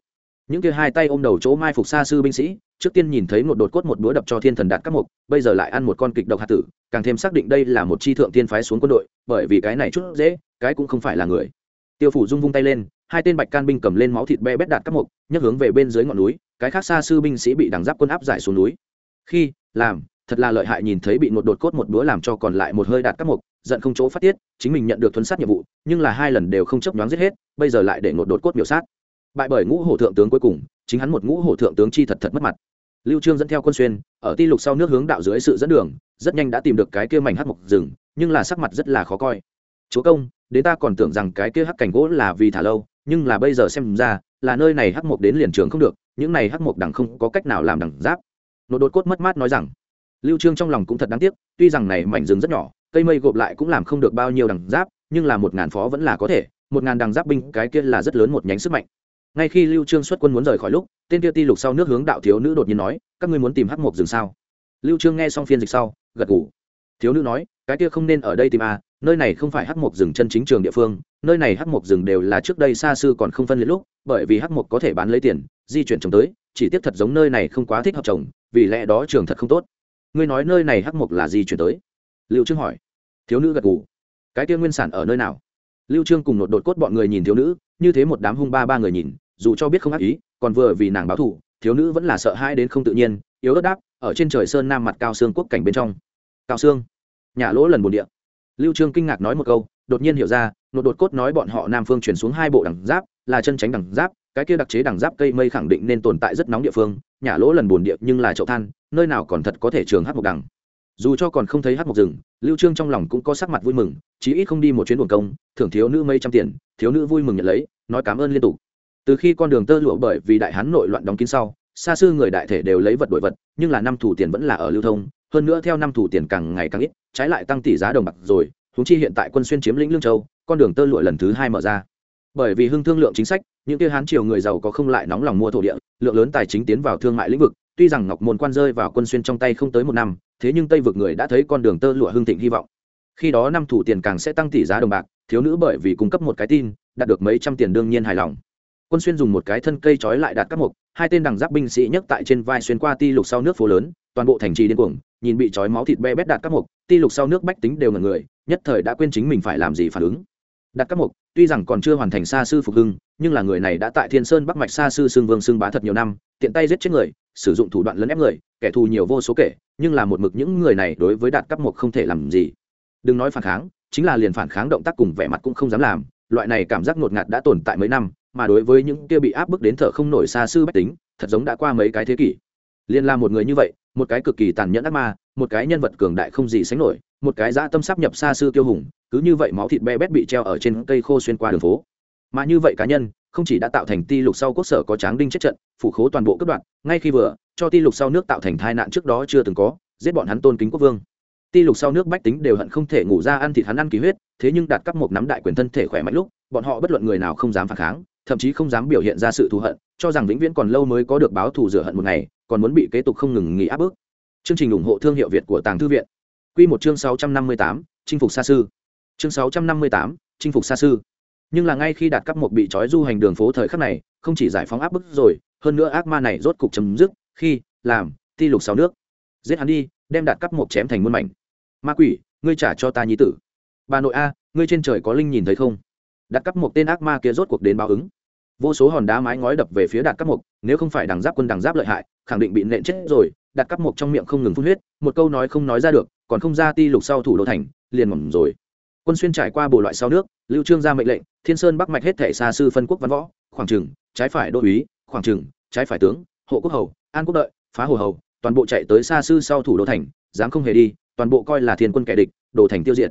Những kia hai tay ôm đầu chỗ mai phục xa sư binh sĩ, trước tiên nhìn thấy một đột cốt một búa đập cho thiên thần đạt các mục, bây giờ lại ăn một con kịch độc hạt tử, càng thêm xác định đây là một chi thượng tiên phái xuống quân đội, bởi vì cái này chút dễ, cái cũng không phải là người. Tiêu phủ dung vung tay lên, hai tên bạch can binh cầm lên máu thịt be bét đạt các mục, nhấc hướng về bên dưới ngọn núi, cái khác xa sư binh sĩ bị đằng giáp quân áp giải xuống núi. Khi, làm thật là lợi hại nhìn thấy bị một đột cốt một búa làm cho còn lại một hơi đạt các mục, giận không chỗ phát tiết, chính mình nhận được thuấn sát nhiệm vụ, nhưng là hai lần đều không chấp nhoáng giết hết, bây giờ lại để một đột cốt biểu sát. Bại bởi ngũ hổ thượng tướng cuối cùng, chính hắn một ngũ hổ thượng tướng chi thật thật mất mặt. Lưu trương dẫn theo quân xuyên, ở ti lục sau nước hướng đạo dưới sự dẫn đường, rất nhanh đã tìm được cái kia mảnh hắc mục rừng, nhưng là sắc mặt rất là khó coi. Chúa công, đến ta còn tưởng rằng cái kia hắc cảnh gỗ là vì thả lâu, nhưng là bây giờ xem ra, là nơi này hắc mục đến liền trường không được, những này hắc mục đẳng không có cách nào làm đẳng giáp. Nột đột cốt mất mát nói rằng lưu trương trong lòng cũng thật đáng tiếc tuy rằng này mảnh rừng rất nhỏ cây mây gộp lại cũng làm không được bao nhiêu đằng giáp nhưng là một ngàn phó vẫn là có thể một ngàn đằng giáp binh cái kia là rất lớn một nhánh sức mạnh. Ngay khi lưu trương xuất quân muốn rời khỏi lúc tên kia ti lục sau nước hướng đạo thiếu nữ đột nhiên nói các ngươi muốn tìm hắc Mục rừng sao? Lưu trương nghe xong phiên dịch sau gật gù. Thiếu nữ nói cái kia không nên ở đây tìm a à, nơi này không phải hắc Mục rừng chân chính trường địa phương nơi này hắc Mục rừng đều là trước đây xa xưa còn không phân liệt lúc bởi vì hắc Mục có thể bán lấy tiền di chuyển trồng tới chỉ tiếp thật giống nơi này không quá thích hợp trồng vì lẽ đó trường thật không tốt ngươi nói nơi này hắc mộc là gì chuyển tới? Lưu trương hỏi. Thiếu nữ gật gù. Cái kia nguyên sản ở nơi nào? Lưu trương cùng nột đột cốt bọn người nhìn thiếu nữ, như thế một đám hung ba ba người nhìn, dù cho biết không ác ý, còn vừa vì nàng báo thù, thiếu nữ vẫn là sợ hãi đến không tự nhiên, yếu ớt đáp, ở trên trời sơn nam mặt cao xương quốc cảnh bên trong. Cao xương. Nhà lỗ lần buồn địa. Lưu trương kinh ngạc nói một câu, đột nhiên hiểu ra, nột đột cốt nói bọn họ nam phương chuyển xuống hai bộ đẳng giáp, là chân tránh đẳng giáp cái kia đặc chế đẳng giáp cây mây khẳng định nên tồn tại rất nóng địa phương, nhà lỗ lần bồn địa nhưng là chậu than, nơi nào còn thật có thể trường hát một đẳng dù cho còn không thấy hát một rừng, lưu trương trong lòng cũng có sắc mặt vui mừng, chí ít không đi một chuyến buồn công, thưởng thiếu nữ mấy trăm tiền, thiếu nữ vui mừng nhận lấy, nói cảm ơn liên tục. Từ khi con đường tơ lụa bởi vì đại hán nội loạn đóng kín sau, xa xưa người đại thể đều lấy vật đổi vật, nhưng là năm thủ tiền vẫn là ở lưu thông, hơn nữa theo năm thủ tiền càng ngày càng ít, trái lại tăng tỷ giá đồng bạc rồi húng chi hiện tại quân xuyên chiếm lĩnh lương châu, con đường tơ lụa lần thứ hai mở ra bởi vì hưng thương lượng chính sách, những kia hán triều người giàu có không lại nóng lòng mua thổ địa, lượng lớn tài chính tiến vào thương mại lĩnh vực, tuy rằng ngọc môn quan rơi vào quân xuyên trong tay không tới một năm, thế nhưng tây vực người đã thấy con đường tơ lụa hưng thịnh hy vọng. Khi đó năm thủ tiền càng sẽ tăng tỷ giá đồng bạc, thiếu nữ bởi vì cung cấp một cái tin, đạt được mấy trăm tiền đương nhiên hài lòng. Quân xuyên dùng một cái thân cây trói lại đạt các mục, hai tên đằng giáp binh sĩ nhấc tại trên vai xuyên qua ti lục sau nước phố lớn, toàn bộ thành trì điên cuồng, nhìn bị trói máu thịt be bét đạt các mục, ti lục sau nước bách tính đều ngần người, nhất thời đã quên chính mình phải làm gì phản ứng. Đặt các mục tuy rằng còn chưa hoàn thành xa sư phục hưng, nhưng là người này đã tại thiên sơn bắc mạch xa sư xương vương xương bá thật nhiều năm, tiện tay giết chết người, sử dụng thủ đoạn lấn ép người, kẻ thù nhiều vô số kể, nhưng là một mực những người này đối với đạt cấp một không thể làm gì. Đừng nói phản kháng, chính là liền phản kháng động tác cùng vẻ mặt cũng không dám làm, loại này cảm giác ngột ngạt đã tồn tại mấy năm, mà đối với những kia bị áp bức đến thở không nổi xa sư bách tính, thật giống đã qua mấy cái thế kỷ. Liên là một người như vậy, một cái cực kỳ tàn nhẫn ác ma, một cái nhân vật cường đại không gì sánh nổi một cái dã tâm sắp nhập xa sư tiêu hùng, cứ như vậy máu thịt be bét bị treo ở trên cây khô xuyên qua đường phố. Mà như vậy cá nhân, không chỉ đã tạo thành ti lục sau quốc sở có tráng đinh chết trận, phủ khố toàn bộ cấp đoạn, ngay khi vừa, cho ti lục sau nước tạo thành tai nạn trước đó chưa từng có, giết bọn hắn tôn kính quốc vương. Ti lục sau nước bách tính đều hận không thể ngủ ra ăn thịt hắn ăn kỳ huyết, thế nhưng đạt cấp một nắm đại quyền thân thể khỏe mạnh lúc, bọn họ bất luận người nào không dám phản kháng, thậm chí không dám biểu hiện ra sự thù hận, cho rằng vĩnh viễn còn lâu mới có được báo thù rửa hận một ngày, còn muốn bị kế tục không ngừng nghỉ áp bức. Chương trình ủng hộ thương hiệu việt của tàng thư viện. Quy một chương sáu trăm năm mươi tám, chinh phục xa sư chương sáu trăm năm mươi tám, chinh phục xa sư nhưng là ngay khi đạt cấp một bị trói du hành đường phố thời khắc này, không chỉ giải phóng áp bức rồi, hơn nữa ác ma này rốt cục chấm dứt, khi, làm, ti lục sáu nước. Giết hắn đi, đem đạt cấp một chém thành muôn mảnh. Ma quỷ, ngươi trả cho ta nhi tử. Bà nội a, ngươi trên trời có linh nhìn thấy không? Đạt cấp một tên ác ma kia rốt cuộc đến báo ứng. Vô số hòn đá mái ngói đập về phía đạt cấp một nếu không phải đằng giáp quân đằng giáp lợi hại, khẳng định bị nện chết rồi, đạt cấp một trong miệng không ngừng phun huyết, một câu nói không nói ra được còn không ra ti lục sau thủ đô thành, liền mỏng rồi. Quân xuyên trải qua bộ loại sau nước, lưu trương ra mệnh lệnh, thiên sơn bắc mạch hết thể xa sư phân quốc văn võ, khoảng trừng, trái phải đô úy, khoảng trừng, trái phải tướng, hộ quốc hầu, an quốc đợi, phá hồ hầu, toàn bộ chạy tới xa sư sau thủ đô thành, dám không hề đi, toàn bộ coi là thiên quân kẻ địch, đổ thành tiêu diệt.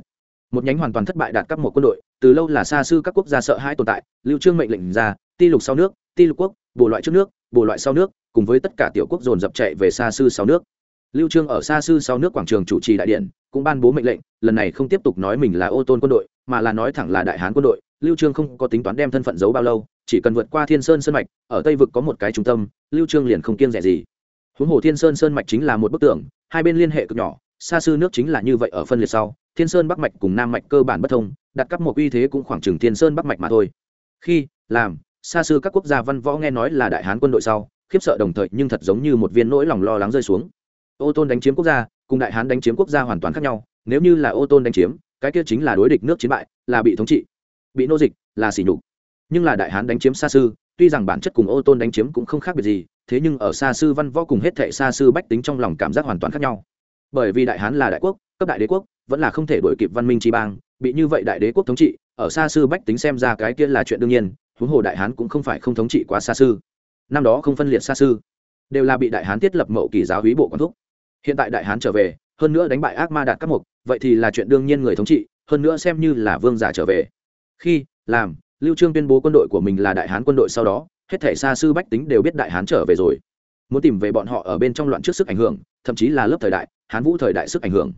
Một nhánh hoàn toàn thất bại đạt cấp một quân đội, từ lâu là xa sư các quốc gia sợ hãi tồn tại, lưu trương mệnh lệnh ra, ti lục sau nước, ti lục quốc, bộ loại trước nước, bộ loại sau nước, cùng với tất cả tiểu quốc dồn dập chạy về xa sư sau nước lưu trương ở xa sư sau nước quảng trường chủ trì đại điện, cũng ban bố mệnh lệnh, lần này không tiếp tục nói mình là ô tôn quân đội, mà là nói thẳng là đại hán quân đội. Lưu trương không có tính toán đem thân phận giấu bao lâu, chỉ cần vượt qua thiên sơn sơn mạch, ở tây vực có một cái trung tâm, lưu trương liền không kiêng dè gì. Huống hồ thiên sơn sơn mạch chính là một bức tường, hai bên liên hệ cực nhỏ, xa sư nước chính là như vậy ở phân liệt sau, thiên sơn bắc mạch cùng nam mạch cơ bản bất thông, đặt cấp một uy thế cũng khoảng chừng thiên sơn bắc mạch mà thôi. Khi, làm, xa Sư các quốc gia văn võ nghe nói là đại hán quân đội sau, khiếp sợ đồng thời nhưng thật giống như một viên nỗi lòng lo lắng rơi xuống ô tôn đánh chiếm quốc gia, cùng đại hán đánh chiếm quốc gia hoàn toàn khác nhau, nếu như là ô tôn đánh chiếm, cái kia chính là đối địch nước chiến bại, là bị thống trị, bị nô dịch, là sỉ nhục. Nhưng là đại hán đánh chiếm xa sư, tuy rằng bản chất cùng ô tôn đánh chiếm cũng không khác biệt gì, thế nhưng ở xa sư văn võ cùng hết thệ xa sư bách tính trong lòng cảm giác hoàn toàn khác nhau. Bởi vì đại hán là đại quốc, cấp đại đế quốc, vẫn là không thể đổi kịp văn minh tri bang, bị như vậy đại đế quốc thống trị, ở xa sư bách tính xem ra cái kia là chuyện đương nhiên, huống hồ đại hán cũng không phải không thống trị quá xa sư. Năm đó không phân liệt xa sư, đều là bị đại hán thiết lập mậu kỳ giáo hí bộ quán thúc hiện tại đại hán trở về, hơn nữa đánh bại ác ma đạt các mục, vậy thì là chuyện đương nhiên người thống trị, hơn nữa xem như là vương giả trở về. Khi, làm, lưu trương tuyên bố quân đội của mình là đại hán quân đội sau đó, hết thể xa sư bách tính đều biết đại hán trở về rồi. Muốn tìm về bọn họ ở bên trong loạn trước sức ảnh hưởng, thậm chí là lớp thời đại, hán vũ thời đại sức ảnh hưởng.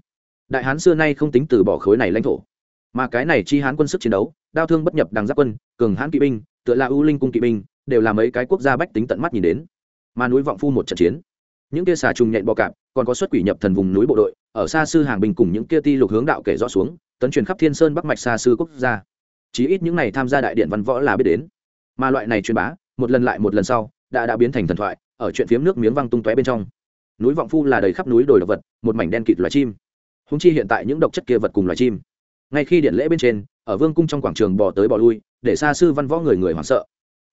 Đại hán xưa nay không tính từ bỏ khối này lãnh thổ. Mà cái này chi hán quân sức chiến đấu, đao thương bất nhập đằng giáp quân, cường hãn kỵ binh, tựa là ưu linh cung kỵ binh, đều là mấy cái quốc gia bách tính tận mắt nhìn đến. Mà núi vọng phu một trận chiến những kia xà trùng nhện bọ cạp, còn có xuất quỷ nhập thần vùng núi bộ đội, ở xa sư hàng bình cùng những kia ti lục hướng đạo kể rõ xuống, tấn truyền khắp thiên sơn bắc mạch xa sư quốc gia. Chí ít những này tham gia đại điện văn võ là biết đến. Mà loại này truyền bá, một lần lại một lần sau, đã đã biến thành thần thoại, ở chuyện phiếm nước miếng văng tung tóe bên trong. Núi vọng phu là đầy khắp núi đồi động vật, một mảnh đen kịt loài chim. Húng chi hiện tại những độc chất kia vật cùng loài chim. Ngay khi điện lễ bên trên, ở vương cung trong quảng trường bỏ tới bỏ lui, để xa sư văn võ người người hoảng sợ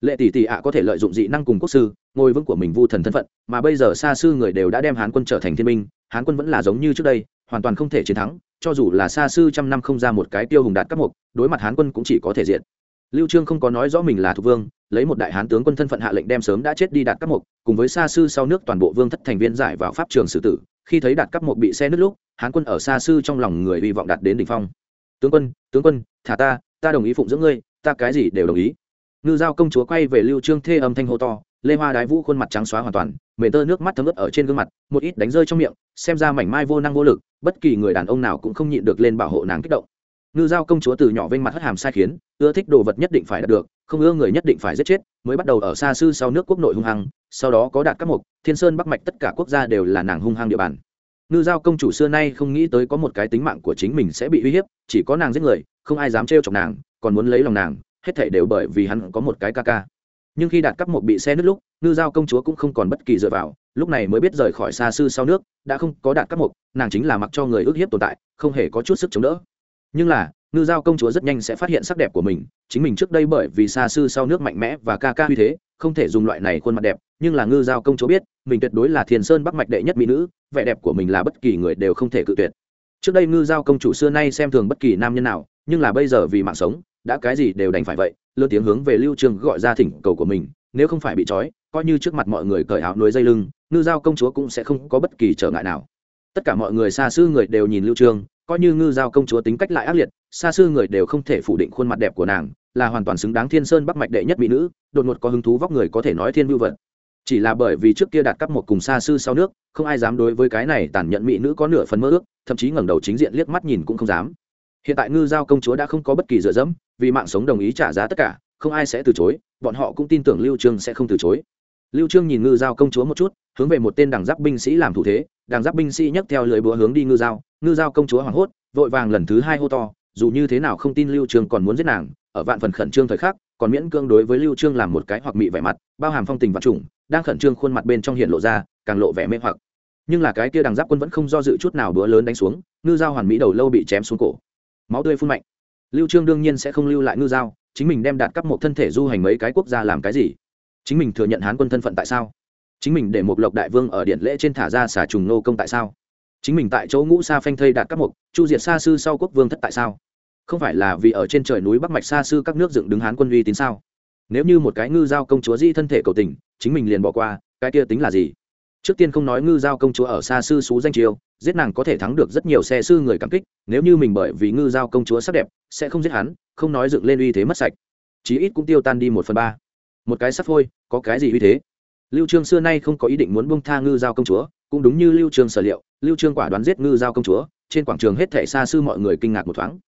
lệ tỷ tỷ ạ có thể lợi dụng dị năng cùng quốc sư, ngôi vững của mình vu thần thân phận, mà bây giờ xa sư người đều đã đem hán quân trở thành thiên minh hán quân vẫn là giống như trước đây, hoàn toàn không thể chiến thắng, cho dù là xa sư trăm năm không ra một cái tiêu hùng đạt các mục, đối mặt hán quân cũng chỉ có thể diện lưu trương không có nói rõ mình là thuộc vương, lấy một đại hán tướng quân thân phận hạ lệnh đem sớm đã chết đi đạt các mục, cùng với xa sư sau nước toàn bộ vương thất thành viên giải vào pháp trường xử tử, khi thấy đạt các mục bị xe nứt lúc, hán quân ở xa sư trong lòng người hy vọng đạt đến đỉnh phong. Tướng quân tướng quân, thả ta ta đồng ý phụng dưỡng ngươi, ta cái gì đều đồng ý ngư giao công chúa quay về lưu trương thê âm thanh hô to, lê hoa đái vũ khuôn mặt trắng xóa hoàn toàn, mền tơ nước mắt thấm ướt ở trên gương mặt, một ít đánh rơi trong miệng, xem ra mảnh mai vô năng vô lực, bất kỳ người đàn ông nào cũng không nhịn được lên bảo hộ nàng kích động. Ngư giao công chúa từ nhỏ vênh mặt hất hàm sai khiến, ưa thích đồ vật nhất định phải đạt được, không ưa người nhất định phải giết chết, mới bắt đầu ở xa sư sau nước quốc nội hung hăng, sau đó có đạt các mục, thiên sơn, bắc mạch tất cả quốc gia đều là nàng hung hăng địa bàn. Ngư giao công chủ xưa nay không nghĩ tới có một cái tính mạng của chính mình sẽ bị uy hiếp, chỉ có nàng giết người, không ai dám trêu chọc nàng, còn muốn lấy lòng nàng hết thảy đều bởi vì hắn có một cái ca ca. Nhưng khi đạt cấp một bị xe nứt lúc, ngư giao công chúa cũng không còn bất kỳ dựa vào, lúc này mới biết rời khỏi xa sư sau nước, đã không có đạt cấp một, nàng chính là mặc cho người ước hiếp tồn tại, không hề có chút sức chống đỡ. Nhưng là, ngư giao công chúa rất nhanh sẽ phát hiện sắc đẹp của mình, chính mình trước đây bởi vì xa sư sau nước mạnh mẽ và ca ca uy thế, không thể dùng loại này khuôn mặt đẹp, nhưng là ngư giao công chúa biết, mình tuyệt đối là thiền sơn bắc mạch đệ nhất mỹ nữ, vẻ đẹp của mình là bất kỳ người đều không thể cự tuyệt trước đây ngư giao công chủ xưa nay xem thường bất kỳ nam nhân nào, nhưng là bây giờ vì mạng sống, đã cái gì đều đành phải vậy lơ tiếng hướng về lưu trương gọi ra thỉnh cầu của mình, nếu không phải bị trói, coi như trước mặt mọi người cởi áo núi dây lưng, ngư giao công chúa cũng sẽ không có bất kỳ trở ngại nào. Tất cả mọi người xa xưa người đều nhìn lưu trương coi như ngư giao công chúa tính cách lại ác liệt, xa xưa người đều không thể phủ định khuôn mặt đẹp của nàng, là hoàn toàn xứng đáng thiên sơn bắc mạch đệ nhất mỹ nữ, đột ngột có hứng thú vóc người có thể nói thiên vưu vật chỉ là bởi vì trước kia đạt cấp một cùng xa sư sau nước, không ai dám đối với cái này tàn nhẫn mỹ nữ có nửa phần mơ ước, thậm chí ngẩng đầu chính diện liếc mắt nhìn cũng không dám. Hiện tại ngư giao công chúa đã không có bất kỳ dựa dẫm, vì mạng sống đồng ý trả giá tất cả, không ai sẽ từ chối, bọn họ cũng tin tưởng lưu trương sẽ không từ chối. Lưu trương nhìn ngư giao công chúa một chút, hướng về một tên đằng giáp binh sĩ làm thủ thế đằng giáp binh sĩ nhấc theo lưới búa hướng đi ngư giao. Ngư giao công chúa hoảng hốt, vội vàng lần thứ hai hô to, dù như thế nào không tin lưu trương còn muốn giết nàng, ở vạn phần khẩn trương thời khắc còn miễn cương đối với lưu trương làm một cái hoặc mị vẻ mặt, bao hàm phong tình và trùng đang khẩn trương khuôn mặt bên trong hiện lộ ra, càng lộ vẻ mê hoặc. Nhưng là cái kia đằng giáp quân vẫn không do dự chút nào bữa lớn đánh xuống, ngư giao hoàn mỹ đầu lâu bị chém xuống cổ. Máu tươi phun mạnh. Lưu trương đương nhiên sẽ không lưu lại ngư giao, chính mình đem đạt cấp một thân thể du hành mấy cái quốc gia làm cái gì? Chính mình thừa nhận hán quân thân phận tại sao? Chính mình để một lộc đại vương ở điện lễ trên thả ra xả trùng nô công tại sao? Chính mình tại chỗ ngũ sa phanh thây đạt cấp một, chu diệt xa sư sau quốc vương thất tại sao? Không phải là vì ở trên trời núi bắc mạch xa sư các nước dựng đứng hán quân uy tín sao? Nếu như một cái ngư giao công chúa di thân thể cầu tình chính mình liền bỏ qua cái kia tính là gì? Trước tiên không nói ngư giao công chúa ở xa sư xú danh chiêu giết nàng có thể thắng được rất nhiều xe sư người cảm kích nếu như mình bởi vì ngư giao công chúa sắc đẹp sẽ không giết hắn không nói dựng lên uy thế mất sạch. Chí ít cũng tiêu tan đi một phần ba. Một cái sắp thôi, có cái gì uy thế? Lưu trương xưa nay không có ý định muốn buông tha ngư giao công chúa cũng đúng như lưu trương sở liệu lưu trương quả đoán giết ngư giao công chúa trên quảng trường hết thảy xa sư mọi người kinh ngạc một thoáng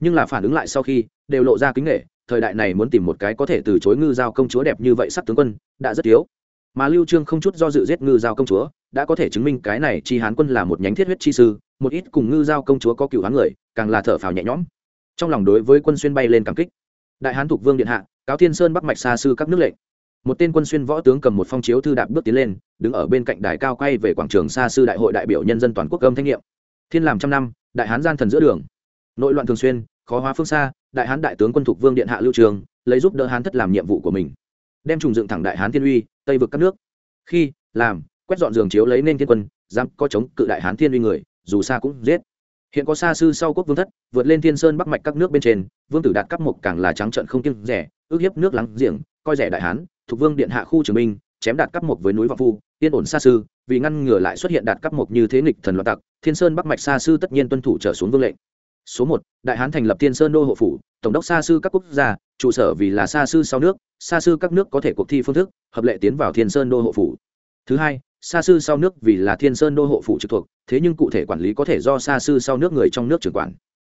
nhưng là phản ứng lại sau khi, đều lộ ra kính nghệ thời đại này muốn tìm một cái có thể từ chối ngư giao công chúa đẹp như vậy sắc tướng quân, đã rất thiếu. Mà lưu trương không chút do dự giết ngư giao công chúa, đã có thể chứng minh cái này chi hán quân là một nhánh thiết huyết chi sư, một ít cùng ngư giao công chúa có cựu hán người, càng là thở phào nhẹ nhõm. Trong lòng đối với quân xuyên bay lên cảm kích. Đại hán thuộc vương điện hạ, cáo thiên sơn bắc mạch xa sư các nước lệnh. Một tên quân xuyên võ tướng cầm một phong chiếu thư đạp bước tiến lên, đứng ở bên cạnh đài cao quay về quảng trường xa sư đại hội đại biểu nhân dân toàn quốc âm thanh nghiệm thiên làm trăm năm, đại hán gian thần giữa đường nội loạn thường xuyên, khó hóa phương xa, đại hán đại tướng quân thục vương điện hạ lưu trường, lấy giúp đỡ hán thất làm nhiệm vụ của mình. Đem trùng dựng thẳng đại hán thiên uy, tây vực các nước. Khi, làm, quét dọn giường chiếu lấy nên thiên quân, dám có chống cự đại hán thiên uy người, dù xa cũng giết. Hiện có xa sư sau quốc vương thất, vượt lên thiên sơn bắc mạch các nước bên trên, vương tử đạt cấp một càng là trắng trận không kiêng rẻ, ước hiếp nước lắng giềng, coi rẻ đại hán, thuộc vương điện hạ khu trường minh chém đạt cấp một với núi vọng phu tiên ổn xa sư, vì ngăn ngừa lại xuất hiện đạt cấp một như thế nghịch thần loạn tặc, thiên sơn bắc mạch xa sư tất nhiên tuân thủ trở xuống vương lệnh số một, đại hán thành lập thiên sơn đô hộ phủ, tổng đốc xa sư các quốc gia, trụ sở vì là xa sư sau nước xa sư các nước có thể cuộc thi phương thức, hợp lệ tiến vào thiên sơn đô hộ phủ. Thứ hai xa sư sau nước vì là thiên sơn đô hộ phủ trực thuộc, thế nhưng cụ thể quản lý có thể do xa sư sau nước người trong nước trưởng quản.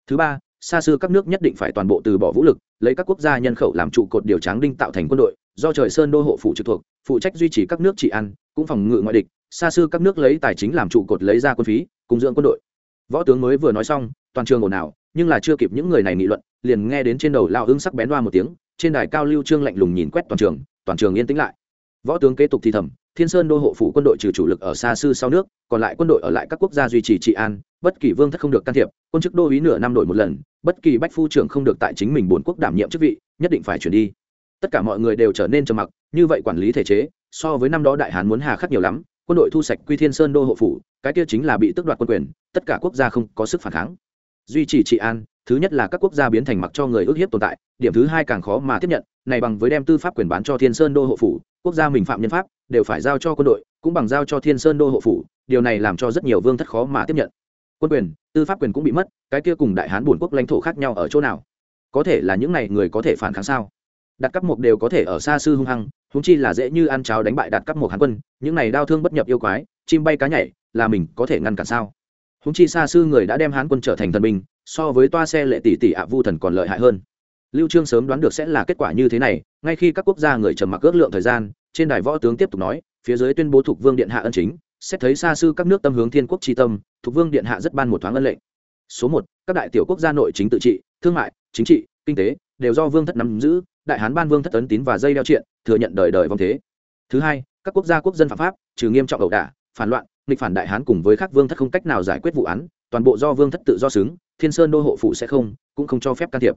Thứ ba xa sư các nước nhất định phải toàn bộ từ bỏ vũ lực, lấy các quốc gia nhân khẩu làm trụ cột điều tráng đinh tạo thành quân đội, do trời sơn đô hộ phủ trực thuộc, phụ trách duy trì các nước trị ăn cũng phòng ngự ngoại địch xa sư các nước lấy tài chính làm trụ cột lấy ra quân phí, cùng dưỡng quân đội. Võ tướng mới vừa nói xong toàn trường ồn ào, nhưng là chưa kịp những người này nghị luận, liền nghe đến trên đầu lao hưng sắc bén đoa một tiếng, trên đài cao lưu trương lạnh lùng nhìn quét toàn trường toàn trường yên tĩnh lại. Võ tướng kế tục thi thầm, thiên sơn đô hộ phủ quân đội trừ chủ lực ở xa sư sau nước, còn lại quân đội ở lại các quốc gia duy trì trị an, bất kỳ vương thất không được can thiệp, quân chức đô ý nửa năm đổi một lần, bất kỳ bách phu trưởng không được tại chính mình bốn quốc đảm nhiệm chức vị, nhất định phải chuyển đi. Tất cả mọi người đều trở nên trầm mặc, như vậy quản lý thể chế, so với năm đó đại hán muốn hà khắc nhiều lắm, quân đội thu sạch quy thiên sơn đô hộ phủ, cái kia chính là bị tước đoạt quân quyền, tất cả quốc gia không có sức phản kháng duy trì trị an, thứ nhất là các quốc gia biến thành mặc cho người ước hiếp tồn tại, điểm thứ hai càng khó mà tiếp nhận, này bằng với đem tư pháp quyền bán cho thiên sơn đô hộ phủ, quốc gia mình phạm nhân pháp đều phải giao cho quân đội, cũng bằng giao cho thiên sơn đô hộ phủ, điều này làm cho rất nhiều vương thất khó mà tiếp nhận. Quân quyền, tư pháp quyền cũng bị mất, cái kia cùng đại hán bổn quốc lãnh thổ khác nhau ở chỗ nào? Có thể là những này người có thể phản kháng sao? Đặt các mục đều có thể ở xa sư hung hăng húng chi là dễ như ăn cháo đánh bại đặt các mục hán quân, những này đau thương bất nhập yêu quái, chim bay cá nhảy, là mình có thể ngăn cản sao? Húng chi xa sư người đã đem hán quân trở thành thần binh, so với toa xe lệ tỷ tỷ ạ vu thần còn lợi hại hơn. Lưu trương sớm đoán được sẽ là kết quả như thế này, ngay khi các quốc gia người trầm mặc ước lượng thời gian, trên đài võ tướng tiếp tục nói, phía dưới tuyên bố thuộc vương điện hạ ân chính, xét thấy xa sư các nước tâm hướng thiên quốc tri tâm, thuộc vương điện hạ rất ban một thoáng ân lệnh. Số một, các đại tiểu quốc gia nội chính tự trị, thương mại, chính trị, kinh tế, đều do vương thất nắm giữ, đại hán ban vương thất ấn tín và dây đeo triện, thừa nhận đời đời vong thế. Thứ hai, các quốc gia quốc dân phạm pháp, trừ nghiêm trọng ẩu đả, phản loạn nghịch phản đại hán cùng với các vương thất không cách nào giải quyết vụ án, toàn bộ do vương thất tự do xứng, thiên sơn đô hộ phụ sẽ không, cũng không cho phép can thiệp.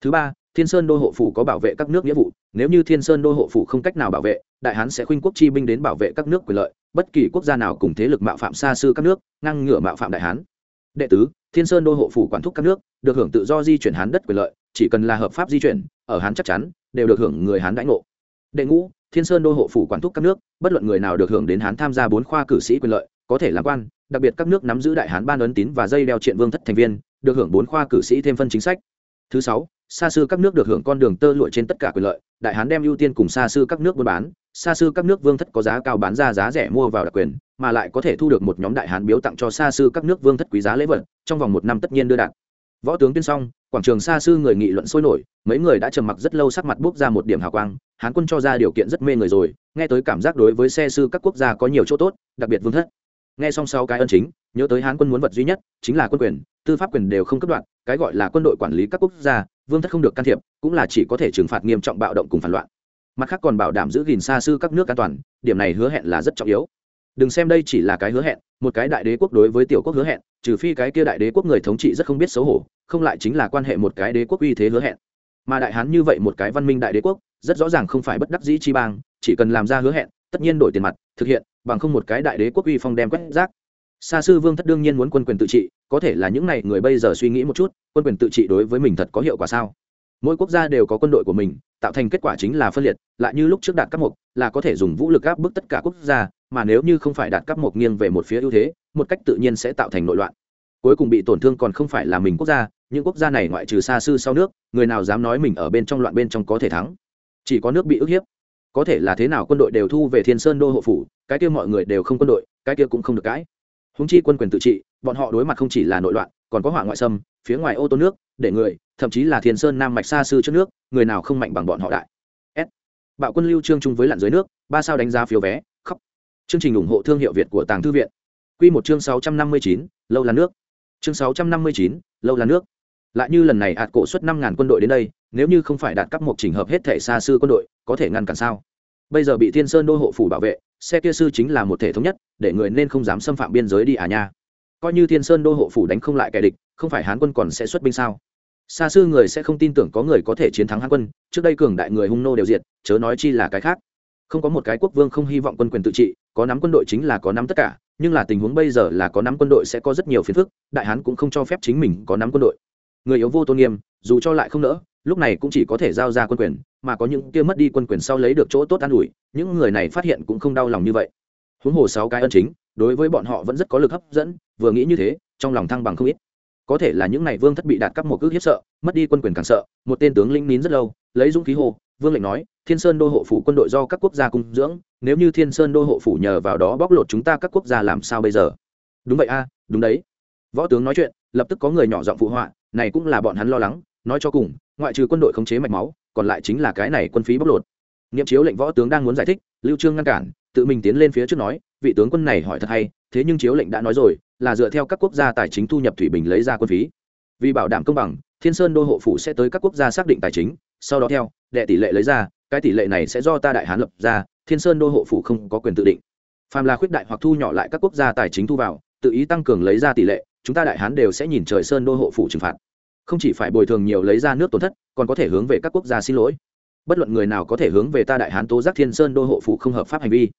Thứ ba, thiên sơn đô hộ phủ có bảo vệ các nước nghĩa vụ, nếu như thiên sơn đô hộ phủ không cách nào bảo vệ, đại hán sẽ khuynh quốc chi binh đến bảo vệ các nước quyền lợi, bất kỳ quốc gia nào cùng thế lực mạo phạm xa xưa các nước ngăn ngừa mạo phạm đại hán. Đệ tứ, thiên sơn đô hộ phủ quản thúc các nước, được hưởng tự do di chuyển hán đất quyền lợi, chỉ cần là hợp pháp di chuyển, ở hán chắc chắn, đều được hưởng người hán đãi ngộ. Đệ ngũ thiên sơn đô hộ phủ quản thúc các nước, bất luận người nào được hưởng đến hán tham gia bốn khoa cử sĩ quyền lợi, có thể làm quan, đặc biệt các nước nắm giữ đại hán ban ấn tín và dây đeo triện vương thất thành viên, được hưởng bốn khoa cử sĩ thêm phân chính sách. Thứ sáu xa xưa các nước được hưởng con đường tơ lụa trên tất cả quyền lợi, đại hán đem ưu tiên cùng xa xưa các nước buôn bán xa xưa các nước vương thất có giá cao bán ra giá rẻ mua vào đặc quyền, mà lại có thể thu được một nhóm đại hán biếu tặng cho xa xưa các nước vương thất quý giá lễ vật, trong vòng một năm tất nhiên đưa đạt. Võ tướng tuyên xong quảng trường xa xưa người nghị luận sôi nổi, mấy người đã trầm mặc rất lâu sắc mặt bốc ra một điểm hào quang, hán quân cho ra điều kiện rất mê người rồi, nghe tới cảm giác đối với xe sư các quốc gia có nhiều chỗ tốt, đặc biệt vương thất. Nghe xong sau cái ân chính, nhớ tới hán quân muốn vật duy nhất, chính là quân quyền, tư pháp quyền đều không cấp đoạn, cái gọi là quân đội quản lý các quốc gia, vương thất không được can thiệp, cũng là chỉ có thể trừng phạt nghiêm trọng bạo động cùng phản loạn. Mặt khác còn bảo đảm giữ gìn xa xưa các nước an toàn, điểm này hứa hẹn là rất trọng yếu. Đừng xem đây chỉ là cái hứa hẹn, một cái đại đế quốc đối với tiểu quốc hứa hẹn, trừ phi cái kia đại đế quốc người thống trị rất không biết xấu hổ không lại chính là quan hệ một cái đế quốc uy thế hứa hẹn. Mà đại hán như vậy một cái văn minh đại đế quốc, rất rõ ràng không phải bất đắc dĩ chi bang, chỉ cần làm ra hứa hẹn, tất nhiên đổi tiền mặt, thực hiện, bằng không một cái đại đế quốc uy phong đem quét rác. Xa sư vương thất đương nhiên muốn quân quyền tự trị, có thể là những n à y người bây giờ suy nghĩ một chút, quân quyền tự trị đối với mình thật có hiệu quả sao? Mỗi quốc gia đều có quân đội của mình, tạo thành kết quả chính là phân liệt, lại như lúc trước đạt các mục, là có thể dùng vũ lực áp bức tất cả quốc gia, mà nếu như không phải đạt các mục nghiêng về một phía ưu thế, một cách tự nhiên sẽ tạo thành nội loạn cuối cùng bị tổn thương còn không phải là mình quốc gia những quốc gia này ngoại trừ xa sư sau nước người nào dám nói mình ở bên trong loạn bên trong có thể thắng. Chỉ có nước bị ức hiếp. Có thể là thế nào quân đội đều thu về thiên sơn đô hộ phủ cái kia mọi người đều không quân đội cái kia cũng không được cãi húng chi quân quyền tự trị bọn họ đối mặt không chỉ là nội loạn còn có họa ngoại xâm phía ngoài ô tô nước để người thậm chí là thiên sơn nam mạch xa sư trước nước người nào không mạnh bằng bọn họ đại. S. Bạo quân lưu trương chung với lặn dưới nước ba sao đánh giá phiếu vé khóc. Chương trình ủng hộ thương hiệu việt của tàng thư viện. Quy một chương 659, lâu là nước chương 659, lâu là nước. Lại như lần này ạt cổ xuất năm ngàn quân đội đến đây nếu như không phải đạt cấp một trình hợp hết thể xa sư quân đội có thể ngăn cản sao? Bây giờ bị thiên sơn đô hộ phủ bảo vệ xe kia sư chính là một thể thống nhất để người nên không dám xâm phạm biên giới đi à nha. Coi như thiên sơn đô hộ phủ đánh không lại kẻ địch không phải hán quân còn sẽ xuất binh sao? Xa sư người sẽ không tin tưởng có người có thể chiến thắng hán quân trước đây cường đại người hung nô đều diệt chớ nói chi là cái khác. Không có một cái quốc vương không hy vọng quân quyền tự trị có nắm quân đội chính là có nắm tất cả nhưng là tình huống bây giờ là có nắm quân đội sẽ có rất nhiều phiền phức, đại hán cũng không cho phép chính mình có nắm quân đội. Người yếu vô tôn nghiêm, dù cho lại không nỡ, lúc này cũng chỉ có thể giao ra quân quyền, mà có những kia mất đi quân quyền sau lấy được chỗ tốt an ủi, những người này phát hiện cũng không đau lòng như vậy. Huống hồ sáu cái ân chính, đối với bọn họ vẫn rất có lực hấp dẫn, vừa nghĩ như thế, trong lòng thăng bằng không ít. Có thể là những này vương thất bị đạt cấp một ước hiếp sợ, mất đi quân quyền càng sợ, một tên tướng linh nín rất lâu, lấy dũng khí hồ vương lệnh nói, thiên sơn đô hộ phủ quân đội do các quốc gia cung dưỡng, nếu như thiên sơn đô hộ phủ nhờ vào đó bóc lột chúng ta các quốc gia làm sao bây giờ? Đúng vậy a, đúng đấy. Võ tướng nói chuyện, lập tức có người nhỏ giọng phụ họa, này cũng là bọn hắn lo lắng, nói cho cùng, ngoại trừ quân đội khống chế mạch máu, còn lại chính là cái này quân phí bóc lột. Nghiệm chiếu lệnh võ tướng đang muốn giải thích, lưu trương ngăn cản, tự mình tiến lên phía trước nói, vị tướng quân này hỏi thật hay, thế nhưng chiếu lệnh đã nói rồi, là dựa theo các quốc gia tài chính thu nhập thủy bình lấy ra quân phí. Vì bảo đảm công bằng, thiên sơn đô hộ phủ sẽ tới các quốc gia xác định tài chính sau đó theo, đệ tỷ lệ lấy ra, cái tỷ lệ này sẽ do ta đại hán lập ra, thiên sơn đô hộ phủ không có quyền tự định. Phàm là khuyết đại hoặc thu nhỏ lại các quốc gia tài chính thu vào, tự ý tăng cường lấy ra tỷ lệ, chúng ta đại hán đều sẽ nhìn trời sơn đô hộ phủ trừng phạt. Không chỉ phải bồi thường nhiều lấy ra nước tổn thất, còn có thể hướng về các quốc gia xin lỗi. Bất luận người nào có thể hướng về ta đại hán tố giác thiên sơn đô hộ phủ không hợp pháp hành vi.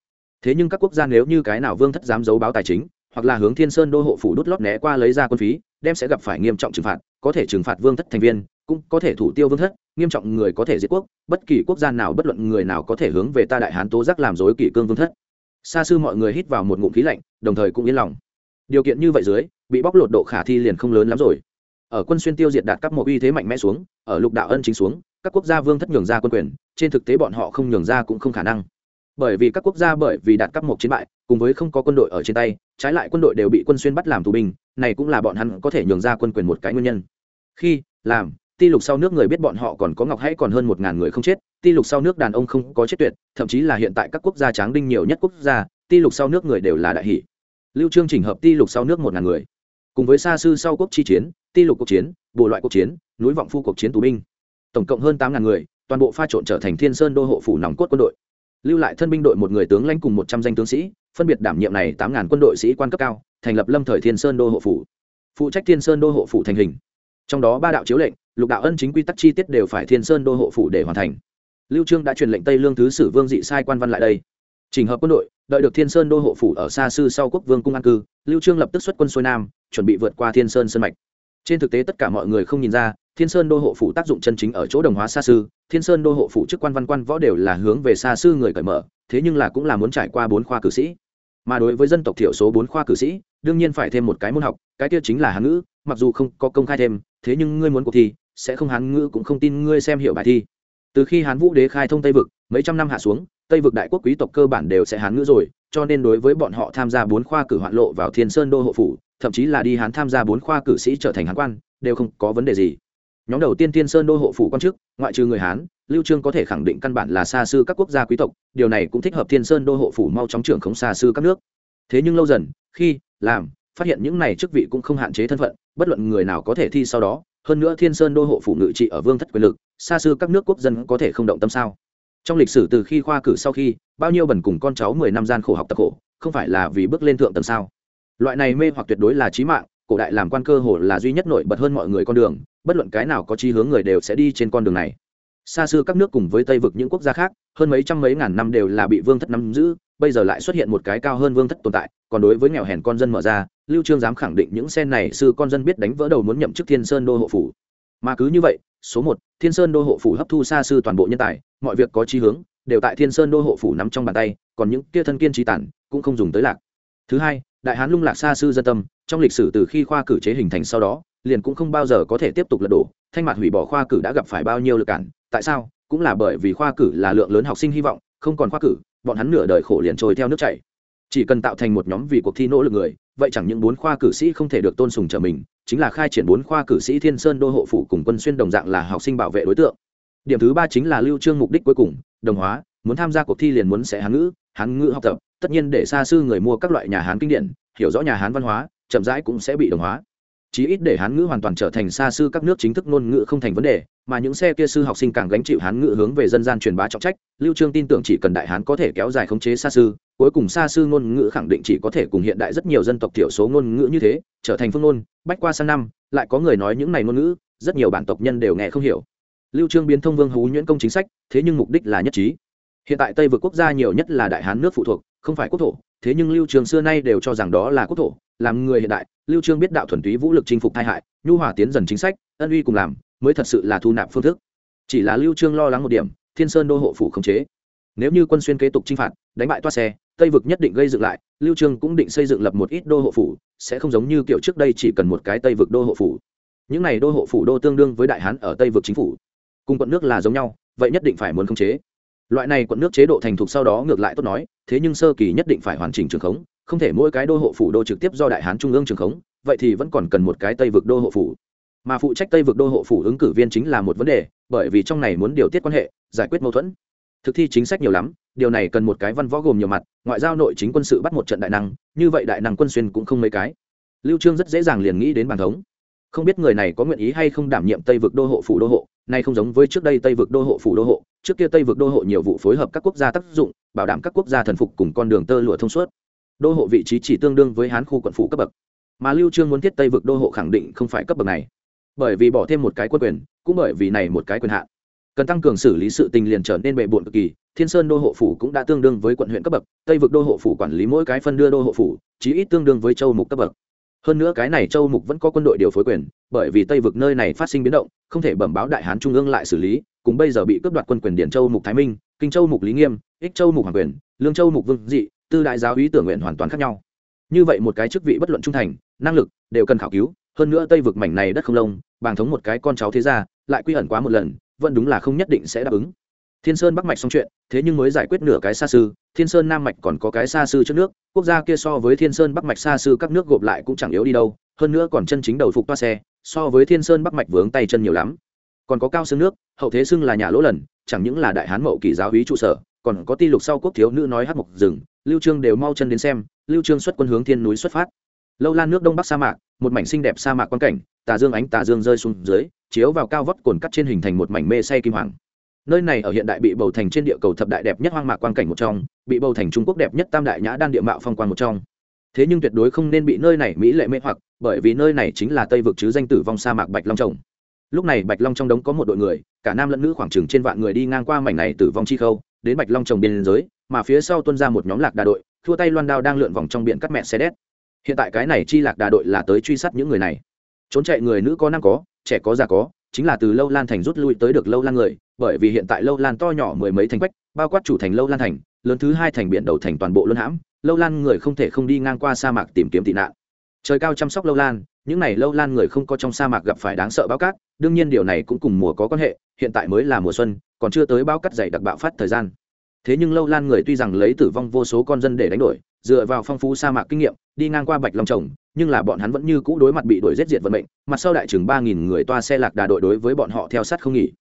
Thế nhưng các quốc gia nếu như cái nào vương thất dám giấu báo tài chính, hoặc là hướng thiên sơn đô hộ phủ đút lót né qua lấy ra quân phí, đem sẽ gặp phải nghiêm trọng trừng phạt, có thể trừng phạt vương thất thành viên cũng có thể thủ tiêu vương thất, nghiêm trọng người có thể diệt quốc, bất kỳ quốc gia nào, bất luận người nào có thể hướng về ta đại hán tố giác làm dối kỷ cương vương thất. Xa xưa mọi người hít vào một ngụm khí lạnh, đồng thời cũng yên lòng. Điều kiện như vậy dưới, bị bóc lột độ khả thi liền không lớn lắm rồi. Ở quân xuyên tiêu diệt đạt các một uy thế mạnh mẽ xuống, ở lục đạo ân chính xuống, các quốc gia vương thất nhường ra quân quyền, trên thực tế bọn họ không nhường ra cũng không khả năng. Bởi vì các quốc gia bởi vì đạt cấp một chiến bại, cùng với không có quân đội ở trên tay, trái lại quân đội đều bị quân xuyên bắt làm tù binh, này cũng là bọn hắn có thể nhường ra quân quyền một cái nguyên nhân. Khi, làm ti lục sau nước người biết bọn họ còn có ngọc hãy còn hơn một ngàn người không chết, ti lục sau nước đàn ông không có chết tuyệt, thậm chí là hiện tại các quốc gia tráng đinh nhiều nhất quốc gia, ti lục sau nước người đều là đại hỷ. Lưu trương chỉnh hợp ti lục sau nước một ngàn người. Cùng với xa sư sau quốc chi chiến, ti lục cuộc chiến bộ loại cuộc chiến, núi vọng phu cuộc chiến tù binh. Tổng cộng hơn tám ngàn người, toàn bộ pha trộn trở thành thiên sơn đô hộ phủ nòng cốt quân đội. Lưu lại thân binh đội một người tướng lãnh cùng một trăm danh tướng sĩ, phân biệt đảm nhiệm này tám ngàn quân đội sĩ quan cấp cao, thành lập lâm thời thiên sơn đô hộ phủ. Phụ trách thiên sơn đô hộ phủ thành hình trong đó ba đạo chiếu lệnh, lục đạo ân chính quy tắc chi tiết đều phải thiên sơn đô hộ phủ để hoàn thành. Lưu trương đã truyền lệnh tây lương thứ sử vương dị sai quan văn lại đây. Trình hợp quân đội, đợi được thiên sơn đô hộ phủ ở xa sư sau quốc vương cung an cư, lưu trương lập tức xuất quân xuôi nam, chuẩn bị vượt qua thiên sơn sơn mạch. Trên thực tế tất cả mọi người không nhìn ra, thiên sơn đô hộ phủ tác dụng chân chính ở chỗ đồng hóa xa sư thiên sơn đô hộ phủ chức quan văn quan võ đều là hướng về xa sư người cởi mở, thế nhưng là cũng là muốn trải qua bốn khoa cử sĩ. Mà đối với dân tộc thiểu số bốn khoa cử sĩ đương nhiên phải thêm một cái môn học, cái kia chính là hán ngữ, mặc dù không có công khai thêm, thế nhưng ngươi muốn cuộc thi, sẽ không hán ngữ cũng không tin ngươi xem hiểu bài thi. Từ khi hán vũ đế khai thông tây vực, mấy trăm năm hạ xuống, tây vực đại quốc quý tộc cơ bản đều sẽ hán ngữ rồi, cho nên đối với bọn họ tham gia bốn khoa cử hoạn lộ vào thiên sơn đô hộ phủ, thậm chí là đi hán tham gia bốn khoa cử sĩ trở thành hán quan, đều không có vấn đề gì. Nhóm đầu tiên thiên sơn đô hộ phủ quan chức, ngoại trừ người hán, lưu trương có thể khẳng định căn bản là xa sư các quốc gia quý tộc, điều này cũng thích hợp thiên sơn đô hộ phủ mau chóng trưởng khống xa sư các nước. Thế nhưng lâu dần, khi làm, phát hiện những này chức vị cũng không hạn chế thân phận, bất luận người nào có thể thi sau đó, hơn nữa thiên sơn đô hộ phủ ngự trị ở vương thất quyền lực, xa xưa các nước quốc dân có thể không động tâm sao? Trong lịch sử từ khi khoa cử sau khi, bao nhiêu bần cùng con cháu mười năm gian khổ học tập khổ, không phải là vì bước lên thượng tầng sao? Loại này mê hoặc tuyệt đối là trí mạng, cổ đại làm quan cơ hồ là duy nhất nổi bật hơn mọi người con đường, bất luận cái nào có chí hướng người đều sẽ đi trên con đường này xa xưa các nước cùng với tây vực những quốc gia khác, hơn mấy trăm mấy ngàn năm đều là bị vương thất nắm giữ, bây giờ lại xuất hiện một cái cao hơn vương thất tồn tại, còn đối với nghèo hèn con dân mở ra, lưu trương dám khẳng định những sen này sư con dân biết đánh vỡ đầu muốn nhậm chức thiên sơn đô hộ phủ. Mà cứ như vậy, số một, thiên sơn đô hộ phủ hấp thu xa sư toàn bộ nhân tài, mọi việc có chí hướng, đều tại thiên sơn đô hộ phủ nắm trong bàn tay, còn những kia thân kiên trí tản, cũng không dùng tới lạc. Thứ hai, đại hán lung lạc xa sư dân tâm, trong lịch sử từ khi khoa cử chế hình thành sau đó, liền cũng không bao giờ có thể tiếp tục lật đổ, thanh mặt hủy bỏ khoa cử đã gặp phải bao nhiêu lực cản tại sao? Cũng là bởi vì khoa cử là lượng lớn học sinh hy vọng, không còn khoa cử, bọn hắn nửa đời khổ liền trôi theo nước chảy. Chỉ cần tạo thành một nhóm vì cuộc thi nỗ lực người, vậy chẳng những bốn khoa cử sĩ không thể được tôn sùng trở mình, chính là khai triển bốn khoa cử sĩ thiên sơn đô hộ phủ cùng quân xuyên đồng dạng là học sinh bảo vệ đối tượng. Điểm thứ ba chính là lưu trương mục đích cuối cùng, đồng hóa, muốn tham gia cuộc thi liền muốn sẽ hán ngữ hán ngữ học tập, tất nhiên để xa sư người mua các loại nhà hán kinh điển, hiểu rõ nhà hán văn hóa, chậm rãi cũng sẽ bị đồng hóa chí ít để hán ngữ hoàn toàn trở thành xa sư các nước chính thức ngôn ngữ không thành vấn đề, mà những xe kia sư học sinh càng gánh chịu hán ngữ hướng về dân gian truyền bá trọng trách, lưu trương tin tưởng chỉ cần đại hán có thể kéo dài khống chế xa sư cuối cùng xa sư ngôn ngữ khẳng định chỉ có thể cùng hiện đại rất nhiều dân tộc thiểu số ngôn ngữ như thế, trở thành phương ngôn, bách qua sang năm, lại có người nói những này ngôn ngữ, rất nhiều bản tộc nhân đều nghe không hiểu. Lưu trương biến thông vương hú nhuyễn công chính sách, thế nhưng mục đích là nhất trí. Hiện tại tây vượt quốc gia nhiều nhất là đại hán nước phụ thuộc, không phải quốc thổ, thế nhưng lưu trường xưa nay đều cho rằng đó là quốc thổ, làm người hiện đại lưu trương biết đạo thuần túy vũ lực chinh phục tai hại, nhu hòa tiến dần chính sách, ân uy cùng làm, mới thật sự là thu nạp phương thức. Chỉ là lưu trương lo lắng một điểm, thiên sơn đô hộ phủ không chế. Nếu như quân xuyên kế tục chinh phạt, đánh bại toa xe, tây vực nhất định gây dựng lại, lưu trương cũng định xây dựng lập một ít đô hộ phủ, sẽ không giống như kiểu trước đây chỉ cần một cái tây vực đô hộ phủ. Những này đô hộ phủ đô tương đương với đại hán ở tây vực chính phủ. Cùng quận nước là giống nhau, vậy nhất định phải muốn khống chế. Loại này quận nước chế độ thành thục sau đó ngược lại tốt nói, thế nhưng sơ kỳ nhất định phải hoàn chỉnh trường khống không thể mỗi cái đô hộ phủ đô trực tiếp do đại hán trung ương trường khống, vậy thì vẫn còn cần một cái tây vực đô hộ phủ. Mà phụ trách tây vực đô hộ phủ ứng cử viên chính là một vấn đề, bởi vì trong này muốn điều tiết quan hệ, giải quyết mâu thuẫn. Thực thi chính sách nhiều lắm, điều này cần một cái văn võ gồm nhiều mặt, ngoại giao nội chính quân sự bắt một trận đại năng, như vậy đại năng quân xuyên cũng không mấy cái. Lưu trương rất dễ dàng liền nghĩ đến bàn thống. Không biết người này có nguyện ý hay không đảm nhiệm tây vực đô hộ phủ đô hộ, nay không giống với trước đây tây vực đô hộ phủ đô hộ, trước kia tây vực đô hộ nhiều vụ phối hợp các quốc gia tác dụng, bảo đảm các quốc gia thần phục cùng con đường tơ lụa thông suốt đô hộ vị trí chỉ tương đương với hán khu quận phủ cấp bậc. Mà lưu trương muốn thiết tây vực đô hộ khẳng định không phải cấp bậc này. Bởi vì bỏ thêm một cái quân quyền, cũng bởi vì này một cái quyền hạn. Cần tăng cường xử lý sự tình liền trở nên bệ bộn cực kỳ, thiên sơn đô hộ phủ cũng đã tương đương với quận huyện cấp bậc, tây vực đô hộ phủ quản lý mỗi cái phân đưa đô hộ phủ, chí ít tương đương với châu mục cấp bậc. Hơn nữa cái này châu mục vẫn có quân đội điều phối quyền, bởi vì tây vực nơi này phát sinh biến động, không thể bẩm báo đại hán trung ương lại xử lý, cùng bây giờ bị cướp đoạt quân quyền điển châu mục thái minh, kinh châu mục lý nghiêm, ích châu mục hoàng quyền, lương châu mục vương dị tư đại giáo ý tưởng nguyện hoàn toàn khác nhau. Như vậy một cái chức vị bất luận trung thành, năng lực đều cần khảo cứu, hơn nữa tây vực mảnh này đất không lông, bàng thống một cái con cháu thế ra lại quy ẩn quá một lần, vẫn đúng là không nhất định sẽ đáp ứng. Thiên sơn bắc mạch xong chuyện, thế nhưng mới giải quyết nửa cái xa sư thiên sơn nam mạch còn có cái xa sư trước nước, quốc gia kia so với thiên sơn bắc mạch xa sư các nước gộp lại cũng chẳng yếu đi đâu, hơn nữa còn chân chính đầu phục toa xe, so với thiên sơn bắc mạch vướng tay chân nhiều lắm. Còn có cao xương nước, hậu thế xưng là nhà lỗ lần, chẳng những là đại hán mậu kỳ giáo hí trụ sở, còn có ti lục sau quốc thiếu nữ nói hát mộc rừng lưu trương đều mau chân đến xem, lưu trương xuất quân hướng thiên núi xuất phát. Lâu lan nước đông bắc sa mạc, một mảnh xinh đẹp sa mạc quan cảnh, tà dương ánh tà dương rơi xuống dưới, chiếu vào cao vót cồn cắt trên hình thành một mảnh mê say kim hoàng. Nơi này ở hiện đại bị bầu thành trên địa cầu thập đại đẹp nhất hoang mạc quan cảnh một trong, bị bầu thành trung quốc đẹp nhất tam đại nhã đan địa mạo phong quan một trong. Thế nhưng tuyệt đối không nên bị nơi này mỹ lệ mê hoặc, bởi vì nơi này chính là tây vực chứ danh tử vong sa mạc bạch long trồng. Lúc này bạch long trong đống có một đội người, cả nam lẫn nữ khoảng chừng trên vạn người đi ngang qua mảnh này tử vong chi khâu, đến bạch long trồng biên giới mà phía sau tuân ra một nhóm lạc đà đội, thua tay loan đao đang lượn vòng trong biển cắt mẹ xe đét. Hiện tại cái này chi lạc đà đội là tới truy sát những người này. Trốn chạy người nữ có nam có, trẻ có già có, chính là từ lâu lan thành rút lui tới được lâu lan người, bởi vì hiện tại lâu lan to nhỏ mười mấy thành quách, bao quát chủ thành lâu lan thành, lớn thứ hai thành biển đầu thành toàn bộ luân hãm, lâu lan người không thể không đi ngang qua sa mạc tìm kiếm tị nạn. Trời cao chăm sóc lâu lan, những n à y lâu lan người không có trong sa mạc gặp phải đáng sợ bao cát, đương nhiên điều này cũng cùng mùa có quan hệ, hiện tại mới là mùa xuân, còn chưa tới bao cát dày đặc bạo phát thời gian thế nhưng lâu lan người tuy rằng lấy tử vong vô số con dân để đánh đổi, dựa vào phong phú sa mạc kinh nghiệm, đi ngang qua bạch long trồng, nhưng là bọn hắn vẫn như cũ đối mặt bị đuổi giết diệt vận mệnh, mặt sau đại chừng ba nghìn người toa xe lạc đà đội đối với bọn họ theo sát không nghỉ.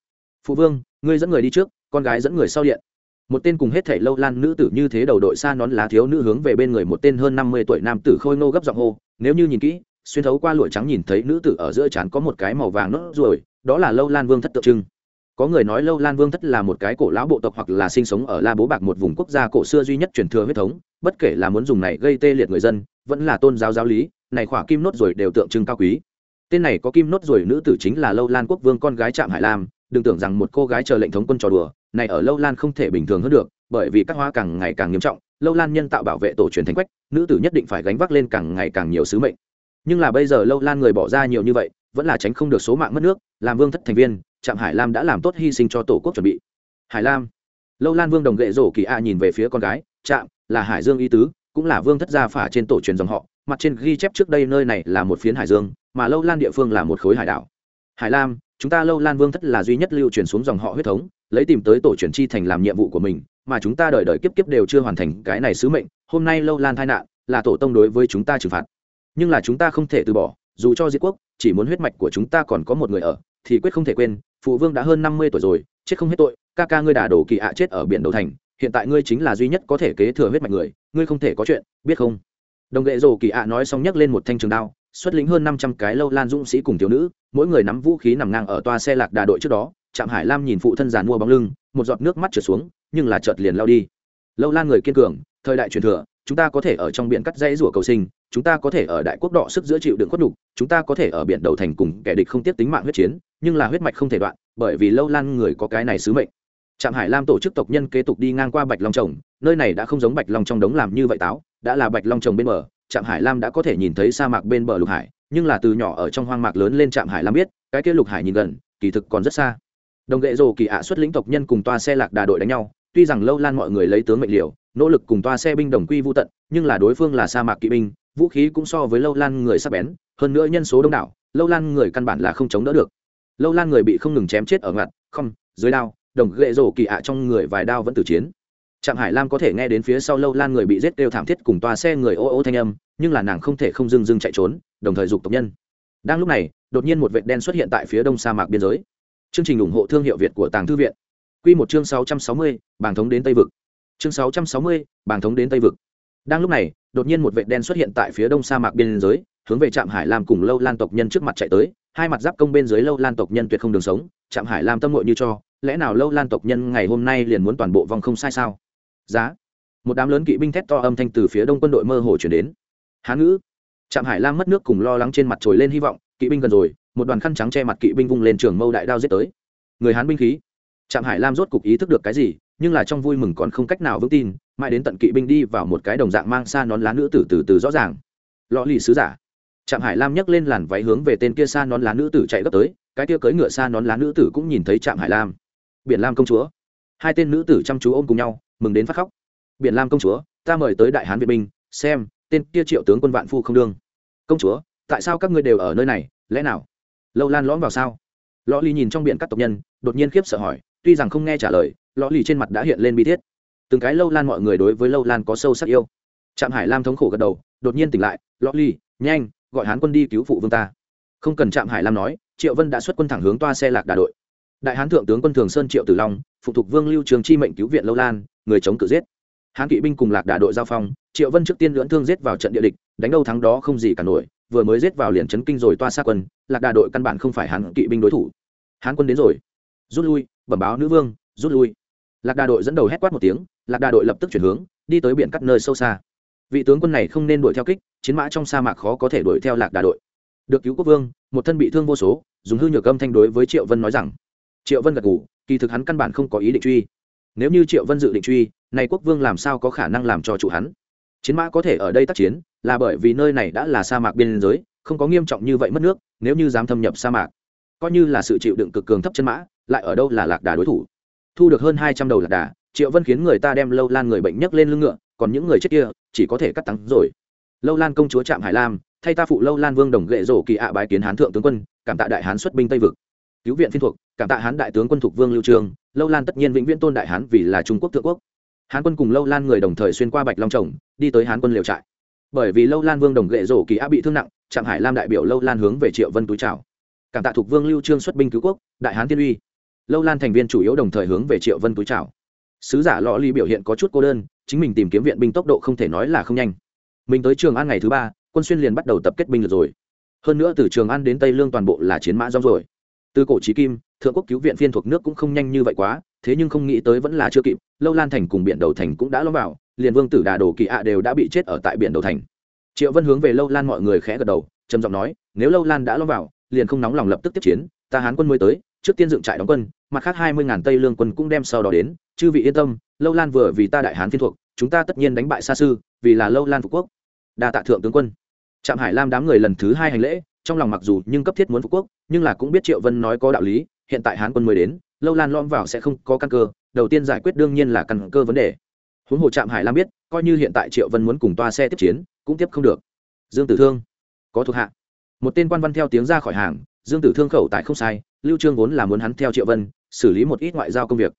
Phụ vương, ngươi dẫn người đi trước, con gái dẫn người sau điện. Một tên cùng hết thảy lâu lan nữ tử như thế đầu đội xa nón lá thiếu nữ hướng về bên người một tên hơn năm mươi tuổi nam tử khôi nô gấp giọng hô, nếu như nhìn kỹ, xuyên thấu qua lụa trắng nhìn thấy nữ tử ở giữa trán có một cái màu vàng nốt ruồi, đó là lâu lan vương thất tượng trưng có người nói lâu lan vương thất là một cái cổ lão bộ tộc hoặc là sinh sống ở la bố bạc một vùng quốc gia cổ xưa duy nhất truyền thừa huyết thống, bất kể là muốn dùng này gây tê liệt người dân, vẫn là tôn giáo giáo lý, này khỏa kim nốt rồi đều tượng trưng cao quý. Tên này có kim nốt rồi nữ tử chính là lâu lan quốc vương con gái trạm hải lam, đừng tưởng rằng một cô gái chờ lệnh thống quân trò đùa, này ở lâu lan không thể bình thường hơn được, bởi vì các hóa càng ngày càng nghiêm trọng, lâu lan nhân tạo bảo vệ tổ truyền thành quách, nữ tử nhất định phải gánh vác lên càng ngày càng nhiều sứ mệnh. Nhưng là bây giờ lâu lan người bỏ ra nhiều như vậy, vẫn là tránh không được số mạng mất nước, làm vương thất thành viên trạm hải lam đã làm tốt hy sinh cho tổ quốc chuẩn bị. Hải lam. Lâu lan vương đồng gậy rổ kỳ a nhìn về phía con gái, trạm, là hải dương y tứ, cũng là vương thất gia phả trên tổ truyền dòng họ, mặt trên ghi chép trước đây nơi này là một phiến hải dương, mà lâu lan địa phương là một khối hải đảo. Hải lam, chúng ta lâu lan vương thất là duy nhất lưu truyền xuống dòng họ huyết thống, lấy tìm tới tổ truyền chi thành làm nhiệm vụ của mình, mà chúng ta đợi đợi kiếp kiếp đều chưa hoàn thành cái này sứ mệnh, hôm nay lâu lan tai nạn, là tổ tông đối với chúng ta trừng phạt. Nhưng là chúng ta không thể từ bỏ, dù cho diệt quốc, chỉ muốn huyết mạch của chúng ta còn có một người ở, thì quyết không thể quên phụ vương đã hơn năm mươi tuổi rồi, chết không hết tội, ca ca ngươi đả đổ kỳ ạ chết ở biển đầu thành, hiện tại ngươi chính là duy nhất có thể kế thừa huyết mạch người, ngươi không thể có chuyện, biết không? Đồng nghệ rồ kỳ ạ nói xong nhấc lên một thanh trường đao, xuất lĩnh hơn năm trăm cái lâu lan dũng sĩ cùng thiếu nữ, mỗi người nắm vũ khí nằm ngang ở toa xe lạc đà đội trước đó, trạm hải lam nhìn phụ thân giàn mua bóng lưng, một giọt nước mắt trượt xuống, nhưng là chợt liền lao đi. Lâu lan người kiên cường, thời đại truyền thừa, chúng ta có thể ở trong biển cắt dãy rủa cầu sinh, chúng ta có thể ở đại quốc đỏ sức giữa chịu đựng khuất nhục, chúng ta có thể ở biển đầu thành cùng kẻ địch không tiếp tính mạng huyết chiến nhưng là huyết mạch không thể đoạn, bởi vì lâu lan người có cái này sứ mệnh. Trạm hải lam tổ chức tộc nhân kế tục đi ngang qua bạch long trồng, nơi này đã không giống bạch long trong đống làm như vậy táo, đã là bạch long trồng bên bờ, trạm hải lam đã có thể nhìn thấy sa mạc bên bờ lục hải, nhưng là từ nhỏ ở trong hoang mạc lớn lên trạm hải lam biết, cái kia lục hải nhìn gần, kỳ thực còn rất xa. Đồng nghệ rồ kỳ ạ xuất lĩnh tộc nhân cùng toa xe lạc đà đội đánh nhau, tuy rằng lâu lan mọi người lấy tướng mệnh liều, nỗ lực cùng toa xe binh đồng quy vô tận, nhưng là đối phương là sa mạc kỵ binh, vũ khí cũng so với lâu lan người sắc bén, hơn nữa nhân số đông đảo, lâu lan người căn bản là không chống đỡ được lâu lan người bị không ngừng chém chết ở ngặt không dưới đao, đồng ghệ rổ kỳ ạ trong người vài đao vẫn tử chiến. Trạm hải lam có thể nghe đến phía sau lâu lan người bị giết đều thảm thiết cùng toa xe người ô ô thanh âm, nhưng là nàng không thể không dưng dưng chạy trốn, đồng thời dục tộc nhân. Đang lúc này, đột nhiên một vệt đen xuất hiện tại phía đông sa mạc biên giới. Chương trình ủng hộ thương hiệu việt của tàng thư viện. Q một chương sáu trăm sáu mươi, bàng thống đến tây vực. Chương sáu trăm sáu mươi, bàng thống đến tây vực. Đang lúc này, đột nhiên một vệt đen xuất hiện tại phía đông sa mạc biên giới, hướng về trạm hải lam cùng lâu lan tộc nhân trước mặt chạy tới hai mặt giáp công bên dưới lâu lan tộc nhân tuyệt không đường sống, trạm hải lam tâm ngội như cho, lẽ nào lâu lan tộc nhân ngày hôm nay liền muốn toàn bộ vòng không sai sao? Giá. Một đám lớn kỵ binh thét to âm thanh từ phía đông quân đội mơ hồ chuyển đến. Hán ngữ. Trạm hải lam mất nước cùng lo lắng trên mặt trồi lên hy vọng, kỵ binh gần rồi, một đoàn khăn trắng che mặt kỵ binh vung lên trường mâu đại đao giết tới. Người hán binh khí. Trạm hải lam rốt cục ý thức được cái gì, nhưng là trong vui mừng còn không cách nào vững tin, mãi đến tận kỵ binh đi vào một cái đồng dạng mang xa nón lá nữ tử từ từ rõ ràng. Lọ lì sứ giả trạm hải lam nhấc lên làn váy hướng về tên kia xa nón lá nữ tử chạy gấp tới, cái kia cưỡi ngựa xa nón lá nữ tử cũng nhìn thấy trạm hải lam. Biển lam công chúa. Hai tên nữ tử chăm chú ôm cùng nhau, mừng đến phát khóc. Biển lam công chúa, ta mời tới đại hán việt binh, xem, tên kia triệu tướng quân vạn phu không đương. Công chúa, tại sao các ngươi đều ở nơi này, lẽ nào? Lâu lan lõm vào sao? Lõ ly nhìn trong biển các tộc nhân, đột nhiên khiếp sợ hỏi, tuy rằng không nghe trả lời, lõ ly trên mặt đã hiện lên bi thiết. Từng cái lâu lan mọi người đối với lâu lan có sâu sắc yêu. Trạm hải lam thống khổ gật đầu, đột nhiên tỉnh lại, lõ ly, nhanh gọi hán quân đi cứu phụ vương ta. Không cần trạm hải lam nói, triệu vân đã xuất quân thẳng hướng toa xe lạc đà đội. Đại hán thượng tướng quân thường sơn triệu tử long, phụ thuộc vương lưu trường chi mệnh cứu viện lâu lan, người chống cự giết. Hán kỵ binh cùng lạc đà đội giao phong, triệu vân trước tiên lưỡng thương giết vào trận địa địch, đánh đâu thắng đó không gì cả nổi, vừa mới giết vào liền chấn kinh rồi toa xa quân, lạc đà đội căn bản không phải hán kỵ binh đối thủ. Hán quân đến rồi. Rút lui, bẩm báo nữ vương, rút lui. Lạc đà đội dẫn đầu hét quát một tiếng, lạc đà đội lập tức chuyển hướng, đi tới biển cắt nơi sâu xa vị tướng quân này không nên đuổi theo kích, chiến mã trong sa mạc khó có thể đuổi theo lạc đà đội. Được cứu quốc vương, một thân bị thương vô số, dùng hư nhược âm thanh đối với triệu vân nói rằng, triệu vân gật ngủ kỳ thực hắn căn bản không có ý định truy. Nếu như triệu vân dự định truy nay quốc vương làm sao có khả năng làm cho chủ hắn? Chiến mã có thể ở đây tác chiến, là bởi vì nơi này đã là sa mạc biên giới, không có nghiêm trọng như vậy mất nước, nếu như dám thâm nhập sa mạc, coi như là sự chịu đựng cực cường thấp chân mã, lại ở đâu là lạc đà đối thủ? Thu được hơn hai trăm đầu lạc đà, triệu vân khiến người ta đem lâu lan người bệnh nhấc lên lưng ngựa còn những người chết kia chỉ có thể cắt tắng rồi. Lâu lan công chúa trạm hải lam, thay ta phụ lâu lan vương đồng ghệ rổ kỳ ạ bái kiến hán thượng tướng quân, cảm tạ đại hán xuất binh tây vực. Cứu viện phiên thuộc, cảm tạ hán đại tướng quân thuộc vương lưu trường, lâu lan tất nhiên vĩnh viễn tôn đại hán vì là trung quốc thượng quốc. Hán quân cùng lâu lan người đồng thời xuyên qua bạch long trồng, đi tới hán quân liều trại. Bởi vì lâu lan vương đồng ghệ rổ kỳ ạ bị thương nặng, trạm hải lam đại biểu lâu lan hướng về triệu vân túi trào cảm tạ thuộc vương lưu trương xuất binh cứu quốc, đại hán tiên uy. Lâu lan thành viên chủ yếu đồng thời hướng về triệu vân túi trào sứ giả lò ly biểu hiện có chút cô đơn chính mình tìm kiếm viện binh tốc độ không thể nói là không nhanh. Mình tới trường an ngày thứ ba, quân xuyên liền bắt đầu tập kết binh lượt rồi. Hơn nữa từ trường an đến tây lương toàn bộ là chiến mã rong rồi. Từ cổ trí kim, thượng quốc cứu viện phiên thuộc nước cũng không nhanh như vậy quá, thế nhưng không nghĩ tới vẫn là chưa kịp, lâu lan thành cùng biển đầu thành cũng đã lõm vào, liền vương tử đà đồ kỳ ạ đều đã bị chết ở tại biển đầu thành. Triệu vân hướng về lâu lan mọi người khẽ gật đầu, trầm giọng nói, nếu lâu lan đã lõm vào, liền không nóng lòng lập tức tiếp chiến, ta hán quân mới tới, trước tiên dựng trại đóng quân, mặt khác hai mươi ngàn tây lương quân cũng đem sau đó đến, chư vị yên tâm, lâu lan vừa vì ta đại hán phiên thuộc chúng ta tất nhiên đánh bại xa sư, vì là lâu lan phục quốc. Đa tạ thượng tướng quân. Trạm hải lam đám người lần thứ hai hành lễ, trong lòng mặc dù nhưng cấp thiết muốn phục quốc, nhưng là cũng biết triệu vân nói có đạo lý, hiện tại hán quân mới đến, lâu lan lõm vào sẽ không có căn cơ, đầu tiên giải quyết đương nhiên là căn cơ vấn đề. Huống hồ trạm hải lam biết, coi như hiện tại triệu vân muốn cùng toa xe tiếp chiến, cũng tiếp không được. Dương tử thương, có thuộc hạ. Một tên quan văn theo tiếng ra khỏi hàng, dương tử thương khẩu tại không sai, lưu trương vốn là muốn hắn theo triệu vân, xử lý một ít ngoại giao công việc.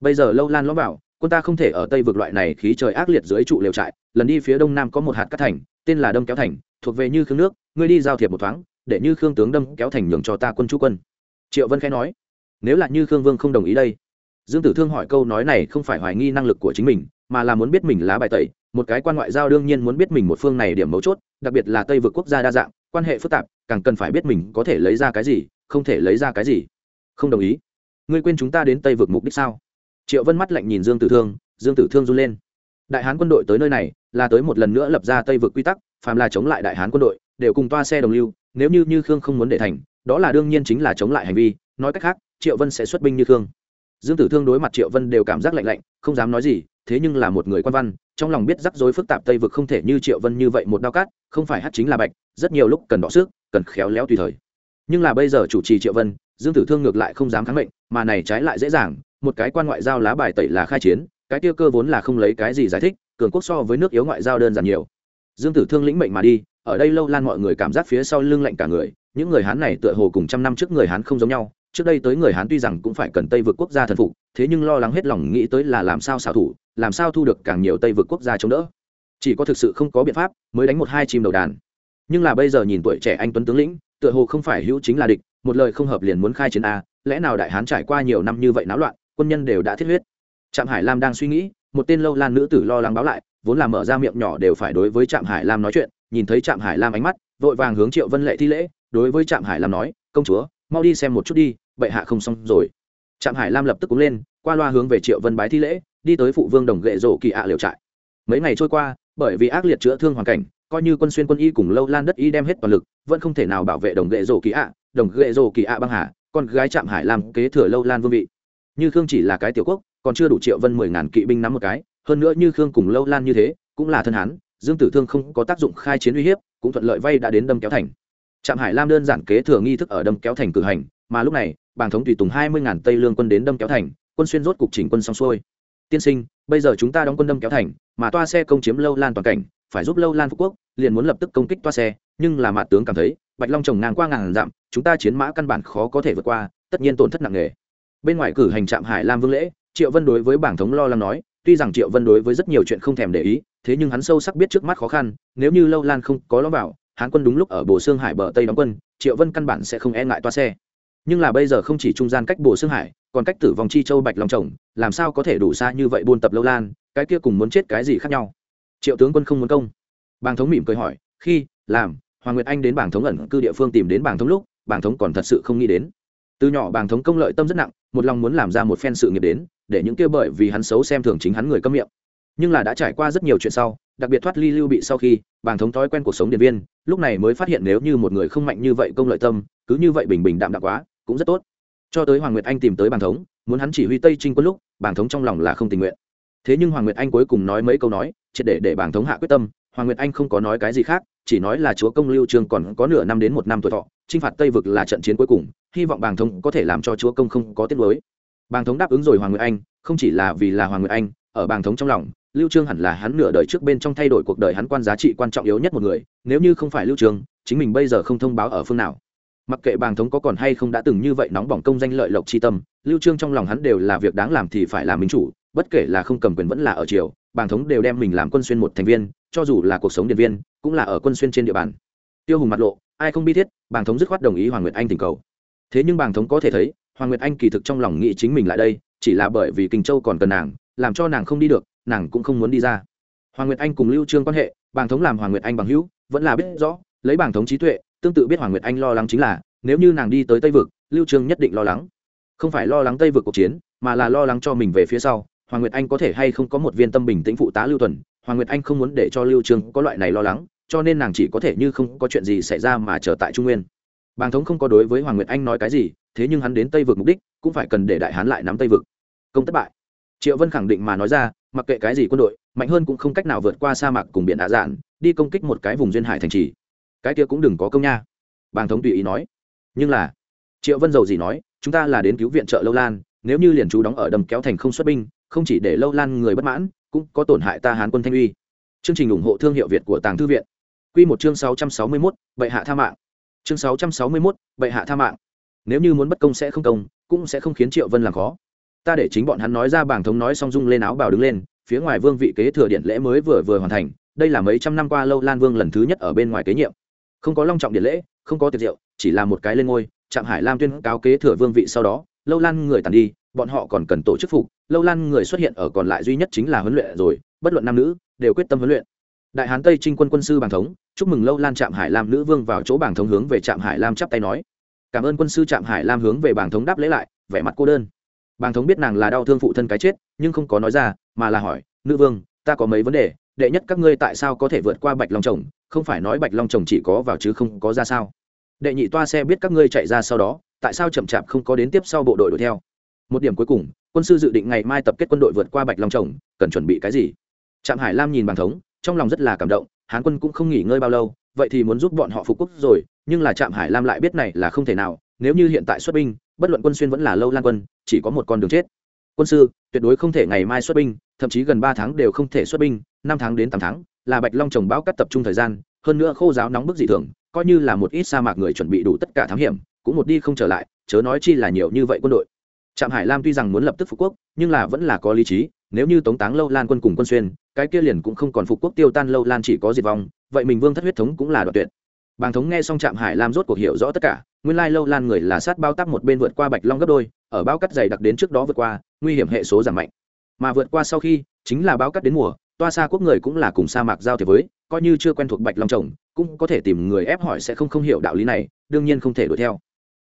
Bây giờ lâu lan lõm vào quân ta không thể ở tây vực loại này khí trời ác liệt dưới trụ liều trại, lần đi phía đông nam có một hạt cát thành, tên là đâm kéo thành, thuộc về như khương nước, ngươi đi giao thiệp một thoáng, để như khương tướng đâm kéo thành nhường cho ta quân chú quân. Triệu vân khẽ nói. Nếu là như khương vương không đồng ý đây. Dương tử thương hỏi câu nói này không phải hoài nghi năng lực của chính mình, mà là muốn biết mình lá bài tẩy, một cái quan ngoại giao đương nhiên muốn biết mình một phương này điểm mấu chốt, đặc biệt là tây vực quốc gia đa dạng, quan hệ phức tạp, càng cần phải biết mình có thể lấy ra cái gì, không thể lấy ra cái gì. Không đồng ý. Ngươi quên chúng ta đến tây vực mục đích sao? Triệu vân mắt lạnh nhìn dương tử thương, dương tử thương run lên. Đại hán quân đội tới nơi này, là tới một lần nữa lập ra tây vực quy tắc, phàm là chống lại đại hán quân đội, đều cùng toa xe đồng lưu, nếu như như khương không muốn để thành, đó là đương nhiên chính là chống lại hành vi, nói cách khác, triệu vân sẽ xuất binh như khương. Dương tử thương đối mặt triệu vân đều cảm giác lạnh lạnh, không dám nói gì, thế nhưng là một người quan văn, trong lòng biết rắc rối phức tạp tây vực không thể như triệu vân như vậy một đao cát, không phải hát chính là bạch, rất nhiều lúc cần đọ sức, cần khéo léo tùy thời. Nhưng là bây giờ chủ trì triệu vân, dương tử thương ngược lại không dám kháng mệnh, mà này trái lại dễ dàng một cái quan ngoại giao lá bài tẩy là khai chiến, cái tiêu cơ vốn là không lấy cái gì giải thích, cường quốc so với nước yếu ngoại giao đơn giản nhiều. Dương tử thương lĩnh mệnh mà đi, ở đây lâu lan mọi người cảm giác phía sau lưng lạnh cả người, những người hán này tựa hồ cùng trăm năm trước người hán không giống nhau, trước đây tới người hán tuy rằng cũng phải cần tây vượt quốc gia thần phục, thế nhưng lo lắng hết lòng nghĩ tới là làm sao xảo thủ, làm sao thu được càng nhiều tây vượt quốc gia chống đỡ. Chỉ có thực sự không có biện pháp mới đánh một hai chim đầu đàn. Nhưng là bây giờ nhìn tuổi trẻ anh tuấn tướng lĩnh, tựa hồ không phải hữu chính là địch, một lời không hợp liền muốn khai chiến a, lẽ nào đại hán trải qua nhiều năm như vậy náo loạn quân nhân đều đã thiết huyết. Trạm hải lam đang suy nghĩ, một tên lâu lan nữ tử lo lắng báo lại, vốn là mở ra miệng nhỏ đều phải đối với trạm hải lam nói chuyện, nhìn thấy trạm hải lam ánh mắt, vội vàng hướng triệu vân lệ thi lễ, đối với trạm hải lam nói, công chúa, mau đi xem một chút đi, bệ hạ không xong rồi. Trạm hải lam lập tức cúng lên, qua loa hướng về triệu vân bái thi lễ, đi tới phụ vương đồng gệ rổ kỳ ạ liều trại. Mấy ngày trôi qua, bởi vì ác liệt chữa thương hoàn cảnh, coi như quân xuyên quân y cùng lâu lan đất y đem hết toàn lực, vẫn không thể nào bảo vệ đồng gệ rổ kỳ ạ, đồng gệ rổ kỳ ạ băng hà, con gái trạm hải lam kế thừa lâu lan vương vị như khương chỉ là cái tiểu quốc, còn chưa đủ triệu vân mười ngàn kỵ binh nắm một cái, hơn nữa như khương cùng lâu lan như thế, cũng là thân hán, dương tử thương không có tác dụng khai chiến uy hiếp, cũng thuận lợi vay đã đến đâm kéo thành. Trạm hải lam đơn giản kế thừa nghi thức ở đâm kéo thành cử hành, mà lúc này, bàng thống tùy tùng hai mươi ngàn tây lương quân đến đâm kéo thành, quân xuyên rốt cục chỉnh quân xong xuôi. Tiên sinh, bây giờ chúng ta đóng quân đâm kéo thành, mà toa xe công chiếm lâu lan toàn cảnh, phải giúp lâu lan phú quốc, liền muốn lập tức công kích toa xe, nhưng là mạ tướng cảm thấy, bạch long trồng ngang qua ngàn dặm, chúng ta chiến mã căn bản khó có thể vượt qua, tất nhiên tổn thất nặng nề bên ngoài cử hành trạm hải lam vương lễ, triệu vân đối với bảng thống lo lắng nói, tuy rằng triệu vân đối với rất nhiều chuyện không thèm để ý, thế nhưng hắn sâu sắc biết trước mắt khó khăn, nếu như lâu lan không có lo vào, hán quân đúng lúc ở bồ xương hải bờ tây đóng quân, triệu vân căn bản sẽ không e ngại toa xe. Nhưng là bây giờ không chỉ trung gian cách bồ xương hải, còn cách tử vong chi châu bạch long chồng làm sao có thể đủ xa như vậy buôn tập lâu lan, cái kia cùng muốn chết cái gì khác nhau? Triệu tướng quân không muốn công. Bàng thống mỉm cười hỏi, khi, làm, hoàng nguyệt anh đến bảng thống ẩn cư địa phương tìm đến bảng thống lúc, bảng thống còn thật sự không nghĩ đến từ nhỏ bàng thống công lợi tâm rất nặng, một lòng muốn làm ra một phen sự nghiệp đến, để những kia bởi vì hắn xấu xem thường chính hắn người câm miệng. Nhưng là đã trải qua rất nhiều chuyện sau, đặc biệt thoát ly lưu bị sau khi, bàng thống thói quen cuộc sống điện viên, lúc này mới phát hiện nếu như một người không mạnh như vậy công lợi tâm, cứ như vậy bình bình đạm đạm quá, cũng rất tốt. Cho tới hoàng nguyệt anh tìm tới bàng thống, muốn hắn chỉ huy tây trinh quân lúc, bàng thống trong lòng là không tình nguyện. Thế nhưng hoàng nguyệt anh cuối cùng nói mấy câu nói, triệt để để bàng thống hạ quyết tâm, hoàng nguyệt anh không có nói cái gì khác, chỉ nói là chúa công lưu trương còn có nửa năm đến một năm tuổi thọ, chinh phạt tây vực là trận chiến cuối cùng hy vọng bàng thống có thể làm cho chúa công không có tiết mới bàng thống đáp ứng rồi hoàng nguyệt anh, không chỉ là vì là hoàng nguyệt anh, ở bàng thống trong lòng, lưu trương hẳn là hắn nửa đời trước bên trong thay đổi cuộc đời hắn quan giá trị quan trọng yếu nhất một người, nếu như không phải lưu trương, chính mình bây giờ không thông báo ở phương nào. Mặc kệ bàng thống có còn hay không đã từng như vậy nóng bỏng công danh lợi lộc chi tâm, lưu trương trong lòng hắn đều là việc đáng làm thì phải làm minh chủ, bất kể là không cầm quyền vẫn là ở triều, bàng thống đều đem mình làm quân xuyên một thành viên, cho dù là cuộc sống điện viên, cũng là ở quân xuyên trên địa bàn. Tiêu hùng mặt lộ, ai không bi thiết, bàng thống dứt khoát đồng ý hoàng nguyệt anh tình cầu thế nhưng bàng thống có thể thấy, hoàng nguyệt anh kỳ thực trong lòng nghĩ chính mình lại đây, chỉ là bởi vì kinh châu còn cần nàng, làm cho nàng không đi được, nàng cũng không muốn đi ra. Hoàng nguyệt anh cùng lưu trương quan hệ, bàng thống làm hoàng nguyệt anh bằng hữu, vẫn là biết rõ, lấy bàng thống trí tuệ, tương tự biết hoàng nguyệt anh lo lắng chính là, nếu như nàng đi tới tây vực, lưu trương nhất định lo lắng. Không phải lo lắng tây vực cuộc chiến, mà là lo lắng cho mình về phía sau, hoàng nguyệt anh có thể hay không có một viên tâm bình tĩnh phụ tá lưu tuần, hoàng nguyệt anh không muốn để cho lưu trương có loại này lo lắng, cho nên nàng chỉ có thể như không có chuyện gì xảy ra mà trở tại trung nguyên bàng thống không có đối với hoàng nguyệt anh nói cái gì, thế nhưng hắn đến tây vực mục đích, cũng phải cần để đại hán lại nắm tây vực. Công thất bại. Triệu vân khẳng định mà nói ra, mặc kệ cái gì quân đội, mạnh hơn cũng không cách nào vượt qua sa mạc cùng biển hạ dạn đi công kích một cái vùng duyên hải thành trì. Cái kia cũng đừng có công nha. Bàng thống tùy ý nói. Nhưng là, triệu vân dầu gì nói, chúng ta là đến cứu viện trợ lâu lan, nếu như liền chú đóng ở đầm kéo thành không xuất binh, không chỉ để lâu lan người bất mãn, cũng có tổn hại ta hán quân thanh uy. Chương trình ủng hộ thương hiệu việt của tàng thư viện. Q một chương sáu trăm sáu mươi mốt, bệ hạ tha mạng chương sáu trăm sáu mươi mốt, bệ hạ tha mạng. Nếu như muốn bất công sẽ không công, cũng sẽ không khiến triệu vân làm khó. Ta để chính bọn hắn nói ra bảng thống nói xong dung lên áo bào đứng lên, phía ngoài vương vị kế thừa điện lễ mới vừa vừa hoàn thành, đây là mấy trăm năm qua lâu lan vương lần thứ nhất ở bên ngoài kế nhiệm. Không có long trọng điện lễ, không có tiệc rượu, chỉ là một cái lên ngôi, trạm hải lam tuyên cáo kế thừa vương vị sau đó, lâu lan người tàn đi, bọn họ còn cần tổ chức phục. Lâu lan người xuất hiện ở còn lại duy nhất chính là huấn luyện rồi, bất luận nam nữ, đều quyết tâm huấn luyện đại hán tây trinh quân quân sư bàng thống, chúc mừng lâu lan trạm hải lam nữ vương vào chỗ bàng thống hướng về trạm hải lam chắp tay nói. Cảm ơn quân sư trạm hải lam hướng về bàng thống đáp lễ lại, vẻ mặt cô đơn. Bàng thống biết nàng là đau thương phụ thân cái chết, nhưng không có nói ra, mà là hỏi, nữ vương, ta có mấy vấn đề, đệ nhất các ngươi tại sao có thể vượt qua bạch long chồng? Không phải nói bạch long chồng chỉ có vào chứ không có ra sao? Đệ nhị toa xe biết các ngươi chạy ra sau đó, tại sao chậm chạp không có đến tiếp sau bộ đội đuổi theo? Một điểm cuối cùng, quân sư dự định ngày mai tập kết quân đội vượt qua bạch long chồng, cần chuẩn bị cái gì? Trạm hải lam nhìn bàng thống trong lòng rất là cảm động, hán quân cũng không nghỉ ngơi bao lâu, vậy thì muốn giúp bọn họ phục quốc rồi, nhưng là trạm hải lam lại biết này là không thể nào, nếu như hiện tại xuất binh, bất luận quân xuyên vẫn là lâu lan quân, chỉ có một con đường chết. Quân sư, tuyệt đối không thể ngày mai xuất binh, thậm chí gần ba tháng đều không thể xuất binh, năm tháng đến tám tháng, là bạch long trồng bão cắt tập trung thời gian, hơn nữa khô giáo nóng bức dị thường, coi như là một ít sa mạc người chuẩn bị đủ tất cả thám hiểm, cũng một đi không trở lại, chớ nói chi là nhiều như vậy quân đội. Trạm hải lam tuy rằng muốn lập tức phục quốc, nhưng là vẫn là có lý trí nếu như tống táng lâu lan quân cùng quân xuyên, cái kia liền cũng không còn phục quốc tiêu tan lâu lan chỉ có diệt vong, vậy mình vương thất huyết thống cũng là đoạn tuyệt. Bàng thống nghe xong trạm hải lam rốt cuộc hiểu rõ tất cả, nguyên lai lâu lan người là sát bao tắc một bên vượt qua bạch long gấp đôi, ở bao cắt dày đặc đến trước đó vượt qua, nguy hiểm hệ số giảm mạnh. Mà vượt qua sau khi, chính là bao cắt đến mùa, toa xa quốc người cũng là cùng sa mạc giao thiệp với, coi như chưa quen thuộc bạch long trồng cũng có thể tìm người ép hỏi sẽ không không hiểu đạo lý này, đương nhiên không thể đuổi theo.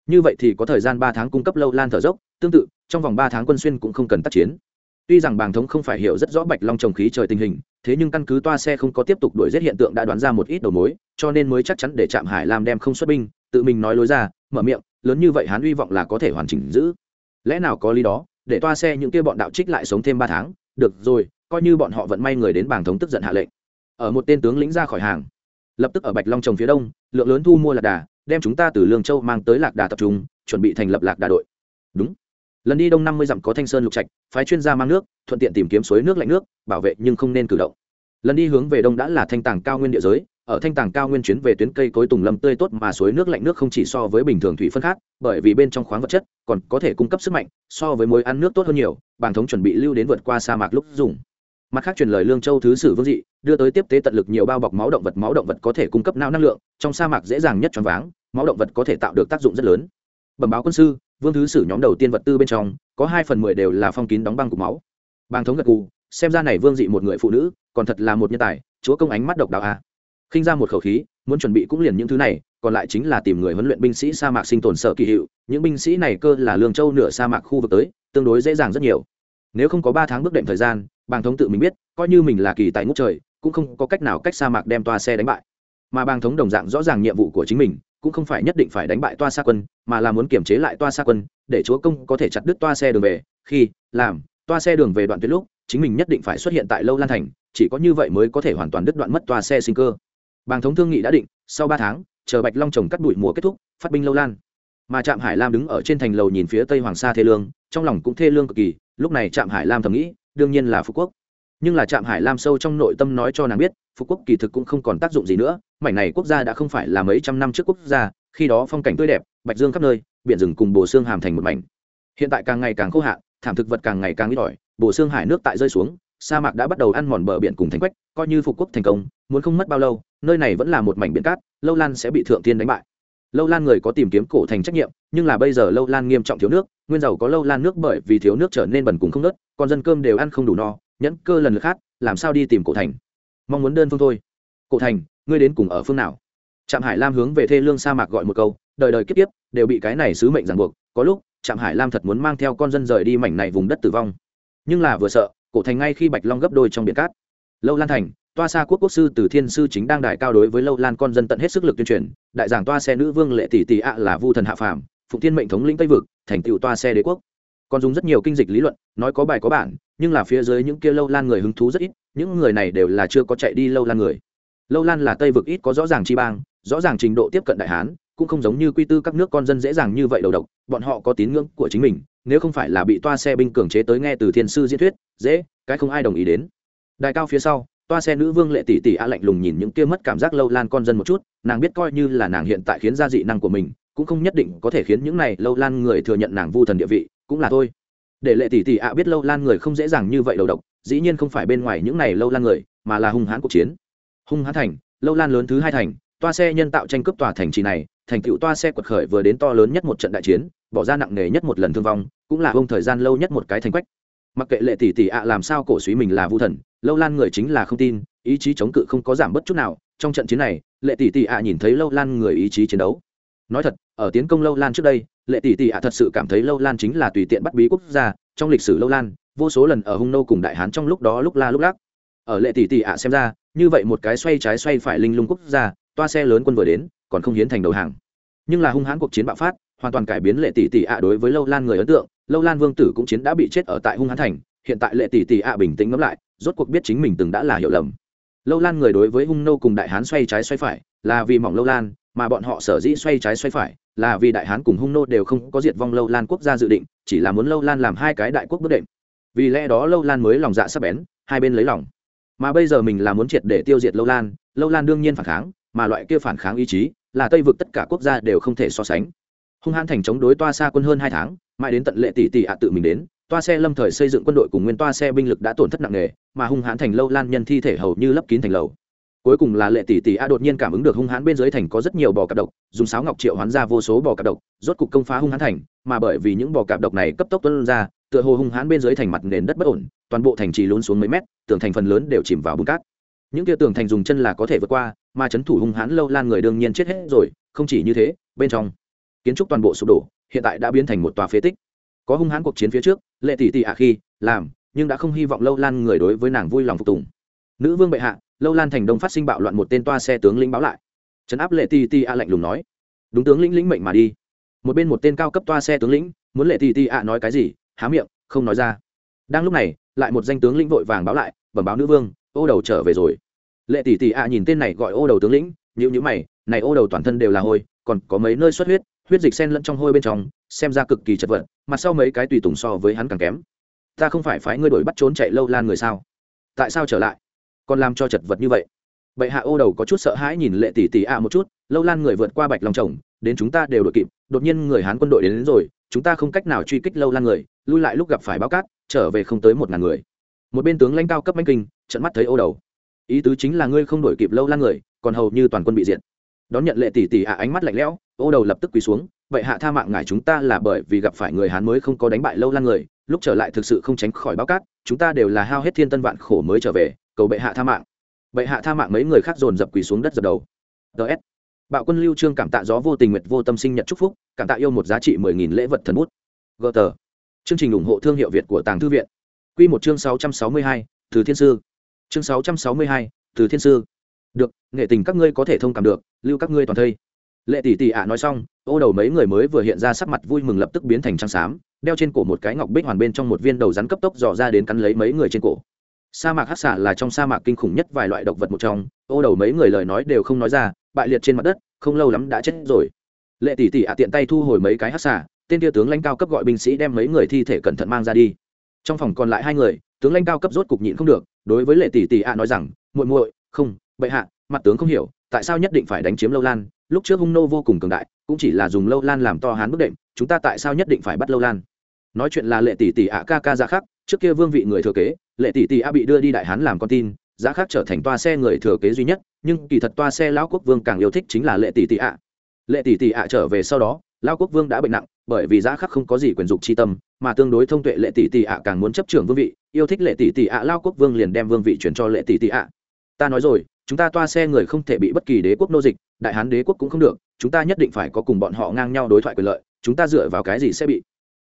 Như vậy thì có thời gian ba tháng cung cấp lâu lan thở dốc, tương tự, trong vòng ba tháng quân xuyên cũng không cần tác chiến tuy rằng bàng thống không phải hiểu rất rõ bạch long trồng khí trời tình hình, thế nhưng căn cứ toa xe không có tiếp tục đuổi giết hiện tượng đã đoán ra một ít đầu mối, cho nên mới chắc chắn để trạm hải làm đem không xuất binh, tự mình nói lối ra, mở miệng, lớn như vậy hắn hy vọng là có thể hoàn chỉnh giữ. Lẽ nào có lý đó, để toa xe những kia bọn đạo trích lại sống thêm ba tháng, được rồi, coi như bọn họ vẫn may người đến bàng thống tức giận hạ lệnh. Ở một tên tướng lĩnh ra khỏi hàng, lập tức ở bạch long trồng phía đông, lượng lớn thu mua lạc đà, đem chúng ta từ lương châu mang tới lạc đà tập trung, chuẩn bị thành lập lạc đà đội. Đúng lần đi đông năm mươi dặm có thanh sơn lục trạch, phái chuyên gia mang nước, thuận tiện tìm kiếm suối nước lạnh nước, bảo vệ nhưng không nên cử động. Lần đi hướng về đông đã là thanh tàng cao nguyên địa giới, ở thanh tàng cao nguyên chuyến về tuyến cây cối tùng lâm tươi tốt mà suối nước lạnh nước không chỉ so với bình thường thủy phân khác, bởi vì bên trong khoáng vật chất còn có thể cung cấp sức mạnh, so với mối ăn nước tốt hơn nhiều bàn thống chuẩn bị lưu đến vượt qua sa mạc lúc dùng. Mặt khác truyền lời lương châu thứ sử vương dị, đưa tới tiếp tế tận lực nhiều bao bọc máu động vật, máu động vật có thể cung cấp não năng lượng, trong sa mạc dễ dàng nhất choáng váng, máu động vật có thể tạo được tác dụng rất lớn. Bẩm báo quân sư vương thứ sử nhóm đầu tiên vật tư bên trong, có hai phần mười đều là phong kín đóng băng cục máu. Bàng thống gật cù xem ra này vương dị một người phụ nữ, còn thật là một nhân tài, chúa công ánh mắt độc đạo a. À. khinh ra một khẩu khí, muốn chuẩn bị cũng liền những thứ này, còn lại chính là tìm người huấn luyện binh sĩ sa mạc sinh tồn sở kỳ hiệu, những binh sĩ này cơ là lương châu nửa sa mạc khu vực tới, tương đối dễ dàng rất nhiều. Nếu không có ba tháng bước đệm thời gian, bàng thống tự mình biết, coi như mình là kỳ tài ngút trời, cũng không có cách nào cách sa mạc đem toa xe đánh bại. Mà bang thống đồng dạng rõ ràng nhiệm vụ của chính mình cũng không phải nhất định phải đánh bại toa xa quân, mà là muốn kiểm chế lại toa xa quân, để chúa công có thể chặt đứt toa xe đường về. Khi làm, toa xe đường về đoạn tuyến lúc, chính mình nhất định phải xuất hiện tại lâu lan thành, chỉ có như vậy mới có thể hoàn toàn đứt đoạn mất toa xe sinh cơ. Bàng thống thương nghị đã định, sau ba tháng, chờ bạch long trồng cắt đuổi mùa kết thúc, phát binh lâu lan. Mà trạm hải lam đứng ở trên thành lầu nhìn phía tây hoàng sa thê lương, trong lòng cũng thê lương cực kỳ, lúc này trạm hải lam thầm nghĩ, đương nhiên là phú quốc nhưng là trạm hải lam sâu trong nội tâm nói cho nàng biết phú quốc kỳ thực cũng không còn tác dụng gì nữa, mảnh này quốc gia đã không phải là mấy trăm năm trước quốc gia, khi đó phong cảnh tươi đẹp, bạch dương khắp nơi, biển rừng cùng bồ xương hàm thành một mảnh. Hiện tại càng ngày càng khô hạn, thảm thực vật càng ngày càng ít ỏi, bồ xương hải nước tại rơi xuống, sa mạc đã bắt đầu ăn mòn bờ biển cùng thành quách, coi như phục quốc thành công, muốn không mất bao lâu, nơi này vẫn là một mảnh biển cát, lâu lan sẽ bị thượng tiên đánh bại. Lâu lan người có tìm kiếm cổ thành trách nhiệm, nhưng là bây giờ lâu lan nghiêm trọng thiếu nước, nguyên giàu có lâu lan nước bởi vì thiếu nước trở nên bẩn cùng không nớt còn dân cơm đều ăn không đủ no nhẫn cơ lần lượt khác, làm sao đi tìm cổ thành? Mong muốn đơn phương thôi. Cổ thành, ngươi đến cùng ở phương nào? Trạm hải lam hướng về thê lương sa mạc gọi một câu, đời đời kiếp tiếp đều bị cái này sứ mệnh ràng buộc. Có lúc, trạm hải lam thật muốn mang theo con dân rời đi mảnh này vùng đất tử vong. Nhưng là vừa sợ, cổ thành ngay khi bạch long gấp đôi trong biển cát. Lâu lan thành, toa xa quốc quốc sư từ thiên sư chính đang đại cao đối với lâu lan con dân tận hết sức lực tuyên truyền, đại giảng toa xe nữ vương lệ tỷ tỷ ạ là vu thần hạ phàm, phụng thiên mệnh thống lĩnh tây vực, thành tựu toa xe đế quốc còn dùng rất nhiều kinh dịch lý luận, nói có bài có bản, nhưng là phía dưới những kia lâu lan người hứng thú rất ít, những người này đều là chưa có chạy đi lâu lan người. Lâu lan là tây vực ít có rõ ràng chi bang, rõ ràng trình độ tiếp cận đại hán, cũng không giống như quy tư các nước con dân dễ dàng như vậy đầu độc, bọn họ có tín ngưỡng của chính mình, nếu không phải là bị toa xe binh cường chế tới nghe từ thiên sư diễn thuyết, dễ, cái không ai đồng ý đến. Đại cao phía sau, toa xe nữ vương lệ tỷ tỷ a lạnh lùng nhìn những kia mất cảm giác lâu lan con dân một chút, nàng biết coi như là nàng hiện tại khiến ra dị năng của mình, cũng không nhất định có thể khiến những này lâu lan người thừa nhận nàng vu thần địa vị cũng là thôi. Để lệ tỷ tỷ ạ biết lâu lan người không dễ dàng như vậy đầu độc, dĩ nhiên không phải bên ngoài những này lâu lan người, mà là hung hãn cuộc chiến. Hung hãn thành, lâu lan lớn thứ hai thành, toa xe nhân tạo tranh cướp tòa thành trì này, thành tựu toa xe quật khởi vừa đến to lớn nhất một trận đại chiến, bỏ ra nặng nề nhất một lần thương vong, cũng là ông thời gian lâu nhất một cái thành quách. Mặc kệ lệ tỷ tỷ ạ làm sao cổ suý mình là vu thần, lâu lan người chính là không tin, ý chí chống cự không có giảm bất chút nào. Trong trận chiến này, lệ tỷ tỷ ạ nhìn thấy lâu lan người ý chí chiến đấu. Nói thật, ở tiến công lâu lan trước đây lệ tỷ tỷ ạ thật sự cảm thấy lâu lan chính là tùy tiện bắt bí quốc gia, trong lịch sử lâu lan, vô số lần ở hung nô cùng đại hán trong lúc đó lúc la lúc lắc. Ở lệ tỷ tỷ ạ xem ra, như vậy một cái xoay trái xoay phải linh lung quốc gia, toa xe lớn quân vừa đến, còn không hiến thành đầu hàng. Nhưng là hung hãn cuộc chiến bạo phát, hoàn toàn cải biến lệ tỷ tỷ ạ đối với lâu lan người ấn tượng, lâu lan vương tử cũng chiến đã bị chết ở tại hung hãn thành, hiện tại lệ tỷ tỷ ạ bình tĩnh ngẫm lại, rốt cuộc biết chính mình từng đã là hiểu lầm. Lâu lan người đối với hung nô cùng đại hán xoay trái xoay phải, là vì mỏng lâu lan mà bọn họ sở dĩ xoay trái xoay phải là vì đại hán cùng hung nô đều không có diệt vong lâu lan quốc gia dự định, chỉ là muốn lâu lan làm hai cái đại quốc bất định vì lẽ đó lâu lan mới lòng dạ sắp bén, hai bên lấy lòng. Mà bây giờ mình là muốn triệt để tiêu diệt lâu lan lâu lan đương nhiên phản kháng, mà loại kia phản kháng ý chí là tây vực tất cả quốc gia đều không thể so sánh. Hung hãn thành chống đối toa xa quân hơn hai tháng, mãi đến tận lệ tỷ tỷ ạ tự mình đến, toa xe lâm thời xây dựng quân đội cùng nguyên toa xe binh lực đã tổn thất nặng nề, mà hung hãn thành lâu lan nhân thi thể hầu như lấp kín thành lầu cuối cùng là lệ tỷ tỷ a đột nhiên cảm ứng được hung hãn bên dưới thành có rất nhiều bò cạp độc, dùng sáo ngọc triệu hoán ra vô số bò cạp độc, rốt cục công phá hung hãn thành, mà bởi vì những bò cạp độc này cấp tốc tuân ra, tựa hồ hung hãn bên dưới thành mặt nền đất bất ổn, toàn bộ thành trì lún xuống mấy mét, tường thành phần lớn đều chìm vào bùn cát. Những kia tường thành dùng chân là có thể vượt qua, mà chấn thủ hung hãn lâu lan người đương nhiên chết hết rồi, không chỉ như thế, bên trong, kiến trúc toàn bộ sụp đổ, hiện tại đã biến thành một tòa phế tích. Có hung hãn cuộc chiến phía trước, lệ tỷ tỷ ạ khi, làm, nhưng đã không hy vọng lâu lan người đối với nàng vui lòng phục tùng nữ vương bệ hạ, lâu lan thành đông phát sinh bạo loạn một tên toa xe tướng lĩnh báo lại. Trấn áp lệ tỷ tỷ a lạnh lùng nói. Đúng tướng lĩnh lĩnh mệnh mà đi. Một bên một tên cao cấp toa xe tướng lĩnh, muốn lệ tỷ tỷ a nói cái gì, há miệng, không nói ra. Đang lúc này, lại một danh tướng lĩnh vội vàng báo lại, bẩm báo nữ vương, ô đầu trở về rồi. Lệ tỷ tỷ a nhìn tên này gọi ô đầu tướng lĩnh nhữ nhữ mày, này ô đầu toàn thân đều là hôi, còn có mấy nơi xuất huyết huyết dịch sen lẫn trong hôi bên trong, xem ra cực kỳ chật vật mặt sau mấy cái tùy tùng so với hắn càng kém. Ta không phải phái ngươi đổi bắt trốn chạy lâu lan người sao? Tại sao trở lại? Còn làm cho chật vật như vậy. Bệ hạ ô đầu có chút sợ hãi nhìn lệ tỷ tỷ ạ một chút lâu lan người vượt qua bạch lòng chồng đến chúng ta đều đội kịp đột nhiên người hán quân đội đến, đến rồi chúng ta không cách nào truy kích lâu lan người lui lại lúc gặp phải báo cát trở về không tới một ngàn người. Một bên tướng lãnh cao cấp manh kinh trận mắt thấy ô đầu. Ý tứ chính là ngươi không đổi kịp lâu lan người còn hầu như toàn quân bị diệt. Đón nhận lệ tỷ tỷ ạ ánh mắt lạnh lẽo ô đầu lập tức quỳ xuống vậy hạ tha mạng ngài chúng ta là bởi vì gặp phải người hán mới không có đánh bại lâu lan người lúc trở lại thực sự không tránh khỏi báo cát chúng ta đều là hao hết thiên tân vạn khổ mới trở về cầu bệ hạ tha mạng. Bệ hạ tha mạng mấy người khác dồn dập quỳ xuống đất dập đầu. Ts bạo quân lưu trương cảm tạ gió vô tình nguyệt vô tâm sinh nhật chúc phúc, cảm tạ yêu một giá trị mười nghìn lễ vật thần bút. Gờ tờ. Chương trình ủng hộ thương hiệu việt của tàng thư viện. Quy một chương sáu trăm sáu mươi hai, từ thiên sư. Chương sáu trăm sáu mươi hai, từ thiên sư. Được, nghệ tình các ngươi có thể thông cảm được, lưu các ngươi toàn thây. Lệ tỷ tỷ ạ nói xong, ô đầu mấy người mới vừa hiện ra sắc mặt vui mừng lập tức biến thành trắng xám, đeo trên cổ một cái ngọc bích hoàn bên trong một viên đầu rắn cấp tốc dò ra đến cắn lấy mấy người trên cổ sa mạc hát xả là trong sa mạc kinh khủng nhất vài loại động vật một trong, ô đầu mấy người lời nói đều không nói ra, bại liệt trên mặt đất, không lâu lắm đã chết rồi. Lệ tỷ tỷ ạ, tiện tay thu hồi mấy cái hát xả tên tia tướng lãnh cao cấp gọi binh sĩ đem mấy người thi thể cẩn thận mang ra đi. Trong phòng còn lại hai người, tướng lãnh cao cấp rốt cục nhịn không được, đối với lệ tỷ tỷ ạ nói rằng, muội muội, không, bệ hạ, mặt tướng không hiểu, tại sao nhất định phải đánh chiếm lâu lan? Lúc trước hung nô vô cùng cường đại, cũng chỉ là dùng lâu lan làm to hán bức đệm, chúng ta tại sao nhất định phải bắt lâu lan? Nói chuyện là lệ tỷ tỷ ạ ca ca ra khắc trước kia vương vị người thừa kế, lệ tỷ tỷ a bị đưa đi đại hán làm con tin, giá khác trở thành toa xe người thừa kế duy nhất, nhưng kỳ thật toa xe lão quốc vương càng yêu thích chính là lệ tỷ tỷ ạ lệ tỷ tỷ ạ trở về sau đó, lão quốc vương đã bệnh nặng, bởi vì giá khắc không có gì quyền dục chi tâm, mà tương đối thông tuệ lệ tỷ tỷ ạ càng muốn chấp trưởng vương vị, yêu thích lệ tỷ tỷ ạ lao quốc vương liền đem vương vị chuyển cho lệ tỷ tỷ ạ ta nói rồi, chúng ta toa xe người không thể bị bất kỳ đế quốc nô dịch, đại hán đế quốc cũng không được, chúng ta nhất định phải có cùng bọn họ ngang nhau đối thoại quyền lợi, chúng ta dựa vào cái gì sẽ bị?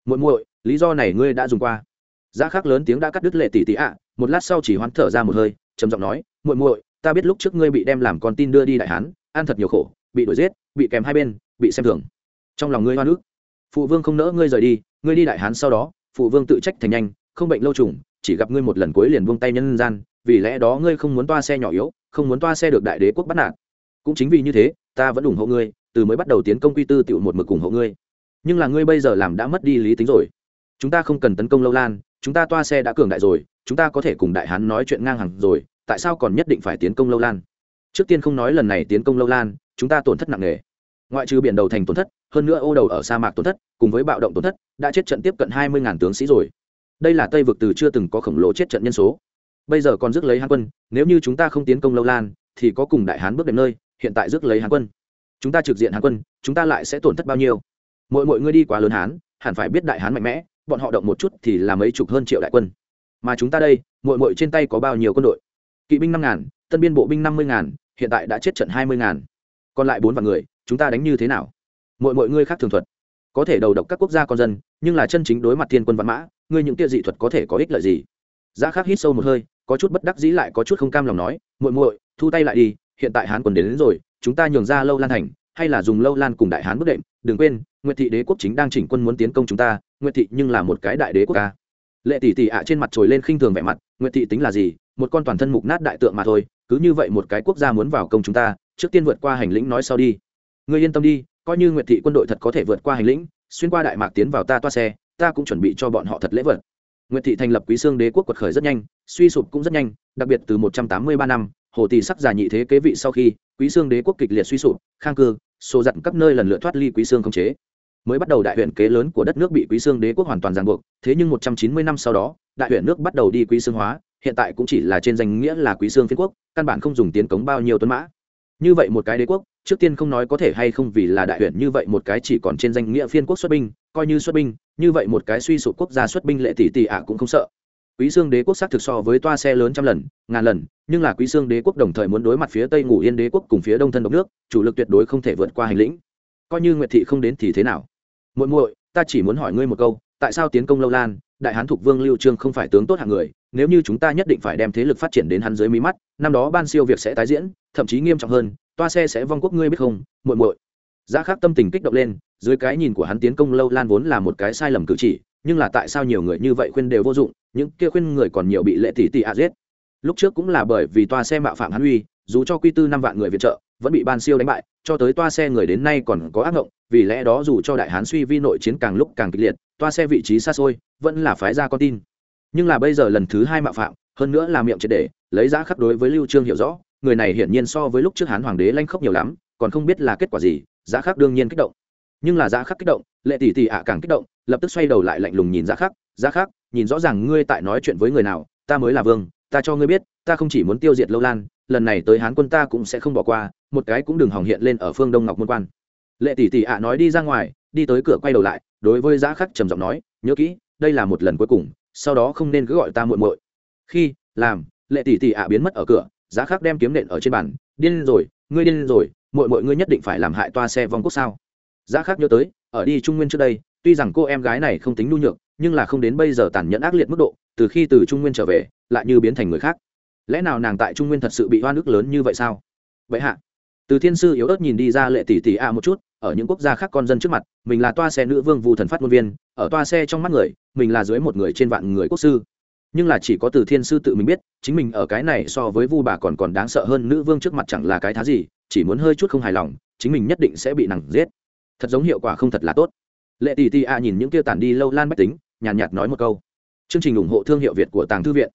Muội muội, lý do này ngươi đã dùng qua giá khắc lớn tiếng đã cắt đứt lệ tỷ tỷ ạ. Một lát sau chỉ hoán thở ra một hơi, trầm giọng nói, muội muội, ta biết lúc trước ngươi bị đem làm con tin đưa đi đại hán, ăn thật nhiều khổ, bị đuổi giết, bị kèm hai bên, bị xem thường. Trong lòng ngươi hoa nước phụ vương không nỡ ngươi rời đi, ngươi đi đại hán sau đó, phụ vương tự trách thành nhanh, không bệnh lâu trùng, chỉ gặp ngươi một lần cuối liền buông tay nhân gian, vì lẽ đó ngươi không muốn toa xe nhỏ yếu, không muốn toa xe được đại đế quốc bắt nạt. Cũng chính vì như thế, ta vẫn ủng hộ ngươi, từ mới bắt đầu tiến công quy tư tiểu một mực ủng hộ ngươi. Nhưng là ngươi bây giờ làm đã mất đi lý tính rồi. Chúng ta không cần tấn công lâu lan chúng ta toa xe đã cường đại rồi, chúng ta có thể cùng đại hán nói chuyện ngang hàng rồi, tại sao còn nhất định phải tiến công lâu lan? Trước tiên không nói lần này tiến công lâu lan, chúng ta tổn thất nặng nề. Ngoại trừ biển đầu thành tổn thất, hơn nữa ô đầu ở sa mạc tổn thất, cùng với bạo động tổn thất, đã chết trận tiếp cận hai mươi tướng sĩ rồi. Đây là tây vực từ chưa từng có khổng lồ chết trận nhân số. Bây giờ còn rước lấy hán quân, nếu như chúng ta không tiến công lâu lan, thì có cùng đại hán bước đến nơi, hiện tại rước lấy hán quân. Chúng ta trực diện hán quân, chúng ta lại sẽ tổn thất bao nhiêu? Mỗi mỗi ngươi đi quá lớn hán, hẳn phải biết đại hán mạnh mẽ bọn họ động một chút thì là mấy chục hơn triệu đại quân. Mà chúng ta đây muội muội trên tay có bao nhiêu quân đội? Kỵ binh năm ngàn tân biên bộ binh năm mươi ngàn hiện tại đã chết trận hai mươi ngàn. Còn lại bốn vạn người chúng ta đánh như thế nào? Muội muội ngươi khác thường thuật. Có thể đầu độc các quốc gia con dân nhưng là chân chính đối mặt thiên quân văn mã ngươi những tia dị thuật có thể có ích lợi gì? Giá khác hít sâu một hơi có chút bất đắc dĩ lại có chút không cam lòng nói muội muội thu tay lại đi hiện tại hán quân đến, đến rồi chúng ta nhường ra lâu lan thành hay là dùng lâu lan cùng đại hán bước đệm đừng quên nguyệt thị đế quốc chính đang chỉnh quân muốn tiến công chúng ta nguyệt thị nhưng là một cái đại đế quốc ca. Lệ tỷ tỷ ạ trên mặt trồi lên khinh thường vẻ mặt, nguyệt thị tính là gì? Một con toàn thân mục nát đại tượng mà thôi, cứ như vậy một cái quốc gia muốn vào công chúng ta, trước tiên vượt qua hành lĩnh nói sau đi. Ngươi yên tâm đi, coi như nguyệt thị quân đội thật có thể vượt qua hành lĩnh, xuyên qua đại mạc tiến vào ta toa xe, ta cũng chuẩn bị cho bọn họ thật lễ vật. Nguyệt thị thành lập quý xương đế quốc quật khởi rất nhanh, suy sụp cũng rất nhanh, đặc biệt từ một trăm tám mươi ba năm, hồ tỳ sắc già nhị thế kế vị sau khi, quý xương đế quốc kịch liệt suy sụp, khang cư, số dặn các nơi lần lượt thoát ly quý xương không chế mới bắt đầu đại huyện kế lớn của đất nước bị quý xương đế quốc hoàn toàn ràng buộc, thế nhưng một trăm chín mươi năm sau đó, đại huyện nước bắt đầu đi quý xương hóa, hiện tại cũng chỉ là trên danh nghĩa là quý xương phiên quốc, căn bản không dùng tiến cống bao nhiêu tuấn mã. Như vậy một cái đế quốc, trước tiên không nói có thể hay không vì là đại huyện như vậy một cái chỉ còn trên danh nghĩa phiên quốc xuất binh, coi như xuất binh, như vậy một cái suy sụp quốc gia xuất binh lệ tỷ tỷ ạ cũng không sợ. Quý xương đế quốc xác thực so với toa xe lớn trăm lần, ngàn lần, nhưng là quý xương đế quốc đồng thời muốn đối mặt phía tây ngủ yên đế quốc cùng phía đông thân độc nước, chủ lực tuyệt đối không thể vượt qua hành lĩnh. Coi như nguyệt thị không đến thì thế nào? Muội muội, ta chỉ muốn hỏi ngươi một câu, tại sao tiến công lâu lan, đại hán thục vương lưu trương không phải tướng tốt hạng người, nếu như chúng ta nhất định phải đem thế lực phát triển đến hắn dưới mí mắt, năm đó ban siêu việc sẽ tái diễn, thậm chí nghiêm trọng hơn, toa xe sẽ vong quốc ngươi biết không, muội muội. Giá khác tâm tình kích động lên, dưới cái nhìn của hắn tiến công lâu lan vốn là một cái sai lầm cử chỉ, nhưng là tại sao nhiều người như vậy khuyên đều vô dụng, những kia khuyên người còn nhiều bị lệ tỷ tỷ ạ giết. Lúc trước cũng là bởi vì toa xe mạo phạm hắn uy dù cho quy tư năm vạn người viện trợ, vẫn bị ban siêu đánh bại, cho tới toa xe người đến nay còn có ác ngộng, vì lẽ đó dù cho đại hán suy vi nội chiến càng lúc càng kịch liệt, toa xe vị trí xa xôi, vẫn là phái ra con tin. Nhưng là bây giờ lần thứ hai mạo phạm, hơn nữa là miệng triệt để, lấy giá khắc đối với lưu trương hiểu rõ, người này hiển nhiên so với lúc trước hán hoàng đế lanh khốc nhiều lắm, còn không biết là kết quả gì, giá khắc đương nhiên kích động. Nhưng là giá khắc kích động, lệ tỷ tỷ ạ càng kích động, lập tức xoay đầu lại lạnh lùng nhìn giá khắc giá khắc, nhìn rõ ràng ngươi tại nói chuyện với người nào, ta mới là vương, ta cho ngươi biết, ta không chỉ muốn tiêu diệt lâu lan lần này tới hán quân ta cũng sẽ không bỏ qua, một cái cũng đừng hỏng hiện lên ở phương đông ngọc môn quan. Lệ tỷ tỷ ạ nói đi ra ngoài, đi tới cửa quay đầu lại, đối với giá khắc trầm giọng nói, nhớ kỹ, đây là một lần cuối cùng, sau đó không nên cứ gọi ta muội muội. Khi, làm, lệ tỷ tỷ ạ biến mất ở cửa giá khắc đem kiếm nện ở trên bàn, điên rồi, ngươi điên rồi, muội muội ngươi nhất định phải làm hại toa xe vong quốc sao? Giá khắc nhớ tới, ở đi trung nguyên trước đây, tuy rằng cô em gái này không tính nhu nhược, nhưng là không đến bây giờ tàn nhẫn ác liệt mức độ, từ khi từ trung nguyên trở về, lại như biến thành người khác lẽ nào nàng tại trung nguyên thật sự bị oan ức lớn như vậy sao? Vậy hạ từ thiên sư yếu ớt nhìn đi ra lệ tỷ tỷ a một chút ở những quốc gia khác con dân trước mặt mình là toa xe nữ vương vu thần phát ngôn viên ở toa xe trong mắt người mình là dưới một người trên vạn người quốc sư. Nhưng là chỉ có từ thiên sư tự mình biết chính mình ở cái này so với vu bà còn còn đáng sợ hơn nữ vương trước mặt chẳng là cái thá gì chỉ muốn hơi chút không hài lòng chính mình nhất định sẽ bị nàng giết. Thật giống hiệu quả không thật là tốt. Lệ tỷ tỷ a nhìn những kia tản đi lâu lan bách tính nhàn nhạt, nhạt nói một câu. Chương trình ủng hộ thương hiệu việt của tàng thư viện.